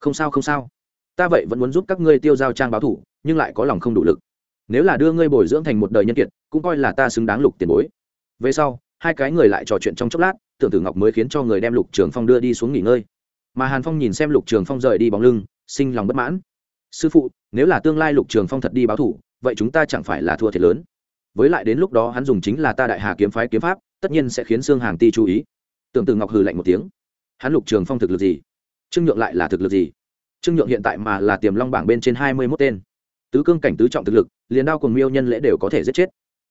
Không sao không sao. Ta vậy vẫn muốn giúp các ngươi tiêu giao trang báo thủ, nhưng lại có lòng không đủ lực. Nếu là đưa ngươi bồi dưỡng thành một đời nhân kiệt, cũng coi là ta xứng đáng lục tiền bối. Về sau, hai cái người lại trò chuyện trong chốc lát, tưởng tử ngọc mới khiến cho người đem lục trường phong đưa đi xuống nghỉ ngơi. Mà hàn phong nhìn xem lục trường phong rời đi bóng lưng, sinh lòng bất mãn. Sư phụ, nếu là tương lai lục trường phong thật đi báo thủ, vậy chúng ta chẳng phải là thua thiệt lớn. Với lại đến lúc đó hắn dùng chính là ta đại hà kiếm phái kiếm pháp, tất nhiên sẽ khiến xương hàng ti chú ý tưởng từ ngọc hừ lạnh một tiếng. Hắn lục trường phong thực lực gì? Trương nhượng lại là thực lực gì? Trương nhượng hiện tại mà là tiềm long bảng bên trên hai mươi mốt tên. Tứ cương cảnh tứ trọng thực lực, liền đao cùng miêu nhân lễ đều có thể giết chết.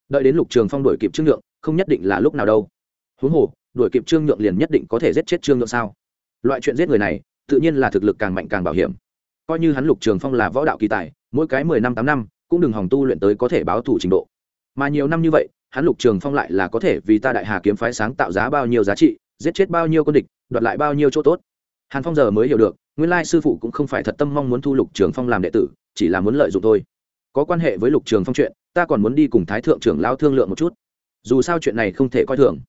Đợi đến lục trường phong đổi kịp trương nhượng, không nhất định là lúc nào đâu. Huống hồ đổi kịp trương nhượng liền nhất định có thể giết chết trương nhượng sao? Loại chuyện giết người này, tự nhiên là thực lực càng mạnh càng bảo hiểm. Coi như hắn lục trường phong là võ đạo kỳ tài, mỗi cái mười năm, tám năm, cũng đừng hòng tu luyện tới có thể báo thủ trình độ. Mà nhiều năm như vậy, hắn lục trường phong lại là có thể vì ta đại hà kiếm phái sáng tạo giá bao nhiêu giá trị giết chết bao nhiêu quân địch, đoạt lại bao nhiêu chỗ tốt. Hàn phong giờ mới hiểu được, nguyên lai sư phụ cũng không phải thật tâm mong muốn thu lục trường phong làm đệ tử, chỉ là muốn lợi dụng thôi. Có quan hệ với lục trường phong chuyện, ta còn muốn đi cùng thái thượng trưởng lao thương lượng một chút. Dù sao chuyện này không thể coi thường.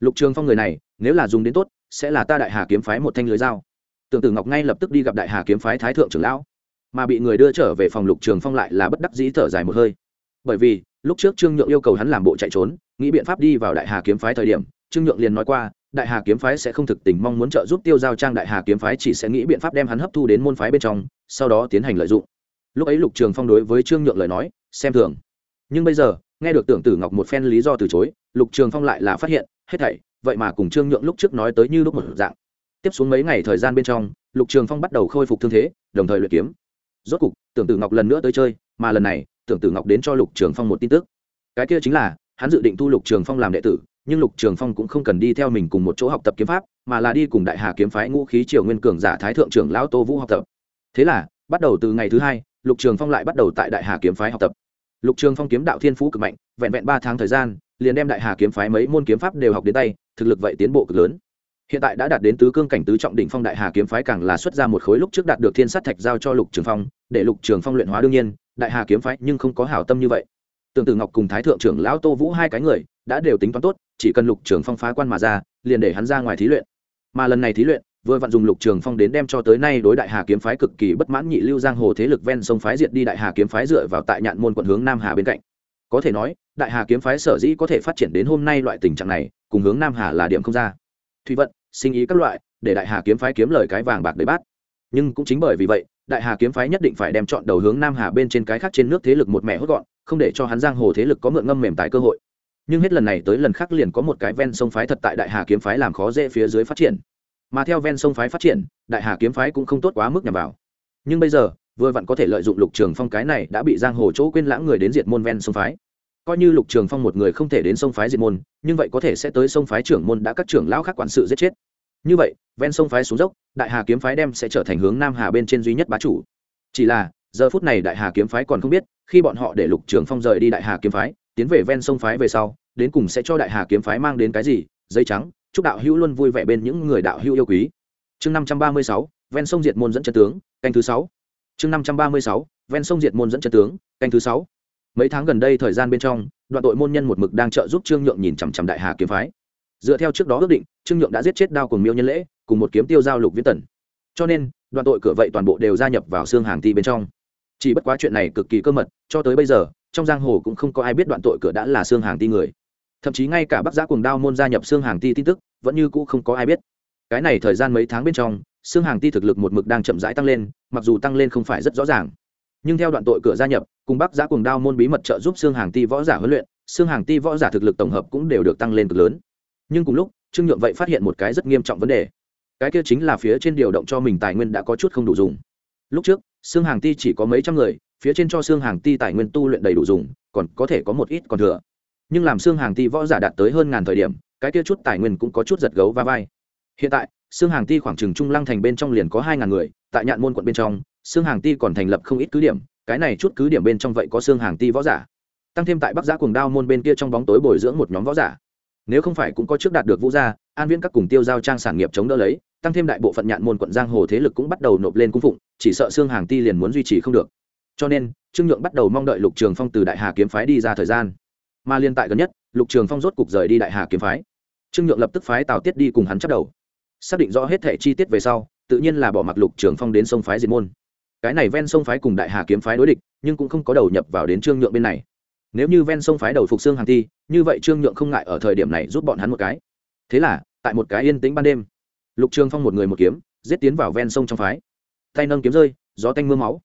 Lục trường phong người này, nếu là dùng đến tốt, sẽ là ta đại hà kiếm phái một thanh lưới dao. Tưởng tử ngọc ngay lập tức đi gặp đại hà kiếm phái thái thượng trưởng lão, mà bị người đưa trở về phòng lục trường phong lại là bất đắc dĩ thở dài một hơi. Bởi vì, lúc trước trương nhượng yêu cầu hắn làm bộ chạy trốn, nghĩ biện pháp đi vào đại hà kiếm phái thời điểm, trương nhượng liền nói qua đại hà kiếm phái sẽ không thực tình mong muốn trợ giúp tiêu giao trang đại hà kiếm phái chỉ sẽ nghĩ biện pháp đem hắn hấp thu đến môn phái bên trong, sau đó tiến hành lợi dụng. Lúc ấy lục trường phong đối với trương nhượng lời nói, xem thường. Nhưng bây giờ, nghe được tưởng tử ngọc một phen lý do từ chối, lục trường phong lại là phát hiện, hết thảy, vậy mà cùng trương nhượng lúc trước nói tới như lúc một dạng. Tiếp xuống mấy ngày thời gian bên trong, lục trường phong bắt đầu khôi phục thương thế, đồng thời luyện kiếm. Rốt cục, tưởng tử ngọc lần nữa tới chơi, mà lần này, tưởng tử ngọc đến cho lục trường phong một tin tức. Cái kia chính là, hắn dự định thu lục trường phong làm đệ tử nhưng lục trường phong cũng không cần đi theo mình cùng một chỗ học tập kiếm pháp, mà là đi cùng đại hà kiếm phái ngũ khí triều nguyên cường giả thái thượng trưởng lão tô vũ học tập. Thế là, bắt đầu từ ngày thứ hai, lục trường phong lại bắt đầu tại đại hà kiếm phái học tập. Lục trường phong kiếm đạo thiên phú cực mạnh, vẹn vẹn ba tháng thời gian, liền đem đại hà kiếm phái mấy môn kiếm pháp đều học đến tay, thực lực vậy tiến bộ cực lớn. Hiện tại đã đạt đến tứ cương cảnh tứ trọng đỉnh phong đại hà kiếm phái càng là xuất ra một khối lúc trước đạt được thiên sát thạch giao cho lục trường phong, để lục trường phong luyện hóa đương nhiên, đại hà kiếm phái nhưng không có hảo tâm như vậy. Tương tự ngọc cùng thái thượng trưởng lão tô vũ hai cái người, đã đều tính toán tốt chỉ cần lục trường phong phá quan mà ra, liền để hắn ra ngoài thí luyện. Mà lần này thí luyện, vừa vặn dùng lục trường phong đến đem cho tới nay đối đại hà kiếm phái cực kỳ bất mãn nhị lưu giang hồ thế lực ven sông phái diệt đi đại hà kiếm phái dựa vào tại nhạn môn quận hướng nam hà bên cạnh. Có thể nói, đại hà kiếm phái sở dĩ có thể phát triển đến hôm nay loại tình trạng này, cùng hướng nam hà là điểm không ra. Thủy vận, sinh ý các loại, để đại hà kiếm phái kiếm lời cái vàng bạc đầy bát. Nhưng cũng chính bởi vì vậy, đại hà kiếm phái nhất định phải đem chọn đầu hướng nam hà bên trên cái khác trên nước thế lực một mẹ hốt gọn, không để cho hắn giang hồ thế lực có mượn ngâm mềm tại cơ hội nhưng hết lần này tới lần khác liền có một cái ven sông phái thật tại đại hà kiếm phái làm khó dễ phía dưới phát triển. Mà theo ven sông phái phát triển, đại hà kiếm phái cũng không tốt quá mức nhằm vào. Nhưng bây giờ, vừa vặn có thể lợi dụng lục trường phong cái này đã bị giang hồ chỗ quên lãng người đến diệt môn ven sông phái. Coi như lục trường phong một người không thể đến sông phái diệt môn, nhưng vậy có thể sẽ tới sông phái trưởng môn đã các trưởng lão khác quản sự giết chết. Như vậy, ven sông phái xuống dốc, đại hà kiếm phái đem sẽ trở thành hướng nam hà bên trên duy nhất bá chủ. Chỉ là, giờ phút này đại hà kiếm phái còn không biết, khi bọn họ để lục trường phong rời đi đại hà kiếm phái tiến về ven sông phái về sau, đến cùng sẽ cho đại hà kiếm phái mang đến cái gì dây trắng, chúc đạo hữu luôn vui vẻ bên những người đạo hữu yêu quý. Chương năm trăm ba mươi sáu, ven sông diệt môn dẫn chân tướng, canh thứ sáu. Chương năm trăm ba mươi sáu, ven sông diệt môn dẫn chân tướng, canh thứ sáu. Mấy tháng gần đây thời gian bên trong, đoạn tội môn nhân một mực đang trợ giúp trương nhượng nhìn chằm chằm đại hà kiếm phái. Dựa theo trước đó ước định, trương nhượng đã giết chết đao cùng miêu nhân lễ, cùng một kiếm tiêu giao lục viễn tần. Cho nên, đoạn tội cửa vậy toàn bộ đều gia nhập vào xương hàng ti bên trong. Chỉ bất quá chuyện này cực kỳ cơ mật, cho tới bây giờ trong giang hồ cũng không có ai biết đoạn tội cửa đã là xương hàng ti người. Thậm chí ngay cả bắc giã cùng đao môn gia nhập xương hàng ti tin tức, vẫn như cũ không có ai biết. Cái này thời gian mấy tháng bên trong, xương hàng ti thực lực một mực đang chậm rãi tăng lên, mặc dù tăng lên không phải rất rõ ràng. Nhưng theo đoạn tội cửa gia nhập, cùng bắc giã cùng đao môn bí mật trợ giúp xương hàng ti võ giả huấn luyện, xương hàng ti võ giả thực lực tổng hợp cũng đều được tăng lên cực lớn. Nhưng cùng lúc, trương nhượng vậy phát hiện một cái rất nghiêm trọng vấn đề. Cái kia chính là phía trên điều động cho mình tài nguyên đã có chút không đủ dùng. Lúc trước, xương hàng ti chỉ có mấy trăm người phía trên cho xương hàng ti tài nguyên tu luyện đầy đủ dùng, còn có thể có một ít còn thừa. Nhưng làm xương hàng ti võ giả đạt tới hơn ngàn thời điểm, cái kia chút tài nguyên cũng có chút giật gấu va vai. Hiện tại, xương hàng ti khoảng trừng trung lăng thành bên trong liền có hai ngàn người, tại nhạn môn quận bên trong, xương hàng ti còn thành lập không ít cứ điểm, cái này chút cứ điểm bên trong vậy có xương hàng ti võ giả. Tăng thêm tại bắc giã cùng đao môn bên kia trong bóng tối bồi dưỡng một nhóm võ giả. Nếu không phải cũng có trước đạt được vũ gia, an viễn các cùng tiêu giao trang sản nghiệp chống đỡ lấy, tăng thêm đại bộ phận nhạn môn quận giang hồ thế lực cũng bắt đầu nộp lên cung phụng, chỉ sợ xương hàng ti liền muốn duy trì không được cho nên, trương nhượng bắt đầu mong đợi lục trường phong từ đại hà kiếm phái đi ra thời gian. Mà liên tại gần nhất, lục trường phong rốt cục rời đi đại hà kiếm phái. Trương nhượng lập tức phái tào tiết đi cùng hắn chắc đầu. Xác định rõ hết thẻ chi tiết về sau, tự nhiên là bỏ mặc lục trường phong đến sông phái diệt môn. Cái này ven sông phái cùng đại hà kiếm phái đối địch, nhưng cũng không có đầu nhập vào đến trương nhượng bên này. Nếu như ven sông phái đầu phục xương hàng thi, như vậy trương nhượng không ngại ở thời điểm này giúp bọn hắn một cái. Thế là, tại một cái yên tĩnh ban đêm, lục trường phong một người một kiếm, giết tiến vào ven sông trong phái. Tay nâng kiếm rơi, gió tanh m ư a máu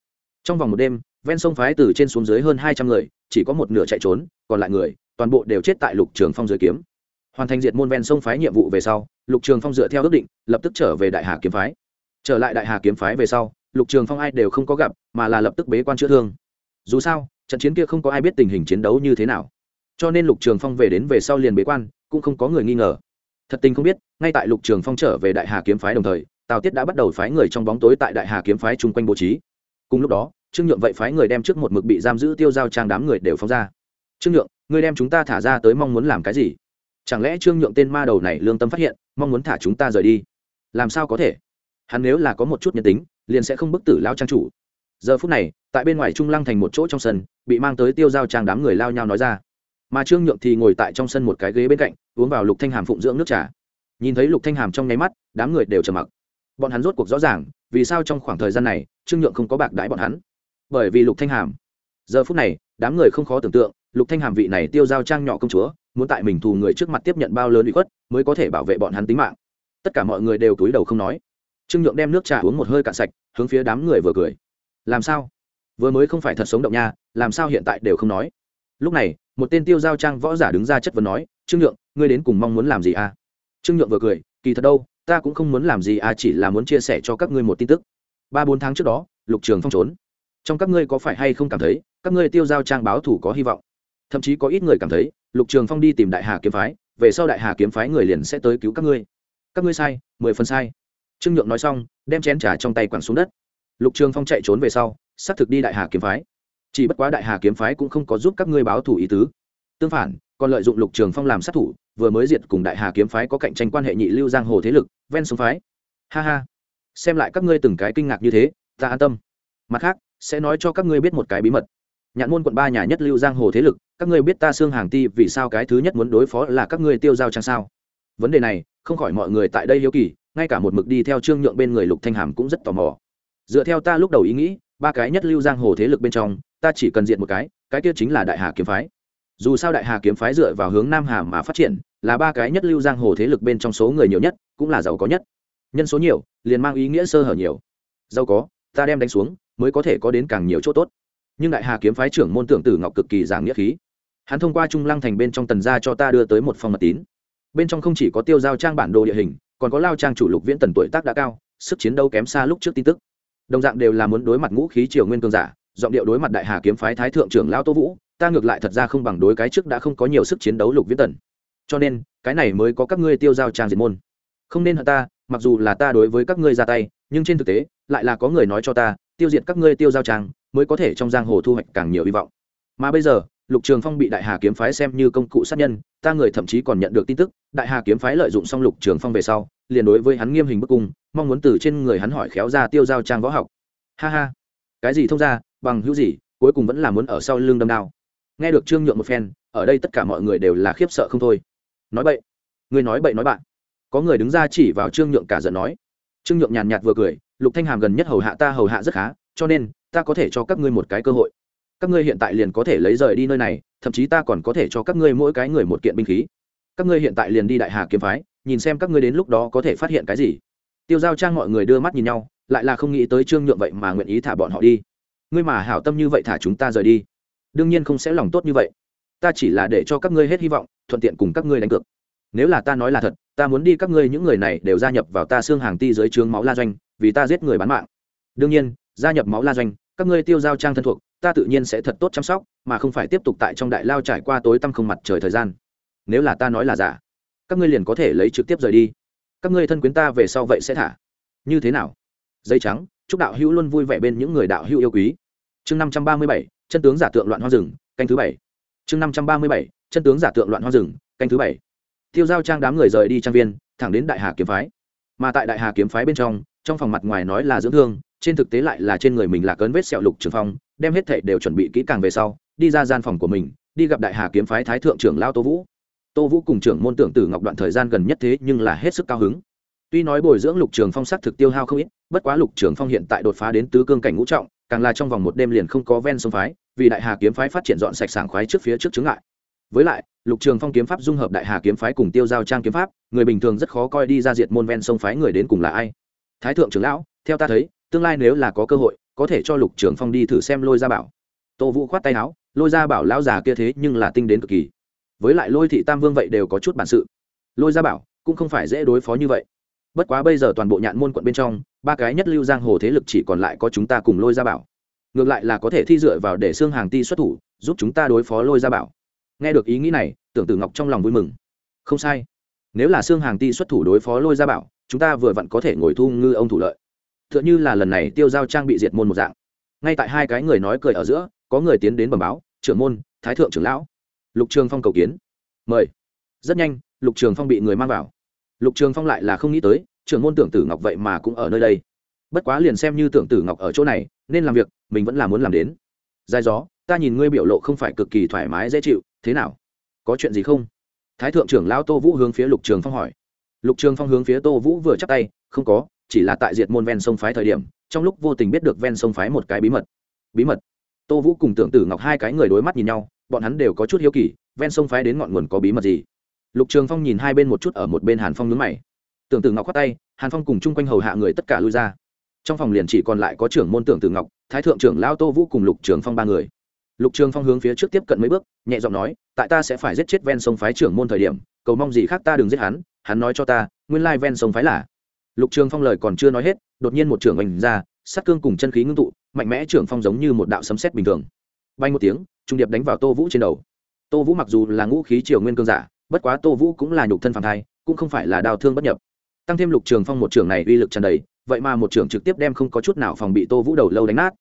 trong vòng một đêm, ven sông phái từ trên xuống dưới hơn hai trăm người, chỉ có một nửa chạy trốn, còn lại người, toàn bộ đều chết tại lục trường phong dưới kiếm. Hoàn thành diệt môn ven sông phái nhiệm vụ về sau, lục trường phong dựa theo ước định, lập tức trở về đại hà kiếm phái. Trở lại đại hà kiếm phái về sau, lục trường phong ai đều không có gặp, mà là lập tức bế quan chữa thương. Dù sao, trận chiến kia không có ai biết tình hình chiến đấu như thế nào. Cho nên lục trường phong về đến về sau liền bế quan, cũng không có người nghi ngờ. Thật tình không biết, ngay tại lục trường phong trở về đại hà kiếm phái đồng thời, tào tiết đã bắt đầu phái người trong bóng tối tại đại hà kiếm phái chung quanh bố trí. Cùng lúc đó trương nhượng vậy phái người đem trước một mực bị giam giữ tiêu giao trang đám người đều phóng ra. Trương nhượng, ngươi đem chúng ta thả ra tới mong muốn làm cái gì? Chẳng lẽ trương nhượng tên ma đầu này lương tâm phát hiện, mong muốn thả chúng ta rời đi? Làm sao có thể? Hắn nếu là có một chút nhân tính, liền sẽ không bức tử lao trang chủ. Giờ phút này, tại bên ngoài trung lăng thành một chỗ trong sân, bị mang tới tiêu giao trang đám người lao nhau nói ra. Mà trương nhượng thì ngồi tại trong sân một cái ghế bên cạnh, uống vào lục thanh hàm phụng dưỡng nước trà. Nhìn thấy lục thanh hàm trong nháy mắt, đám người đều trầm mặc. Bọn hắn rốt cuộc rõ ràng, vì sao trong khoảng thời gian này, trương nhượng không có bạc đãi bọn hắn? Bởi vì lục thanh hàm. Giờ phút này, đám người không khó tưởng tượng, lục thanh hàm vị này tiêu giao trang nhỏ công chúa, muốn tại mình thù người trước mặt tiếp nhận bao lớn ủy khuất, mới có thể bảo vệ bọn hắn tính mạng. Tất cả mọi người đều cúi đầu không nói. Trương nhượng đem nước trà uống một hơi cạn sạch, hướng phía đám người vừa cười. Làm sao? Vừa mới không phải thật sống động nha, làm sao hiện tại đều không nói? Lúc này, một tên tiêu giao trang võ giả đứng ra chất vấn nói, trương nhượng, ngươi đến cùng mong muốn làm gì à? Trương nhượng vừa cười, kỳ thật đâu, ta cũng không muốn làm gì à chỉ là muốn chia sẻ cho các ngươi một tin tức. Ba bốn tháng trước đó, lục trường phong trốn trong các ngươi có phải hay không cảm thấy, các ngươi tiêu giao trang báo thủ có hy vọng? Thậm chí có ít người cảm thấy, lục trường phong đi tìm đại hà kiếm phái, về sau đại hà kiếm phái người liền sẽ tới cứu các ngươi. Các ngươi sai, mười phần sai. Trương nhượng nói xong, đem chén trà trong tay quẳng xuống đất. Lục trường phong chạy trốn về sau, xác thực đi đại hà kiếm phái. Chỉ bất quá đại hà kiếm phái cũng không có giúp các ngươi báo thủ ý tứ. Tương phản, còn lợi dụng lục trường phong làm sát thủ, vừa mới diệt cùng đại hà kiếm phái có cạnh tranh quan hệ nhị lưu giang hồ thế lực, ven sông phái. Ha ha. Xem lại các ngươi từng cái kinh ngạc như thế, ta an tâm. Mặt khác sẽ nói cho các ngươi biết một cái bí mật. Nhạn môn quận ba nhà nhất lưu giang hồ thế lực, các ngươi biết ta xương hàng ti vì sao cái thứ nhất muốn đối phó là các ngươi tiêu giao chẳng sao? Vấn đề này, không khỏi mọi người tại đây hiếu kỳ, ngay cả một mực đi theo trương nhượng bên người lục thanh hàm cũng rất tò mò. Dựa theo ta lúc đầu ý nghĩ, ba cái nhất lưu giang hồ thế lực bên trong, ta chỉ cần diện một cái cái kia chính là đại hà kiếm phái. Dù sao đại hà kiếm phái dựa vào hướng nam hà mà phát triển, là ba cái nhất lưu giang hồ thế lực bên trong số người nhiều nhất, cũng là giàu có nhất. Nhân số nhiều, liền mang ý nghĩa sơ hở nhiều. Giàu có ta đem đánh xuống, mới có thể có đến càng nhiều chỗ tốt. Nhưng đại hà kiếm phái trưởng môn tưởng tử ngọc cực kỳ giảng nghĩa khí. Hắn thông qua trung lăng thành bên trong tần gia cho ta đưa tới một phong mật tín. Bên trong không chỉ có tiêu giao trang bản đồ địa hình, còn có lao trang chủ lục viễn tần tuổi tác đã cao, sức chiến đấu kém xa lúc trước tin tức. Đồng dạng đều là muốn đối mặt ngũ khí triều nguyên cương giả, giọng điệu đối mặt đại hà kiếm phái thái thượng trưởng lao tô vũ, ta ngược lại thật ra không bằng đối cái trước đã không có nhiều sức chiến đấu lục viễn tần. Cho nên, cái này mới có các ngươi tiêu giao trang diệt môn. Không nên hận ta, mặc dù là ta đối với các ngươi ra tay, nhưng trên thực tế lại là có người nói cho ta, tiêu diệt các ngươi tiêu giao trang, mới có thể trong giang hồ thu hoạch càng nhiều hy vọng. Mà bây giờ, lục trường phong bị đại hà kiếm phái xem như công cụ sát nhân, ta người thậm chí còn nhận được tin tức, đại hà kiếm phái lợi dụng xong lục trường phong về sau, liền đối với hắn nghiêm hình bức cung, mong muốn từ trên người hắn hỏi khéo ra tiêu giao trang võ học. Ha ha. Cái gì thông ra, bằng hữu gì, cuối cùng vẫn là muốn ở sau lưng đâm đao. Nghe được trương nhượng một phen, ở đây tất cả mọi người đều là khiếp sợ không thôi. Nói bậy. Người nói bậy nói bạn. Có người đứng ra chỉ vào trương nhượng cả giận nói. Trương nhượng nhàn nhạt vừa cười lục thanh hàm gần nhất hầu hạ ta hầu hạ rất khá, cho nên, ta có thể cho các ngươi một cái cơ hội. Các ngươi hiện tại liền có thể lấy rời đi nơi này, thậm chí ta còn có thể cho các ngươi mỗi cái người một kiện binh khí. Các ngươi hiện tại liền đi đại hà kiếm phái, nhìn xem các ngươi đến lúc đó có thể phát hiện cái gì. Tiêu giao trang mọi người đưa mắt nhìn nhau, lại là không nghĩ tới trương nhượng vậy mà nguyện ý thả bọn họ đi. Ngươi mà hảo tâm như vậy thả chúng ta rời đi. Đương nhiên không sẽ lòng tốt như vậy. Ta chỉ là để cho các ngươi hết hy vọng, thuận tiện cùng các ngươi đánh cược. Nếu là ta nói là thật, ta muốn đi các ngươi những người này đều gia nhập vào ta xương hàng ti dưới trướng máu la doanh vì ta giết người bán mạng. Đương nhiên, gia nhập máu la doanh, các ngươi tiêu giao trang thân thuộc, ta tự nhiên sẽ thật tốt chăm sóc, mà không phải tiếp tục tại trong đại lao trải qua tối tăm không mặt trời thời gian. Nếu là ta nói là giả, các ngươi liền có thể lấy trực tiếp rời đi. Các ngươi thân quyến ta về sau vậy sẽ thả. Như thế nào? Dây trắng, chúc đạo hữu luôn vui vẻ bên những người đạo hữu yêu quý. Chương năm trăm ba mươi bảy, chân tướng giả tượng loạn hoa rừng, canh thứ bảy. Chương năm trăm ba mươi bảy, chân tướng giả tượng loạn hoa rừng, canh thứ bảy. Tiêu giao trang đám người rời đi trang viên, thẳng đến đại hà kiếm phái. Mà tại đại hà kiếm phái bên trong trong phòng mặt ngoài nói là dưỡng thương, trên thực tế lại là trên người mình là cơn vết sẹo lục trường phong, đem hết thệ đều chuẩn bị kỹ càng về sau, đi ra gian phòng của mình, đi gặp đại hà kiếm phái thái thượng trưởng lao tô vũ. Tô vũ cùng trưởng môn tưởng tử ngọc đoạn thời gian gần nhất thế nhưng là hết sức cao hứng. Tuy nói bồi dưỡng lục trường phong sắc thực tiêu hao không ít, bất quá lục trường phong hiện tại đột phá đến tứ cương cảnh ngũ trọng, càng là trong vòng một đêm liền không có ven sông phái, vì đại hà kiếm phái phát triển dọn sạch sảng khoái trước phía trước chướng ngại. Với lại, lục trường phong kiếm pháp dung hợp đại hà kiếm phái cùng tiêu giao trang kiếm pháp, người bình thường rất khó coi đi ra diệt môn ven sông phái người đến cùng là ai thái thượng trưởng lão, theo ta thấy, tương lai nếu là có cơ hội, có thể cho lục trường phong đi thử xem lôi gia bảo. Tô vũ khoát tay áo, lôi gia bảo lão già kia thế nhưng là tinh đến cực kỳ. Với lại lôi thị tam vương vậy đều có chút bản sự. Lôi gia bảo, cũng không phải dễ đối phó như vậy. Bất quá bây giờ toàn bộ nhạn môn quận bên trong, ba cái nhất lưu giang hồ thế lực chỉ còn lại có chúng ta cùng lôi gia bảo. Ngược lại là có thể thi dựa vào để xương hàng ti xuất thủ, giúp chúng ta đối phó lôi gia bảo. Nghe được ý nghĩ này, tưởng tử ngọc trong lòng vui mừng. Không sai. Nếu là xương hàng ti xuất thủ đối phó lôi gia bảo chúng ta vừa vặn có thể ngồi thu ngư ông thủ lợi. T h ư ợ n h ư là lần này tiêu giao trang bị diệt môn một dạng. Ngay tại hai cái người nói cười ở giữa, có người tiến đến bẩm báo, trưởng môn, thái thượng trưởng lão. Lục trường phong cầu kiến. Mời. Rất nhanh, lục trường phong bị người mang vào. Lục trường phong lại là không nghĩ tới, trưởng môn tưởng tử ngọc vậy mà cũng ở nơi đây. Bất quá liền xem như tưởng tử ngọc ở chỗ này, nên làm việc, mình vẫn là muốn làm đến. Dài gió, ta nhìn ngươi biểu lộ không phải cực kỳ thoải mái dễ chịu, thế nào? Có chuyện gì không? Thái thượng trưởng lão tô vũ hướng phía lục trường phong hỏi lục trường phong hướng phía tô vũ vừa chắc tay, không có, chỉ là tại diệt môn ven sông phái thời điểm, trong lúc vô tình biết được ven sông phái một cái bí mật. Bí mật? Tô vũ cùng tưởng tử ngọc hai cái người đối mắt nhìn nhau, bọn hắn đều có chút hiếu kỳ, ven sông phái đến ngọn nguồn có bí mật gì? Lục trường phong nhìn hai bên một chút ở một bên hàn phong nhướng mày. Tưởng tử ngọc khoát tay, hàn phong cùng chung quanh hầu hạ người tất cả lui ra. Trong phòng liền chỉ còn lại có trưởng môn tưởng tử ngọc, thái thượng trưởng lao tô vũ cùng lục trường phong ba người. Lục trường phong hướng phía trước tiếp cận mấy bước, nhẹ giọng nói, tại ta sẽ phải giết chết ven sông phái trưởng môn thời điểm cầu mong gì khác ta đừng giết hắn hắn nói cho ta, nguyên lai ven sông phái là. Lục trường phong lời còn chưa nói hết, đột nhiên một trưởng oanh ra, sát cương cùng chân khí ngưng tụ, mạnh mẽ trưởng phong giống như một đạo sấm sét bình thường. Bay một tiếng, trung điệp đánh vào tô vũ trên đầu. Tô vũ mặc dù là ngũ khí triều nguyên cương giả, bất quá tô vũ cũng là nhục thân phản thai, cũng không phải là đào thương bất nhập. Tăng thêm lục trường phong một trưởng này uy lực tràn đầy, vậy mà một trưởng trực tiếp đem không có chút nào phòng bị tô vũ đầu lâu đánh nát.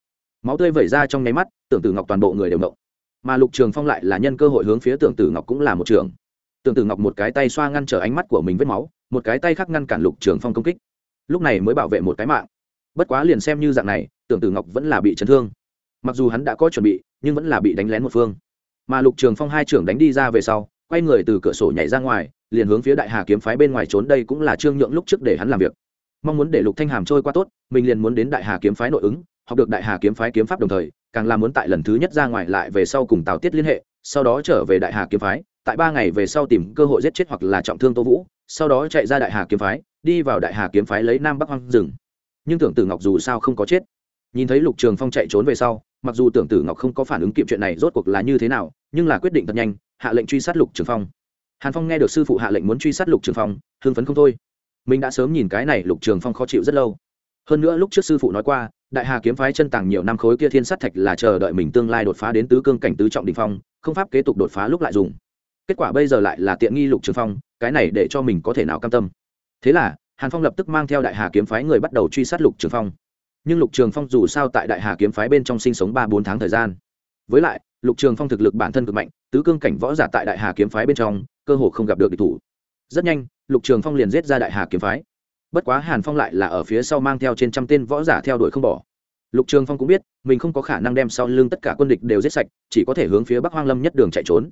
Máu tươi vẩy ra trong nháy mắt, tưởng tử ngọc toàn bộ người đều động. Mà lục trường phong lại là nhân cơ hội hướng phía tưởng tử ngọc cũng là một trường tưởng tử ngọc một cái tay xoa ngăn trở ánh mắt của mình vết máu, một cái tay khác ngăn cản lục trường phong công kích. Lúc này mới bảo vệ một cái mạng. Bất quá liền xem như dạng này, tưởng tử ngọc vẫn là bị chấn thương. Mặc dù hắn đã có chuẩn bị, nhưng vẫn là bị đánh lén một phương. Mà lục trường phong hai trưởng đánh đi ra về sau, quay người từ cửa sổ nhảy ra ngoài, liền hướng phía đại hà kiếm phái bên ngoài trốn đây cũng là trương nhượng lúc trước để hắn làm việc. Mong muốn để lục thanh hàm trôi qua tốt, mình liền muốn đến đại hà kiếm phái nội ứng, học được đại hà kiếm phái kiếm pháp đồng thời, càng là muốn tại lần thứ nhất ra ngoài lại về sau cùng tào tiết liên hệ, sau đó trở về đại hà kiếm phái tại ba ngày về sau tìm cơ hội giết chết hoặc là trọng thương tô vũ, sau đó chạy ra đại hà kiếm phái, đi vào đại hà kiếm phái lấy nam bắc hoang rừng. Nhưng tưởng tử ngọc dù sao không có chết. Nhìn thấy lục trường phong chạy trốn về sau, mặc dù tưởng tử ngọc không có phản ứng kịp chuyện này rốt cuộc là như thế nào, nhưng là quyết định thật nhanh, hạ lệnh truy sát lục trường phong. Hàn phong nghe được sư phụ hạ lệnh muốn truy sát lục trường phong, hưng phấn không thôi. Mình đã sớm nhìn cái này lục trường phong khó chịu rất lâu. Hơn nữa lúc trước sư phụ nói qua, đại hà kiếm phái chân tàng nhiều năm khối kia thiên sát thạch là chờ đợi mình tương lai đột phá đến tứ cương cảnh tứ trọng đình phong, không pháp kế tục đột phá lúc lại dùng kết quả bây giờ lại là tiện nghi lục trường phong, cái này để cho mình có thể nào cam tâm. Thế là, hàn phong lập tức mang theo đại hà kiếm phái người bắt đầu truy sát lục trường phong. Nhưng lục trường phong dù sao tại đại hà kiếm phái bên trong sinh sống ba bốn tháng thời gian. Với lại, lục trường phong thực lực bản thân cực mạnh, tứ cương cảnh võ giả tại đại hà kiếm phái bên trong, cơ hồ không gặp được địch thủ. Rất nhanh, lục trường phong liền giết ra đại hà kiếm phái. Bất quá hàn phong lại là ở phía sau mang theo trên trăm tên võ giả theo đuổi không bỏ. Lục trường phong cũng biết, mình không có khả năng đem sau lưng tất cả quân địch đều giết sạch, chỉ có thể hướng phía bắc hoang lâm nhất đường chạy trốn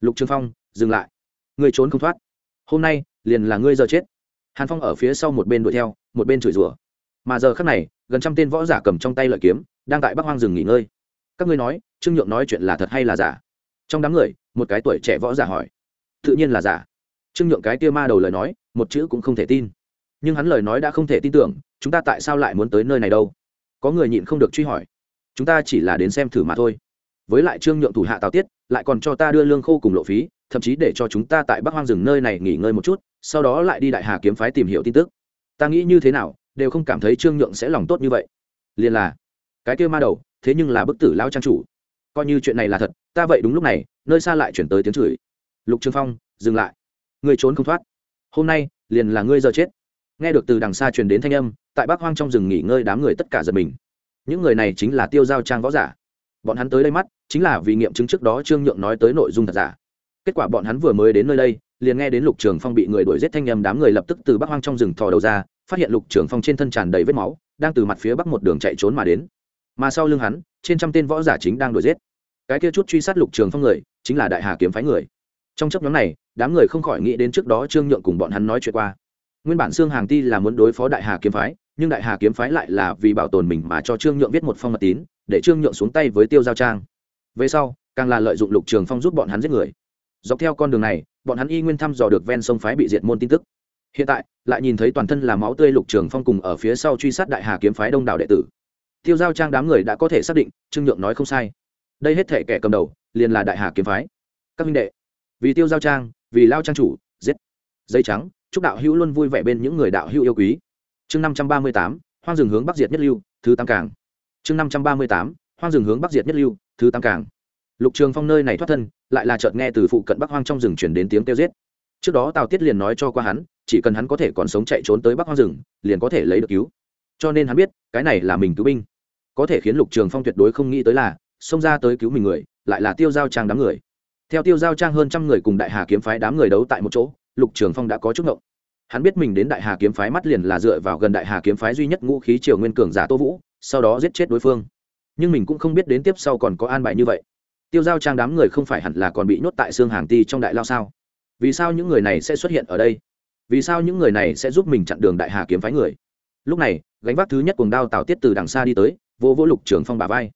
lục trường phong, dừng lại. Người trốn không thoát. Hôm nay, liền là ngươi giờ chết. Hàn phong ở phía sau một bên đuổi theo, một bên chửi rủa. Mà giờ khác này, gần trăm tên võ giả cầm trong tay lợi kiếm, đang tại bắc hoang rừng nghỉ ngơi. Các ngươi nói, trương nhượng nói chuyện là thật hay là giả? Trong đám người, một cái tuổi trẻ võ giả hỏi. Tự nhiên là giả. Trương nhượng cái tia ma đầu lời nói, một chữ cũng không thể tin. Nhưng hắn lời nói đã không thể tin tưởng, chúng ta tại sao lại muốn tới nơi này đâu? Có người nhịn không được truy hỏi. Chúng ta chỉ là đến xem thử mà thôi với lại trương nhượng thủ hạ tào tiết, lại còn cho ta đưa lương khô cùng lộ phí, thậm chí để cho chúng ta tại bắc hoang rừng nơi này nghỉ ngơi một chút, sau đó lại đi đại hà kiếm phái tìm hiểu tin tức. Ta nghĩ như thế nào, đều không cảm thấy trương nhượng sẽ lòng tốt như vậy. Liền là, cái kêu ma đầu, thế nhưng là bức tử lao trang chủ. Coi như chuyện này là thật, ta vậy đúng lúc này, nơi xa lại chuyển tới tiếng chửi. Lục trương phong, dừng lại. Ngươi trốn không thoát. Hôm nay, liền là ngươi giờ chết. Nghe được từ đằng xa truyền đến thanh âm, tại bắc hoang trong rừng nghỉ ngơi đám người tất cả giật mình. Những người này chính là tiêu giao trang võ giả bọn hắn tới đây mắt, chính là vì nghiệm chứng trước đó trương nhượng nói tới nội dung thật giả. Kết quả bọn hắn vừa mới đến nơi đây, liền nghe đến lục trường phong bị người đuổi giết thanh nhầm đám người lập tức từ bắc hoang trong rừng thò đầu ra, phát hiện lục trường phong trên thân tràn đầy vết máu, đang từ mặt phía bắc một đường chạy trốn mà đến. Mà sau lưng hắn, trên trăm tên võ giả chính đang đuổi giết. Cái kia chút truy sát lục trường phong người, chính là đại hà kiếm phái người. Trong chấp nhóm này, đám người không khỏi nghĩ đến trước đó trương nhượng cùng bọn hắn nói chuyện qua. Nguyên bản xương hàng ti là muốn đối phó đại hà kiếm phái, nhưng đại hà kiếm phái lại là vì bảo tồn mình mà cho trương nhượng viết một phong mật tín để trương nhượng xuống tay với tiêu giao trang. Về sau, càng là lợi dụng lục trường phong giúp bọn hắn giết người. Dọc theo con đường này, bọn hắn y nguyên thăm dò được ven sông phái bị diệt môn tin tức. Hiện tại, lại nhìn thấy toàn thân là máu tươi lục trường phong cùng ở phía sau truy sát đại hà kiếm phái đông đảo đệ tử. Tiêu giao trang đám người đã có thể xác định, trương nhượng nói không sai. Đây hết thể kẻ cầm đầu, liền là đại hà kiếm phái. Các minh đệ, vì tiêu giao trang, vì lao trang chủ, giết. Dây trắng, chúc đạo hữu luôn vui vẻ bên những người đạo hữu yêu quý. Chương năm trăm ba mươi tám, hoang rừng hướng bắc diệt nhất lưu, thứ tam cảng chương năm trăm ba mươi tám, hoang rừng hướng bắc diệt nhất lưu, thứ tam cảng lục trường phong nơi này thoát thân, lại là chợt nghe từ phụ cận bắc hoang trong rừng chuyển đến tiếng kêu giết. Trước đó tào tiết liền nói cho qua hắn, chỉ cần hắn có thể còn sống chạy trốn tới bắc hoang rừng, liền có thể lấy được cứu. Cho nên hắn biết, cái này là mình cứu binh. Có thể khiến lục trường phong tuyệt đối không nghĩ tới là, xông ra tới cứu mình người, lại là tiêu giao trang đám người. Theo tiêu giao trang hơn trăm người cùng đại hà kiếm phái đám người đấu tại một chỗ, lục trường phong đã có chút ngộng. Hắn biết mình đến đại hà kiếm phái mắt liền là dựa vào gần đại hà kiếm phái duy nhất ngũ khí triều nguyên cường giả tô vũ sau đó giết chết đối phương. Nhưng mình cũng không biết đến tiếp sau còn có an bài như vậy. Tiêu giao trang đám người không phải hẳn là còn bị nhốt tại xương hàng ti trong đại lao sao? Vì sao những người này sẽ xuất hiện ở đây? Vì sao những người này sẽ giúp mình chặn đường đại hà kiếm phái người? Lúc này, gánh vác thứ nhất cuồng đao tào tiết từ đằng xa đi tới vô vô lục trường phong bà vai.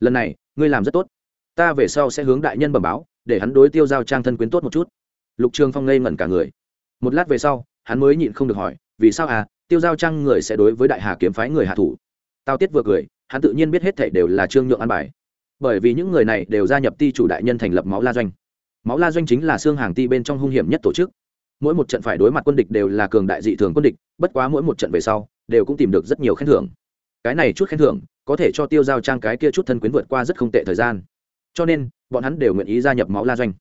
Lần này, ngươi làm rất tốt. Ta về sau sẽ hướng đại nhân bẩm báo, để hắn đối tiêu giao trang thân quyến tốt một chút. Lục trường phong ngây ngẩn cả người. Một lát về sau, hắn mới nhịn không được hỏi, vì sao à tiêu giao trang người sẽ đối với đại hà kiếm phái người hạ thủ? Tao tiết vừa cười, hắn tự nhiên biết hết thảy đều là trương nhượng an bài. Bởi vì những người này đều gia nhập ti chủ đại nhân thành lập máu la doanh. Máu la doanh chính là xương hàng ti bên trong hung hiểm nhất tổ chức. Mỗi một trận phải đối mặt quân địch đều là cường đại dị thường quân địch, bất quá mỗi một trận về sau, đều cũng tìm được rất nhiều khen thưởng. Cái này chút khen thưởng, có thể cho tiêu giao trang cái kia chút thân quyến vượt qua rất không tệ thời gian. Cho nên, bọn hắn đều nguyện ý gia nhập máu la doanh.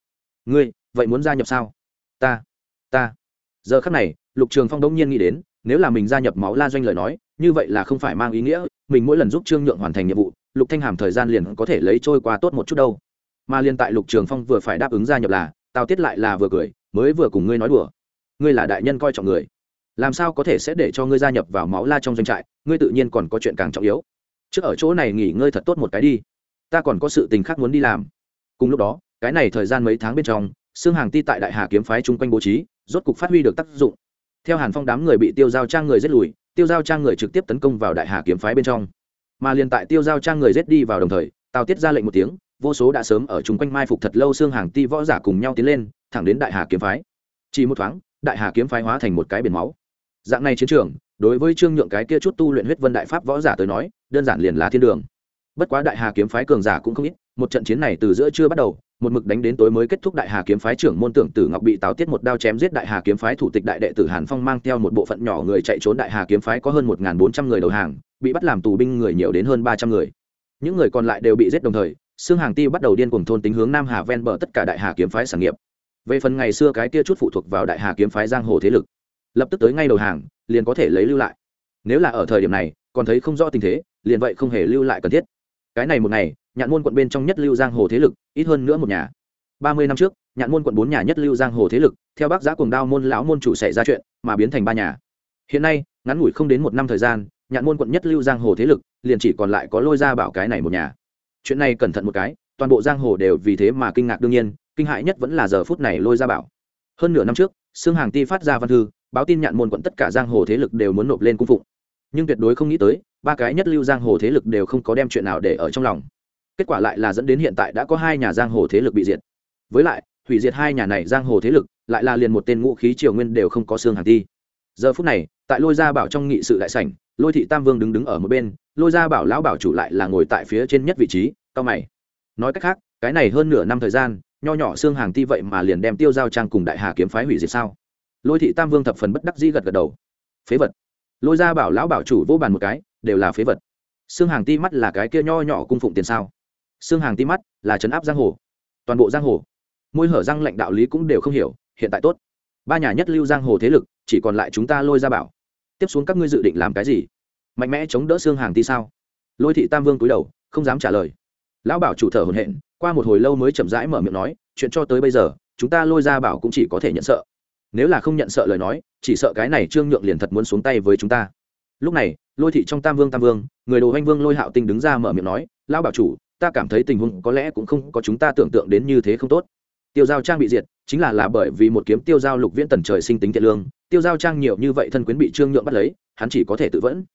Ngươi, vậy muốn gia nhập sao? Ta ta. Giờ khắc này, lục trường phong đông nhiên nghĩ đến, nếu là mình gia nhập máu la doanh lời nói, như vậy là không phải mang ý nghĩa mình mỗi lần giúp trương nhượng hoàn thành nhiệm vụ, lục thanh hàm thời gian liền có thể lấy trôi qua tốt một chút đâu. Mà liên tại lục trường phong vừa phải đáp ứng gia nhập là, tào tiết lại là vừa cười, mới vừa cùng ngươi nói đùa. Ngươi là đại nhân coi trọng người. Làm sao có thể sẽ để cho ngươi gia nhập vào máu la trong doanh trại, ngươi tự nhiên còn có chuyện càng trọng yếu. Trước ở chỗ này nghỉ ngơi thật tốt một cái đi. Ta còn có sự tình khác muốn đi làm. Cùng lúc đó, cái này thời gian mấy tháng bên trong xương hàng ti tại đại hà kiếm phái chung quanh bố trí, rốt cục phát huy được tác dụng. Theo hàn phong đám người bị tiêu giao trang người giết lùi tiêu giao trang người trực tiếp tấn công vào đại hà kiếm phái bên trong. Mà liền tại tiêu giao trang người giết đi vào đồng thời, tào tiết ra lệnh một tiếng, vô số đã sớm ở chung quanh mai phục thật lâu xương hàng ti võ giả cùng nhau tiến lên, thẳng đến đại hà kiếm phái. Chỉ một thoáng, đại hà kiếm phái hóa thành một cái biển máu. Dạng này chiến trường, đối với trương nhượng cái kia chút tu luyện huyết vân đại pháp võ giả tới nói, đơn giản liền là thiên đường. Bất quá đại hà kiếm phái cường giả cũng không ít, một trận chiến này từ giữa chưa bắt đầu một mực đánh đến tối mới kết thúc đại hà kiếm phái trưởng môn tưởng tử ngọc bị tào tiết một đao chém giết đại hà kiếm phái thủ tịch đại đệ tử hàn phong mang theo một bộ phận nhỏ người chạy trốn đại hà kiếm phái có hơn một bốn trăm người đầu hàng, bị bắt làm tù binh người nhiều đến hơn ba trăm người. Những người còn lại đều bị giết đồng thời xương hàng ti bắt đầu điên cuồng thôn tính hướng nam hà ven bờ tất cả đại hà kiếm phái sản nghiệp. Về phần ngày xưa cái kia chút phụ thuộc vào đại hà kiếm phái giang hồ thế lực, lập tức tới ngay đầu hàng, liền có thể lấy lưu lại. Nếu là ở thời điểm này, còn thấy không rõ tình thế, liền vậy không hề lưu lại cần thiết. Cái này một ngày nhạn môn quận bên trong nhất lưu giang hồ thế lực, ít hơn nữa một nhà. Ba mươi năm trước, nhạn môn quận bốn nhà nhất lưu giang hồ thế lực, theo bác giã cuồng đao môn lão môn chủ xảy ra chuyện, mà biến thành ba nhà. Hiện nay, ngắn ngủi không đến một năm thời gian, nhạn môn quận nhất lưu giang hồ thế lực liền chỉ còn lại có lôi ra bảo cái này một nhà. Chuyện này cẩn thận một cái, toàn bộ giang hồ đều vì thế mà kinh ngạc đương nhiên, kinh hại nhất vẫn là giờ phút này lôi ra bảo. Hơn nửa năm trước xương hàng ti phát ra văn thư, báo tin nhạn môn quận tất cả giang hồ thế lực đều muốn nộp lên cung phụng. Nhưng tuyệt đối không nghĩ tới, ba cái nhất lưu giang hồ thế lực đều không có đem chuyện nào để ở trong lòng kết quả lại là dẫn đến hiện tại đã có hai nhà giang hồ thế lực bị diệt. Với lại, hủy diệt hai nhà này giang hồ thế lực, lại là liền một tên ngũ khí triều nguyên đều không có xương hàng ti giờ phút này, tại lôi gia bảo trong nghị sự đại sảnh, lôi thị tam vương đứng đứng ở một bên, lôi gia bảo lão bảo chủ lại là ngồi tại phía trên nhất vị trí, cao mày. Nói cách khác, cái này hơn nửa năm thời gian, nho nhỏ xương hàng ti vậy mà liền đem tiêu giao trang cùng đại hà kiếm phái hủy diệt sao? Lôi thị tam vương thập phần bất đắc dĩ gật gật đầu. Phế vật. Lôi gia bảo lão bảo chủ vô bàn một cái, đều là phế vật. Xương hàng ti mắt là cái kia nho nhỏ cung phụng tiền sao? Xương hàng tim mắt là trấn áp giang hồ. Toàn bộ giang hồ, môi hở răng lệnh đạo lý cũng đều không hiểu, hiện tại tốt. Ba nhà nhất lưu giang hồ thế lực, chỉ còn lại chúng ta lôi ra bảo. Tiếp xuống các ngươi dự định làm cái gì? Mạnh mẽ chống đỡ xương hàng ti sao? Lôi thị tam vương cúi đầu, không dám trả lời. Lão bảo chủ thở hồn hện qua một hồi lâu mới chậm rãi mở miệng nói, chuyện cho tới bây giờ, chúng ta lôi ra bảo cũng chỉ có thể nhận sợ. Nếu là không nhận sợ lời nói, chỉ sợ cái này trương nhượng liền thật muốn xuống tay với chúng ta. Lúc này, lôi thị trong tam vương tam vương, người đồ anh vương lôi hạo tinh đứng ra mở miệng nói, lão bảo chủ ta cảm thấy tình huống có lẽ cũng không có chúng ta tưởng tượng đến như thế không tốt. Tiêu giao trang bị diệt, chính là là bởi vì một kiếm tiêu giao lục viễn tần trời sinh tính thiện lương, tiêu giao trang nhiều như vậy thân quyến bị trương nhượng bắt lấy, hắn chỉ có thể tự vẫn.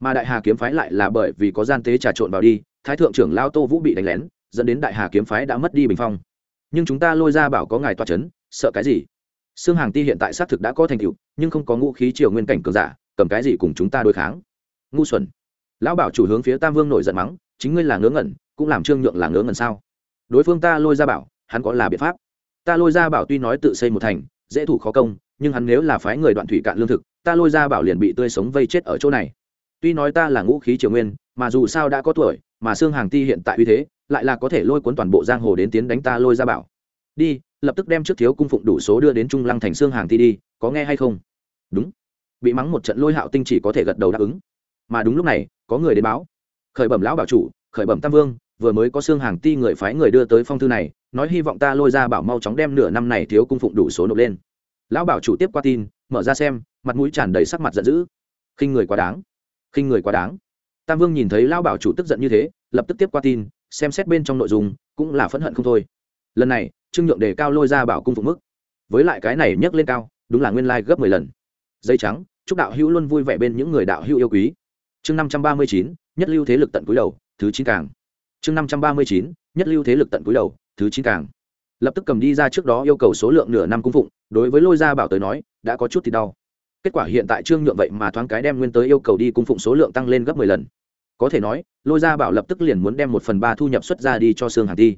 Mà đại hà kiếm phái lại là bởi vì có gian tế trà trộn vào đi, thái thượng trưởng lao tô vũ bị đánh lén, dẫn đến đại hà kiếm phái đã mất đi bình phong. Nhưng chúng ta lôi ra bảo có ngài toa c h ấ n sợ cái gì? Xương hàng ti hiện tại xác thực đã có thành tựu, nhưng không có ngũ khí triều nguyên cảnh cường giả, cầm cái gì cùng chúng ta đối kháng? Ngu xuẩn. Lão bảo chủ hướng phía tam vương nổi giận mắng, chính ngươi là ngớ ngẩn cũng làm trương nhượng là ngớ ngẩn sao? Đối phương ta lôi ra bảo, hắn có là biện pháp. Ta lôi ra bảo tuy nói tự xây một thành, dễ thủ khó công, nhưng hắn nếu là phái người đoạn thủy cạn lương thực, ta lôi ra bảo liền bị tươi sống vây chết ở chỗ này. Tuy nói ta là ngũ khí triều nguyên, mà dù sao đã có tuổi, mà xương hàng ti hiện tại uy thế, lại là có thể lôi cuốn toàn bộ giang hồ đến tiến đánh ta lôi ra bảo. Đi, lập tức đem trước thiếu cung phụng đủ số đưa đến trung lăng thành xương hàng ti đi, có nghe hay không? Đúng. Bị mắng một trận lôi hạo tinh chỉ có thể gật đầu đáp ứng. Mà đúng lúc này, có người đến báo. Khởi bẩm lão bảo chủ, khởi bẩm tam vương vừa mới có xương hàng ti người phái người đưa tới phong thư này, nói hy vọng ta lôi ra bảo mau chóng đem nửa năm này thiếu cung phụng đủ số nộp lên. Lão bảo chủ tiếp qua tin, mở ra xem, mặt mũi tràn đầy sắc mặt giận dữ. Khinh người quá đáng. Khinh người quá đáng. Tam vương nhìn thấy lão bảo chủ tức giận như thế, lập tức tiếp qua tin, xem xét bên trong nội dung, cũng là phẫn hận không thôi. Lần này, trương nhượng đề cao lôi ra bảo cung phụng mức. Với lại cái này nhấc lên cao, đúng là nguyên lai gấp mười lần. Dây trắng, chúc đạo hữu luôn vui vẻ bên những người đạo hữu yêu quý. Chương năm trăm ba mươi chín, nhất lưu thế lực tận cuối đầu, thứ chín càng chương năm trăm ba mươi chín, nhất lưu thế lực tận cuối đầu, thứ chín càng. Lập tức cầm đi ra trước đó yêu cầu số lượng nửa năm cung phụng, đối với lôi gia bảo tới nói, đã có chút thì đau. Kết quả hiện tại trương nhượng vậy mà thoáng cái đem nguyên tới yêu cầu đi cung phụng số lượng tăng lên gấp mười lần. Có thể nói, lôi gia bảo lập tức liền muốn đem một phần ba thu nhập xuất ra đi cho xương hàng ti.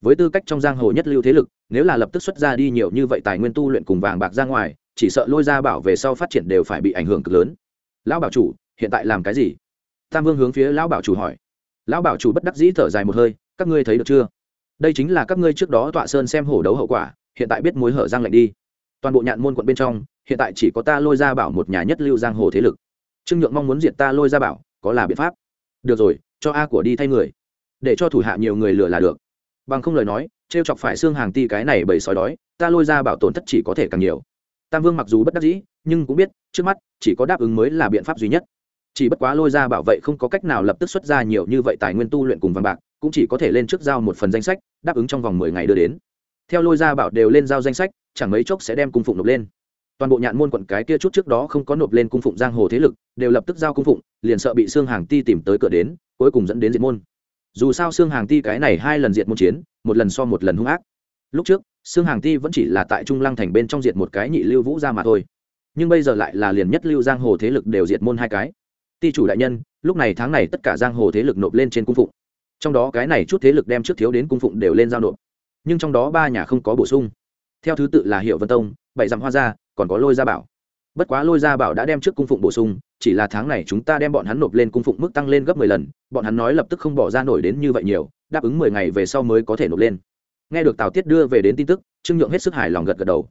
Với tư cách trong giang hồ nhất lưu thế lực, nếu là lập tức xuất ra đi nhiều như vậy tài nguyên tu luyện cùng vàng bạc ra ngoài, chỉ sợ lôi gia bảo về sau phát triển đều phải bị ảnh hưởng cực lớn. Lão bảo chủ, hiện tại làm cái gì? Tam vương hướng phía lão bảo chủ hỏi lão bảo chủ bất đắc dĩ thở dài một hơi, các ngươi thấy được chưa? Đây chính là các ngươi trước đó tọa sơn xem hổ đấu hậu quả, hiện tại biết mối hở giang lạnh đi. Toàn bộ nhạn môn quận bên trong, hiện tại chỉ có ta lôi ra bảo một nhà nhất lưu giang hồ thế lực. Trương nhượng mong muốn diệt ta lôi ra bảo, có là biện pháp? Được rồi, cho a của đi thay người. Để cho thủ hạ nhiều người lừa là được. Bằng không lời nói t r e o chọc phải xương hàng ti cái này bầy sói đói, ta lôi ra bảo tổn thất chỉ có thể càng nhiều. Tam vương mặc dù bất đắc dĩ, nhưng cũng biết, trước mắt, chỉ có đáp ứng mới là biện pháp duy nhất chỉ bất quá lôi ra bảo vệ không có cách nào lập tức xuất ra nhiều như vậy tài nguyên tu luyện cùng vàng bạc, cũng chỉ có thể lên trước giao một phần danh sách, đáp ứng trong vòng mười ngày đưa đến. Theo lôi ra bảo đều lên giao danh sách, chẳng mấy chốc sẽ đem cung phụng nộp lên. Toàn bộ nhạn môn quận cái kia chút trước đó không có nộp lên cung phụng giang hồ thế lực, đều lập tức giao cung phụng, liền sợ bị xương hàng ti tìm tới cửa đến, cuối cùng dẫn đến diệt môn. Dù sao xương hàng ti cái này hai lần diệt môn chiến, một lần so một lần hung ác. Lúc trước xương hàng ti vẫn chỉ là tại trung lăng thành bên trong diệt một cái nhị lưu vũ ra mà thôi. Nhưng bây giờ lại là liền nhất lưu giang hồ thế lực đều diệt môn hai cái ti chủ đại nhân, lúc này tháng này tất cả giang hồ thế lực nộp lên trên cung phụng. Trong đó cái này chút thế lực đem trước thiếu đến cung phụng đều lên giao nộp. Nhưng trong đó ba nhà không có bổ sung. Theo thứ tự là hiệu vân tông, bảy dặm hoa gia, còn có lôi gia bảo. Bất quá lôi gia bảo đã đem trước cung phụng bổ sung, chỉ là tháng này chúng ta đem bọn hắn nộp lên cung phụng mức tăng lên gấp mười lần, bọn hắn nói lập tức không bỏ ra nổi đến như vậy nhiều, đáp ứng mười ngày về sau mới có thể nộp lên. Nghe được tào tiết đưa về đến tin tức, trương nhượng hết sức hài lòng gật gật đầu.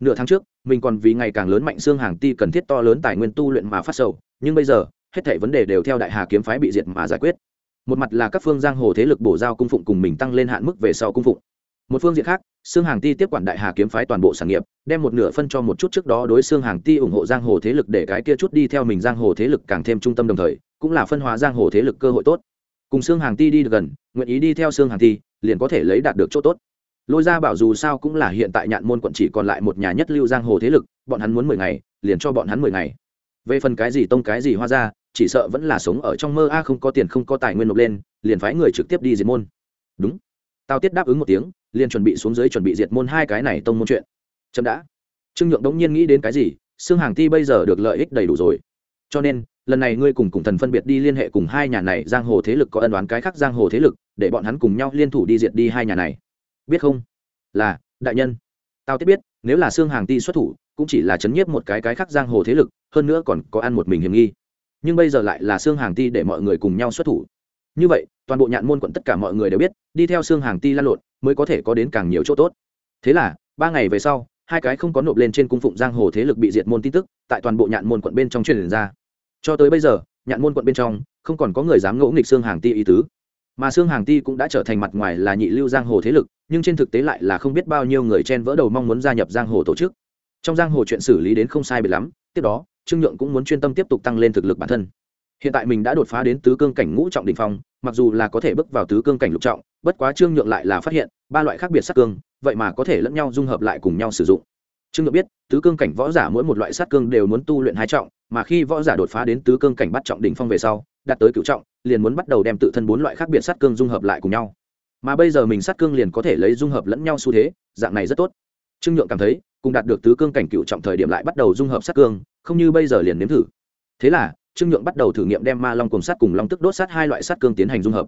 Nửa tháng trước, mình còn vì ngày càng lớn mạnh xương hàng ti cần thiết to lớn tài nguyên tu luyện mà phát sầu, nhưng bây giờ hết thảy vấn đề đều theo đại hà kiếm phái bị diệt mà giải quyết. Một mặt là các phương giang hồ thế lực bổ giao cung phụng cùng mình tăng lên hạn mức về sau cung phụng. Một phương diện khác xương hàng ti tiếp quản đại hà kiếm phái toàn bộ sản nghiệp, đem một nửa phân cho một chút trước đó đối xương hàng ti ủng hộ giang hồ thế lực để cái kia chút đi theo mình giang hồ thế lực càng thêm trung tâm đồng thời, cũng là phân hóa giang hồ thế lực cơ hội tốt. Cùng xương hàng ti đi được gần, nguyện ý đi theo xương hàng ti, liền có thể lấy đạt được chỗ tốt. Lôi ra bảo dù sao cũng là hiện tại nhạn môn quận chỉ còn lại một nhà nhất lưu giang hồ thế lực, bọn hắn muốn mười ngày, liền cho bọn hắn mười ngày. Về phần cái gì tông cái gì hoa ra chỉ sợ vẫn là sống ở trong mơ. A, không có tiền, không có tài nguyên nộp lên, liền phái người trực tiếp đi diệt môn. Đúng. Tao tiết đáp ứng một tiếng, liền chuẩn bị xuống dưới chuẩn bị diệt môn hai cái này tông môn chuyện. Chậm đã. Trương nhượng đống nhiên nghĩ đến cái gì xương hàng ti bây giờ được lợi ích đầy đủ rồi. Cho nên, lần này ngươi cùng cùng thần phân biệt đi liên hệ cùng hai nhà này giang hồ thế lực có ân đoán cái khác giang hồ thế lực, để bọn hắn cùng nhau liên thủ đi diệt đi hai nhà này. Biết không? Là, đại nhân. Tao tiết biết, nếu là xương hàng ti xuất thủ, cũng chỉ là chấn nhiếp một cái cái khác giang hồ thế lực, hơn nữa còn có ăn một mình hiểm nghi nhưng bây giờ lại là xương hàng ti để mọi người cùng nhau xuất thủ. Như vậy, toàn bộ nhạn môn quận tất cả mọi người đều biết, đi theo xương hàng ti lan lộn mới có thể có đến càng nhiều chỗ tốt. Thế là, ba ngày về sau, hai cái không có nộp lên trên cung phụng giang hồ thế lực bị diệt môn tin tức tại toàn bộ nhạn môn quận bên trong truyền ra. Cho tới bây giờ, nhạn môn quận bên trong không còn có người dám ngỗ nghịch xương hàng ti ý tứ. Mà xương hàng ti cũng đã trở thành mặt ngoài là nhị lưu giang hồ thế lực, nhưng trên thực tế lại là không biết bao nhiêu người chen vỡ đầu mong muốn gia nhập giang hồ tổ chức. Trong giang hồ chuyện xử lý đến không sai biệt lắm, tiếp đó trương nhượng cũng muốn chuyên tâm tiếp tục tăng lên thực lực bản thân. Hiện tại mình đã đột phá đến tứ cương cảnh ngũ trọng đình phong, mặc dù là có thể bước vào tứ cương cảnh lục trọng, bất quá trương nhượng lại là phát hiện, ba loại khác biệt sát cương, vậy mà có thể lẫn nhau dung hợp lại cùng nhau sử dụng. Trương nhượng biết, tứ cương cảnh võ giả mỗi một loại sát cương đều muốn tu luyện hai trọng, mà khi võ giả đột phá đến tứ cương cảnh bắt trọng đỉnh phong về sau, đạt tới cựu trọng, liền muốn bắt đầu đem tự thân bốn loại khác biệt sát cương dung hợp lại cùng nhau. Mà bây giờ mình sát cương liền có thể lấy dung hợp lẫn nhau xu thế, dạng này rất tốt. Trương nhượng cảm thấy cùng đạt được tứ cương cảnh cựu trọng thời điểm lại bắt đầu dung hợp sát cương, không như bây giờ liền nếm thử. Thế là, trương nhượng bắt đầu thử nghiệm đem ma long cùng sát cùng long tức đốt sát hai loại sát cương tiến hành dung hợp.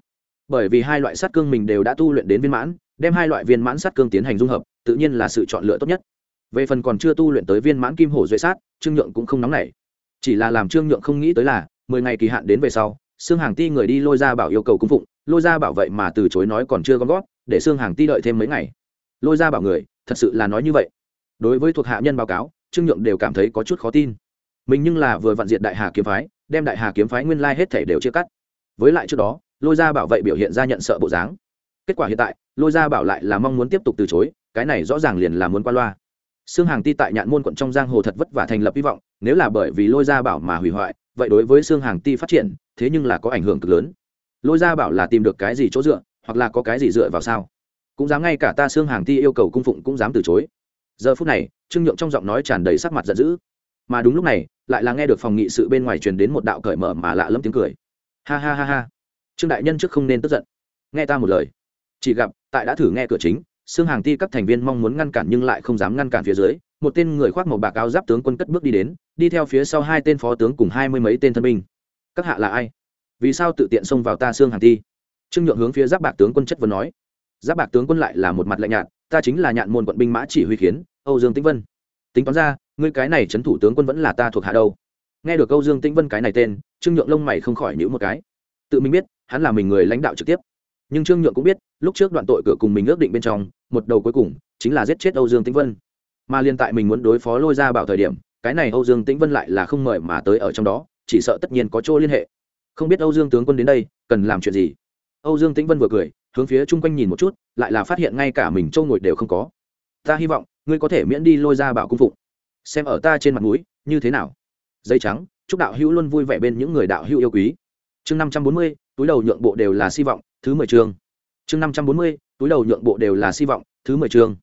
Bởi vì hai loại sát cương mình đều đã tu luyện đến viên mãn, đem hai loại viên mãn sát cương tiến hành dung hợp, tự nhiên là sự chọn lựa tốt nhất. Về phần còn chưa tu luyện tới viên mãn kim hổ duệ sát, trương nhượng cũng không nóng nảy. Chỉ là làm trương nhượng không nghĩ tới là, mười ngày kỳ hạn đến về sau xương hàng ti người đi lôi ra bảo yêu cầu cung phụng, lôi ra bảo vậy mà từ chối nói còn chưa gom gót để xương hàng ti đợi thêm mấy ngày. Lôi ra bảo người, thật sự là nói như vậy đối với thuộc hạ nhân báo cáo, trương nhượng đều cảm thấy có chút khó tin. Mình nhưng là vừa vặn diện đại hà kiếm phái, đem đại hà kiếm phái nguyên lai hết thể đều chia cắt. Với lại trước đó, lôi gia bảo vệ biểu hiện ra nhận sợ bộ dáng. Kết quả hiện tại, lôi gia bảo lại là mong muốn tiếp tục từ chối, cái này rõ ràng liền là muốn qua loa. Xương hàng ti tại nhạn môn quận trong giang hồ thật vất vả thành lập hy vọng, nếu là bởi vì lôi gia bảo mà hủy hoại, vậy đối với xương hàng ti phát triển, thế nhưng là có ảnh hưởng cực lớn. Lôi gia bảo là tìm được cái gì chỗ dựa, hoặc là có cái gì dựa vào sao? Cũng dám ngay cả ta xương hàng ti yêu cầu cung phụng cũng dám từ chối giờ phút này, trương nhượng trong giọng nói tràn đầy sắc mặt giận dữ. Mà đúng lúc này, lại là nghe được phòng nghị sự bên ngoài truyền đến một đạo cởi mở mà lạ lẫm tiếng cười. Ha ha ha ha. Trương đại nhân trước không nên tức giận. Nghe ta một lời. Chỉ gặp, tại đã thử nghe cửa chính xương hàng ti các thành viên mong muốn ngăn cản nhưng lại không dám ngăn cản phía dưới, một tên người khoác màu bạc áo giáp tướng quân cất bước đi đến, đi theo phía sau hai tên phó tướng cùng hai mươi mấy tên thân binh. Các hạ là ai? Vì sao tự tiện xông vào ta xương hàng ti? Trương nhượng hướng phía giáp bạc tướng quân chất vấn nói. Giáp bạc tướng quân lại là một mặt lạnh nhạt, ta chính là nhạn môn quận binh mã chỉ huy khiến âu dương tĩnh vân. Tính toán ra, ngươi cái này trấn thủ tướng quân vẫn là ta thuộc hạ đâu. Nghe được âu dương tĩnh vân cái này tên, trương nhượng lông mày không khỏi nhữ một cái. Tự mình biết, hắn là mình người lãnh đạo trực tiếp. Nhưng trương nhượng cũng biết, lúc trước đoạn tội cửa cùng mình ước định bên trong, một đầu cuối cùng chính là giết chết âu dương tĩnh vân. Mà liên tại mình muốn đối phó lôi ra bảo thời điểm, cái này âu dương tĩnh vân lại là không mời mà tới ở trong đó, chỉ sợ tất nhiên có chỗ liên hệ. Không biết âu dương tướng quân đến đây, cần làm chuyện gì? Âu dương tĩnh vân vừa cười, hướng phía chung quanh nhìn một chút, lại là phát hiện ngay cả mình trâu ngồi đều không có ta hy vọng, ngươi có thể miễn đi lôi ra bảo cung phụng. Xem ở ta trên mặt mũi, như thế nào? Dây trắng, chúc đạo hữu luôn vui vẻ bên những người đạo hữu yêu quý. Chương năm trăm bốn mươi, túi đầu nhượng bộ đều là hy vọng, thứ mười chương. Chương năm trăm bốn mươi, túi đầu nhượng bộ đều là hy vọng, thứ mười chương.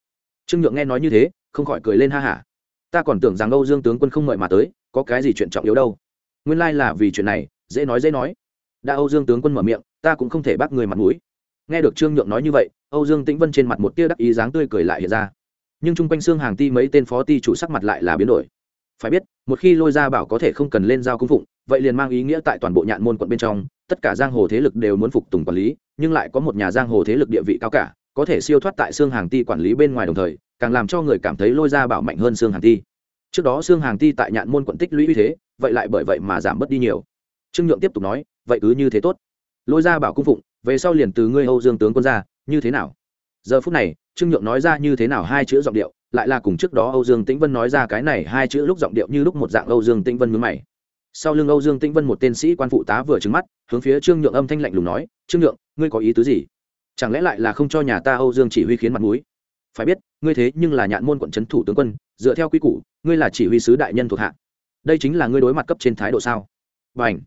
Trương nhượng nghe nói như thế, không khỏi cười lên ha hả. Ta còn tưởng rằng âu dương tướng quân không mời mà tới, có cái gì chuyện trọng yếu đâu. Nguyên lai là vì chuyện này, dễ nói dễ nói. Đã âu dương tướng quân mở miệng, ta cũng không thể bắt người mặt mũi. Nghe được trương nhượng nói như vậy, âu dương tĩnh vân trên mặt một tia đắc ý dáng tươi cười lại hiện ra nhưng chung quanh xương hàng ti mấy tên phó ti chủ sắc mặt lại là biến đổi. Phải biết, một khi lôi ra bảo có thể không cần lên giao cung phụng, vậy liền mang ý nghĩa tại toàn bộ nhạn môn quận bên trong, tất cả giang hồ thế lực đều muốn phục tùng quản lý, nhưng lại có một nhà giang hồ thế lực địa vị cao cả, có thể siêu thoát tại xương hàng ti quản lý bên ngoài đồng thời, càng làm cho người cảm thấy lôi ra bảo mạnh hơn xương hàng ti. Trước đó xương hàng ti tại nhạn môn quận tích lũy uy thế, vậy lại bởi vậy mà giảm bớt đi nhiều. Trương nhượng tiếp tục nói, vậy cứ như thế tốt. Lôi ra bảo cung phụng, về sau liền từ ngươi âu dương tướng quân ra, như thế nào? Giờ phút này, trương nhượng nói ra như thế nào hai chữ giọng điệu, lại là cùng trước đó âu dương tĩnh vân nói ra cái này hai chữ lúc giọng điệu như lúc một dạng âu dương tĩnh vân mướn mày. Sau lưng âu dương tĩnh vân một tên sĩ quan phụ tá vừa trứng mắt, hướng phía trương nhượng âm thanh lạnh lùng nói, trương nhượng, ngươi có ý tứ gì? Chẳng lẽ lại là không cho nhà ta âu dương chỉ huy khiến mặt mũi? Phải biết, ngươi thế nhưng là nhạn môn quận trấn thủ tướng quân, dựa theo quy củ, ngươi là chỉ huy sứ đại nhân thuộc hạ. Đây chính là ngươi đối mặt cấp trên thái độ sao? Và ảnh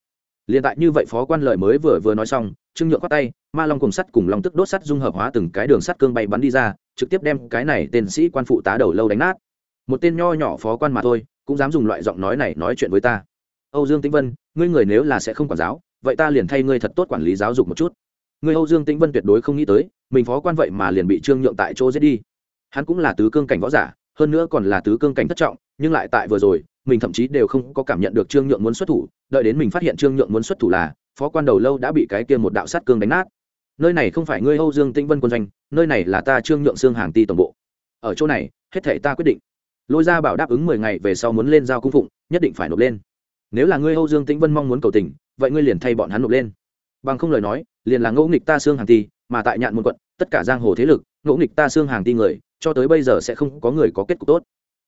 liền tại như vậy phó quan lợi mới vừa vừa nói xong trương nhượng khoát tay, ma long cùng sắt cùng long tức đốt sắt dung hợp hóa từng cái đường sắt cương bay bắn đi ra, trực tiếp đem cái này tên sĩ quan phụ tá đầu lâu đánh nát. Một tên nho nhỏ phó quan mà thôi, cũng dám dùng loại giọng nói này nói chuyện với ta. Âu dương tĩnh vân, ngươi người nếu là sẽ không quản giáo, vậy ta liền thay ngươi thật tốt quản lý giáo dục một chút. Ngươi âu dương tĩnh vân tuyệt đối không nghĩ tới, mình phó quan vậy mà liền bị trương nhượng tại chỗ giết đi. Hắn cũng là tứ cương cảnh võ giả, hơn nữa còn là tứ cương cảnh thất trọng, nhưng lại tại vừa rồi, mình thậm chí đều không có cảm nhận được trương nhượng muốn xuất thủ, đợi đến mình phát hiện trương nhượng muốn xuất thủ là phó quan đầu lâu đã bị cái kia một đạo sát cương đánh nát. Nơi này không phải ngươi âu dương tĩnh vân quân doanh, nơi này là ta trương nhượng xương hàng ti tổng bộ. Ở chỗ này, hết thể ta quyết định. Lôi ra bảo đáp ứng mười ngày về sau muốn lên giao cung phụng, nhất định phải nộp lên. Nếu là ngươi âu dương tĩnh vân mong muốn cầu tình, vậy ngươi liền thay bọn hắn nộp lên. Bằng không lời nói, liền là ngẫu nghịch ta xương hàng ti, mà tại nhạn môn quận, tất cả giang hồ thế lực, ngẫu nghịch ta xương hàng ti người, cho tới bây giờ sẽ không có người có kết cục tốt.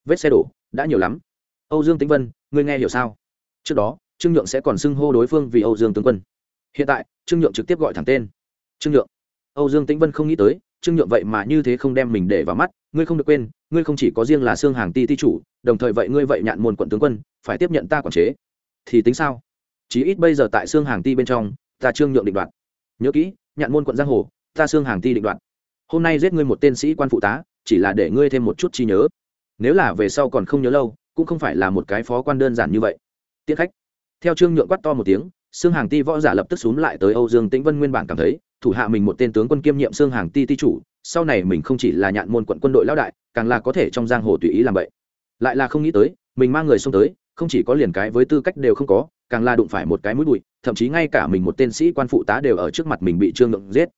Vết xe đổ, đã nhiều lắm. Âu dương tĩnh vân, ngươi nghe hiểu sao? Trước đó trương nhượng sẽ còn xưng hô đối phương vì âu dương tướng quân. Hiện tại, trương nhượng trực tiếp gọi thẳng tên. Trương nhượng. Âu dương tĩnh vân không nghĩ tới, trương nhượng vậy mà như thế không đem mình để vào mắt, ngươi không được quên, ngươi không chỉ có riêng là xương hàng ti ti chủ, đồng thời vậy ngươi vậy nhạn môn quận tướng quân, phải tiếp nhận ta quản chế. Thì tính sao? Chí ít bây giờ tại xương hàng ti bên trong, ta trương nhượng định đoạt. Nhớ kỹ, nhạn môn quận giang hồ, ta xương hàng ti định đoạt. Hôm nay giết ngươi một tên sĩ quan phụ tá, chỉ là để ngươi thêm một chút chi nhớ. Nếu là về sau còn không nhớ lâu, cũng không phải là một cái phó quan đơn giản như vậy. Tiết khách theo trương nhượng quát to một tiếng xương hàng ti võ giả lập tức xúm lại tới âu dương tĩnh vân nguyên bản cảm thấy, thủ hạ mình một tên tướng quân kiêm nhiệm xương hàng ti ti chủ, sau này mình không chỉ là nhạn môn quận quân đội lão đại, càng là có thể trong giang hồ tùy ý làm vậy lại là không nghĩ tới, mình mang người xông tới, không chỉ có liền cái với tư cách đều không có, càng là đụng phải một cái mũi bụi, thậm chí ngay cả mình một tên sĩ quan phụ tá đều ở trước mặt mình bị trương nhượng giết.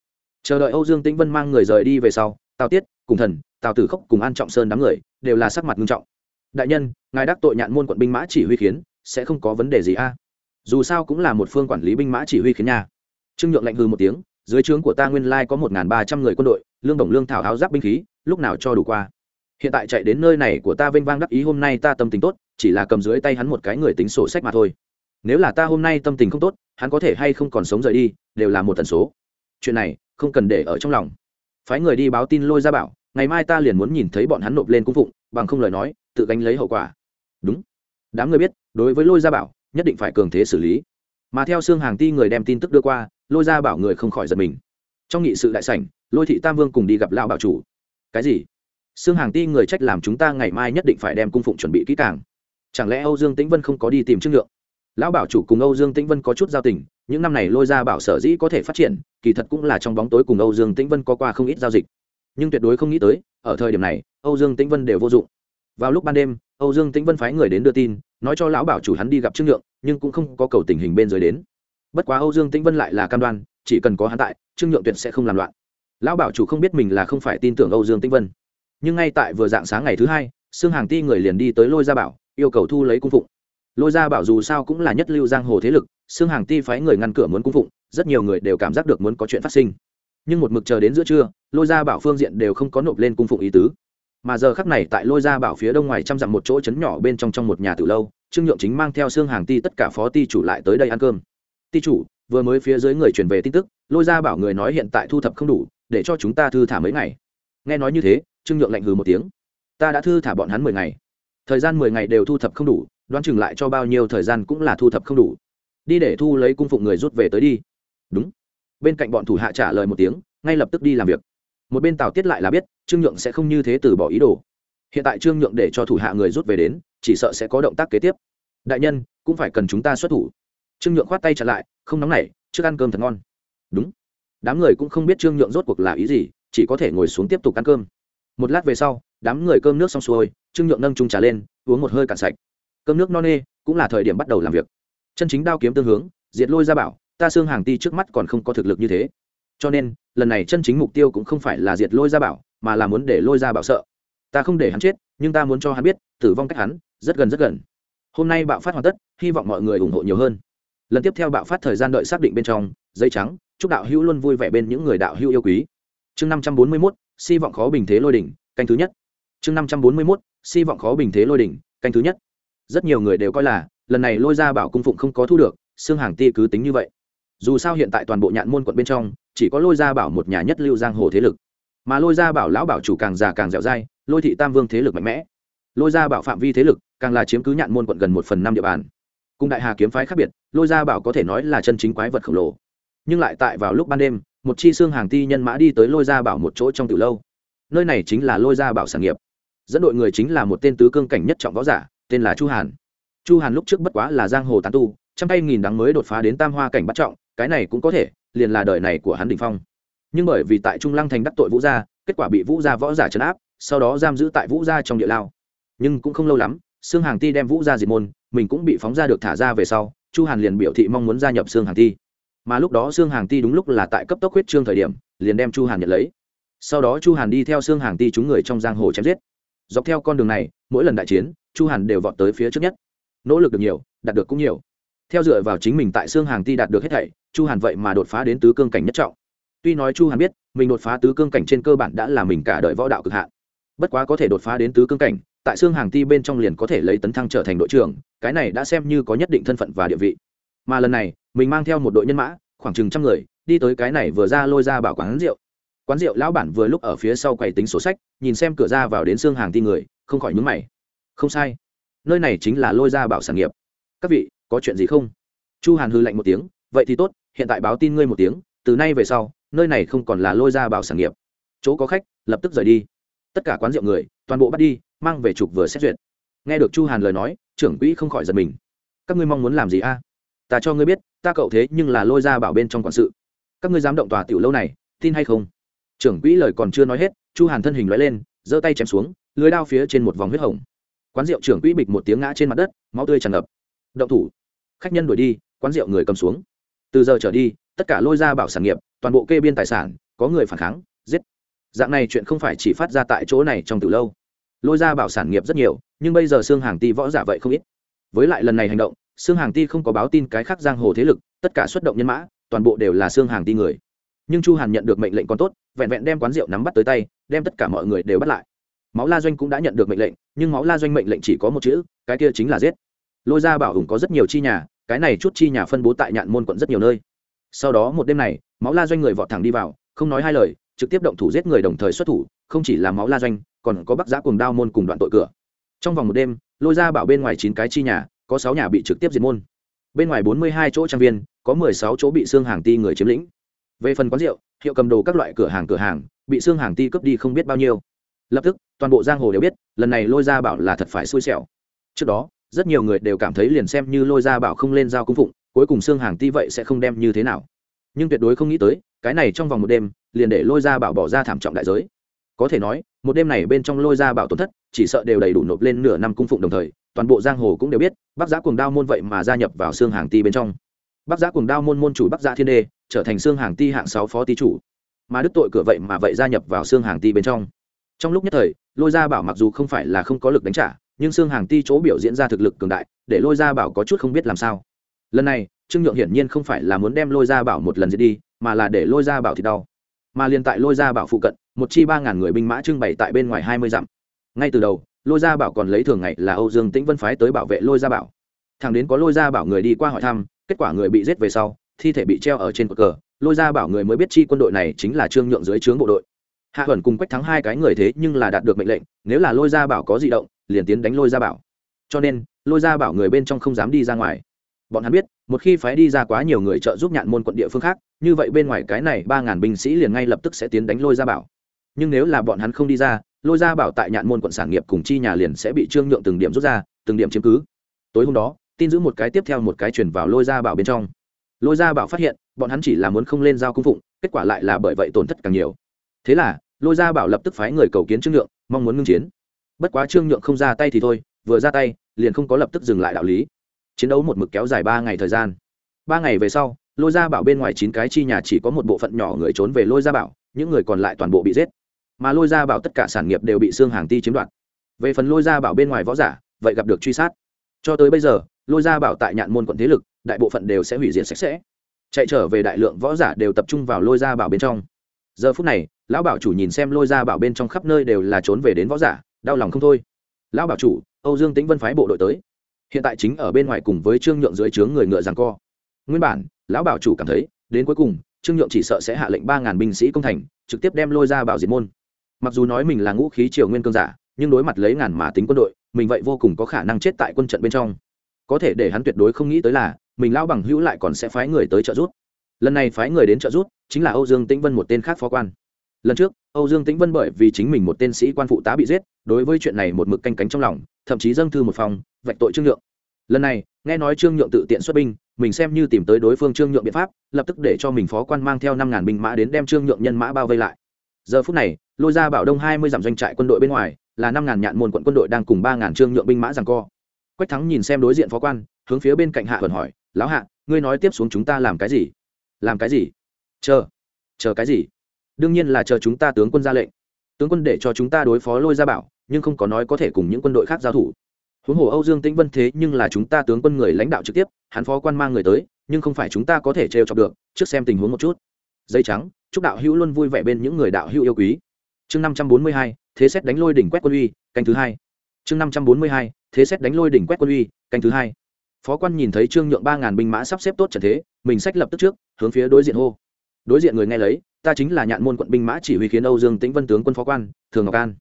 Chờ đợi âu dương tĩnh vân mang người rời đi về sau, tào tiết, cùng thần, tào tử khốc cùng an trọng sơn đám người đều là sắc mặt nghiêm trọng. Đại nhân, ngài đắc tội nhạn môn quận binh mã chỉ huy khiến sẽ không có vấn đề gì a. Dù sao cũng là một phương quản lý binh mã chỉ huy khiến nhà trương nhượng lạnh hư một tiếng, dưới trướng của ta nguyên lai có một ba trăm người quân đội, lương đồng lương thảo áo giáp binh khí, lúc nào cho đủ qua. Hiện tại chạy đến nơi này của ta vênh vang đắc ý, hôm nay ta tâm tình tốt, chỉ là cầm dưới tay hắn một cái người tính sổ sách mà thôi. Nếu là ta hôm nay tâm tình không tốt, hắn có thể hay không còn sống rời đi, đều là một tần số. Chuyện này, không cần để ở trong lòng. Phái người đi báo tin lôi ra bảo, ngày mai ta liền muốn nhìn thấy bọn hắn nộp lên cung phụng, bằng không lời nói, tự gánh lấy hậu quả. Đúng. Đám người biết đối với lôi gia bảo, nhất định phải cường thế xử lý. Mà theo xương hàng ti người đem tin tức đưa qua, lôi gia bảo người không khỏi giật mình. Trong nghị sự đại sảnh, lôi thị tam vương cùng đi gặp lão bảo chủ. Cái gì? Xương hàng ti người trách làm chúng ta ngày mai nhất định phải đem cung phụng chuẩn bị kỹ càng. Chẳng lẽ âu dương tĩnh vân không có đi tìm trương nhượng? Lão bảo chủ cùng âu dương tĩnh vân có chút giao tình, những năm này lôi ra bảo sở dĩ có thể phát triển, kỳ thật cũng là trong bóng tối cùng âu dương tĩnh vân có qua không ít giao dịch. Nhưng tuyệt đối không nghĩ tới, ở thời điểm này, âu dương tĩnh vân đều vô dụng. Vào lúc ban đêm, âu dương tĩnh vân phái người đến đưa tin nói cho lão bảo chủ hắn đi gặp trương nhượng, nhưng cũng không có cầu tình hình bên dưới đến. Bất quá âu dương tĩnh vân lại là cam đoan, chỉ cần có hắn tại, trương nhượng tuyệt sẽ không làm loạn. Lão bảo chủ không biết mình là không phải tin tưởng âu dương tĩnh vân. Nhưng ngay tại vừa dạng sáng ngày thứ hai xương hàng ti người liền đi tới lôi gia bảo, yêu cầu thu lấy cung phụng. Lôi gia bảo dù sao cũng là nhất lưu giang hồ thế lực xương hàng ti phái người ngăn cửa muốn cung phụng, rất nhiều người đều cảm giác được muốn có chuyện phát sinh. Nhưng một mực chờ đến giữa trưa, lôi gia bảo phương diện đều không có nộp lên cung phụng ý tứ mà giờ khắc này tại lôi gia bảo phía đông ngoài trăm dặm một chỗ trấn nhỏ bên trong trong một nhà từ lâu, trương nhượng chính mang theo xương hàng ti tất cả phó ti chủ lại tới đây ăn cơm. Ti chủ, vừa mới phía dưới người truyền về tin tức, lôi gia bảo người nói hiện tại thu thập không đủ, để cho chúng ta thư thả mấy ngày. Nghe nói như thế, trương nhượng lạnh hừ một tiếng. Ta đã thư thả bọn hắn mười ngày. Thời gian mười ngày đều thu thập không đủ, đoán chừng lại cho bao nhiêu thời gian cũng là thu thập không đủ. Đi để thu lấy cung phụng người rút về tới đi. Đúng. Bên cạnh bọn thủ hạ trả lời một tiếng, ngay lập tức đi làm việc một bên tào tiết lại là biết trương nhượng sẽ không như thế từ bỏ ý đồ hiện tại trương nhượng để cho thủ hạ người rút về đến chỉ sợ sẽ có động tác kế tiếp đại nhân cũng phải cần chúng ta xuất thủ trương nhượng khoát tay trả lại không nóng nảy, trước ăn cơm thật ngon đúng đám người cũng không biết trương nhượng rốt cuộc là ý gì chỉ có thể ngồi xuống tiếp tục ăn cơm một lát về sau đám người cơm nước xong xuôi trương nhượng nâng trung trà lên uống một hơi cạn sạch cơm nước no nê cũng là thời điểm bắt đầu làm việc chân chính đao kiếm tương hướng diệt lôi ra bảo ta xương hàng ti trước mắt còn không có thực lực như thế cho nên, lần này chân chính mục tiêu cũng không phải là diệt lôi gia bảo, mà là muốn để lôi gia bảo sợ. Ta không để hắn chết, nhưng ta muốn cho hắn biết, tử vong cách hắn, rất gần rất gần. Hôm nay bạo phát hoàn tất, hy vọng mọi người ủng hộ nhiều hơn. Lần tiếp theo bạo phát thời gian đợi xác định bên trong dây trắng, chúc đạo hữu luôn vui vẻ bên những người đạo hữu yêu quý. Chương năm trăm bốn mươi mốt, si vọng khó bình thế lôi đỉnh, canh thứ nhất. Chương năm trăm bốn mươi mốt, si vọng khó bình thế lôi đỉnh, canh thứ nhất. Rất nhiều người đều coi là, lần này lôi ra bảo cung phụng không có thu được, xương hàng ti cứ tính như vậy dù sao hiện tại toàn bộ nhạn môn quận bên trong, chỉ có lôi gia bảo một nhà nhất lưu giang hồ thế lực. Mà lôi gia bảo lão bảo chủ càng già càng dẻo dai, lôi thị tam vương thế lực mạnh mẽ. Lôi gia bảo phạm vi thế lực, càng là chiếm cứ nhạn môn quận gần một phần năm địa bàn. Cùng đại hà kiếm phái khác biệt, lôi gia bảo có thể nói là chân chính quái vật khổng lồ. Nhưng lại tại vào lúc ban đêm, một chi xương hàng ti nhân mã đi tới lôi gia bảo một chỗ trong từ lâu. Nơi này chính là lôi gia bảo sản nghiệp. Dẫn đội người chính là một tên tứ cương cảnh nhất trọng võ giả, tên là chu hàn. Chu hàn lúc trước bất quá là giang hồ tán tu, trăm tay nghìn đắng mới đột phá đến tam hoa cảnh bắt trọng cái này cũng có thể, liền là đời này của hắn đình phong. Nhưng bởi vì tại trung lăng thành đắc tội vũ gia, kết quả bị vũ gia võ giả trấn áp, sau đó giam giữ tại vũ gia trong địa lao. Nhưng cũng không lâu lắm xương hàng ti đem vũ gia diệt môn, mình cũng bị phóng ra được thả ra về sau, chu hàn liền biểu thị mong muốn gia nhập xương hàng ti. Mà lúc đó xương hàng ti đúng lúc là tại cấp tốc huyết trương thời điểm, liền đem chu hàn nhận lấy. Sau đó chu hàn đi theo xương hàng ti chúng người trong giang hồ chém giết. Dọc theo con đường này, mỗi lần đại chiến, chu hàn đều vọt tới phía trước nhất. Nỗ lực được nhiều, đạt được cũng nhiều. Theo dựa vào chính mình tại xương hàng ti đạt được hết thảy chu hàn vậy mà đột phá đến tứ cương cảnh nhất trọng. Tuy nói chu hàn biết, mình đột phá tứ cương cảnh trên cơ bản đã là mình cả đời võ đạo cực hạn. Bất quá có thể đột phá đến tứ cương cảnh, tại xương hàng ti bên trong liền có thể lấy tấn thăng trở thành đội trưởng, cái này đã xem như có nhất định thân phận và địa vị. Mà lần này, mình mang theo một đội nhân mã, khoảng chừng trăm người, đi tới cái này vừa ra lôi ra bảo quán rượu. Quán rượu lão bản vừa lúc ở phía sau quầy tính sổ sách, nhìn xem cửa ra vào đến xương hàng ti người, không khỏi nhúng mày. Không sai. Nơi này chính là lôi ra bảo sản nghiệp. Các vị, có chuyện gì không? Chu hàn hư lạnh một tiếng, vậy thì tốt hiện tại báo tin ngươi một tiếng, từ nay về sau, nơi này không còn là lôi ra bảo sản nghiệp. Chỗ có khách, lập tức rời đi. Tất cả quán rượu người, toàn bộ bắt đi, mang về trục vừa xét duyệt. Nghe được chu hàn lời nói, trưởng quỹ không khỏi giật mình. Các ngươi mong muốn làm gì a? Ta cho ngươi biết, ta cậu thế nhưng là lôi ra bảo bên trong quản sự. Các ngươi dám động tòa tiểu lâu này, tin hay không? Trưởng quỹ lời còn chưa nói hết, chu hàn thân hình nói lên, giơ tay chém xuống, lưới đao phía trên một vòng huyết hồng. Quán rượu trưởng quỹ bịch một tiếng ngã trên mặt đất, máu tươi tràn ngập. Động thủ. Khách nhân đuổi đi, quán rượu người cầm xuống từ giờ trở đi, tất cả lôi ra bảo sản nghiệp, toàn bộ kê biên tài sản, có người phản kháng, giết. Dạng này chuyện không phải chỉ phát ra tại chỗ này trong từ lâu. Lôi ra bảo sản nghiệp rất nhiều, nhưng bây giờ xương hàng ti võ giả vậy không ít. Với lại lần này hành động xương hàng ti không có báo tin cái khác giang hồ thế lực, tất cả xuất động nhân mã, toàn bộ đều là xương hàng ti người. Nhưng chu hàn nhận được mệnh lệnh còn tốt, vẹn vẹn đem quán rượu nắm bắt tới tay, đem tất cả mọi người đều bắt lại. Máu la doanh cũng đã nhận được mệnh lệnh, nhưng máu la doanh mệnh lệnh chỉ có một chữ, cái kia chính là giết. Lôi ra bảo hùng có rất nhiều chi nhà cái này chút chi nhà phân bố tại nhạn môn quận rất nhiều nơi. Sau đó một đêm này, máu la doanh người vọt thẳng đi vào, không nói hai lời, trực tiếp động thủ giết người đồng thời xuất thủ, không chỉ là máu la doanh, còn có bắc giã cùng đao môn cùng đoạn tội cửa. Trong vòng một đêm, lôi ra bảo bên ngoài chín cái chi nhà, có sáu nhà bị trực tiếp diệt môn. Bên ngoài bốn mươi hai chỗ trang viên, có mười sáu chỗ bị xương hàng ti người chiếm lĩnh. Về phần quán rượu, hiệu cầm đồ các loại cửa hàng cửa hàng, bị xương hàng ti cướp đi không biết bao nhiêu. Lập tức, toàn bộ giang hồ đều biết, lần này lôi ra bảo là thật phải xui xẻo. Trước đó rất nhiều người đều cảm thấy liền xem như lôi ra bảo không lên giao cung phụng, cuối cùng xương hàng ti vậy sẽ không đem như thế nào. Nhưng tuyệt đối không nghĩ tới, cái này trong vòng một đêm, liền để lôi ra bảo bỏ ra thảm trọng đại giới. Có thể nói, một đêm này bên trong lôi ra bảo tổn thất, chỉ sợ đều đầy đủ nộp lên nửa năm cung phụng đồng thời, toàn bộ giang hồ cũng đều biết, bắc giá cuồng đao môn vậy mà gia nhập vào xương hàng ti bên trong. Bắc giá cuồng đao môn môn chủ bắc giá thiên đê, trở thành xương hàng ti hạng sáu phó ti chủ. Mà đức tội cửa vậy mà vậy gia nhập vào xương hàng ti bên trong. Trong lúc nhất thời, lôi gia bảo mặc dù không phải là không có lực đánh trả nhưng xương hàng ti chỗ biểu diễn ra thực lực cường đại, để lôi gia bảo có chút không biết làm sao. Lần này, trương nhượng hiển nhiên không phải là muốn đem lôi gia bảo một lần giết đi, mà là để lôi gia bảo thì đau. Mà liền tại lôi gia bảo phụ cận, một chi ba ngàn người binh mã trưng bày tại bên ngoài hai mươi dặm. Ngay từ đầu, lôi gia bảo còn lấy thường ngày là âu dương tĩnh vân phái tới bảo vệ lôi gia bảo. Thằng đến có lôi gia bảo người đi qua hỏi thăm, kết quả người bị giết về sau, thi thể bị treo ở trên cột cờ, lôi gia bảo người mới biết chi quân đội này chính là trương nhượng dưới trướng bộ đội. Hạ ẩn cùng quách thắng hai cái người thế nhưng là đạt được mệnh lệnh, nếu là lôi gia bảo có di động liền tiến đánh lôi gia bảo. Cho nên, lôi gia bảo người bên trong không dám đi ra ngoài. Bọn hắn biết, một khi phái đi ra quá nhiều người trợ giúp nhạn môn quận địa phương khác, như vậy bên ngoài cái này ba ngàn binh sĩ liền ngay lập tức sẽ tiến đánh lôi gia bảo. Nhưng nếu là bọn hắn không đi ra, lôi gia bảo tại nhạn môn quận sản nghiệp cùng chi nhà liền sẽ bị trương nhượng từng điểm rút ra, từng điểm chiếm cứ. Tối hôm đó, tin giữ một cái tiếp theo một cái chuyển vào lôi gia bảo bên trong. Lôi gia bảo phát hiện, bọn hắn chỉ là muốn không lên giao cung phụng, kết quả lại là bởi vậy tổn thất càng nhiều. Thế là, lôi gia bảo lập tức phái người cầu kiến trương nhượng, mong muốn ngưng chiến bất quá trương nhượng không ra tay thì thôi, vừa ra tay, liền không có lập tức dừng lại đạo lý. Chiến đấu một mực kéo dài ba ngày thời gian. Ba ngày về sau, lôi gia bảo bên ngoài chín cái chi nhà chỉ có một bộ phận nhỏ người trốn về lôi gia bảo, những người còn lại toàn bộ bị giết. Mà lôi gia bảo tất cả sản nghiệp đều bị xương hàng ti chiếm đoạt. Về phần lôi gia bảo bên ngoài võ giả, vậy gặp được truy sát. Cho tới bây giờ, lôi gia bảo tại nhạn môn quận thế lực, đại bộ phận đều sẽ hủy diệt sạch sẽ. Chạy trở về đại lượng võ giả đều tập trung vào lôi gia bảo bên trong. Giờ phút này, lão bảo chủ nhìn xem lôi gia bảo bên trong khắp nơi đều là trốn về đến võ giả đau lòng không thôi. Lão bảo chủ, âu dương tĩnh vân phái bộ đội tới. Hiện tại chính ở bên ngoài cùng với trương nhượng dưới trướng người ngựa rằng co. Nguyên bản, lão bảo chủ cảm thấy, đến cuối cùng, trương nhượng chỉ sợ sẽ hạ lệnh ba ngàn binh sĩ công thành, trực tiếp đem lôi ra bảo diệt môn. Mặc dù nói mình là ngũ khí triều nguyên cương giả, nhưng đối mặt lấy ngàn mà tính quân đội, mình vậy vô cùng có khả năng chết tại quân trận bên trong. Có thể để hắn tuyệt đối không nghĩ tới là, mình lão bằng hữu lại còn sẽ phái người tới trợ giúp. Lần này phái người đến trợ giúp, chính là âu dương tĩnh vân một tên khác phó quan. Lần trước âu dương tĩnh vân bởi vì chính mình một tên sĩ quan phụ tá bị giết, đối với chuyện này một mực canh cánh trong lòng, thậm chí dâng thư một phòng, vạch tội trương nhượng. Lần này, nghe nói trương nhượng tự tiện xuất binh, mình xem như tìm tới đối phương trương nhượng biện pháp, lập tức để cho mình phó quan mang theo năm ngàn binh mã đến đem trương nhượng nhân mã bao vây lại. Giờ phút này, lôi ra bảo đông hai mươi dặm doanh trại quân đội bên ngoài, là năm ngàn nhạn môn quận quân đội đang cùng ba ngàn trương nhượng binh mã giằng co. Quách thắng nhìn xem đối diện phó quan, hướng phía bên cạnh hạ thuần hỏi, lão hạ, ngươi nói tiếp xuống chúng ta làm cái gì? Làm cái gì? Chờ chờ cái gì? Đương nhiên là chờ chúng ta tướng quân ra lệnh. Tướng quân để cho chúng ta đối phó lôi gia bảo, nhưng không có nói có thể cùng những quân đội khác giao thủ. Huống hồ âu dương tĩnh vân thế nhưng là chúng ta tướng quân người lãnh đạo trực tiếp, hắn phó quan mang người tới, nhưng không phải chúng ta có thể trêu chọc được, trước xem tình huống một chút. Dây trắng, chúc đạo hữu luôn vui vẻ bên những người đạo hữu yêu quý. Chương năm trăm bốn mươi hai, thế xét đánh lôi đỉnh quét quân uy, canh thứ hai. Chương năm trăm bốn mươi hai, thế xét đánh lôi đỉnh quét quân uy, canh thứ hai. Phó quan nhìn thấy trương nhượng ba ngàn binh mã sắp xếp tốt trận thế, mình sách lập tức trước, hướng phía đối diện hô đối diện người nghe lấy, ta chính là nhạn môn quận binh mã chỉ huy khiến âu dương tĩnh vân tướng quân phó quan, thường ngọc an.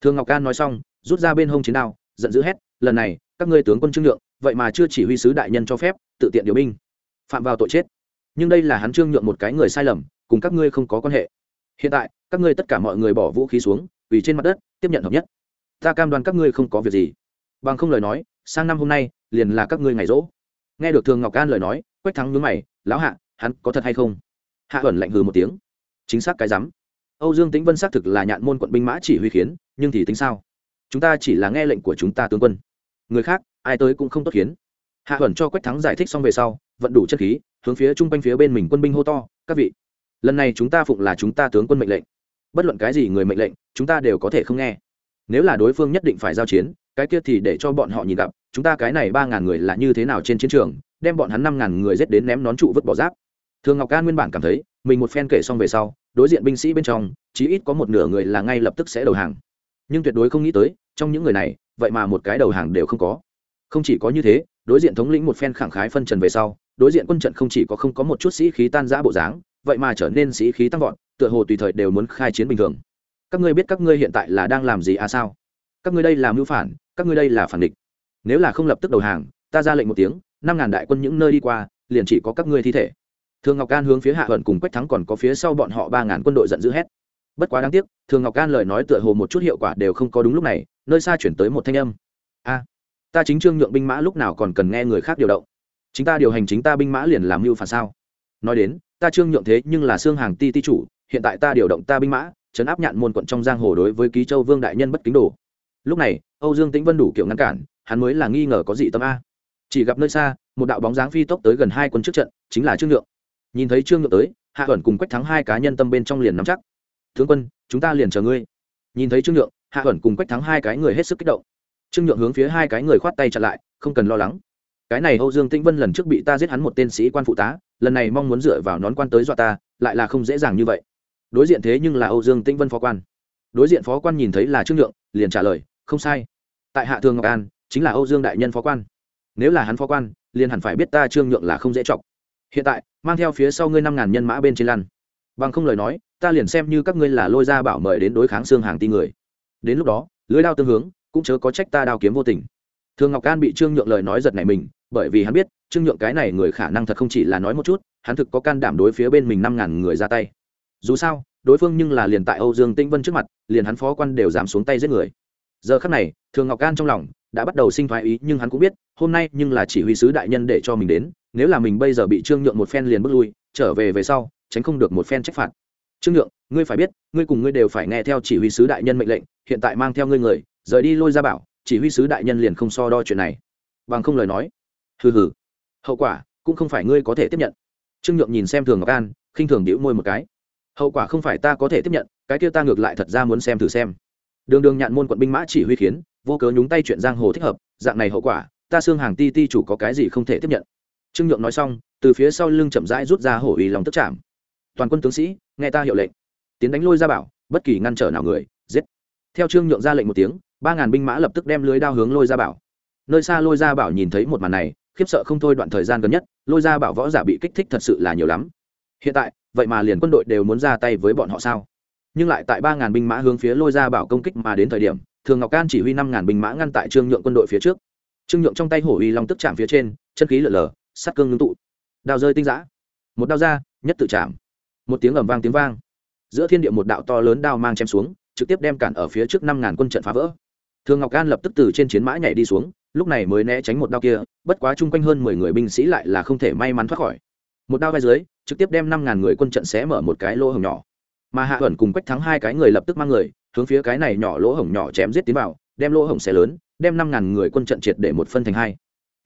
Thường ngọc an nói xong, rút ra bên hông chiến đao, giận dữ hét, lần này, các ngươi tướng quân trương nhượng, vậy mà chưa chỉ huy sứ đại nhân cho phép, tự tiện điều binh. Phạm vào tội chết. Nhưng đây là hắn trương nhượng một cái người sai lầm, cùng các ngươi không có quan hệ. Hiện tại, các ngươi tất cả mọi người bỏ vũ khí xuống vì trên mặt đất, tiếp nhận hợp nhất. Ta cam đoan các ngươi không có việc gì. Bằng không lời nói, sang năm hôm nay, liền là các ngươi ngày rỗ. Nghe được thường ngọc an lời nói, quách thắng nhướng mày, lão hạ, hắn có thật hay không? Hạ ẩn lạnh hừ một tiếng. Chính xác cái rắm. Âu dương tĩnh vân xác thực là nhạn môn quận binh mã chỉ huy khiến, nhưng thì tính sao? Chúng ta chỉ là nghe lệnh của chúng ta tướng quân. Người khác, ai tới cũng không tốt khiến. Hạ ẩn cho quách thắng giải thích xong về sau, vận đủ chất khí, hướng phía chung quanh phía bên mình quân binh hô to, các vị, lần này chúng ta phụng là chúng ta tướng quân mệnh lệnh. Bất luận cái gì người mệnh lệnh, chúng ta đều có thể không nghe. Nếu là đối phương nhất định phải giao chiến, cái kia thì để cho bọn họ nhìn gặp, chúng ta cái này ba ngàn người là như thế nào trên chiến trường, đem bọn hắn năm ngàn người giết đến ném nón trụ vứt bỏ giáp thường ngọc ca nguyên bản cảm thấy, mình một phen kể xong về sau, đối diện binh sĩ bên trong, chí ít có một nửa người là ngay lập tức sẽ đầu hàng. Nhưng tuyệt đối không nghĩ tới, trong những người này, vậy mà một cái đầu hàng đều không có. Không chỉ có như thế, đối diện thống lĩnh một phen khẳng khái phân trần về sau, đối diện quân trận không chỉ có không có một chút sĩ khí tan giã bộ dáng, vậy mà trở nên sĩ khí tăng vọt, tựa hồ tùy thời đều muốn khai chiến bình thường. Các ngươi biết các ngươi hiện tại là đang làm gì à sao? Các ngươi đây là mưu phản, các ngươi đây là phản địch. Nếu là không lập tức đầu hàng, ta ra lệnh một tiếng, năm ngàn đại quân những nơi đi qua, liền chỉ có các ngươi thi thể thường ngọc can hướng phía hạ thuận cùng quách thắng còn có phía sau bọn họ ba ngàn quân đội giận dữ hét. Bất quá đáng tiếc, thường ngọc can lời nói tựa hồ một chút hiệu quả đều không có đúng lúc này, nơi xa chuyển tới một thanh âm. A, ta chính trương nhượng binh mã lúc nào còn cần nghe người khác điều động? Chính ta điều hành chính ta binh mã liền làm mưu phản sao? Nói đến, ta trương nhượng thế nhưng là xương hàng ti ti chủ, hiện tại ta điều động ta binh mã chấn áp nhạn môn quận trong giang hồ đối với ký châu vương đại nhân bất kính đồ. Lúc này, âu dương tĩnh vân đủ kiểu ngăn cản, hắn mới là nghi ngờ có gì tâm a. Chỉ gặp nơi xa, một đạo bóng dáng phi tốc tới gần hai quân trước trận, chính là trương nhượng nhìn thấy trương nhượng tới, hạ thuần cùng quách thắng hai cá nhân tâm bên trong liền nắm chắc. Tướng quân, chúng ta liền chờ ngươi. Nhìn thấy trương nhượng hạ thuần cùng quách thắng hai cái người hết sức kích động. Trương nhượng hướng phía hai cái người khoát tay chặn lại, không cần lo lắng. Cái này âu dương tĩnh vân lần trước bị ta giết hắn một tên sĩ quan phụ tá, lần này mong muốn dựa vào nón quan tới dọa ta, lại là không dễ dàng như vậy. Đối diện thế nhưng là âu dương tĩnh vân phó quan. Đối diện phó quan nhìn thấy là trương nhượng liền trả lời, không sai. Tại hạ thường ngọc an, chính là âu dương đại nhân phó quan. Nếu là hắn phó quan, liền hẳn phải biết ta trương nhượng là không dễ chọc hiện tại, mang theo phía sau ngươi năm ngàn nhân mã bên trên lăn. Bằng không lời nói, ta liền xem như các ngươi là lôi ra bảo mời đến đối kháng xương hàng ti người. Đến lúc đó, lưới đao tương hướng, cũng chớ có trách ta đao kiếm vô tình. Thường ngọc an bị trương nhượng lời nói giật này mình, bởi vì hắn biết, trương nhượng cái này người khả năng thật không chỉ là nói một chút, hắn thực có can đảm đối phía bên mình năm ngàn người ra tay. Dù sao, đối phương nhưng là liền tại âu dương tĩnh vân trước mặt, liền hắn phó quan đều dám xuống tay giết người. Giờ khắc này, thường ngọc an trong lòng đã bắt đầu sinh thoái ý, nhưng hắn cũng biết, hôm nay nhưng là chỉ huy sứ đại nhân để cho mình đến nếu là mình bây giờ bị trương nhượng một phen liền bước lui, trở về về sau, tránh không được một phen trách phạt. Trương nhượng, ngươi phải biết, ngươi cùng ngươi đều phải nghe theo chỉ huy sứ đại nhân mệnh lệnh, hiện tại mang theo ngươi người, rời đi lôi ra bảo, chỉ huy sứ đại nhân liền không so đo chuyện này. Bằng không lời nói. Hừ hừ. Hậu quả, cũng không phải ngươi có thể tiếp nhận. Trương nhượng nhìn xem thường ngọc an, khinh thường đĩu môi một cái. Hậu quả không phải ta có thể tiếp nhận, cái kia ta ngược lại thật ra muốn xem thử xem. Đường đường nhạn môn quận binh mã chỉ huy khiến, vô cớ nhúng tay chuyện giang hồ thích hợp, dạng này hậu quả, ta xương hàng ti ti chủ có cái gì không thể tiếp nhận trương nhượng nói xong, từ phía sau lưng chậm rãi rút ra hổ uy lòng tức chạm. Toàn quân tướng sĩ, nghe ta hiệu lệnh. Tiến đánh lôi ra bảo, bất kỳ ngăn trở nào người, giết. Theo trương nhượng ra lệnh một tiếng, ba ngàn binh mã lập tức đem lưới đao hướng lôi ra bảo. Nơi xa lôi ra bảo nhìn thấy một màn này, khiếp sợ không thôi đoạn thời gian gần nhất, lôi ra bảo võ giả bị kích thích thật sự là nhiều lắm. Hiện tại, vậy mà liền quân đội đều muốn ra tay với bọn họ sao? Nhưng lại tại ba ngàn binh mã hướng phía lôi ra bảo công kích mà đến thời điểm, thường ngọc can chỉ huy năm ngàn binh mã ngăn tại trương nhượng quân đội phía trước. Trương nhượng trong tay hổ uy long tức chạm phía trên, chân khí lở lở sắt cương ngưng tụ. Đao rơi tinh giã. Một đao ra, nhất tự chạm. Một tiếng ầm vang tiếng vang. Giữa thiên địa một đạo to lớn đao mang chém xuống, trực tiếp đem cản ở phía trước năm ngàn quân trận phá vỡ. Thường ngọc an lập tức từ trên chiến mã nhảy đi xuống, lúc này mới né tránh một đao kia, bất quá chung quanh hơn mười người binh sĩ lại là không thể may mắn thoát khỏi. Một đao vai dưới, trực tiếp đem năm ngàn người quân trận xé mở một cái lỗ hổng nhỏ. Mà hạ ẩn cùng quách thắng hai cái người lập tức mang người, hướng phía cái này nhỏ lỗ hổng nhỏ chém giết tiến vào, đem lỗ hổng xé lớn, đem năm ngàn người quân trận triệt để một phân thành hai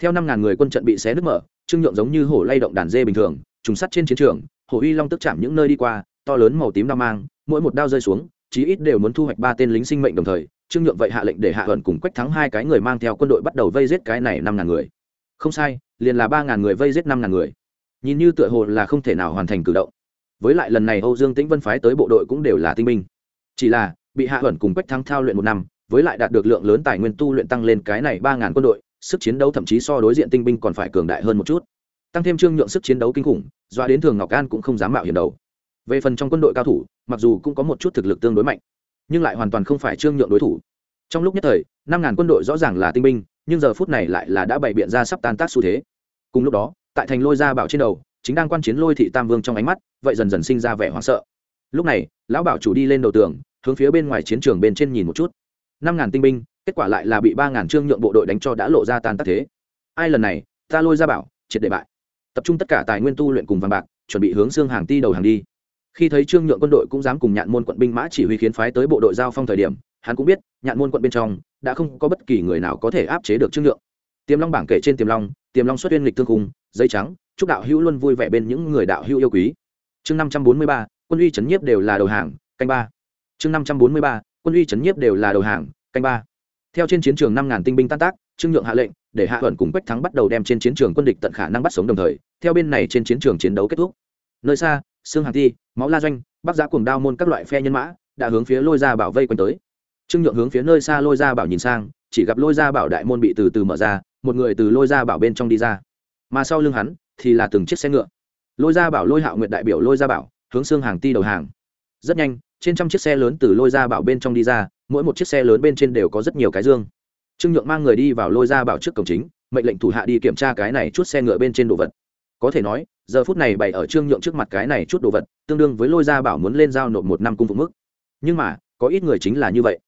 theo năm ngàn người quân trận bị xé nứt mở, trương nhượng giống như hổ lay động đàn dê bình thường, trùng sắt trên chiến trường, hổ uy long tức chạm những nơi đi qua, to lớn màu tím đao mang, mỗi một đao rơi xuống, chí ít đều muốn thu hoạch ba tên lính sinh mệnh đồng thời, trương nhượng vậy hạ lệnh để hạ hận cùng quách thắng hai cái người mang theo quân đội bắt đầu vây giết cái này năm ngàn người. Không sai, liền là ba ngàn người vây giết năm ngàn người. Nhìn như tựa hồ là không thể nào hoàn thành cử động. Với lại lần này âu dương tĩnh vân phái tới bộ đội cũng đều là tinh binh. Chỉ là, bị hạ hận cùng quách thắng thao luyện một năm, với lại đạt được lượng lớn tài nguyên tu luyện tăng lên cái này ba ngàn quân đội sức chiến đấu thậm chí so đối diện tinh binh còn phải cường đại hơn một chút. Tăng thêm trương nhượng sức chiến đấu kinh khủng, doa đến thường ngọc an cũng không dám mạo hiểm đầu. Về phần trong quân đội cao thủ, mặc dù cũng có một chút thực lực tương đối mạnh, nhưng lại hoàn toàn không phải trương nhượng đối thủ. Trong lúc nhất thời, năm ngàn quân đội rõ ràng là tinh binh, nhưng giờ phút này lại là đã bày biện ra sắp tan tác xu thế. Cùng lúc đó, tại thành lôi gia bảo trên đầu, chính đang quan chiến lôi thị tam vương trong ánh mắt, vậy dần dần sinh ra vẻ hoảng sợ. Lúc này, lão bảo chủ đi lên đầu tường, hướng phía bên ngoài chiến trường bên trên nhìn một chút. Năm ngàn tinh binh kết quả lại là bị ba ngàn trương nhượng bộ đội đánh cho đã lộ ra tan tác thế. Ai lần này, ta lôi ra bảo, triệt để bại. Tập trung tất cả tài nguyên tu luyện cùng vàng bạc, chuẩn bị hướng xương hàng ti đầu hàng đi. Khi thấy trương nhượng quân đội cũng dám cùng nhạn môn quận binh mã chỉ huy khiến phái tới bộ đội giao phong thời điểm, hắn cũng biết, nhạn môn quận bên trong, đã không có bất kỳ người nào có thể áp chế được trương nhượng. Tiềm long bảng kể trên tiềm long tiềm long xuất uyên lịch thương khung dây trắng, chúc đạo hữu luôn vui vẻ bên những người đạo hữu yêu quý. Chương năm trăm bốn mươi ba, quân uy chấn nhiếp đều là đầu hàng, canh ba. Chương năm trăm bốn mươi ba, quân uy chấn nhiếp đều là đầu hàng, canh ba theo trên chiến trường năm ngàn tinh binh tan tác, trương nhượng hạ lệnh, để hạ thuận cùng quách thắng bắt đầu đem trên chiến trường quân địch tận khả năng bắt sống đồng thời, theo bên này trên chiến trường chiến đấu kết thúc. Nơi xa xương hàng thi máu la doanh, bắc giã cuồng đao môn các loại phe nhân mã đã hướng phía lôi ra bảo vây quanh tới. Trương nhượng hướng phía nơi xa lôi ra bảo nhìn sang, chỉ gặp lôi ra bảo đại môn bị từ từ mở ra, một người từ lôi ra bảo bên trong đi ra. Mà sau lưng hắn thì là từng chiếc xe ngựa. Lôi ra bảo lôi hạo nguyện đại biểu lôi ra bảo, hướng xương hàng ti đầu hàng. Rất nhanh trên trăm chiếc xe lớn từ lôi ra bảo bên trong đi ra, mỗi một chiếc xe lớn bên trên đều có rất nhiều cái dương. Trương nhượng mang người đi vào lôi ra bảo trước cổng chính, mệnh lệnh thủ hạ đi kiểm tra cái này chút xe ngựa bên trên đồ vật. Có thể nói, giờ phút này bày ở trương nhượng trước mặt cái này chút đồ vật, tương đương với lôi ra bảo muốn lên giao nộp một năm cung phụng mức. Nhưng mà, có ít người chính là như vậy.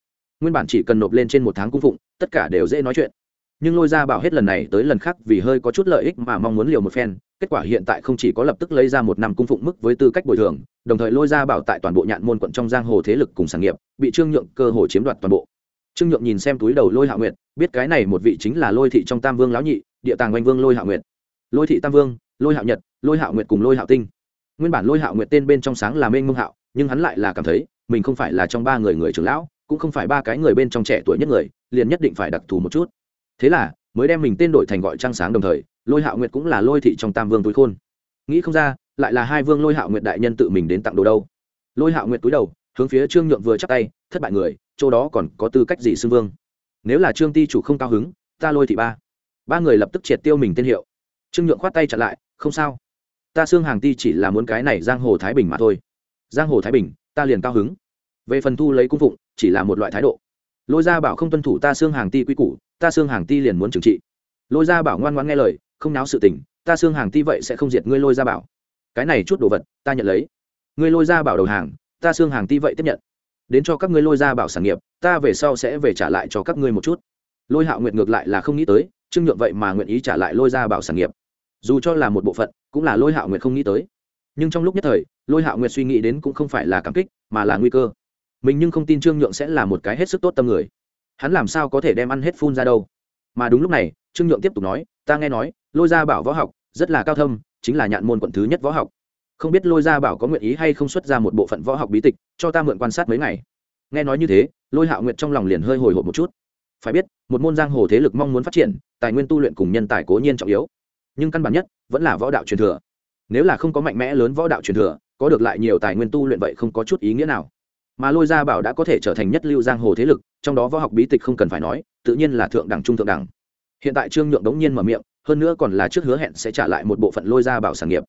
Nguyên bản chỉ cần nộp lên trên một tháng cung phụng, tất cả đều dễ nói chuyện. Nhưng lôi ra bảo hết lần này tới lần khác vì hơi có chút lợi ích mà mong muốn liều một phen, kết quả hiện tại không chỉ có lập tức lấy ra một năm cung phụng mức với tư cách bồi thường đồng thời lôi ra bảo tại toàn bộ nhạn môn quận trong giang hồ thế lực cùng sản nghiệp, bị trương nhượng cơ hồ chiếm đoạt toàn bộ. Trương nhượng nhìn xem túi đầu lôi hạ nguyệt, biết cái này một vị chính là lôi thị trong tam vương lão nhị, địa tàng oanh vương lôi hạ nguyệt. Lôi thị tam vương, lôi hạo nhật, lôi hạo nguyệt cùng lôi hạo tinh. Nguyên bản lôi hạo nguyệt tên bên trong sáng là mênh mông hạo, nhưng hắn lại là cảm thấy, mình không phải là trong ba người người trưởng lão, cũng không phải ba cái người bên trong trẻ tuổi nhất người, liền nhất định phải đặc thù một chút. Thế là, mới đem mình tên đổi thành gọi trang sáng đồng thời, lôi hạo nguyệt cũng là lôi thị trong tam vương túi khôn. Nghĩ không ra lại là hai vương lôi hạo nguyệt đại nhân tự mình đến tặng đồ đâu. Lôi hạo nguyệt túi đầu, hướng phía trương nhượng vừa chắc tay, thất bại người, chỗ đó còn có tư cách gì xưng vương? Nếu là trương ti chủ không cao hứng, ta lôi thị ba. Ba người lập tức triệt tiêu mình tên hiệu. Trương nhượng khoát tay chặn lại, không sao. Ta xương hàng ti chỉ là muốn cái này giang hồ thái bình mà thôi. Giang hồ thái bình, ta liền cao hứng. Về phần thu lấy cung phụng, chỉ là một loại thái độ. Lôi gia bảo không tuân thủ ta xương hàng ti quy củ, ta xương hàng ti liền muốn trừng trị. Lôi gia bảo ngoan ngoan nghe lời, không náo sự tình, ta xương hàng ti vậy sẽ không diệt ngươi lôi gia bảo cái này chút đồ vật, ta nhận lấy. Ngươi lôi ra bảo đầu hàng, ta xương hàng ti vậy tiếp nhận. Đến cho các ngươi lôi ra bảo sản nghiệp, ta về sau sẽ về trả lại cho các ngươi một chút. Lôi hạo nguyện ngược lại là không nghĩ tới, trương nhượng vậy mà nguyện ý trả lại lôi ra bảo sản nghiệp. Dù cho là một bộ phận, cũng là lôi hạo nguyện không nghĩ tới. Nhưng trong lúc nhất thời, lôi hạo nguyện suy nghĩ đến cũng không phải là cảm kích, mà là nguy cơ. Mình nhưng không tin trương nhượng sẽ là một cái hết sức tốt tâm người. Hắn làm sao có thể đem ăn hết phun ra đâu? Mà đúng lúc này, trương nhượng tiếp tục nói, ta nghe nói, lôi ra bảo võ học rất là cao thâm chính là nhạn môn quận thứ nhất võ học. Không biết lôi gia bảo có nguyện ý hay không xuất ra một bộ phận võ học bí tịch, cho ta mượn quan sát mấy ngày. Nghe nói như thế, lôi hạo nguyện trong lòng liền hơi hồi hộp một chút. Phải biết, một môn giang hồ thế lực mong muốn phát triển, tài nguyên tu luyện cùng nhân tài cố nhiên trọng yếu. Nhưng căn bản nhất, vẫn là võ đạo truyền thừa. Nếu là không có mạnh mẽ lớn võ đạo truyền thừa, có được lại nhiều tài nguyên tu luyện vậy không có chút ý nghĩa nào. Mà lôi gia bảo đã có thể trở thành nhất lưu giang hồ thế lực, trong đó võ học bí tịch không cần phải nói, tự nhiên là thượng đẳng trung thượng đẳng. Hiện tại trương nhượng đống nhiên mở miệng hơn nữa còn là trước hứa hẹn sẽ trả lại một bộ phận lôi gia bảo sản nghiệp.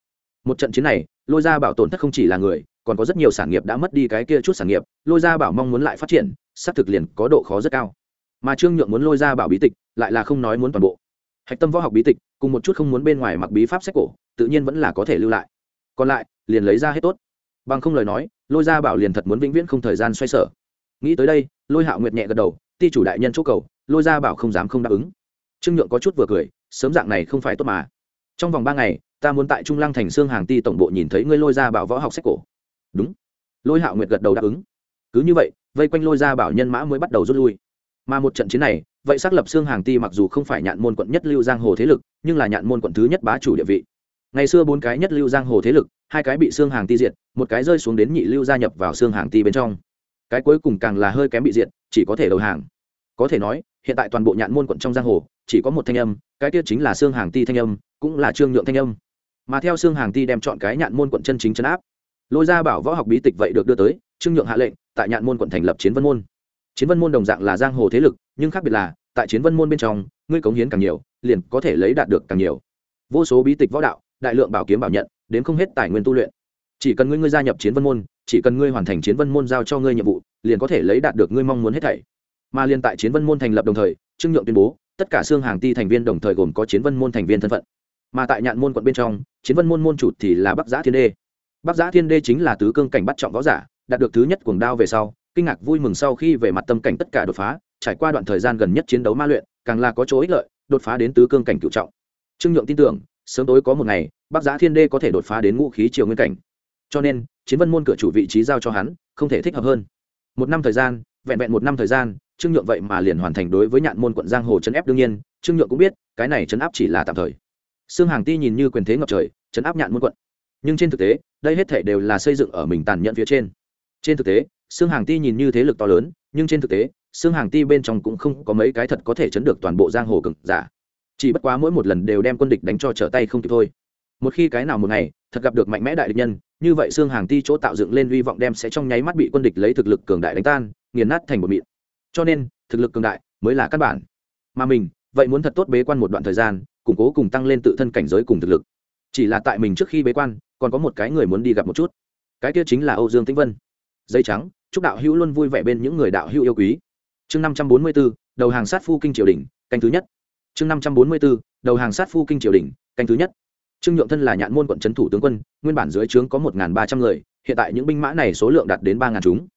Một trận chiến này, lôi gia bảo tổn thất không chỉ là người, còn có rất nhiều sản nghiệp đã mất đi cái kia chút sản nghiệp, lôi gia bảo mong muốn lại phát triển, xác thực liền có độ khó rất cao. Mà trương nhượng muốn lôi ra bảo bí tịch, lại là không nói muốn toàn bộ. Hạch tâm võ học bí tịch, cùng một chút không muốn bên ngoài mặc bí pháp sách cổ, tự nhiên vẫn là có thể lưu lại. Còn lại, liền lấy ra hết tốt. Bằng không lời nói, lôi ra bảo liền thật muốn vĩnh viễn không thời gian xoay sở. Nghĩ tới đây, lôi hạo nguyệt nhẹ gật đầu, ti chủ đại nhân chỗ cầu, lôi ra bảo không dám không đáp ứng. Trương nhượng có chút vừa cười sớm dạng này không phải tốt mà. Trong vòng ba ngày, ta muốn tại trung lăng thành xương hàng ti tổng bộ nhìn thấy ngươi lôi ra bảo võ học sách cổ. Đúng. Lôi hạo nguyệt gật đầu đáp ứng. Cứ như vậy, vây quanh lôi ra bảo nhân mã mới bắt đầu rút lui. Mà một trận chiến này, vậy xác lập xương hàng ti mặc dù không phải nhạn môn quận nhất lưu giang hồ thế lực, nhưng là nhạn môn quận thứ nhất bá chủ địa vị. Ngày xưa bốn cái nhất lưu giang hồ thế lực, hai cái bị xương hàng ti diệt, một cái rơi xuống đến nhị lưu gia nhập vào xương hàng ti bên trong. Cái cuối cùng càng là hơi kém bị diệt, chỉ có thể đầu hàng. Có thể nói, hiện tại toàn bộ nhạn môn quận trong giang hồ chỉ có một thanh âm, cái tiết chính là xương hàng ti thanh âm, cũng là trương nhượng thanh âm. Mà theo xương hàng ti đem chọn cái nhạn môn quận chân chính chấn áp, lôi ra bảo võ học bí tịch vậy được đưa tới, trương nhượng hạ lệnh, tại nhạn môn quận thành lập chiến vân môn. Chiến vân môn đồng dạng là giang hồ thế lực, nhưng khác biệt là, tại chiến vân môn bên trong, ngươi cống hiến càng nhiều, liền có thể lấy đạt được càng nhiều. Vô số bí tịch võ đạo, đại lượng bảo kiếm bảo nhận, đến không hết tài nguyên tu luyện. Chỉ cần ngươi ngươi gia nhập chiến vân môn, chỉ cần ngươi hoàn thành chiến vân môn giao cho ngươi nhiệm vụ, liền có thể lấy đạt được ngươi mong muốn hết thảy. Mà liên tại chiến vân môn thành lập đồng thời, trương nhượng tuyên bố tất cả xương hàng ti thành viên đồng thời gồm có chiến vân môn thành viên thân phận. Mà tại nhạn môn quận bên trong, chiến vân môn môn chủ thì là bắc giã thiên đê. Bắc giã thiên đê chính là tứ cương cảnh bắt trọng võ giả, đạt được thứ nhất cuồng đao về sau, kinh ngạc vui mừng sau khi về mặt tâm cảnh tất cả đột phá, trải qua đoạn thời gian gần nhất chiến đấu ma luyện, càng là có chỗ ích lợi, đột phá đến tứ cương cảnh cựu trọng. Trương nhượng tin tưởng, sớm tối có một ngày, bắc giá thiên đê có thể đột phá đến ngũ khí triều nguyên cảnh. Cho nên, chiến vân môn cửa chủ vị trí giao cho hắn, không thể thích hợp hơn. Một năm thời gian vẹn vẹn một năm thời gian, trương nhượng vậy mà liền hoàn thành đối với nhạn môn quận giang hồ chấn ép đương nhiên, trương nhượng cũng biết, cái này chấn áp chỉ là tạm thời. Xương hàng ti nhìn như quyền thế ngập trời chấn áp nhạn môn quận. Nhưng trên thực tế, đây hết thể đều là xây dựng ở mình tàn nhẫn phía trên. Trên thực tế xương hàng ti nhìn như thế lực to lớn, nhưng trên thực tế xương hàng ti bên trong cũng không có mấy cái thật có thể chấn được toàn bộ giang hồ cực giả. Chỉ bất quá mỗi một lần đều đem quân địch đánh cho trở tay không kịp thôi. Một khi cái nào một ngày, thật gặp được mạnh mẽ đại địch nhân, như vậy xương hàng ti chỗ tạo dựng lên hy vọng đem sẽ trong nháy mắt bị quân địch lấy thực lực cường đại đánh tan nghiền nát thành một mịn. Cho nên, thực lực cường đại mới là căn bản. Mà mình, vậy muốn thật tốt bế quan một đoạn thời gian, củng cố cùng tăng lên tự thân cảnh giới cùng thực lực. Chỉ là tại mình trước khi bế quan, còn có một cái người muốn đi gặp một chút. Cái kia chính là âu dương tĩnh vân. Dây trắng, chúc đạo hữu luôn vui vẻ bên những người đạo hữu yêu quý. Chương năm trăm bốn mươi b ố đầu hàng sát phu kinh triều đình, canh thứ nhất. Chương năm trăm bốn mươi b ố đầu hàng sát phu kinh triều đình, canh thứ nhất. Trương nhượng thân là nhạn môn quận trấn thủ tướng quân, nguyên bản dưới trướng có một ba trăm người, hiện tại những binh mã này số lượng đạt đến ba chúng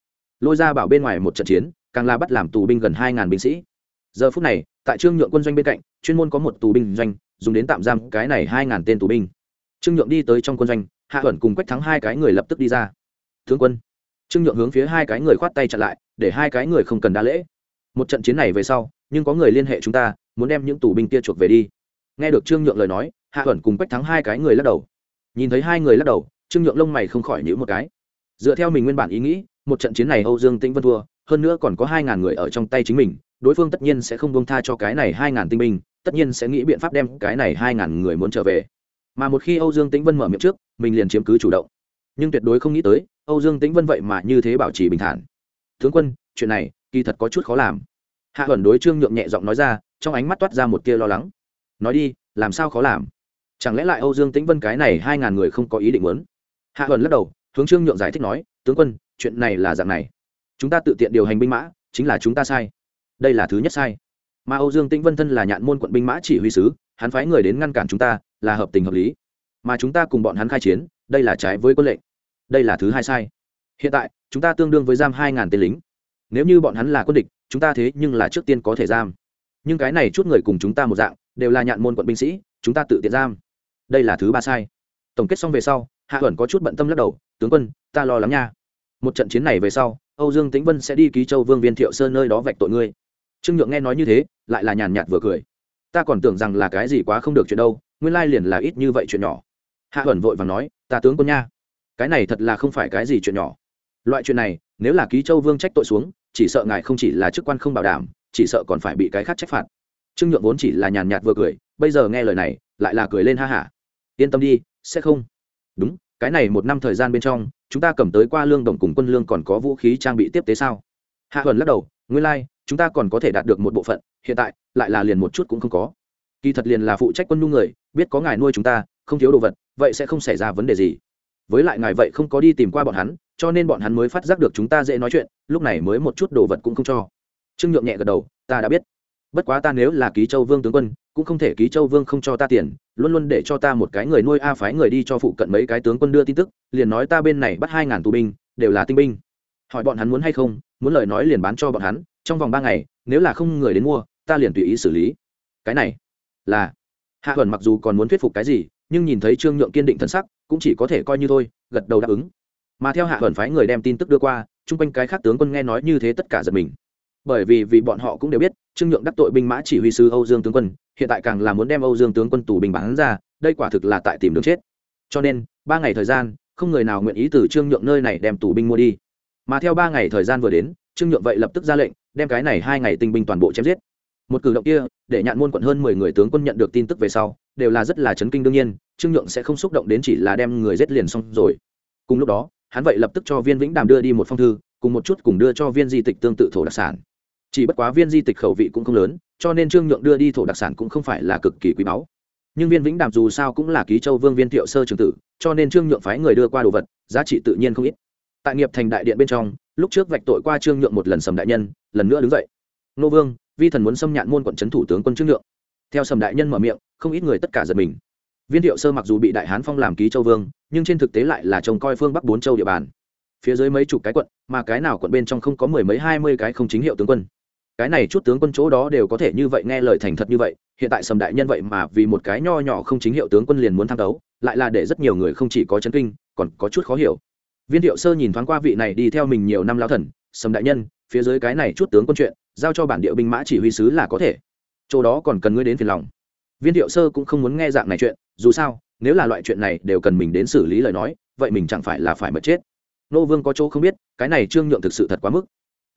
lôi ra bảo bên ngoài một trận chiến, càng la bắt làm tù binh gần hai ngàn binh sĩ. Giờ phút này, tại trương nhượng quân doanh bên cạnh, chuyên môn có một tù binh doanh, dùng đến tạm giam cái này hai ngàn tên tù binh. Trương nhượng đi tới trong quân doanh, hạ thuận cùng quách thắng hai cái người lập tức đi ra. Tướng quân. Trương nhượng hướng phía hai cái người khoát tay chặn lại, để hai cái người không cần đa lễ. Một trận chiến này về sau, nhưng có người liên hệ chúng ta, muốn đem những tù binh kia chuộc về đi. Nghe được trương nhượng lời nói, hạ thuận cùng quách thắng hai cái người lắc đầu. Nhìn thấy hai người lắc đầu, trương nhượng lông mày không khỏi nhữ một cái dựa theo mình nguyên bản ý nghĩ, một trận chiến này âu dương tĩnh vân thua, hơn nữa còn có hai ngàn người ở trong tay chính mình, đối phương tất nhiên sẽ không bông tha cho cái này hai ngàn tinh binh, tất nhiên sẽ nghĩ biện pháp đem cái này hai ngàn người muốn trở về. Mà một khi âu dương tĩnh vân mở miệng trước, mình liền chiếm cứ chủ động. Nhưng tuyệt đối không nghĩ tới, âu dương tĩnh vân vậy mà như thế bảo trì bình thản. Tướng quân, chuyện này kỳ thật có chút khó làm. Hạ ẩn đối trương nhượng nhẹ giọng nói ra, trong ánh mắt toát ra một tia lo lắng. Nói đi, làm sao khó làm? Chẳng lẽ lại âu dương tĩnh vân cái này hai ngàn người không có ý định muốn? Hạ ẩn lắc đầu hướng trương nhượng giải thích nói, tướng quân, chuyện này là dạng này. Chúng ta tự tiện điều hành binh mã, chính là chúng ta sai. Đây là thứ nhất sai. Mà âu dương tĩnh vân thân là nhạn môn quận binh mã chỉ huy sứ, hắn phái người đến ngăn cản chúng ta, là hợp tình hợp lý. Mà chúng ta cùng bọn hắn khai chiến, đây là trái với quân lệnh. Đây là thứ hai sai. Hiện tại, chúng ta tương đương với giam hai ngàn tên lính. Nếu như bọn hắn là quân địch, chúng ta thế nhưng là trước tiên có thể giam. Nhưng cái này chút người cùng chúng ta một dạng, đều là nhạn môn quận binh sĩ, chúng ta tự tiện giam. Đây là thứ ba sai. Tổng kết xong về sau hạ ẩn có chút bận tâm lắc đầu, tướng quân, ta lo lắng nha. Một trận chiến này về sau, âu dương tĩnh vân sẽ đi ký châu vương viên thiệu sơn nơi đó vạch tội ngươi. Trương nhượng nghe nói như thế, lại là nhàn nhạt vừa cười. Ta còn tưởng rằng là cái gì quá không được chuyện đâu, nguyên lai liền là ít như vậy chuyện nhỏ. Hạ ẩn vội và nói, ta tướng quân nha, cái này thật là không phải cái gì chuyện nhỏ. Loại chuyện này, nếu là ký châu vương trách tội xuống, chỉ sợ ngài không chỉ là chức quan không bảo đảm, chỉ sợ còn phải bị cái khác trách phạt. Trương nhượng vốn chỉ là nhàn nhạt vừa cười, bây giờ nghe lời này, lại là cười lên ha hả. Yên tâm đi, sẽ không đúng cái này một năm thời gian bên trong chúng ta cầm tới qua lương đồng cùng quân lương còn có vũ khí trang bị tiếp tế sao? Hạ huần lắc đầu nguyên lai、like, chúng ta còn có thể đạt được một bộ phận hiện tại lại là liền một chút cũng không có. Kỳ thật liền là phụ trách quân nhu người biết có ngài nuôi chúng ta không thiếu đồ vật vậy sẽ không xảy ra vấn đề gì. Với lại ngài vậy không có đi tìm qua bọn hắn cho nên bọn hắn mới phát giác được chúng ta dễ nói chuyện lúc này mới một chút đồ vật cũng không cho. Trương nhượng nhẹ gật đầu ta đã biết. Bất quá ta nếu là ký châu vương tướng quân cũng không thể ký châu vương không cho ta tiền, luôn luôn để cho ta một cái người nuôi a phái người đi cho phụ cận mấy cái tướng quân đưa tin tức, liền nói ta bên này bắt hai ngàn tù binh, đều là tinh binh. Hỏi bọn hắn muốn hay không, muốn lời nói liền bán cho bọn hắn, trong vòng ba ngày, nếu là không người đến mua, ta liền tùy ý xử lý. Cái này là, hạ huẩn mặc dù còn muốn thuyết phục cái gì, nhưng nhìn thấy trương nhượng kiên định thân sắc, cũng chỉ có thể coi như thôi, gật đầu đáp ứng. Mà theo hạ huẩn phái người đem tin tức đưa qua, chung quanh cái khác tướng quân nghe nói như thế tất cả giật mình bởi vì vì bọn họ cũng đều biết, trương nhượng đắc tội binh mã chỉ huy sứ âu dương tướng quân, hiện tại càng là muốn đem âu dương tướng quân tù binh bán ra, đây quả thực là tại tìm đường chết. Cho nên, ba ngày thời gian, không người nào nguyện ý từ trương nhượng nơi này đem tù binh mua đi. Mà theo ba ngày thời gian vừa đến, trương nhượng vậy lập tức ra lệnh, đem cái này hai ngày tinh binh toàn bộ chém giết. Một cử động kia, để nhạn môn quận hơn mười người tướng quân nhận được tin tức về sau, đều là rất là chấn kinh đương nhiên, trương nhượng sẽ không xúc động đến chỉ là đem người giết liền xong rồi. Cùng lúc đó, hắn vậy lập tức cho viên vĩnh đàm đưa đi một phong thư, cùng một chút cùng đưa cho viên di tịch tương tự thổ đặc sản chỉ bất quá viên di tịch khẩu vị cũng không lớn, cho nên trương nhượng đưa đi thổ đặc sản cũng không phải là cực kỳ quý báu. Nhưng viên vĩnh đàm dù sao cũng là ký châu vương viên thiệu sơ trường tử, cho nên trương nhượng phái người đưa qua đồ vật, giá trị tự nhiên không ít. Tại nghiệp thành đại điện bên trong, lúc trước vạch tội qua trương nhượng một lần sầm đại nhân, lần nữa đứng dậy. Nô vương, vi thần muốn xâm nhạn môn quận trấn thủ tướng quân trương nhượng. Theo sầm đại nhân mở miệng, không ít người tất cả giật mình. Viên thiệu sơ mặc dù bị đại hán phong làm ký châu vương, nhưng trên thực tế lại là trông coi phương bắc bốn châu địa bàn. Phía dưới mấy chục cái quận, mà cái nào quận bên trong không có mười mấy hai mươi cái không chính hiệu tướng quân cái này chút tướng quân chỗ đó đều có thể như vậy nghe lời thành thật như vậy, hiện tại sầm đại nhân vậy mà vì một cái nho nhỏ không chính hiệu tướng quân liền muốn tham đấu, lại là để rất nhiều người không chỉ có chấn kinh, còn có chút khó hiểu. Viên thiệu sơ nhìn thoáng qua vị này đi theo mình nhiều năm lao thần, sầm đại nhân, phía dưới cái này chút tướng quân chuyện, giao cho bản địa binh mã chỉ huy sứ là có thể. Chỗ đó còn cần ngươi đến phiền lòng. Viên thiệu sơ cũng không muốn nghe dạng này chuyện, dù sao, nếu là loại chuyện này đều cần mình đến xử lý lời nói, vậy mình chẳng phải là phải mất chết. Nô vương có chỗ không biết, cái này trương nhượng thực sự thật quá mức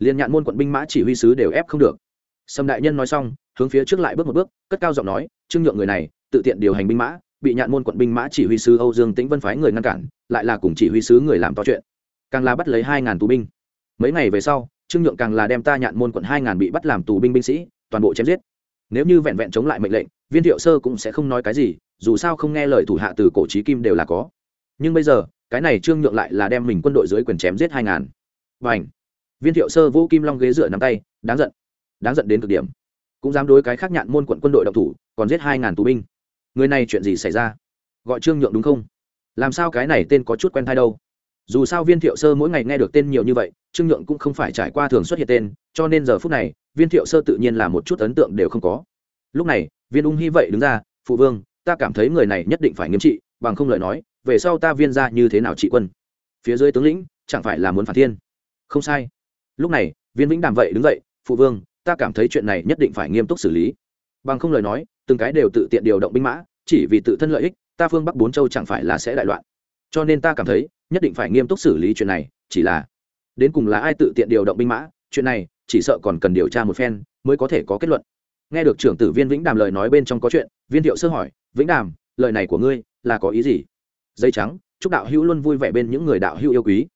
liền nhạn môn quận binh mã chỉ huy sứ đều ép không được. Sâm đại nhân nói xong, hướng phía trước lại bước một bước, cất cao giọng nói, trương nhượng người này, tự tiện điều hành binh mã, bị nhạn môn quận binh mã chỉ huy sứ âu dương tĩnh vân phái người ngăn cản, lại là cùng chỉ huy sứ người làm to chuyện. Càng là bắt lấy hai ngàn tù binh. Mấy ngày về sau, trương nhượng càng là đem ta nhạn môn quận hai ngàn bị bắt làm tù binh binh sĩ, toàn bộ chém giết. Nếu như vẹn vẹn chống lại mệnh lệnh, viên thiệu sơ cũng sẽ không nói cái gì, dù sao không nghe lời thủ hạ từ cổ trí kim đều là có. Nhưng bây giờ, cái này trương nhượng lại là đem mình quân đội dưới quyền chém giết hai ngàn. Và ảnh viên thiệu sơ vũ kim long ghế dựa nắm tay, đáng giận. Đáng giận đến cực điểm. Cũng dám đối cái khác nhạn môn quận quân đội độc thủ, còn giết hai ngàn tù binh. Người này chuyện gì xảy ra? Gọi trương nhượng đúng không? Làm sao cái này tên có chút quen thai đâu? Dù sao viên thiệu sơ mỗi ngày nghe được tên nhiều như vậy, trương nhượng cũng không phải trải qua thường xuất hiện tên, cho nên giờ phút này, viên thiệu sơ tự nhiên là một chút ấn tượng đều không có. Lúc này, viên ung hy vậy đứng ra, phụ vương, ta cảm thấy người này nhất định phải nghiêm trị, bằng không lời nói, về sau ta viên ra như thế nào trị quân? Phía dưới tướng lĩnh, chẳng phải là muốn phản thiên? Không sai lúc này, viên vĩnh đàm vậy đứng dậy, phụ vương, ta cảm thấy chuyện này nhất định phải nghiêm túc xử lý. Bằng không lời nói, từng cái đều tự tiện điều động binh mã, chỉ vì tự thân lợi ích, ta phương bắc bốn châu chẳng phải là sẽ đại loạn. Cho nên ta cảm thấy, nhất định phải nghiêm túc xử lý chuyện này, chỉ là đến cùng là ai tự tiện điều động binh mã, chuyện này, chỉ sợ còn cần điều tra một phen, mới có thể có kết luận. Nghe được trưởng tử viên vĩnh đàm lời nói bên trong có chuyện, viên thiệu sơ hỏi, vĩnh đàm, lời này của ngươi là có ý gì? Dây trắng, chúc đạo hữu luôn vui vẻ bên những người đạo hữu yêu quý.